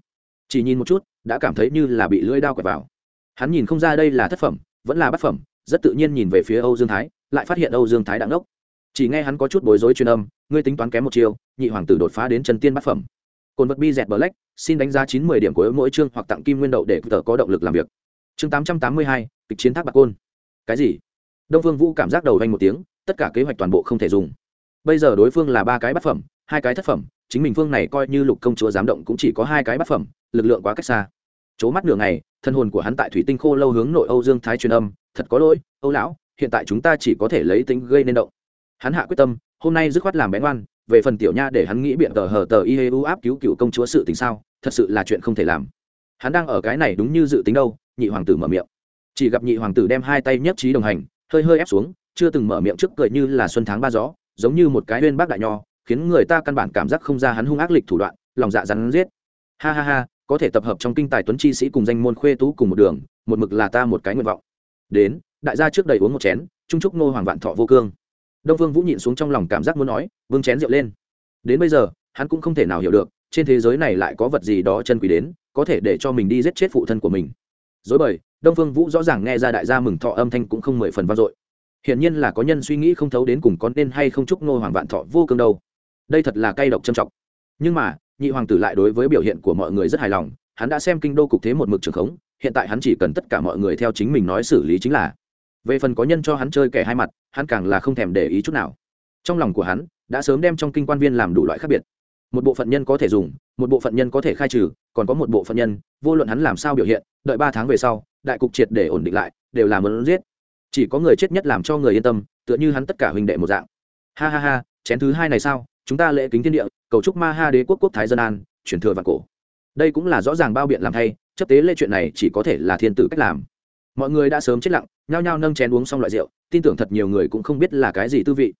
Chỉ nhìn một chút, đã cảm thấy như là bị lưỡi đao quẹt vào. Hắn nhìn không ra đây là thất phẩm, vẫn là bát phẩm, rất tự nhiên nhìn về phía âu dương thái, lại phát hiện âu dương thái đã ngốc chỉ nghe hắn có chút bối rối truyền âm ngươi tính toán kém một chiều nhị hoàng tử đột phá đến chân tiên bát phẩm. Cồn vật bi dẹt bờ lách, xin đánh giá chín mươi điểm của mỗi chương hoặc tặng kim nguyên đậu để tờ có động lực làm việc. Chương tám trăm tám mươi hai kịch chiến thác bạc côn. Cái gì? Đông phương vũ cảm giác đầu vanh một tiếng tất cả kế hoạch toàn bộ không thể dùng. Bây giờ đối phương là ba cái bát phẩm hai cái thất phẩm chính mình phương này coi như lục công chúa giám động cũng chỉ có hai cái bát phẩm lực lượng quá cách xa. C mắt nửa ngày thân hồn của hắn tại thủy tinh khô lâu hướng nội âu dương thái truyền âm thật có lỗi âu lão hiện tại chúng ta chỉ có thể lấy tính gây nên động hắn hạ quyết tâm, hôm nay dứt khoát làm bén oan về phần tiểu nha để hắn nghĩ biện tờ hờ tờ y hê u áp cứu cựu công chúa sự tình sao, thật sự là chuyện không thể làm. Hắn đang ở cái này đúng như dự tính đâu, nhị hoàng tử mở miệng. Chỉ gặp nhị hoàng tử đem hai tay nhất trí đồng hành, hơi hơi ép xuống, chưa từng mở miệng trước cười như là xuân tháng ba gió, giống như một cái huyên bác đại nho, khiến người ta căn bản cảm giác không ra hắn hung ác lịch thủ đoạn, lòng dạ rắn giết. Ha ha ha, có thể tập hợp trong kinh tài tuấn chi sĩ cùng danh môn khuê tú cùng một đường, một mực là ta một cái nguyện vọng. Đến, đại gia trước đầy uống một chén, trung trúc nô hoàng vạn thọ vô cương đông vương vũ nhịn xuống trong lòng cảm giác muốn nói vương chén rượu lên. Đến bây giờ, hắn cũng không thể nào hiểu được, trên thế giới này lại có vật gì đó chân quý đến, có thể để cho mình đi giết chết phụ thân của mình. Dối bời, đông vương vũ rõ ràng nghe ra đại gia mừng thọ âm thanh cũng không mười phần vang dội. Hiển nhiên là có nhân suy nghĩ không thấu đến cùng con nên hay không chúc ngô hoàng vạn thọ vô cương đâu. Đây thật là cay độc trầm trọng. Nhưng mà, nhị hoàng tử lại đối với biểu hiện của mọi người rất hài lòng, hắn đã xem kinh đô cục thế một mực trường khống, hiện tại hắn chỉ cần tất cả mọi người theo chính mình nói xử lý chính là về phần có nhân cho hắn chơi kẻ hai mặt, hắn càng là không thèm để ý chút nào. Trong lòng của hắn, đã sớm đem trong kinh quan viên làm đủ loại khác biệt. Một bộ phận nhân có thể dùng, một bộ phận nhân có thể khai trừ, còn có một bộ phận nhân, vô luận hắn làm sao biểu hiện, đợi ba tháng về sau, đại cục triệt để ổn định lại, đều là muốn giết. Chỉ có người chết nhất làm cho người yên tâm, tựa như hắn tất cả huynh đệ một dạng. Ha ha ha, chén thứ hai này sao? Chúng ta lễ kính thiên địa, cầu chúc ma ha đế quốc quốc thái dân an, chuyển thừa và cổ. Đây cũng là rõ ràng bao biện làm thay chấp tế lê chuyện này chỉ có thể là thiên tử cách làm mọi người đã sớm chết lặng, nhao nhao nâng chén uống xong loại rượu, tin tưởng thật nhiều người cũng không biết là cái gì tư vị.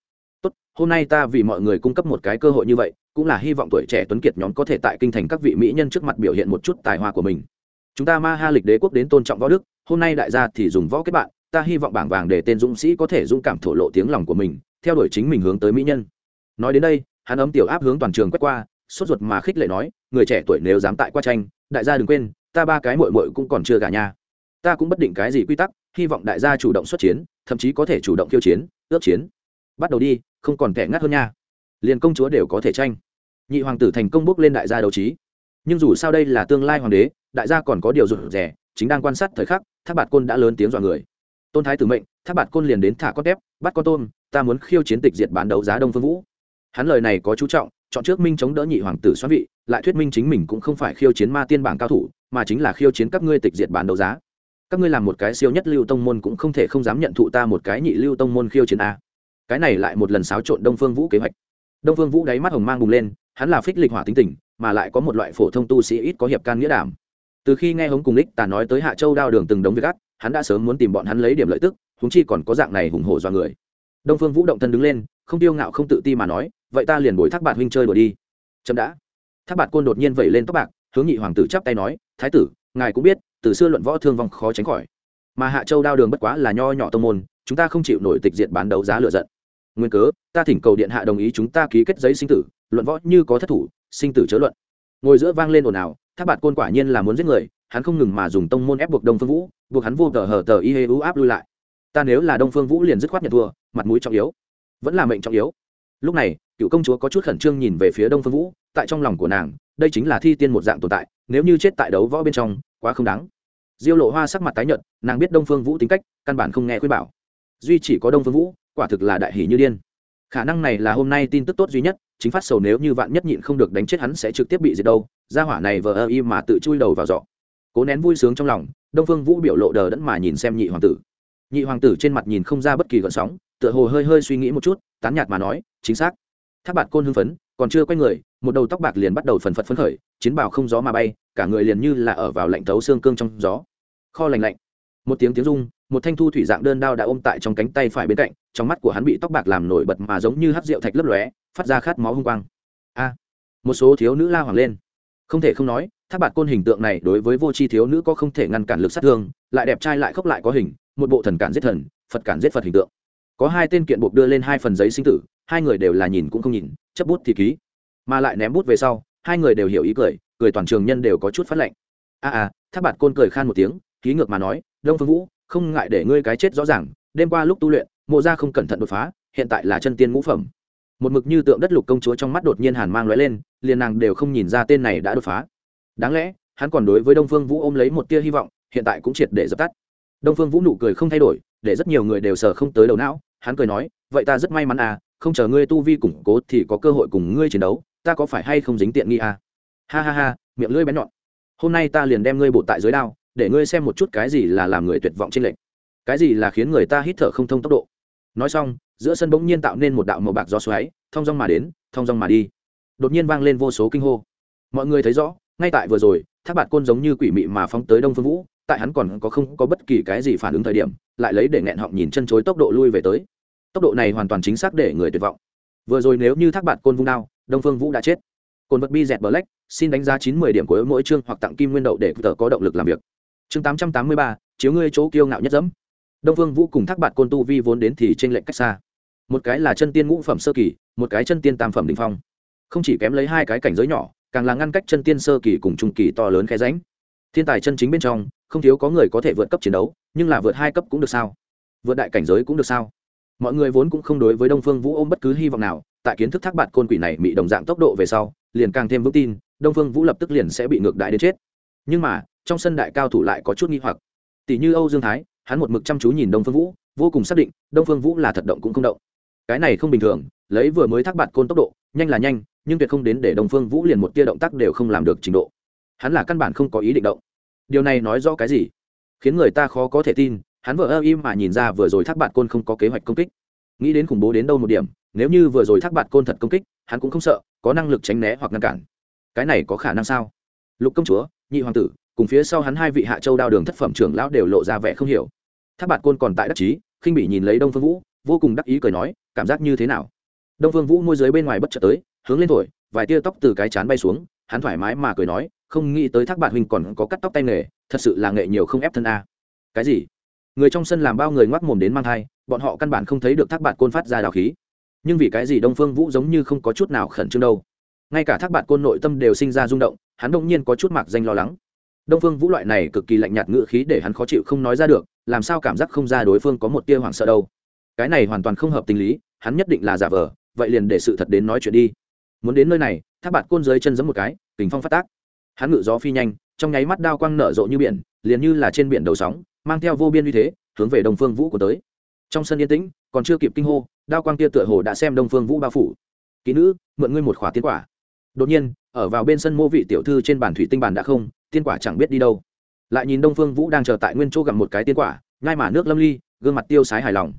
Tốt, hôm nay ta vì mọi người cung cấp một cái cơ hội như vậy, cũng là hy vọng tuổi trẻ tuấn kiệt nhóm có thể tại kinh thành các vị mỹ nhân trước mặt biểu hiện một chút tài hoa của mình. Chúng ta ma ha lịch đế quốc đến tôn trọng võ đức, hôm nay đại gia thì dùng võ kết bạn, ta hy vọng bảng vàng để tên dũng sĩ có thể dũng cảm thổ lộ tiếng lòng của mình, theo đuổi chính mình hướng tới mỹ nhân. Nói đến đây, hắn ấm tiểu áp hướng toàn trường quét qua, sốt ruột mà khích lệ nói, người trẻ tuổi nếu dám tại qua tranh, đại gia đừng quên, ta ba cái mội mội cũng còn chưa gả nha ta cũng bất định cái gì quy tắc, hy vọng đại gia chủ động xuất chiến, thậm chí có thể chủ động khiêu chiến, ước chiến. Bắt đầu đi, không còn thẻ ngắt hơn nha. Liền công chúa đều có thể tranh. Nhị hoàng tử thành công bước lên đại gia đấu trí. Nhưng dù sao đây là tương lai hoàng đế, đại gia còn có điều rụt rẻ chính đang quan sát thời khắc tháp bạt côn đã lớn tiếng dọa người. Tôn thái tử mệnh tháp bạt côn liền đến thả con tép, bắt con tôm, ta muốn khiêu chiến tịch diệt bán đấu giá đông phương vũ. Hắn lời này có chú trọng, chọn trước minh chống đỡ nhị hoàng tử xoắn vị, lại thuyết minh chính mình cũng không phải khiêu chiến ma tiên bảng cao thủ, mà chính là khiêu chiến các ngươi tịch diệt bán đấu giá các ngươi làm một cái siêu nhất lưu tông môn cũng không thể không dám nhận thụ ta một cái nhị lưu tông môn khiêu chiến a. Cái này lại một lần xáo trộn đông phương vũ kế hoạch. Đông phương vũ đáy mắt hồng mang bùng lên, hắn là phích lịch hỏa tính tình, mà lại có một loại phổ thông tu sĩ ít có hiệp can nghĩa đảm. Từ khi nghe hống cùng lích tà nói tới hạ châu đao đường từng đống việc ác, hắn đã sớm muốn tìm bọn hắn lấy điểm lợi tức húng chi còn có dạng này hùng hổ do người. Đông phương vũ động thân đứng lên, không tiêu ngạo không tự ti mà nói, vậy ta liền bồi thác bạt huynh chơi đùa đi. Chậm đã. Thác bạt côn đột nhiên vẩy lên tóc bạc, hướng nhị hoàng tử chắp tay nói, thái tử, ngài cũng biết từ xưa luận võ thương vong khó tránh khỏi. Mà hạ châu đao đường bất quá là nho nhỏ tông môn, chúng ta không chịu nổi tịch diệt bán đấu giá lựa giận. Nguyên cớ, ta thỉnh cầu điện hạ đồng ý chúng ta ký kết giấy sinh tử, luận võ như có thất thủ, sinh tử chớ luận. Ngồi giữa vang lên ồn ào tháp bạt côn quả nhiên là muốn giết người, hắn không ngừng mà dùng tông môn ép buộc đông phương vũ, buộc hắn vô tờ hờ tờ y hê u áp lui lại. Ta nếu là đông phương vũ liền dứt khoát nhận thua, mặt mũi trọng yếu. Vẫn là mệnh trọng yếu. Lúc này, cựu công chúa có chút khẩn trương nhìn về phía đông phương vũ, tại trong lòng của nàng, đây chính là thi tiên một dạng tồn tại, nếu như chết tại đấu võ bên trong quá không đáng. Diêu lộ hoa sắc mặt tái nhợt, nàng biết đông phương vũ tính cách, căn bản không nghe khuyên bảo. Duy chỉ có đông phương vũ, quả thực là đại hỷ như điên. Khả năng này là hôm nay tin tức tốt duy nhất, chính phát sầu nếu như vạn nhất nhịn không được đánh chết hắn sẽ trực tiếp bị diệt đâu ra hỏa này vờ ơ y mà tự chui đầu vào giọ cố nén vui sướng trong lòng, đông phương vũ biểu lộ đờ đẫn mà nhìn xem nhị hoàng tử. Nhị hoàng tử trên mặt nhìn không ra bất kỳ gợn sóng, tựa hồ hơi hơi suy nghĩ một chút, tán nhạt mà nói, chính xác. Tháp bạt côn hưng phấn, còn chưa quay người một đầu tóc bạc liền bắt đầu phần phật phấn khởi, chiến bào không gió mà bay, cả người liền như là ở vào lạnh thấu xương cương trong gió. Kho lạnh lạnh. Một tiếng tiếng rung, một thanh thu thủy dạng đơn đao đã ôm tại trong cánh tay phải bên cạnh, trong mắt của hắn bị tóc bạc làm nổi bật mà giống như hát rượu thạch lấp lóe, phát ra khát máu hung quang. A! Một số thiếu nữ la hoàng lên. Không thể không nói, tháp bạc côn hình tượng này đối với vô tri thiếu nữ có không thể ngăn cản lực sát thương, lại đẹp trai lại khóc lại có hình, một bộ thần cản giết thần, phật cản giết phật hình tượng. Có hai tên kiện buộc đưa lên hai phần giấy sinh tử, hai người đều là nhìn cũng không nhìn, chấp bút thì ký mà lại ném bút về sau, hai người đều hiểu ý cười cười toàn trường nhân đều có chút phát lệnh. A a tháp bạt côn cười khan một tiếng ký ngược mà nói, đông phương vũ, không ngại để ngươi cái chết rõ ràng, đêm qua lúc tu luyện, mộ ra không cẩn thận đột phá, hiện tại là chân tiên ngũ phẩm. Một mực như tượng đất lục công chúa trong mắt đột nhiên hàn mang lóe lên, liền nàng đều không nhìn ra tên này đã đột phá. Đáng lẽ, hắn còn đối với đông phương vũ ôm lấy một tia hy vọng, hiện tại cũng triệt để dập tắt. Đông phương vũ nụ cười không thay đổi, để rất nhiều người đều sờ không tới đầu não, hắn cười nói, vậy ta rất may mắn à không chờ ngươi tu vi củng cố thì có cơ hội cùng ngươi chiến đấu ta có phải hay không dính tiện nghi à? Ha ha ha, miệng lưỡi bén nhọn. Hôm nay ta liền đem ngươi bột tại dưới đao, để ngươi xem một chút cái gì là làm người tuyệt vọng trên lệnh. Cái gì là khiến người ta hít thở không thông tốc độ? Nói xong, giữa sân bỗng nhiên tạo nên một đạo màu bạc gió xoáy, thong dong mà đến, thong dong mà đi. Đột nhiên vang lên vô số kinh hô. Mọi người thấy rõ, ngay tại vừa rồi, thác bạt côn giống như quỷ mị mà phóng tới đông phương vũ, tại hắn còn có không có bất kỳ cái gì phản ứng thời điểm, lại lấy để nghẹn họng nhìn chân chối tốc độ lui về tới. Tốc độ này hoàn toàn chính xác để người tuyệt vọng. Vừa rồi nếu như thác bạt côn vung đao đông phương vũ đã chết. Côn vật bi dẹt black, xin đánh giá chín mươi điểm của mỗi chương hoặc tặng kim nguyên đậu để tờ có động lực làm việc. Chương tám trăm tám mươi ba, chiếu ngươi chỗ kiêu ngạo nhất dẫm. Đông phương vũ cùng thác bạt côn tu vi vốn đến thì trên lệnh cách xa. Một cái là chân tiên ngũ phẩm sơ kỳ, một cái chân tiên tam phẩm đình phong. Không chỉ kém lấy hai cái cảnh giới nhỏ, càng là ngăn cách chân tiên sơ kỳ cùng trung kỳ to lớn khe ránh thiên tài chân chính bên trong, không thiếu có người có thể vượt cấp chiến đấu, nhưng là vượt hai cấp cũng được sao? Vượt đại cảnh giới cũng được sao? Mọi người vốn cũng không đối với đông phương vũ ôm bất cứ hy vọng nào tại kiến thức thác bạt côn quỷ này bị đồng dạng tốc độ về sau, liền càng thêm vững tin, đông phương vũ lập tức liền sẽ bị ngược đại đến chết. Nhưng mà, trong sân đại cao thủ lại có chút nghi hoặc. Tỷ như âu dương thái, hắn một mực chăm chú nhìn đông phương vũ, vô cùng xác định, đông phương vũ là thật động cũng không động. Cái này không bình thường, lấy vừa mới thác bạt côn tốc độ, nhanh là nhanh, nhưng tuyệt không đến để đông phương vũ liền một tia động tác đều không làm được trình độ. Hắn là căn bản không có ý định động. Điều này nói rõ cái gì? Khiến người ta khó có thể tin, hắn vợ ơ im mà nhìn ra vừa rồi thác bạt côn không có kế hoạch công kích nghĩ đến khủng bố đến đâu một điểm, nếu như vừa rồi thác bạt côn thật công kích, hắn cũng không sợ, có năng lực tránh né hoặc ngăn cản. Cái này có khả năng sao? Lục công chúa, nhị hoàng tử, cùng phía sau hắn hai vị hạ châu đao đường thất phẩm trưởng lão đều lộ ra vẻ không hiểu. Thác bạt côn còn tại đắc chí, khinh bị nhìn lấy đông phương vũ, vô cùng đắc ý cười nói, cảm giác như thế nào? Đông phương vũ môi giới bên ngoài bất chợt tới, hướng lên thổi, vài tia tóc từ cái chán bay xuống, hắn thoải mái mà cười nói, không nghĩ tới thác bạt huynh còn có cắt tóc tay nghề, thật sự là nghệ nhiều không ép thân a. Cái gì? Người trong sân làm bao người ngoác mồm đến mang thai, bọn họ căn bản không thấy được thác bạt côn phát ra đào khí. Nhưng vì cái gì đông phương vũ giống như không có chút nào khẩn trương đâu? Ngay cả thác bạt côn nội tâm đều sinh ra rung động, hắn đông nhiên có chút mạc danh lo lắng. Đông phương vũ loại này cực kỳ lạnh nhạt ngữ khí để hắn khó chịu không nói ra được, làm sao cảm giác không ra đối phương có một tia hoảng sợ đâu? Cái này hoàn toàn không hợp tình lý, hắn nhất định là giả vờ, vậy liền để sự thật đến nói chuyện đi. Muốn đến nơi này, thác bạt côn dưới chân giấm một cái, kình phong phát tác. Hắn ngự gió phi nhanh, trong nháy mắt đao quang nở rộ như biển, liền như là trên biển đầu sóng mang theo vô biên uy thế, hướng về đông phương vũ của tới. Trong sân yên tĩnh, còn chưa kịp kinh hô, đao quang kia tựa hồ đã xem đông phương vũ bao phủ. Kỹ nữ, mượn ngươi một khỏa tiên quả. Đột nhiên, ở vào bên sân mô vị tiểu thư trên bàn thủy tinh bàn đã không, tiên quả chẳng biết đi đâu. Lại nhìn đông phương vũ đang chờ tại nguyên chỗ gặp một cái tiên quả ngay mà nước lâm ly, gương mặt tiêu sái hài lòng.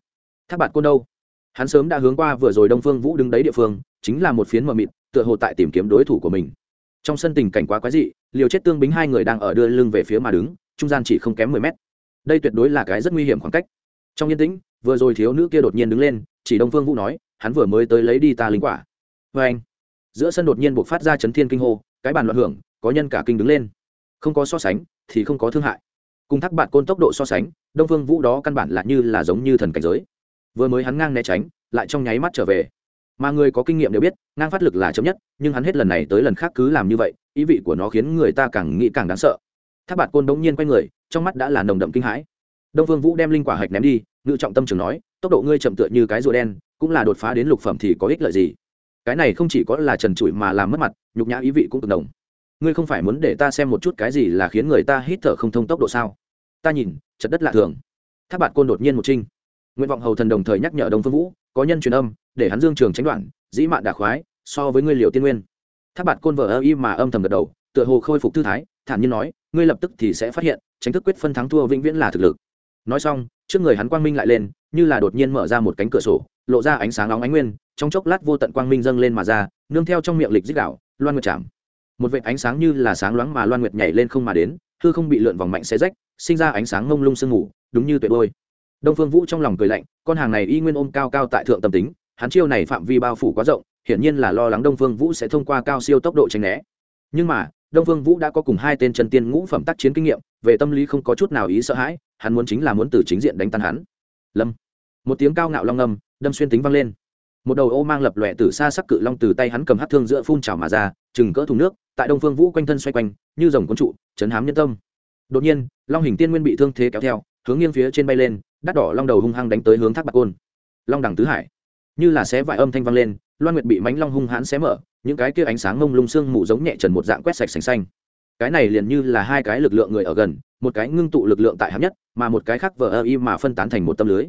Thác bạt côn đâu? Hắn sớm đã hướng qua vừa rồi đông phương vũ đứng đấy địa phương, chính là một phiến mờ mịt, tựa hồ tại tìm kiếm đối thủ của mình. Trong sân tình cảnh quá quái dị, liều chết tương bính hai người đang ở đưa lưng về phía mà đứng, trung gian chỉ không kém mười mét đây tuyệt đối là cái rất nguy hiểm khoảng cách. Trong yên tĩnh, vừa rồi thiếu nữ kia đột nhiên đứng lên, chỉ đông phương vũ nói, hắn vừa mới tới lấy đi ta linh quả. Vê anh, giữa sân đột nhiên buộc phát ra chấn thiên kinh hô, cái bàn loạn hưởng, có nhân cả kinh đứng lên. Không có so sánh, thì không có thương hại. Cùng thác bạn côn tốc độ so sánh, đông phương vũ đó căn bản là như là giống như thần cảnh giới. Vừa mới hắn ngang né tránh, lại trong nháy mắt trở về. Mà người có kinh nghiệm đều biết, ngang phát lực là chấm nhất, nhưng hắn hết lần này tới lần khác cứ làm như vậy, ý vị của nó khiến người ta càng nghĩ càng đáng sợ. Thác bạt côn đống nhiên quay người trong mắt đã là nồng đậm kinh hãi. Đông vương vũ đem linh quả hạch ném đi, ngự trọng tâm trường nói, tốc độ ngươi chậm tựa như cái rùa đen, cũng là đột phá đến lục phẩm thì có ích lợi gì? Cái này không chỉ có là trần trụi mà làm mất mặt, nhục nhã ý vị cũng cực đồng ngươi không phải muốn để ta xem một chút cái gì là khiến người ta hít thở không thông tốc độ sao? Ta nhìn, chật đất lạ thường. Tháp bạt côn đột nhiên một trinh. Nguyện vọng hầu thần đồng thời nhắc nhở đông phương vũ, có nhân truyền âm, để hắn dương trường tránh đoạn, dĩ mạn đà khoái, so với ngươi liều tiên nguyên. Tháp bạt côn vờ ơ y mà âm thầm gật đầu tựa hồ khôi phục thư thái, thản nhiên nói, ngươi lập tức thì sẽ phát hiện, tránh thức quyết phân thắng thua vĩnh viễn là thực lực. Nói xong, trước người hắn quang minh lại lên, như là đột nhiên mở ra một cánh cửa sổ, lộ ra ánh sáng nóng ánh nguyên, trong chốc lát vô tận quang minh dâng lên mà ra, nương theo trong miệng lịch dích đạo, loan nguyệt chạm. Một vệt ánh sáng như là sáng loáng mà loan nguyệt nhảy lên không mà đến, hư không bị lượn vòng mạnh xé rách, sinh ra ánh sáng ngông lung sương ngủ đúng như tuyệt đôi đông phương vũ trong lòng cười lạnh, con hàng này y nguyên ôm cao cao tại thượng tâm tính, hắn chiêu này phạm vi bao phủ quá rộng, hiển nhiên là lo lắng đông phương vũ sẽ thông qua cao siêu tốc độ tránh né. Nhưng mà đông Vương vũ đã có cùng hai tên chân tiên ngũ phẩm tác chiến kinh nghiệm, về tâm lý không có chút nào ý sợ hãi, hắn muốn chính là muốn từ chính diện đánh tan hắn. Lâm. Một tiếng cao ngạo long ngâm đâm xuyên tính vang lên. Một đầu ô mang lập lòe từ xa sắc cự long từ tay hắn cầm hát thương giữa phun trào mà ra, chừng cỡ thùng nước, tại đông phương vũ quanh thân xoay quanh, như dòng cuốn trụ, chấn hám nhân tâm. Đột nhiên, long hình tiên nguyên bị thương thế kéo theo, hướng nghiêng phía trên bay lên, đắt đỏ long đầu hung hăng đánh tới hướng thác bạc côn. Long đẳng tứ hải. Như là xé vải âm thanh vang lên, loan nguyệt bị mánh long hung hãn xé mở những cái kia ánh sáng mông lung sương mù giống nhẹ trần một dạng quét sạch sành xanh. Cái này liền như là hai cái lực lượng người ở gần, một cái ngưng tụ lực lượng tại hạng nhất, mà một cái khác vờ ơ y mà phân tán thành một tâm lưới.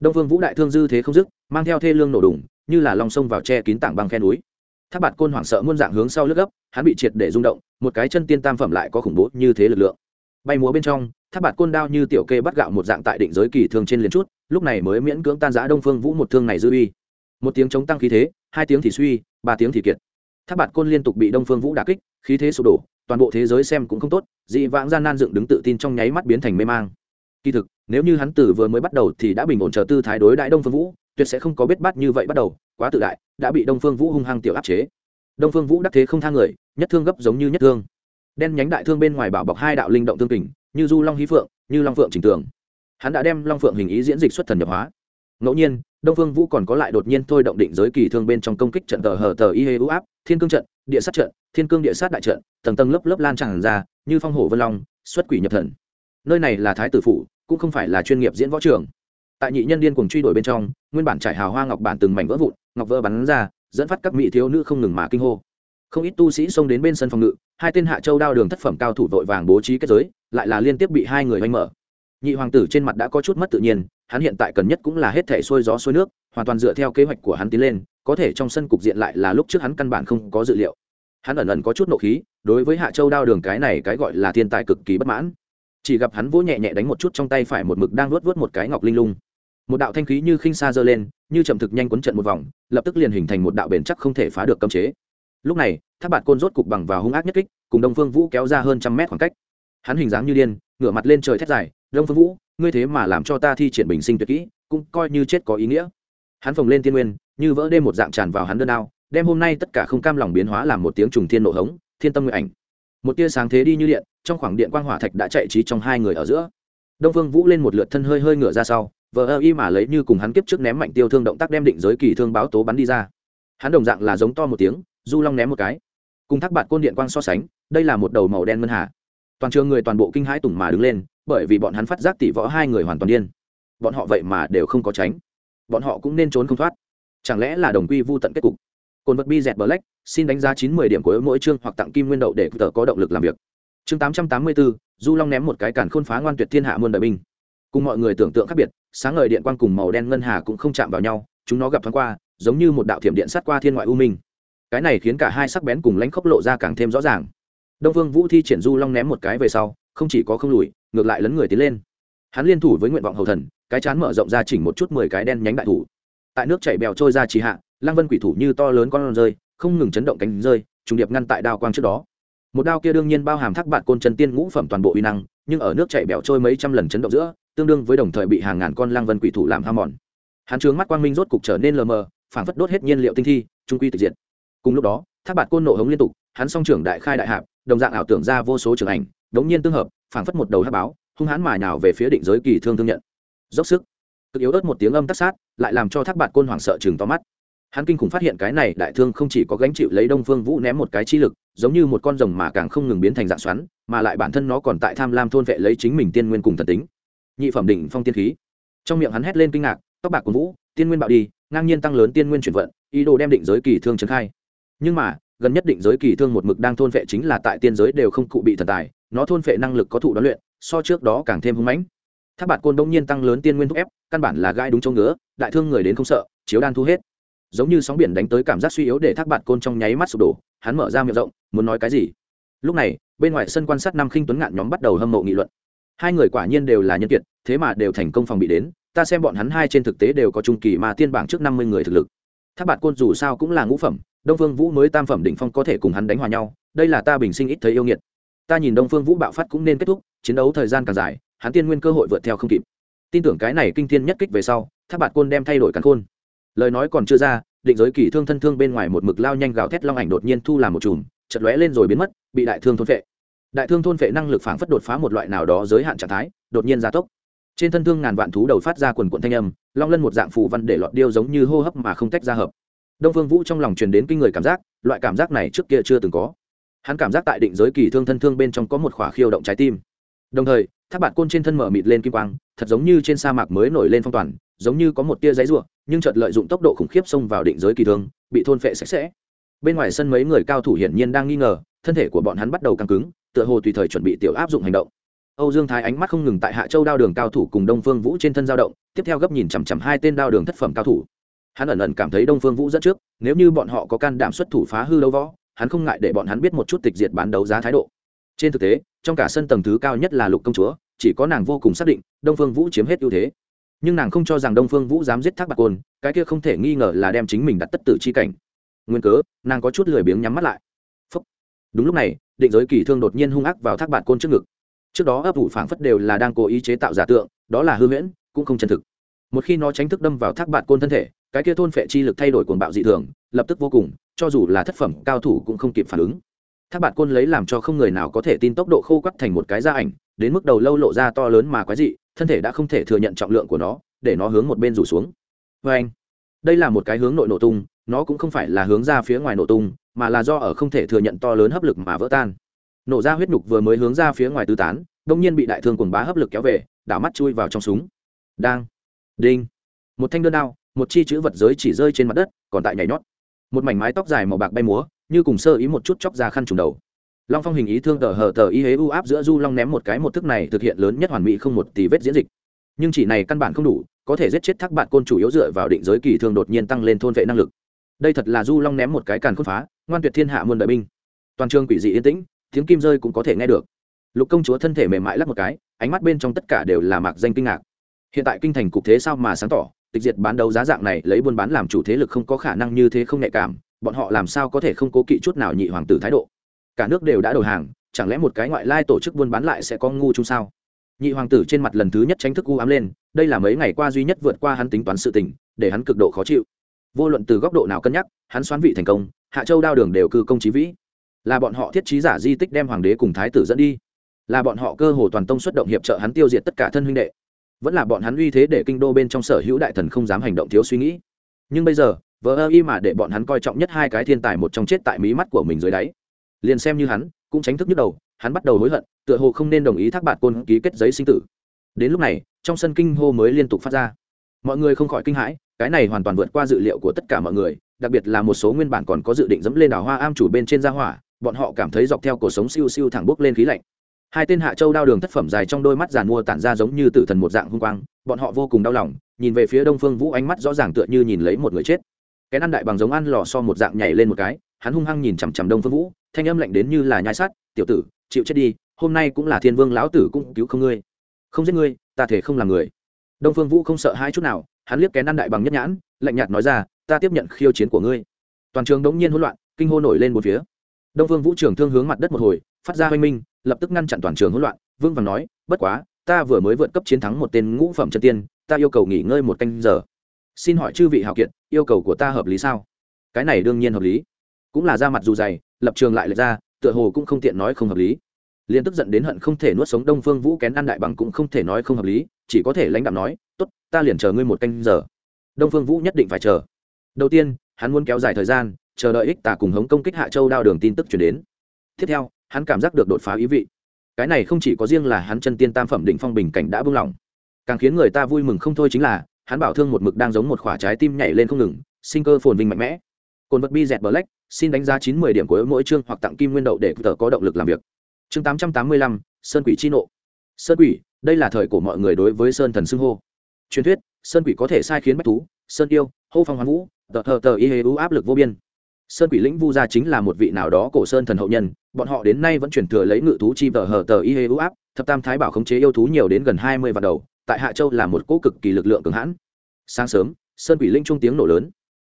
Đông phương vũ đại thương dư thế không dứt, mang theo thê lương nổ đùng, như là lòng sông vào che kín tảng băng khe núi. Tháp bạt côn hoảng sợ muôn dạng hướng sau lướt gấp, hắn bị triệt để rung động, một cái chân tiên tam phẩm lại có khủng bố như thế lực lượng. Bay múa bên trong, tháp bạt côn đao như tiểu kê bắt gạo một dạng tại định giới kỳ thương trên liền chút, lúc này mới miễn cưỡng tan giã đông phương vũ một thương này dư uy. Một tiếng chống tăng khí thế, hai tiếng thì suy, ba tiếng thì kiệt tháp bạt côn liên tục bị đông phương vũ đà kích, khí thế sụp đổ, toàn bộ thế giới xem cũng không tốt, dị vãng gian nan dựng đứng tự tin trong nháy mắt biến thành mê mang. Kỳ thực, nếu như hắn tử vừa mới bắt đầu thì đã bình ổn chờ tư thái đối đại đông phương vũ, tuyệt sẽ không có biết bắt như vậy bắt đầu, quá tự đại, đã bị đông phương vũ hung hăng tiểu áp chế. Đông phương vũ đắc thế không thang người, nhất thương gấp giống như nhất thương. Đen nhánh đại thương bên ngoài bảo bọc hai đạo linh động tương kình, như du long hí phượng, như long phượng trình tường. Hắn đã đem long phượng hình ý diễn dịch xuất thần nhập hóa. Ngẫu nhiên đông phương vũ còn có lại đột nhiên thôi động định giới kỳ thương bên trong công kích trận tờ hờ tờ y hê u áp, thiên cương trận, địa sát trận, thiên cương địa sát đại trận, tầng tầng lớp lớp lan tràn ra, như phong hổ vân long, xuất quỷ nhập thần. Nơi này là thái tử phủ, cũng không phải là chuyên nghiệp diễn võ trường. Tại nhị nhân điên cùng truy đuổi bên trong, nguyên bản trải hào hoa ngọc bản từng mảnh vỡ vụn, ngọc vỡ bắn ra, dẫn phát các mỹ thiếu nữ không ngừng mà kinh hô. Không ít tu sĩ xông đến bên sân phòng ngự, hai tên hạ châu đao đường thất phẩm cao thủ vội vàng bố trí kết giới, lại là liên tiếp bị hai người oanh mở. Nhị hoàng tử trên mặt đã có chút mất tự nhiên hắn hiện tại cần nhất cũng là hết thể xuôi gió xuôi nước, hoàn toàn dựa theo kế hoạch của hắn tiến lên, có thể trong sân cục diện lại là lúc trước hắn căn bản không có dự liệu. Hắn ẩn ẩn có chút nộ khí, đối với hạ châu đao đường cái này cái gọi là thiên tài cực kỳ bất mãn. Chỉ gặp hắn vỗ nhẹ nhẹ đánh một chút trong tay phải một mực đang luốt vớt một cái ngọc linh lung. Một đạo thanh khí như khinh xa giơ lên, như chậm thực nhanh quấn trận một vòng, lập tức liền hình thành một đạo bền chắc không thể phá được cấm chế. Lúc này, tháp bạt côn rốt cục bằng vào hung ác nhất kích, cùng đông phương vũ kéo ra hơn trăm mét khoảng cách. Hắn hình dáng như điên, ngửa mặt lên trời thét dài đông phương vũ, ngươi thế mà làm cho ta thi triển bình sinh tuyệt kỹ, cũng coi như chết có ý nghĩa. Hắn phồng lên tiên nguyên, như vỡ đêm một dạng tràn vào hắn đơn ao, đem hôm nay tất cả không cam lòng biến hóa làm một tiếng trùng thiên nộ hống, thiên tâm nguyện ảnh. Một tia sáng thế đi như điện, trong khoảng điện quang hỏa thạch đã chạy trí trong hai người ở giữa. Đông phương vũ lên một lượt thân hơi hơi ngửa ra sau, vờ ơ y mà lấy như cùng hắn kiếp trước ném mạnh tiêu thương động tác đem định giới kỳ thương báo tố bắn đi ra. Hắn đồng dạng là giống to một tiếng, du long ném một cái. Cùng thác bạn côn điện quang so sánh, đây là một đầu màu đen ngân hà. Toàn trường người toàn bộ kinh hãi tủng mà đứng lên bởi vì bọn hắn phát giác tỷ võ hai người hoàn toàn điên. Bọn họ vậy mà đều không có tránh. Bọn họ cũng nên trốn không thoát. Chẳng lẽ là đồng quy vô tận kết cục? Cồn vật bi dẹt black, xin đánh giá chín mươi điểm của mỗi chương hoặc tặng kim nguyên đậu để tờ có động lực làm việc. Chương tám trăm tám mươi bốn, du long ném một cái cản khôn phá ngoan tuyệt thiên hạ muôn đời binh. Cùng mọi người tưởng tượng khác biệt, sáng ngời điện quang cùng màu đen ngân hà cũng không chạm vào nhau, chúng nó gặp thoáng qua, giống như một đạo thiểm điện sát qua thiên ngoại u minh. Cái này khiến cả hai sắc bén cùng lãnh khốc lộ ra càng thêm rõ ràng. Đông vương vũ thi triển du long ném một cái về sau không chỉ có không lùi, ngược lại lấn người tiến lên. Hắn liên thủ với nguyện vọng hầu thần, cái chán mở rộng ra chỉnh một chút mười cái đen nhánh đại thủ. Tại nước chảy bèo trôi ra trì hạ, lăng vân quỷ thủ như to lớn con rơi, không ngừng chấn động cánh rơi, trùng điệp ngăn tại đao quang trước đó. Một đao kia đương nhiên bao hàm thác bạn côn chân tiên ngũ phẩm toàn bộ uy năng, nhưng ở nước chảy bèo trôi mấy trăm lần chấn động giữa, tương đương với đồng thời bị hàng ngàn con lăng vân quỷ thủ làm ham mòn. Hắn trướng mắt quang minh rốt cục trở nên lờ mờ, phảng phất đốt hết nhiên liệu tinh thi, trung quy tịch diệt. Cùng lúc đó, thác bạt côn nộ hống liên tục, hắn song trưởng đại khai đại hạp, đồng dạng ảo tưởng ra vô số trường ảnh đống nhiên tương hợp, phảng phất một đầu hát báo, hung hãn mà nào về phía định giới kỳ thương thương nhận. Dốc sức, cực yếu ớt một tiếng âm tác sát, lại làm cho thác bạt côn hoảng sợ chừng to mắt. Hắn kinh khủng phát hiện cái này đại thương không chỉ có gánh chịu lấy đông phương vũ ném một cái chi lực, giống như một con rồng mà càng không ngừng biến thành dạng xoắn, mà lại bản thân nó còn tại tham lam thôn vệ lấy chính mình tiên nguyên cùng thần tính. Nhị phẩm đỉnh phong tiên khí. Trong miệng hắn hét lên kinh ngạc, tóc bạc của vũ, tiên nguyên bạo đi, ngang nhiên tăng lớn tiên nguyên chuyển vận, ý đồ đem định giới kỳ thương trấn khai. Nhưng mà, gần nhất định giới kỳ thương một mực đang thôn vệ chính là tại tiên giới đều không cụ bị thần tài nó thôn phệ năng lực có thụ đoán luyện, so trước đó càng thêm hưng mãnh. Tháp bạt côn đông nhiên tăng lớn tiên nguyên thúc ép, căn bản là gai đúng chỗ ngứa, đại thương người đến không sợ, chiếu đan thu hết. Giống như sóng biển đánh tới cảm giác suy yếu để thác bạt côn trong nháy mắt sụp đổ, hắn mở ra miệng rộng, muốn nói cái gì? Lúc này, bên ngoài sân quan sát năm khinh tuấn ngạn nhóm bắt đầu hâm mộ nghị luận. Hai người quả nhiên đều là nhân kiệt, thế mà đều thành công phòng bị đến, ta xem bọn hắn hai trên thực tế đều có trung kỳ mà tiên bảng trước năm mươi người thực lực. Thác bạt côn dù sao cũng là ngũ phẩm, đông vương vũ mới tam phẩm đỉnh phong có thể cùng hắn đánh hòa nhau, đây là ta bình sinh ít thấy yêu nghiệt ta nhìn đông phương vũ bạo phát cũng nên kết thúc, chiến đấu thời gian càng dài, hắn tiên nguyên cơ hội vượt theo không kịp. Tin tưởng cái này kinh thiên nhất kích về sau tháp bạt côn đem thay đổi cắn khôn. Lời nói còn chưa ra, định giới kỳ thương thân thương bên ngoài một mực lao nhanh gào thét long ảnh đột nhiên thu làm một chùm chật lóe lên rồi biến mất, bị đại thương thôn vệ đại thương thôn vệ năng lực phảng phất đột phá một loại nào đó giới hạn trạng thái, đột nhiên gia tốc. Trên thân thương ngàn vạn thú đầu phát ra quần quận thanh âm, long lân một dạng phù văn để lọt điêu giống như hô hấp mà không tách ra hợp. Đông phương vũ trong lòng truyền đến kinh người cảm giác, loại cảm giác này trước kia chưa từng có hắn cảm giác tại định giới kỳ thương thân thương bên trong có một khỏa khiêu động trái tim. Đồng thời, tháp bạt côn trên thân mở mịt lên kim quang, thật giống như trên sa mạc mới nổi lên phong toàn, giống như có một tia giấy ruộng nhưng chợt lợi dụng tốc độ khủng khiếp xông vào định giới kỳ thương, bị thôn phệ sạch sẽ. Bên ngoài sân mấy người cao thủ hiển nhiên đang nghi ngờ, thân thể của bọn hắn bắt đầu căng cứng, tựa hồ tùy thời chuẩn bị tiểu áp dụng hành động. Âu dương thái ánh mắt không ngừng tại hạ châu đao đường cao thủ cùng đông phương vũ trên thân giao động, tiếp theo gấp nhìn chằm chằm hai tên đao đường thất phẩm cao thủ. Hắn ẩn ẩn cảm thấy đông phương vũ dẫn trước, nếu như bọn họ có can đảm xuất thủ phá hư đấu võ hắn không ngại để bọn hắn biết một chút tịch diệt bán đấu giá thái độ. Trên thực tế, trong cả sân tầng thứ cao nhất là lục công chúa, chỉ có nàng vô cùng xác định, đông phương vũ chiếm hết ưu thế. Nhưng nàng không cho rằng đông phương vũ dám giết thác bạc côn, cái kia không thể nghi ngờ là đem chính mình đặt tất tử chi cảnh. Nguyên cớ, nàng có chút lười biếng nhắm mắt lại、Phúc. Đúng lúc này, định giới kỳ thương đột nhiên hung ác vào thác bạc côn trước ngực. Trước đó ấp ủ phảng phất đều là đang cố ý chế tạo giả tượng, đó là hư huyễn, cũng không chân thực. Một khi nó tránh thức đâm vào thác bạc côn thân thể, cái kia thôn phệ chi lực thay đổi cuồng bạo dị thường, lập tức vô cùng cho dù là thất phẩm cao thủ cũng không kịp phản ứng. Thác bạt côn lấy làm cho không người nào có thể tin tốc độ khô quắt thành một cái da ảnh, đến mức đầu lâu lộ ra to lớn mà quái dị, thân thể đã không thể thừa nhận trọng lượng của nó, để nó hướng một bên rủ xuống. Vê anh, đây là một cái hướng nội nổ tung, nó cũng không phải là hướng ra phía ngoài nổ tung, mà là do ở không thể thừa nhận to lớn hấp lực mà vỡ tan. Nổ ra huyết nhục vừa mới hướng ra phía ngoài tứ tán, đông nhiên bị đại thương quần bá hấp lực kéo về, đảo mắt chui vào trong súng. Đang, đinh. Một thanh đơn đao, một chi chữ vật giới chỉ rơi trên mặt đất, còn tại nhảy nhót một mảnh mái tóc dài màu bạc bay múa, như cùng sơ ý một chút chóc ra khăn trùng đầu. Long phong hình ý thương tờ hờ tờ y hế u áp giữa du long ném một cái một thức này thực hiện lớn nhất hoàn mỹ không một tỷ vết diễn dịch. Nhưng chỉ này căn bản không đủ, có thể giết chết thác bạn côn chủ yếu dựa vào định giới kỳ thương đột nhiên tăng lên thôn vệ năng lực. Đây thật là du long ném một cái càn khôn phá, ngoan tuyệt thiên hạ muôn đại binh. Toàn trường quỷ dị yên tĩnh, tiếng kim rơi cũng có thể nghe được. Lục công chúa thân thể mềm mại lắp một cái, ánh mắt bên trong tất cả đều là mạc danh kinh ngạc. Hiện tại kinh thành cục thế sao mà sáng tỏ tịch diệt bán đấu giá dạng này, lấy buôn bán làm chủ thế lực không có khả năng như thế không nhạy cảm, bọn họ làm sao có thể không cố kỵ chút nào nhị hoàng tử thái độ? Cả nước đều đã đầu hàng, chẳng lẽ một cái ngoại lai tổ chức buôn bán lại sẽ có ngu chung sao? Nhị hoàng tử trên mặt lần thứ nhất tránh thức u ám lên, đây là mấy ngày qua duy nhất vượt qua hắn tính toán sự tình, để hắn cực độ khó chịu. Vô luận từ góc độ nào cân nhắc, hắn xoán vị thành công, hạ châu đao đường đều cư công trí vĩ. Là bọn họ thiết trí giả di tích đem hoàng đế cùng thái tử dẫn đi. Là bọn họ cơ hồ toàn tông xuất động hiệp trợ hắn tiêu diệt tất cả thân huynh đệ vẫn là bọn hắn uy thế để kinh đô bên trong sở hữu đại thần không dám hành động thiếu suy nghĩ. Nhưng bây giờ, vờ ơ y mà để bọn hắn coi trọng nhất hai cái thiên tài một trong chết tại mí mắt của mình dưới đáy. Liền xem như hắn, cũng tránh thức nhức đầu, hắn bắt đầu hối hận, tựa hồ không nên đồng ý thác bạt côn ký kết giấy sinh tử. Đến lúc này, trong sân kinh hô mới liên tục phát ra. Mọi người không khỏi kinh hãi, cái này hoàn toàn vượt qua dự liệu của tất cả mọi người, đặc biệt là một số nguyên bản còn có dự định dẫm lên đảo hoa am chủ bên trên gia hỏa, bọn họ cảm thấy dọc theo cuộc sống siêu siêu thẳng bốc lên khí lạnh hai tên hạ châu đao đường thất phẩm dài trong đôi mắt giàn mua tản ra giống như tử thần một dạng hung quang, bọn họ vô cùng đau lòng, nhìn về phía đông phương vũ ánh mắt rõ ràng tựa như nhìn lấy một người chết. Cái ăn đại bằng giống ăn lò so một dạng nhảy lên một cái, hắn hung hăng nhìn chằm chằm đông phương vũ, thanh âm lạnh đến như là nhai sát tiểu tử, chịu chết đi, hôm nay cũng là thiên vương lão tử cũng cứu không ngươi. Không giết ngươi, ta thể không là người. Đông phương vũ không sợ hai chút nào, hắn liếc kén ăn đại bằng nhất nhãn, lạnh nhạt nói ra, ta tiếp nhận khiêu chiến của ngươi. Toàn trường đống nhiên hỗn loạn, kinh hô nổi lên một phía. Đông phương vũ trưởng thương hướng mặt đất một hồi, phát ra hoanh minh lập tức ngăn chặn toàn trường hỗn loạn, vương vàng nói, bất quá, ta vừa mới vượt cấp chiến thắng một tên ngũ phẩm chân tiên, ta yêu cầu nghỉ ngơi một canh giờ. Xin hỏi chư vị hào kiệt yêu cầu của ta hợp lý sao? Cái này đương nhiên hợp lý. Cũng là ra mặt dù dày, lập trường lại lệch ra, tựa hồ cũng không tiện nói không hợp lý. Liền tức giận đến hận không thể nuốt sống đông phương vũ kén ăn đại bằng cũng không thể nói không hợp lý, chỉ có thể lãnh đạo nói, tốt, ta liền chờ ngươi một canh giờ. Đông phương vũ nhất định phải chờ. Đầu tiên, hắn muốn kéo dài thời gian, chờ đợi ích tà cùng hống công kích hạ châu đao đường tin tức chuyển đến. Tiếp theo hắn cảm giác được đột phá ý vị. Cái này không chỉ có riêng là hắn chân tiên tam phẩm định phong bình cảnh đã buông lỏng. Càng khiến người ta vui mừng không thôi chính là, hắn bảo thương một mực đang giống một quả trái tim nhảy lên không ngừng, sinh cơ phồn vinh mạnh mẽ. Cồn vật bi dẹt bờ lách xin đánh giá chín mươi điểm của mỗi chương hoặc tặng kim nguyên đậu để tờ có động lực làm việc. Chương tám trăm tám mươi lăm, sơn quỷ chi nộ. Sơn quỷ, đây là thời của mọi người đối với sơn thần xưng hô. Truyền thuyết, sơn quỷ có thể sai khiến bách thú, sơn yêu, hô phong hoán vũ, tờ tờ tờ y hê u áp lực vô biên sơn quỷ lĩnh vu gia chính là một vị nào đó cổ sơn thần hậu nhân, bọn họ đến nay vẫn chuyển thừa lấy ngự thú chi tờ hờ tờ y hê u áp, thập tam thái bảo khống chế yêu thú nhiều đến gần hai mươi vạn đầu, tại hạ châu là một cỗ cực kỳ lực lượng cường hãn. Sáng sớm, sơn quỷ linh trung tiếng nổ lớn.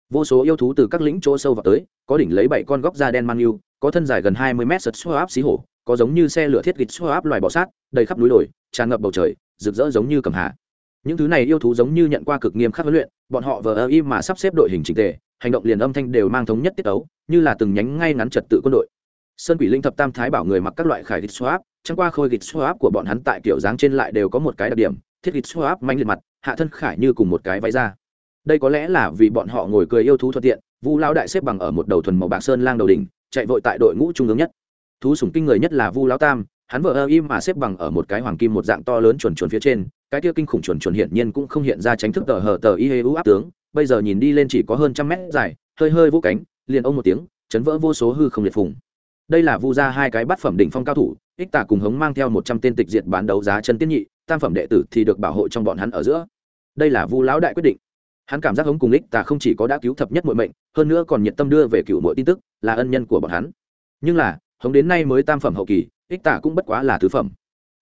Vô số yêu thú từ các lĩnh chỗ sâu vào tới, có đỉnh lấy bảy con góc da đen mang yêu, có thân dài gần hai mươi mét sật xô áp xí hổ, có giống như xe lửa thiết gịt xô áp loài bọ sát, đầy khắp núi đồi, tràn ngập bầu trời, rực rỡ giống như cầm hạ những thứ này yêu thú giống như nhận qua cực nghiêm khắc huấn luyện, bọn họ vờ ơ y mà sắp xếp đội hình trình tề hành động liền âm thanh đều mang thống nhất tiết tấu như là từng nhánh ngay ngắn trật tự quân đội. Sơn quỷ linh thập tam thái bảo người mặc các loại khải gịt swap, áp chẳng qua khôi gịt swap của bọn hắn tại kiểu dáng trên lại đều có một cái đặc điểm thiết gịt swap manh liệt mặt hạ thân khải như cùng một cái váy ra. đây có lẽ là vì bọn họ ngồi cười yêu thú thuận tiện vu lão đại xếp bằng ở một đầu thuần màu bạc sơn lang đầu đỉnh chạy vội tại đội ngũ trung ương nhất. Thú sủng kinh người nhất là vu lão tam hắn vợ ơ im mà xếp bằng ở một cái hoàng kim một dạng to lớn chuẩn chuẩn phía trên cái kia kinh khủng chuẩn chuẩn hiển nhiên cũng không hiện ra tránh thức tờ hờ tờ y hê ưu áp tướng bây giờ nhìn đi lên chỉ có hơn trăm mét dài, hơi hơi vũ cánh, liền ông một tiếng, chấn vỡ vô số hư không liệt phùng. Đây là vu ra hai cái bát phẩm đỉnh phong cao thủ, ích tả cùng hống mang theo một trăm tên tịch diệt bán đấu giá chân tiết nhị, tam phẩm đệ tử thì được bảo hộ trong bọn hắn ở giữa. Đây là vu lão đại quyết định. Hắn cảm giác hống cùng ích tả không chỉ có đã cứu thập nhất mọi mệnh, hơn nữa còn nhiệt tâm đưa về cựu mọi tin tức, là ân nhân của bọn hắn. Nhưng là, hống đến nay mới tam phẩm hậu kỳ, ích tả cũng bất quá là thứ phẩm.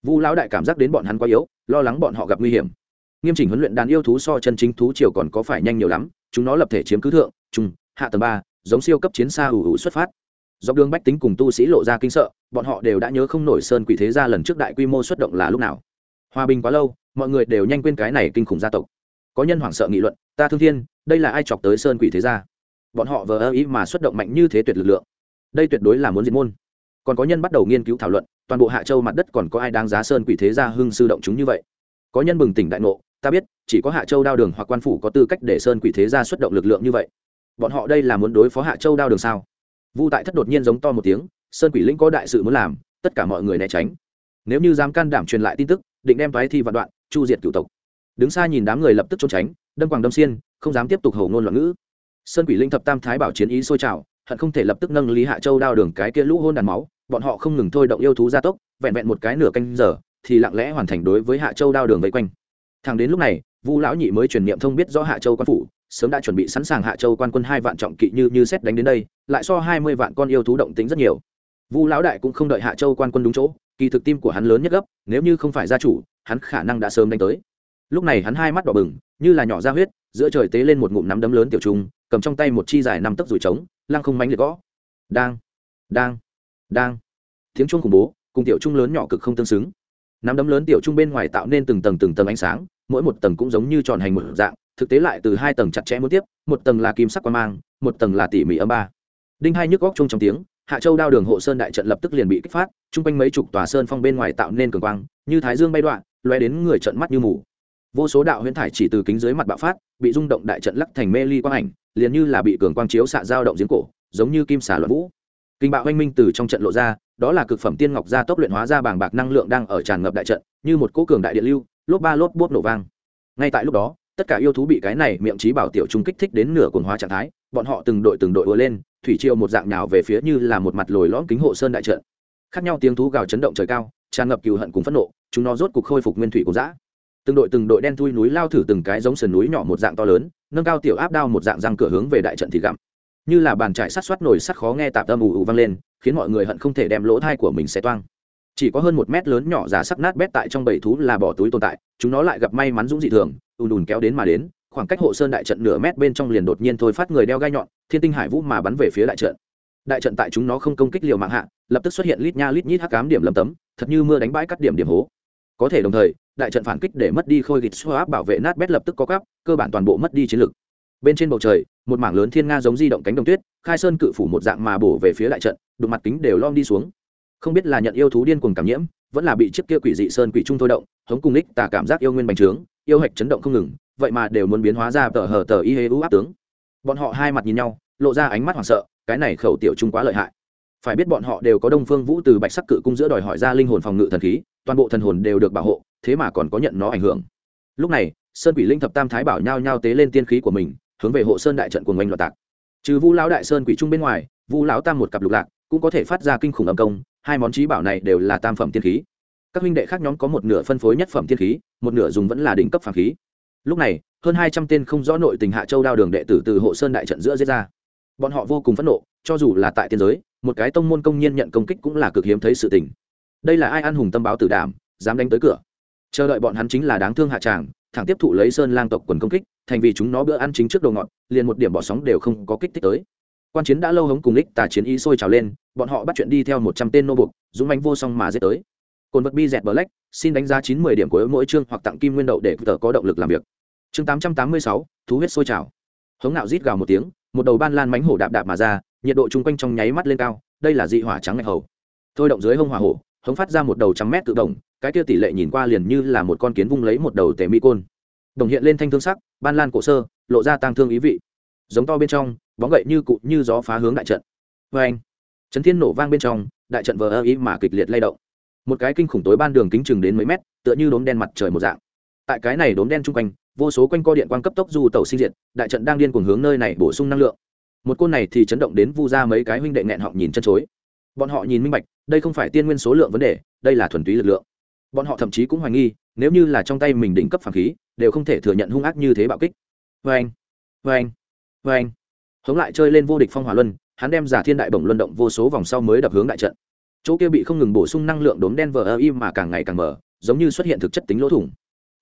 Vu lão đại cảm giác đến bọn hắn quá yếu, lo lắng bọn họ gặp nguy hiểm nghiêm chỉnh huấn luyện đàn yêu thú so chân chính thú triều còn có phải nhanh nhiều lắm, chúng nó lập thể chiếm cứ thượng trung hạ tầng ba, giống siêu cấp chiến xa ủ ủ xuất phát. Dọc đường bách tính cùng tu sĩ lộ ra kinh sợ, bọn họ đều đã nhớ không nổi sơn quỷ thế gia lần trước đại quy mô xuất động là lúc nào. Hòa bình quá lâu, mọi người đều nhanh quên cái này kinh khủng gia tộc. Có nhân hoảng sợ nghị luận, ta thương thiên, đây là ai chọc tới sơn quỷ thế gia? Bọn họ vờ ơ ý mà xuất động mạnh như thế tuyệt lực lượng. Đây tuyệt đối là muốn diệt môn. Còn có nhân bắt đầu nghiên cứu thảo luận, toàn bộ hạ châu mặt đất còn có ai đáng giá sơn quỷ thế gia hưng sư động chúng như vậy? Có nhân bừng tỉnh đại ngộ ta biết, chỉ có hạ châu đao đường hoặc quan phủ có tư cách để sơn quỷ thế gia xuất động lực lượng như vậy. Bọn họ đây là muốn đối phó hạ châu đao đường sao? Vu tại thất đột nhiên giống to một tiếng, sơn quỷ linh có đại sự muốn làm, tất cả mọi người né tránh. Nếu như dám can đảm truyền lại tin tức, định đem thoái thi vạn đoạn, chu diệt cựu tộc. Đứng xa nhìn đám người lập tức trốn tránh đâm quàng đâm xiên, không dám tiếp tục hầu ngôn loạn ngữ. Sơn quỷ linh thập tam thái bảo chiến ý sôi trào, hận không thể lập tức nâng lý hạ châu đao đường cái kia lũ hôn đàn máu, bọn họ không ngừng thôi động yêu thú gia tốc, vẹn vẹn một cái nửa canh giờ, thì lặng lẽ hoàn thành đối với hạ châu đao đường vây quanh thằng đến lúc này, vu lão nhị mới truyền niệm thông biết rõ hạ châu quan phủ, sớm đã chuẩn bị sẵn sàng hạ châu quan quân hai vạn trọng kỵ như như xét đánh đến đây, lại so hai mươi vạn con yêu thú động tính rất nhiều. Vu lão đại cũng không đợi hạ châu quan quân đúng chỗ, kỳ thực tim của hắn lớn nhất gấp, nếu như không phải gia chủ, hắn khả năng đã sớm đánh tới. Lúc này hắn hai mắt đỏ bừng, như là nhỏ ra huyết, giữa trời tế lên một ngụm nắm đấm lớn tiểu trung, cầm trong tay một chi dài năm tấc rủi trống, lăng không mánh liệt gõ. Đang đang đang. Tiếng chuông khủng bố, cùng tiểu trung lớn nhỏ cực không tương xứng nắm đấm lớn tiểu trung bên ngoài tạo nên từng tầng từng tầng ánh sáng, mỗi một tầng cũng giống như tròn hành một dạng, thực tế lại từ hai tầng chặt chẽ muốn tiếp, một tầng là kim sắc quan mang, một tầng là tỉ mỉ âm ba. Đinh hai nhức góc chung trong tiếng, hạ châu đao đường hộ sơn đại trận lập tức liền bị kích phát, chung quanh mấy chục tòa sơn phong bên ngoài tạo nên cường quang, như thái dương bay đoạn loe đến người trận mắt như mù. Vô số đạo huyễn thải chỉ từ kính dưới mặt bạo phát, bị rung động đại trận lắc thành mê ly quang ảnh, liền như là bị cường quang chiếu xạ dao động giếng cổ, giống như kim xà loạn vũ. Kinh bạo oanh minh từ trong trận lộ ra đó là cực phẩm tiên ngọc gia tốc luyện hóa ra bàng bạc năng lượng đang ở tràn ngập đại trận, như một cỗ cường đại điện lưu, lốp ba lốp bốp nổ vang. Ngay tại lúc đó, tất cả yêu thú bị cái này miệng trí bảo tiểu trung kích thích đến nửa cồn hóa trạng thái, bọn họ từng đội từng đội ùa lên, thủy triều một dạng nhào về phía như là một mặt lồi lõm kính hộ sơn đại trận. Khác nhau tiếng thú gào chấn động trời cao, tràn ngập cừu hận cùng phẫn nộ, chúng nó rốt cục khôi phục nguyên thủy của dã. Từng đội từng đội đen thui núi lao thử từng cái giống sườn núi nhỏ một dạng to lớn, nâng cao tiểu áp đao một dạng răng cửa hướng về đại trận thì gặm. Như là bàn trải sát soát nổi sắt khó nghe tạp âm ù ù vang lên khiến mọi người hận không thể đem lỗ thai của mình xé toang. Chỉ có hơn một mét lớn nhỏ giả sắc nát bét tại trong bầy thú là bỏ túi tồn tại, chúng nó lại gặp may mắn dũng dị thường, ùn ùn kéo đến mà đến, khoảng cách hộ sơn đại trận nửa mét bên trong liền đột nhiên thôi phát người đeo gai nhọn, thiên tinh hải vũ mà bắn về phía đại trận. Đại trận tại chúng nó không công kích liều mạng hạ, lập tức xuất hiện lít nha lít nhít hắc cám điểm lầm tấm, thật như mưa đánh bãi cắt điểm điểm hố. Có thể đồng thời, đại trận phản kích để mất đi khôi gịt xô áp bảo vệ nát bét lập tức có cắp cơ bản toàn bộ mất đi chiến lực bên trên bầu trời một mảng lớn thiên nga giống di động cánh đồng tuyết khai sơn cự phủ một dạng mà bổ về phía đại trận đụng mặt kính đều lom đi xuống. Không biết là nhận yêu thú điên cuồng cảm nhiễm vẫn là bị chiếc kia quỷ dị sơn quỷ trung thôi động hống cùng ních, tà cảm giác yêu nguyên bành trướng yêu hạch chấn động không ngừng vậy mà đều muốn biến hóa ra tờ hờ tờ y hê u áp tướng. Bọn họ hai mặt nhìn nhau lộ ra ánh mắt hoảng sợ cái này khẩu tiểu trung quá lợi hại. Phải biết bọn họ đều có đông phương vũ từ bạch sắc cự cung giữa đòi hỏi ra linh hồn phòng ngự thần khí toàn bộ thần hồn đều được bảo hộ thế mà còn có nhận nó ảnh hưởng. Lúc này sơn quỷ linh thập tam thái bảo nhao nhao tế lên tiên khí của mình hướng về hộ sơn đại trận của ngành loạt tạc. Trừ vu lão đại sơn quỷ trung bên ngoài, vu lão tam một cặp lục lạc, cũng có thể phát ra kinh khủng âm công, hai món trí bảo này đều là tam phẩm tiên khí. Các huynh đệ khác nhóm có một nửa phân phối nhất phẩm tiên khí, một nửa dùng vẫn là đỉnh cấp phàm khí. Lúc này, hơn hai trăm tên không rõ nội tình hạ châu đao đường đệ tử từ hộ sơn đại trận giữa diễn ra. Bọn họ vô cùng phẫn nộ, cho dù là tại tiên giới, một cái tông môn công nhiên nhận công kích cũng là cực hiếm thấy sự tình. Đây là ai ăn hùng tâm báo tử đảm, dám đánh tới cửa. Chờ đợi bọn hắn chính là đáng thương hạ tràng, thẳng tiếp thụ lấy sơn lang tộc quần công kích thành vì chúng nó bữa ăn chính trước đồ ngọn liền một điểm bỏ sóng đều không có kích thích tới. Quan chiến đã lâu hống cùng ích tà chiến ý sôi trào lên, bọn họ bắt chuyện đi theo một trăm tên nô buộc, dũng bánh vô song mà dễ tới. Cồn vật bi dẹt black, xin đánh giá chín mươi điểm của mỗi chương hoặc tặng kim nguyên đậu để tờ có động lực làm việc. Chương tám trăm tám mươi sáu, thú huyết sôi trào. Hống nạo rít gào một tiếng, một đầu ban lan mánh hổ đạp đạp mà ra, nhiệt độ chung quanh trong nháy mắt lên cao, đây là dị hỏa trắng ngạch hầu. Thôi động dưới hông hỏa hổ, hống phát ra một đầu trăm mét tự động, cái kia tỷ lệ nhìn qua liền như là một con kiến vung lấy một đầu tể mỹ côn đồng hiện lên thanh thương sắc ban lan cổ sơ lộ ra tang thương ý vị. Giống to bên trong bóng gậy như cụ như gió phá hướng đại trận. Vê anh chấn thiên nổ vang bên trong đại trận vờ ơ ý mà kịch liệt lay động. Một cái kinh khủng tối ban đường kính chừng đến mấy mét tựa như đốm đen mặt trời một dạng. Tại cái này đốm đen chung quanh vô số quanh co điện quang cấp tốc du tàu sinh diện, đại trận đang điên cuồng hướng nơi này bổ sung năng lượng. Một côn này thì chấn động đến vu ra mấy cái huynh đệ nghẹn họ nhìn chân chối. Bọn họ nhìn minh bạch đây không phải tiên nguyên số lượng vấn đề đây là thuần túy lực lượng. Bọn họ thậm chí cũng hoài nghi nếu như là trong tay mình đỉnh cấp phản khí đều không thể thừa nhận hung ác như thế bạo kích. Vê anh vê anh vê anh hống lại chơi lên vô địch phong hỏa luân, hắn đem giả thiên đại bổng luân động vô số vòng sau mới đập hướng đại trận. Chỗ kia bị không ngừng bổ sung năng lượng đốm đen vờ ơ im mà càng ngày càng mở, giống như xuất hiện thực chất tính lỗ thủng.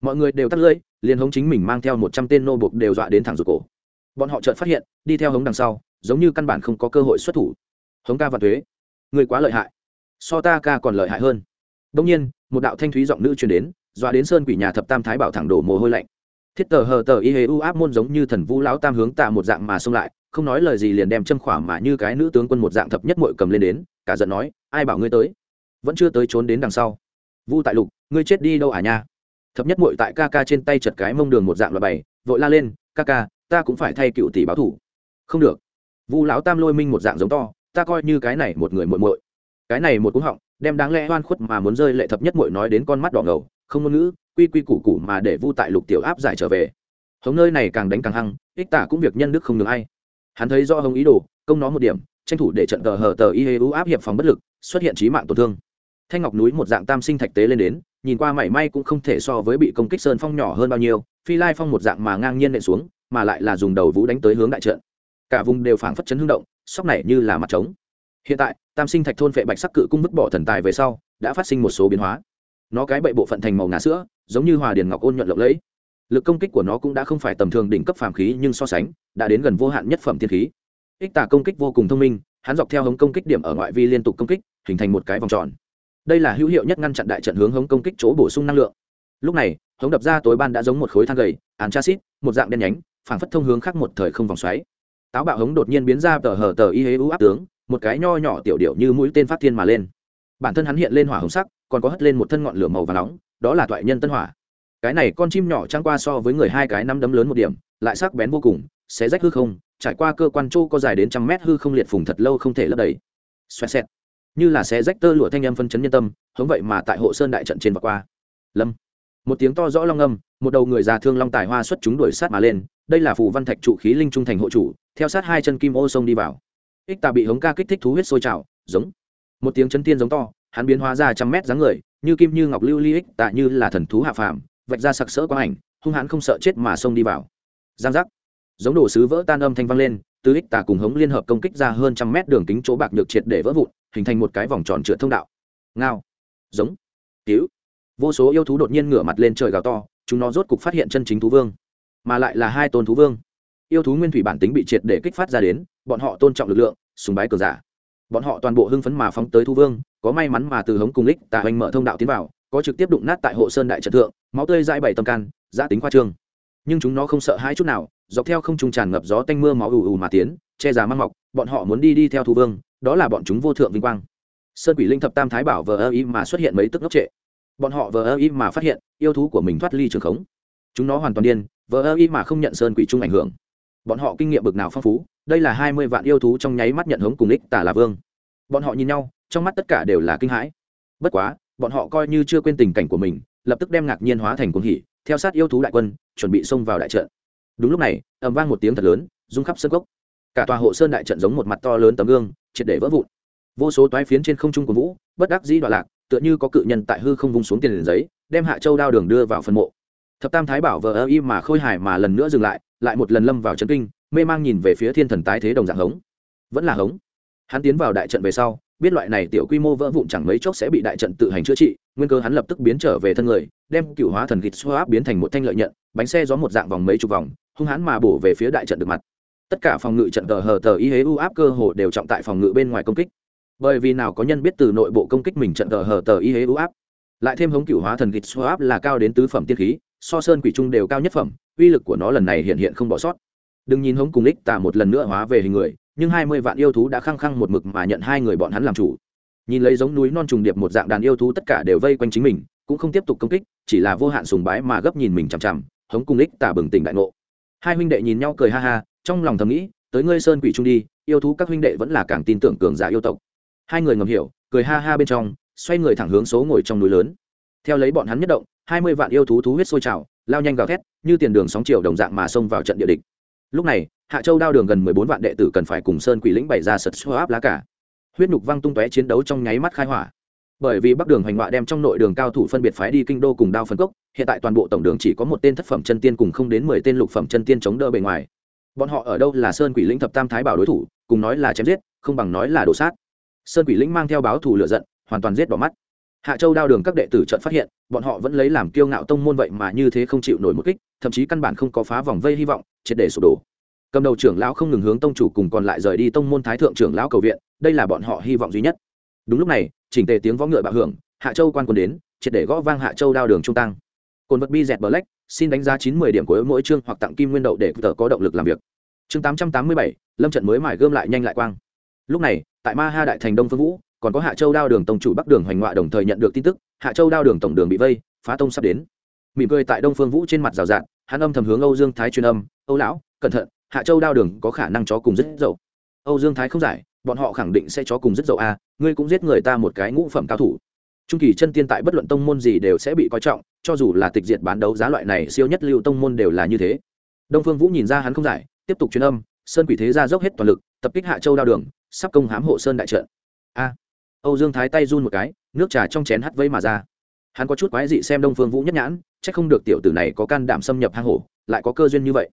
Mọi người đều tắt lưỡi, liền hống chính mình mang theo một trăm tên nô buộc đều dọa đến thẳng ruột cổ. Bọn họ chợt phát hiện, đi theo hống đằng sau, giống như căn bản không có cơ hội xuất thủ. Hống ca và thuế, người quá lợi hại, so ta ca còn lợi hại hơn. Đông nhiên, một đạo thanh thúy giọng nữ truyền đến dọa đến sơn quỷ nhà thập tam thái bảo thẳng đổ mồ hôi lạnh. Thiết tờ hờ tờ y hê u áp môn giống như thần vũ lão tam hướng tạ một dạng mà xông lại, không nói lời gì liền đem châm khỏa mà như cái nữ tướng quân một dạng thập nhất mội cầm lên đến, cả giận nói, ai bảo ngươi tới? Vẫn chưa tới trốn đến đằng sau. Vu tại lục, ngươi chết đi đâu à nha? Thập nhất mội tại ca ca trên tay chật cái mông đường một dạng loại bày, vội la lên, ca ca, ta cũng phải thay cựu tỷ báo thủ. Không được. Vu lão tam lôi minh một dạng giống to, ta coi như cái này một người muội muội. Cái này một cú họng, đem đáng lẽ oan khuất mà muốn rơi lệ thập nhất muội nói đến con mắt đỏ ngầu không ngôn ngữ, quy quy củ củ mà để vu tại lục tiểu áp giải trở về. Hống nơi này càng đánh càng hăng, ích tả cũng việc nhân đức không được ai. Hắn thấy do hống ý đồ, công nó một điểm, tranh thủ để trận tờ hờ tờ y hê u áp hiệp phòng bất lực, xuất hiện trí mạng tổn thương. Thanh ngọc núi một dạng tam sinh thạch tế lên đến, nhìn qua mảy may cũng không thể so với bị công kích sơn phong nhỏ hơn bao nhiêu, phi lai phong một dạng mà ngang nhiên nện xuống, mà lại là dùng đầu vũ đánh tới hướng đại trận. Cả vùng đều phảng phất chấn hưng động, sóc này như là mặt trống. Hiện tại, tam sinh thạch thôn vệ bạch sắc cự cung vứt bỏ thần tài về sau, đã phát sinh một số biến hóa nó cái bậy bộ phận thành màu ngà sữa, giống như hòa điền ngọc ôn nhuận lộng lẫy. Lực công kích của nó cũng đã không phải tầm thường đỉnh cấp phàm khí nhưng so sánh, đã đến gần vô hạn nhất phẩm thiên khí. Ích tà công kích vô cùng thông minh, hắn dọc theo hống công kích điểm ở ngoại vi liên tục công kích, hình thành một cái vòng tròn. Đây là hữu hiệu nhất ngăn chặn đại trận hướng hống công kích chỗ bổ sung năng lượng. Lúc này, hống đập ra tối ban đã giống một khối than gầy àn chassis một dạng đen nhánh, phảng phất thông hướng khác một thời không vòng xoáy. Táo bạo hống đột nhiên biến ra tờ hờ tờ y hế ưu áp tướng, một cái nho nhỏ tiểu điệu như mũi tên phát thiên mà lên. Bản thân hắn hiện lên hỏa hồng sắc còn có hất lên một thân ngọn lửa màu và nóng, đó là toại nhân tân hỏa. Cái này con chim nhỏ trăng qua so với người hai cái năm đấm lớn một điểm, lại sắc bén vô cùng xé rách hư không, trải qua cơ quan trô có dài đến trăm mét hư không liệt phùng thật lâu không thể lấp đầy. Xoẹt xẹt. Như là xé rách tơ lụa thanh âm phân chấn nhân tâm, hống vậy mà tại hộ sơn đại trận trên và qua. Lâm. Một tiếng to rõ long âm, một đầu người già thương long tài hoa xuất chúng đuổi sát mà lên, đây là phù văn thạch trụ khí linh trung thành hộ chủ, theo sát hai chân kim ô sông đi vào. Ích tà bị hống ca kích thích thú huyết sôi trào, giống. Một tiếng chân tiên giống to hắn biến hóa ra trăm mét dáng người, như kim như ngọc lưu ly ích tạ như là thần thú hạ phàm, vạch ra sặc sỡ quang ảnh, hung hãn không sợ chết mà xông đi vào. Giang giác. Giống đồ sứ vỡ tan âm thanh vang lên, tứ ích tà cùng hống liên hợp công kích ra hơn trăm mét đường kính chỗ bạc nhược triệt để vỡ vụn, hình thành một cái vòng tròn trượt thông đạo. Ngao. Giống. Cứu. Vô số yêu thú đột nhiên ngửa mặt lên trời gào to, chúng nó rốt cục phát hiện chân chính thú vương, mà lại là hai tôn thú vương. Yêu thú nguyên thủy bản tính bị triệt để kích phát ra đến, bọn họ tôn trọng lực lượng, sùng bái cờ giả. Bọn họ toàn bộ hưng phấn mà phóng tới thú vương có may mắn mà từ hống cùng lích tà hoành mở thông đạo tiến vào, có trực tiếp đụng nát tại hộ sơn đại trận thượng, máu tươi dãi bảy tâm can, giã tính khoa trương. Nhưng chúng nó không sợ hai chút nào, dọc theo không trung tràn ngập gió tanh mưa máu ù ù mà tiến, che giá mang mọc, bọn họ muốn đi đi theo thú vương, đó là bọn chúng vô thượng vinh quang. Sơn quỷ linh thập tam thái bảo vờ ơ ý mà xuất hiện mấy tức ngốc trệ. Bọn họ vờ ơ ý mà phát hiện, yêu thú của mình thoát ly trường khống. Chúng nó hoàn toàn điên, vờ ơ ý mà không nhận sơn quỷ chung ảnh hưởng. Bọn họ kinh nghiệm bực nào phong phú, đây là hai mươi vạn yêu thú trong nháy mắt nhận hống cùng ích tả là vương. Bọn họ nhìn nhau trong mắt tất cả đều là kinh hãi. Bất quá, bọn họ coi như chưa quên tình cảnh của mình, lập tức đem ngạc nhiên hóa thành cuồng hỉ, theo sát yêu thú đại quân, chuẩn bị xông vào đại trận. Đúng lúc này, ầm vang một tiếng thật lớn, rung khắp sân cốc. Cả tòa hộ sơn đại trận giống một mặt to lớn tấm gương, triệt để vỡ vụn. Vô số toái phiến trên không trung của vũ, bất đắc dĩ đoạn lạc, tựa như có cự nhân tại hư không vung xuống tiền liền giấy, đem hạ châu đao đường đưa vào phân mộ. Thập tam thái bảo vờ ơ y mà khôi hài mà lần nữa dừng lại lại một lần lâm vào trấn kinh, mê mang nhìn về phía thiên thần tái thế đồng dạng hống. Vẫn là hống. Hắn tiến vào đại trận về sau biết loại này tiểu quy mô vỡ vụn chẳng mấy chốc sẽ bị đại trận tự hành chữa trị, nguyên cơ hắn lập tức biến trở về thân người, đem cựu hóa thần gịt xoa áp biến thành một thanh lợi nhận, bánh xe gió một dạng vòng mấy chục vòng, hung hãn mà bổ về phía đại trận được mặt. Tất cả phòng ngự trận tờ hờ tờ y hế u áp cơ hồ đều trọng tại phòng ngự bên ngoài công kích. Bởi vì nào có nhân biết từ nội bộ công kích mình trận tờ hờ tờ y hế u áp. Lại thêm hống cựu hóa thần gịt xoa áp là cao đến tứ phẩm tiên khí, so sơn quỷ trung đều cao nhất phẩm, uy lực của nó lần này hiện hiện không bỏ sót. Đừng nhìn hống cùng lích tả một lần nữa hóa về hình người nhưng hai mươi vạn yêu thú đã khăng khăng một mực mà nhận hai người bọn hắn làm chủ. Nhìn lấy giống núi non trùng điệp một dạng đàn yêu thú tất cả đều vây quanh chính mình, cũng không tiếp tục công kích, chỉ là vô hạn sùng bái mà gấp nhìn mình chằm chằm, hống cung lích tả bừng tỉnh đại ngộ. Hai huynh đệ nhìn nhau cười ha ha, trong lòng thầm nghĩ, tới ngươi sơn quỷ trung đi, yêu thú các huynh đệ vẫn là càng tin tưởng cường giả yêu tộc. Hai người ngầm hiểu, cười ha ha bên trong, xoay người thẳng hướng số ngồi trong núi lớn. Theo lấy bọn hắn nhất động, hai mươi vạn yêu thú thú huyết sôi trào, lao nhanh gào thét, như tiền đường sóng chiều đồng dạng mà xông vào trận địa địch lúc này, hạ châu đao đường gần mười bốn vạn đệ tử cần phải cùng sơn quỷ lĩnh bày ra sật xô áp lá cả. Huyết nhục văng tung tóe chiến đấu trong nháy mắt khai hỏa. Bởi vì bắc đường hoành họa đem trong nội đường cao thủ phân biệt phái đi kinh đô cùng đao phân cốc, hiện tại toàn bộ tổng đường chỉ có một tên thất phẩm chân tiên cùng không đến mười tên lục phẩm chân tiên chống đỡ bề ngoài. Bọn họ ở đâu là sơn quỷ lĩnh thập tam thái bảo đối thủ, cùng nói là chém giết, không bằng nói là đổ sát. Sơn quỷ lĩnh mang theo báo thù lựa giận, hoàn toàn giết bỏ mắt hạ châu đao đường các đệ tử trận phát hiện, bọn họ vẫn lấy làm kiêu ngạo tông môn vậy mà như thế không chịu nổi một kích, thậm chí căn bản không có phá vòng vây hy vọng, triệt để sụp đổ. Cầm đầu trưởng lão không ngừng hướng tông chủ cùng còn lại rời đi tông môn thái thượng trưởng lão cầu viện, đây là bọn họ hy vọng duy nhất. Đúng lúc này, chỉnh tề tiếng võ ngựa bạo hưởng, hạ châu quan quân đến, triệt để gõ vang hạ châu đao đường trung tăng. Cồn vật bi dẹt black xin đánh giá chín mươi điểm của mỗi chương hoặc tặng kim nguyên đậu để tờ có động lực làm việc. Chương tám trăm tám mươi bảy, lâm trận mới mải gươm lại nhanh lại quang. Lúc này, tại ma ha đại thành đông phương vũ còn có hạ châu đao đường tổng chủ bắc đường hoành ngoại đồng thời nhận được tin tức, hạ châu đao đường tổng đường bị vây, phá tông sắp đến. Mỉm cười tại đông phương vũ trên mặt rào rạt, hắn âm thầm hướng âu dương thái truyền âm, âu lão, cẩn thận, hạ châu đao đường có khả năng chó cùng rất dậu. Âu dương thái không giải, bọn họ khẳng định sẽ chó cùng rất dậu a ngươi cũng giết người ta một cái ngũ phẩm cao thủ. Trung kỳ chân tiên tại bất luận tông môn gì đều sẽ bị coi trọng, cho dù là tịch diệt bán đấu giá loại này siêu nhất lưu tông môn đều là như thế. Đông phương vũ nhìn ra hắn không giải, tiếp tục truyền âm, sơn quỷ thế ra dốc hết toàn lực, tập kích hạ châu đao đường, sắp công hám hộ sơn đại trận. A âu dương thái tay run một cái, nước trà trong chén hắt vây mà ra. Hắn có chút quái dị xem đông phương vũ nhất nhãn c h ắ c không được tiểu tử này có can đảm xâm nhập hang hổ, lại có cơ duyên như vậy.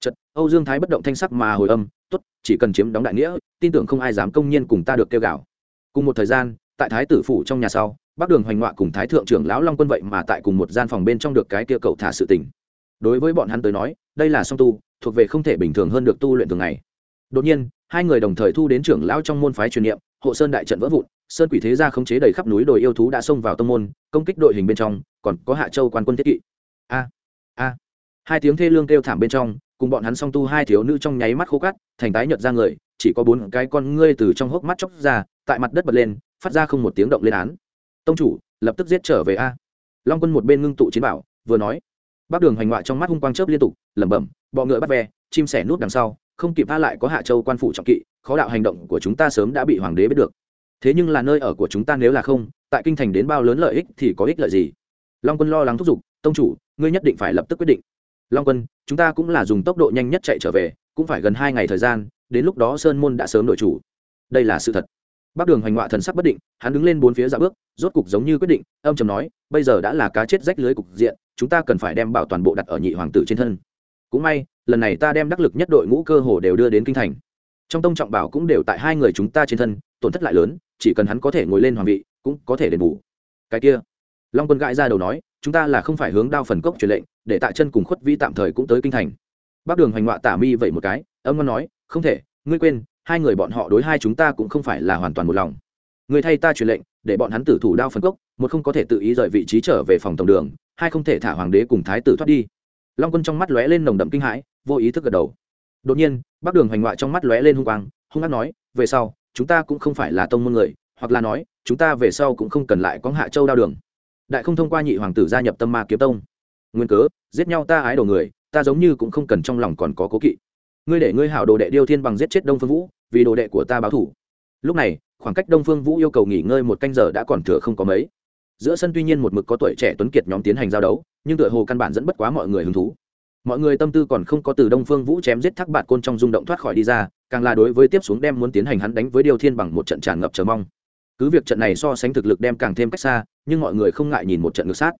Chật âu dương thái bất động thanh sắc mà hồi âm t ố t chỉ cần chiếm đóng đại nghĩa, tin tưởng không ai dám công nhiên cùng ta được kêu gào cùng một thời gian, tại thái tử phủ trong nhà sau, bắc đường hoành họa cùng thái thượng trưởng lão long quân vậy mà tại cùng một gian phòng bên trong được cái kia cậu thả sự tình. Đối với bọn hắn tới nói, đây là song tu, thuộc về không thể bình thường hơn được tu luyện thường ngày. Đột nhiên, hai người đồng thời thu đến trưởng lão trong môn phái truyền niệm hộ sơn đại trận vỡ vụn, sơn quỷ thế gia khống chế đầy khắp núi đồi yêu thú đã xông vào tông môn, công kích đội hình bên trong, còn có hạ châu quan quân thiết kỵ. A a. Hai tiếng thê lương kêu thảm bên trong, cùng bọn hắn song tu hai thiếu nữ trong nháy mắt khô cắt thành tái nhợt ra người, chỉ có bốn cái con ngươi từ trong hốc mắt chóc ra, tại mặt đất bật lên, phát ra không một tiếng động lên án. Tông chủ, lập tức giết trở về a. Long quân một bên ngưng tụ chiến bảo, vừa nói. Bác đường hoành ngoại trong mắt hung quang chớp liên tục, lẩm bẩm, bọ ngựa bắt ve, chim sẻ nút đằng sau không kịp tha lại có hạ châu quan phủ trọng kỵ, khó đạo hành động của chúng ta sớm đã bị hoàng đế biết được. Thế nhưng là nơi ở của chúng ta nếu là không, tại kinh thành đến bao lớn lợi ích thì có ích lợi gì? Long quân lo lắng thúc giục, tông chủ, ngươi nhất định phải lập tức quyết định. Long quân, chúng ta cũng là dùng tốc độ nhanh nhất chạy trở về, cũng phải gần hai ngày thời gian, đến lúc đó sơn môn đã sớm đổi chủ. Đây là sự thật. Bác đường hoành họa thần sắc bất định, hắn đứng lên bốn phía dạ bước, rốt cục giống như quyết định, âm trầm nói, bây giờ đã là cá chết rách lưới cục diện, chúng ta cần phải đem bảo toàn bộ đặt ở nhị hoàng tử trên thân cũng may, lần này ta đem đắc lực nhất đội ngũ cơ hồ đều đưa đến kinh thành. Trong tông trọng bảo cũng đều tại hai người chúng ta trên thân, tổn thất lại lớn, chỉ cần hắn có thể ngồi lên hoàng vị, cũng có thể đền bù. Cái kia, long quân gãi ra đầu nói, chúng ta là không phải hướng đao phần cốc truyền lệnh, để tại chân cùng khuất vi tạm thời cũng tới kinh thành. Bác đường hoành họa tả mi vậy một cái, âm ngon nói, không thể, ngươi quên, hai người bọn họ đối hai chúng ta cũng không phải là hoàn toàn một lòng. Người thay ta truyền lệnh, để bọn hắn tử thủ đao phần cốc, một không có thể tự ý rời vị trí trở về phòng tổng đường, hai không thể thả hoàng đế cùng thái tử thoát đi long quân trong mắt lóe lên nồng đậm kinh hãi, vô ý thức gật đầu. Đột nhiên bác đường hoành ngoại trong mắt lóe lên hung quang, hung hát nói, về sau, chúng ta cũng không phải là tông môn người, hoặc là nói, chúng ta về sau cũng không cần lại có hạ châu đao đường. Đại không thông qua nhị hoàng tử gia nhập tâm ma kiếm tông. Nguyên cớ, giết nhau ta ái đồ người, ta giống như cũng không cần trong lòng còn có cố kỵ. Ngươi để ngươi hảo đồ đệ điêu thiên bằng giết chết đông phương vũ, vì đồ đệ của ta báo thủ. Lúc này, khoảng cách đông phương vũ yêu cầu nghỉ ngơi một canh giờ đã còn thừa không có mấy giữa sân tuy nhiên một mực có tuổi trẻ tuấn kiệt nhóm tiến hành giao đấu, nhưng tựa hồ căn bản dẫn bất quá mọi người hứng thú. Mọi người tâm tư còn không có từ đông phương vũ chém giết thác bạt côn trong rung động thoát khỏi đi ra, càng là đối với tiếp xuống đem muốn tiến hành hắn đánh với điều thiên bằng một trận tràn ngập chờ mong. Cứ việc trận này so sánh thực lực đem càng thêm cách xa, nhưng mọi người không ngại nhìn một trận ngược sát.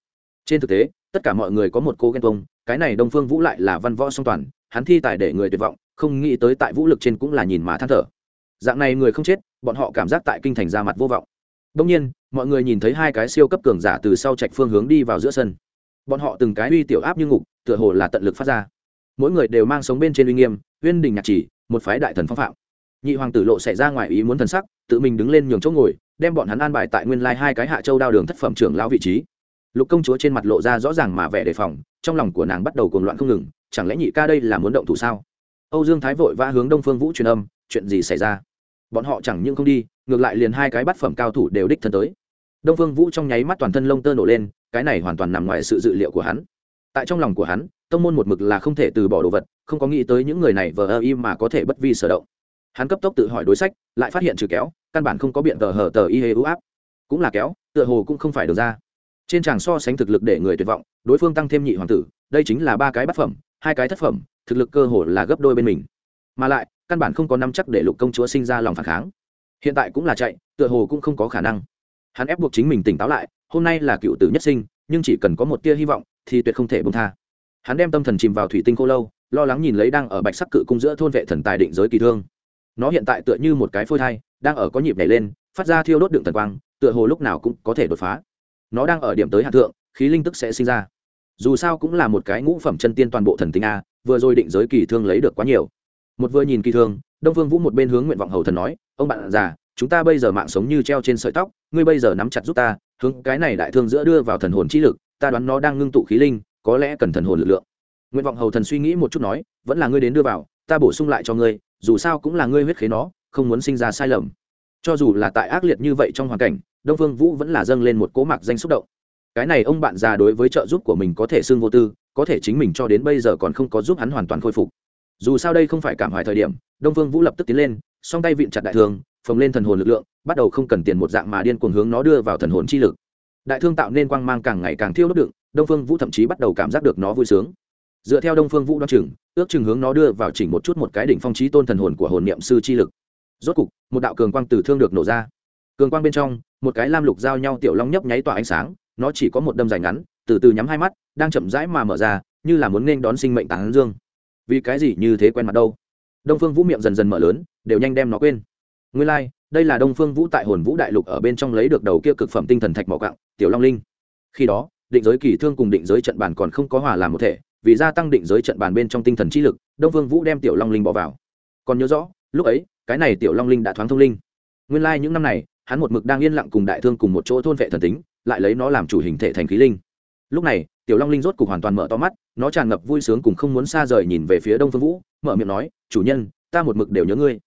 Trên thực tế, tất cả mọi người có một cô ghen tuông, cái này đông phương vũ lại là văn võ song toàn, hắn thi tài để người tuyệt vọng, không nghĩ tới tại vũ lực trên cũng là nhìn mà than thở. Dạng này người không chết, bọn họ cảm giác tại kinh thành ra mặt vô vọng đông nhiên, mọi người nhìn thấy hai cái siêu cấp cường giả từ sau trạch phương hướng đi vào giữa sân. Bọn họ từng cái uy tiểu áp như ngục, tựa hồ là tận lực phát ra. Mỗi người đều mang sống bên trên uy nghiêm, uyên đình nhạc chỉ, một phái đại thần phong phạm. Nhị hoàng tử lộ xảy ra ngoài ý muốn thần sắc, tự mình đứng lên nhường chỗ ngồi, đem bọn hắn an bài tại nguyên lai hai cái hạ châu đao đường thất phẩm trưởng lão vị trí. Lục công chúa trên mặt lộ ra rõ ràng mà vẻ đề phòng, trong lòng của nàng bắt đầu cuồng loạn không ngừng, chẳng lẽ nhị ca đây là muốn động thủ sao? Âu dương thái vội vã hướng đông phương vũ truyền âm, chuyện gì xảy ra? Bọn họ chẳng những không đi, ngược lại liền hai cái bát phẩm cao thủ đều đích thân tới. Đông phương vũ trong nháy mắt toàn thân lông tơ nổ lên, cái này hoàn toàn nằm ngoài sự dự liệu của hắn. Tại trong lòng của hắn, tông môn một mực là không thể từ bỏ đồ vật, không có nghĩ tới những người này vờ ơ im mà có thể bất vi sở động. Hắn cấp tốc tự hỏi đối sách, lại phát hiện trừ kéo, căn bản không có biện tờ hở tờ y hê ưu áp. Cũng là kéo, tựa hồ cũng không phải được ra. Trên tràng so sánh thực lực để người tuyệt vọng, đối phương tăng thêm nhị hoàng tử, đây chính là ba cái bát phẩm, hai cái thất phẩm, thực lực cơ hồ là gấp đôi bên mình. Mà lại căn bản không có năm chắc để lục công chúa sinh ra lòng phản kháng. Hiện tại cũng là chạy, tựa hồ cũng không có khả năng. Hắn ép buộc chính mình tỉnh táo lại, hôm nay là cựu tử nhất sinh, nhưng chỉ cần có một tia hy vọng, thì tuyệt không thể bông tha. Hắn đem tâm thần chìm vào thủy tinh cô lâu, lo lắng nhìn lấy đang ở bạch sắc cự cung giữa thôn vệ thần tài định giới kỳ thương. Nó hiện tại tựa như một cái phôi thai, đang ở có nhịp nhảy lên, phát ra thiêu đốt đựng thần quang, tựa hồ lúc nào cũng có thể đột phá. Nó đang ở điểm tới hạ thượng, khí linh tức sẽ sinh ra. Dù sao cũng là một cái ngũ phẩm chân tiên toàn bộ thần tinh a, vừa rồi định giới kỳ thương lấy được quá nhiều một vừa nhìn kỳ thương đông vương vũ một bên hướng nguyện vọng hầu thần nói, ông bạn già, chúng ta bây giờ mạng sống như treo trên sợi tóc, ngươi bây giờ nắm chặt giúp ta, hướng cái này đại thương giữa đưa vào thần hồn chi lực, ta đoán nó đang ngưng tụ khí linh, có lẽ cần thần hồn lực lượng. Nguyện vọng hầu thần suy nghĩ một chút nói, vẫn là ngươi đến đưa vào, ta bổ sung lại cho ngươi, dù sao cũng là ngươi huyết khế nó, không muốn sinh ra sai lầm. Cho dù là tại ác liệt như vậy trong hoàn cảnh, đông phương vũ vẫn là dâng lên một cố mạc danh xúc động. Cái này ông bạn già đối với trợ giúp của mình có thể xương vô tư, có thể chính mình cho đến bây giờ còn không có giúp hắn hoàn toàn khôi phục dù sao đây không phải cảm hoài thời điểm, đông phương vũ lập tức tiến lên, song tay vịn chặt đại thương, phồng lên thần hồn lực lượng, bắt đầu không cần tiền một dạng mà điên cuồng hướng nó đưa vào thần hồn chi lực. Đại thương tạo nên quang mang càng ngày càng thiêu đốt đựng, đông phương vũ thậm chí bắt đầu cảm giác được nó vui sướng. Dựa theo đông phương vũ đo chừng, ước chừng hướng nó đưa vào chỉnh một chút một cái đỉnh phong trí tôn thần hồn của hồn niệm sư chi lực. Rốt cục, một đạo cường quang từ thương được nổ ra. Cường quang bên trong, một cái lam lục giao nhau tiểu long nhấp nháy tỏa ánh sáng, nó chỉ có một đâm dài ngắn, từ từ nhắm hai mắt, đang chậm rãi mà mở ra, như là muốn nên đón sinh mệnh tán dương vì cái gì như thế quen mặt đâu? Đông phương vũ miệng dần dần mở lớn đều nhanh đem nó quên. Nguyên lai、like, đây là đông phương vũ tại hồn vũ đại lục ở bên trong lấy được đầu kia cực phẩm tinh thần thạch mỏ cặng tiểu long linh. Khi đó định giới kỳ thương cùng định giới trận bàn còn không có hòa làm một thể vì gia tăng định giới trận bàn bên trong tinh thần trí lực đông phương vũ đem tiểu long linh bỏ vào. Còn nhớ rõ lúc ấy cái này tiểu long linh đã thoáng thông linh. Nguyên lai、like、những năm này hắn một mực đang yên lặng cùng đại thương cùng một chỗ thôn vệ thần tính lại lấy nó làm chủ hình thể thành khí linh. Lúc này tiểu long linh rốt cục hoàn toàn mở to mắt nó tràn ngập vui sướng cùng không muốn xa rời nhìn về phía đông phương vũ, mở miệng nói, chủ nhân, ta một mực đều nhớ ngươi.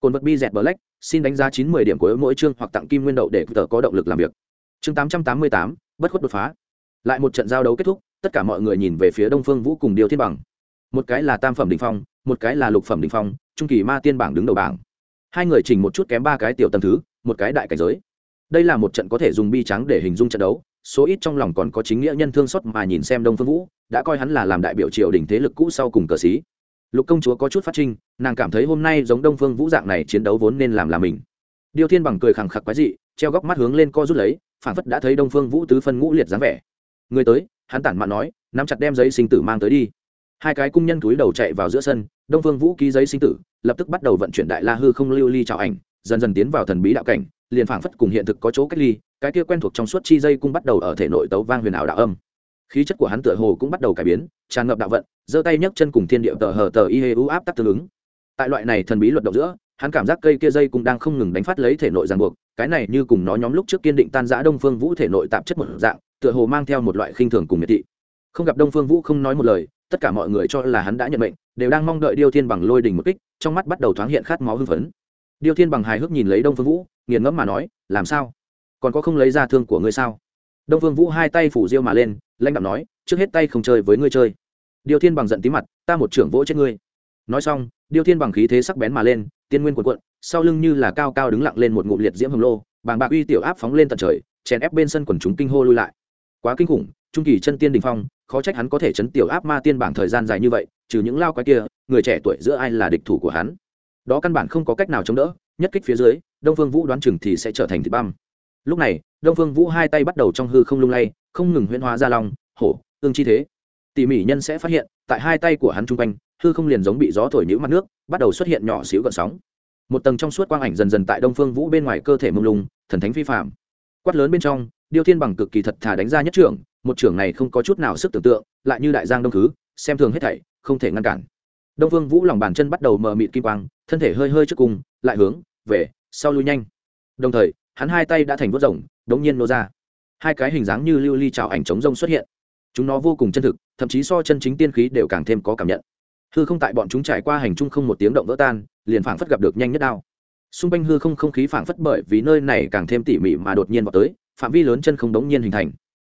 Cồn vật bi dẹt black, xin đánh giá chín mươi điểm của mỗi chương hoặc tặng kim nguyên đậu để tờ có động lực làm việc. Chương tám trăm tám mươi tám, bất khuất đột phá. Lại một trận giao đấu kết thúc, tất cả mọi người nhìn về phía đông phương vũ cùng điều thiên bằng. Một cái là tam phẩm đình phong, một cái là lục phẩm đình phong, trung kỳ ma tiên bảng đứng đầu bảng. Hai người chỉnh một chút kém ba cái tiểu tầm thứ, một cái đại cảnh giới. Đây là một trận có thể dùng bi trắng để hình dung trận đấu số ít trong lòng còn có chính nghĩa nhân thương xót mà nhìn xem đông phương vũ, đã coi hắn là làm đại biểu triều đình thế lực cũ sau cùng cờ xí lục công chúa có chút phát trinh, nàng cảm thấy hôm nay giống đông phương vũ dạng này chiến đấu vốn nên làm là mình. Điều thiên bằng cười khẳng khặc quái dị, treo góc mắt hướng lên co rút lấy phản phất đã thấy đông phương vũ tứ phân ngũ liệt dáng vẻ. Người tới, hắn tản mạn nói, nắm chặt đem giấy sinh tử mang tới đi. Hai cái cung nhân túi đầu chạy vào giữa sân, đông phương vũ ký giấy sinh tử, lập tức bắt đầu vận chuyển đại la hư không lưu ly trào ảnh, dần dần tiến vào thần bí đạo cảnh liền phảng phất cùng hiện thực có chỗ cách ly, cái kia quen thuộc trong suốt chi dây cũng bắt đầu ở thể nội tấu vang huyền ảo đạo âm. Khí chất của hắn tựa hồ cũng bắt đầu cải biến, tràn ngập đạo vận, giơ tay nhấc chân cùng thiên địa tờ hờ tờ y hê u áp tắc tương ứng. Tại loại này thần bí luật động giữa, hắn cảm giác cây kia dây cũng đang không ngừng đánh phát lấy thể nội ràng buộc, cái này như cùng nó nhóm lúc trước kiên định tan giã đông phương vũ thể nội tạp chất một dạng, tựa hồ mang theo một loại khinh thường cùng miệt thị. Không gặp đông phương vũ không nói một lời, tất cả mọi người cho là hắn đã nhận mệnh, đều đang mong đợi điêu thiên bằng lôi đình một kích, trong mắt bắt đầu thoáng hiện khát máu hưng phấn. Điêu thiên bằng hài hước nhìn lấy đông phương vũ nghiền ngẫm mà nói, làm sao? Còn có không lấy ra thương của ngươi sao? Đông phương vũ hai tay phủ diêu mà lên, lãnh đạo nói, trước hết tay không chơi với ngươi chơi. Điều thiên bằng giận tí mặt, ta một trưởng vỗ chết ngươi. Nói xong điêu thiên bằng khí thế sắc bén mà lên, tiên nguyên quần quận sau lưng như là cao cao đứng lặng lên một ngụm liệt diễm hồng lô, bàng bạc uy tiểu áp phóng lên tận trời, chèn ép bên sân quần chúng kinh hô lui lại. Quá kinh khủng, trung kỳ chân tiên đình phong, khó trách hắn có thể chấn tiểu áp ma tiên bảng thời gian dài như vậy, trừ những lao quái kia, người trẻ tuổi giữa ai là địch thủ của hắn? Đó căn bản không có cách nào chống đỡ nhất kích phía dưới, đông phương vũ đoán chừng thì sẽ trở thành thịt băm. Lúc này, đông phương vũ hai tay bắt đầu trong hư không lung lay, không ngừng huyễn hóa ra lòng hổ, ương chi thế. Tỉ mỉ nhân sẽ phát hiện, tại hai tay của hắn chung quanh, hư không liền giống bị gió thổi nhũ mặt nước, bắt đầu xuất hiện nhỏ xíu gợn sóng. Một tầng trong suốt quang ảnh dần dần tại đông phương vũ bên ngoài cơ thể mông lung, thần thánh phi phạm quát lớn bên trong, điêu thiên bằng cực kỳ thật thà đánh ra nhất trưởng, một trưởng này không có chút nào sức tưởng tượng, lại như đại giang đông khứ xem thường hết thảy, không thể ngăn cản đông phương vũ lòng bàn chân bắt đầu mờ mịt kim quang thân thể hơi hơi trước cùng lại hướng về sau lui nhanh. Đồng thời hắn hai tay đã thành vớt rồng đống nhiên nô ra. Hai cái hình dáng như lưu ly trào ảnh chống rông xuất hiện. Chúng nó vô cùng chân thực thậm chí so chân chính tiên khí đều càng thêm có cảm nhận. Hư không tại bọn chúng trải qua hành trung không một tiếng động vỡ tan liền phảng phất gặp được nhanh nhất đao. Xung quanh hư không không khí phảng phất bởi vì nơi này càng thêm tỉ mỉ mà đột nhiên vào tới phạm vi lớn chân không đống nhiên hình thành.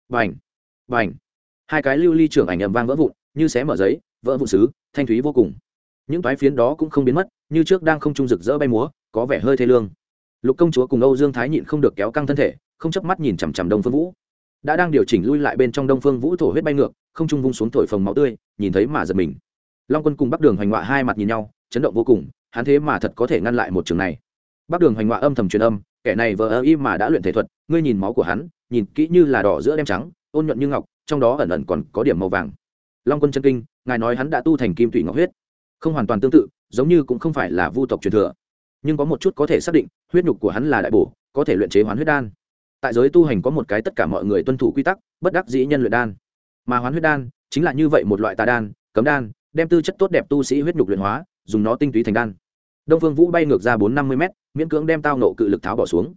Bành, bành, hai cái lưu ly trưởng ảnh ầm vang vỡ vụn như xé mở giấy vỡ vụn xứ thanh thúy vô cùng. Những toái phiến đó cũng không biến mất, như trước đang không trung rực rỡ bay múa, có vẻ hơi thê lương. Lục công chúa cùng âu dương thái nhịn không được kéo căng thân thể, không chớp mắt nhìn chằm chằm đông phương vũ. Đã đang điều chỉnh lui lại bên trong đông phương vũ thổ huyết bay ngược, không trung vung xuống thổi phồng máu tươi, nhìn thấy mà giật mình. Long quân cùng bắc đường hoành họa hai mặt nhìn nhau, chấn động vô cùng, hắn thế mà thật có thể ngăn lại một trường này. Bắc đường hoành họa âm thầm truyền âm, kẻ này vờ ơ y mà đã luyện thể thuật, ngươi nhìn máu của hắn, nhìn kỹ như là đỏ giữa đem trắng, ôn nhuận như ngọc, trong đó ẩn ẩn còn có điểm màu vàng long quân chân kinh, ngài nói hắn đã tu thành kim thủy ngọc huyết. Không hoàn toàn tương tự, giống như cũng không phải là vu tộc truyền thừa. Nhưng có một chút có thể xác định, huyết nhục của hắn là đại bổ, có thể luyện chế hoán huyết đan. Tại giới tu hành có một cái tất cả mọi người tuân thủ quy tắc, bất đắc dĩ nhân luyện đan. Mà hoán huyết đan, chính là như vậy một loại tà đan, cấm đan, đem tư chất tốt đẹp tu sĩ huyết nhục luyện hóa, dùng nó tinh túy thành đan. Đông phương vũ bay ngược ra bốn năm mươi m miễn cưỡng đem tao nộ cự lực tháo bỏ xuống.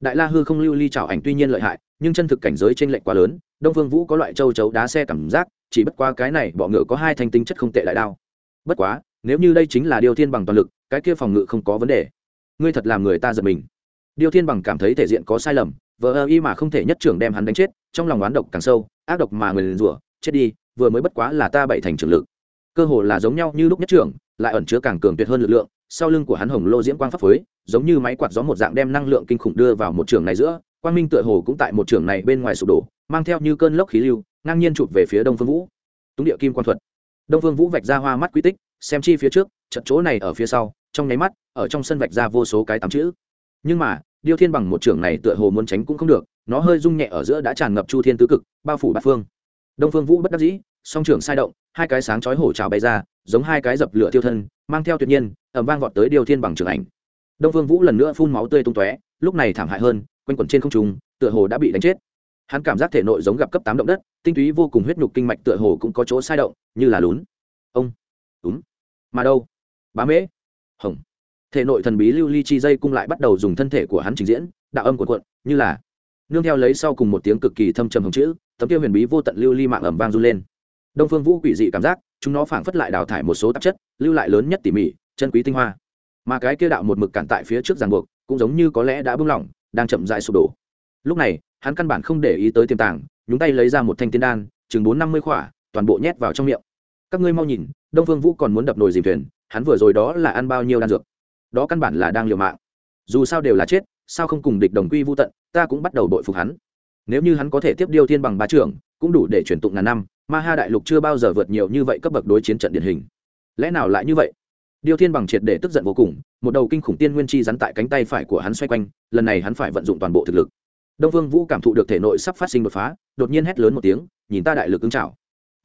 Đại la hư không lưu ly trào ảnh tuy nhiên lợi hại, nhưng chân thực cảnh giới t r ê n lệch quá lớn, đông phương vũ có loại châu chấu đá xe cảm giác chỉ bất qua cái này bọ ngựa có hai thanh tinh chất không tệ lại đao. Bất quá, nếu như đây chính là điều thiên bằng toàn lực, cái kia phòng ngự không có vấn đề. Ngươi thật làm người ta giật mình. Điều thiên bằng cảm thấy thể diện có sai lầm, vờ ơ y mà không thể nhất trưởng đem hắn đánh chết, trong lòng oán độc càng sâu, ác độc mà người liền rủa, chết đi, vừa mới bất quá là ta bảy thành trưởng lực. Cơ hồ là giống nhau như lúc nhất trưởng, lại ẩn chứa càng cường tuyệt hơn lực lượng, sau lưng của hắn hồng lô diễm quang pháp phối, giống như máy quạt gió một dạng đem năng lượng kinh khủng đưa vào một trường này giữa, quang minh tựa hồ cũng tại một trường này bên ngoài sụp đổ, mang theo như cơn lốc khí lưu ngang nhiên chụp về phía đông phương vũ. Túng địa kim quan thuật. Đông phương vũ vạch ra hoa mắt quy tích, xem chi phía trước, trận chỗ này ở phía sau, trong nháy mắt, ở trong sân vạch ra vô số cái tám chữ. Nhưng mà, điêu thiên bằng một trưởng này tựa hồ muốn tránh cũng không được, nó hơi rung nhẹ ở giữa đã tràn ngập chu thiên tứ cực, bao phủ bát phương. Đông phương vũ bất đắc dĩ, song trưởng sai động, hai cái sáng chói hổ trào bay ra, giống hai cái dập lửa tiêu thân, mang theo tuyệt nhiên ẩm vang vọt tới điều thiên bằng trưởng ảnh. Đông phương vũ lần nữa phun máu tươi tung tóe, lúc này thảm hại hơn, quanh quẩn trên không trung, tựa hồ đã bị đánh chết hắn cảm giác thể nội giống gặp cấp tám động đất, tinh túy vô cùng huyết nhục kinh mạch tựa hồ cũng có chỗ sai động, như là lún. Ông đúng mà đâu? Bá mễ, hồng. Thể nội thần bí lưu ly chi dây cung lại bắt đầu dùng thân thể của hắn trình diễn, đạo âm của cuộn, như là nương theo lấy sau cùng một tiếng cực kỳ thâm trầm hồng chữ, tấm kia huyền bí vô tận lưu ly mạng ẩm vang run lên. Đông phương vũ quỷ dị cảm giác, chúng nó phảng phất lại đào thải một số tạp chất, lưu lại lớn nhất tỉ mỉ, chân quý tinh hoa. Mà cái kia đạo một mực cản tại phía trước ràng buộc, cũng giống như có lẽ đã bung lỏng, đang chậm dại sụp đổ. Lúc này hắn căn bản không để ý tới tiềm tàng, nhúng tay lấy ra một thanh tiên đan, chừng bốn năm mươi khỏa, toàn bộ nhét vào trong miệng. Các ngươi mau nhìn, đông phương vũ còn muốn đập nồi dìm thuyền, hắn vừa rồi đó là ăn bao nhiêu đan dược? Đó căn bản là đang liều mạng. Dù sao đều là chết, sao không cùng địch đồng quy vô tận, ta cũng bắt đầu đội phục hắn. Nếu như hắn có thể tiếp điêu thiên bằng ba trưởng, cũng đủ để chuyển tụng ngàn năm, ma ha đại lục chưa bao giờ vượt nhiều như vậy cấp bậc đối chiến trận điển hình. Lẽ nào lại như vậy? Điêu thiên bằng triệt để tức giận vô cùng, một đầu kinh khủng tiên nguyên chi rắn tại cánh tay phải của hắn xoay quanh, lần này hắn phải vận dụng toàn bộ thực lực đông vương vũ cảm thụ được thể nội sắp phát sinh đột phá, đột nhiên hét lớn một tiếng, nhìn ta đại lực ứng chảo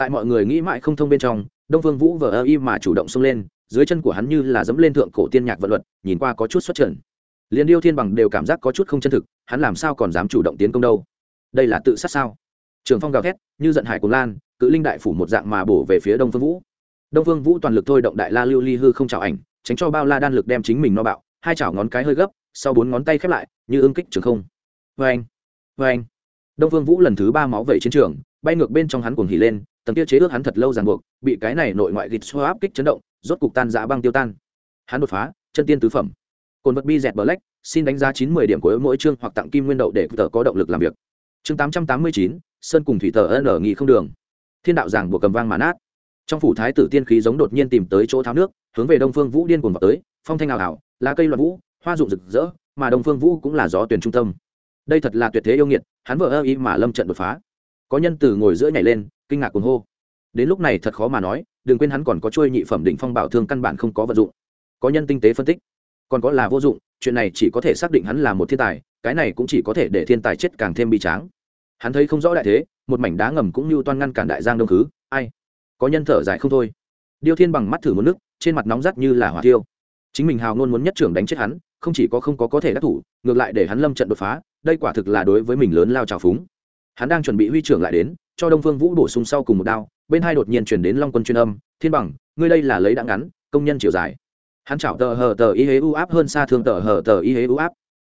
tại mọi người nghĩ mãi không thông bên trong, đông vương vũ vờ ơ y mà chủ động xông lên, dưới chân của hắn như là dẫm lên thượng cổ tiên nhạc vận luật, nhìn qua có chút xuất trần. Liền điêu thiên bằng đều cảm giác có chút không chân thực, hắn làm sao còn dám chủ động tiến công đâu? Đây là tự sát sao? Trường phong gào thét, như giận hải cùng lan, cự linh đại phủ một dạng mà bổ về phía đông phương vũ. Đông phương vũ toàn lực thôi động đại la lưu ly hư không chảo ảnh, tránh cho bao la đan lực đem chính mình no bạo, hai chảo ngón cái hơi gấp, sau bốn ngón tay khép lại, như ứng kích trường không vê anh vê anh. Đông phương vũ lần thứ ba máu vẩy chiến trường, bay ngược bên trong hắn cuồng hỉ lên, tầng kia chế ước hắn thật lâu ràng buộc, bị cái này nội ngoại gịt xoa áp kích chấn động, rốt cục tan dã băng tiêu tan. Hắn đột phá, chân tiên tứ phẩm. Cồn vật bi dẹt black, xin đánh giá chín mươi điểm của mỗi chương hoặc tặng kim nguyên đậu để tờ có động lực làm việc. Chương tám trăm tám mươi chín, sơn cùng thủy tờ ân ở không đường. Thiên đạo giảng buộc cầm vang mà nát. Trong phủ thái tử tiên khí giống đột nhiên tìm tới chỗ tháo nước, hướng về đông phương vũ điên cuồng vào tới, phong thanh ảo ảo lá cây loạn vũ, hoa rụng rực rỡ, mà đông phương vũ cũng là gió tuyển trung tâm đây thật là tuyệt thế yêu nghiệt, hắn vợ ơ ý mà lâm trận đột phá. Có nhân từ ngồi giữa nhảy lên, kinh ngạc cuồng hô. Đến lúc này thật khó mà nói, đừng quên hắn còn có chuôi nhị phẩm định phong bảo thương căn bản không có vật dụng. Có nhân tinh tế phân tích. Còn có là vô dụng, chuyện này chỉ có thể xác định hắn là một thiên tài, cái này cũng chỉ có thể để thiên tài chết càng thêm bi tráng. Hắn thấy không rõ đại thế, một mảnh đá ngầm cũng như toan ngăn cản đại giang đông khứ, ai? Có nhân thở dài không thôi. Điêu thiên bằng mắt thử một nước, trên mặt nóng rắt như là hỏa tiêu chính mình hào ngôn muốn nhất trưởng đánh chết hắn, không chỉ có không có có thể đắc thủ, ngược lại để hắn lâm trận đột phá đây quả thực là đối với mình lớn lao trào phúng. Hắn đang chuẩn bị huy trưởng lại đến, cho đông phương vũ bổ sung sau cùng một đao, bên hai đột nhiên chuyển đến long quân chuyên âm, thiên bằng, ngươi đây là lấy đã ngắn, công nhân chiều dài. Hắn chảo tờ hờ tờ y hế u áp hơn xa thương tờ hờ tờ y hế u áp.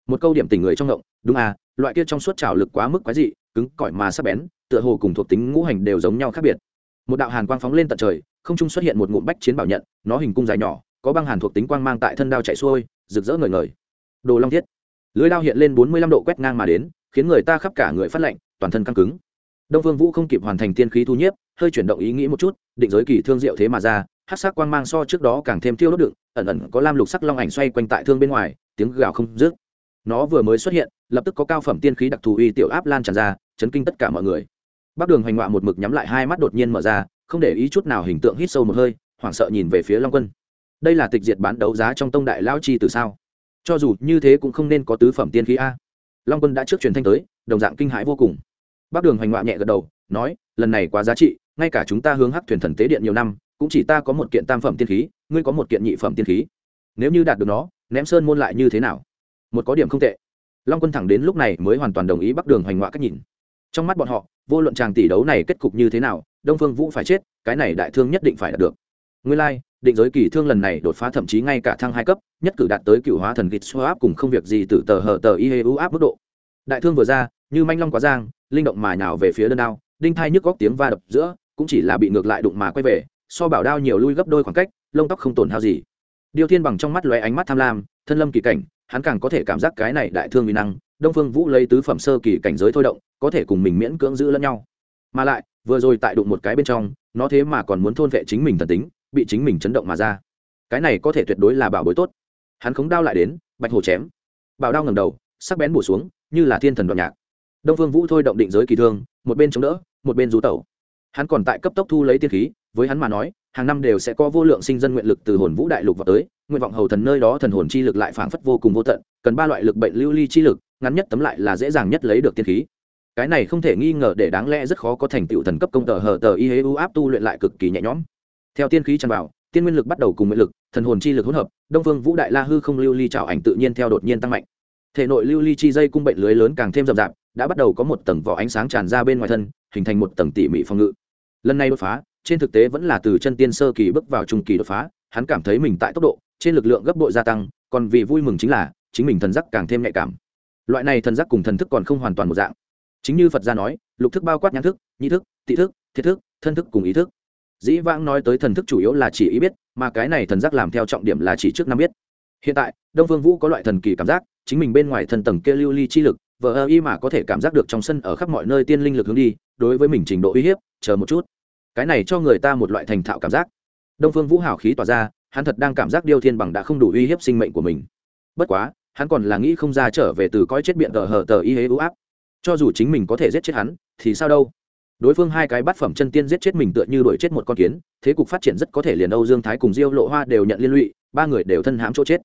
Một câu điểm tình người trong ngộng, đúng à loại kia trong suốt chảo lực quá mức quái dị, cứng cỏi mà sắc bén, tựa hồ cùng thuộc tính ngũ hành đều giống nhau khác biệt. Một đạo hàn quang phóng lên tận trời, không trung xuất hiện một ngụm bách chiến bảo nhận, nó hình cung dài nhỏ, có băng hàn thuộc tính quang mang tại thân đao chạy xuôi, rực rỡ ngời ngời. Đồ long thiết lưới lao hiện lên bốn mươi lăm độ quét ngang mà đến, khiến người ta khắp cả người phát lạnh, toàn thân căng cứng. Đông phương vũ không kịp hoàn thành tiên khí thu nhiếp, hơi chuyển động ý nghĩ một chút, định giới kỳ thương diệu thế mà ra hát sắc quang mang so trước đó càng thêm thiêu đốt đựng, ẩn ẩn có lam lục sắc long ảnh xoay quanh tại thương bên ngoài, tiếng gào không dứt. Nó vừa mới xuất hiện, lập tức có cao phẩm tiên khí đặc thù uy tiểu áp lan tràn ra, chấn kinh tất cả mọi người. Bác đường hoành ngoạ một mực nhắm lại hai mắt đột nhiên mở ra, không để ý chút nào hình tượng hít sâu một hơi, hoảng sợ nhìn về phía long quân. Đây là tịch diệt bán đấu giá trong tông đại lao chi từ sao? Cho dù như thế cũng không nên có tứ phẩm tiên khí a. Long quân đã trước truyền thanh tới đồng dạng kinh hãi vô cùng. Bác đường hoành ngoạ nhẹ gật đầu nói lần này quá giá trị ngay cả chúng ta hướng hắc thuyền thần tế điện nhiều năm cũng chỉ ta có một kiện tam phẩm tiên khí ngươi có một kiện nhị phẩm tiên khí. Nếu như đạt được nó ném sơn môn lại như thế nào? Một có điểm không tệ. Long quân thẳng đến lúc này mới hoàn toàn đồng ý bắc đường hoành ngoạ cách nhìn. Trong mắt bọn họ vô luận tràng tỷ đấu này kết cục như thế nào đông phương vũ phải chết cái này đại thương nhất định phải đạt được. Nguyên lai、like, định giới kỳ thương lần này đột phá thậm chí ngay cả thăng hai cấp, nhất cử đạt tới cựu hóa thần gịt xô áp cùng không việc gì từ tờ hở tờ y hê u áp mức độ. Đại thương vừa ra, như manh long quá giang, linh động mà nhào về phía đơn đao, đinh thai nhức góc tiếng va đập giữa, cũng chỉ là bị ngược lại đụng mà quay về, so bảo đao nhiều lui gấp đôi khoảng cách, lông tóc không tổn hao gì. Điều thiên bằng trong mắt lóe ánh mắt tham lam, thân lâm kỳ cảnh, hắn càng có thể cảm giác cái này đại thương uy năng, đông phương vũ lấy tứ phẩm sơ kỳ cảnh giới thôi động, có thể cùng mình miễn cưỡng giữ lẫn nhau. Mà lại, vừa rồi tại đụng một cái bên trong, nó thế mà còn muốn thôn vệ chính mình thần tính bị chính mình chấn động mà ra. Cái này có thể tuyệt đối là bảo bối tốt. Hắn khống đao lại đến, bạch hồ chém. Bảo đao ngầm đầu, sắc bén bổ xuống, như là thiên thần đoạn nhạc. Đông phương vũ thôi động định giới kỳ thương, một bên chống đỡ, một bên rú tẩu. Hắn còn tại cấp tốc thu lấy tiên khí, với hắn mà nói, hàng năm đều sẽ có vô lượng sinh dân nguyện lực từ hồn vũ đại lục vào tới, nguyện vọng hầu thần nơi đó thần hồn chi lực lại phảng phất vô cùng vô tận, cần ba loại lực bệnh lưu ly chi lực, ngắn nhất tấm lại là dễ dàng nhất lấy được tiên khí. Cái này không thể nghi ngờ để đáng lẽ rất khó có thành tựu thần cấp công tờ hờ tờ y hế u áp tu luyện lại cực kỳ nhẹ nhõm theo tiên khí tràn vào, tiên nguyên lực bắt đầu cùng nguyện lực, thần hồn chi lực hỗn hợp, đông phương vũ đại la hư không lưu ly trào ảnh tự nhiên theo đột nhiên tăng mạnh. Thể nội lưu ly chi dây cung bệnh lưới lớn càng thêm rậm rạp, đã bắt đầu có một tầng vỏ ánh sáng tràn ra bên ngoài thân, hình thành một tầng tỉ mỉ phòng ngự. Lần này đột phá, trên thực tế vẫn là từ chân tiên sơ kỳ bước vào trung kỳ đột phá, hắn cảm thấy mình tại tốc độ, trên lực lượng gấp bội gia tăng, còn vì vui mừng chính là, chính mình thần giác càng thêm nhạy cảm. Loại này thần giác cùng thần thức còn không hoàn toàn một dạng. Chính như phật gia nói, lục thức bao quát nhãn thức, nhị thức, tị thức, thiết thức, thân thức cùng ý thức dĩ vãng nói tới thần thức chủ yếu là chỉ ý biết, mà cái này thần giác làm theo trọng điểm là chỉ trước năm biết. Hiện tại, đông vương vũ có loại thần kỳ cảm giác, chính mình bên ngoài thần tầng kia lưu ly chi lực, vờ ơ y mà có thể cảm giác được trong sân ở khắp mọi nơi tiên linh lực hướng đi, đối với mình trình độ uy hiếp, chờ một chút. Cái này cho người ta một loại thành thạo cảm giác. Đông phương vũ hào khí tỏa ra, hắn thật đang cảm giác điêu thiên bằng đã không đủ uy hiếp sinh mệnh của mình. Bất quá, hắn còn là nghĩ không ra trở về từ coi chết biện tờ hờ tờ y hế ưu áp. Cho dù chính mình có thể giết chết hắn, thì sao đâu? Đối phương hai cái bát phẩm chân tiên giết chết mình tựa như đuổi chết một con kiến, thế cục phát triển rất có thể liền âu dương thái cùng diêu lộ hoa đều nhận liên lụy, ba người đều thân hãm chỗ chết.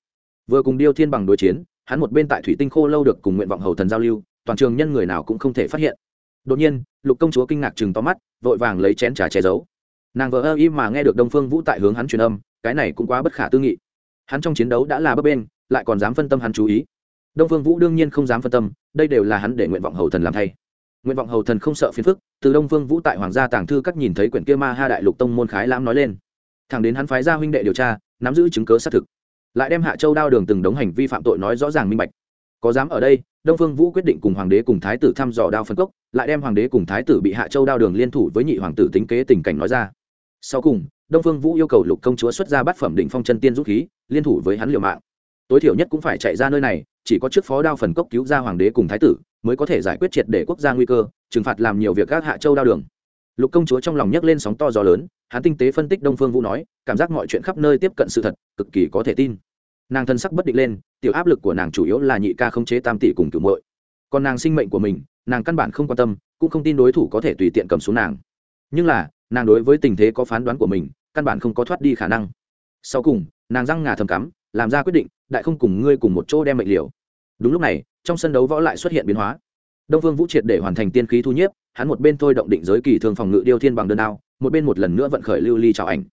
Vừa cùng điêu thiên bằng đối chiến, hắn một bên tại thủy tinh khô lâu được cùng nguyện vọng hầu thần giao lưu, toàn trường nhân người nào cũng không thể phát hiện. Đột nhiên, lục công chúa kinh ngạc chừng to mắt, vội vàng lấy chén trà che giấu. Nàng vợ ơ y mà nghe được đông phương vũ tại hướng hắn truyền âm, cái này cũng quá bất khả tư nghị. Hắn trong chiến đấu đã là bấp bên lại còn dám phân tâm hắn chú ý. Đông phương vũ đương nhiên không dám phân tâm, đây đều là hắn để nguyện vọng hầu thần làm thay nguyện vọng hầu thần không sợ phiền phức, từ đông Vương vũ tại hoàng gia tàng thư các nhìn thấy quyển kia ma ha đại lục tông môn khái lãm nói lên. Thẳng đến hắn phái gia huynh đệ điều tra, nắm giữ chứng cớ xác thực. Lại đem hạ châu đao đường từng đống hành vi phạm tội nói rõ ràng minh bạch. Có dám ở đây, đông phương vũ quyết định cùng hoàng đế cùng thái tử thăm dò đao phân cốc, lại đem hoàng đế cùng thái tử bị hạ châu đao đường liên thủ với nhị hoàng tử tính kế tình cảnh nói ra. Sau cùng, đông phương vũ yêu cầu lục công chúa xuất ra bát phẩm định phong chân tiên dũng khí, liên thủ với hắn liều mạng. Tối thiểu nhất cũng phải chạy ra nơi này, chỉ có trước phó đao phần cốc cứu ra hoàng đế cùng thái tử mới có thể giải quyết triệt để quốc gia nguy cơ, trừng phạt làm nhiều việc các hạ châu đao đường. Lục công chúa trong lòng nhấc lên sóng to gió lớn, hắn tinh tế phân tích đông phương vũ nói, cảm giác mọi chuyện khắp nơi tiếp cận sự thật, cực kỳ có thể tin. Nàng thân sắc bất định lên, tiểu áp lực của nàng chủ yếu là nhị ca không chế tam tỷ cùng cửu muội. Còn nàng sinh mệnh của mình, nàng căn bản không quan tâm, cũng không tin đối thủ có thể tùy tiện cầm xuống nàng. Nhưng là, nàng đối với tình thế có phán đoán của mình, căn bản không có thoát đi khả năng. Sau cùng, nàng răng ngà thầm cắm, làm ra quyết định, đại không cùng ngươi cùng một chỗ đem mệnh liều. Đúng lúc này trong sân đấu võ lại xuất hiện biến hóa. Đông vương vũ triệt để hoàn thành tiên khí thu nhiếp, hắn một bên thôi động định giới kỳ thường phòng ngự điêu thiên bằng đơn đao, một bên một lần nữa vận khởi lưu ly trào ảnh.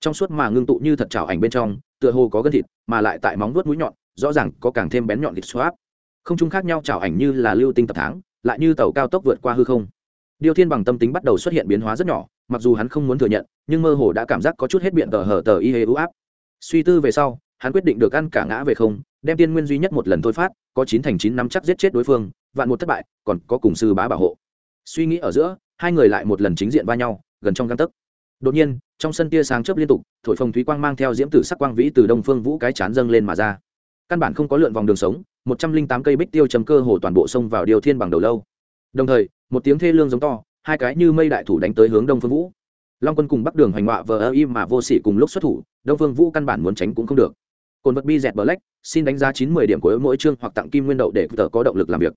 Trong suốt mà ngưng tụ như thật trào ảnh bên trong, tựa hồ có gân thịt, mà lại tại móng vuốt mũi nhọn, rõ ràng có càng thêm bén nhọn lịch xoáp không chung khác nhau trào ảnh như là lưu tinh tập tháng, lại như tàu cao tốc vượt qua hư không. Điêu thiên bằng tâm tính bắt đầu xuất hiện biến hóa rất nhỏ, mặc dù hắn không muốn thừa nhận, nhưng mơ hồ đã cảm giác có chút hết biện tờ hở tờ y hê ưu áp. Suy tư về sau hắn quyết định được ăn cả ngã về không, đem tiên nguyên duy nhất một lần thôi phát, có chín thành chín năm chắc giết chết đối phương, vạn một thất bại, còn có cùng sư bá bảo hộ. Suy nghĩ ở giữa, hai người lại một lần chính diện va nhau, gần trong găng tấc. Đột nhiên, trong sân tia sáng chớp liên tục, thổi phồng thúy quang mang theo diễm tử sắc quang vĩ từ đông phương vũ cái chán dâng lên mà ra. Căn bản không có lượn vòng đường sống, một trăm linh tám cây bích tiêu chấm cơ hồ toàn bộ sông vào điều thiên bằng đầu lâu. Đồng thời, một tiếng thê lương giống to, hai cái như mây đại thủ đánh tới hướng đông phương vũ. Long quân cùng bắc đường hoành họa vờ ơ im mà vô sĩ cùng lúc xuất thủ, đông phương vũ căn bản muốn tránh cũng không được cồn vật bi dẹt black, xin đánh giá chín mươi điểm của mỗi chương hoặc tặng kim nguyên đậu để tờ có động lực làm việc.